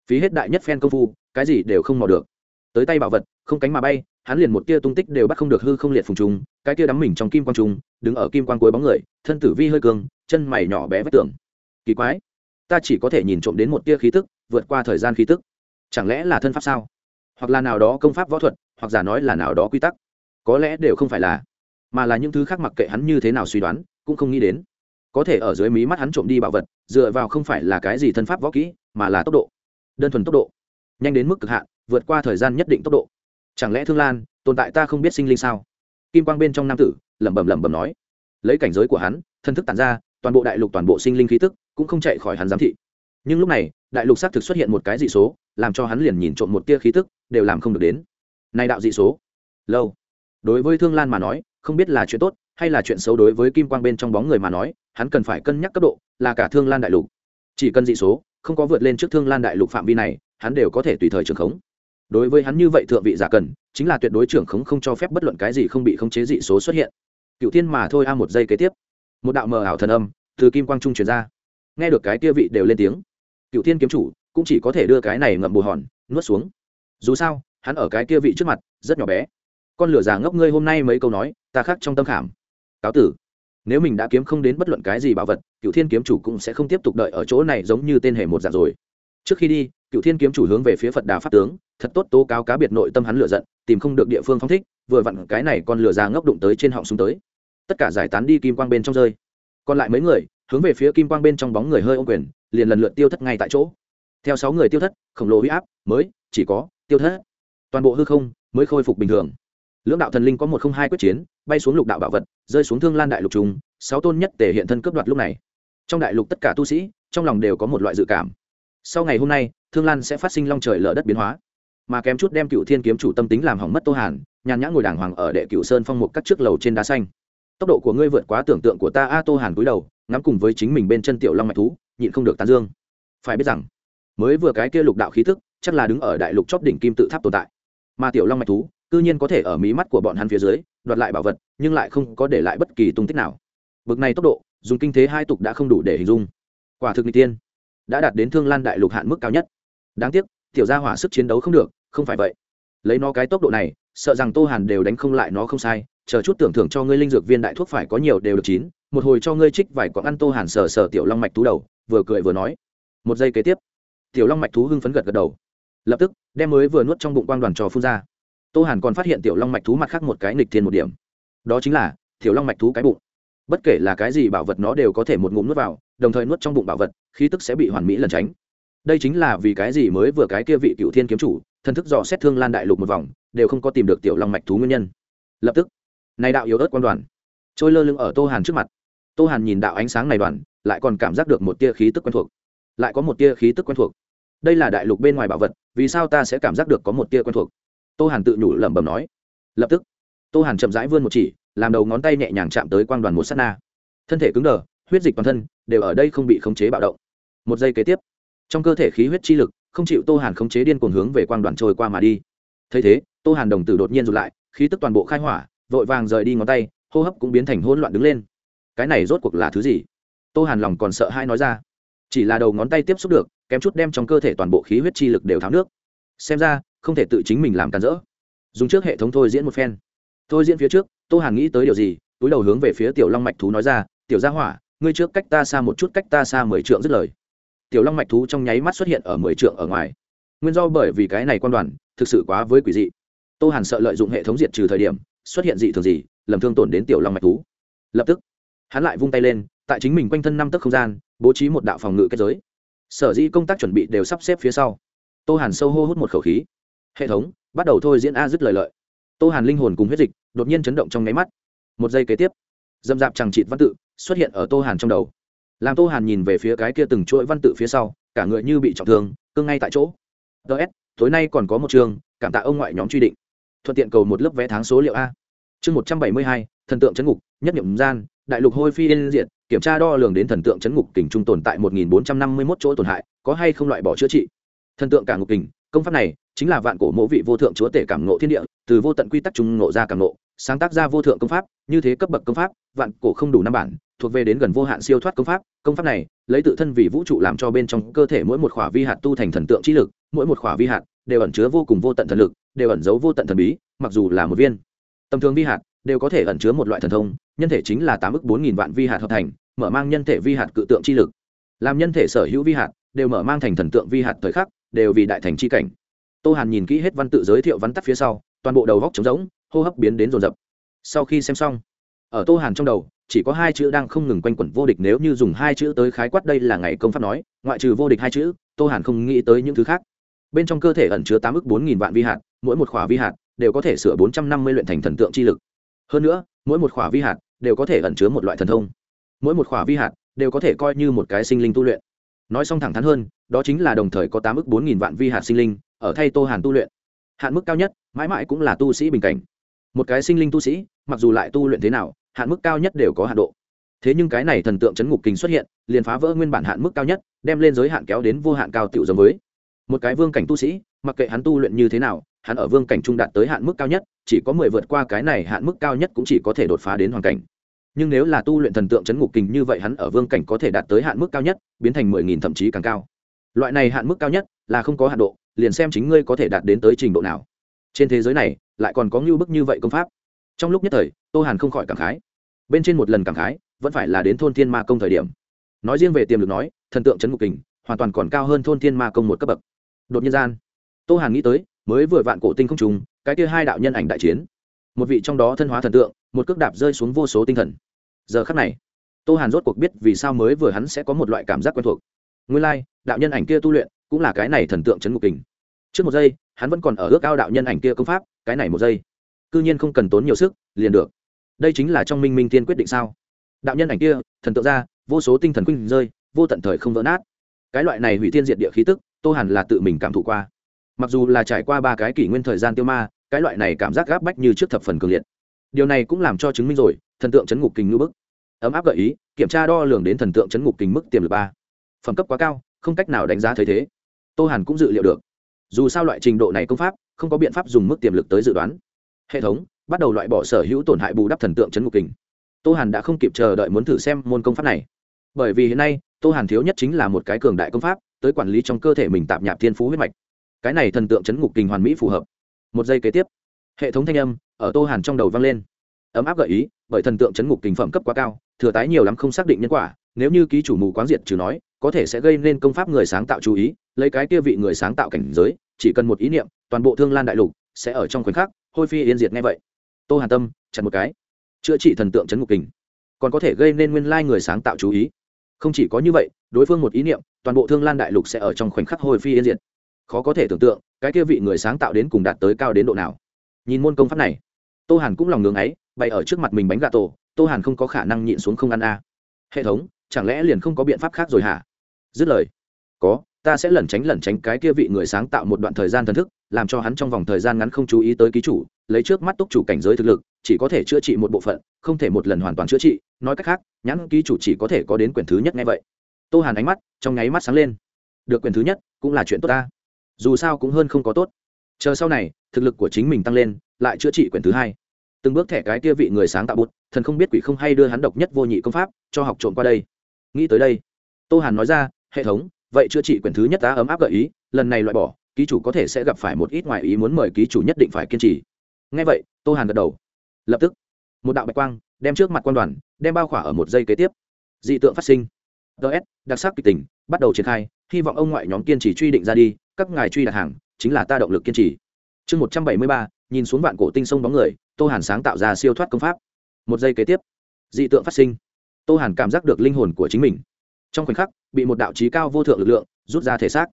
Phí hết đại nhất phen công phu, cái gì đều không mò được. Tới tay bảo vật, không cánh mà bay, hắn liền một tia tung tích đều bắt không được hư không liệt phùng trùng, cái tia đắm mình trong kim quang trùng, đứng ở kim quang cuối bóng người, thân tử vi hơi cường, chân mày nhỏ bé vách tường. Kỳ quái, ta chỉ có thể nhìn trộm đến một tia khí tức, vượt qua thời gian khí tức. Chẳng lẽ là thân pháp sao? Hoặc là nào đó công pháp võ thuật hoặc giả nói là nào đó quy tắc. Có lẽ đều không phải là, mà là những thứ khác mặc kệ hắn như thế nào suy đoán, cũng không nghĩ đến. Có thể ở dưới mí mắt hắn trộm đi bảo vật, dựa vào không phải là cái gì thân pháp võ kỹ, mà là tốc độ. Đơn thuần tốc độ. Nhanh đến mức cực hạn, vượt qua thời gian nhất định tốc độ. Chẳng lẽ thương lan, tồn tại ta không biết sinh linh sao? Kim quang bên trong nam tử, lẩm bẩm lẩm bẩm nói. Lấy cảnh giới của hắn, thân thức tản ra, toàn bộ đại lục toàn bộ sinh linh khí tức cũng không chạy khỏi hắn giám thị. Nhưng lúc này, đại lục xác thực xuất hiện một cái dị số, làm cho hắn liền nhìn trộm một tia khí tức, đều làm không được đến này đạo dị số. Lâu. Đối với thương lan mà nói, không biết là chuyện tốt hay là chuyện xấu đối với kim quang bên trong bóng người mà nói, hắn cần phải cân nhắc cấp độ, là cả thương lan đại lục. Chỉ cần dị số, không có vượt lên trước thương lan đại lục phạm vi này, hắn đều có thể tùy thời trưởng khống. Đối với hắn như vậy thượng vị giả cần, chính là tuyệt đối trưởng khống không cho phép bất luận cái gì không bị khống chế dị số xuất hiện. Cựu thiên mà thôi a, một giây kế tiếp. Một đạo mờ ảo thần âm từ kim quang trung truyền ra. Nghe được cái kia vị đều lên tiếng. Cựu thiên kiếm chủ cũng chỉ có thể đưa cái này ngậm bù hòn, nuốt xuống. Dù sao hắn ở cái kia vị trước mặt, rất nhỏ bé. Con lửa già ngốc ngươi hôm nay mấy câu nói, ta khắc trong tâm khảm. Cáo tử. Nếu mình đã kiếm không đến bất luận cái gì bảo vật cựu thiên kiếm chủ cũng sẽ không tiếp tục đợi ở chỗ này giống như tên hề một dạng rồi. Trước khi đi cựu thiên kiếm chủ hướng về phía phật đà pháp tướng, thật tốt tố cáo cá biệt nội tâm hắn lựa giận, tìm không được địa phương phong thích, vừa vặn cái này con lửa già ngốc đụng tới trên họng xuống tới. Tất cả giải tán đi kim quang bên trong rơi. Còn lại mấy người, hướng về phía kim quang bên trong bóng người hơi ô quyền, liền lần lượt tiêu thất ngay tại chỗ. Theo sáu người tiêu thất, khổng lồ huy áp, mới, chỉ có, tiêu thất toàn bộ hư không mới khôi phục bình thường. Lưỡng đạo thần linh có một không hai quyết chiến, bay xuống lục đạo bảo vật, rơi xuống thương lan đại lục trùng, sáu tôn nhất tể hiện thân cướp đoạt lúc này. Trong đại lục tất cả tu sĩ, trong lòng đều có một loại dự cảm. Sau ngày hôm nay, thương lan sẽ phát sinh long trời lở đất biến hóa. Mà kém chút đem cựu thiên kiếm chủ tâm tính làm hỏng mất tô hàn, nhàn nhã ngồi đàng hoàng ở đệ cựu sơn phong một các trước lầu trên đá xanh. Tốc độ của ngươi vượt quá tưởng tượng của ta, a tô hàn cúi đầu, ngắm cùng với chính mình bên chân tiểu long mạch thú, nhịn không được tán dương. Phải biết rằng, mới vừa cái kia lục đạo khí thức chắc là đứng ở đại lục chóp đỉnh kim tự tháp tồn tại mà tiểu long mạch thú, cư nhiên có thể ở mí mắt của bọn hắn phía dưới, đoạt lại bảo vật, nhưng lại không có để lại bất kỳ tung tích nào. Bực này tốc độ, dùng kinh thế hai tục đã không đủ để hình dung. Quả thực n tiên. Đã đạt đến thương lan đại lục hạn mức cao nhất. Đáng tiếc, tiểu gia hỏa sức chiến đấu không được, không phải vậy. Lấy nó cái tốc độ này, sợ rằng tô hàn đều đánh không lại nó không sai. Chờ chút tưởng thưởng cho ngươi linh dược viên đại thuốc phải có nhiều đều được chín. Một hồi cho ngươi trích vài quặng ăn tô hàn sờ sờ tiểu long mạch thú đầu, vừa cười vừa nói. Một giây kế tiếp, tiểu long mạch thú hưng phấn gật gật đầu lập tức đem mới vừa nuốt trong bụng quang đoàn trò phun ra. Tô hàn còn phát hiện tiểu long mạch thú mặt khác một cái nghịch thiên một điểm. Đó chính là, tiểu long mạch thú cái bụng. Bất kể là cái gì bảo vật nó đều có thể một ngụm nuốt vào, đồng thời nuốt trong bụng bảo vật, khí tức sẽ bị hoàn mỹ lẩn tránh. Đây chính là vì cái gì mới vừa cái kia vị cựu thiên kiếm chủ, thần thức dò xét thương lan đại lục một vòng, đều không có tìm được tiểu long mạch thú nguyên nhân. Lập tức, này đạo yếu ớt quan đoàn, trôi lơ lưng ở tô hàn trước mặt. Tô hàn nhìn đạo ánh sáng này đoàn, lại còn cảm giác được một tia khí tức quen thuộc. Lại có một tia khí tức quen thuộc đây là đại lục bên ngoài bảo vật, vì sao ta sẽ cảm giác được có một tia quen thuộc? Tô hàn tự nhủ lẩm bẩm nói. Lập tức, tô hàn chậm rãi vươn một chỉ, làm đầu ngón tay nhẹ nhàng chạm tới quang đoàn một s á t na. Thân thể cứng đờ, huyết dịch toàn thân đều ở đây không bị khống chế bạo động. Một giây kế tiếp, trong cơ thể khí huyết chi lực không chịu tô hàn khống chế điên cuồng hướng về quang đoàn trôi qua mà đi. Thấy thế, tô hàn đồng tử đột nhiên rụt lại, khí tức toàn bộ khai hỏa, vội vàng rời đi ngón tay, hô hấp cũng biến thành hỗn loạn đứng lên. Cái này rốt cuộc là thứ gì? Tô hàn lòng còn sợ hai nói ra chỉ là đầu ngón tay tiếp xúc được, kém chút đem trong cơ thể toàn bộ khí huyết chi lực đều tháo nước. Xem ra, không thể tự chính mình làm cản rỡ. Dùng trước hệ thống thôi diễn một phen. Thôi diễn phía trước, tô hàn nghĩ tới điều gì, túi đầu hướng về phía tiểu long mạch thú nói ra, tiểu gia hỏa, ngươi trước cách ta xa một chút, cách ta xa mười trượng dứt lời. Tiểu long mạch thú trong nháy mắt xuất hiện ở mười trượng ở ngoài. Nguyên do bởi vì cái này quan đoàn, thực sự quá với quỷ dị. Tô hàn sợ lợi dụng hệ thống diệt trừ thời điểm, xuất hiện dị thường gì, lầm thương tổn đến tiểu long mạch thú. Lập tức, hắn lại vung tay lên, tại chính mình quanh thân năm tấc không gian bố trí một đạo phòng ngự kết giới. Sở dĩ công tác chuẩn bị đều sắp xếp phía sau. Tô hàn sâu hô hút một khẩu khí. Hệ thống bắt đầu thôi diễn a dứt lời lợi. Tô hàn linh hồn cùng huyết dịch đột nhiên chấn động trong nháy mắt. Một giây kế tiếp dâm dạp chẳng trịt văn tự xuất hiện ở tô hàn trong đầu. Làm tô hàn nhìn về phía cái kia từng chuỗi văn tự phía sau cả người như bị trọng thương cưng ngay tại chỗ. Ts tối nay còn có một trường, cảm tạ ông ngoại nhóm truy định. Thuận tiện cầu một lớp vé tháng số liệu a. Chương một trăm bảy mươi hai thần tượng chấn ngục nhất nhậm gian đại lục hôi phi yên diện kiểm tra đo lường đến thần tượng chấn ngục kình trung tồn tại một nghìn bốn trăm năm mươi mốt chỗ tổn hại, có hay không loại bỏ chữa trị. Thần tượng cả ngục kình, công pháp này chính là vạn cổ mộ vị vô thượng chúa tể cảm ngộ thiên địa, từ vô tận quy tắc trung ngộ ra cảm ngộ, sáng tác ra vô thượng công pháp, như thế cấp bậc công pháp, vạn cổ không đủ năm bản, thuộc về đến gần vô hạn siêu thoát công pháp. Công pháp này, lấy tự thân vì vũ trụ làm cho bên trong cơ thể mỗi một khỏa vi hạt tu thành thần tượng trí lực, mỗi một khỏa vi hạt đều ẩn chứa vô cùng vô tận thần lực, đều ẩn giấu vô tận thần bí, mặc dù là một viên. Tầm thường vi hạt đều có thể ẩn chứa một loại thần thông, nhân thể chính là tám ức bốn nghìn vạn vi hạt hợp thành, mở mang nhân thể vi hạt cự tượng chi lực. Làm nhân thể sở hữu vi hạt, đều mở mang thành thần tượng vi hạt thời khắc, đều vì đại thành c h i cảnh. Tô hàn nhìn kỹ hết văn tự giới thiệu văn tắt phía sau, toàn bộ đầu góc trống rỗng, hô hấp biến đến rồn rập. Sau khi xem xong, ở tô hàn trong đầu, chỉ có hai chữ đang không ngừng quanh quẩn vô địch nếu như dùng hai chữ tới khái quát đây là ngày công pháp nói, ngoại trừ vô địch hai chữ, tô hàn không nghĩ tới những thứ khác. Bên trong cơ thể ẩn chứa tám ước bốn nghìn vạn vi hạt, mỗi một khỏa vi hạt đều có thể sửa bốn trăm năm mươi luyện thành thần tượng chi lực hơn nữa, mỗi một khỏa vi hạt đều có thể ẩn chứa một loại thần thông. Mỗi một khỏa vi hạt đều có thể coi như một cái sinh linh tu luyện. Nói xong thẳng thắn hơn, đó chính là đồng thời có tám ước bốn nghìn vạn vi hạt sinh linh ở thay tô hàn tu luyện. Hạn mức cao nhất, mãi mãi cũng là tu sĩ bình cảnh. Một cái sinh linh tu sĩ, mặc dù lại tu luyện thế nào, hạn mức cao nhất đều có hạn độ. Thế nhưng cái này thần tượng chấn ngục kình xuất hiện, liền phá vỡ nguyên bản hạn mức cao nhất, đem lên giới hạn kéo đến vô hạn cao tiểu giống với. Một cái vương cảnh tu sĩ, mặc kệ hắn tu luyện như thế nào hắn ở vương cảnh trung đạt tới hạn mức cao nhất, chỉ có mười vượt qua cái này hạn mức cao nhất cũng chỉ có thể đột phá đến hoàn cảnh. Nhưng nếu là tu luyện thần tượng chấn ngục kình như vậy hắn ở vương cảnh có thể đạt tới hạn mức cao nhất, biến thành mười nghìn thậm chí càng cao. Loại này hạn mức cao nhất là không có hạn độ, liền xem chính ngươi có thể đạt đến tới trình độ nào. Trên thế giới này, lại còn có ngưu bức như vậy công pháp. Trong lúc nhất thời, tô hàn không khỏi cảm khái. Bên trên một lần cảm khái, vẫn phải là đến thôn thiên ma công thời điểm. Nói riêng về tiềm lực nói, thần tượng chấn ngục kình hoàn toàn còn cao hơn thôn thiên ma công một cấp bậc. Đột nhiên gian tô hàn nghĩ tới mới vừa vạn cổ tinh không trùng cái kia hai đạo nhân ảnh đại chiến. Một vị trong đó thân hóa thần tượng một cước đạp rơi xuống vô số tinh thần. Giờ khắc này tô hàn rốt cuộc biết vì sao mới vừa hắn sẽ có một loại cảm giác quen thuộc. Nguyên lai、like, đạo nhân ảnh kia tu luyện cũng là cái này thần tượng chấn ngục kình. Trước một giây hắn vẫn còn ở ước ao đạo nhân ảnh kia công pháp cái này một giây. C nhiên không cần tốn nhiều sức liền được. Đây chính là trong minh minh tiên quyết định sao? Đạo nhân ảnh kia thần tượng ra vô số tinh thần khuynh rơi vô tận thời không vỡ nát. Cái loại này hủy tiên diệt địa khí tức tô hàn là tự mình cảm thụ qua mặc dù là trải qua ba cái kỷ nguyên thời gian tiêu ma, cái loại này cảm giác gáp bách như trước thập phần cường liệt. Điều này cũng làm cho chứng minh rồi, thần tượng chấn ngục kình ngư bức. Ấm áp gợi ý, kiểm tra đo lường đến thần tượng chấn ngục kình mức tiềm lực ba. Phẩm cấp quá cao, không cách nào đánh giá thấy thế. Tô hàn cũng dự liệu được. Dù sao loại trình độ này công pháp, không có biện pháp dùng mức tiềm lực tới dự đoán. Hệ thống, bắt đầu loại bỏ sở hữu tổn hại bù đắp thần tượng chấn ngục kình tô hàn đã không kịp chờ đợi muốn thử xem môn công pháp này. Bởi vì hiện nay, tô hàn thiếu nhất chính là một cái cường đại công pháp, tới quản lý trong cơ thể mình tạp nhạp thiên phú huyết mạch cái này thần tượng chấn ngục kình hoàn mỹ phù hợp. Một giây kế tiếp, hệ thống thanh âm ở tô hàn trong đầu vang lên. Ấm áp gợi ý, bởi thần tượng chấn ngục kình phẩm cấp quá cao, thừa tái nhiều lắm không xác định nhân quả, nếu như ký chủ mù quáng diệt trừ nói, có thể sẽ gây nên công pháp người sáng tạo chú ý, lấy cái kia vị người sáng tạo cảnh giới, chỉ cần một ý niệm, toàn bộ thương lan đại lục sẽ ở trong khoảnh khắc, hôi phi yên diệt ngay vậy. Tô hàn tâm chặt một cái. Chữa trị thần tượng chấn ngục kình còn có thể gây nên nguyên lai người sáng tạo chú ý. Không chỉ có như vậy, đối phương một ý niệm, toàn bộ thương lan đại lục sẽ ở trong khoảnh khắc hồi phi yên diệt khó có thể tưởng tượng, cái kia vị người sáng tạo đến cùng đạt tới cao đến độ nào. Nhìn môn công pháp này, tô hàn cũng lòng ngưng ấy, bày ở trước mặt mình bánh gà tổ, tô hàn không có khả năng nhịn xuống không ăn a. À. Hệ thống, chẳng lẽ liền không có biện pháp khác rồi hả? Dứt lời, có, ta sẽ lẩn tránh lẩn tránh cái kia vị người sáng tạo một đoạn thời gian thần thức, làm cho hắn trong vòng thời gian ngắn không chú ý tới ký chủ, lấy trước mắt túc chủ cảnh giới thực lực, chỉ có thể chữa trị một bộ phận, không thể một lần hoàn toàn chữa trị. Nói cách khác, nhãn ký chủ chỉ có thể có đến quyển thứ nhất ngay vậy. Tô hàn ánh mắt, trong nháy mắt sáng lên. Được quyền thứ nhất, cũng là chuyện tốt ta dù sao cũng hơn không có tốt. Chờ sau này, thực lực của chính mình tăng lên, lại chữa trị quyển thứ hai. Từng bước thẻ cái kia vị người sáng tạo bút, thần không biết quỷ không hay đưa hắn độc nhất vô nhị công pháp, cho học trộm qua đây. Nghĩ tới đây, tô hàn nói ra, hệ thống, vậy chữa trị quyển thứ nhất đã ấm áp gợi ý, lần này loại bỏ, ký chủ có thể sẽ gặp phải một ít ngoại ý muốn mời ký chủ nhất định phải kiên trì. Ngay vậy, tô hàn gật đầu. Lập tức, một đạo bạch quang đem trước mặt quan đoàn, đem bao khỏa ở một giây kế tiếp. Dị tượng phát sinh. Ts đặc sắc kịch tình, bắt đầu triển khai, hy vọng ông ngoại nhóm kiên trì truy định ra đi các ngài truy đặt hàng, chính là ta động lực kiên trì. Chương một trăm bảy mươi ba, nhìn xuống vạn cổ tinh sông bóng người, tô hàn sáng tạo ra siêu thoát công pháp. Một giây kế tiếp, dị tượng phát sinh. Tô hàn cảm giác được linh hồn của chính mình. Trong khoảnh khắc, bị một đạo trí cao vô thượng lực lượng rút ra thể xác.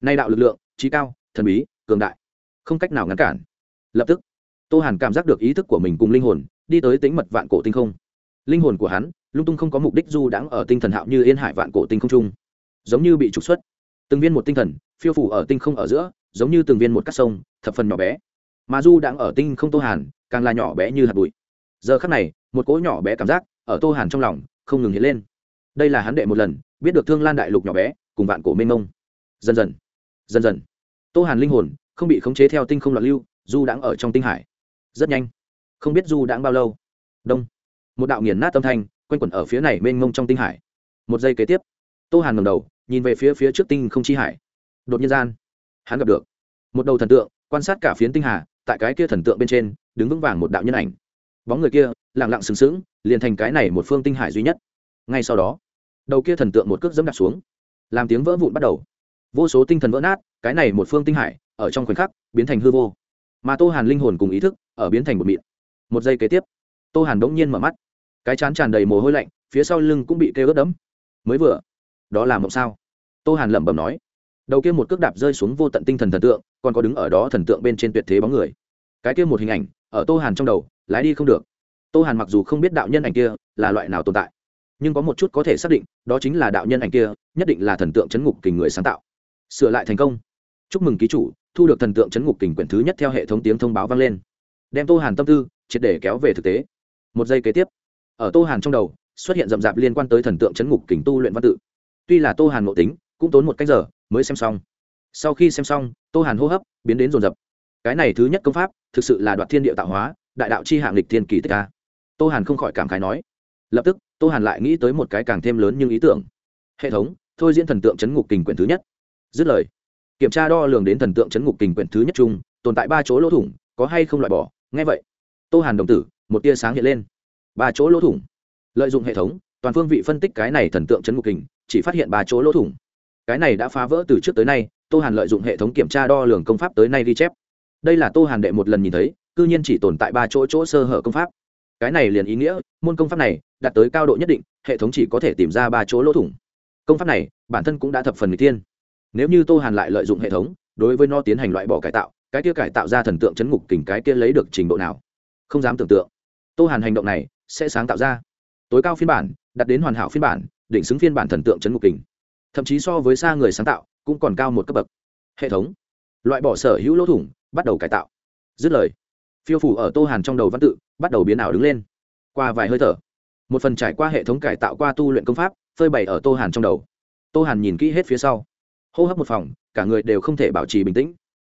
Nay đạo lực lượng, trí cao, thần bí, cường đại. Không cách nào ngăn cản. Lập tức, tô hàn cảm giác được ý thức của mình cùng linh hồn đi tới tính mật vạn cổ tinh không. Linh hồn của hắn, lung tung không có mục đích du đãng ở tinh thần hạo như yên hải vạn cổ tinh không trung giống như bị trục xuất. Từng viên một tinh thần phiêu phủ ở tinh không ở giữa, giống như từng viên một cắt sông, thập phần nhỏ bé. Mà du đang ở tinh không tô hàn, càng là nhỏ bé như hạt bụi. Giờ khắc này, một cỗ nhỏ bé cảm giác ở tô hàn trong lòng không ngừng hiện lên. Đây là hắn đệ một lần, biết được thương lan đại lục nhỏ bé, cùng vạn cổ mênh mông. Dần dần dần dần, tô hàn linh hồn không bị khống chế theo tinh không loạn lưu, du đang ở trong tinh hải. Rất nhanh, không biết du đang bao lâu, đông, một đạo nghiền nát tâm thanh quanh quẩn ở phía này mênh mông trong tinh hải. Một giây kế tiếp, tô hàn ngầm đầu, nhìn về phía phía trước tinh không chi hải đột nhiên gian, hắn gặp được một đầu thần tượng quan sát cả phiến tinh hà, tại cái kia thần tượng bên trên, đứng vững vàng một đạo nhân ảnh. Bóng người kia lẳng lặng sừng sững, liền thành cái này một phương tinh hải duy nhất. Ngay sau đó, đầu kia thần tượng một cước dẫm đặt xuống, làm tiếng vỡ vụn bắt đầu. Vô số tinh thần vỡ nát, cái này một phương tinh hải, ở trong khoảnh khắc, biến thành hư vô. Mà tô hàn linh hồn cùng ý thức, ở biến thành một mịn. Một giây kế tiếp, tô hàn đống nhiên mở mắt. Cái chán tràn đầy mồ hôi lạnh, phía sau lưng cũng bị kêu ướt đẫm. Mới vừa, đó là mộng sao? Tô hàn lẩm bẩm nói đầu kia một cước đạp rơi xuống vô tận tinh thần thần tượng, còn có đứng ở đó thần tượng bên trên tuyệt thế bóng người. Cái kia một hình ảnh, ở tô hàn trong đầu, lái đi không được. Tô hàn mặc dù không biết đạo nhân ảnh kia là loại nào tồn tại, nhưng có một chút có thể xác định, đó chính là đạo nhân ảnh kia, nhất định là thần tượng chấn ngục kình người sáng tạo. Sửa lại thành công. Chúc mừng ký chủ, thu được thần tượng chấn ngục kình quyển thứ nhất theo hệ thống tiếng thông báo vang lên. Đem tô hàn tâm tư, triệt để kéo về thực tế. Một giây kế tiếp, ở tô hàn trong đầu, xuất hiện rậm rạp liên quan tới thần tượng chấn ngục kình tu luyện văn tự. Tuy là tô hàn ngộ tính, cũng tốn một cách giờ mới xem xong. Sau khi xem xong, tô hàn hô hấp biến đến rồn rập cái này thứ nhất công pháp, thực sự là đoạt thiên địa tạo hóa, đại đạo chi hạng lịch thiên kỳ tích ca tô hàn không khỏi cảm khái nói. Lập tức, tô hàn lại nghĩ tới một cái càng thêm lớn nhưng ý tưởng. Hệ thống, thôi diễn thần tượng chấn ngục kình quyển thứ nhất. Dứt lời, kiểm tra đo lường đến thần tượng chấn ngục kình quyển thứ nhất chung, tồn tại ba chỗ lỗ thủng, có hay không loại bỏ? Ngay vậy, tô hàn đồng tử, một tia sáng hiện lên. Ba chỗ lỗ thủng. Lợi dụng hệ thống, toàn phương vị phân tích cái này thần tượng chấn ngục kình, chỉ phát hiện ba chỗ lỗ thủng cái này đã phá vỡ từ trước tới nay, tô hàn lợi dụng hệ thống kiểm tra đo lường công pháp tới nay ghi chép. Đây là tô hàn đệ một lần nhìn thấy, cư nhiên chỉ tồn tại ba chỗ chỗ sơ hở công pháp. Cái này liền ý nghĩa, môn công pháp này đạt tới cao độ nhất định, hệ thống chỉ có thể tìm ra ba chỗ lỗ thủng. Công pháp này, bản thân cũng đã thập phần người tiên nếu như tô hàn lại lợi dụng hệ thống, đối với nó tiến hành loại bỏ cải tạo, cái kia cải tạo ra thần tượng chấn ngục kình cái kia lấy được trình độ nào? Không dám tưởng tượng. Tô hàn hành động này sẽ sáng tạo ra. Tối cao phiên bản, đặt đến hoàn hảo phiên bản định xứng phiên bản thần tượng chấn ngục kình thậm chí so với xa người sáng tạo, cũng còn cao một cấp bậc. Hệ thống, loại bỏ sở hữu lỗ thủng, bắt đầu cải tạo. Dứt lời, phiêu phủ ở tô hàn trong đầu văn tự bắt đầu biến ảo đứng lên. Qua vài hơi thở, một phần trải qua hệ thống cải tạo qua tu luyện công pháp, phơi bày ở tô hàn trong đầu. Tô hàn nhìn kỹ hết phía sau. Hô hấp một phòng, cả người đều không thể bảo trì bình tĩnh.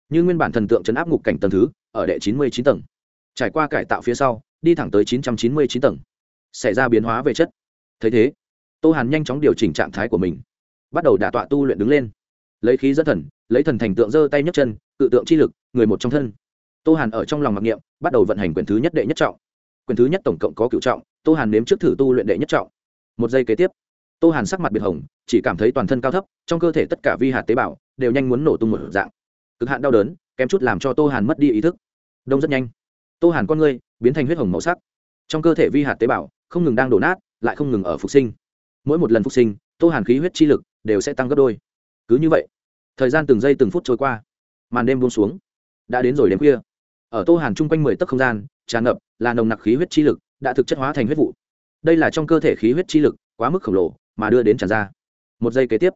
Như nguyên bản thần tượng chấn áp ngục cảnh tầng thứ, ở đệ chín mươi chín tầng. Trải qua cải tạo phía sau, đi thẳng tới chín trăm chín mươi chín tầng. Xảy ra biến hóa về chất. Thấy thế, tô hàn nhanh chóng điều chỉnh trạng thái của mình bắt đầu đả tọa tu luyện đứng lên. Lấy khí dẫn thần, lấy thần thành tượng giơ tay nhấc chân tự tượng chi lực, người một trong thân. Tô hàn ở trong lòng mặc niệm, bắt đầu vận hành quyền thứ nhất đệ nhất trọng. Quyền thứ nhất tổng cộng có cựu trọng, tô hàn nếm trước thử tu luyện đệ nhất trọng. Một giây kế tiếp, tô hàn sắc mặt biệt hồng, chỉ cảm thấy toàn thân cao thấp, trong cơ thể tất cả vi hạt tế bào đều nhanh muốn nổ tung một dạng. Cực hạn đau đớn, kém chút làm cho tô hàn mất đi ý thức. Đông rất nhanh, tô hàn con ngươi biến thành huyết hồng màu sắc. Trong cơ thể vi hạt tế bào không ngừng đang đổ nát, lại không ngừng ở phục sinh. Mỗi một lần phục sinh, tô hàn khí huyết chi lực đều sẽ tăng gấp đôi. Cứ như vậy, thời gian từng giây từng phút trôi qua, màn đêm buông xuống. Đã đến rồi đêm khuya. Ở tô hàn chung quanh mười tấc không gian, tràn ngập là nồng nặc khí huyết chi lực, đã thực chất hóa thành huyết vụ. Đây là trong cơ thể khí huyết chi lực quá mức khổng lồ mà đưa đến tràn ra. Một giây kế tiếp,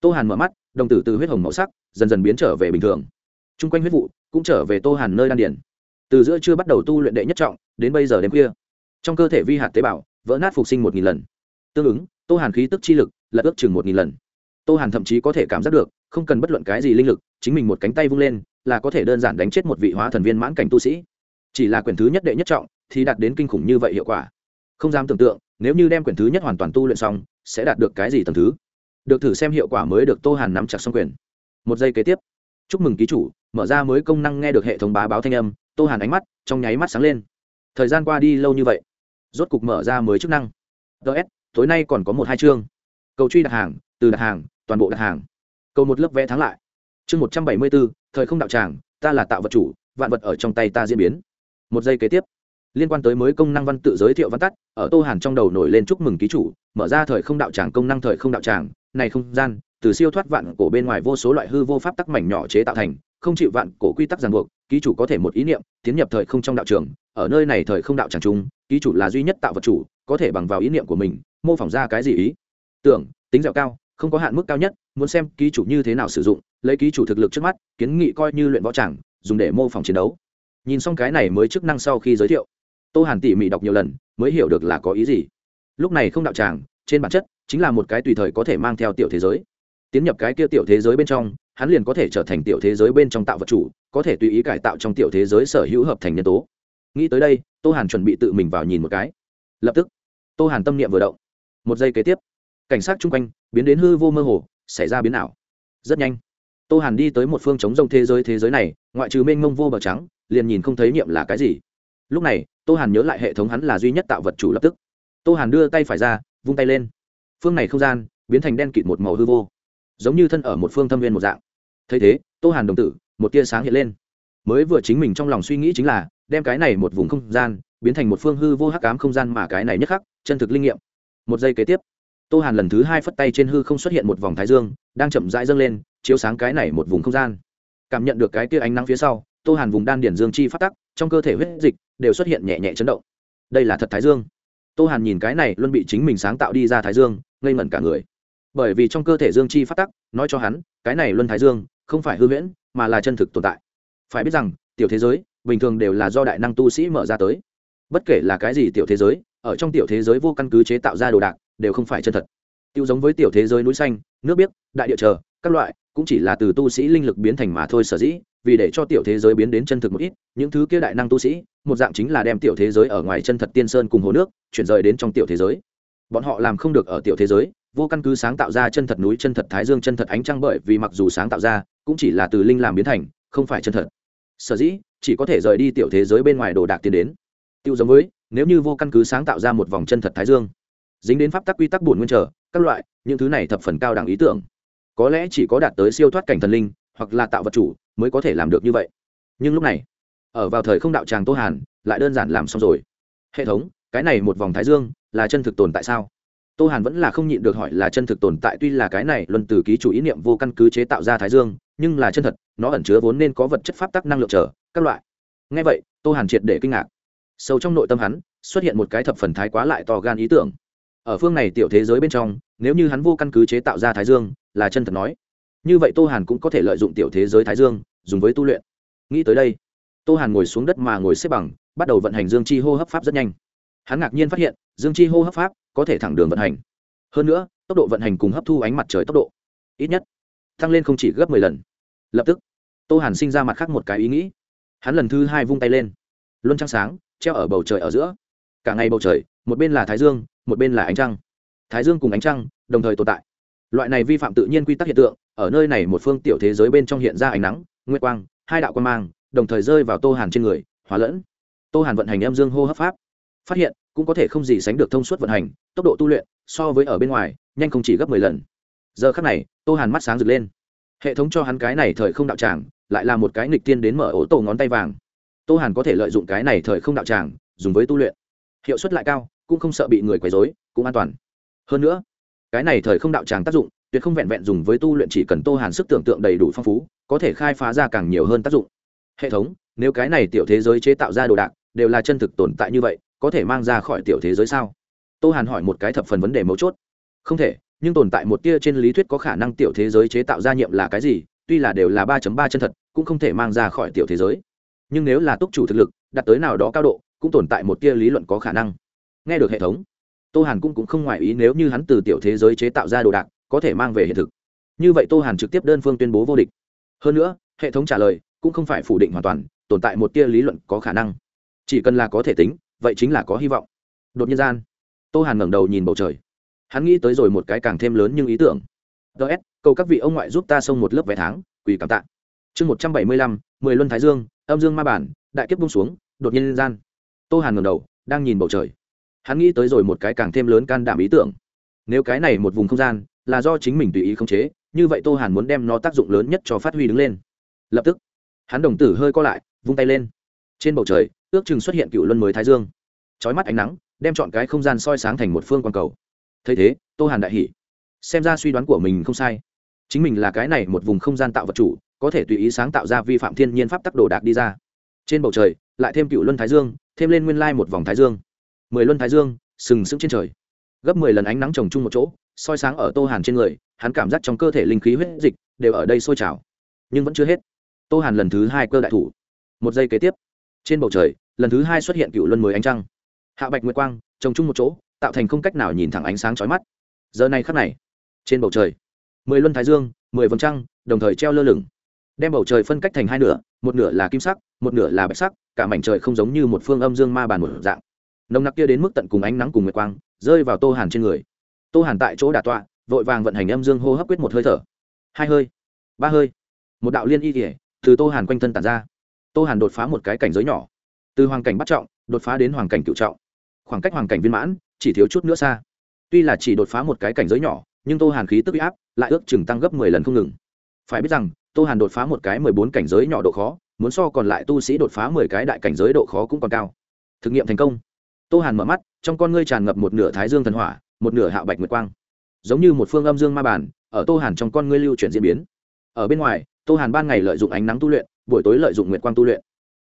tô hàn mở mắt, đồng tử từ huyết hồng màu sắc dần dần biến trở về bình thường. Chung quanh huyết vụ cũng trở về tô hàn nơi đan điển từ giữa chưa bắt đầu tu luyện đệ nhất trọng, đến bây giờ đêm khuya, trong cơ thể vi hạt tế bào vỡ nát phục sinh một nghìn lần. Tương ứng, tô hàn khí tức chi lực lật ước chừng một nghìn lần tô hàn thậm chí có thể cảm giác được, không cần bất luận cái gì linh lực, chính mình một cánh tay vung lên, là có thể đơn giản đánh chết một vị hóa thần viên mãn cảnh tu sĩ. Chỉ là quyển thứ nhất đệ nhất trọng, thì đạt đến kinh khủng như vậy hiệu quả. Không dám tưởng tượng, nếu như đem quyển thứ nhất hoàn toàn tu luyện xong, sẽ đạt được cái gì tầng thứ? Được thử xem hiệu quả mới được tô hàn nắm chặt xong quyền. Một giây kế tiếp. Chúc mừng ký chủ, mở ra mới công năng nghe được hệ thống bá báo thanh âm, tô hàn ánh mắt, trong nháy mắt sáng lên. Thời gian qua đi lâu như vậy, rốt cục mở ra mới chức năng. Ts tối nay còn có một hai chương. Cầu truy đặt hàng, từ đặt hàng toàn bộ đặt hàng. Cầu một lớp vé thắng lại. Chương một trăm bảy mươi bốn, thời không đạo tràng, ta là tạo vật chủ, vạn vật ở trong tay ta diễn biến. Một giây kế tiếp. Liên quan tới mới công năng văn tự giới thiệu văn tắt, ở tô hàn trong đầu nổi lên chúc mừng ký chủ, mở ra thời không đạo tràng công năng thời không đạo tràng, này không gian, từ siêu thoát vạn cổ bên ngoài vô số loại hư vô pháp tắc mảnh nhỏ chế tạo thành, không chịu vạn cổ quy tắc ràng buộc, ký chủ có thể một ý niệm, tiến nhập thời không trong đạo trường. Ở nơi này thời không đạo tràng chung, ký chủ là duy nhất tạo vật chủ, có thể bằng vào ý niệm của mình, mô phỏng ra cái gì ý? Tưởng, tính dẻo cao không có hạn mức cao nhất, muốn xem ký chủ như thế nào sử dụng, lấy ký chủ thực lực trước mắt, kiến nghị coi như luyện võ tràng dùng để mô phỏng chiến đấu. Nhìn xong cái này mới chức năng sau khi giới thiệu, tô hàn tỉ mỉ đọc nhiều lần, mới hiểu được là có ý gì. Lúc này không đạo tràng, trên bản chất, chính là một cái tùy thời có thể mang theo tiểu thế giới. Tiến nhập cái kia tiểu thế giới bên trong, hắn liền có thể trở thành tiểu thế giới bên trong tạo vật chủ, có thể tùy ý cải tạo trong tiểu thế giới sở hữu hợp thành nhân tố. Nghĩ tới đây, tô hàn chuẩn bị tự mình vào nhìn một cái. Lập tức, tô hàn tâm niệm vừa động. Một giây kế tiếp cảnh sát chung quanh biến đến hư vô mơ hồ, xảy ra biến ảo. Rất nhanh, tô hàn đi tới một phương chống rông thế giới thế giới này, ngoại trừ mênh mông vô bờ trắng, liền nhìn không thấy nhiệm là cái gì. Lúc này, tô hàn nhớ lại hệ thống hắn là duy nhất tạo vật chủ lập tức. Tô hàn đưa tay phải ra, vung tay lên. Phương này không gian biến thành đen kịt một màu hư vô, giống như thân ở một phương thâm viên một dạng. Thấy thế, tô hàn đồng tử, một tia sáng hiện lên. Mới vừa chính mình trong lòng suy nghĩ chính là, đem cái này một vùng không gian biến thành một phương hư vô hắc ám không gian mà cái này nhất khắc, chân thực linh nghiệm. Một giây kế tiếp tô hàn lần thứ hai phất tay trên hư không xuất hiện một vòng thái dương, đang chậm rãi dâng lên, chiếu sáng cái này một vùng không gian. Cảm nhận được cái tia ánh nắng phía sau, tô hàn vùng đan điển dương chi phát tắc, trong cơ thể huyết dịch đều xuất hiện nhẹ nhẹ chấn động. Đây là thật thái dương. Tô hàn nhìn cái này luôn bị chính mình sáng tạo đi ra thái dương, ngây ngẩn cả người. Bởi vì trong cơ thể dương chi phát tắc, nói cho hắn, cái này luân thái dương không phải hư huyễn, mà là chân thực tồn tại. Phải biết rằng, tiểu thế giới, bình thường đều là do đại năng tu sĩ mở ra tới. Bất kể là cái gì tiểu thế giới, ở trong tiểu thế giới vô căn cứ chế tạo ra đồ đạc đều không phải chân thật. Tiêu giống với tiểu thế giới núi xanh, nước biếc, đại địa chờ, các loại, cũng chỉ là từ tu sĩ linh lực biến thành mà thôi sở dĩ, vì để cho tiểu thế giới biến đến chân thực một ít, những thứ kia đại năng tu sĩ, một dạng chính là đem tiểu thế giới ở ngoài chân thật tiên sơn cùng hồ nước, chuyển rời đến trong tiểu thế giới. Bọn họ làm không được ở tiểu thế giới, vô căn cứ sáng tạo ra chân thật núi, chân thật thái dương, chân thật ánh trăng bởi vì mặc dù sáng tạo ra, cũng chỉ là từ linh làm biến thành, không phải chân thật. Sở dĩ, chỉ có thể rời đi tiểu thế giới bên ngoài đồ đạc tiến đến. Tiêu giống với, nếu như vô căn cứ sáng tạo ra một vòng chân thật thái dương dính đến pháp tắc quy tắc bổn nguyên trở, các loại, những thứ này thập phần cao đẳng ý tưởng. Có lẽ chỉ có đạt tới siêu thoát cảnh thần linh, hoặc là tạo vật chủ, mới có thể làm được như vậy. Nhưng lúc này, ở vào thời không đạo tràng tô hàn, lại đơn giản làm xong rồi. Hệ thống, cái này một vòng thái dương, là chân thực tồn tại sao? Tô hàn vẫn là không nhịn được hỏi là chân thực tồn tại tuy là cái này luân từ ký chủ ý niệm vô căn cứ chế tạo ra thái dương, nhưng là chân thật, nó ẩn chứa vốn nên có vật chất pháp tắc năng lượng trở, các loại. Ngay vậy, tô hàn triệt để kinh ngạc. Sâu trong nội tâm hắn, xuất hiện một cái thập phần thái quá lại to gan ý tưởng ở phương này tiểu thế giới bên trong, nếu như hắn vô căn cứ chế tạo ra thái dương, là chân thật nói. Như vậy tô hàn cũng có thể lợi dụng tiểu thế giới thái dương, dùng với tu luyện. Nghĩ tới đây, tô hàn ngồi xuống đất mà ngồi xếp bằng, bắt đầu vận hành dương chi hô hấp pháp rất nhanh. Hắn ngạc nhiên phát hiện, dương chi hô hấp pháp có thể thẳng đường vận hành. Hơn nữa, tốc độ vận hành cùng hấp thu ánh mặt trời tốc độ, ít nhất, tăng lên không chỉ gấp mười lần. Lập tức, tô hàn sinh ra mặt khác một cái ý nghĩ. Hắn lần thứ hai vung tay lên. Luân trăng sáng, treo ở bầu trời ở giữa. Cả ngày bầu trời, một bên là thái dương một bên là ánh trăng. Thái dương cùng ánh trăng đồng thời tồn tại. Loại này vi phạm tự nhiên quy tắc hiện tượng, ở nơi này một phương tiểu thế giới bên trong hiện ra ánh nắng, nguyệt quang, hai đạo quan mang, đồng thời rơi vào tô hàn trên người, hóa lẫn. Tô hàn vận hành em dương hô hấp pháp. Phát hiện, cũng có thể không gì sánh được thông suốt vận hành, tốc độ tu luyện, so với ở bên ngoài, nhanh không chỉ gấp mười lần. Giờ khắc này, tô hàn mắt sáng rực lên. Hệ thống cho hắn cái này thời không đạo tràng, lại là một cái nghịch tiên đến mở ổ tổ ngón tay vàng. Tô hàn có thể lợi dụng cái này thời không đạo tràng, dùng với tu luyện. Hiệu suất lại cao cũng không sợ bị người quấy rối, cũng an toàn. Hơn nữa cái này thời không đạo tràng tác dụng tuyệt không vẹn vẹn dùng với tu luyện chỉ cần tô hàn sức tưởng tượng đầy đủ phong phú có thể khai phá ra càng nhiều hơn tác dụng. Hệ thống nếu cái này tiểu thế giới chế tạo ra đồ đạc đều là chân thực tồn tại như vậy có thể mang ra khỏi tiểu thế giới sao? Tô hàn hỏi một cái thập phần vấn đề mấu chốt. Không thể nhưng tồn tại một tia trên lý thuyết có khả năng tiểu thế giới chế tạo ra nhiệm là cái gì tuy là đều là ba ba chân thật cũng không thể mang ra khỏi tiểu thế giới. Nhưng nếu là túc chủ thực lực đạt tới nào đó cao độ cũng tồn tại một tia lý luận có khả năng nghe được hệ thống tô hàn cũng, cũng không ngoại ý nếu như hắn từ tiểu thế giới chế tạo ra đồ đạc có thể mang về hiện thực. Như vậy tô hàn trực tiếp đơn phương tuyên bố vô địch. Hơn nữa hệ thống trả lời cũng không phải phủ định hoàn toàn tồn tại một tia lý luận có khả năng. Chỉ cần là có thể tính vậy chính là có hy vọng. Đột nhiên gian tô hàn ngẩng đầu nhìn bầu trời. Hắn nghĩ tới rồi một cái càng thêm lớn nhưng ý tưởng. Ts cầu các vị ông ngoại giúp ta xông một lớp vé tháng quỳ cảm tạ. Chương một trăm bảy mươi lăm mười luân thái dương âm dương ma bản đại kiếp bung xuống đột nhiên gian. Tô hàn ngẩng đầu đang nhìn bầu trời hắn nghĩ tới rồi một cái càng thêm lớn can đảm ý tưởng. Nếu cái này một vùng không gian là do chính mình tùy ý khống chế, như vậy tô hàn muốn đem nó tác dụng lớn nhất cho phát huy đứng lên. Lập tức, hắn đồng tử hơi co lại, vung tay lên. Trên bầu trời, ước chừng xuất hiện cựu luân mới thái dương. Trói mắt ánh nắng, đem chọn cái không gian soi sáng thành một phương quan cầu. Thấy thế, tô hàn đại hỉ. Xem ra suy đoán của mình không sai. Chính mình là cái này một vùng không gian tạo vật chủ, có thể tùy ý sáng tạo ra vi phạm thiên nhiên pháp tắc đồ đạc đi ra. Trên bầu trời, lại thêm cựu luân thái dương, thêm lên nguyên lai một vòng thái dương mười luân thái dương, sừng sững trên trời. Gấp mười lần ánh nắng trồng chung một chỗ, soi sáng ở tô hàn trên người, hắn cảm giác trong cơ thể linh khí huyết dịch đều ở đây sôi trào. Nhưng vẫn chưa hết. Tô hàn lần thứ hai cơ đại thủ. Một giây kế tiếp, trên bầu trời, lần thứ hai xuất hiện cựu luân mười ánh trăng. Hạ bạch nguyệt quang trồng chung một chỗ, tạo thành không cách nào nhìn thẳng ánh sáng chói mắt. Giờ này khắc này, trên bầu trời, mười luân thái dương, mười vầng trăng, đồng thời treo lơ lửng. Đem bầu trời phân cách thành hai nửa, một nửa là kim sắc, một nửa là bạch sắc, cả mảnh trời không giống như một phương âm dương ma bàn một dạng nồng nặc kia đến mức tận cùng ánh nắng cùng nguyệt quang rơi vào tô hàn trên người tô hàn tại chỗ đà tọa vội vàng vận hành âm dương hô hấp quyết một hơi thở hai hơi ba hơi một đạo liên y kỉa từ tô hàn quanh thân tản ra tô hàn đột phá một cái cảnh giới nhỏ từ hoàng cảnh bắt trọng đột phá đến hoàng cảnh cựu trọng khoảng cách hoàng cảnh viên mãn chỉ thiếu chút nữa xa tuy là chỉ đột phá một cái cảnh giới nhỏ nhưng tô hàn khí tức uy áp lại ước chừng tăng gấp mười lần không ngừng phải biết rằng tô hàn đột phá một cái mười bốn cảnh giới nhỏ độ khó muốn so còn lại tu sĩ đột phá mười cái đại cảnh giới độ khó cũng còn cao thực nghiệm thành công tô hàn mở mắt, trong con ngươi tràn ngập một nửa thái dương thần hỏa, một nửa hạo bạch nguyệt quang. Giống như một phương âm dương ma bản ở tô hàn trong con ngươi lưu chuyển diễn biến. Ở bên ngoài, tô hàn ban ngày lợi dụng ánh nắng tu luyện, buổi tối lợi dụng nguyệt quang tu luyện.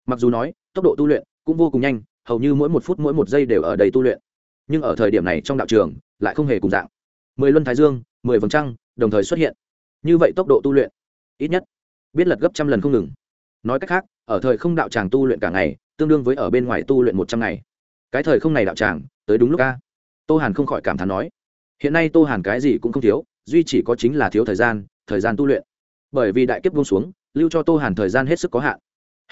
Mặc dù nói, tốc độ tu luyện cũng vô cùng nhanh, hầu như mỗi một phút mỗi một giây đều ở đầy tu luyện. Nhưng ở thời điểm này trong đạo trường, lại không hề cùng dạng. Mười luân thái dương, mười vầng trăng, đồng thời xuất hiện. Như vậy tốc độ tu luyện, ít nhất, biết lật gấp trăm lần không ngừng. Nói cách khác, ở thời không đạo tràng tu luyện cả ngày, tương đương với ở bên ngoài tu luyện một trăm ngày cái thời không này đạo tràng, tới đúng lúc ca tô hàn không khỏi cảm thán nói, hiện nay tô hàn cái gì cũng không thiếu, duy chỉ có chính là thiếu thời gian thời gian tu luyện. Bởi vì đại kiếp buông xuống, lưu cho tô hàn thời gian hết sức có hạn.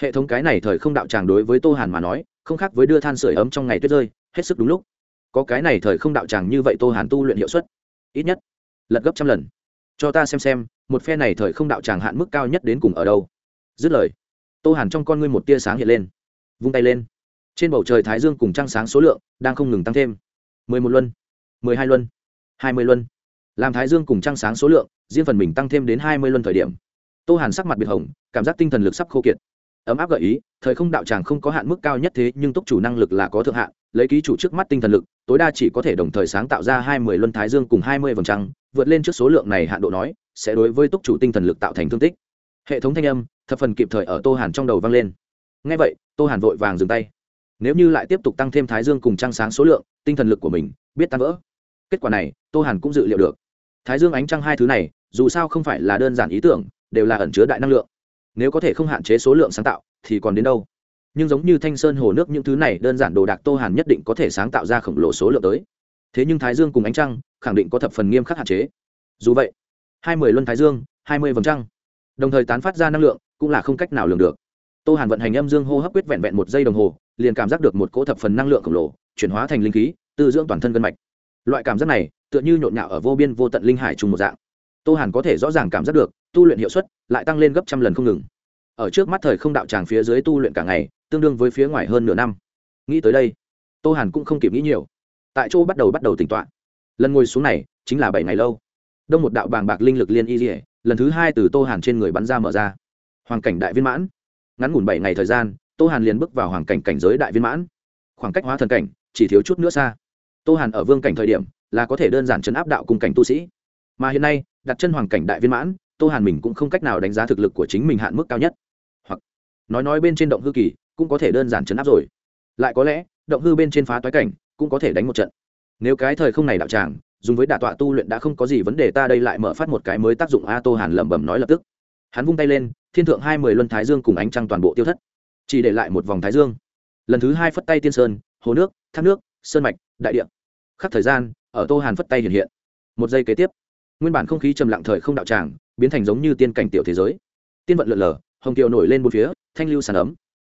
Hệ thống cái này thời không đạo tràng đối với tô hàn mà nói, không khác với đưa than sửa ấm trong ngày tuyết rơi, hết sức đúng lúc. Có cái này thời không đạo tràng như vậy tô hàn tu luyện hiệu suất, ít nhất lật gấp trăm lần. Cho ta xem xem, một phe này thời không đạo tràng hạn mức cao nhất đến cùng ở đâu. Dứt lời, tô hàn trong con ngươi một tia sáng hiện lên, vung tay lên trên bầu trời thái dương cùng trăng sáng số lượng đang không ngừng tăng thêm. Mười một luân, mười hai luân, hai mươi luân. Làm thái dương cùng trăng sáng số lượng, riêng phần mình tăng thêm đến hai mươi luân thời điểm. Tô hàn sắc mặt biệt hồng, cảm giác tinh thần lực sắp khô kiệt. Ấm áp gợi ý, thời không đạo tràng không có hạn mức cao nhất thế, nhưng túc chủ năng lực là có thượng hạn, lấy ký chủ trước mắt tinh thần lực, tối đa chỉ có thể đồng thời sáng tạo ra hai mươi luân thái dương cùng hai mươi vầng trăng, vượt lên trước số lượng này hạn độ nói, sẽ đối với túc chủ tinh thần lực tạo thành thương tích. Hệ thống thanh âm, thập phần kịp thời ở tô hàn trong đầu vang lên. Ngay vậy, tô hàn vội vàng dừng tay nếu như lại tiếp tục tăng thêm thái dương cùng trăng sáng số lượng, tinh thần lực của mình, biết tan vỡ. Kết quả này, tô hàn cũng dự liệu được. Thái dương ánh trăng hai thứ này, dù sao không phải là đơn giản ý tưởng, đều là ẩn chứa đại năng lượng. Nếu có thể không hạn chế số lượng sáng tạo, thì còn đến đâu? Nhưng giống như thanh sơn hồ nước những thứ này, đơn giản đồ đạc tô hàn nhất định có thể sáng tạo ra khổng lồ số lượng tới. Thế nhưng thái dương cùng ánh trăng, khẳng định có thập phần nghiêm khắc hạn chế. Dù vậy, hai mươi luân thái dương, hai mươi vầng trăng, đồng thời tán phát ra năng lượng, cũng là không cách nào lường được tô hàn vận hành âm dương hô hấp quyết vẹn vẹn một giây đồng hồ, liền cảm giác được một cỗ thập phần năng lượng khổng lồ, chuyển hóa thành linh khí, tư dưỡng toàn thân gân mạch. Loại cảm giác này, tựa như nhộn nhạo ở vô biên vô tận linh hải chung một dạng. Tô hàn có thể rõ ràng cảm giác được, tu luyện hiệu suất lại tăng lên gấp trăm lần không ngừng. Ở trước mắt thời không đạo tràng phía dưới tu luyện cả ngày, tương đương với phía ngoài hơn nửa năm. Nghĩ tới đây, tô hàn cũng không kịp nghĩ nhiều. Tại chỗ bắt đầu bắt đầu tỉnh tọa. Lần ngồi xuống này, chính là bảy ngày lâu. Đông một đạo bàng bạc linh lực liên y dỉa lần thứ hai từ tô hàn trên người bắn ra mở ra. Hoàng cảnh đại viên mãn ngắn ngủn bảy ngày thời gian, tô hàn liền bước vào hoàng cảnh cảnh giới đại viên mãn. Khoảng cách hóa thần cảnh chỉ thiếu chút nữa xa. Tô hàn ở vương cảnh thời điểm là có thể đơn giản chấn áp đạo cùng cảnh tu sĩ. Mà hiện nay, đặt chân hoàng cảnh đại viên mãn, tô hàn mình cũng không cách nào đánh giá thực lực của chính mình hạn mức cao nhất. Hoặc, nói nói bên trên động hư kỳ cũng có thể đơn giản chấn áp rồi. Lại có lẽ, động hư bên trên phá toái cảnh cũng có thể đánh một trận. Nếu cái thời không này đạo tràng, dùng với đả tọa tu luyện đã không có gì vấn đề, ta đây lại mở phát một cái mới tác dụng a tô hàn lẩm bẩm nói lập tức. Hắn vung tay lên thiên thượng hai mươi luân thái dương cùng ánh trăng toàn bộ tiêu thất. Chỉ để lại một vòng thái dương. Lần thứ hai phất tay tiên sơn, hồ nước, thác nước, sơn mạch, đại điện khắc thời gian, ở tô hàn phất tay hiện hiện. Một giây kế tiếp, nguyên bản không khí trầm lặng thời không đạo tràng, biến thành giống như tiên cảnh tiểu thế giới. Tiên vận lượn lờ, hồng kiều nổi lên bốn phía, thanh lưu sàn ấm.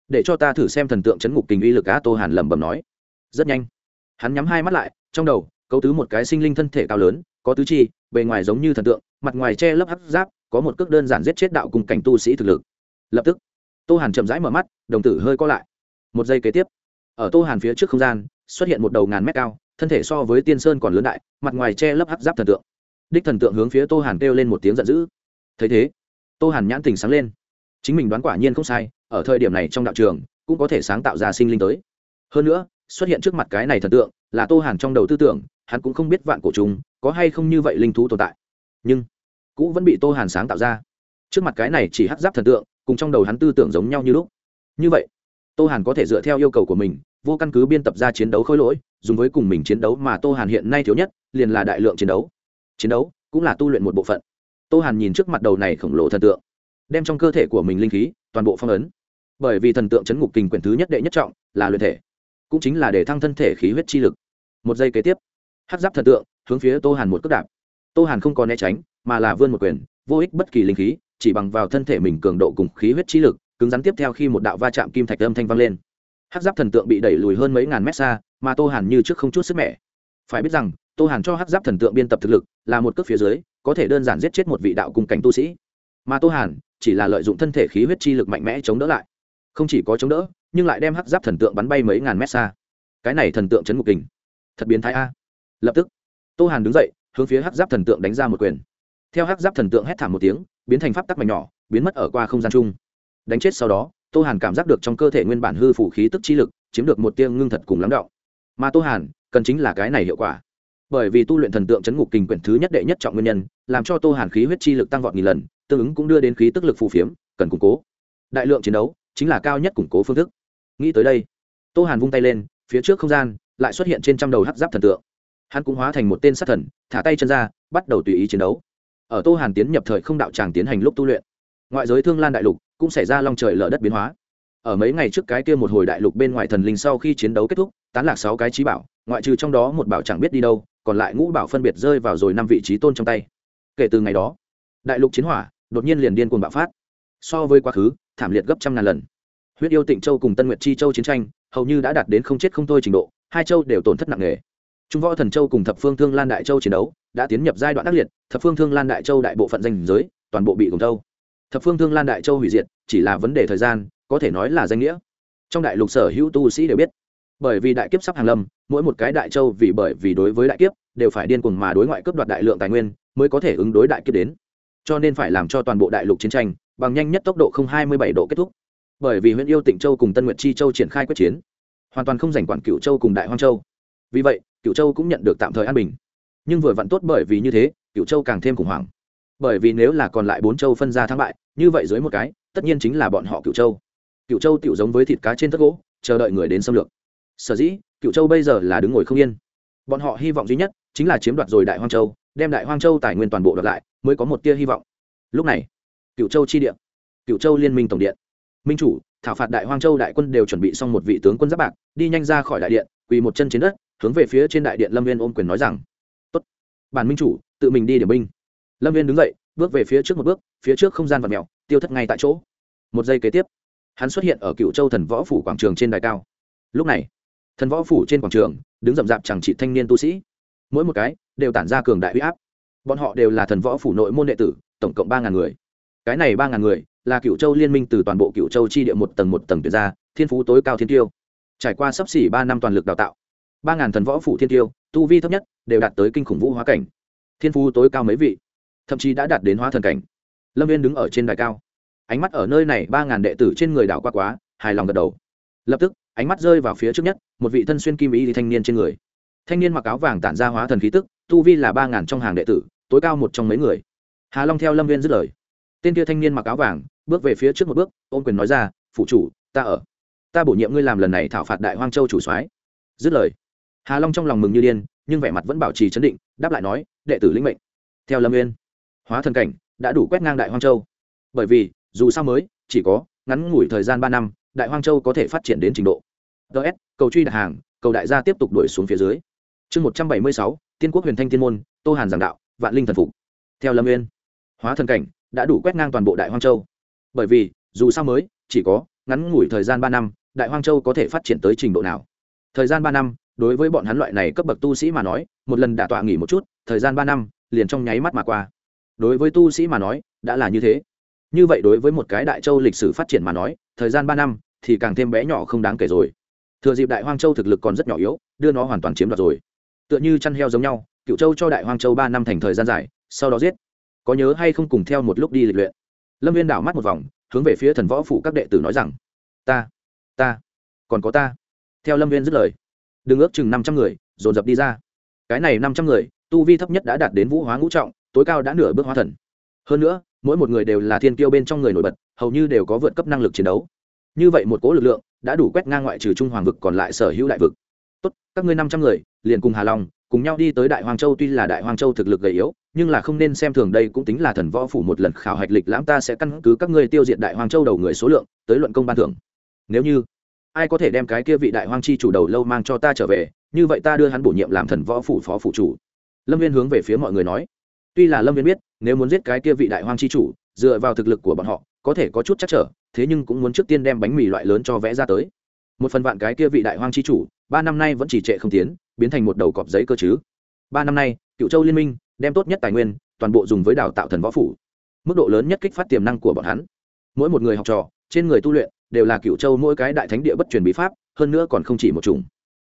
Để cho ta thử xem thần tượng chấn ngục tình uy lực á tô hàn lẩm bẩm nói. Rất nhanh, hắn nhắm hai mắt lại, trong đầu, cấu tứ một cái sinh linh thân thể cao lớn, có tứ chi, bề ngoài giống như thần tượng, mặt ngoài che lấp hấp giáp có một cước đơn giản giết chết đạo cùng cảnh tu sĩ thực lực. Lập tức, tô hàn chậm rãi mở mắt, đồng tử hơi co lại. Một giây kế tiếp, ở tô hàn phía trước không gian, xuất hiện một đầu ngàn mét cao, thân thể so với tiên sơn còn lớn đại, mặt ngoài che lấp hấp giáp thần tượng. Đích thần tượng hướng phía tô hàn kêu lên một tiếng giận dữ. Thấy thế, tô hàn nhãn tình sáng lên. Chính mình đoán quả nhiên không sai, ở thời điểm này trong đạo trường, cũng có thể sáng tạo ra sinh linh tới. Hơn nữa, xuất hiện trước mặt cái này thần tượng, là tô hàn trong đầu tư tưởng, hắn cũng không biết vạn cổ chúng có hay không như vậy linh thú tồn tại. Nhưng cũ vẫn bị tô hàn sáng tạo ra. Trước mặt cái này chỉ hát giáp thần tượng, cùng trong đầu hắn tư tưởng giống nhau như lúc. Như vậy, tô hàn có thể dựa theo yêu cầu của mình, vô căn cứ biên tập ra chiến đấu khôi lỗi, dùng với cùng mình chiến đấu mà tô hàn hiện nay thiếu nhất, liền là đại lượng chiến đấu. Chiến đấu cũng là tu luyện một bộ phận. Tô hàn nhìn trước mặt đầu này khổng lồ thần tượng, đem trong cơ thể của mình linh khí toàn bộ phong ấn. Bởi vì thần tượng chấn ngục kình quyển thứ nhất đệ nhất trọng là luyện thể, cũng chính là để thăng thân thể khí huyết chi lực. Một giây kế tiếp hát giáp thần tượng hướng phía tô hàn một cước đạp. Tô hàn không còn né tránh mà là vươn một quyền, vô ích bất kỳ linh khí, chỉ bằng vào thân thể mình cường độ cùng khí huyết chi lực, cứng rắn tiếp theo khi một đạo va chạm kim thạch âm thanh vang lên. Hát giáp thần tượng bị đẩy lùi hơn mấy ngàn mét xa, mà tô hàn như trước không chút sức mẻ. Phải biết rằng, tô hàn cho hát giáp thần tượng biên tập thực lực là một cước phía dưới, có thể đơn giản giết chết một vị đạo cùng cảnh tu sĩ. Mà tô hàn chỉ là lợi dụng thân thể khí huyết chi lực mạnh mẽ chống đỡ lại. Không chỉ có chống đỡ, nhưng lại đem hắc giáp thần tượng bắn bay mấy ngàn mét xa. Cái này thần tượng chấn ngục kình. Thật biến thái a. Lập tức, tô hàn đứng dậy, hướng phía hắc giáp thần tượng đánh ra một quyền theo hắc giáp thần tượng hét thảm một tiếng, biến thành pháp tắc mảnh nhỏ, biến mất ở qua không gian chung. Đánh chết sau đó, tô hàn cảm giác được trong cơ thể nguyên bản hư phủ khí tức chi lực, chiếm được một tiêng ngưng thật cùng lắng đọng mà tô hàn, cần chính là cái này hiệu quả. Bởi vì tu luyện thần tượng chấn ngục kình quyển thứ nhất đệ nhất trọng nguyên nhân, làm cho tô hàn khí huyết chi lực tăng vọt nghìn lần, tương ứng cũng đưa đến khí tức lực phù phiếm, cần củng cố. Đại lượng chiến đấu, chính là cao nhất củng cố phương thức. Nghĩ tới đây, tô hàn vung tay lên, phía trước không gian lại xuất hiện trên trăm đầu hắc giáp thần tượng. Hắn cũng hóa thành một tên sát thần, thả tay chân ra, bắt đầu tùy ý chiến đấu ở tô hàn tiến nhập thời không đạo tràng tiến hành lúc tu luyện. Ngoại giới thương lan đại lục cũng xảy ra long trời lở đất biến hóa. Ở mấy ngày trước cái kia một hồi đại lục bên ngoài thần linh sau khi chiến đấu kết thúc, tán lạc sáu cái trí bảo, ngoại trừ trong đó một bảo chẳng biết đi đâu, còn lại ngũ bảo phân biệt rơi vào rồi năm vị trí tôn trong tay. Kể từ ngày đó, đại lục chiến hỏa đột nhiên liền điên cuồng bạo phát. So với quá khứ, thảm liệt gấp trăm ngàn lần. Huyết yêu tịnh châu cùng tân nguyệt chi châu chiến tranh hầu như đã đạt đến không chết không thôi trình độ, hai châu đều tổn thất nặng nề trung võ thần châu cùng thập phương thương lan đại châu chiến đấu đã tiến nhập giai đoạn ác liệt, thập phương thương lan đại châu đại bộ phận danh giới toàn bộ bị cùng châu thập phương thương lan đại châu hủy diệt chỉ là vấn đề thời gian, có thể nói là danh nghĩa. Trong đại lục sở hữu tu sĩ đều biết, bởi vì đại kiếp sắp hàng lâm, mỗi một cái đại châu vì bởi vì đối với đại kiếp đều phải điên cuồng mà đối ngoại cướp đoạt đại lượng tài nguyên mới có thể ứng đối đại kiếp đến. Cho nên phải làm cho toàn bộ đại lục chiến tranh bằng nhanh nhất tốc độ không hai mươi bảy độ kết thúc. Bởi vì huyện yêu tịnh châu cùng tân nguyệt chi châu triển khai quyết chiến, hoàn toàn không giành quản cựu châu cùng đại hoang châu. Vì vậy cựu châu cũng nhận được tạm thời an bình. Nhưng vừa vặn tốt bởi vì như thế cựu châu càng thêm khủng hoảng. Bởi vì nếu là còn lại bốn châu phân ra thắng bại, như vậy dưới một cái, tất nhiên chính là bọn họ cựu châu. Cựu châu tiểu giống với thịt cá trên tất gỗ, chờ đợi người đến xâm lược. Sở dĩ cựu châu bây giờ là đứng ngồi không yên. Bọn họ hy vọng duy nhất chính là chiếm đoạt rồi đại hoang châu, đem đại hoang châu tài nguyên toàn bộ đoạt lại, mới có một tia hy vọng. Lúc này cựu châu chi điện cựu châu liên minh tổng điện. Minh chủ, thảo phạt đại hoang châu đại quân đều chuẩn bị xong một vị tướng quân giáp bạc, đi nhanh ra khỏi đại điện, quỳ một chân trên đất hướng về phía trên đại điện lâm viên ôm quyền nói rằng, tốt, bản minh chủ, tự mình đi điểm binh. Lâm viên đứng dậy, bước về phía trước một bước, phía trước không gian vật mèo, tiêu thất ngay tại chỗ. Một giây kế tiếp, hắn xuất hiện ở cựu châu thần võ phủ quảng trường trên đài cao. Lúc này, thần võ phủ trên quảng trường, đứng rậm rạp chẳng trị thanh niên tu sĩ. Mỗi một cái đều tản ra cường đại huy áp. Bọn họ đều là thần võ phủ nội môn đệ tử, tổng cộng ba ngàn người. Cái này ba ngàn người là cựu châu liên minh từ toàn bộ cựu châu chi địa một tầng một tầng tuyệt ra, thiên phú tối cao thiên tiêu. Trải qua sắp xỉ ba năm toàn lực đào tạo ba ngàn thần võ phủ thiên tiêu, tu vi thấp nhất, đều đạt tới kinh khủng vũ hóa cảnh. Thiên phú tối cao mấy vị, thậm chí đã đạt đến hóa thần cảnh. Lâm viên đứng ở trên đài cao. Ánh mắt ở nơi này ba ngàn đệ tử trên người đảo qua quá, hài lòng gật đầu. Lập tức, ánh mắt rơi vào phía trước nhất, một vị thân xuyên kim ý thanh niên trên người. Thanh niên mặc áo vàng tản ra hóa thần khí tức, tu vi là ba ngàn trong hàng đệ tử, tối cao một trong mấy người. Hà long theo lâm viên dứt lời. Tên kia thanh niên mặc áo vàng, bước về phía trước một bước, ôm quyền nói ra phụ chủ, ta ở. Ta bổ nhiệm ngươi làm lần này thảo phạt đại hoang châu chủ soái. Dứt lời hà long trong lòng mừng như điên nhưng vẻ mặt vẫn bảo trì chấn định đáp lại nói đệ tử lĩnh mệnh theo lâm nguyên hóa thần cảnh đã đủ quét ngang đại hoang châu bởi vì dù sao mới chỉ có ngắn ngủi thời gian ba năm đại hoang châu có thể phát triển đến trình độ ts cầu truy đặt hàng, cầu đại gia tiếp tục đuổi xuống phía dưới. Chương một trăm bảy mươi sáu, tiên quốc huyền thanh tiên môn, tô hàn giảng đạo, vạn linh thần phục. Theo lâm nguyên hóa thần cảnh đã đủ quét ngang toàn bộ đại hoang châu. Bởi vì, dù sao mới, chỉ có ngắn ngủi thời gian ba năm, đại hoang châu có thể phát triển tới trình độ nào. Thời gian ba năm đối với bọn hắn loại này cấp bậc tu sĩ mà nói, một lần đả tọa nghỉ một chút, thời gian ba năm, liền trong nháy mắt mà qua. Đối với tu sĩ mà nói, đã là như thế. Như vậy đối với một cái đại châu lịch sử phát triển mà nói, thời gian ba năm thì càng thêm bé nhỏ không đáng kể rồi. Thừa dịp đại hoang châu thực lực còn rất nhỏ yếu, đưa nó hoàn toàn chiếm đoạt rồi. Tựa như chăn heo giống nhau, cựu châu cho đại hoang châu ba năm thành thời gian dài, sau đó giết. Có nhớ hay không cùng theo một lúc đi lịch luyện. Lâm viên đảo mắt một vòng, hướng về phía thần võ phụ các đệ tử nói rằng, ta ta, còn có ta. Theo lâm viên dứt lời đừng ước chừng năm trăm người, dồn dập đi ra. Cái này năm trăm người, tu vi thấp nhất đã đạt đến vũ hóa ngũ trọng, tối cao đã nửa bước hóa thần. Hơn nữa, mỗi một người đều là thiên kiêu bên trong người nổi bật, hầu như đều có vượt cấp năng lực chiến đấu. Như vậy một cố lực lượng đã đủ quét ngang ngoại trừ trung hoàng vực còn lại sở hữu đại vực. Tốt, các ngươi năm trăm người, liền cùng hà long, cùng nhau đi tới đại hoàng châu tuy là đại hoàng châu thực lực gầy yếu, nhưng là không nên xem thường đây cũng tính là thần võ phủ một lần khảo hạch lịch lãm, ta sẽ căn cứ các ngươi tiêu diệt đại hoàng châu đầu người số lượng, tới luận công ban thưởng. Nếu như ai có thể đem cái kia vị đại hoang chi chủ đầu lâu mang cho ta trở về, như vậy ta đưa hắn bổ nhiệm làm thần võ phủ phó phủ chủ. Lâm viên hướng về phía mọi người nói. Tuy là lâm viên biết, nếu muốn giết cái kia vị đại hoang chi chủ, dựa vào thực lực của bọn họ, có thể có chút chắc trở, thế nhưng cũng muốn trước tiên đem bánh mì loại lớn cho vẽ ra tới. Một phần vạn cái kia vị đại hoang chi chủ, ba năm nay vẫn chỉ trệ không tiến, biến thành một đầu cọp giấy cơ chứ. Ba năm nay, cựu châu liên minh, đem tốt nhất tài nguyên, toàn bộ dùng với đào tạo thần võ phủ. Mức độ lớn nhất kích phát tiềm năng của bọn hắn. Mỗi một người học trò, trên người tu luyện đều là cựu châu mỗi cái đại thánh địa bất truyền bí pháp, hơn nữa còn không chỉ một chủng.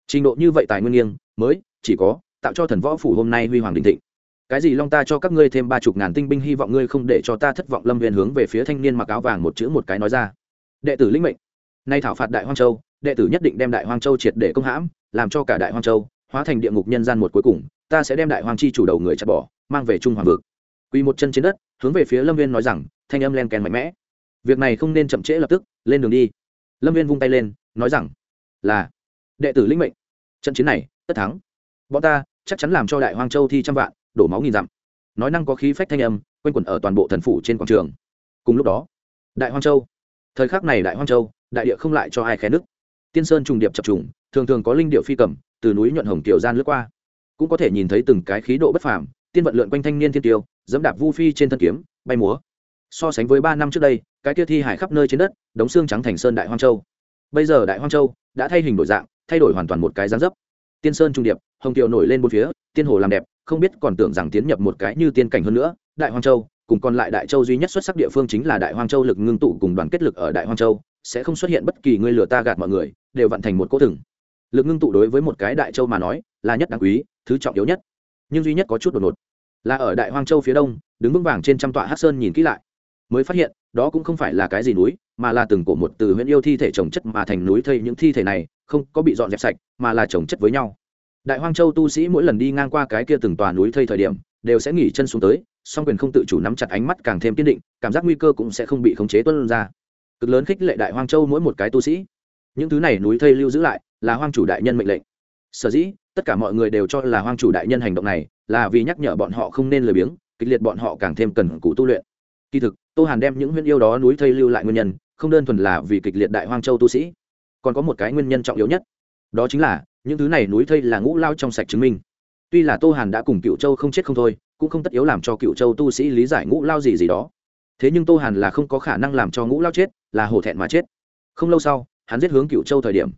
Trình độ như vậy tài nguyên nghiêng, mới, chỉ có, tạo cho thần võ phủ hôm nay huy hoàng đình thịnh. Cái gì long ta cho các ngươi thêm ba chục ngàn tinh binh hy vọng ngươi không để cho ta thất vọng lâm viên hướng về phía thanh niên mặc áo vàng một chữ một cái nói ra. Đệ tử linh mệnh. Nay thảo phạt đại hoang châu, đệ tử nhất định đem đại hoang châu triệt để công hãm, làm cho cả đại hoang châu hóa thành địa ngục nhân gian một cuối cùng, ta sẽ đem đại hoang chi chủ đầu người chặt bỏ, mang về trung hoàng vực. Quỳ một chân trên đất, hướng về phía lâm viên nói rằng, thanh âm len kèn mạnh mẽ việc này không nên chậm trễ lập tức, lên đường đi. Lâm viên vung tay lên, nói rằng, là, đệ tử linh mệnh. Trận chiến này, tất thắng. Bọn ta chắc chắn làm cho đại hoang châu thi trăm vạn, đổ máu nghìn dặm. Nói năng có khí phách thanh âm, quanh quẩn ở toàn bộ thần phủ trên quảng trường. Cùng lúc đó, đại hoang châu, thời khắc này đại hoang châu, đại địa không lại cho ai khé nước tiên sơn trùng điệp chập trùng, thường thường có linh điệu phi cầm, từ núi nhuận hồng tiểu gian lướt qua. Cũng có thể nhìn thấy từng cái khí độ bất phàm, tiên vận lượn quanh thanh niên thiên tiêu, dẫm đạp vu phi trên thân kiếm, bay múa. So sánh với ba năm trước đây cái kia thi hải khắp nơi trên đất, đống xương trắng thành sơn đại hoang châu. Bây giờ đại hoang châu đã thay hình đổi dạng, thay đổi hoàn toàn một cái dáng dấp. Tiên sơn trung điệp, hồng kiều nổi lên bốn phía, tiên hồ làm đẹp, không biết còn tưởng rằng tiến nhập một cái như tiên cảnh hơn nữa, đại hoang châu, cùng còn lại đại châu duy nhất xuất sắc địa phương chính là đại hoang châu lực ngưng tụ cùng đoàn kết lực ở đại hoang châu, sẽ không xuất hiện bất kỳ người lừa ta gạt mọi người, đều vận thành một cỗ thừng. Lực ngưng tụ đối với một cái đại châu mà nói, là nhất đáng quý, thứ trọng yếu nhất. Nhưng duy nhất có chút đột ngột, là ở đại hoang châu phía đông, đứng vững vàng trên trăm tọa hắc sơn nhìn kỹ lại mới phát hiện, đó cũng không phải là cái gì núi, mà là từng cổ một từ huyện yêu thi thể trồng chất mà thành núi thây những thi thể này, không có bị dọn dẹp sạch, mà là trồng chất với nhau. Đại hoang châu tu sĩ mỗi lần đi ngang qua cái kia từng tòa núi thây thời điểm, đều sẽ nghỉ chân xuống tới, song quyền không tự chủ nắm chặt ánh mắt càng thêm kiên định, cảm giác nguy cơ cũng sẽ không bị khống chế tuân ra. Cực lớn khích lệ đại hoang châu mỗi một cái tu sĩ. Những thứ này núi thây lưu giữ lại, là hoang chủ đại nhân mệnh lệnh. Sở dĩ, tất cả mọi người đều cho là hoang chủ đại nhân hành động này, là vì nhắc nhở bọn họ không nên lười biếng, kịch liệt bọn họ càng thêm cần cù tu luyện. Kỳ thực tô hàn đem những huyễn yêu đó núi thây lưu lại nguyên nhân, không đơn thuần là vì kịch liệt đại hoang châu tu sĩ, còn có một cái nguyên nhân trọng yếu nhất. Đó chính là, những thứ này núi thây là ngũ lao trong sạch chứng minh. Tuy là tô hàn đã cùng cựu châu không chết không thôi, cũng không tất yếu làm cho cựu châu tu sĩ lý giải ngũ lao gì gì đó. Thế nhưng tô hàn là không có khả năng làm cho ngũ lao chết, là hổ thẹn mà chết. Không lâu sau, hắn giết hướng cựu châu thời điểm.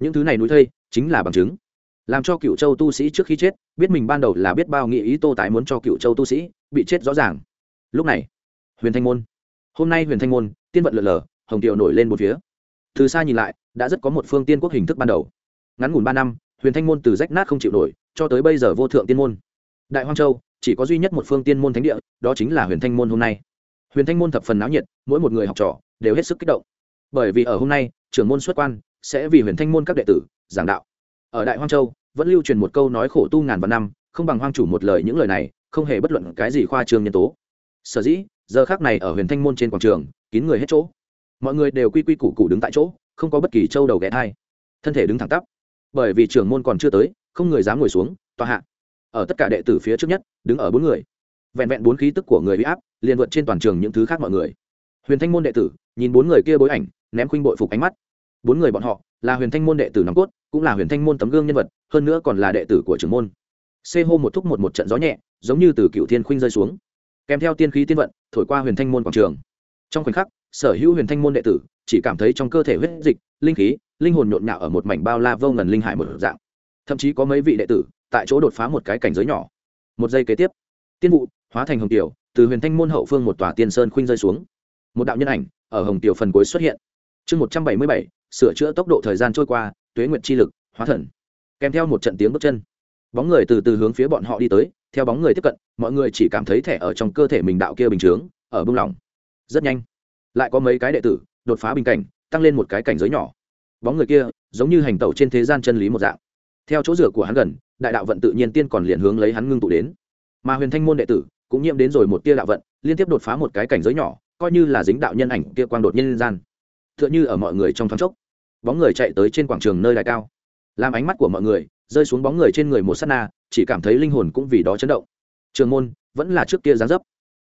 Những thứ này núi thây chính là bằng chứng. Làm cho cựu châu tu sĩ trước khi chết, biết mình ban đầu là biết bao nghị ý tô tái muốn cho cựu châu tu sĩ bị chết rõ ràng. Lúc này huyền thanh môn. Hôm nay huyền thanh môn, tiên vận lượn lờ, hồng tiệu nổi lên một phía. Từ xa nhìn lại, đã rất có một phương tiên quốc hình thức ban đầu. Ngắn ngủn ba năm, huyền thanh môn từ rách nát không chịu nổi, cho tới bây giờ vô thượng tiên môn. Đại hoang châu, chỉ có duy nhất một phương tiên môn thánh địa, đó chính là huyền thanh môn hôm nay. Huyền thanh môn thập phần náo nhiệt, mỗi một người học trò đều hết sức kích động. Bởi vì ở hôm nay, trưởng môn xuất quan, sẽ vì huyền thanh môn các đệ tử giảng đạo. Ở đại hoang châu, vẫn lưu truyền một câu nói khổ tu ngàn vạn năm, không bằng hoang chủ một lời những lời này, không hề bất luận cái gì khoa trương nhân tố. Sở dĩ giờ khác này ở huyền thanh môn trên quảng trường, kín người hết chỗ. Mọi người đều quy quy củ củ đứng tại chỗ, không có bất kỳ châu đầu ghé thai. Thân thể đứng thẳng tắp. Bởi vì trưởng môn còn chưa tới, không người dám ngồi xuống, tòa hạ. Ở tất cả đệ tử phía trước nhất, đứng ở bốn người. Vẹn vẹn bốn khí tức của người bị áp, liền vượt trên toàn trường những thứ khác mọi người. Huyền thanh môn đệ tử, nhìn bốn người kia bối ảnh, ném khuynh bội phục ánh mắt. Bốn người bọn họ, là huyền thanh môn đệ tử nòng cốt, cũng là huyền thanh môn tấm gương nhân vật, hơn nữa còn là đệ tử của trưởng môn. Xê hô một thúc một một trận gió nhẹ, giống như từ cựu thiên khuynh rơi xuống. Kèm theo tiên khí tiên vận thổi qua huyền thanh môn quảng trường. Trong khoảnh khắc, sở hữu huyền thanh môn đệ tử chỉ cảm thấy trong cơ thể huyết dịch, linh khí, linh hồn nhộn nhạo ở một mảnh bao la vô ngần linh hải một dạng. Thậm chí có mấy vị đệ tử tại chỗ đột phá một cái cảnh giới nhỏ. Một giây kế tiếp, tiên vụ hóa thành hồng tiểu, từ huyền thanh môn hậu phương một tòa tiên sơn khuynh rơi xuống. Một đạo nhân ảnh ở hồng tiểu phần cuối xuất hiện. Chương một trăm bảy mươi bảy, sửa chữa tốc độ thời gian trôi qua, tuế nguyện chi lực, hóa thần. Kèm theo một trận tiếng bước chân. Bóng người từ từ hướng phía bọn họ đi tới theo bóng người tiếp cận, mọi người chỉ cảm thấy thẻ ở trong cơ thể mình đạo kia bình chướng, ở bung lỏng. Rất nhanh, lại có mấy cái đệ tử đột phá bình cảnh, tăng lên một cái cảnh giới nhỏ. Bóng người kia giống như hành tẩu trên thế gian chân lý một dạng. Theo chỗ rửa của hắn gần, đại đạo vận tự nhiên tiên còn liền hướng lấy hắn ngưng tụ đến. Mà huyền thanh môn đệ tử cũng nhiễm đến rồi một tia đạo vận, liên tiếp đột phá một cái cảnh giới nhỏ, coi như là dính đạo nhân ảnh kia quang đột nhân gian. T h ư ợ n h ư ở mọi người trong thoáng chốc, bóng người chạy tới trên quảng trường nơi đài cao. Làm ánh mắt của mọi người rơi xuống bóng người trên người một s á t na, chỉ cảm thấy linh hồn cũng vì đó chấn động. Trường môn vẫn là trước kia gián dấp.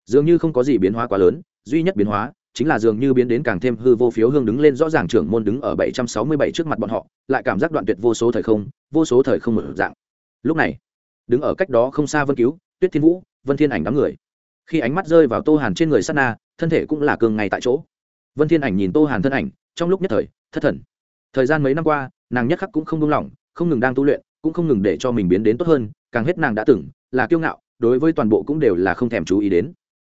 Dường như không có gì biến hóa quá lớn, duy nhất biến hóa chính là dường như biến đến càng thêm hư vô phiếu hương đứng lên, rõ ràng trưởng môn đứng ở bảy trăm sáu mươi bảy trước mặt bọn họ, lại cảm giác đoạn tuyệt vô số thời không, vô số thời không mở dạng. Lúc này, đứng ở cách đó không xa vân cứu, tuyết thiên vũ, vân thiên ảnh đám người. Khi ánh mắt rơi vào tô hàn trên người sát na, thân thể cũng là cường ngay tại chỗ. Vân thiên ảnh nhìn tô hàn thân ảnh, trong lúc nhất thời, thất thần. Thời gian mấy năm qua, nàng nhất khắc cũng không buông lỏng, không ngừng đang tu luyện cũng không ngừng để cho mình biến đến tốt hơn, càng hết nàng đã từng là kiêu ngạo, đối với toàn bộ cũng đều là không thèm chú ý đến.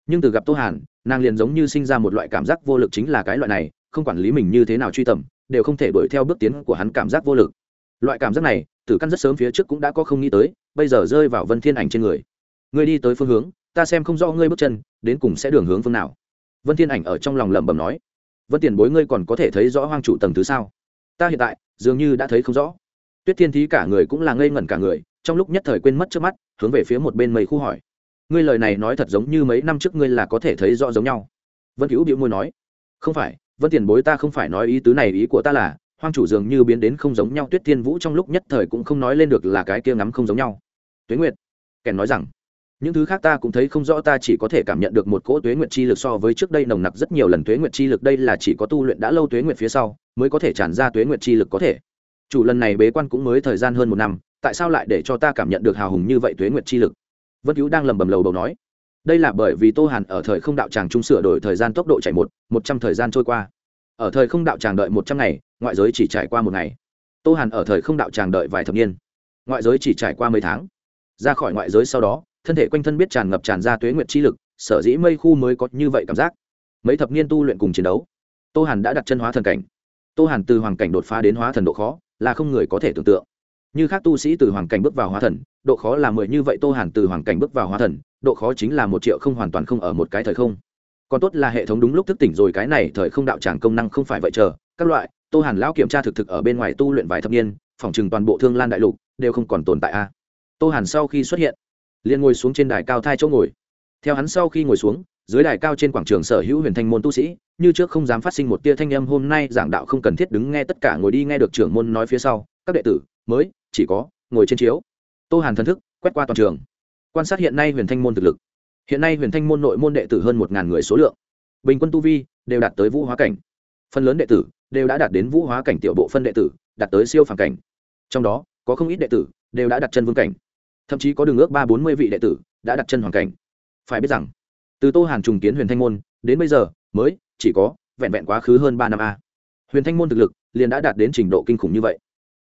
Nhưng từ gặp tô hàn, nàng liền giống như sinh ra một loại cảm giác vô lực chính là cái loại này, không quản lý mình như thế nào truy tầm, đều không thể đuổi theo bước tiến của hắn cảm giác vô lực. Loại cảm giác này, tử căn rất sớm phía trước cũng đã có không nghĩ tới, bây giờ rơi vào vân thiên ảnh trên người. Ngươi đi tới phương hướng, ta xem không rõ ngươi bước chân, đến cùng sẽ đường hướng phương nào. Vân thiên ảnh ở trong lòng lẩm bẩm nói. Vân tiền bối, ngươi còn có thể thấy rõ hoang chủ tầng thứ sao? Ta hiện tại, dường như đã thấy không rõ tuyết thiên thí cả người cũng là ngây ngẩn cả người, trong lúc nhất thời quên mất trước mắt, hướng về phía một bên mây khu hỏi. Ngươi lời này nói thật giống như mấy năm trước ngươi là có thể thấy rõ giống nhau. Vân cứu bĩu môi nói. Không phải, vân tiền bối ta không phải nói ý tứ này, ý của ta là, hoang chủ dường như biến đến không giống nhau, tuyết thiên vũ trong lúc nhất thời cũng không nói lên được là cái kia ngắm không giống nhau. Tuế nguyệt, kèn nói rằng, những thứ khác ta cũng thấy không rõ, ta chỉ có thể cảm nhận được một cỗ tuế nguyệt chi lực so với trước đây nồng nặc rất nhiều lần. Tuế nguyệt chi lực đây là chỉ có tu luyện đã lâu tuế nguyệt phía sau, mới có thể tràn ra tuế nguyệt chi lực có thể chủ lần này bế quan cũng mới thời gian hơn một năm, tại sao lại để cho ta cảm nhận được hào hùng như vậy tuế nguyệt chi lực? Vân cứu đang lầm bầm lầu bầu nói. Đây là bởi vì tô hàn ở thời không đạo tràng trung sửa đổi thời gian tốc độ chạy một một trăm thời gian trôi qua. Ở thời không đạo tràng đợi một trăm ngày, ngoại giới chỉ trải qua một ngày. Tô hàn ở thời không đạo tràng đợi vài thập niên. Ngoại giới chỉ trải qua mấy tháng. Ra khỏi ngoại giới sau đó, thân thể quanh thân biết tràn ngập tràn ra tuế nguyệt chi lực, sở dĩ mây khu mới có như vậy cảm giác. Mấy thập niên tu luyện cùng chiến đấu, tô hàn đã đặt chân hóa thần cảnh. Tô hàn từ hoàng cảnh đột phá đến hóa thần độ khó là không người có thể tưởng tượng. Như khác tu sĩ từ hoàng cảnh bước vào hóa thần, độ khó là mười như vậy tô hàn từ hoàng cảnh bước vào hóa thần, độ khó chính là một triệu không hoàn toàn không ở một cái thời không. Còn tốt là hệ thống đúng lúc thức tỉnh rồi, cái này thời không đạo tràng công năng không phải vậy chờ, các loại, tô hàn lão kiểm tra thực thực ở bên ngoài tu luyện vài thập niên, phòng trừng toàn bộ thương lan đại lục đều không còn tồn tại a. Tô hàn sau khi xuất hiện, liền ngồi xuống trên đài cao thai chỗ ngồi. Theo hắn sau khi ngồi xuống dưới đài cao trên quảng trường sở hữu huyền thanh môn tu sĩ, như trước không dám phát sinh một tia thanh âm, hôm nay giảng đạo không cần thiết đứng nghe tất cả ngồi đi nghe được trưởng môn nói phía sau, các đệ tử, mới, chỉ có, ngồi trên chiếu. Tô hàn thần thức, quét qua toàn trường. Quan sát hiện nay huyền thanh môn thực lực. Hiện nay huyền thanh môn nội môn đệ tử hơn một người số lượng. Bình quân tu vi, đều đạt tới vũ hóa cảnh. Phần lớn đệ tử, đều đã đạt đến vũ hóa cảnh tiểu bộ phân đệ tử, đạt tới siêu phàm cảnh. Trong đó, có không ít đệ tử, đều đã đặt chân vương cảnh. Thậm chí có đường ước ba bốn mươi vị đệ tử, đã đặt chân hoàng cảnh. Phải biết rằng từ tô hàn trùng kiến huyền thanh môn, đến bây giờ, mới chỉ có vẹn vẹn quá khứ hơn ba năm a. Huyền thanh môn thực lực liền đã đạt đến trình độ kinh khủng như vậy.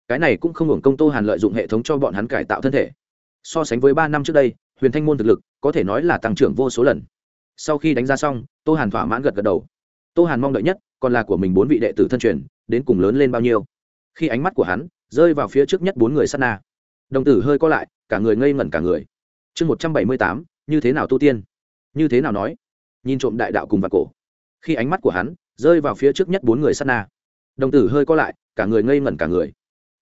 Cái này cũng không hưởng công tô hàn lợi dụng hệ thống cho bọn hắn cải tạo thân thể. So sánh với ba năm trước đây, huyền thanh môn thực lực có thể nói là tăng trưởng vô số lần. Sau khi đánh ra xong, tô hàn thỏa mãn gật gật đầu. Tô hàn mong đợi nhất còn là của mình bốn vị đệ tử thân truyền, đến cùng lớn lên bao nhiêu. Khi ánh mắt của hắn rơi vào phía trước nhất bốn người sát na, đồng tử hơi co lại, cả người ngây ngẩn cả người. Chương một trăm bảy mươi tám, như thế nào tu tiên? Như thế nào nói? Nhìn trộm đại đạo cùng và cổ. Khi ánh mắt của hắn rơi vào phía trước nhất bốn người sát na. Đồng tử hơi co lại, cả người ngây ngẩn cả người.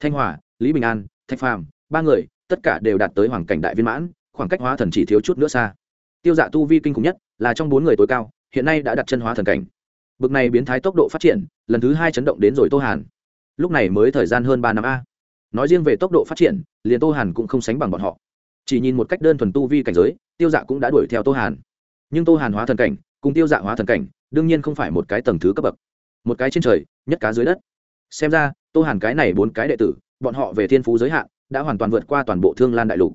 Thanh hòa, lý bình an, thạch phàm, ba người, tất cả đều đạt tới hoàng cảnh đại viên mãn, khoảng cách hóa thần chỉ thiếu chút nữa xa. Tiêu dạ tu vi kinh khủng nhất là trong bốn người tối cao, hiện nay đã đặt chân hóa thần cảnh. Bực này biến thái tốc độ phát triển, lần thứ hai chấn động đến rồi tô hàn. Lúc này mới thời gian hơn ba năm a. Nói riêng về tốc độ phát triển, liền tô hàn cũng không sánh bằng bọn họ. Chỉ nhìn một cách đơn thuần tu vi cảnh giới, tiêu dạ cũng đã đuổi theo tô hàn nhưng tô hàn hóa thần cảnh cùng tiêu dạ hóa thần cảnh đương nhiên không phải một cái tầng thứ cấp bậc. Một cái trên trời, nhất cá dưới đất. Xem ra, tô hàn cái này bốn cái đệ tử, bọn họ về thiên phú giới hạn, đã hoàn toàn vượt qua toàn bộ thương lan đại lục.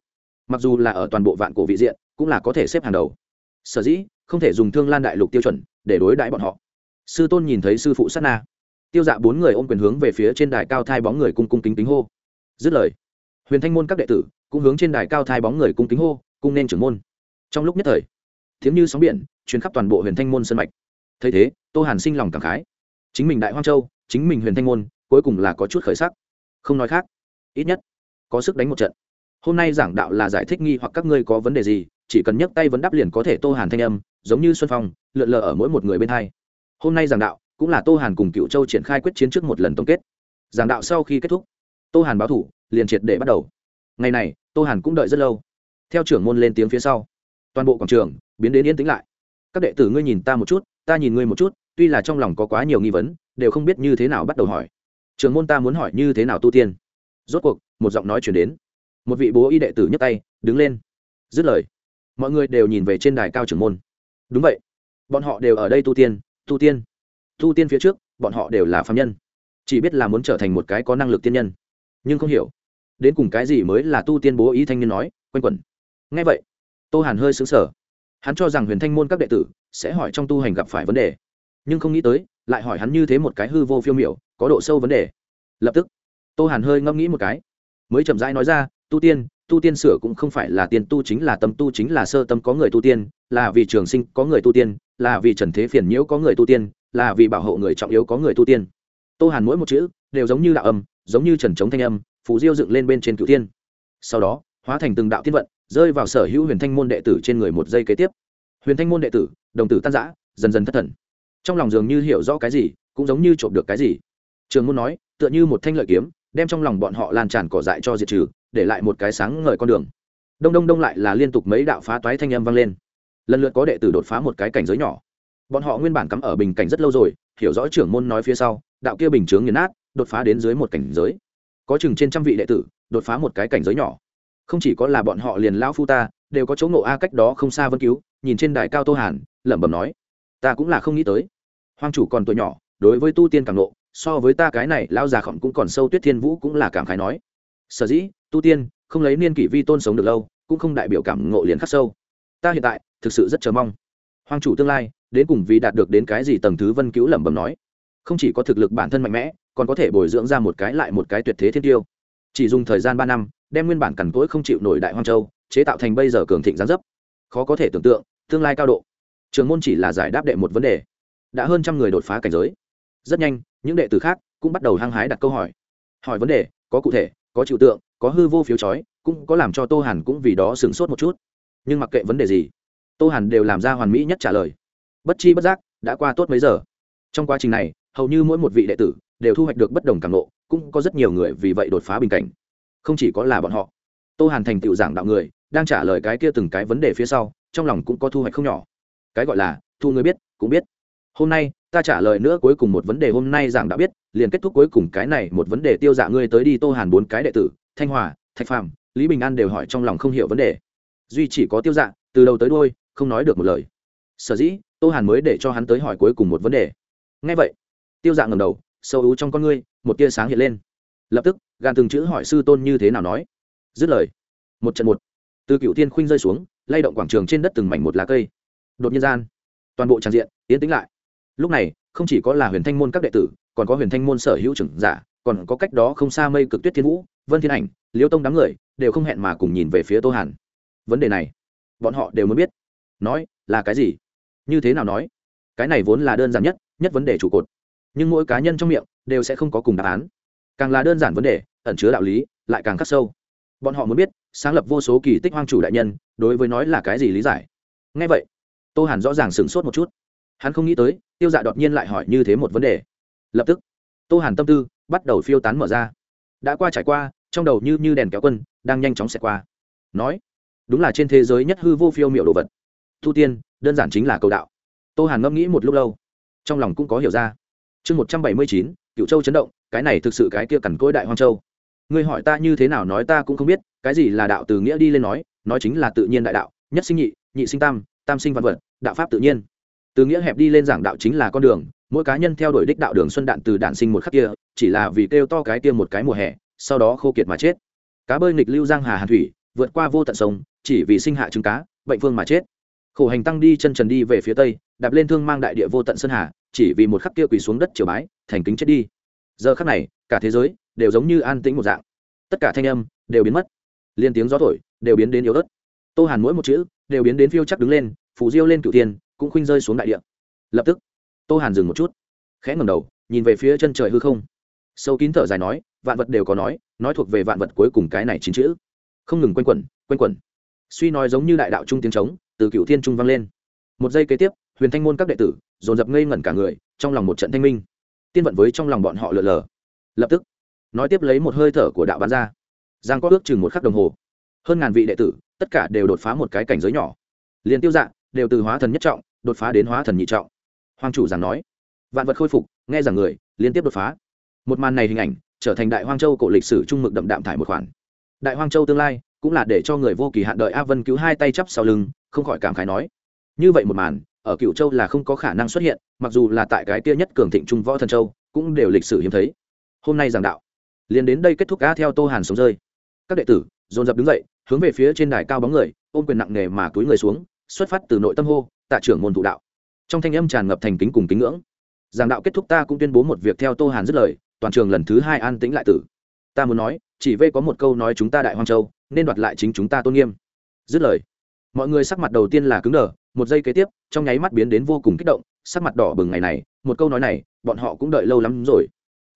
Mặc dù là ở toàn bộ vạn cổ vị diện, cũng là có thể xếp hàng đầu. Sở dĩ, không thể dùng thương lan đại lục tiêu chuẩn để đối đãi bọn họ. Sư tôn nhìn thấy sư phụ sát na. Tiêu dạ bốn người ôm quyền hướng về phía trên đài cao thai bóng người cung cung kính kính hô. Dứt lời, huyền thanh môn các đệ tử cũng hướng trên đài cao thai bóng người cung kính hô, cung nên trưởng môn. Trong lúc nhất thời thiếm như sóng biển chuyến khắp toàn bộ huyền thanh môn sân mạch. Thấy thế, tô hàn sinh lòng cảm khái. Chính mình đại hoang châu, chính mình huyền thanh môn, cuối cùng là có chút khởi sắc. Không nói khác, ít nhất, có sức đánh một trận. Hôm nay giảng đạo là giải thích nghi hoặc các ngươi có vấn đề gì, chỉ cần nhấc tay vấn đáp liền có thể tô hàn thanh âm, giống như xuân phong, lượn lờ ở mỗi một người bên hai. Hôm nay giảng đạo, cũng là tô hàn cùng cựu châu triển khai quyết chiến trước một lần tổng kết. Giảng đạo sau khi kết thúc, tô hàn báo thủ, liền triệt để bắt đầu. Ngày này, tô hàn cũng đợi rất lâu. Theo trưởng môn lên tiếng phía sau, toàn bộ quảng trường biến đến yên tĩnh lại. Các đệ tử ngươi nhìn ta một chút, ta nhìn ngươi một chút, tuy là trong lòng có quá nhiều nghi vấn, đều không biết như thế nào bắt đầu hỏi. Trưởng môn ta muốn hỏi như thế nào tu tiên? Rốt cuộc, một giọng nói chuyển đến. Một vị bố y đệ tử nhấc tay, đứng lên. Dứt lời, mọi người đều nhìn về trên đài cao trưởng môn. Đúng vậy, bọn họ đều ở đây tu tiên tu tiên. Tu tiên phía trước, bọn họ đều là phạm nhân. Chỉ biết là muốn trở thành một cái có năng lực tiên nhân. Nhưng không hiểu, đến cùng cái gì mới là tu tiên bố ý thanh niên nói, quanh quẩn. Ngay vậy, tô hàn hơi xứng sở hắn cho rằng huyền thanh môn các đệ tử sẽ hỏi trong tu hành gặp phải vấn đề, nhưng không nghĩ tới, lại hỏi hắn như thế một cái hư vô phiêu miểu, có độ sâu vấn đề. Lập tức, tô hàn hơi ngẫm nghĩ một cái, mới chậm rãi nói ra, tu tiên tu tiên sửa cũng không phải là tiền tu chính là tâm tu chính là sơ tâm có người tu tiên, là vì trường sinh có người tu tiên, là vì trần thế phiền nhiễu có người tu tiên, là vì bảo hộ người trọng yếu có người tu tiên. Tô hàn mỗi một chữ đều giống như đạo âm, giống như trần trống thanh âm, phù diêu dựng lên bên trên cửu tiên sau đó, hóa thành từng đạo tiên vận rơi vào sở hữu huyền thanh môn đệ tử trên người một giây kế tiếp. Huyền thanh môn đệ tử, đồng tử tan giã dần dần thất thần. Trong lòng dường như hiểu rõ cái gì, cũng giống như trộm được cái gì. Trường môn nói, tựa như một thanh lợi kiếm, đem trong lòng bọn họ lan tràn cỏ dại cho diệt trừ, để lại một cái sáng ngời con đường. Đông đông đông lại là liên tục mấy đạo phá toái thanh âm vang lên. Lần lượt có đệ tử đột phá một cái cảnh giới nhỏ. Bọn họ nguyên bản cắm ở bình cảnh rất lâu rồi, hiểu rõ trưởng môn nói phía sau, đạo kia bình chướng nghiền nát, đột phá đến dưới một cảnh giới. Có chừng trên trăm vị đệ tử, đột phá một cái cảnh giới nhỏ không chỉ có là bọn họ liền lão phu ta, đều có chỗ ngộ a cách đó không xa vân cứu, nhìn trên đài cao tô hàn, lẩm bẩm nói, ta cũng là không nghĩ tới. Hoàng chủ còn tuổi nhỏ, đối với tu tiên càng nộ so với ta cái này lão già khổng cũng còn sâu, tuyết thiên vũ cũng là cảm khái nói, sở dĩ, tu tiên, không lấy niên kỷ vi tôn sống được lâu, cũng không đại biểu cảm ngộ liền khắc sâu. Ta hiện tại, thực sự rất chờ mong. Hoàng chủ tương lai, đến cùng vì đạt được đến cái gì tầng thứ vân cứu lẩm bẩm nói, không chỉ có thực lực bản thân mạnh mẽ, còn có thể bồi dưỡng ra một cái lại một cái tuyệt thế thiên tiêu. Chỉ dùng thời gian ba năm đem nguyên bản cằn cỗi không chịu nổi đại hoang châu, chế tạo thành bây giờ cường thịnh gián dấp. Khó có thể tưởng tượng, tương lai cao độ. Trường môn chỉ là giải đáp đệ một vấn đề. Đã hơn trăm người đột phá cảnh giới. Rất nhanh, những đệ tử khác cũng bắt đầu hăng hái đặt câu hỏi. Hỏi vấn đề, có cụ thể, có trừu tượng, có hư vô phiếu chói, cũng có làm cho tô hàn cũng vì đó sửng sốt một chút. Nhưng mặc kệ vấn đề gì, tô hàn đều làm ra hoàn mỹ nhất trả lời. Bất chi bất giác, đã qua tốt mấy giờ. Trong quá trình này, hầu như mỗi một vị đệ tử đều thu hoạch được bất đồng cảm lộ cũng có rất nhiều người vì vậy đột phá bình cảnh không chỉ có là bọn họ. Tô hàn thành tựu giảng đạo người, đang trả lời cái kia từng cái vấn đề phía sau, trong lòng cũng có thu hoạch không nhỏ. Cái gọi là, thu người biết, cũng biết. Hôm nay, ta trả lời nữa cuối cùng một vấn đề hôm nay giảng đã biết, liền kết thúc cuối cùng cái này một vấn đề tiêu dạ ngươi tới đi tô hàn bốn cái đệ tử, thanh hòa, thạch phàm, lý bình an đều hỏi trong lòng không hiểu vấn đề. Duy chỉ có tiêu dạ từ đầu tới đôi không nói được một lời. Sở dĩ, tô hàn mới để cho hắn tới hỏi cuối cùng một vấn đề. Ngay vậy, tiêu dạ ngầm đầu, sâu ú trong con ngươi, một tia sáng hiện lên lập tức gàn từng chữ hỏi sư tôn như thế nào nói. Dứt lời, một trận một. Từ cựu tiên khuynh rơi xuống, lay động quảng trường trên đất từng mảnh một lá cây. Đột nhiên gian, toàn bộ tràn diện tiến tính lại. Lúc này, không chỉ có là huyền thanh môn các đệ tử, còn có huyền thanh môn sở hữu trưởng giả, còn có cách đó không xa mây cực tuyết thiên vũ, vân thiên ảnh, liêu tông đám người, đều không hẹn mà cùng nhìn về phía tô hàn. Vấn đề này, bọn họ đều muốn biết. Nói, là cái gì? Như thế nào nói? Cái này vốn là đơn giản nhất nhất vấn đề trụ cột. Nhưng mỗi cá nhân trong miệng, đều sẽ không có cùng đáp án càng là đơn giản vấn đề, ẩn chứa đạo lý, lại càng khắc sâu. Bọn họ muốn biết, sáng lập vô số kỳ tích hoang chủ đại nhân, đối với nói là cái gì lý giải? Ngay vậy, tô hàn rõ ràng sửng sốt một chút. Hắn không nghĩ tới, tiêu dạ đột nhiên lại hỏi như thế một vấn đề. Lập tức, tô hàn tâm tư bắt đầu phiêu tán mở ra. Đã qua trải qua, trong đầu như như đèn kéo quân, đang nhanh chóng xẹt qua. Nói, đúng là trên thế giới nhất hư vô phiêu m i ệ u đồ vật. Thu tiên, đơn giản chính là cầu đạo. Tô hàn ngẫm nghĩ một lúc lâu, trong lòng cũng có hiểu ra. Chương một trăm bảy mươi chín cựu châu chấn động, cái này thực sự cái kia cằn cỗi đại hoang châu. Ngươi hỏi ta như thế nào nói ta cũng không biết, cái gì là đạo từ nghĩa đi lên nói nói chính là tự nhiên đại đạo, nhất sinh nhị nhị sinh tam tam sinh văn vật, đạo pháp tự nhiên. Từ nghĩa hẹp đi lên giảng đạo chính là con đường, mỗi cá nhân theo đuổi đích đạo đường xuân đạn từ đạn sinh một khắc kia, chỉ là vì kêu to cái kia một cái mùa hè, sau đó khô kiệt mà chết. Cá bơi nghịch lưu giang hà hàn thủy, vượt qua vô tận sông, chỉ vì sinh hạ trứng cá, bệnh phương mà chết khổ hành tăng đi chân trần đi về phía tây, đạp lên thương mang đại địa vô tận sơn hà, chỉ vì một khắc kia quỳ xuống đất triều bái, thành kính chết đi. Giờ khắc này, cả thế giới đều giống như an tĩnh một dạng. Tất cả thanh âm đều biến mất. Liên tiếng gió thổi, đều biến đến yếu ớt. Tô hàn mỗi một chữ đều biến đến phiêu chắc đứng lên phủ diêu lên cựu tiên cũng khuynh rơi xuống đại địa. Lập tức, tô hàn dừng một chút, khẽ ngầm đầu, nhìn về phía chân trời hư không. Sâu kín thở dài nói, vạn vật đều có nói nói thuộc về vạn vật cuối cùng cái này chín chữ. Không ngừng quanh quẩn quanh quẩn suy nói giống như đại đạo trung tiếng trống, từ cựu thiên trung vang lên. Một giây kế tiếp, huyền thanh môn các đệ tử, dồn dập ngây ngẩn cả người, trong lòng một trận thanh minh. Tiên vận với trong lòng bọn họ lượn lờ. Lập tức, nói tiếp lấy một hơi thở của đạo bán ra. Giang có ước chừng một khắc đồng hồ. Hơn ngàn vị đệ tử, tất cả đều đột phá một cái cảnh giới nhỏ. Liền tiêu dạng, đều từ hóa thần nhất trọng, đột phá đến hóa thần nhị trọng. Hoàng chủ giảng nói. Vạn vật khôi phục, nghe rằng người, liên tiếp đột phá. Một màn này hình ảnh, trở thành đại hoang châu cổ lịch sử trung mực đậm đạm thải một khoản. Đại hoang châu tương lai cũng là để cho người vô kỳ hạn đợi a vân cứu hai tay chắp sau lưng, không khỏi cảm khái nói. Như vậy một màn, ở cựu châu là không có khả năng xuất hiện, mặc dù là tại cái kia nhất cường thịnh trung võ thần châu, cũng đều lịch sử hiếm thấy. Hôm nay giảng đạo, liền đến đây kết thúc a theo tô hàn sống rơi. Các đệ tử, dồn dập đứng dậy, hướng về phía trên đài cao bóng người, ôm quyền nặng nề mà túi người xuống, xuất phát từ nội tâm hô, tạ trưởng môn thụ đạo. Trong thanh âm tràn ngập thành kính cùng kính ngưỡng. Giảng đạo kết thúc ta cũng tuyên bố một việc theo tô hàn dứt lời, toàn trường lần thứ hai an tĩnh lại tử. Ta muốn nói, chỉ vây có một câu nói chúng ta đại hoang châu nên đoạt lại chính chúng ta tôn nghiêm. Dứt lời, mọi người sắc mặt đầu tiên là cứng đờ, một giây kế tiếp, trong nháy mắt biến đến vô cùng kích động, sắc mặt đỏ bừng ngày này, một câu nói này, bọn họ cũng đợi lâu lắm rồi.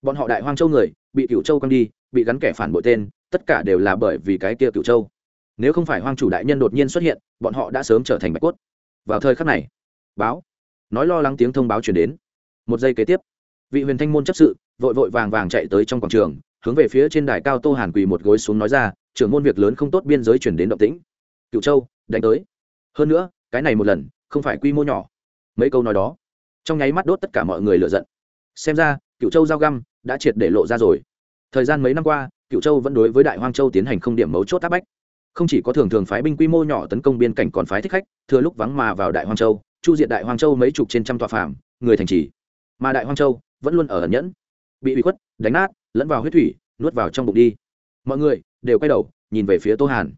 Bọn họ đại hoang châu người, bị cựu châu quăng đi, bị gắn kẻ phản bội tên, tất cả đều là bởi vì cái kia cựu châu. Nếu không phải hoang chủ đại nhân đột nhiên xuất hiện, bọn họ đã sớm trở thành bạch cốt. Vào thời khắc này, báo, nói lo lắng tiếng thông báo chuyển đến. Một giây kế tiếp, vị huyền thanh môn chấp sự, vội vội vàng vàng chạy tới trong quảng trường, hướng về phía trên đài cao tô hàn quỳ một gối xuống nói ra trưởng môn việc lớn không tốt biên giới chuyển đến động tĩnh. Cựu châu, đánh tới. Hơn nữa, cái này một lần, không phải quy mô nhỏ. Mấy câu nói đó, trong nháy mắt đốt tất cả mọi người lựa giận. Xem ra cựu châu giao găm đã triệt để lộ ra rồi. Thời gian mấy năm qua cựu châu vẫn đối với đại hoang châu tiến hành không điểm mấu chốt áp bách. Không chỉ có thường thường phái binh quy mô nhỏ tấn công biên cảnh còn phái thích khách, thừa lúc vắng mà vào đại hoang châu, chu diện đại hoang châu mấy chục trên trăm tòa phạm người thành trì. Mà đại hoang châu vẫn luôn ở ẩn nhẫn, bị bị khuất, đánh nát, lẫn vào huyết thủy, nuốt vào trong bụng đi. Mọi người đều quay đầu, nhìn về phía tô hàn.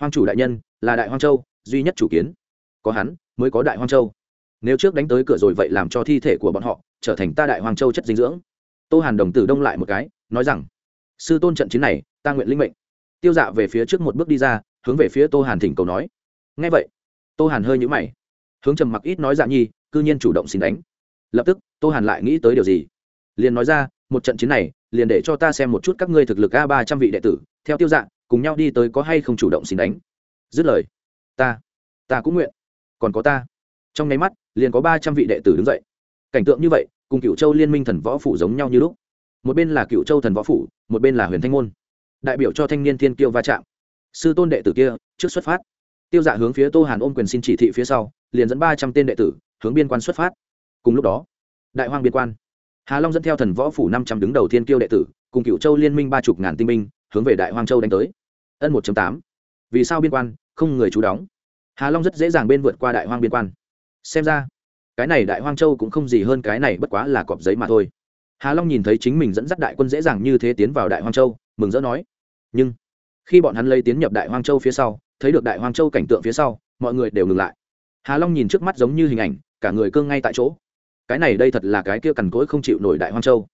Hoang chủ đại nhân, là đại hoang châu, duy nhất chủ kiến. Có hắn, mới có đại hoang châu. Nếu trước đánh tới cửa rồi vậy làm cho thi thể của bọn họ trở thành ta đại hoang châu chất dinh dưỡng. Tô hàn đồng tử đông lại một cái, nói rằng, sư tôn trận chiến này, ta nguyện linh mệnh. Tiêu dạ về phía trước một bước đi ra, hướng về phía tô hàn thỉnh cầu nói. Ngay vậy, tô hàn hơi nhũ mày. Hướng trầm mặc ít nói dạ nhi, cư nhiên chủ động xin đánh. Lập tức, tô hàn lại nghĩ tới điều gì? Liền nói ra, một trận chiến này liền để cho ta xem một chút các ngươi thực lực a ba trăm vị đệ tử, theo tiêu dạng, cùng nhau đi tới có hay không chủ động xin đánh. Dứt lời, ta ta cũng nguyện. Còn có ta. Trong nháy mắt, liền có ba trăm vị đệ tử đứng dậy. Cảnh tượng như vậy, cùng cựu châu liên minh thần võ phủ giống nhau như lúc. Một bên là cựu châu thần võ phủ, một bên là huyền thanh môn. Đại biểu cho thanh niên thiên kiêu va chạm. Sư tôn đệ tử kia, trước xuất phát. Tiêu dạ hướng phía tô hàn ôm quyền xin chỉ thị phía sau, liền dẫn ba trăm tên đệ tử hướng biên quan xuất phát. Cùng lúc đó, đại hoang biên quan hà long dẫn theo thần võ phủ năm trăm đứng đầu thiên kiêu đệ tử, cùng cựu châu liên minh ba chục ngàn tinh binh, hướng về đại hoang châu đánh tới. Ân một tám. Vì sao biên quan, không người chú đóng? Hà long rất dễ dàng bên vượt qua đại hoang biên quan. Xem ra, cái này đại hoang châu cũng không gì hơn cái này bất quá là cọp giấy mà thôi. Hà long nhìn thấy chính mình dẫn dắt đại quân dễ dàng như thế tiến vào đại hoang châu, mừng rỡ nói, nhưng, khi bọn hắn lây tiến nhập đại hoang châu phía sau, thấy được đại hoang châu cảnh tượng phía sau, mọi người đều ngừng lại. Hà long nhìn trước mắt giống như hình ảnh, cả người cương ngay tại chỗ cái này đây thật là cái kia cằn cỗi không chịu nổi đại hoang châu.